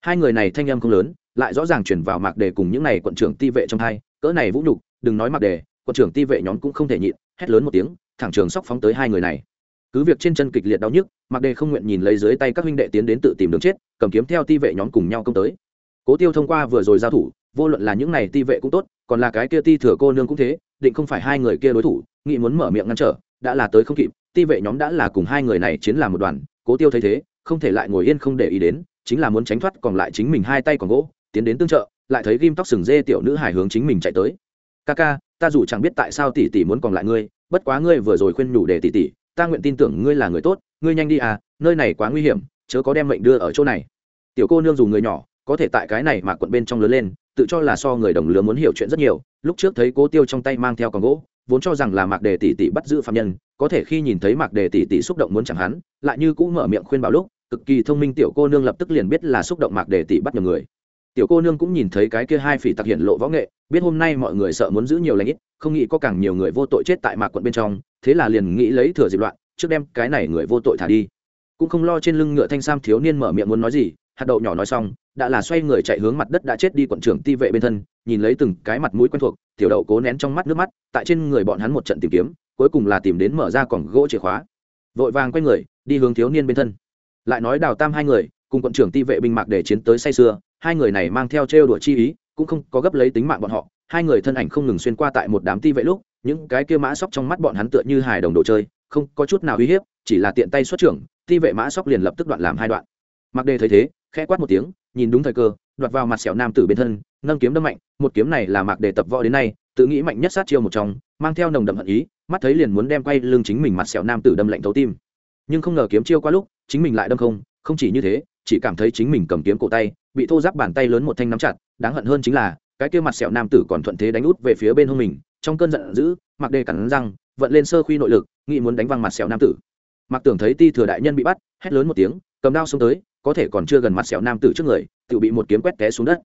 Hai người này thanh âm không lớn, lại rõ ràng chuyển vào mạc đề cùng những này quận trưởng ti vệ trong hai, cỡ này vũ nhục, đừng nói mạc đề quận trưởng ti vệ nhóm cũng không thể nhịn, hét lớn một tiếng, thẳng trường sóc phóng tới hai người này. Cứ việc trên chân kịch liệt đau nhức mặc đề không nguyện nhìn lấy dưới tay các huynh đệ tiến đến tự tìm đường chết, cầm kiếm theo ti vệ nhóm cùng nhau công tới. Cố tiêu thông qua vừa rồi giao thủ, vô luận là những này ti vệ cũng tốt, còn là cái kia ti thừa cô nương cũng thế, định không phải hai người kia đối thủ, nghị muốn mở miệng ngăn trở, đã là tới không kịp, ti vệ nhóm đã là cùng hai người này chiến làm một đoàn, cố tiêu thấy thế, không thể lại ngồi yên không để ý đến, chính là muốn tránh thoát, còn lại chính mình hai tay còn gỗ, tiến đến tương trợ, lại thấy ghim tóc sừng dê tiểu nữ hải hướng chính mình chạy tới. Ca ca ta dù chẳng biết tại sao tỷ tỷ muốn còn lại ngươi, bất quá ngươi vừa rồi khuyên nhủ để tỷ tỷ, ta nguyện tin tưởng ngươi là người tốt, ngươi nhanh đi à nơi này quá nguy hiểm, chớ có đem mệnh đưa ở chỗ này. Tiểu cô nương dù người nhỏ, có thể tại cái này mà quận bên trong lớn lên, tự cho là so người đồng lứa muốn hiểu chuyện rất nhiều, lúc trước thấy cố tiêu trong tay mang theo con gỗ, vốn cho rằng là mạc đề tỷ tỷ bắt giữ phạm nhân, có thể khi nhìn thấy mạc đề tỷ tỷ xúc động muốn chẳng hắn, lại như cũng mở miệng khuyên bảo lúc, cực kỳ thông minh tiểu cô nương lập tức liền biết là xúc động mạc đề tỷ bắt nhầm người tiểu cô nương cũng nhìn thấy cái kia hai phỉ tặc hiện lộ võ nghệ, biết hôm nay mọi người sợ muốn giữ nhiều lãnh ít, không nghĩ có càng nhiều người vô tội chết tại mạc quận bên trong, thế là liền nghĩ lấy thừa dịp loạn, trước đem cái này người vô tội thả đi. Cũng không lo trên lưng ngựa thanh sam thiếu niên mở miệng muốn nói gì, hạt đậu nhỏ nói xong, đã là xoay người chạy hướng mặt đất đã chết đi quận trưởng ti vệ bên thân, nhìn lấy từng cái mặt mũi quen thuộc, tiểu đậu cố nén trong mắt nước mắt, tại trên người bọn hắn một trận tìm kiếm, cuối cùng là tìm đến mở ra còng gỗ chìa khóa. Vội vàng quay người, đi hướng thiếu niên bên thân. Lại nói đào tam hai người, cùng quận trưởng ti vệ binh mạc để chiến tới say xưa hai người này mang theo trêu đùa chi ý, cũng không có gấp lấy tính mạng bọn họ. Hai người thân ảnh không ngừng xuyên qua tại một đám ti vệ lúc, những cái kia mã sóc trong mắt bọn hắn tựa như hài đồng đồ chơi, không có chút nào uy hiếp, chỉ là tiện tay xuất trưởng, ti vệ mã sóc liền lập tức đoạn làm hai đoạn. Mặc đề thấy thế, khẽ quát một tiếng, nhìn đúng thời cơ, đoạt vào mặt sẹo nam tử bên thân, nâng kiếm đâm mạnh, một kiếm này là mạc đề tập võ đến nay, tự nghĩ mạnh nhất sát chiêu một trong, mang theo nồng đậm hận ý, mắt thấy liền muốn đem quay lưng chính mình mặt sẹo nam tử đâm lạnh thấu tim. Nhưng không ngờ kiếm chiêu qua lúc, chính mình lại đâm không không chỉ như thế, chỉ cảm thấy chính mình cầm kiếm cổ tay bị thô giáp bàn tay lớn một thanh nắm chặt, đáng hận hơn chính là, cái kia mặt sẹo nam tử còn thuận thế đánh út về phía bên hông mình, trong cơn giận dữ, mặc đề cắn răng, vận lên sơ khuy nội lực, nghĩ muốn đánh văng mặt sẹo nam tử. Mặc tưởng thấy ti thừa đại nhân bị bắt, hét lớn một tiếng, cầm đao xông tới, có thể còn chưa gần mặt sẹo nam tử trước người, tự bị một kiếm quét té xuống đất.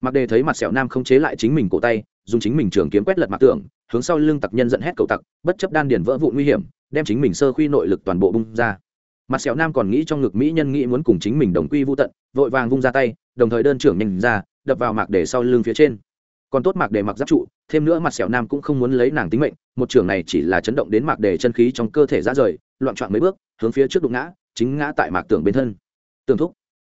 Mặc đề thấy mặt sẹo nam không chế lại chính mình cổ tay, dùng chính mình trường kiếm quét lật mặt tưởng hướng sau lưng tặc nhân giận hét cầu tặc, bất chấp đan điền vỡ vụ nguy hiểm, đem chính mình sơ khuy nội lực toàn bộ bung ra. Mặt sẹo nam còn nghĩ trong ngực mỹ nhân nghĩ muốn cùng chính mình đồng quy vô tận, vội vàng vung ra tay đồng thời đơn trưởng nhanh ra, đập vào mạc để sau lưng phía trên. Còn tốt mạc để mặc giáp trụ, thêm nữa mặt sẹo nam cũng không muốn lấy nàng tính mệnh, một trưởng này chỉ là chấn động đến mạc để chân khí trong cơ thể ra rời, loạn trọn mấy bước, hướng phía trước đụng ngã, chính ngã tại mạc tưởng bên thân. Tường thúc.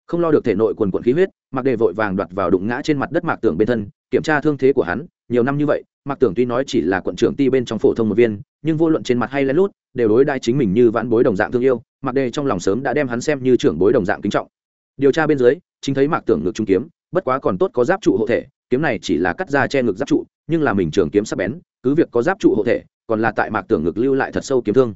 Không lo được thể nội quần quận khí huyết, mạc đề vội vàng đoạt vào đụng ngã trên mặt đất mạc tưởng bên thân, kiểm tra thương thế của hắn, nhiều năm như vậy, mạc tưởng tuy nói chỉ là quận trưởng ti bên trong phổ thông một viên, nhưng vô luận trên mặt hay lén lút, đều đối đai chính mình như vãn bối đồng dạng thương yêu, mạc đề trong lòng sớm đã đem hắn xem như trưởng bối đồng dạng kính trọng. Điều tra bên dưới chính thấy mạc tưởng ngực trung kiếm, bất quá còn tốt có giáp trụ hộ thể, kiếm này chỉ là cắt ra che ngực giáp trụ, nhưng là mình trường kiếm sắc bén, cứ việc có giáp trụ hộ thể, còn là tại mạc tưởng ngực lưu lại thật sâu kiếm thương.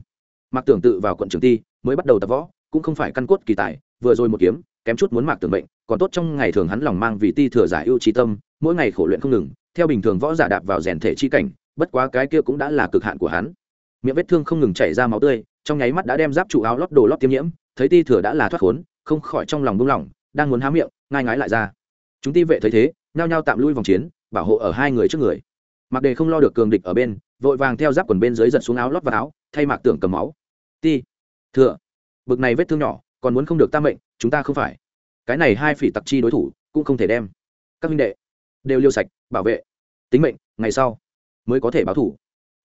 Mạc tưởng tự vào quận trường ti, mới bắt đầu tập võ, cũng không phải căn cốt kỳ tài, vừa rồi một kiếm, kém chút muốn mạc tưởng bệnh còn tốt trong ngày thường hắn lòng mang vì ti thừa giải ưu trí tâm, mỗi ngày khổ luyện không ngừng, theo bình thường võ giả đạp vào rèn thể chi cảnh, bất quá cái kia cũng đã là cực hạn của hắn. Miệng vết thương không ngừng chảy ra máu tươi, trong nháy mắt đã đem giáp trụ áo lót đồ lót tiêm nhiễm, thấy ti thừa đã là thoát khốn, không khỏi trong lòng buông lỏng đang muốn há miệng, ngai ngái lại ra. Chúng ti vệ thấy thế, nhao nhao tạm lui vòng chiến, bảo hộ ở hai người trước người. Mặc đề không lo được cường địch ở bên, vội vàng theo giáp quần bên dưới giật xuống áo lót vào áo, thay mạc tưởng cầm máu. Ti, thừa, bực này vết thương nhỏ, còn muốn không được ta mệnh, chúng ta không phải. Cái này hai phỉ tặc chi đối thủ, cũng không thể đem. Các huynh đệ, đều liêu sạch, bảo vệ. Tính mệnh, ngày sau mới có thể báo thủ.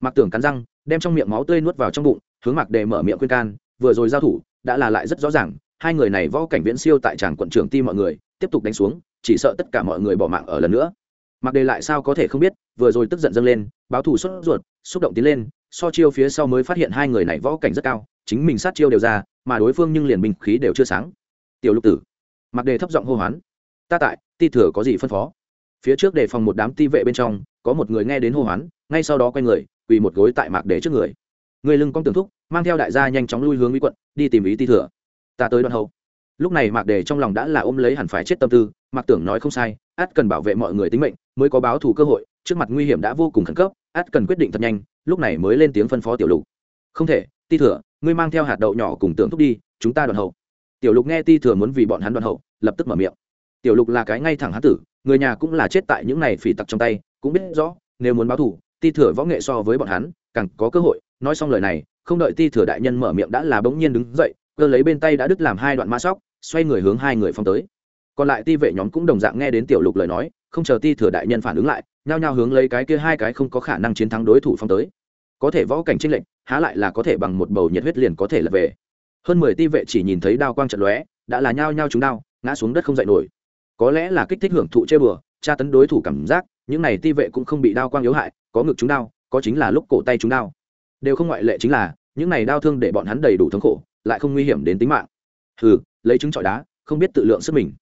Mạc tưởng cắn răng, đem trong miệng máu tươi nuốt vào trong bụng, hướng mạc đề mở miệng khuyên can, vừa rồi giao thủ, đã là lại rất rõ ràng hai người này võ cảnh viễn siêu tại tràng quận trưởng ti mọi người, tiếp tục đánh xuống, chỉ sợ tất cả mọi người bỏ mạng ở lần nữa. Mặc đề lại sao có thể không biết, vừa rồi tức giận dâng lên, báo thù sốt ruột, xúc động tiến lên, so chiêu phía sau mới phát hiện hai người này võ cảnh rất cao, chính mình sát chiêu đều ra, mà đối phương nhưng liền bình khí đều chưa sáng. Tiểu lục tử. Mặc đề thấp giọng hô hoán. Ta tại, ti thừa có gì phân phó? Phía trước đề phòng một đám ti vệ bên trong, có một người nghe đến hô hoán, ngay sau đó quay người, quỳ một gối tại mạc đề trước người. Người lưng cong tường thúc, mang theo đại gia nhanh chóng lui hướng mỹ quận, đi tìm ý ti thừa ta tới đoạn hậu. Lúc này mạc đề trong lòng đã là ôm lấy hẳn phải chết tâm tư, mạc tưởng nói không sai, át cần bảo vệ mọi người tính mệnh mới có báo thù cơ hội, trước mặt nguy hiểm đã vô cùng khẩn cấp, át cần quyết định thật nhanh, lúc này mới lên tiếng phân phó tiểu lục. Không thể, ti thừa, ngươi mang theo hạt đậu nhỏ cùng tưởng thúc đi, chúng ta đoạn hậu. Tiểu lục nghe ti thừa muốn vì bọn hắn đoạn hậu, lập tức mở miệng. Tiểu lục là cái ngay thẳng hán tử, người nhà cũng là chết tại những này phỉ tặc trong tay, cũng biết rõ, nếu muốn báo thù, ti thừa võ nghệ so với bọn hắn, càng có cơ hội. Nói xong lời này, không đợi ti thừa đại nhân mở miệng đã là bỗng nhiên đứng dậy cơ lấy bên tay đã đứt làm hai đoạn mã sóc, xoay người hướng hai người phong tới. Còn lại ti vệ nhóm cũng đồng dạng nghe đến tiểu lục lời nói, không chờ ti thừa đại nhân phản ứng lại, nhao nhao hướng lấy cái kia hai cái không có khả năng chiến thắng đối thủ phong tới. Có thể võ cảnh tranh lệnh há lại là có thể bằng một bầu nhiệt huyết liền có thể lật về. Hơn mười ti vệ chỉ nhìn thấy đao quang trận lóe, đã là nhao nhao chúng đao, ngã xuống đất không dậy nổi. Có lẽ là kích thích hưởng thụ chơi bừa, tra tấn đối thủ cảm giác, những này ti vệ cũng không bị đao quang yếu hại, có ngực chúng đao, có chính là lúc cổ tay chúng đao. Đều không ngoại lệ chính là, những này đao thương để bọn hắn đầy đủ thống khổ lại không nguy hiểm đến tính mạng. Hừ, lấy trứng trọi đá, không biết tự lượng sức mình.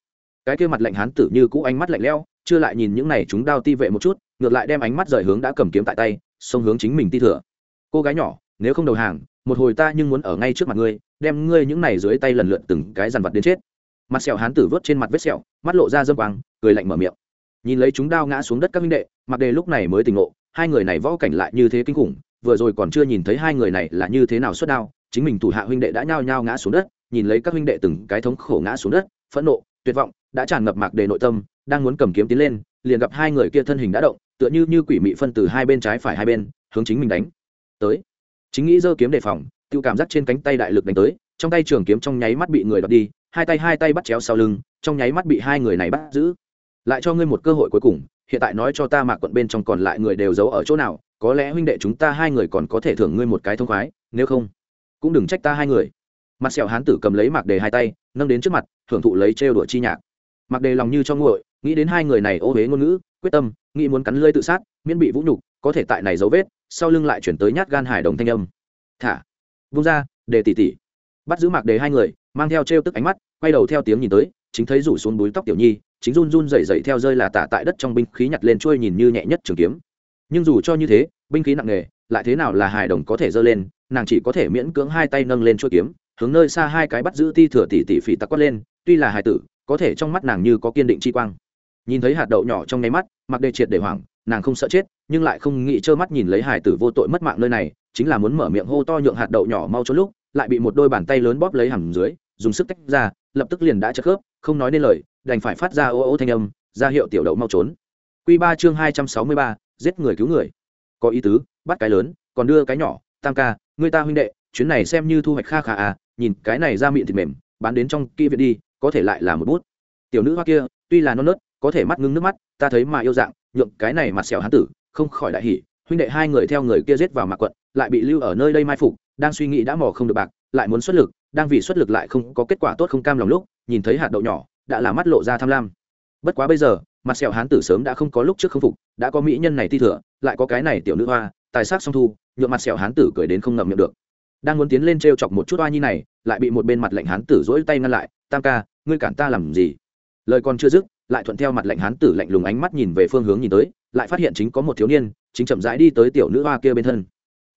Cái kia mặt lạnh hán tử như cũ ánh mắt lạnh lẽo, chưa lại nhìn những này chúng đao ti vệ một chút, ngược lại đem ánh mắt rời hướng đã cầm kiếm tại tay, xông hướng chính mình ti thừa. Cô gái nhỏ, nếu không đầu hàng, một hồi ta nhưng muốn ở ngay trước mặt ngươi, đem ngươi những này dưới tay lần lượt từng cái dằn vặt đến chết. Mặt sẹo hán tử vớt trên mặt vết sẹo, mắt lộ ra dâm quang, cười lạnh mở miệng. Nhìn lấy chúng đao ngã xuống đất các minh đệ, mặc đề lúc này mới tỉnh ngộ, hai người này võ cảnh lại như thế kinh khủng, vừa rồi còn chưa nhìn thấy hai người này là như thế nào xuất đao chính mình thủ hạ huynh đệ đã nhao nhao ngã xuống đất, nhìn lấy các huynh đệ từng cái thống khổ ngã xuống đất, phẫn nộ, tuyệt vọng, đã tràn ngập mạc đề nội tâm, đang muốn cầm kiếm tiến lên, liền gặp hai người kia thân hình đã động, tựa như như quỷ mị phân từ hai bên trái phải hai bên, hướng chính mình đánh. Tới. Chính nghĩ giơ kiếm đề phòng tự cảm giác trên cánh tay đại lực đánh tới, trong tay trường kiếm trong nháy mắt bị người đoạt đi, hai tay hai tay bắt chéo sau lưng, trong nháy mắt bị hai người này bắt giữ. Lại cho ngươi một cơ hội cuối cùng, hiện tại nói cho ta mạc quận bên trong còn lại người đều giấu ở chỗ nào, có lẽ huynh đệ chúng ta hai người còn có thể thưởng ngươi một cái thông khoái, nếu không cũng đừng trách ta hai người. Mặt sẹo hán tử cầm lấy mạc đề hai tay, nâng đến trước mặt, thưởng thụ lấy trêu đuổi chi nhạc. Mạc đề lòng như cho nguội, nghĩ đến hai người này ô huế ngôn ngữ, quyết tâm, nghĩ muốn cắn lơi tự sát, miễn bị vũ nhục, có thể tại này dấu vết, sau lưng lại chuyển tới nhát gan hải đồng thanh âm. Thả, vung ra, để tỉ tỉ. Bắt giữ mạc đề hai người, mang theo trêu tức ánh mắt, quay đầu theo tiếng nhìn tới, chính thấy rủ xuống búi tóc tiểu nhi, chính run run dậy dậy theo rơi là tả tại đất trong binh khí nhặt lên trôi nhìn như nhẹ nhất trường kiếm. Nhưng dù cho như thế, binh khí nặng nề, lại thế nào là hài đồng có thể giơ lên nàng chỉ có thể miễn cưỡng hai tay nâng lên chuôi kiếm, hướng nơi xa hai cái bắt giữ ti thừa tỷ tỷ phỉ tắc quát lên, tuy là hài tử, có thể trong mắt nàng như có kiên định chi quang. Nhìn thấy hạt đậu nhỏ trong nháy mắt, mặc đề triệt để hoảng, nàng không sợ chết, nhưng lại không nghĩ trơ mắt nhìn lấy hài tử vô tội mất mạng nơi này, chính là muốn mở miệng hô to nhượng hạt đậu nhỏ mau trốn lúc, lại bị một đôi bàn tay lớn bóp lấy hầm dưới, dùng sức tách ra, lập tức liền đã chất khớp, không nói nên lời, đành phải phát ra ô ô thanh âm, ra hiệu tiểu đậu mau trốn. Q ba chương hai trăm sáu mươi ba, giết người cứu người. Có ý tứ, bắt cái lớn, còn đưa cái nhỏ, tam ca người ta huynh đệ, chuyến này xem như thu hoạch kha khả à nhìn cái này ra miệng thịt mềm, bán đến trong kia viện đi, có thể lại là một bút. Tiểu nữ hoa kia, tuy là non nớt, có thể mắt ngưng nước mắt, ta thấy mà yêu dạng, nhượng cái này mặt sẹo hán tử, không khỏi đại hỉ, huynh đệ hai người theo người kia giết vào mạc quận, lại bị lưu ở nơi đây mai phục, đang suy nghĩ đã mò không được bạc, lại muốn xuất lực, đang vì xuất lực lại không có kết quả tốt không cam lòng lúc, nhìn thấy hạt đậu nhỏ, đã là mắt lộ ra tham lam. Bất quá bây giờ, mặt sẹo hán tử sớm đã không có lúc trước không phục, đã có mỹ nhân này ti thừa, lại có cái này tiểu nữ hoa, tài sắc song thu nhuộm mặt sẹo hán tử cười đến không ngậm miệng được. Đang muốn tiến lên t r e o chọc một chút oa nhi này, lại bị một bên mặt lạnh hán tử dỗi tay ngăn lại, tam ca, ngươi cản ta làm gì? Lời còn chưa dứt, lại thuận theo mặt lạnh hán tử lạnh lùng ánh mắt nhìn về phương hướng nhìn tới, lại phát hiện chính có một thiếu niên, chính chậm rãi đi tới tiểu nữ hoa kia bên thân.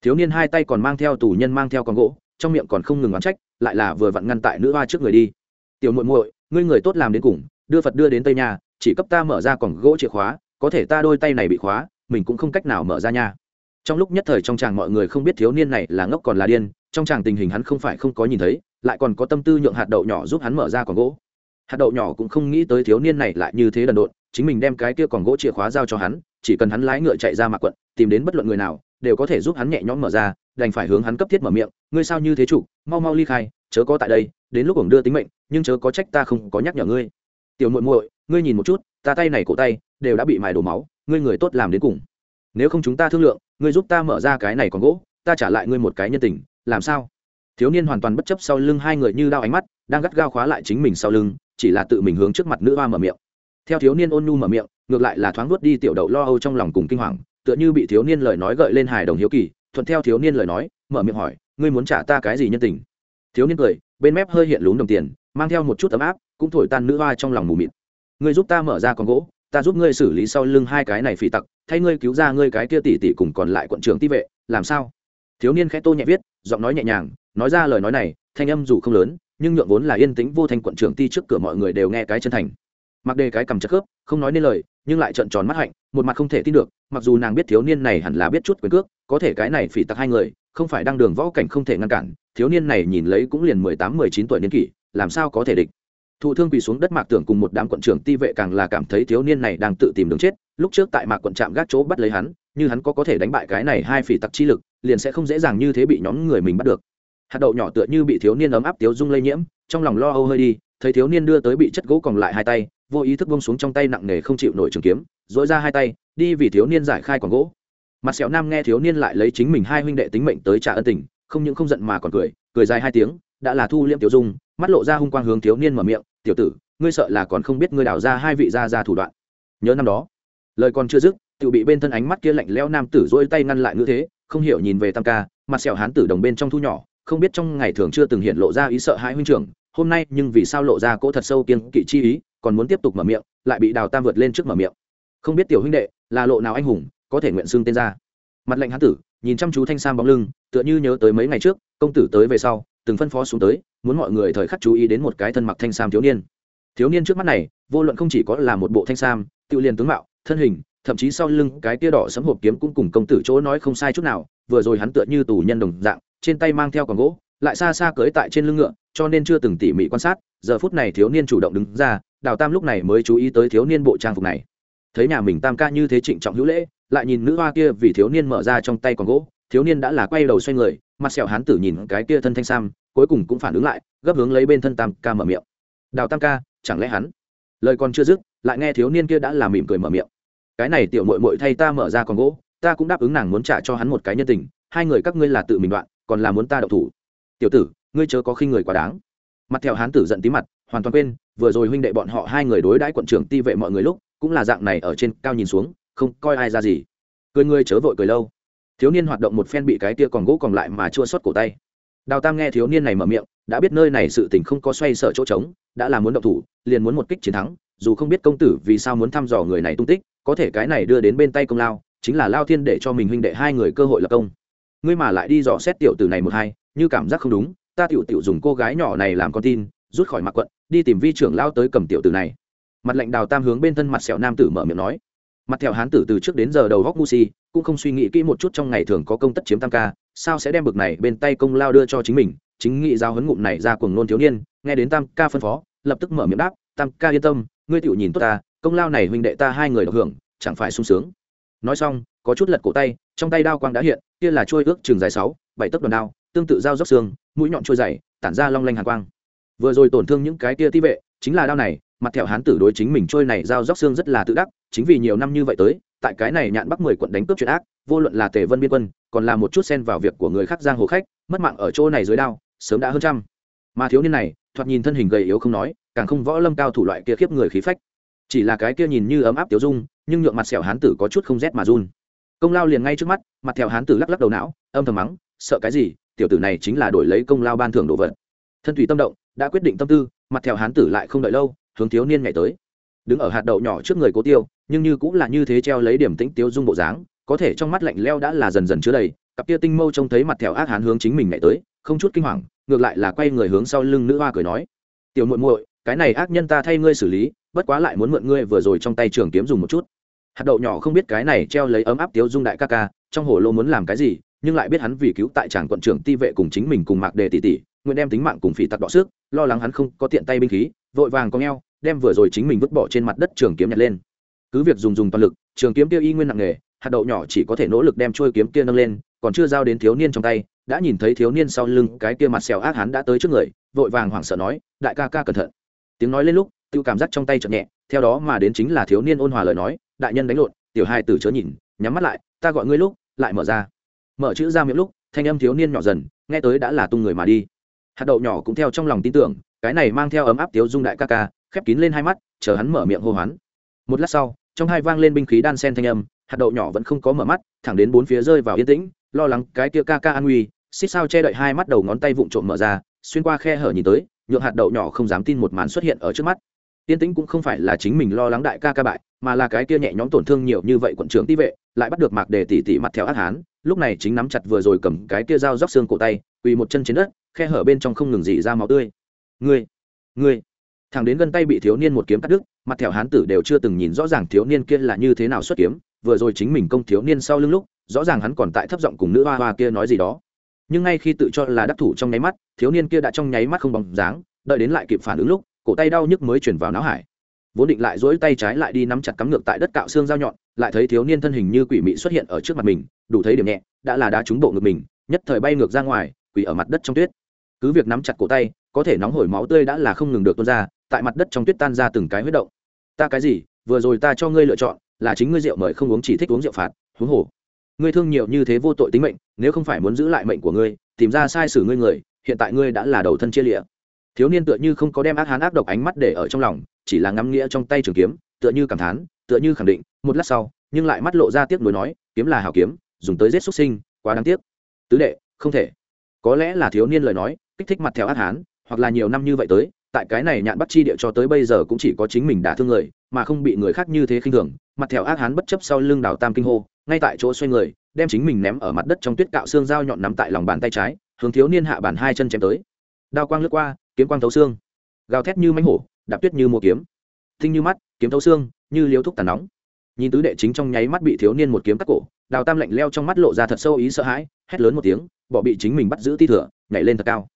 Thiếu niên hai tay còn mang theo tù nhân mang theo con gỗ, trong miệng còn không ngừng oán trách, lại là vừa vặn ngăn tại nữ hoa trước người đi. Tiểu muội muội, ngươi người tốt làm đến cùng, đưa phật đưa đến tây nhà chỉ cấp ta mở ra còn gỗ chìa khóa, có thể ta đôi tay này bị khóa, mình cũng không cách nào mở ra nha trong lúc nhất thời trong chàng mọi người không biết thiếu niên này là ngốc còn là điên, trong chàng tình hình hắn không phải không có nhìn thấy, lại còn có tâm tư nhượng hạt đậu nhỏ giúp hắn mở ra còn gỗ. Hạt đậu nhỏ cũng không nghĩ tới thiếu niên này lại như thế đần độn, chính mình đem cái kia còn gỗ chìa khóa giao cho hắn, chỉ cần hắn lái ngựa chạy ra mạc quận, tìm đến bất luận người nào, đều có thể giúp hắn nhẹ nhõm mở ra, đành phải hướng hắn cấp thiết mở miệng, ngươi sao như thế chủ, mau mau ly khai, chớ có tại đây, đến lúc ổng đưa tính mệnh, nhưng chớ có trách ta không có nhắc nhở ngươi. Tiểu muội muội, ngươi nhìn một chút, ta tay này cổ tay, đều đã bị mài đổ máu, ngươi người tốt làm đến cùng. Nếu không chúng ta thương lượng ngươi giúp ta mở ra cái này còn gỗ, ta trả lại ngươi một cái nhân tình, làm sao? Thiếu niên hoàn toàn bất chấp sau lưng hai người như đao ánh mắt, đang gắt gao khóa lại chính mình sau lưng, chỉ là tự mình hướng trước mặt nữ hoa mở miệng. Theo thiếu niên ôn nhu mở miệng, ngược lại là thoáng nuốt đi tiểu đậu lo âu trong lòng cùng kinh hoàng, tựa như bị thiếu niên lời nói gợi lên hài đồng hiếu kỳ, thuận theo thiếu niên lời nói, mở miệng hỏi, ngươi muốn trả ta cái gì nhân tình? Thiếu niên cười, bên mép hơi hiện lún đồng tiền, mang theo một chút ấm áp, cũng thổi tan nữ hoa trong lòng mù mịt. Ngươi giúp ta mở ra con gỗ ta giúp ngươi xử lý sau lưng hai cái này phỉ tặc, thay ngươi cứu ra ngươi cái kia tỷ tỷ cùng còn lại quận trưởng ti vệ, làm sao? Thiếu niên khẽ tô nhẹ viết, giọng nói nhẹ nhàng, nói ra lời nói này, thanh âm dù không lớn, nhưng nhượng vốn là yên tĩnh vô thành quận trưởng ti trước cửa mọi người đều nghe cái chân thành. Mặc đề cái cầm chất khớp, không nói nên lời, nhưng lại trợn tròn mắt hạnh, một mặt không thể tin được, mặc dù nàng biết thiếu niên này hẳn là biết chút quyền cước, có thể cái này phỉ tặc hai người, không phải đang đường võ cảnh không thể ngăn cản, thiếu niên này nhìn lấy cũng liền mười tám, mười chín tuổi niên kỷ, làm sao có thể địch? Thụ thương quỳ xuống đất mạc tưởng cùng một đám quận trưởng ti vệ càng là cảm thấy thiếu niên này đang tự tìm đường chết. Lúc trước tại mạc quận trạm gác chỗ bắt lấy hắn, như hắn có có thể đánh bại cái này hai phỉ tặc chi lực, liền sẽ không dễ dàng như thế bị nhóm người mình bắt được. Hạt đậu nhỏ tựa như bị thiếu niên ấm áp tiếu dung lây nhiễm, trong lòng lo âu hơi đi, thấy thiếu niên đưa tới bị chất gỗ còn lại hai tay, vô ý thức bông xuống trong tay nặng nề không chịu nổi trường kiếm dỗi ra hai tay, đi vì thiếu niên giải khai còn gỗ. Mặt sẹo nam nghe thiếu niên lại lấy chính mình hai huynh đệ tính mệnh tới trả ân tình, không những không giận mà còn cười cười dài hai tiếng, đã là thu liễm tiểu dung, mắt lộ ra hung quang hướng thiếu niên mở miệng tiểu tử, ngươi sợ là còn không biết ngươi đào ra hai vị gia ra thủ đoạn. Nhớ năm đó, lời còn chưa dứt tự bị bên thân ánh mắt kia lạnh lẽo nam tử dỗi tay ngăn lại ngữ thế, không hiểu nhìn về tam ca, mặt sẹo hán tử đồng bên trong thu nhỏ, không biết trong ngày thường chưa từng hiện lộ ra ý sợ hãi huynh trưởng, hôm nay nhưng vì sao lộ ra cỗ thật sâu kiên kỵ chi ý, còn muốn tiếp tục mở miệng, lại bị đào tam vượt lên trước mở miệng. Không biết tiểu huynh đệ, là lộ nào anh hùng, có thể nguyện xưng tên ra mặt lạnh hán tử, nhìn chăm chú thanh sam bóng lưng, tựa như nhớ tới mấy ngày trước, công tử tới về sau, từng phân phó xuống tới muốn mọi người thời khắc chú ý đến một cái thân mặc thanh sam thiếu niên. Thiếu niên trước mắt này, vô luận không chỉ có là một bộ thanh sam, tự liền tướng mạo, thân hình, thậm chí sau lưng cái tia đỏ sấm hộp kiếm cũng cùng công tử chỗ nói không sai chút nào, vừa rồi hắn tựa như tù nhân đồng dạng, trên tay mang theo còn gỗ, lại xa xa cưới tại trên lưng ngựa, cho nên chưa từng tỉ mỉ quan sát, giờ phút này thiếu niên chủ động đứng ra, đào tam lúc này mới chú ý tới thiếu niên bộ trang phục này. Thấy nhà mình tam ca như thế trịnh trọng hữu lễ, lại nhìn nữ hoa kia vì thiếu niên mở ra trong tay còn gỗ, thiếu niên đã là quay đầu xoay người, mặt sẹo hán tử nhìn cái kia thân thanh sam cuối cùng cũng phản ứng lại, gấp hướng lấy bên thân tam ca mở miệng. Đào tam ca, chẳng lẽ hắn? Lời còn chưa dứt, lại nghe thiếu niên kia đã là mỉm cười mở miệng. Cái này tiểu mội mội thay ta mở ra còn gỗ, ta cũng đáp ứng nàng muốn trả cho hắn một cái nhân tình, hai người các ngươi là tự mình đoạn, còn là muốn ta đậu thủ. Tiểu tử, ngươi chớ có khi người quá đáng. Mặt theo hán tử giận tí mặt, hoàn toàn quên, vừa rồi huynh đệ bọn họ hai người đối đãi quận trưởng ti vệ mọi người lúc, cũng là dạng này ở trên cao nhìn xuống, không coi ai ra gì. Cười ngươi chớ vội cười lâu. Thiếu niên hoạt động một phen bị cái tia còn gỗ còn lại mà chua xót cổ tay đào tam nghe thiếu niên này mở miệng, đã biết nơi này sự tình không có xoay sở chỗ trống, đã là muốn động thủ, liền muốn một kích chiến thắng, dù không biết công tử vì sao muốn thăm dò người này tung tích, có thể cái này đưa đến bên tay công lao, chính là lao thiên để cho mình huynh đệ hai người cơ hội lập công. Ngươi mà lại đi dò xét tiểu tử này một hai, như cảm giác không đúng, ta tiểu tiểu dùng cô gái nhỏ này làm con tin, rút khỏi mặt quận, đi tìm vi trưởng lao tới cầm tiểu tử này. Mặt lệnh đào tam hướng bên thân mặt sẹo nam tử mở miệng nói mặt theo hán tử từ trước đến giờ đầu góc ngu si, cũng không suy nghĩ kỹ một chút trong ngày thường có công tất chiếm tam ca, sao sẽ đem bực này bên tay công lao đưa cho chính mình? Chính nghị giao hấn ngụm này ra cuồng nôn thiếu niên, nghe đến tam ca phân phó, lập tức mở miệng đáp, tam ca yên tâm, ngươi tiểu nhìn tốt ta, công lao này huynh đệ ta hai người được hưởng, chẳng phải sung sướng. Nói xong, có chút lật cổ tay, trong tay đao quang đã hiện, kia là trôi ước trường dài sáu, bảy tấc đòn đao, tương tự dao dốc xương, mũi nhọn trôi dày, tản ra long lanh hàn quang. Vừa rồi tổn thương những cái kia ti vệ, chính là đao này mặt thẹo hán tử đối chính mình trôi này giao dốc xương rất là tự đắc, chính vì nhiều năm như vậy tới, tại cái này nhạn bắc mười quận đánh cướp chuyện ác, vô luận là tề vân biên quân, còn là một chút xen vào việc của người khác giang hồ khách, mất mạng ở chỗ này dưới đao, sớm đã hơn trăm. Mà thiếu niên này, thoạt nhìn thân hình gầy yếu không nói, càng không võ lâm cao thủ loại kia khiếp người khí phách. Chỉ là cái kia nhìn như ấm áp tiểu dung, nhưng nhượng mặt sẹo hán tử có chút không rét mà run. Công lao liền ngay trước mắt, mặt thẹo hán tử lắc lắc đầu não, âm thầm mắng, sợ cái gì, tiểu tử này chính là đổi lấy công lao ban thưởng đồ vật. Thân thủy tâm động, đã quyết định tâm tư, mặt thẹo hán tử lại không đợi lâu hướng thiếu niên nhảy tới. Đứng ở hạt đậu nhỏ trước người cố tiêu, nhưng như cũng là như thế treo lấy điểm tĩnh tiêu dung bộ dáng, có thể trong mắt lạnh leo đã là dần dần chứa đầy, cặp kia tinh mâu trông thấy mặt thẹo ác hán hướng chính mình nhảy tới, không chút kinh hoàng, ngược lại là quay người hướng sau lưng nữ hoa cười nói, tiểu muội muội, cái này ác nhân ta thay ngươi xử lý, bất quá lại muốn mượn ngươi vừa rồi trong tay trường kiếm dùng một chút. Hạt đậu nhỏ không biết cái này treo lấy ấm áp tiếu dung đại ca ca, trong hồ lô muốn làm cái gì, nhưng lại biết hắn vì cứu tại tràng quận trưởng ti vệ cùng chính mình cùng mạc đề tỷ tỷ, nguyện đem tính mạng cùng phỉ tặc đọ sức, lo lắng hắn không có tiện tay binh khí vội vàng có eo đem vừa rồi chính mình vứt bỏ trên mặt đất trường kiếm nhặt lên. Cứ việc dùng dùng toàn lực, trường kiếm kia y nguyên nặng nghề hạt đậu nhỏ chỉ có thể nỗ lực đem trôi kiếm kia nâng lên, còn chưa giao đến thiếu niên trong tay, đã nhìn thấy thiếu niên sau lưng cái kia mặt xèo ác hắn đã tới trước người, vội vàng hoảng sợ nói, đại ca ca cẩn thận. Tiếng nói lên lúc tự cảm giác trong tay chậm nhẹ, theo đó mà đến chính là thiếu niên ôn hòa lời nói, đại nhân đánh lộn, tiểu hai từ chớ nhìn, nhắm mắt lại, ta gọi ngươi lúc, lại mở ra. Mở chữ ra miệng lúc, thanh âm thiếu niên nhỏ dần, nghe tới đã là tung người mà đi hạt đậu nhỏ cũng theo trong lòng tin tưởng, cái này mang theo ấm áp tiếu dung đại ca ca, khép kín lên hai mắt, chờ hắn mở miệng hô hoán. Một lát sau, trong hai vang lên binh khí đan sen thanh âm, hạt đậu nhỏ vẫn không có mở mắt, thẳng đến bốn phía rơi vào yên tĩnh, lo lắng cái kia ca ca an nguy, xích sao che đậy hai mắt đầu ngón tay vụn trộm mở ra, xuyên qua khe hở nhìn tới, nhượng hạt đậu nhỏ không dám tin một màn xuất hiện ở trước mắt. Yên tĩnh cũng không phải là chính mình lo lắng đại ca ca bại, mà là cái kia nhẹ nhõm tổn thương nhiều như vậy quận trưởng ti vệ, lại bắt được mạc đề tỉ tỉ mặt theo ác hán, lúc này chính nắm chặt vừa rồi cầm cái kia dao róc xương cổ tay, quỳ một chân trên đất khe hở bên trong không ngừng dị ra máu tươi. Ngươi ngươi. Thằng đến gần tay bị thiếu niên một kiếm cắt đứt, mặt thẹo hán tử đều chưa từng nhìn rõ ràng thiếu niên kia là như thế nào xuất kiếm. Vừa rồi chính mình công thiếu niên sau lưng lúc, rõ ràng hắn còn tại thấp giọng cùng nữ hoa hoa kia nói gì đó. Nhưng ngay khi tự cho là đắc thủ trong nháy mắt, thiếu niên kia đã trong nháy mắt không bóng dáng, đợi đến lại kịp phản ứng lúc, cổ tay đau nhức mới chuyển vào não hải. Vốn định lại dỗi tay trái lại đi nắm chặt cắm ngược tại đất cạo xương dao nhọn, lại thấy thiếu niên thân hình như quỷ mị xuất hiện ở trước mặt mình, đủ thấy điểm nhẹ, đã là đá trúng bộ ngực mình, nhất thời bay ngược ra ngoài quỷ ở mặt đất trong tuyết cứ việc nắm chặt cổ tay, có thể nóng hổi máu tươi đã là không ngừng được tuôn ra, tại mặt đất trong tuyết tan ra từng cái huyết động. Ta cái gì? Vừa rồi ta cho ngươi lựa chọn, là chính ngươi rượu mời không uống chỉ thích uống rượu phạt, huống hồ. Ngươi thương nhiều như thế vô tội tính mệnh, nếu không phải muốn giữ lại mệnh của ngươi, tìm ra sai sử ngươi người, hiện tại ngươi đã là đầu thân chia lịa. Thiếu niên tựa như không có đem ác hán ác độc ánh mắt để ở trong lòng, chỉ là ngắm nghĩa trong tay trường kiếm, tựa như cảm thán, tựa như khẳng định, một lát sau, nhưng lại mắt lộ ra tiếc nuối nói, kiếm là hảo kiếm, dùng tới giết xuất sinh, quá đáng tiếc. Tứ đệ, không thể. Có lẽ là thiếu niên lời nói kích thích mặt theo ác hán, hoặc là nhiều năm như vậy tới, tại cái này nhạn bắt chi địa cho tới bây giờ cũng chỉ có chính mình đả thương người, mà không bị người khác như thế khinh thường. Mặt theo ác hán bất chấp sau lưng đào tam kinh hô, ngay tại chỗ xoay người, đem chính mình ném ở mặt đất trong tuyết cạo xương dao nhọn nắm tại lòng bàn tay trái, hướng thiếu niên hạ bàn hai chân chém tới. Đao quang lướt qua, kiếm quang thấu xương. Gào thét như mánh hổ, đạp tuyết như mua kiếm. Thinh như mắt, kiếm thấu xương, như liếu thúc tàn nóng. Nhìn tứ đệ chính trong nháy mắt bị thiếu niên một kiếm cắt cổ, đào tam lạnh leo trong mắt lộ ra thật sâu ý sợ hãi, hét lớn một tiếng, bỏ bị chính mình bắt giữ ti thừa, nhảy lên thật cao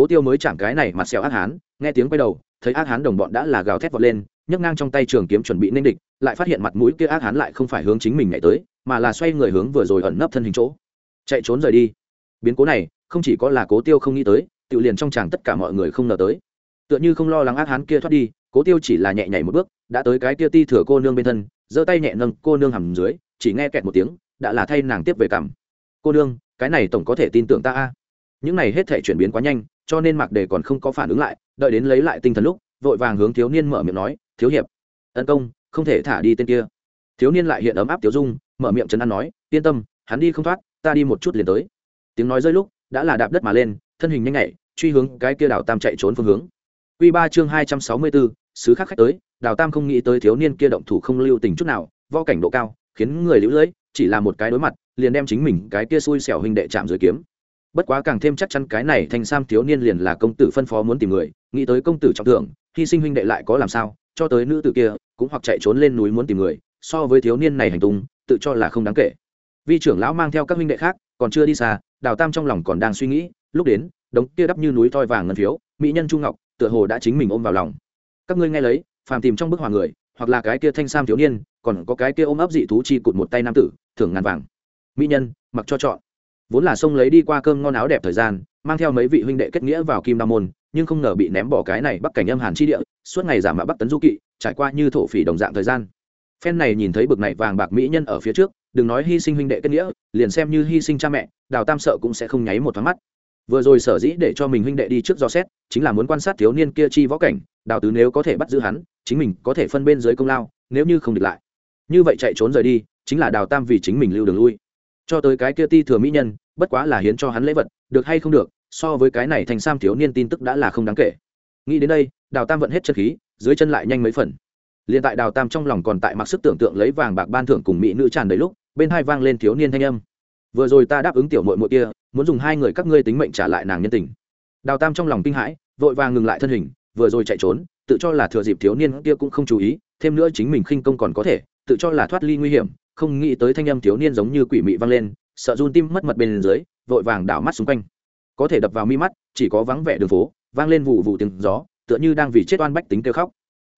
cố tiêu mới chạm cái này mặt xẻo ác hán, nghe tiếng quay đầu, thấy ác hán đồng bọn đã là gào thét vọt lên, nhấc ngang trong tay trường kiếm chuẩn bị nên địch, lại phát hiện mặt mũi kia ác hán lại không phải hướng chính mình nhảy tới, mà là xoay người hướng vừa rồi ẩn nấp thân hình chỗ. Chạy trốn rời đi. Biến cố này, không chỉ có là cố tiêu không nghĩ tới, tự liền trong chàng tất cả mọi người không ngờ tới. Tựa như không lo lắng ác hán kia thoát đi, cố tiêu chỉ là nhẹ nhảy một bước, đã tới cái kia ti thừa cô nương bên thân, giơ tay nhẹ nâng cô nương hầm dưới, chỉ nghe kẹt một tiếng, đã là thay nàng tiếp về cảm cô nương, cái này tổng có thể tin tưởng ta a. Những này hết thể chuyển biến quá nhanh cho nên mạc đề còn không có phản ứng lại, đợi đến lấy lại tinh thần lúc, vội vàng hướng thiếu niên mở miệng nói, thiếu hiệp tấn công, không thể thả đi tên kia. Thiếu niên lại hiện ấm áp tiểu dung, mở miệng trấn an nói, yên tâm, hắn đi không thoát, ta đi một chút liền tới. Tiếng nói rơi lúc, đã là đạp đất mà lên, thân hình nhanh nhạy, truy hướng cái kia đào tam chạy trốn phương hướng. Quy ba chương hai trăm sáu mươi bốn sứ khác khách tới đào tam không nghĩ tới thiếu niên kia động thủ không lưu tình chút nào vo cảnh độ cao, khiến người lũ lưỡi chỉ là một cái đối mặt, liền đem chính mình cái kia xui xẻo huynh đệ chạm dưới kiếm bất quá càng thêm chắc chắn cái này thanh sam thiếu niên liền là công tử phân phó muốn tìm người, nghĩ tới công tử trọng thưởng, hy sinh huynh đệ lại có làm sao, cho tới nữ tử kia, cũng hoặc chạy trốn lên núi muốn tìm người, so với thiếu niên này hành tung, tự cho là không đáng kể. Vi trưởng lão mang theo các huynh đệ khác, còn chưa đi xa, đào tam trong lòng còn đang suy nghĩ, lúc đến, đống kia đắp như núi thoi vàng ngân phiếu, mỹ nhân trung ngọc, tựa hồ đã chính mình ôm vào lòng. Các ngươi nghe lấy, phàm tìm trong bức hòa người, hoặc là cái kia thanh sam thiếu niên, còn có cái kia ôm ấp dị thú chi cụt một tay nam tử, thưởng ngàn vàng. Mỹ nhân, mặc cho chọn vốn là sông lấy đi qua cơm ngon áo đẹp thời gian, mang theo mấy vị huynh đệ kết nghĩa vào kim đa môn, nhưng không ngờ bị ném bỏ cái này bắc cảnh âm hàn chi địa, suốt ngày giả mạo bắc tấn du kỵ, trải qua như thổ phỉ đồng dạng thời gian. Phen này nhìn thấy bực này vàng bạc mỹ nhân ở phía trước, đừng nói hy sinh huynh đệ kết nghĩa, liền xem như hy sinh cha mẹ, đào tam sợ cũng sẽ không nháy một thoáng mắt. Vừa rồi sở dĩ để cho mình huynh đệ đi trước do xét, chính là muốn quan sát thiếu niên kia chi võ cảnh, đào tứ nếu có thể bắt giữ hắn, chính mình có thể phân bên dưới công lao, nếu như không địch lại. Như vậy chạy trốn rời đi, chính là đào tam vì chính mình lưu đường lui cho tới cái kia ti thừa mỹ nhân, bất quá là hiến cho hắn lễ vật, được hay không được, so với cái này thành sam thiếu niên tin tức đã là không đáng kể. Nghĩ đến đây, đào tam vận hết chân khí, dưới chân lại nhanh mấy phần. Liền tại đào tam trong lòng còn tại mặc sức tưởng tượng lấy vàng bạc ban thưởng cùng mỹ nữ tràn đầy lúc, bên hai vang lên thiếu niên thanh âm. Vừa rồi ta đáp ứng tiểu mội mội kia, muốn dùng hai người các ngươi tính mệnh trả lại nàng nhân tình. Đào tam trong lòng kinh hãi, vội vàng ngừng lại thân hình, vừa rồi chạy trốn, tự cho là thừa dịp thiếu niên kia cũng không chú ý, thêm nữa chính mình khinh công còn có thể, tự cho là thoát ly nguy hiểm không nghĩ tới thanh âm thiếu niên giống như quỷ mị vang lên, sợ run tim mất mật bên dưới, vội vàng đảo mắt xung quanh. Có thể đập vào mi mắt, chỉ có vắng vẻ đường phố, vang lên vụ vụ tiếng gió, tựa như đang vì chết oan bách tính kêu khóc.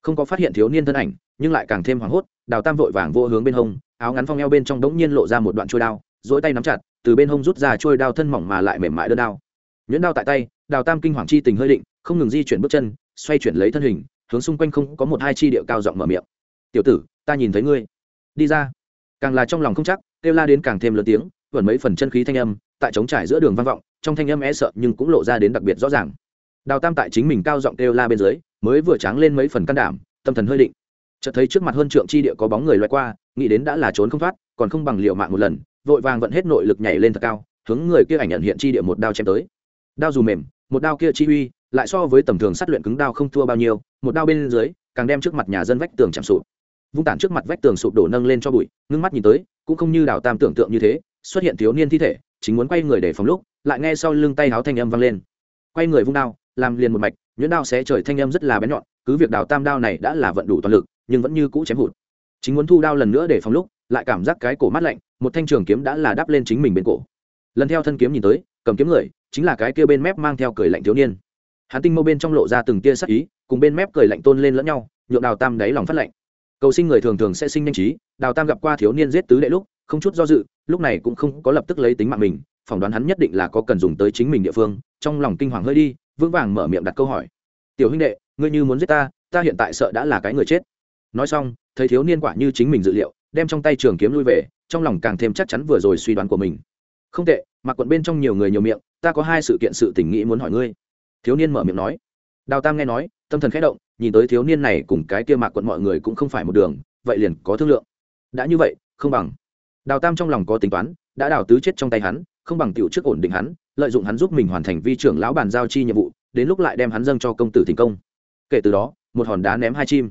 Không có phát hiện thiếu niên thân ảnh, nhưng lại càng thêm hoảng hốt, đào tam vội vàng vô hướng bên hông, áo ngắn phong eo bên trong đống nhiên lộ ra một đoạn trôi đao dỗi tay nắm chặt, từ bên hông rút ra trôi đao thân mỏng mà lại mềm mại đơn đao. Nhuyễn đao tại tay, đào tam kinh hoàng chi tình hơi định, không ngừng di chuyển bước chân, xoay chuyển lấy thân hình, hướng xung quanh không có một hai chi địa cao giọng mở miệng. Tiểu tử, ta nhìn thấy ngươi. Đi ra càng là trong lòng không chắc, kêu la đến càng thêm lớn tiếng, vẩn mấy phần chân khí thanh âm, tại trống trải giữa đường vang vọng, trong thanh âm e sợ nhưng cũng lộ ra đến đặc biệt rõ ràng. Đào tam tại chính mình cao giọng kêu la bên dưới, mới vừa tráng lên mấy phần can đảm, tâm thần hơi định. Chợt thấy trước mặt hơn trượng chi địa có bóng người loại qua, nghĩ đến đã là trốn không thoát, còn không bằng liệu mạng một lần, vội vàng vận hết nội lực nhảy lên thật cao, hướng người kia ảnh nhận hiện chi địa một đao chém tới. Đao dù mềm, một đao kia chi uy, lại so với tầm thường sát luyện cứng đao không thua bao nhiêu, một đao bên dưới, càng đem trước mặt nhà dân vách tường chạm sụp vung tản trước mặt vách tường sụp đổ nâng lên cho bụi, ngưng mắt nhìn tới, cũng không như đào tam tưởng tượng như thế, xuất hiện thiếu niên thi thể, chính muốn quay người để phòng lúc, lại nghe sau lưng tay háo thanh âm vang lên. Quay người vung đao, làm liền một mạch, nhuyễn đao xé trời thanh âm rất là bén nhọn, cứ việc đào tam đao này đã là vận đủ toàn lực, nhưng vẫn như cũ chém hụt. Chính muốn thu đao lần nữa để phòng lúc, lại cảm giác cái cổ mát lạnh, một thanh trường kiếm đã là đắp lên chính mình bên cổ. Lần theo thân kiếm nhìn tới, cầm kiếm người, chính là cái kia bên mép mang theo cười lạnh thiếu niên. Hắn tinh mâu bên trong lộ ra từng tia sắc ý, cùng bên mép cười lạnh tôn lên lẫn nhau, nhượng đào tam đáy lòng phát lạnh cầu sinh người thường thường sẽ sinh nhanh trí, đào tam gặp qua thiếu niên giết tứ đệ lúc, không chút do dự, lúc này cũng không có lập tức lấy tính mạng mình, phỏng đoán hắn nhất định là có cần dùng tới chính mình địa phương, trong lòng kinh hoàng hơi đi, vững vàng mở miệng đặt câu hỏi. Tiểu huynh đệ, ngươi như muốn giết ta ta hiện tại sợ đã là cái người chết. Nói xong, thấy thiếu niên quả như chính mình dự liệu, đem trong tay trường kiếm lui về, trong lòng càng thêm chắc chắn vừa rồi suy đoán của mình. Không tệ, mặc quận bên trong nhiều người nhiều miệng, ta có hai sự kiện sự tình nghĩ muốn hỏi ngươi. Thiếu niên mở miệng nói. Đào tam nghe nói, tâm thần khẽ động nhìn tới thiếu niên này cùng cái kia mạc quận mọi người cũng không phải một đường, vậy liền có thương lượng. Đã như vậy, không bằng. Đào tam trong lòng có tính toán, đã đào tứ chết trong tay hắn, không bằng tiểu trước ổn định hắn, lợi dụng hắn giúp mình hoàn thành vi trưởng lão bàn giao chi nhiệm vụ, đến lúc lại đem hắn dâng cho công tử thành công. Kể từ đó, một hòn đá ném hai chim.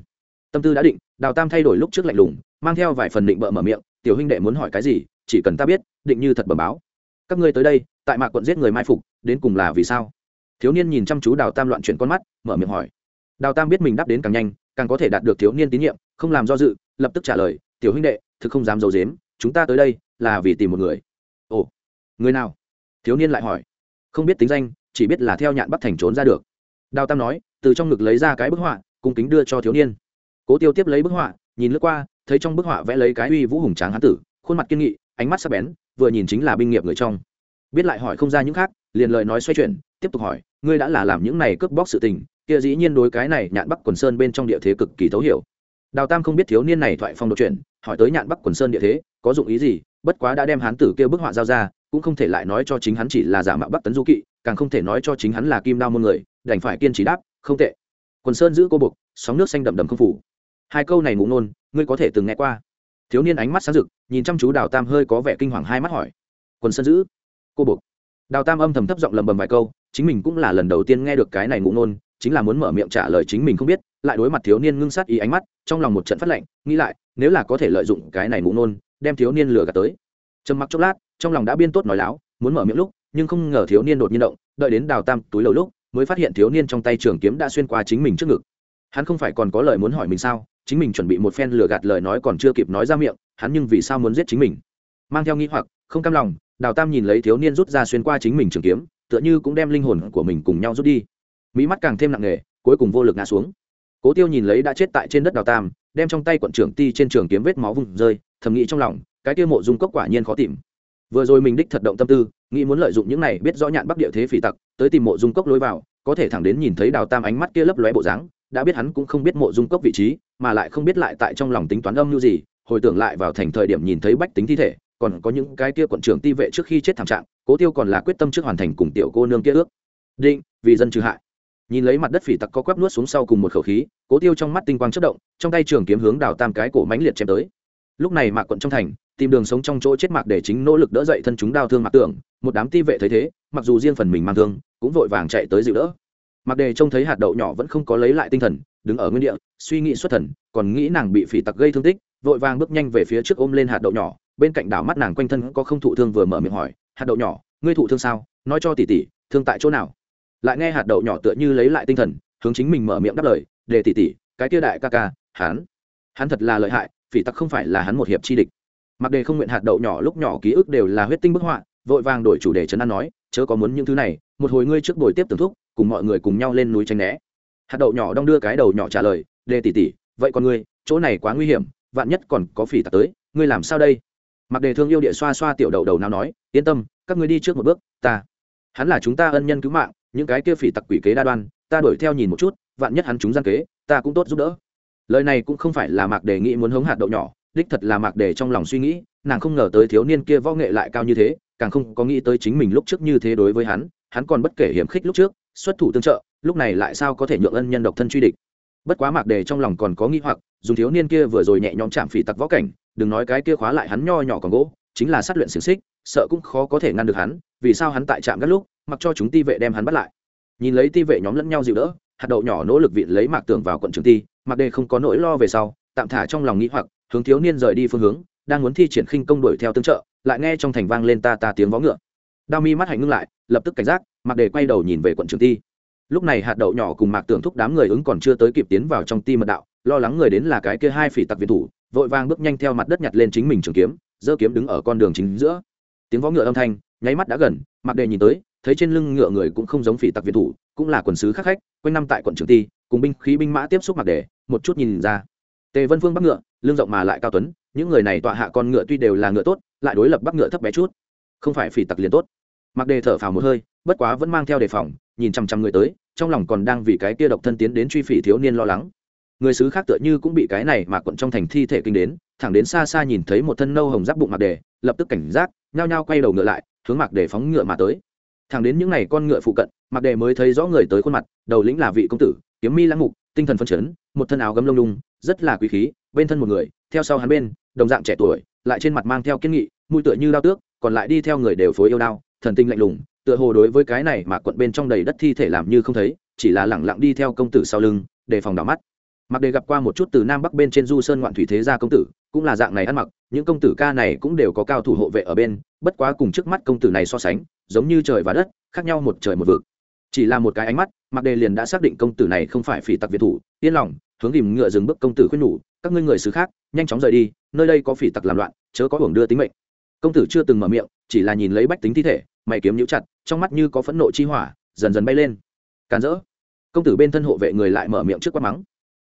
Tâm tư đã định, đào tam thay đổi lúc trước lạnh lùng, mang theo vài phần định bợ mở miệng, tiểu huynh đệ muốn hỏi cái gì, chỉ cần ta biết, định như thật bẩm báo. Các ngươi tới đây, tại mạc quận giết người mai phục, đến cùng là vì sao? Thiếu niên nhìn chăm chú đào tam loạn chuyển con mắt, mở miệng hỏi đào tam biết mình đáp đến càng nhanh, càng có thể đạt được thiếu niên tín nhiệm, không làm do dự, lập tức trả lời, tiểu huynh đệ, thực không dám d i ấ u dếm chúng ta tới đây là vì tìm một người. Ồ, người nào? Thiếu niên lại hỏi. Không biết tính danh, chỉ biết là theo nhạn bắt thành trốn ra được. Đào tam nói, từ trong ngực lấy ra cái bức họa, cung kính đưa cho thiếu niên. Cố tiêu tiếp lấy bức họa, nhìn lướt qua, thấy trong bức họa vẽ lấy cái uy vũ hùng tráng hán tử, khuôn mặt kiên nghị, ánh mắt sắc bén, vừa nhìn chính là binh nghiệp người trong. Biết lại hỏi không ra những khác, liền lời nói xoay chuyển, tiếp tục hỏi, ngươi đã là làm những này cướp bóc sự tình kia dĩ nhiên đối cái này nhạn bắc quần sơn bên trong địa thế cực kỳ thấu hiểu. Đào tam không biết thiếu niên này thoại phong đột chuyển hỏi tới nhạn bắc quần sơn địa thế, có dụng ý gì, bất quá đã đem hán tử kêu bức họa giao ra, cũng không thể lại nói cho chính hắn chỉ là giả mạo bắc tấn du kỵ, càng không thể nói cho chính hắn là kim đao môn người, đành phải kiên trì đáp, không tệ. Quần sơn giữ cô bục, sóng nước xanh đậm đầm không phủ. Hai câu này ngụ nôn ngươi có thể từng nghe qua. Thiếu niên ánh mắt sáng rực, nhìn chăm chú đào tam hơi có vẻ kinh hoàng hai mắt hỏi. Quần sơn giữ cô bục. Đào tam âm thầm thấp giọng lầm bầm vài câu, chính mình cũng là lần đầu tiên nghe được cái này ngụ nôn chính là muốn mở miệng trả lời chính mình không biết, lại đối mặt thiếu niên ngưng sát ý ánh mắt, trong lòng một trận phát lệnh, nghĩ lại, nếu là có thể lợi dụng cái này ngụ nôn đem thiếu niên lừa gạt tới. Trầm mặc chốc lát, trong lòng đã biên tốt nói láo, muốn mở miệng lúc, nhưng không ngờ thiếu niên đột nhiên động, đợi đến đào tam túi lầu lúc, mới phát hiện thiếu niên trong tay trường kiếm đã xuyên qua chính mình trước ngực. Hắn không phải còn có lời muốn hỏi mình sao, chính mình chuẩn bị một phen lừa gạt lời nói còn chưa kịp nói ra miệng, hắn nhưng vì sao muốn giết chính mình? Mang theo nghi hoặc, không cam lòng, đào tam nhìn lấy thiếu niên rút ra xuyên qua chính mình trường kiếm, tựa như cũng đem linh hồn của mình cùng nhau rút đi mỹ mắt càng thêm nặng nề, cuối cùng vô lực ngã xuống. Cố tiêu nhìn lấy đã chết tại trên đất đào tam, đem trong tay quận trưởng ti trên trường kiếm vết máu vùng rơi, thầm nghĩ trong lòng, cái tiêu mộ dung cốc quả nhiên khó tìm. Vừa rồi mình đích thật động tâm tư, nghĩ muốn lợi dụng những này biết rõ nhạn bắc địa thế phỉ tặc, tới tìm mộ dung cốc lối vào, có thể thẳng đến nhìn thấy đào tam ánh mắt kia lấp lóe bộ dáng, đã biết hắn cũng không biết mộ dung cốc vị trí, mà lại không biết lại tại trong lòng tính toán âm như gì, hồi tưởng lại vào thành thời điểm nhìn thấy bách tính thi thể, còn có những cái kia quận trưởng ti vệ trước khi chết thảm trạng, cố tiêu còn là quyết tâm trước hoàn thành cùng tiểu cô nương kia ước. Định, vì dân trừ hại nhìn lấy mặt đất phỉ tặc có quắp nuốt xuống sau cùng một khẩu khí, cố tiêu trong mắt tinh quang chất động, trong tay trường kiếm hướng đào tam cái cổ mánh liệt chém tới. Lúc này mạc quận trong thành, tìm đường sống trong chỗ chết mạc để chính nỗ lực đỡ dậy thân chúng đau thương mạc tưởng, một đám ti vệ thấy thế, mặc dù riêng phần mình mang thương, cũng vội vàng chạy tới dịu đỡ. Mạc đề trông thấy hạt đậu nhỏ vẫn không có lấy lại tinh thần, đứng ở nguyên địa, suy nghĩ xuất thần, còn nghĩ nàng bị phỉ tặc gây thương tích, vội vàng bước nhanh về phía trước ôm lên hạt đậu nhỏ, bên cạnh đảo mắt nàng quanh thân có không thụ thương vừa mở miệng hỏi, hạt đậu nhỏ, ngươi thụ thương sao? Nói cho tỷ tỷ, thương tại chỗ nào? Lại nghe hạt đậu nhỏ tựa như lấy lại tinh thần, hướng chính mình mở miệng đáp lời để tỷ tỷ, cái kia đại ca ca, hắn hắn thật là lợi hại, phỉ tặc không phải là hắn một hiệp chi địch. Mặc đề không nguyện hạt đậu nhỏ lúc nhỏ ký ức đều là huyết tinh bức họa, vội vàng đổi chủ đề trấn an nói, chớ có muốn những thứ này, một hồi ngươi trước buổi tiếp tưởng thúc, cùng mọi người cùng nhau lên núi tranh né. Hạt đậu nhỏ đong đưa cái đầu nhỏ trả lời, đề tỷ tỷ, vậy con ngươi, chỗ này quá nguy hiểm, vạn nhất còn có phỉ tặc tới, ngươi làm sao đây? Mặc đề thương yêu địa xoa xoa tiểu đầu đầu nào nói, yên tâm, các ngươi đi trước một bước, ta, hắn là chúng ta ân nhân cứu mạng những cái kia phỉ tặc quỷ kế đa đoan, ta đuổi theo nhìn một chút, vạn nhất hắn chúng gian kế, ta cũng tốt giúp đỡ. Lời này cũng không phải là mạc đề nghị muốn hống hạt đậu nhỏ, đích thật là mạc đề trong lòng suy nghĩ, nàng không ngờ tới thiếu niên kia võ nghệ lại cao như thế, càng không có nghĩ tới chính mình lúc trước như thế đối với hắn hắn còn bất kể hiểm khích lúc trước, xuất thủ tương trợ, lúc này lại sao có thể nhượng ân nhân độc thân truy địch. Bất quá mạc đề trong lòng còn có nghĩ hoặc dùng thiếu niên kia vừa rồi nhẹ nhõm chạm phỉ tặc võ cảnh, đừng nói cái kia khóa lại hắn nho nhỏ còn gỗ, chính là sát luyện xiềng xích, sợ cũng khó có thể ngăn được hắn, vì sao hắn tại trạm gắt lúc mặc cho chúng ti vệ đem hắn bắt lại. Nhìn lấy ti vệ nhóm lẫn nhau dịu đỡ, hạt đậu nhỏ nỗ lực vịn lấy mạc tường vào quận trường ti, mạc đề không có nỗi lo về sau, tạm thả trong lòng nghĩ hoặc, hướng thiếu niên rời đi phương hướng, đang muốn thi triển khinh công đuổi theo tương trợ, lại nghe trong thành vang lên ta ta tiếng vó ngựa. Đao mi mắt hạnh ngưng lại, lập tức cảnh giác, mạc đề quay đầu nhìn về quận trường ti. Lúc này hạt đậu nhỏ cùng mạc tưởng thúc đám người ứng còn chưa tới kịp tiến vào trong ti mật đạo, lo lắng người đến là cái kia hai phỉ tặc việt thủ, vội vàng bước nhanh theo mặt đất nhặt lên chính mình trường kiếm, giơ kiếm đứng ở con đường chính giữa. Tiếng vó ngựa âm thanh, nháy mắt đã gần, mạc đề nhìn tới thấy trên lưng ngựa người cũng không giống phỉ tặc việt thủ, cũng là quần sứ khắc khách, quanh năm tại quận trường ti, cùng binh khí binh mã tiếp xúc mặc đề một chút nhìn ra. Tề vân phương bắc ngựa, lưng rộng mà lại cao tuấn, những người này tọa hạ con ngựa tuy đều là ngựa tốt, lại đối lập bắc ngựa thấp bé chút. Không phải phỉ tặc liền tốt. Mặc đề thở phào một hơi, bất quá vẫn mang theo đề phòng, nhìn chăm chăm người tới, trong lòng còn đang vì cái kia độc thân tiến đến truy phỉ thiếu niên lo lắng. Người xứ khác tựa như cũng bị cái này mà quận trong thành thi thể kinh đến, thẳng đến xa xa nhìn thấy một thân nâu hồng giáp bụng mặc đề lập tức cảnh giác, nhao nhao quay đầu ngựa lại, hướng mặc đề phóng ngựa mà tới thẳng đến những ngày con ngựa phụ cận, mặc đề mới thấy rõ người tới khuôn mặt, đầu lĩnh là vị công tử, kiếm mi lãng mục, tinh thần phân chấn, một thân áo gấm lông lung, rất là quý khí, bên thân một người, theo sau hắn bên, đồng dạng trẻ tuổi, lại trên mặt mang theo kiên nghị, mũi tựa như đao tước, còn lại đi theo người đều phối yêu đao, thần tinh lạnh lùng, tựa hồ đối với cái này mà quận bên trong đầy đất thi thể làm như không thấy, chỉ là lẳng lặng đi theo công tử sau lưng để phòng đảo mắt. Mặc đề gặp qua một chút từ nam bắc bên trên du sơn ngoạn thủy thế gia công tử, cũng là dạng này ăn mặc, những công tử ca này cũng đều có cao thủ hộ vệ ở bên, bất quá cùng trước mắt công tử này so sánh giống như trời và đất, khác nhau một trời một vực. Chỉ là một cái ánh mắt mặc đề liền đã xác định công tử này không phải phỉ tặc việt thủ. Yên lòng, hướng tìm ngựa dừng bước công tử khuyên nhủ, các ngươi người xứ khác, nhanh chóng rời đi, nơi đây có phỉ tặc làm loạn, chớ có hưởng đưa tính mệnh. Công tử chưa từng mở miệng, chỉ là nhìn lấy bách tính thi thể, mày kiếm nhũ chặt, trong mắt như có phẫn nộ chi hỏa, dần dần bay lên. Càn rỡ. Công tử bên thân hộ vệ người lại mở miệng trước quát mắng.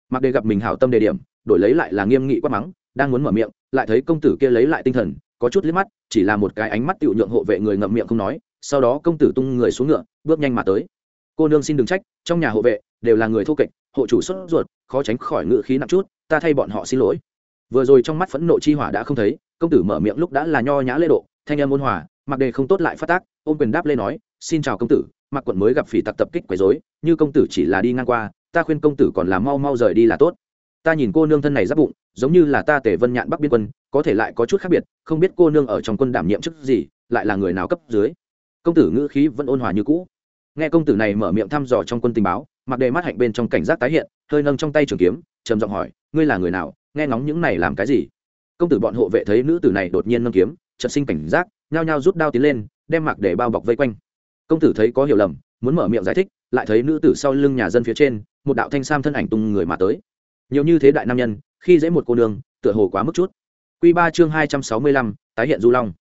Mặc đề gặp mình hảo tâm đề điểm, đổi lấy lại là nghiêm nghị quát mắng, đang muốn mở miệng, lại thấy công tử kia lấy lại tinh thần, có chút liếc mắt, chỉ là một cái ánh mắt tiểu nhượng hộ vệ người ngậm miệng không nói sau đó công tử tung người xuống ngựa, bước nhanh mà tới. Cô nương xin đừng trách, trong nhà hộ vệ đều là người thô kệch, hộ chủ sốt ruột, khó tránh khỏi ngựa khí nặng chút, ta thay bọn họ xin lỗi. Vừa rồi trong mắt phẫn nộ chi hỏa đã không thấy, công tử mở miệng lúc đã là nho nhã lễ độ, thanh âm ôn hòa, mặc đề không tốt lại phát tác, ôm quyền đáp lên nói, xin chào công tử, mặc quận mới gặp phỉ tặc tập kích quấy rối, như công tử chỉ là đi ngang qua, ta khuyên công tử còn là mau mau rời đi là tốt. Ta nhìn cô nương thân này giáp bụng, giống như là ta tể vân nhạn bắc biên quân, có thể lại có chút khác biệt, không biết cô nương ở trong quân đảm nhiệm chức gì, lại là người nào cấp dưới công tử ngữ khí vẫn ôn hòa như cũ. Nghe công tử này mở miệng thăm dò trong quân tình báo mặc đề mắt hạnh bên trong cảnh giác tái hiện, hơi nâng trong tay trường kiếm, trầm giọng hỏi, ngươi là người nào? Nghe ngóng những này làm cái gì? Công tử bọn hộ vệ thấy nữ tử này đột nhiên nâng kiếm chật sinh cảnh giác, nhao nhao rút đao tiến lên, đem mặc để bao bọc vây quanh. Công tử thấy có hiểu lầm, muốn mở miệng giải thích, lại thấy nữ tử sau lưng nhà dân phía trên, một đạo thanh sam thân ảnh tung người mà tới. Nhiều như thế đại nam nhân, khi dễ một cô nương, tựa hồ quá mức chút. Q ba chương hai trăm sáu mươi lăm, tái hiện du long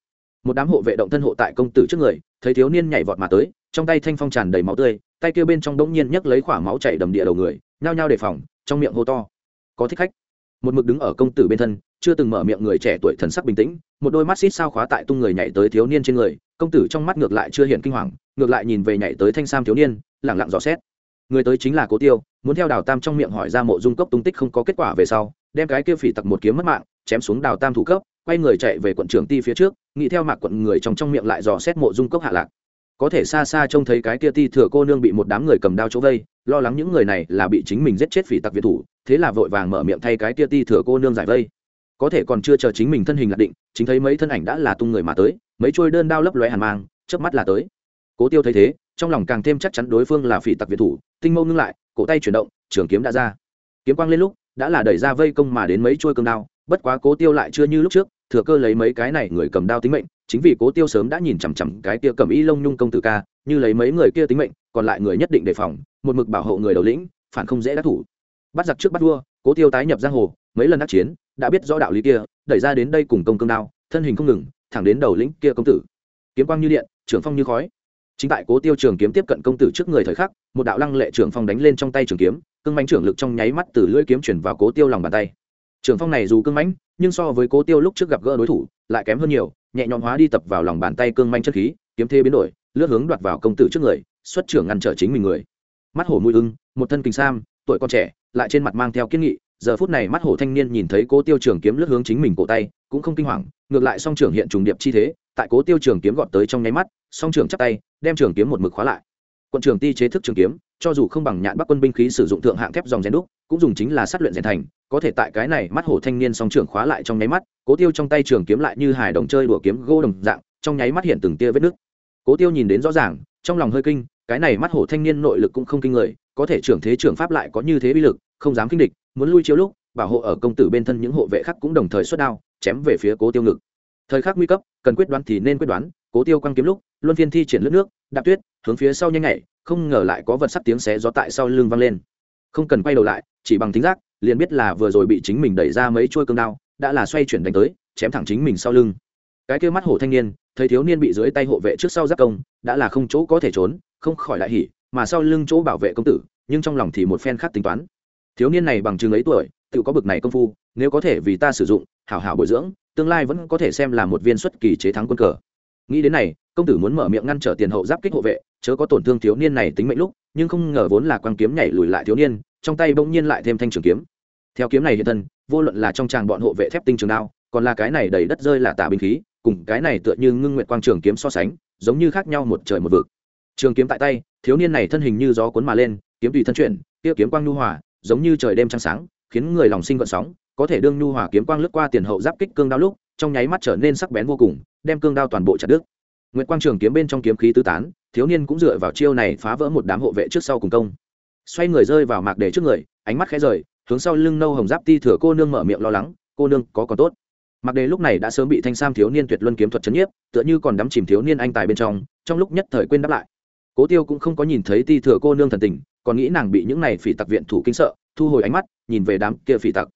một đám hộ vệ động thân hộ tại công tử trước người, thấy thiếu niên nhảy vọt mà tới, trong tay thanh phong tràn đầy máu tươi, tay kêu bên trong đống nhiên nhấc lấy khỏa máu chảy đầm địa đầu người, nhao nhao đề phòng, trong miệng hô to. Có thích khách. Một mực đứng ở công tử bên thân, chưa từng mở miệng người trẻ tuổi thần sắc bình tĩnh, một đôi mắt xít sao khóa tại tung người nhảy tới thiếu niên trên người, công tử trong mắt ngược lại chưa hiện kinh hoàng, ngược lại nhìn về nhảy tới thanh sam thiếu niên, lẳng lặng dò xét. Người tới chính là cố tiêu, muốn theo đào tam trong miệng hỏi ra mộ dung cốc tung tích không có kết quả về sau, đem cái kia phỉ tặc một kiếm mất mạng, chém xuống đào tam thủ cấp quay người chạy về quận trưởng ti phía trước, nghĩ theo mạc quận người trong trong miệng lại dò xét mộ dung cốc hạ lạc. Có thể xa xa trông thấy cái kia ti thừa cô nương bị một đám người cầm đao chỗ vây, lo lắng những người này là bị chính mình giết chết phỉ tặc việt thủ, thế là vội vàng mở miệng thay cái kia ti thừa cô nương giải vây. Có thể còn chưa chờ chính mình thân hình lạc định, chính thấy mấy thân ảnh đã là tung người mà tới, mấy trôi đơn đao lấp lóe hàn mang, chớp mắt là tới. Cố tiêu thấy thế, trong lòng càng thêm chắc chắn đối phương là phỉ tặc việt thủ, tinh mâu ngưng lại, cổ tay chuyển động, trường kiếm đã ra. Kiếm quang lên lúc, đã là đẩy ra vây công mà đến mấy trôi cương đao, bất quá cố tiêu lại chưa như lúc trước thừa cơ lấy mấy cái này người cầm đao tính mệnh, chính vì cố tiêu sớm đã nhìn chằm chằm cái kia cầm y lông nhung công tử ca, như lấy mấy người kia tính mệnh, còn lại người nhất định đề phòng, một mực bảo hộ người đầu lĩnh, phản không dễ đắc thủ. Bắt giặc trước bắt vua, cố tiêu tái nhập giang hồ, mấy lần đắc chiến, đã biết rõ đạo lý kia, đẩy ra đến đây cùng công cương đao, thân hình không ngừng, thẳng đến đầu lĩnh kia công tử. Kiếm quang như điện trưởng phong như khói. Chính tại cố tiêu trường kiếm tiếp cận công tử trước người thời khắc, một đạo lăng lệ trưởng phong đánh lên trong tay trường kiếm, cương mánh trưởng lực trong nháy mắt từ lưỡi kiếm chuyển vào cố tiêu lòng bàn tay. Trường phong này dù cương mãnh nhưng so với cố tiêu lúc trước gặp gỡ đối thủ, lại kém hơn nhiều, nhẹ nhõm hóa đi tập vào lòng bàn tay cương manh chất khí, kiếm thế biến đổi, lướt hướng đoạt vào công tử trước người, xuất trưởng ngăn trở chính mình người. Mắt hổ mũi ưng, một thân kinh sam, tuổi con trẻ, lại trên mặt mang theo kiên nghị, giờ phút này mắt hổ thanh niên nhìn thấy cố tiêu trường kiếm lướt hướng chính mình cổ tay, cũng không kinh hoàng, ngược lại song trưởng hiện trùng điệp chi thế, tại cố tiêu trường kiếm gọt tới trong nháy mắt, song trưởng chắp tay, đem trường kiếm một mực khóa lại. Quận trường ti chế thức trường kiếm cho dù không bằng nhạn bắc quân binh khí sử dụng thượng hạng thép dòng rèn đúc, cũng dùng chính là sát luyện rèn thành, có thể tại cái này mắt hổ thanh niên song trưởng khóa lại trong nháy mắt, cố tiêu trong tay trường kiếm lại như hài đồng chơi đùa kiếm gô đồng dạng, trong nháy mắt hiện từng tia vết nước cố tiêu nhìn đến rõ ràng, trong lòng hơi kinh, cái này mắt hổ thanh niên nội lực cũng không kinh người, có thể trưởng thế trưởng pháp lại có như thế bi lực, không dám kinh địch, muốn lui chiếu lúc, bảo hộ ở công tử bên thân những hộ vệ khác cũng đồng thời xuất đao, chém về phía cố tiêu ngực. Thời khắc nguy cấp, cần quyết đoán thì nên quyết đoán, cố tiêu quăng kiếm lúc, luân phiên thi triển lướt nước, đạp tuyết, hướng phía sau nhanh nhảy không ngờ lại có vật sắt tiếng xé gió tại sau lưng vang lên. Không cần quay đầu lại, chỉ bằng thính giác, liền biết là vừa rồi bị chính mình đẩy ra mấy chuôi cương đao, đã là xoay chuyển đánh tới, chém thẳng chính mình sau lưng. Cái kia mắt hổ thanh niên, thấy thiếu niên bị dưới tay hộ vệ trước sau giáp công, đã là không chỗ có thể trốn, không khỏi lại hỉ, mà sau lưng chỗ bảo vệ công tử, nhưng trong lòng thì một phen khác tính toán. Thiếu niên này bằng chừng ấy tuổi, tự có bực này công phu, nếu có thể vì ta sử dụng, hảo hảo bồi dưỡng, tương lai vẫn có thể xem là một viên xuất kỳ chế thắng quân cờ. Nghĩ đến này, công tử muốn mở miệng ngăn trở tiền hậu giáp kích hộ vệ chớ có tổn thương thiếu niên này tính mệnh lúc, nhưng không ngờ vốn là quang kiếm nhảy lùi lại thiếu niên, trong tay bỗng nhiên lại thêm thanh trường kiếm. Theo kiếm này hiện thân, vô luận là trong tràng bọn hộ vệ thép tinh trường đao, còn là cái này đầy đất rơi là tả binh khí, cùng cái này tựa như ngưng nguyện quang trường kiếm so sánh, giống như khác nhau một trời một vực. Trường kiếm tại tay, thiếu niên này thân hình như gió cuốn mà lên, kiếm tùy thân chuyển, kia kiếm quang nhu hòa, giống như trời đêm trăng sáng, khiến người lòng sinh gợn sóng, có thể đương nhu hòa kiếm quang lướt qua tiền hậu giáp kích cương đao lúc, trong nháy mắt trở nên sắc bén vô cùng, đem cương đao toàn bộ chặt đứt. Nguyệt quang trường kiếm bên trong kiếm khí tứ tán, thiếu niên cũng dựa vào chiêu này phá vỡ một đám hộ vệ trước sau cùng công. Xoay người rơi vào mạc đề trước người, ánh mắt khẽ rời, hướng sau lưng nâu hồng giáp ti thừa cô nương mở miệng lo lắng, cô nương, có còn tốt? Mạc đề lúc này đã sớm bị thanh sam thiếu niên tuyệt luân kiếm thuật chấn nhiếp, tựa như còn đắm chìm thiếu niên anh tài bên trong trong lúc nhất thời quên đáp lại. Cố tiêu cũng không có nhìn thấy ti thừa cô nương thần tình, còn nghĩ nàng bị những này phỉ tặc viện thủ kinh sợ, thu hồi ánh mắt, nhìn về đám kia phỉ tặc.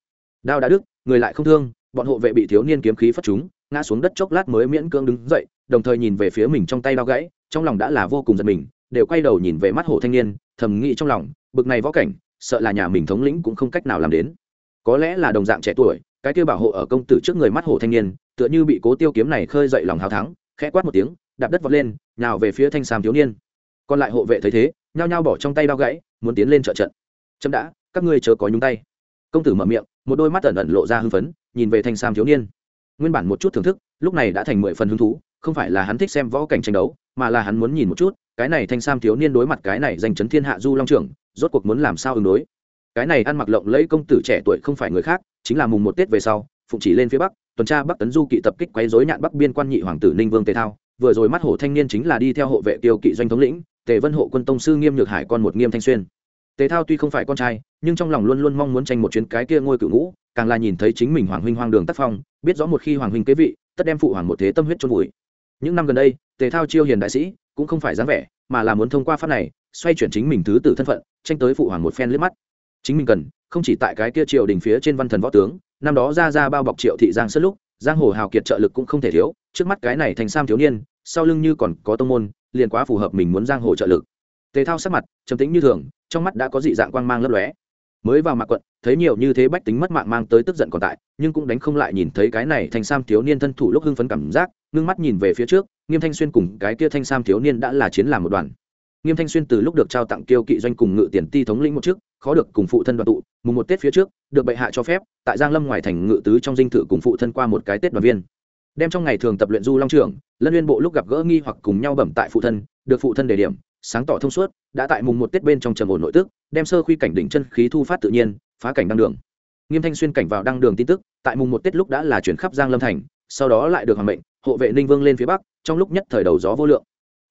Đao đã đứt, người lại không thương, bọn hộ vệ bị thiếu niên kiếm khí phất chúng ngã xuống đất chốc lát mới miễn cưỡng đứng dậy, đồng thời nhìn về phía mình trong tay đau gãy, trong lòng đã là vô cùng giật mình, đều quay đầu nhìn về mắt hổ thanh niên, thầm nghĩ trong lòng, bực này võ cảnh, sợ là nhà mình thống lĩnh cũng không cách nào làm đến. Có lẽ là đồng dạng trẻ tuổi, cái kia bảo hộ ở công tử trước người mắt hổ thanh niên, tựa như bị cố tiêu kiếm này khơi dậy lòng hào thắng, khẽ quát một tiếng, đạp đất vọt lên nào về phía thanh sam thiếu niên. Còn lại hộ vệ thấy thế, nhao nhao bỏ trong tay bao gãy, muốn tiến lên trợ trận. Chậm đã, các ngươi chớ có nhúng tay. Công tử mở miệng, một đôi mắt ẩn ẩn lộ ra hưng phấn, nhìn về thanh sam thiếu niên nguyên bản một chút thưởng thức, lúc này đã thành mười phần hứng thú, không phải là hắn thích xem võ cảnh tranh đấu, mà là hắn muốn nhìn một chút, cái này thanh sam thiếu niên đối mặt cái này giành chấn thiên hạ du long trưởng, rốt cuộc muốn làm sao ứng đối. Cái này ăn mặc lộng lẫy công tử trẻ tuổi không phải người khác, chính là mùng một tết về sau, phụng chỉ lên phía bắc, tuần tra bắc tấn du kỵ tập kích quấy rối nhạn bắc biên quan nhị hoàng tử ninh vương tề thao, vừa rồi mắt hổ thanh niên chính là đi theo hộ vệ tiêu kỵ doanh thống lĩnh, tề vân hộ quân tông sư nghiêm nhược hải con một nghiêm thanh xuyên tề thao tuy không phải con trai, nhưng trong lòng luôn luôn mong muốn tranh một chuyến cái kia ngôi cựu ngũ, càng là nhìn thấy chính mình hoàng huynh hoang đường tác phong, biết rõ một khi hoàng huynh kế vị, tất đem phụ hoàng một thế tâm huyết trôn vùi. Những năm gần đây, tề thao chiêu hiền đại sĩ, cũng không phải dáng vẻ, mà là muốn thông qua pháp này, xoay chuyển chính mình thứ tử thân phận, tranh tới phụ hoàng một phen liếc mắt. Chính mình cần, không chỉ tại cái kia triều đình phía trên văn thần võ tướng, năm đó ra ra bao bọc triệu thị giang sất lúc, giang hồ hào kiệt trợ lực cũng không thể thiếu, trước mắt cái này thành sam thiếu niên, sau lưng như còn có tông môn, liền quá phù hợp mình muốn giang hồ trợ lực tề thao sắc mặt, trầm tĩnh như thường, trong mắt đã có dị dạng quang mang lấp lóe. Mới vào mạc quận, thấy nhiều như thế bách tính mất mạng mang tới tức giận còn tại, nhưng cũng đánh không lại nhìn thấy cái này thanh sam thiếu niên thân thủ lúc hưng phấn cảm giác, ngưng mắt nhìn về phía trước, nghiêm thanh xuyên cùng cái kia thanh sam thiếu niên đã là chiến làm một đoàn. Nghiêm thanh xuyên từ lúc được trao tặng kiêu kỵ doanh cùng ngự tiền ti thống lĩnh một chức khó được cùng phụ thân đoàn tụ, mùng một tết phía trước, được bệ hạ cho phép, tại giang lâm ngoài thành ngự tứ trong dinh thự cùng phụ thân qua một cái tết đoàn viên. Đem trong ngày thường tập luyện du long trưởng, lân liên bộ lúc gặp gỡ nghi hoặc cùng nhau bẩm tại phụ thân, được phụ thân đề điểm sáng tỏ thông suốt, đã tại mùng một tết bên trong trầm ổn nội tức, đem sơ khuy cảnh đỉnh chân khí thu phát tự nhiên, phá cảnh đăng đường. Nghiêm thanh xuyên cảnh vào đăng đường tin tức, tại mùng một tết lúc đã là chuyển khắp giang lâm thành, sau đó lại được hoàng mệnh, hộ vệ ninh vương lên phía bắc, trong lúc nhất thời đầu gió vô lượng.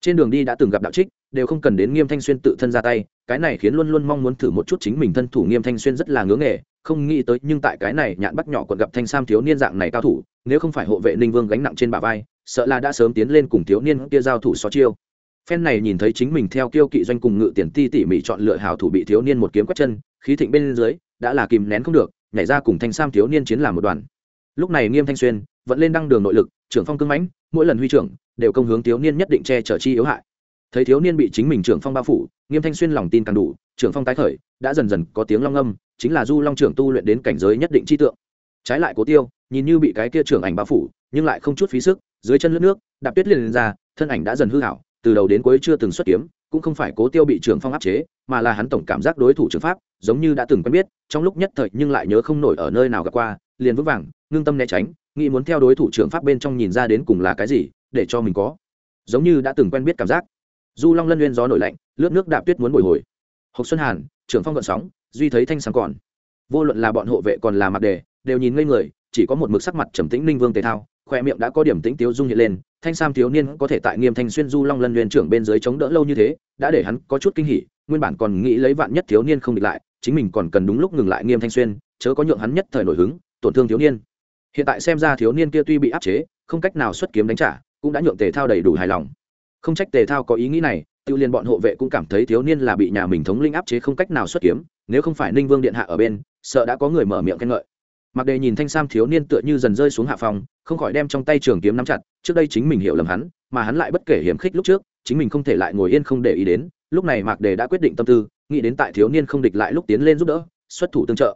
Trên đường đi đã từng gặp đạo trích, đều không cần đến nghiêm thanh xuyên tự thân ra tay, cái này khiến luôn luôn mong muốn thử một chút chính mình thân thủ nghiêm thanh xuyên rất là ngưỡng nghề, không nghĩ tới nhưng tại cái này nhạn bắt nhỏ còn gặp thanh sam thiếu niên dạng này cao thủ, nếu không phải hộ vệ ninh vương gánh nặng trên bả vai, sợ là đã sớm tiến lên cùng thiếu niên kia giao thủ so chiêu phen này nhìn thấy chính mình theo kiêu kỵ doanh cùng ngự tiền ti tỉ mỉ chọn lựa hảo thủ bị thiếu niên một kiếm quét chân, khí thịnh bên dưới, đã là kìm nén không được, nhảy ra cùng thanh sam thiếu niên chiến làm một đoàn. Lúc này nghiêm thanh xuyên vẫn lên đăng đường nội lực, trưởng phong cứng mãnh, mỗi lần huy trưởng, đều công hướng thiếu niên nhất định che chở chi yếu hại. Thấy thiếu niên bị chính mình trưởng phong bao phủ, nghiêm thanh xuyên lòng tin càng đủ, trưởng phong tái khởi, đã dần dần có tiếng long âm, chính là du long trưởng tu luyện đến cảnh giới nhất định chi tượng. Trái lại cố tiêu, nhìn như bị cái kia trưởng ảnh bao phủ, nhưng lại không chút phí sức, dưới chân lướt nước, đạp tuyết liền lên ra, thân ảnh đã dần hư hảo từ đầu đến cuối chưa từng xuất kiếm, cũng không phải cố tiêu bị trường phong áp chế, mà là hắn tổng cảm giác đối thủ trường pháp, giống như đã từng quen biết, trong lúc nhất thời nhưng lại nhớ không nổi ở nơi nào gặp qua, liền vững vàng, ngưng tâm né tránh, nghĩ muốn theo đối thủ trường pháp bên trong nhìn ra đến cùng là cái gì, để cho mình có. Giống như đã từng quen biết cảm giác. Du long lân nguyên gió nổi lạnh, lướt nước đạp tuyết muốn bồi hồi. Hộc xuân hàn trường phong gợn sóng, duy thấy thanh sáng còn. Vô luận là bọn hộ vệ còn là mặt đề, đều nhìn ngây người, chỉ có một mực sắc mặt trầm tĩnh ninh vương tề thao khoe miệng đã có điểm tĩnh tiếu dung hiện lên, thanh sam thiếu niên có thể tại nghiêm thanh xuyên du long lân huyền trưởng bên dưới chống đỡ lâu như thế, đã để hắn có chút kinh hỉ, nguyên bản còn nghĩ lấy vạn nhất thiếu niên không địch lại, chính mình còn cần đúng lúc ngừng lại nghiêm thanh xuyên, chớ có nhượng hắn nhất thời nổi hứng, tổn thương thiếu niên. Hiện tại xem ra thiếu niên kia tuy bị áp chế, không cách nào xuất kiếm đánh trả, cũng đã nhượng tề thao đầy đủ hài lòng. Không trách tề thao có ý nghĩ này tự liên bọn hộ vệ cũng cảm thấy thiếu niên là bị nhà mình thống linh áp chế không cách nào xuất kiếm, nếu không phải ninh vương điện hạ ở bên, sợ đã có người mở miệng khen ngợi mặc đề nhìn thanh sam thiếu niên tựa như dần rơi xuống hạ phòng, không khỏi đem trong tay trường kiếm nắm chặt, trước đây chính mình hiểu lầm hắn, mà hắn lại bất kể hiểm khích lúc trước, chính mình không thể lại ngồi yên không để ý đến, lúc này mạc đề đã quyết định tâm tư, nghĩ đến tại thiếu niên không địch lại lúc tiến lên giúp đỡ, xuất thủ tương trợ.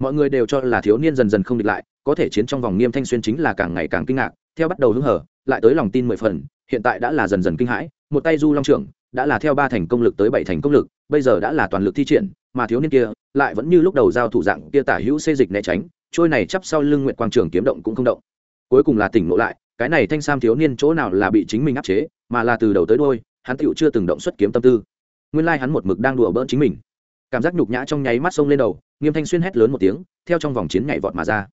Mọi người đều cho là thiếu niên dần dần không địch lại, có thể chiến trong vòng nghiêm thanh xuyên chính là càng ngày càng kinh ngạc, theo bắt đầu hứng hở, lại tới lòng tin mười phần, hiện tại đã là dần dần kinh hãi, một tay du long trưởng, đã là theo ba thành công lực tới bảy thành công lực, bây giờ đã là toàn lực thi triển, mà thiếu niên kia, lại vẫn như lúc đầu giao thủ dạng kia tả hữu xê dịch né tránh trôi này chắp sau lưng nguyện quang trường kiếm động cũng không động. Cuối cùng là tỉnh ngộ lại, cái này thanh sam thiếu niên chỗ nào là bị chính mình áp chế, mà là từ đầu tới đôi hắn tựu chưa từng động xuất kiếm tâm tư. Nguyên lai hắn một mực đang đùa bỡn chính mình. Cảm giác nhục nhã trong nháy mắt sông lên đầu, nghiêm thanh xuyên hét lớn một tiếng, theo trong vòng chiến nhảy vọt mà ra.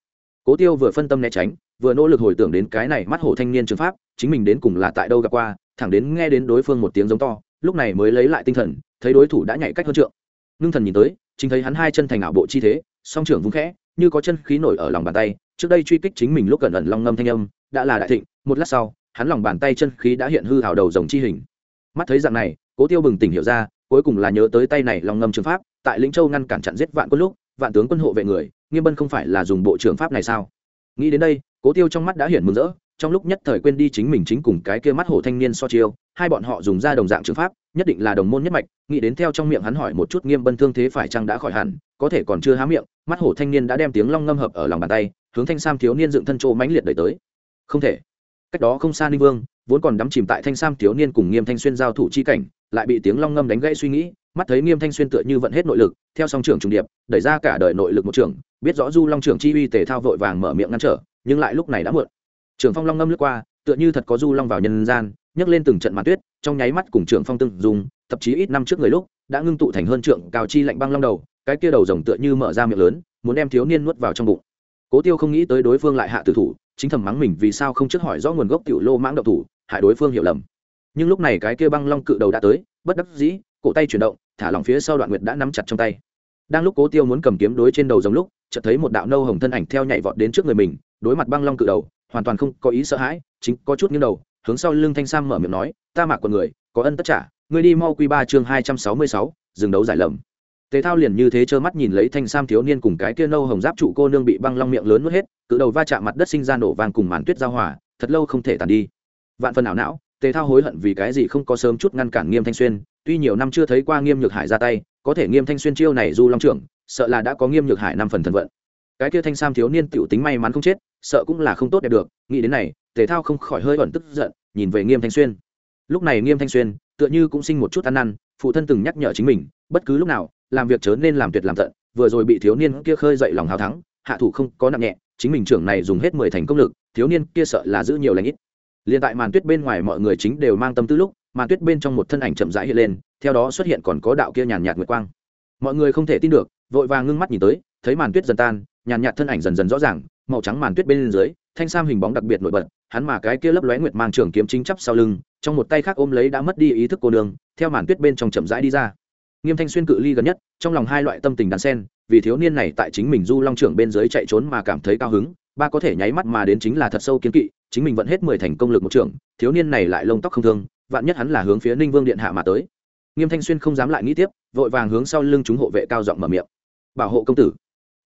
Cố tiêu vừa phân tâm né tránh, vừa nỗ lực hồi tưởng đến cái này mắt hổ thanh niên trường pháp, chính mình đến cùng là tại đâu gặp qua, thẳng đến nghe đến đối phương một tiếng giống to, lúc này mới lấy lại tinh thần, thấy đối thủ đã nhảy cách hơn trượng. Ngưng thần nhìn tới, chính thấy hắn hai chân thành ảo bộ chi thế, song trưởng vung khẽ như có chân khí nổi ở lòng bàn tay, trước đây truy kích chính mình lúc cẩn ẩn long ngâm thanh âm, đã là đại thịnh, một lát sau, hắn lòng bàn tay chân khí đã hiện hư hào đầu rồng chi hình. Mắt thấy dạng này, cố tiêu bừng tỉnh hiểu ra, cuối cùng là nhớ tới tay này long ngâm trường pháp, tại lĩnh châu ngăn cản chặn giết vạn quân lúc, vạn tướng quân hộ vệ người, nghiêm bân không phải là dùng bộ trưởng pháp này sao? Nghĩ đến đây, cố tiêu trong mắt đã hiển mừng rỡ, trong lúc nhất thời quên đi chính mình chính cùng cái kia mắt hổ thanh niên so chiêu, hai bọn họ dùng ra đồng dạng trường pháp nhất định là đồng môn nhất mạch, nghĩ đến theo trong miệng hắn hỏi một chút nghiêm bân thương thế phải chăng đã khỏi hẳn, có thể còn chưa há miệng, mắt hổ thanh niên đã đem tiếng long ngâm hợp ở lòng bàn tay, hướng thanh sam thiếu niên dựng thân chỗ mãnh liệt đẩy tới. Không thể. Cách đó không xa ninh vương, vốn còn đắm chìm tại thanh sam thiếu niên cùng nghiêm thanh xuyên giao thủ chi cảnh, lại bị tiếng long ngâm đánh gãy suy nghĩ, mắt thấy nghiêm thanh xuyên tựa như vận hết nội lực, theo song trưởng trùng điệp, đẩy ra cả đời nội lực một trưởng biết rõ du long trưởng chi uy tề thao vội vàng mở miệng ngăn trở, nhưng lại lúc này đã muộn. Trưởng phong long ngâm lướt qua, tựa như thật có du long vào nhân gian nhấc lên từng trận màn tuyết, trong nháy mắt cùng trưởng phong tương dùng thậm chí ít năm trước người lúc, đã ngưng tụ thành hơn trượng cao chi lạnh băng long đầu, cái kia đầu rồng tựa như mở ra miệng lớn, muốn đem thiếu niên nuốt vào trong bụng. Cố tiêu không nghĩ tới đối phương lại hạ tử thủ, chính thầm mắng mình vì sao không trước hỏi rõ nguồn gốc tiểu lô mãng độc thủ, hại đối phương hiểu lầm. Nhưng lúc này cái kia băng long cự đầu đã tới, bất đắc dĩ, cổ tay chuyển động, thả lòng phía sau đoạn nguyệt đã nắm chặt trong tay. Đang lúc cố tiêu muốn cầm kiếm đối trên đầu giống lúc, chợt thấy một đạo nâu hồng thân ảnh theo nhảy vọt đến trước người mình, đối mặt băng long cự đầu, hoàn toàn không có ý sợ hãi, chính có chút nghiêng đầu hướng sau lưng thanh sam mở miệng nói, ta mặc quần người, có ân tất trả người đi mau quy ba chương hai trăm sáu mươi sáu, dừng đấu giải lầm. Tề thao liền như thế trơ mắt nhìn lấy thanh sam thiếu niên cùng cái kia nâu hồng giáp trụ cô nương bị băng long miệng lớn nuốt hết, cự đầu va chạm mặt đất sinh ra nổ vang cùng màn tuyết giao hòa, thật lâu không thể tàn đi. Vạn phần ảo não, tề thao hối hận vì cái gì không có sớm chút ngăn cản nghiêm thanh xuyên, tuy nhiều năm chưa thấy qua nghiêm nhược hải ra tay, có thể nghiêm thanh xuyên chiêu này du long trưởng, sợ là đã có nghiêm nhược hải năm phần thần vận cái kia thanh sam thiếu niên tiểu tính may mắn không chết, sợ cũng là không tốt đẹp được, nghĩ đến này tề thao không khỏi hơi ẩn tức giận, nhìn về nghiêm thanh xuyên. Lúc này nghiêm thanh xuyên tựa như cũng sinh một chút ăn năn, phụ thân từng nhắc nhở chính mình, bất cứ lúc nào, làm việc chớ nên làm tuyệt làm tận, vừa rồi bị thiếu niên kia khơi dậy lòng hào thắng, hạ thủ không có nặng nhẹ, chính mình trưởng này dùng hết mười thành công lực, thiếu niên kia sợ là giữ nhiều lãnh ít. Liền tại màn tuyết bên ngoài mọi người chính đều mang tâm tư lúc, màn tuyết bên trong một thân ảnh chậm rãi hiện lên, theo đó xuất hiện còn có đạo kia nhàn nhạt nguyệt quang. Mọi người không thể tin được, vội vàng ngưng mắt nhìn tới, thấy màn tuyết dần tan, nhàn nhạt thân ảnh dần dần rõ ràng, màu trắng màn tuyết bên dưới, thanh sam hình bóng đặc biệt nổi bật hắn mà cái kia lấp lóe nguyệt mang trường kiếm chính chắp sau lưng, trong một tay khác ôm lấy đã mất đi ý thức cô đường theo màn tuyết bên trong chậm rãi đi ra. Nghiêm thanh xuyên cự ly gần nhất, trong lòng hai loại tâm tình đàn sen vì thiếu niên này tại chính mình du long trưởng bên dưới chạy trốn mà cảm thấy cao hứng, ba có thể nháy mắt mà đến chính là thật sâu kiến kỵ, chính mình vẫn hết mười thành công lực một trưởng, thiếu niên này lại lông tóc không thương, vạn nhất hắn là hướng phía ninh vương điện hạ mà tới. Nghiêm thanh xuyên không dám lại nghĩ tiếp, vội vàng hướng sau lưng chúng hộ vệ cao giọng mở miệng. Bảo hộ công tử.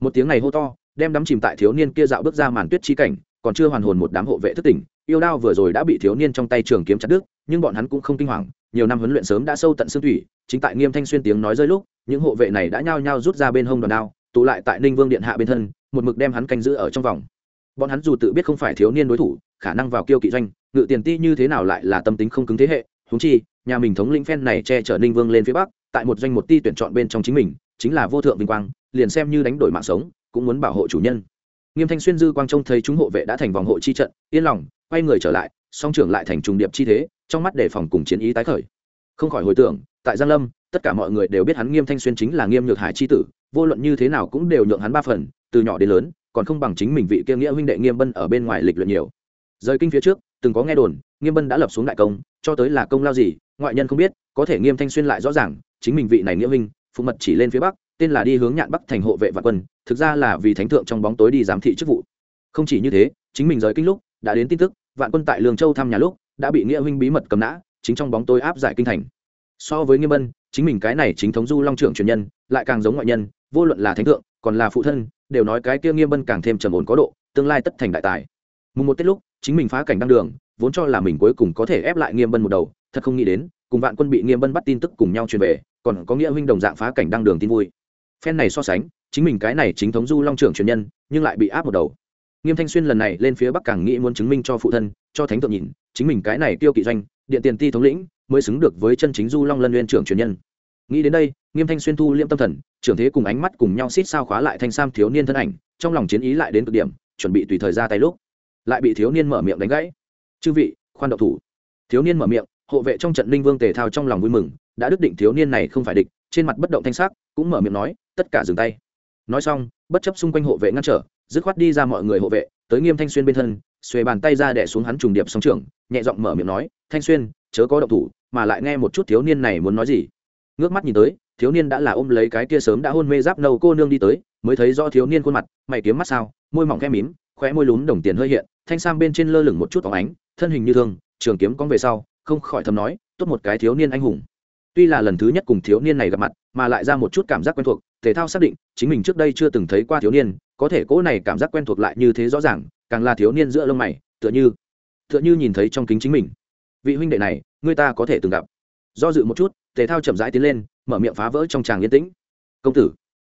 Một tiếng này hô to, đem đắm chìm tại thiếu niên kia dạo bước ra màn tuyết chi cảnh còn chưa hoàn hồn một đám hộ vệ thất tỉnh, yêu đao vừa rồi đã bị thiếu niên trong tay trường kiếm chặt đứt, nhưng bọn hắn cũng không kinh hoàng, nhiều năm huấn luyện sớm đã sâu tận xương thủy, chính tại nghiêm thanh xuyên tiếng nói rơi lúc, những hộ vệ này đã nhao nhao rút ra bên hông đòn đao, tụ lại tại ninh vương điện hạ bên thân, một mực đem hắn canh giữ ở trong vòng. Bọn hắn dù tự biết không phải thiếu niên đối thủ, khả năng vào kiêu kỵ doanh, ngự tiền ti như thế nào lại là tâm tính không cứng thế hệ húng chi, nhà mình thống lĩnh phen này che chở ninh vương lên phía bắc, tại một doanh một ti tuyển chọn bên trong chính mình, chính là vô thượng vinh quang, liền xem như đánh đổi mạng sống, cũng muốn bảo hộ chủ nhân nghiêm thanh xuyên dư quang trông thấy chúng hộ vệ đã thành vòng hộ chi trận, yên lòng, quay người trở lại, song trưởng lại thành trùng điệp chi thế, trong mắt đề phòng cùng chiến ý tái khởi. Không khỏi hồi tưởng, tại giang lâm, tất cả mọi người đều biết hắn nghiêm thanh xuyên chính là nghiêm nhược hải chi tử, vô luận như thế nào cũng đều nhượng hắn ba phần, từ nhỏ đến lớn, còn không bằng chính mình vị kia nghĩa huynh đệ nghiêm bân ở bên ngoài lịch luyện nhiều. Rời kinh phía trước, từng có nghe đồn, nghiêm bân đã lập xuống đại công, cho tới là công lao gì, ngoại nhân không biết, có thể nghiêm thanh xuyên lại rõ ràng, chính mình vị này nghĩa huynh, phụ mật chỉ lên phía bắc tên là đi hướng nhạn bắc thành hộ vệ vạn quân, thực ra là vì thánh thượng trong bóng tối đi giám thị chức vụ. Không chỉ như thế, chính mình rời kinh lúc, đã đến tin tức, vạn quân tại lương châu thăm nhà lúc, đã bị nghĩa huynh bí mật cầm nã, chính trong bóng tối áp giải kinh thành. So với nghiêm bân chính mình cái này chính thống du long trưởng truyền nhân, lại càng giống ngoại nhân, vô luận là thánh thượng, còn là phụ thân, đều nói cái kia nghiêm bân càng thêm trầm ổn có độ, tương lai tất thành đại tài. Mùng một tết lúc, chính mình phá cảnh đăng đường, vốn cho là mình cuối cùng có thể ép lại nghiêm bân một đầu, thật không nghĩ đến, cùng vạn quân bị nghiêm bân bắt tin tức cùng nhau truyền về, còn có nghĩa huynh đồng dạng phá cảnh đăng đường tin vui phen này so sánh, chính mình cái này chính thống du long trưởng truyền nhân, nhưng lại bị áp một đầu. Nghiêm thanh xuyên lần này lên phía bắc càng nghĩ muốn chứng minh cho phụ thân, cho thánh thượng nhìn, chính mình cái này tiêu kỵ doanh, điện tiền ti thống lĩnh, mới xứng được với chân chính du long lân nguyên trưởng truyền nhân. Nghĩ đến đây, nghiêm thanh xuyên thu liêm tâm thần, trưởng thế cùng ánh mắt cùng nhau xít sao khóa lại thanh sam thiếu niên thân ảnh, trong lòng chiến ý lại đến cực điểm, chuẩn bị tùy thời ra tay lúc, lại bị thiếu niên mở miệng đánh gãy. Chư vị, khoan độc thủ. Thiếu niên mở miệng, hộ vệ trong trận linh vương tề thao trong lòng vui mừng, đã đức định thiếu niên này không phải địch trên mặt bất động thanh sắc, cũng mở miệng nói, tất cả dừng tay. Nói xong, bất chấp xung quanh hộ vệ ngăn trở, dứt khoát đi ra mọi người hộ vệ, tới nghiêm thanh xuyên bên thân, xuề bàn tay ra đẻ xuống hắn trùng điệp sóng trưởng, nhẹ giọng mở miệng nói, thanh xuyên, chớ có động thủ, mà lại nghe một chút thiếu niên này muốn nói gì. Ngước mắt nhìn tới, thiếu niên đã là ôm lấy cái kia sớm đã hôn mê giáp nâu cô nương đi tới, mới thấy rõ thiếu niên khuôn mặt, mày kiếm mắt sao, môi mỏng khẽ mím, khóe môi lún đồng tiền hơi hiện, thanh sam bên trên lơ lửng một chút phóng ánh, thân hình như thương, trường kiếm cong về sau, không khỏi thầm nói, tốt một cái thiếu niên anh hùng tuy là lần thứ nhất cùng thiếu niên này gặp mặt, mà lại ra một chút cảm giác quen thuộc, thể thao xác định, chính mình trước đây chưa từng thấy qua thiếu niên, có thể cỗ này cảm giác quen thuộc lại như thế rõ ràng, càng là thiếu niên giữa lông mày, tựa như tựa như nhìn thấy trong kính chính mình. Vị huynh đệ này người ta có thể từng gặp. Do dự một chút tề thao chậm rãi tiến lên, mở miệng phá vỡ trong tràng yên tĩnh. Công tử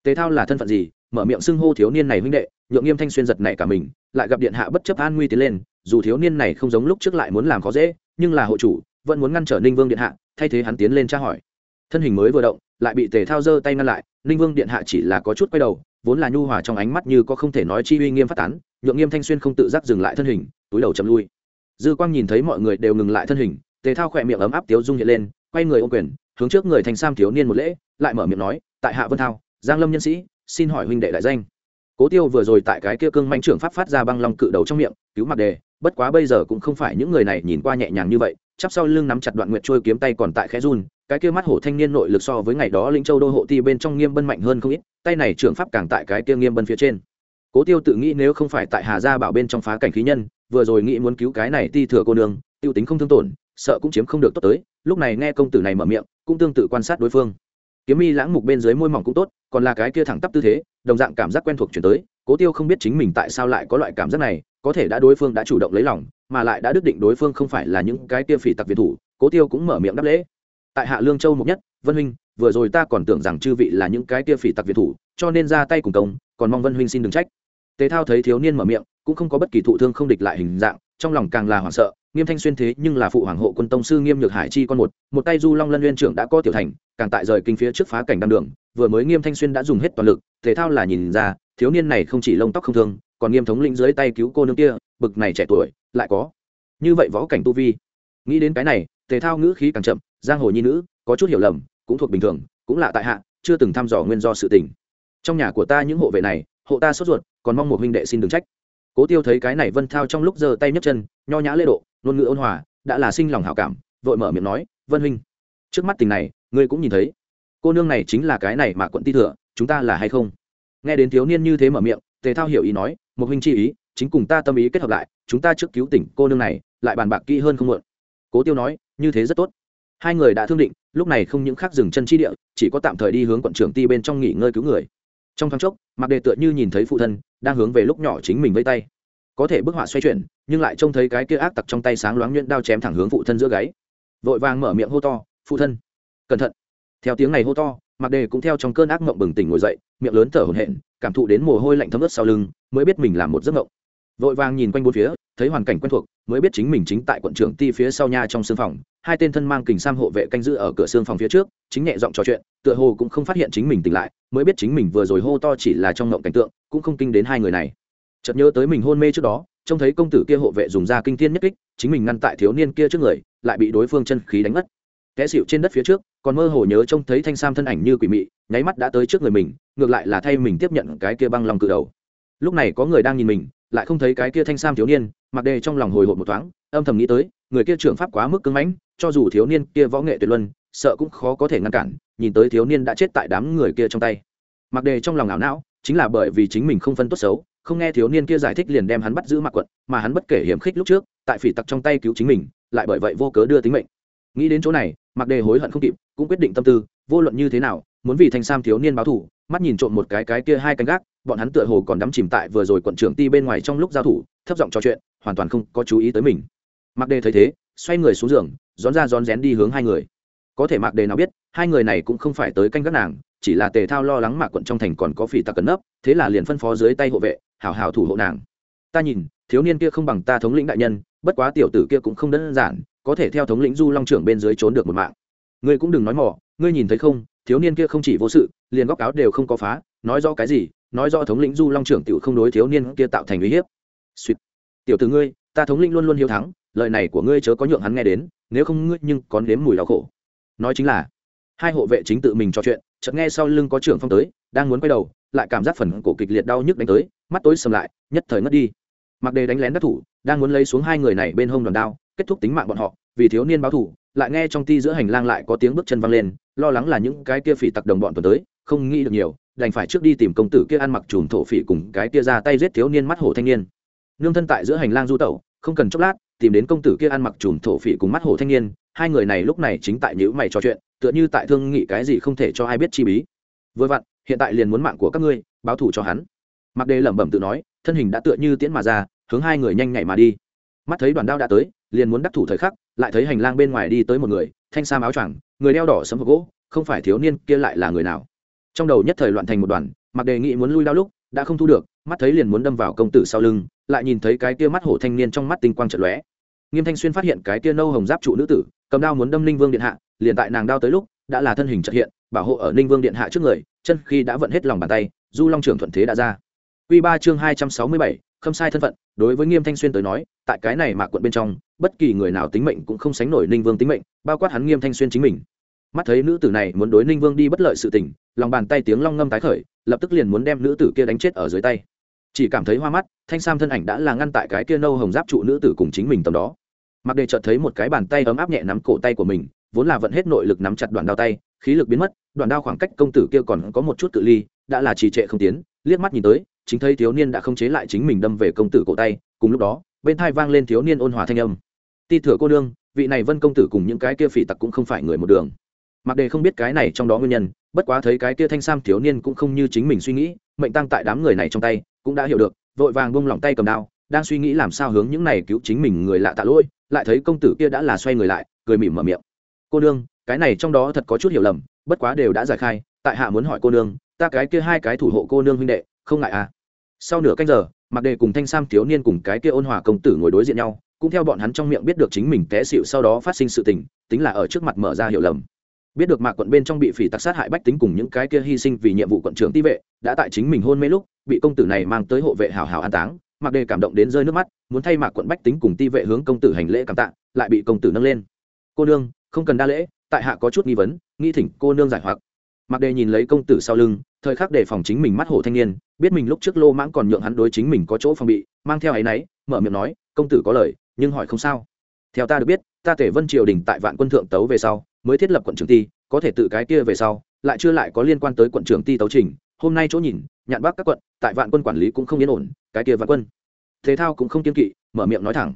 tề thao là thân phận gì? Mở miệng xưng hô thiếu niên này huynh đệ, nhượng nghiêm thanh xuyên giật này cả mình, lại gặp điện hạ bất chấp an nguy tiến lên, dù thiếu niên này không giống lúc trước lại muốn làm khó dễ, nhưng là hộ chủ, vẫn muốn ngăn trở ninh vương điện hạ thay thế hắn tiến lên tra hỏi. Thân hình mới vừa động, lại bị tề thao giơ tay ngăn lại, ninh vương điện hạ chỉ là có chút quay đầu, vốn là nhu hòa trong ánh mắt như có không thể nói chi uy nghiêm phát tán, nhượng nghiêm thanh xuyên không tự giác dừng lại thân hình, túi đầu chậm lui. Dư quang nhìn thấy mọi người đều ngừng lại thân hình, tề thao khỏe miệng ấm áp tiếu dung hiện lên, quay người ô quyền, hướng trước người thành sam thiếu niên một lễ, lại mở miệng nói, tại hạ vân thao, giang lâm nhân sĩ, xin hỏi huynh đệ đại danh. Cố tiêu vừa rồi tại cái kia cương manh trưởng pháp phát ra băng long cự đầu trong miệng, cứu mặc đề, bất quá bây giờ cũng không phải những người này nhìn qua nhẹ nhàng như vậy chắp sau lưng nắm chặt đoạn nguyệt trôi kiếm tay còn tại khẽ run, cái kia mắt hổ thanh niên nội lực so với ngày đó linh châu đô hộ ti bên trong nghiêm bân mạnh hơn không ít, tay này trưởng pháp càng tại cái kia nghiêm bân phía trên. Cố tiêu tự nghĩ nếu không phải tại hà gia bảo bên trong phá cảnh khí nhân, vừa rồi nghĩ muốn cứu cái này ti thừa cô nương, tiêu tính không thương tổn, sợ cũng chiếm không được tốt tới, lúc này nghe công tử này mở miệng, cũng tương tự quan sát đối phương. Kiếm mi lãng mục bên dưới môi mỏng cũng tốt, còn là cái kia thẳng tắp tư thế, đồng dạng cảm giác quen thuộc chuyển tới, cố tiêu không biết chính mình tại sao lại có loại cảm giác này, có thể đã đối phương đã chủ động lấy lòng mà lại đã đức định đối phương không phải là những cái kia phỉ tặc việt thủ, cố tiêu cũng mở miệng đáp lễ. Tại hạ lương châu mục nhất, vân huynh, vừa rồi ta còn tưởng rằng chư vị là những cái kia phỉ tặc việt thủ, cho nên ra tay cùng công, còn mong vân huynh xin đừng trách. Tề thao thấy thiếu niên mở miệng, cũng không có bất kỳ thụ thương không địch lại hình dạng, trong lòng càng là hoảng sợ, nghiêm thanh xuyên thế nhưng là phụ hoàng hộ quân tông sư nghiêm nhược hải chi con một một tay du long lân liên trưởng đã có tiểu thành, càng tại rời kinh phía trước phá cảnh đăng đường, vừa mới nghiêm thanh xuyên đã dùng hết toàn lực thể thao là nhìn ra, thiếu niên này không chỉ lông tóc không thương, còn nghiêm thống lĩnh dưới tay cứu cô nương kia bực này trẻ tuổi, lại có như vậy võ cảnh tu vi. Nghĩ đến cái này, thể thao ngữ khí càng chậm, giang hồ nhi nữ, có chút hiểu lầm, cũng thuộc bình thường, cũng là tại hạ, chưa từng thăm dò nguyên do sự tình. Trong nhà của ta những hộ vệ này, hộ ta sốt ruột, còn mong một huynh đệ xin đừng trách. Cố tiêu thấy cái này vân thao trong lúc giơ tay nhấc chân, nho nhã lễ độ, ngôn ngữ ôn hòa, đã là sinh lòng hảo cảm, vội mở miệng nói, vân huynh, trước mắt tình này, ngươi cũng nhìn thấy. Cô nương này chính là cái này mà quận ti thừa, chúng ta là hay không? Nghe đến thiếu niên như thế mở miệng tề thao hiểu ý nói, một huynh chi ý chính cùng ta tâm ý kết hợp lại, chúng ta trước cứu tỉnh cô nương này, lại bàn bạc kỹ hơn không muộn. Cố tiêu nói, như thế rất tốt. Hai người đã thương định, lúc này không những khác dừng chân chi địa, chỉ có tạm thời đi hướng quận trưởng ti bên trong nghỉ ngơi cứu người. Trong thoáng chốc mặc đề tựa như nhìn thấy phụ thân, đang hướng về lúc nhỏ chính mình vây tay. Có thể bức họa xoay chuyển, nhưng lại trông thấy cái kia ác tặc trong tay sáng loáng nhuyễn đao chém thẳng hướng phụ thân giữa gáy. Vội vàng mở miệng hô to, phụ thân, cẩn thận. Theo tiếng này hô to mặc đề cũng theo trong cơn ác mộng bừng tỉnh ngồi dậy, miệng lớn thở hổn hển, cảm thụ đến mồ hôi lạnh thấm ướt sau lưng, mới biết mình làm một giấc mộng vội vàng nhìn quanh bốn phía, thấy hoàn cảnh quen thuộc, mới biết chính mình chính tại quận trưởng ti phía sau nha trong sương phòng, hai tên thân mang kình sam hộ vệ canh giữ ở cửa sương phòng phía trước, chính nhẹ giọng trò chuyện, tựa hồ cũng không phát hiện chính mình tỉnh lại, mới biết chính mình vừa rồi hô to chỉ là trong ngộng cảnh tượng, cũng không kinh đến hai người này. Chợt nhớ tới mình hôn mê trước đó, trông thấy công tử kia hộ vệ dùng ra kinh thiên nhất kích, chính mình ngăn tại thiếu niên kia trước người, lại bị đối phương chân khí đánh mất. Té xịu trên đất phía trước, còn mơ hồ nhớ trông thấy thanh sam thân ảnh như quỷ mị, nháy mắt đã tới trước người mình, ngược lại là thay mình tiếp nhận cái kia băng lòng cự đầu. Lúc này có người đang nhìn mình lại không thấy cái kia thanh sam thiếu niên, mặc đề trong lòng hồi hộp một thoáng, âm thầm nghĩ tới, người kia trưởng pháp quá mức cứng mãnh, cho dù thiếu niên kia võ nghệ tuyệt luân, sợ cũng khó có thể ngăn cản, nhìn tới thiếu niên đã chết tại đám người kia trong tay. Mặc đề trong lòng ảo não, chính là bởi vì chính mình không phân tốt xấu, không nghe thiếu niên kia giải thích liền đem hắn bắt giữ mặc quận, mà hắn bất kể hiểm khích lúc trước, tại phỉ tặc trong tay cứu chính mình, lại bởi vậy vô cớ đưa tính mệnh. Nghĩ đến chỗ này, mặc đề hối hận không kịp, cũng quyết định tâm tư, vô luận như thế nào muốn vì thanh sam thiếu niên báo thủ, mắt nhìn trộm một cái cái kia hai canh gác, bọn hắn tựa hồ còn đắm chìm tại vừa rồi quận trưởng ti bên ngoài trong lúc giao thủ, thấp giọng trò chuyện, hoàn toàn không có chú ý tới mình. Mặc đề thấy thế, xoay người xuống giường rón ra rón rén đi hướng hai người. Có thể mặc đề nào biết, hai người này cũng không phải tới canh gác nàng, chỉ là tề thao lo lắng mạc quận trong thành còn có phỉ tặc cẩn nấp, thế là liền phân phó dưới tay hộ vệ, hảo hảo thủ hộ nàng. Ta nhìn, thiếu niên kia không bằng ta thống lĩnh đại nhân, bất quá tiểu tử kia cũng không đơn giản, có thể theo thống lĩnh du long trưởng bên dưới trốn được một mạng. Ngươi cũng đừng nói mỏ ngươi nhìn thấy không thiếu niên kia không chỉ vô sự, liền góc áo đều không có phá, nói rõ cái gì, nói rõ thống lĩnh du long trưởng tiểu không đối thiếu niên kia tạo thành uy hiếp. Suýt tiểu tử ngươi, ta thống lĩnh luôn luôn hiếu thắng, lời này của ngươi chớ có nhượng hắn nghe đến, nếu không ngươi nhưng còn đếm mùi đau khổ. Nói chính là, hai hộ vệ chính tự mình trò chuyện, chợt nghe sau lưng có trưởng phong tới, đang muốn quay đầu, lại cảm giác phần cổ kịch liệt đau nhức đánh tới, mắt tối sầm lại, nhất thời ngất đi. Mặc đề đánh lén đắc thủ, đang muốn lấy xuống hai người này bên hông đòn đao, kết thúc tính mạng bọn họ, vì thiếu niên báo thủ lại nghe trong ti giữa hành lang lại có tiếng bước chân văng lên, lo lắng là những cái kia phỉ tặc đồng bọn tuần tới, không nghĩ được nhiều, đành phải trước đi tìm công tử kia ăn mặc chùm thổ phỉ cùng cái kia ra tay giết thiếu niên mắt hổ thanh niên. Nương thân tại giữa hành lang du tẩu, không cần chốc lát, tìm đến công tử kia ăn mặc chùm thổ phỉ cùng mắt hổ thanh niên, hai người này lúc này chính tại nhữ mày trò chuyện, tựa như tại thương nghị cái gì không thể cho ai biết chi bí. Vừa vặn, hiện tại liền muốn mạng của các ngươi, báo thủ cho hắn. Mặc đề lẩm bẩm tự nói, thân hình đã tựa như tiễn mà ra, hướng hai người nhanh nhảy mà đi. Mắt thấy đoàn đao đã tới, liền muốn đắc thủ thời khắc lại thấy hành lang bên ngoài đi tới một người, thanh sam áo choàng, người đeo đỏ sấm hộp gỗ, không phải thiếu niên kia lại là người nào. Trong đầu nhất thời loạn thành một đoàn, mặc đề nghị muốn lui đau lúc, đã không thu được, mắt thấy liền muốn đâm vào công tử sau lưng, lại nhìn thấy cái kia mắt hổ thanh niên trong mắt tinh quang trận lóe. Nghiêm thanh xuyên phát hiện cái kia nâu hồng giáp trụ nữ tử, cầm đao muốn đâm ninh vương điện hạ, liền tại nàng đao tới lúc, đã là thân hình trật hiện, bảo hộ ở ninh vương điện hạ trước người, chân khi đã vận hết lòng bàn tay, du long trưởng thuận thế đã ra. Quy ba chương hai trăm sáu mươi bảy, không sai thân phận, đối với nghiêm thanh xuyên tới nói tại cái này mạc quận bên trong, bất kỳ người nào tính mệnh cũng không sánh nổi ninh vương tính mệnh, bao quát hắn nghiêm thanh xuyên chính mình. Mắt thấy nữ tử này muốn đối ninh vương đi bất lợi sự tình, lòng bàn tay tiếng long ngâm tái khởi, lập tức liền muốn đem nữ tử kia đánh chết ở dưới tay. Chỉ cảm thấy hoa mắt, thanh sam thân ảnh đã là ngăn tại cái kia nâu hồng giáp trụ nữ tử cùng chính mình tầm đó. Mặc đề chợt thấy một cái bàn tay ấm áp nhẹ nắm cổ tay của mình, vốn là vận hết nội lực nắm chặt đoạn đao tay, khí lực biến mất, đoạn đao khoảng cách công tử kia còn có một chút tự ly, đã là trì trệ không tiến, liếc mắt nhìn tới, chính thấy thiếu niên đã không chế lại chính mình đâm về công tử cổ tay, cùng lúc đó bên thai vang lên thiếu niên ôn hòa thanh âm. Ti thừa cô nương, vị này vân công tử cùng những cái kia phỉ tặc cũng không phải người một đường. Mặc đề không biết cái này trong đó nguyên nhân, bất quá thấy cái kia thanh sam thiếu niên cũng không như chính mình suy nghĩ, mệnh tăng tại đám người này trong tay, cũng đã hiểu được, vội vàng bông lỏng tay cầm đao, đang suy nghĩ làm sao hướng những này cứu chính mình người lạ tạ lỗi, lại thấy công tử kia đã là xoay người lại, cười mỉm mở miệng. Cô nương, cái này trong đó thật có chút hiểu lầm, bất quá đều đã giải khai, tại hạ muốn hỏi cô nương, ta cái kia hai cái thủ hộ cô nương huynh đệ, không ngại à? Sau nửa canh giờ mặc đề cùng thanh sam thiếu niên cùng cái kia ôn hòa công tử ngồi đối diện nhau, cũng theo bọn hắn trong miệng biết được chính mình té xịu sau đó phát sinh sự tình, tính là ở trước mặt mở ra hiểu lầm. Biết được mạc quận bên trong bị phỉ tặc sát hại bách tính cùng những cái kia hy sinh vì nhiệm vụ quận trưởng ti vệ, đã tại chính mình hôn mê lúc, bị công tử này mang tới hộ vệ hào hào an táng Mạc đề cảm động đến rơi nước mắt, muốn thay mạc quận bách tính cùng ti vệ hướng công tử hành lễ cảm tạ, lại bị công tử nâng lên. Cô nương, không cần đa lễ, tại hạ có chút nghi vấn, nghi thỉnh cô nương giải hoặc. Mạc đề nhìn lấy công tử sau lưng thời khắc đề phòng chính mình mắt hổ thanh niên, biết mình lúc trước lô mãng còn nhượng hắn đối chính mình có chỗ phòng bị, mang theo ấy náy mở miệng nói, công tử có lời, nhưng hỏi không sao. Theo ta được biết, ta tể vân triều đình tại vạn quân thượng tấu về sau, mới thiết lập quận trưởng ti, có thể tự cái kia về sau, lại chưa lại có liên quan tới quận trưởng ti tấu trình. Hôm nay chỗ nhìn, nhạn bác các quận, tại vạn quân quản lý cũng không yên ổn, cái kia vạn quân. Thế thao cũng không kiên kỵ, mở miệng nói thẳng.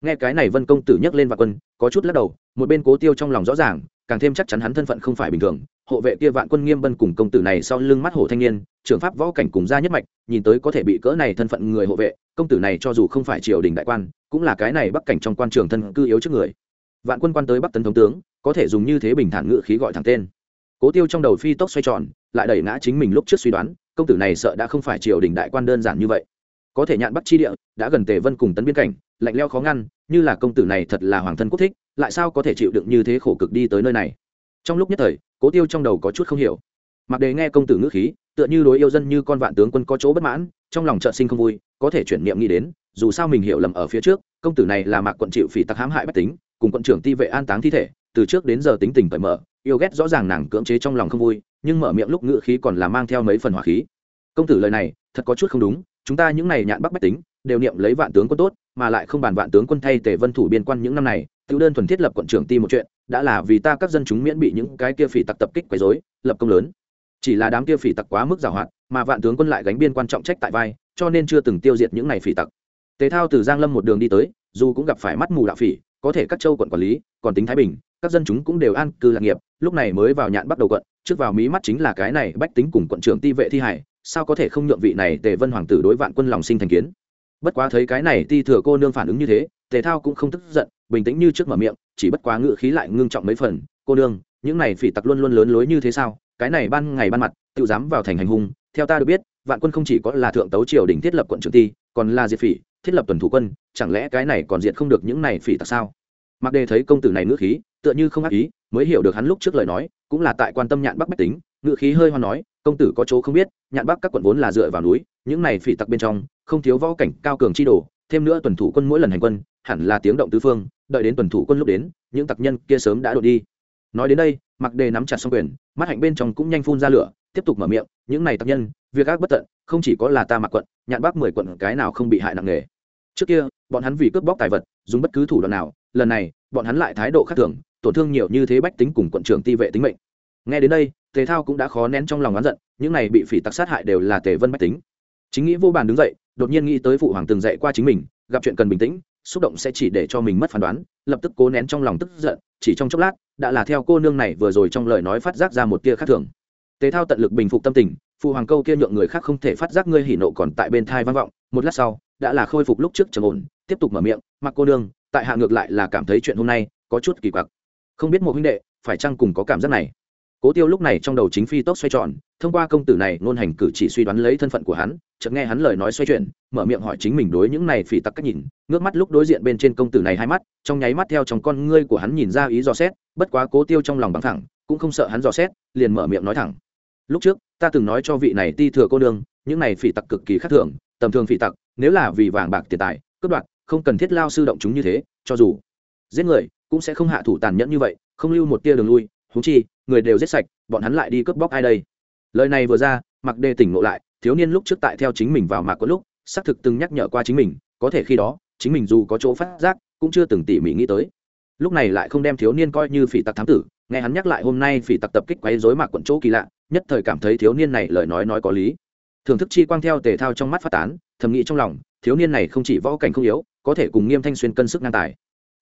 Nghe cái này vân công tử nhắc lên vạn quân, có chút lắc đầu, một bên cố tiêu trong lòng rõ ràng, càng thêm chắc chắn hắn thân phận không phải bình thường hộ vệ kia vạn quân nghiêm bân cùng công tử này sau lưng mắt hổ thanh niên, trưởng pháp võ cảnh cùng gia nhất mạch, nhìn tới có thể bị cỡ này thân phận người hộ vệ, công tử này cho dù không phải triều đình đại quan, cũng là cái này bắc cảnh trong quan trường thân cư yếu trước người. Vạn quân quan tới bắc tấn thống tướng, có thể dùng như thế bình thản ngự khí gọi thẳng tên. Cố tiêu trong đầu phi tốc xoay tròn, lại đẩy ngã chính mình lúc trước suy đoán, công tử này sợ đã không phải triều đình đại quan đơn giản như vậy. Có thể nhạn bắc chi địa, đã gần tề vân cùng tấn biên cảnh, lạnh leo khó ngăn, như là công tử này thật là hoàng thân quốc thích, lại sao có thể chịu đựng như thế khổ cực đi tới nơi này? Trong lúc nhất thời cố tiêu trong đầu có chút không hiểu. Mặc đề nghe công tử ngữ khí, tựa như đối yêu dân như con vạn tướng quân có chỗ bất mãn, trong lòng trợ sinh không vui, có thể chuyển niệm nghĩ đến, dù sao mình hiểu lầm ở phía trước, công tử này là mạc quận chịu phỉ tặc hãm hại bách tính, cùng quận trưởng ti vệ an táng thi thể, từ trước đến giờ tính tình cởi mở, yêu ghét rõ ràng nàng cưỡng chế trong lòng không vui, nhưng mở miệng lúc ngữ khí còn là mang theo mấy phần hỏa khí. Công tử lời này, thật có chút không đúng, chúng ta những này nhạn bắc bách tính, đều niệm lấy vạn tướng quân tốt, mà lại không bàn vạn tướng quân thay tề vân thủ biên quan những năm này, tự đơn thuần thiết lập quận trưởng ti một chuyện đã là vì ta các dân chúng miễn bị những cái kia phỉ tặc tập kích quấy rối, lập công lớn. Chỉ là đám kia phỉ tặc quá mức giàu hoạt mà vạn tướng quân lại gánh biên quan trọng trách tại vai, cho nên chưa từng tiêu diệt những này phỉ tặc. Tề thao từ giang lâm một đường đi tới, dù cũng gặp phải mắt mù đạo phỉ, có thể các châu quận quản lý, còn tính thái bình, các dân chúng cũng đều an cư lạc nghiệp, lúc này mới vào nhạn bắt đầu quận, trước vào mí mắt chính là cái này bách tính cùng quận trưởng ti vệ thi hải, sao có thể không nhượng vị này tề vân hoàng tử đối vạn quân lòng sinh thành kiến? Bất quá thấy cái này ti thừa cô nương phản ứng như thế tề thao cũng không tức giận, bình tĩnh như trước mở miệng, chỉ bất quá ngự khí lại ngưng trọng mấy phần, cô nương, những này phỉ tặc luôn luôn lớn lối như thế sao? Cái này ban ngày ban mặt, tự dám vào thành hành hung, theo ta được biết, vạn quân không chỉ có là thượng tấu triều đình thiết lập quận trưởng ti, còn là diệt phỉ, thiết lập tuần thủ quân, chẳng lẽ cái này còn diệt không được những này phỉ tặc sao? Mặc đề thấy công tử này ngữ khí, tựa như không ác ý, mới hiểu được hắn lúc trước lời nói, cũng là tại quan tâm nhạn bắc bách tính, ngữ khí hơi hoa nói, công tử có chỗ không biết, nhạn bắc các quận vốn là dựa vào núi, những này phỉ tặc bên trong, không thiếu võ cảnh cao cường chi đồ, thêm nữa tuần thủ quân mỗi lần hành quân hẳn là tiếng động tứ phương, đợi đến tuần thủ quân lúc đến, những tặc nhân kia sớm đã đột đi. Nói đến đây mặc đề nắm chặt xong quyền, mắt hạnh bên trong cũng nhanh phun ra lửa, tiếp tục mở miệng, những này tặc nhân, việc ác bất tận, không chỉ có là ta mặc quận, nhạn bác mười quận cái nào không bị hại nặng nề. Trước kia, bọn hắn vì cướp bóc tài vật, dùng bất cứ thủ đoạn nào, lần này, bọn hắn lại thái độ khác thường, tổn thương nhiều như thế bách tính cùng quận trưởng ti vệ tính mệnh. Nghe đến đây, tề thao cũng đã khó nén trong lòng oán giận, những này bị phỉ tặc sát hại đều là tề vân bách tính. Chính nghĩ vô bàn đứng dậy, đột nhiên nghĩ tới phụ hoàng từng dạy qua chính mình, gặp chuyện cần bình tĩnh xúc động sẽ chỉ để cho mình mất phán đoán, lập tức cố nén trong lòng tức giận, chỉ trong chốc lát, đã là theo cô nương này vừa rồi trong lời nói phát giác ra một tia khác thường. Tế thao tận lực bình phục tâm tình, phụ hoàng câu kia nhượng người khác không thể phát giác ngươi hỉ nộ còn tại bên thai vang vọng, một lát sau, đã là khôi phục lúc trước trầm ổn, tiếp tục mở miệng, mặc cô nương, tại hạ ngược lại là cảm thấy chuyện hôm nay có chút kỳ quặc. Không biết một huynh đệ phải chăng cùng có cảm giác này? Cố tiêu lúc này trong đầu chính phi tốc xoay tròn, thông qua công tử này, ngôn hành cử chỉ suy đoán lấy thân phận của hắn, chợt nghe hắn lời nói xoay chuyển, mở miệng hỏi chính mình đối những này phỉ tặc cách nhìn, ngước mắt lúc đối diện bên trên công tử này hai mắt, trong nháy mắt theo trong con ngươi của hắn nhìn ra ý dò xét, bất quá cố tiêu trong lòng bằng thẳng, cũng không sợ hắn dò xét, liền mở miệng nói thẳng. Lúc trước, ta từng nói cho vị này ti thừa cô đương những này phỉ tặc cực kỳ khác thường, tầm thường phỉ tặc, nếu là vì vàng bạc tiền tài, cướp đoạt, không cần thiết lao sư động chúng như thế, cho dù giết người, cũng sẽ không hạ thủ tàn nhẫn như vậy, không lưu một tia đường lui húng chi người đều giết sạch, bọn hắn lại đi cướp bóc ai đây? Lời này vừa ra mặc đề tỉnh ngộ lại, thiếu niên lúc trước tại theo chính mình vào mạc có lúc, xác thực từng nhắc nhở qua chính mình, có thể khi đó, chính mình dù có chỗ phát giác, cũng chưa từng tỉ mỉ nghĩ tới. Lúc này lại không đem thiếu niên coi như phỉ tặc thám tử, nghe hắn nhắc lại hôm nay phỉ tặc tập kích quấy rối mạc quận chỗ kỳ lạ, nhất thời cảm thấy thiếu niên này lời nói nói có lý. Thưởng thức chi quang theo tề thao trong mắt phát tán, thầm nghĩ trong lòng, thiếu niên này không chỉ võ cảnh không yếu, có thể cùng nghiêm thanh xuyên cân sức ngang tài.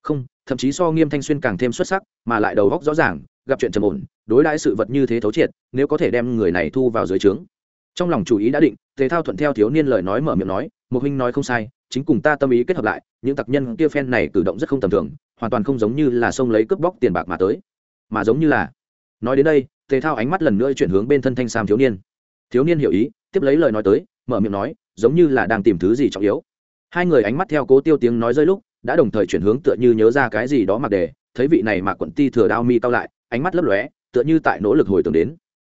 Không, thậm chí so nghiêm thanh xuyên càng thêm xuất sắc, mà lại đầu góc rõ ràng gặp chuyện trầm ổn, đối đãi sự vật như thế thấu triệt, nếu có thể đem người này thu vào dưới trướng. Trong lòng chủ ý đã định, tề thao thuận theo thiếu niên lời nói mở miệng nói một huynh nói không sai, chính cùng ta tâm ý kết hợp lại, những tặc nhân kia phen này cử động rất không tầm thường, hoàn toàn không giống như là xông lấy cướp bóc tiền bạc mà tới. Mà giống như là nói đến đây, tề thao ánh mắt lần nữa chuyển hướng bên thân thanh sam thiếu niên. Thiếu niên hiểu ý, tiếp lấy lời nói tới, mở miệng nói, giống như là đang tìm thứ gì trọng yếu. Hai người ánh mắt theo cố tiêu tiếng nói rơi lúc, đã đồng thời chuyển hướng tựa như nhớ ra cái gì đó mặc đề thấy vị này mà quận ti thừa đao mi cao lại ánh mắt lấp lóe, tựa như tại nỗ lực hồi tưởng đến.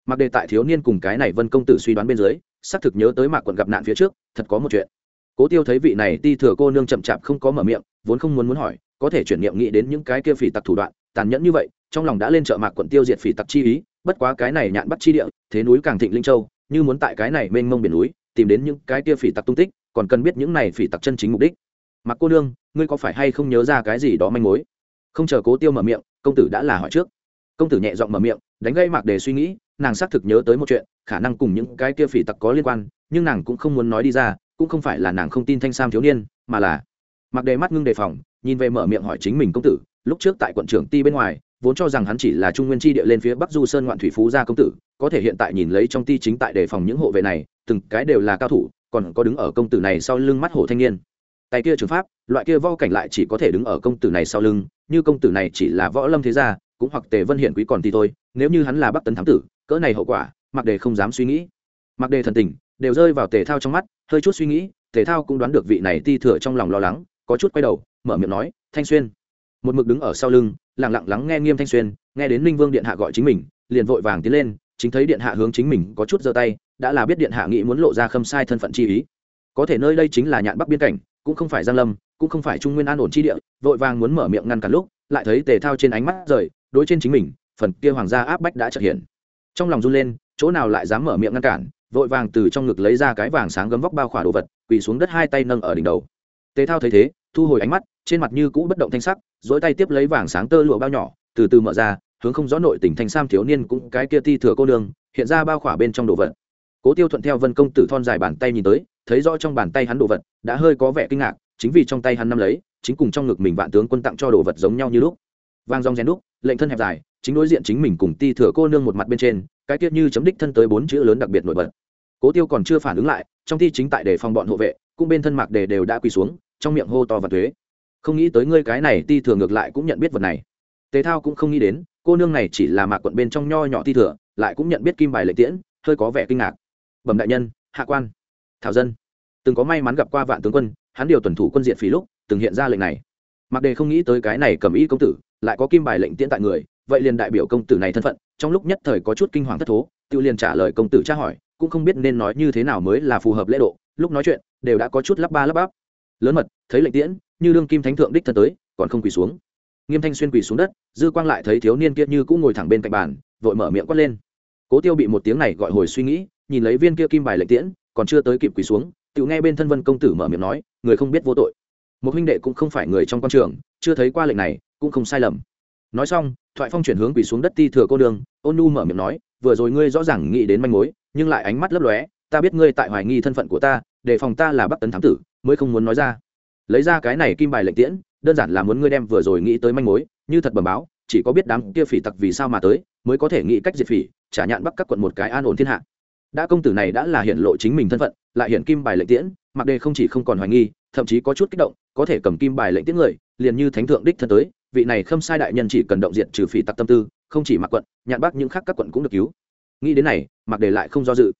Mặc đề tại thiếu niên cùng cái này vân công tử suy đoán bên dưới, xác thực nhớ tới mạc quận gặp nạn phía trước, thật có một chuyện. Cố tiêu thấy vị này ti thừa cô nương chậm chạp không có mở miệng, vốn không muốn muốn hỏi, có thể chuyển niệm nghĩ đến những cái kia phỉ tặc thủ đoạn, tàn nhẫn như vậy, trong lòng đã lên chợ mạc quận tiêu diệt phỉ tặc chi ý, bất quá cái này nhạn bắt chi địa, thế núi càng thịnh linh châu, như muốn tại cái này mênh mông biển núi, tìm đến những cái kia phỉ tặc tung tích, còn cần biết những này phỉ tặc chân chính mục đích. Mặc cô nương, ngươi có phải hay không nhớ ra cái gì đó manh mối? Không chờ cố tiêu mở miệng, công tử đã là hỏi trước công tử nhẹ giọng mở miệng, đánh gây mạc đề suy nghĩ, nàng xác thực nhớ tới một chuyện, khả năng cùng những cái kia phỉ tặc có liên quan, nhưng nàng cũng không muốn nói đi ra, cũng không phải là nàng không tin thanh sam thiếu niên, mà là mặc đề mắt ngưng đề phòng, nhìn về mở miệng hỏi chính mình công tử, lúc trước tại quận trưởng ti bên ngoài, vốn cho rằng hắn chỉ là trung nguyên tri địa lên phía bắc du sơn ngoạn thủy phú gia công tử, có thể hiện tại nhìn lấy trong ti chính tại đề phòng những hộ vệ này, từng cái đều là cao thủ, còn có đứng ở công tử này sau lưng mắt hổ thanh niên. Tay kia trường pháp, loại kia vo cảnh lại chỉ có thể đứng ở công tử này sau lưng, như công tử này chỉ là võ lâm thế gia cũng hoặc tề vân hiển quý còn thì thôi, nếu như hắn là bắc tấn thám tử, cỡ này hậu quả mặc đề không dám suy nghĩ. Mặc đề thần tình đều rơi vào tề thao trong mắt, hơi chút suy nghĩ, tề thao cũng đoán được vị này ti thừa trong lòng lo lắng, có chút quay đầu, mở miệng nói, thanh xuyên. Một mực đứng ở sau lưng, lặng lặng lắng nghe nghiêm thanh xuyên, nghe đến ninh vương điện hạ gọi chính mình, liền vội vàng tiến lên, chính thấy điện hạ hướng chính mình có chút giơ tay, đã là biết điện hạ nghĩ muốn lộ ra khâm sai thân phận chi ý. Có thể nơi đây chính là nhạn bắc biên cảnh, cũng không phải giang lâm, cũng không phải trung nguyên an ổn chi địa, vội vàng muốn mở miệng ngăn cản lúc, lại thấy tề thao trên ánh mắt rời đối trên chính mình, phần kia hoàng gia áp bách đã trật hiện. Trong lòng run lên, chỗ nào lại dám mở miệng ngăn cản, vội vàng từ trong ngực lấy ra cái vàng sáng gấm vóc bao khỏa đồ vật, quỳ xuống đất hai tay nâng ở đỉnh đầu. Tề thao thấy thế, thu hồi ánh mắt, trên mặt như cũ bất động thanh sắc dỗi tay tiếp lấy vàng sáng tơ lụa bao nhỏ, từ từ mở ra, hướng không rõ nội tình thanh sam thiếu niên cũng cái kia ti thừa cô đường hiện ra bao khỏa bên trong đồ vật. Cố tiêu thuận theo vân công tử thon dài bàn tay nhìn tới, thấy rõ trong bàn tay hắn đồ vật, đã hơi có vẻ kinh ngạc, chính vì trong tay hắn nắm lấy, chính cùng trong ngực mình vạn tướng quân tặng cho đồ vật giống nhau như lúc. Vang rong rèn đúc lệnh thân hẹp dài, chính đối diện chính mình cùng ti thừa cô nương một mặt bên trên, cái tiết như chấm đích thân tới bốn chữ lớn đặc biệt nổi bật. Cố tiêu còn chưa phản ứng lại, trong thi chính tại để phòng bọn hộ vệ, cũng bên thân mạc đề đều đã quỳ xuống, trong miệng hô to và thuế. Không nghĩ tới ngươi cái này, ti thừa ngược lại cũng nhận biết vật này. Tề thao cũng không nghĩ đến, cô nương này chỉ là mạc quận bên trong nho nhỏ ti thừa, lại cũng nhận biết kim bài lệ tiễn, hơi có vẻ kinh ngạc. Bẩm đại nhân, hạ quan. Thảo dân. Từng có may mắn gặp qua vạn tướng quân, hắn điều tuần thủ quân diện phí lúc, từng hiện ra lệnh này. Mặc đề không nghĩ tới cái này cầm ý công tử lại có kim bài lệnh tiễn tại người, vậy liền đại biểu công tử này thân phận, trong lúc nhất thời có chút kinh hoàng thất thố tự liền trả lời công tử tra hỏi, cũng không biết nên nói như thế nào mới là phù hợp lễ độ, lúc nói chuyện, đều đã có chút lắp ba lắp bắp. Lớn mật, thấy lệnh tiễn, như đương kim thánh thượng đích thân tới, còn không quỳ xuống. Nghiêm thanh xuyên quỳ xuống đất, dư quang lại thấy thiếu niên kia như cũng ngồi thẳng bên cạnh bàn, vội mở miệng quát lên. Cố tiêu bị một tiếng này gọi hồi suy nghĩ, nhìn lấy viên kia kim bài lệnh tiễn, còn chưa tới kịp quỳ xuống, tự nghe bên thân vân công tử mở miệng nói, người không biết vô tội. Một huynh đệ cũng không phải người trong quan trường, chưa thấy qua lệnh này cũng không sai lầm. Nói xong, thoại phong chuyển hướng quỳ xuống đất ti thừa cô đường ôn nu mở miệng nói, vừa rồi ngươi rõ ràng nghĩ đến manh mối, nhưng lại ánh mắt lấp lóe, ta biết ngươi tại hoài nghi thân phận của ta, đề phòng ta là bắc tấn thám tử, mới không muốn nói ra. Lấy ra cái này kim bài lệnh tiễn, đơn giản là muốn ngươi đem vừa rồi nghĩ tới manh mối, như thật bẩm báo, chỉ có biết đám kia phỉ tặc vì sao mà tới, mới có thể nghĩ cách diệt phỉ, trả nhạn bắc các quận một cái an ổn thiên hạ. Đã công tử này đã là hiện lộ chính mình thân phận, lại hiện kim bài lệnh tiễn, mặc đề không chỉ không còn hoài nghi, thậm chí có chút kích động, có thể cầm kim bài lệnh tiễn người, liền như thánh thượng đích thân tới vị này khâm sai đại nhân chỉ cần động diện trừ phỉ tặc tâm tư, không chỉ mặc quận, nhạn bắc những khác các quận cũng được cứu. Nghĩ đến này, mặc đề lại không do dự.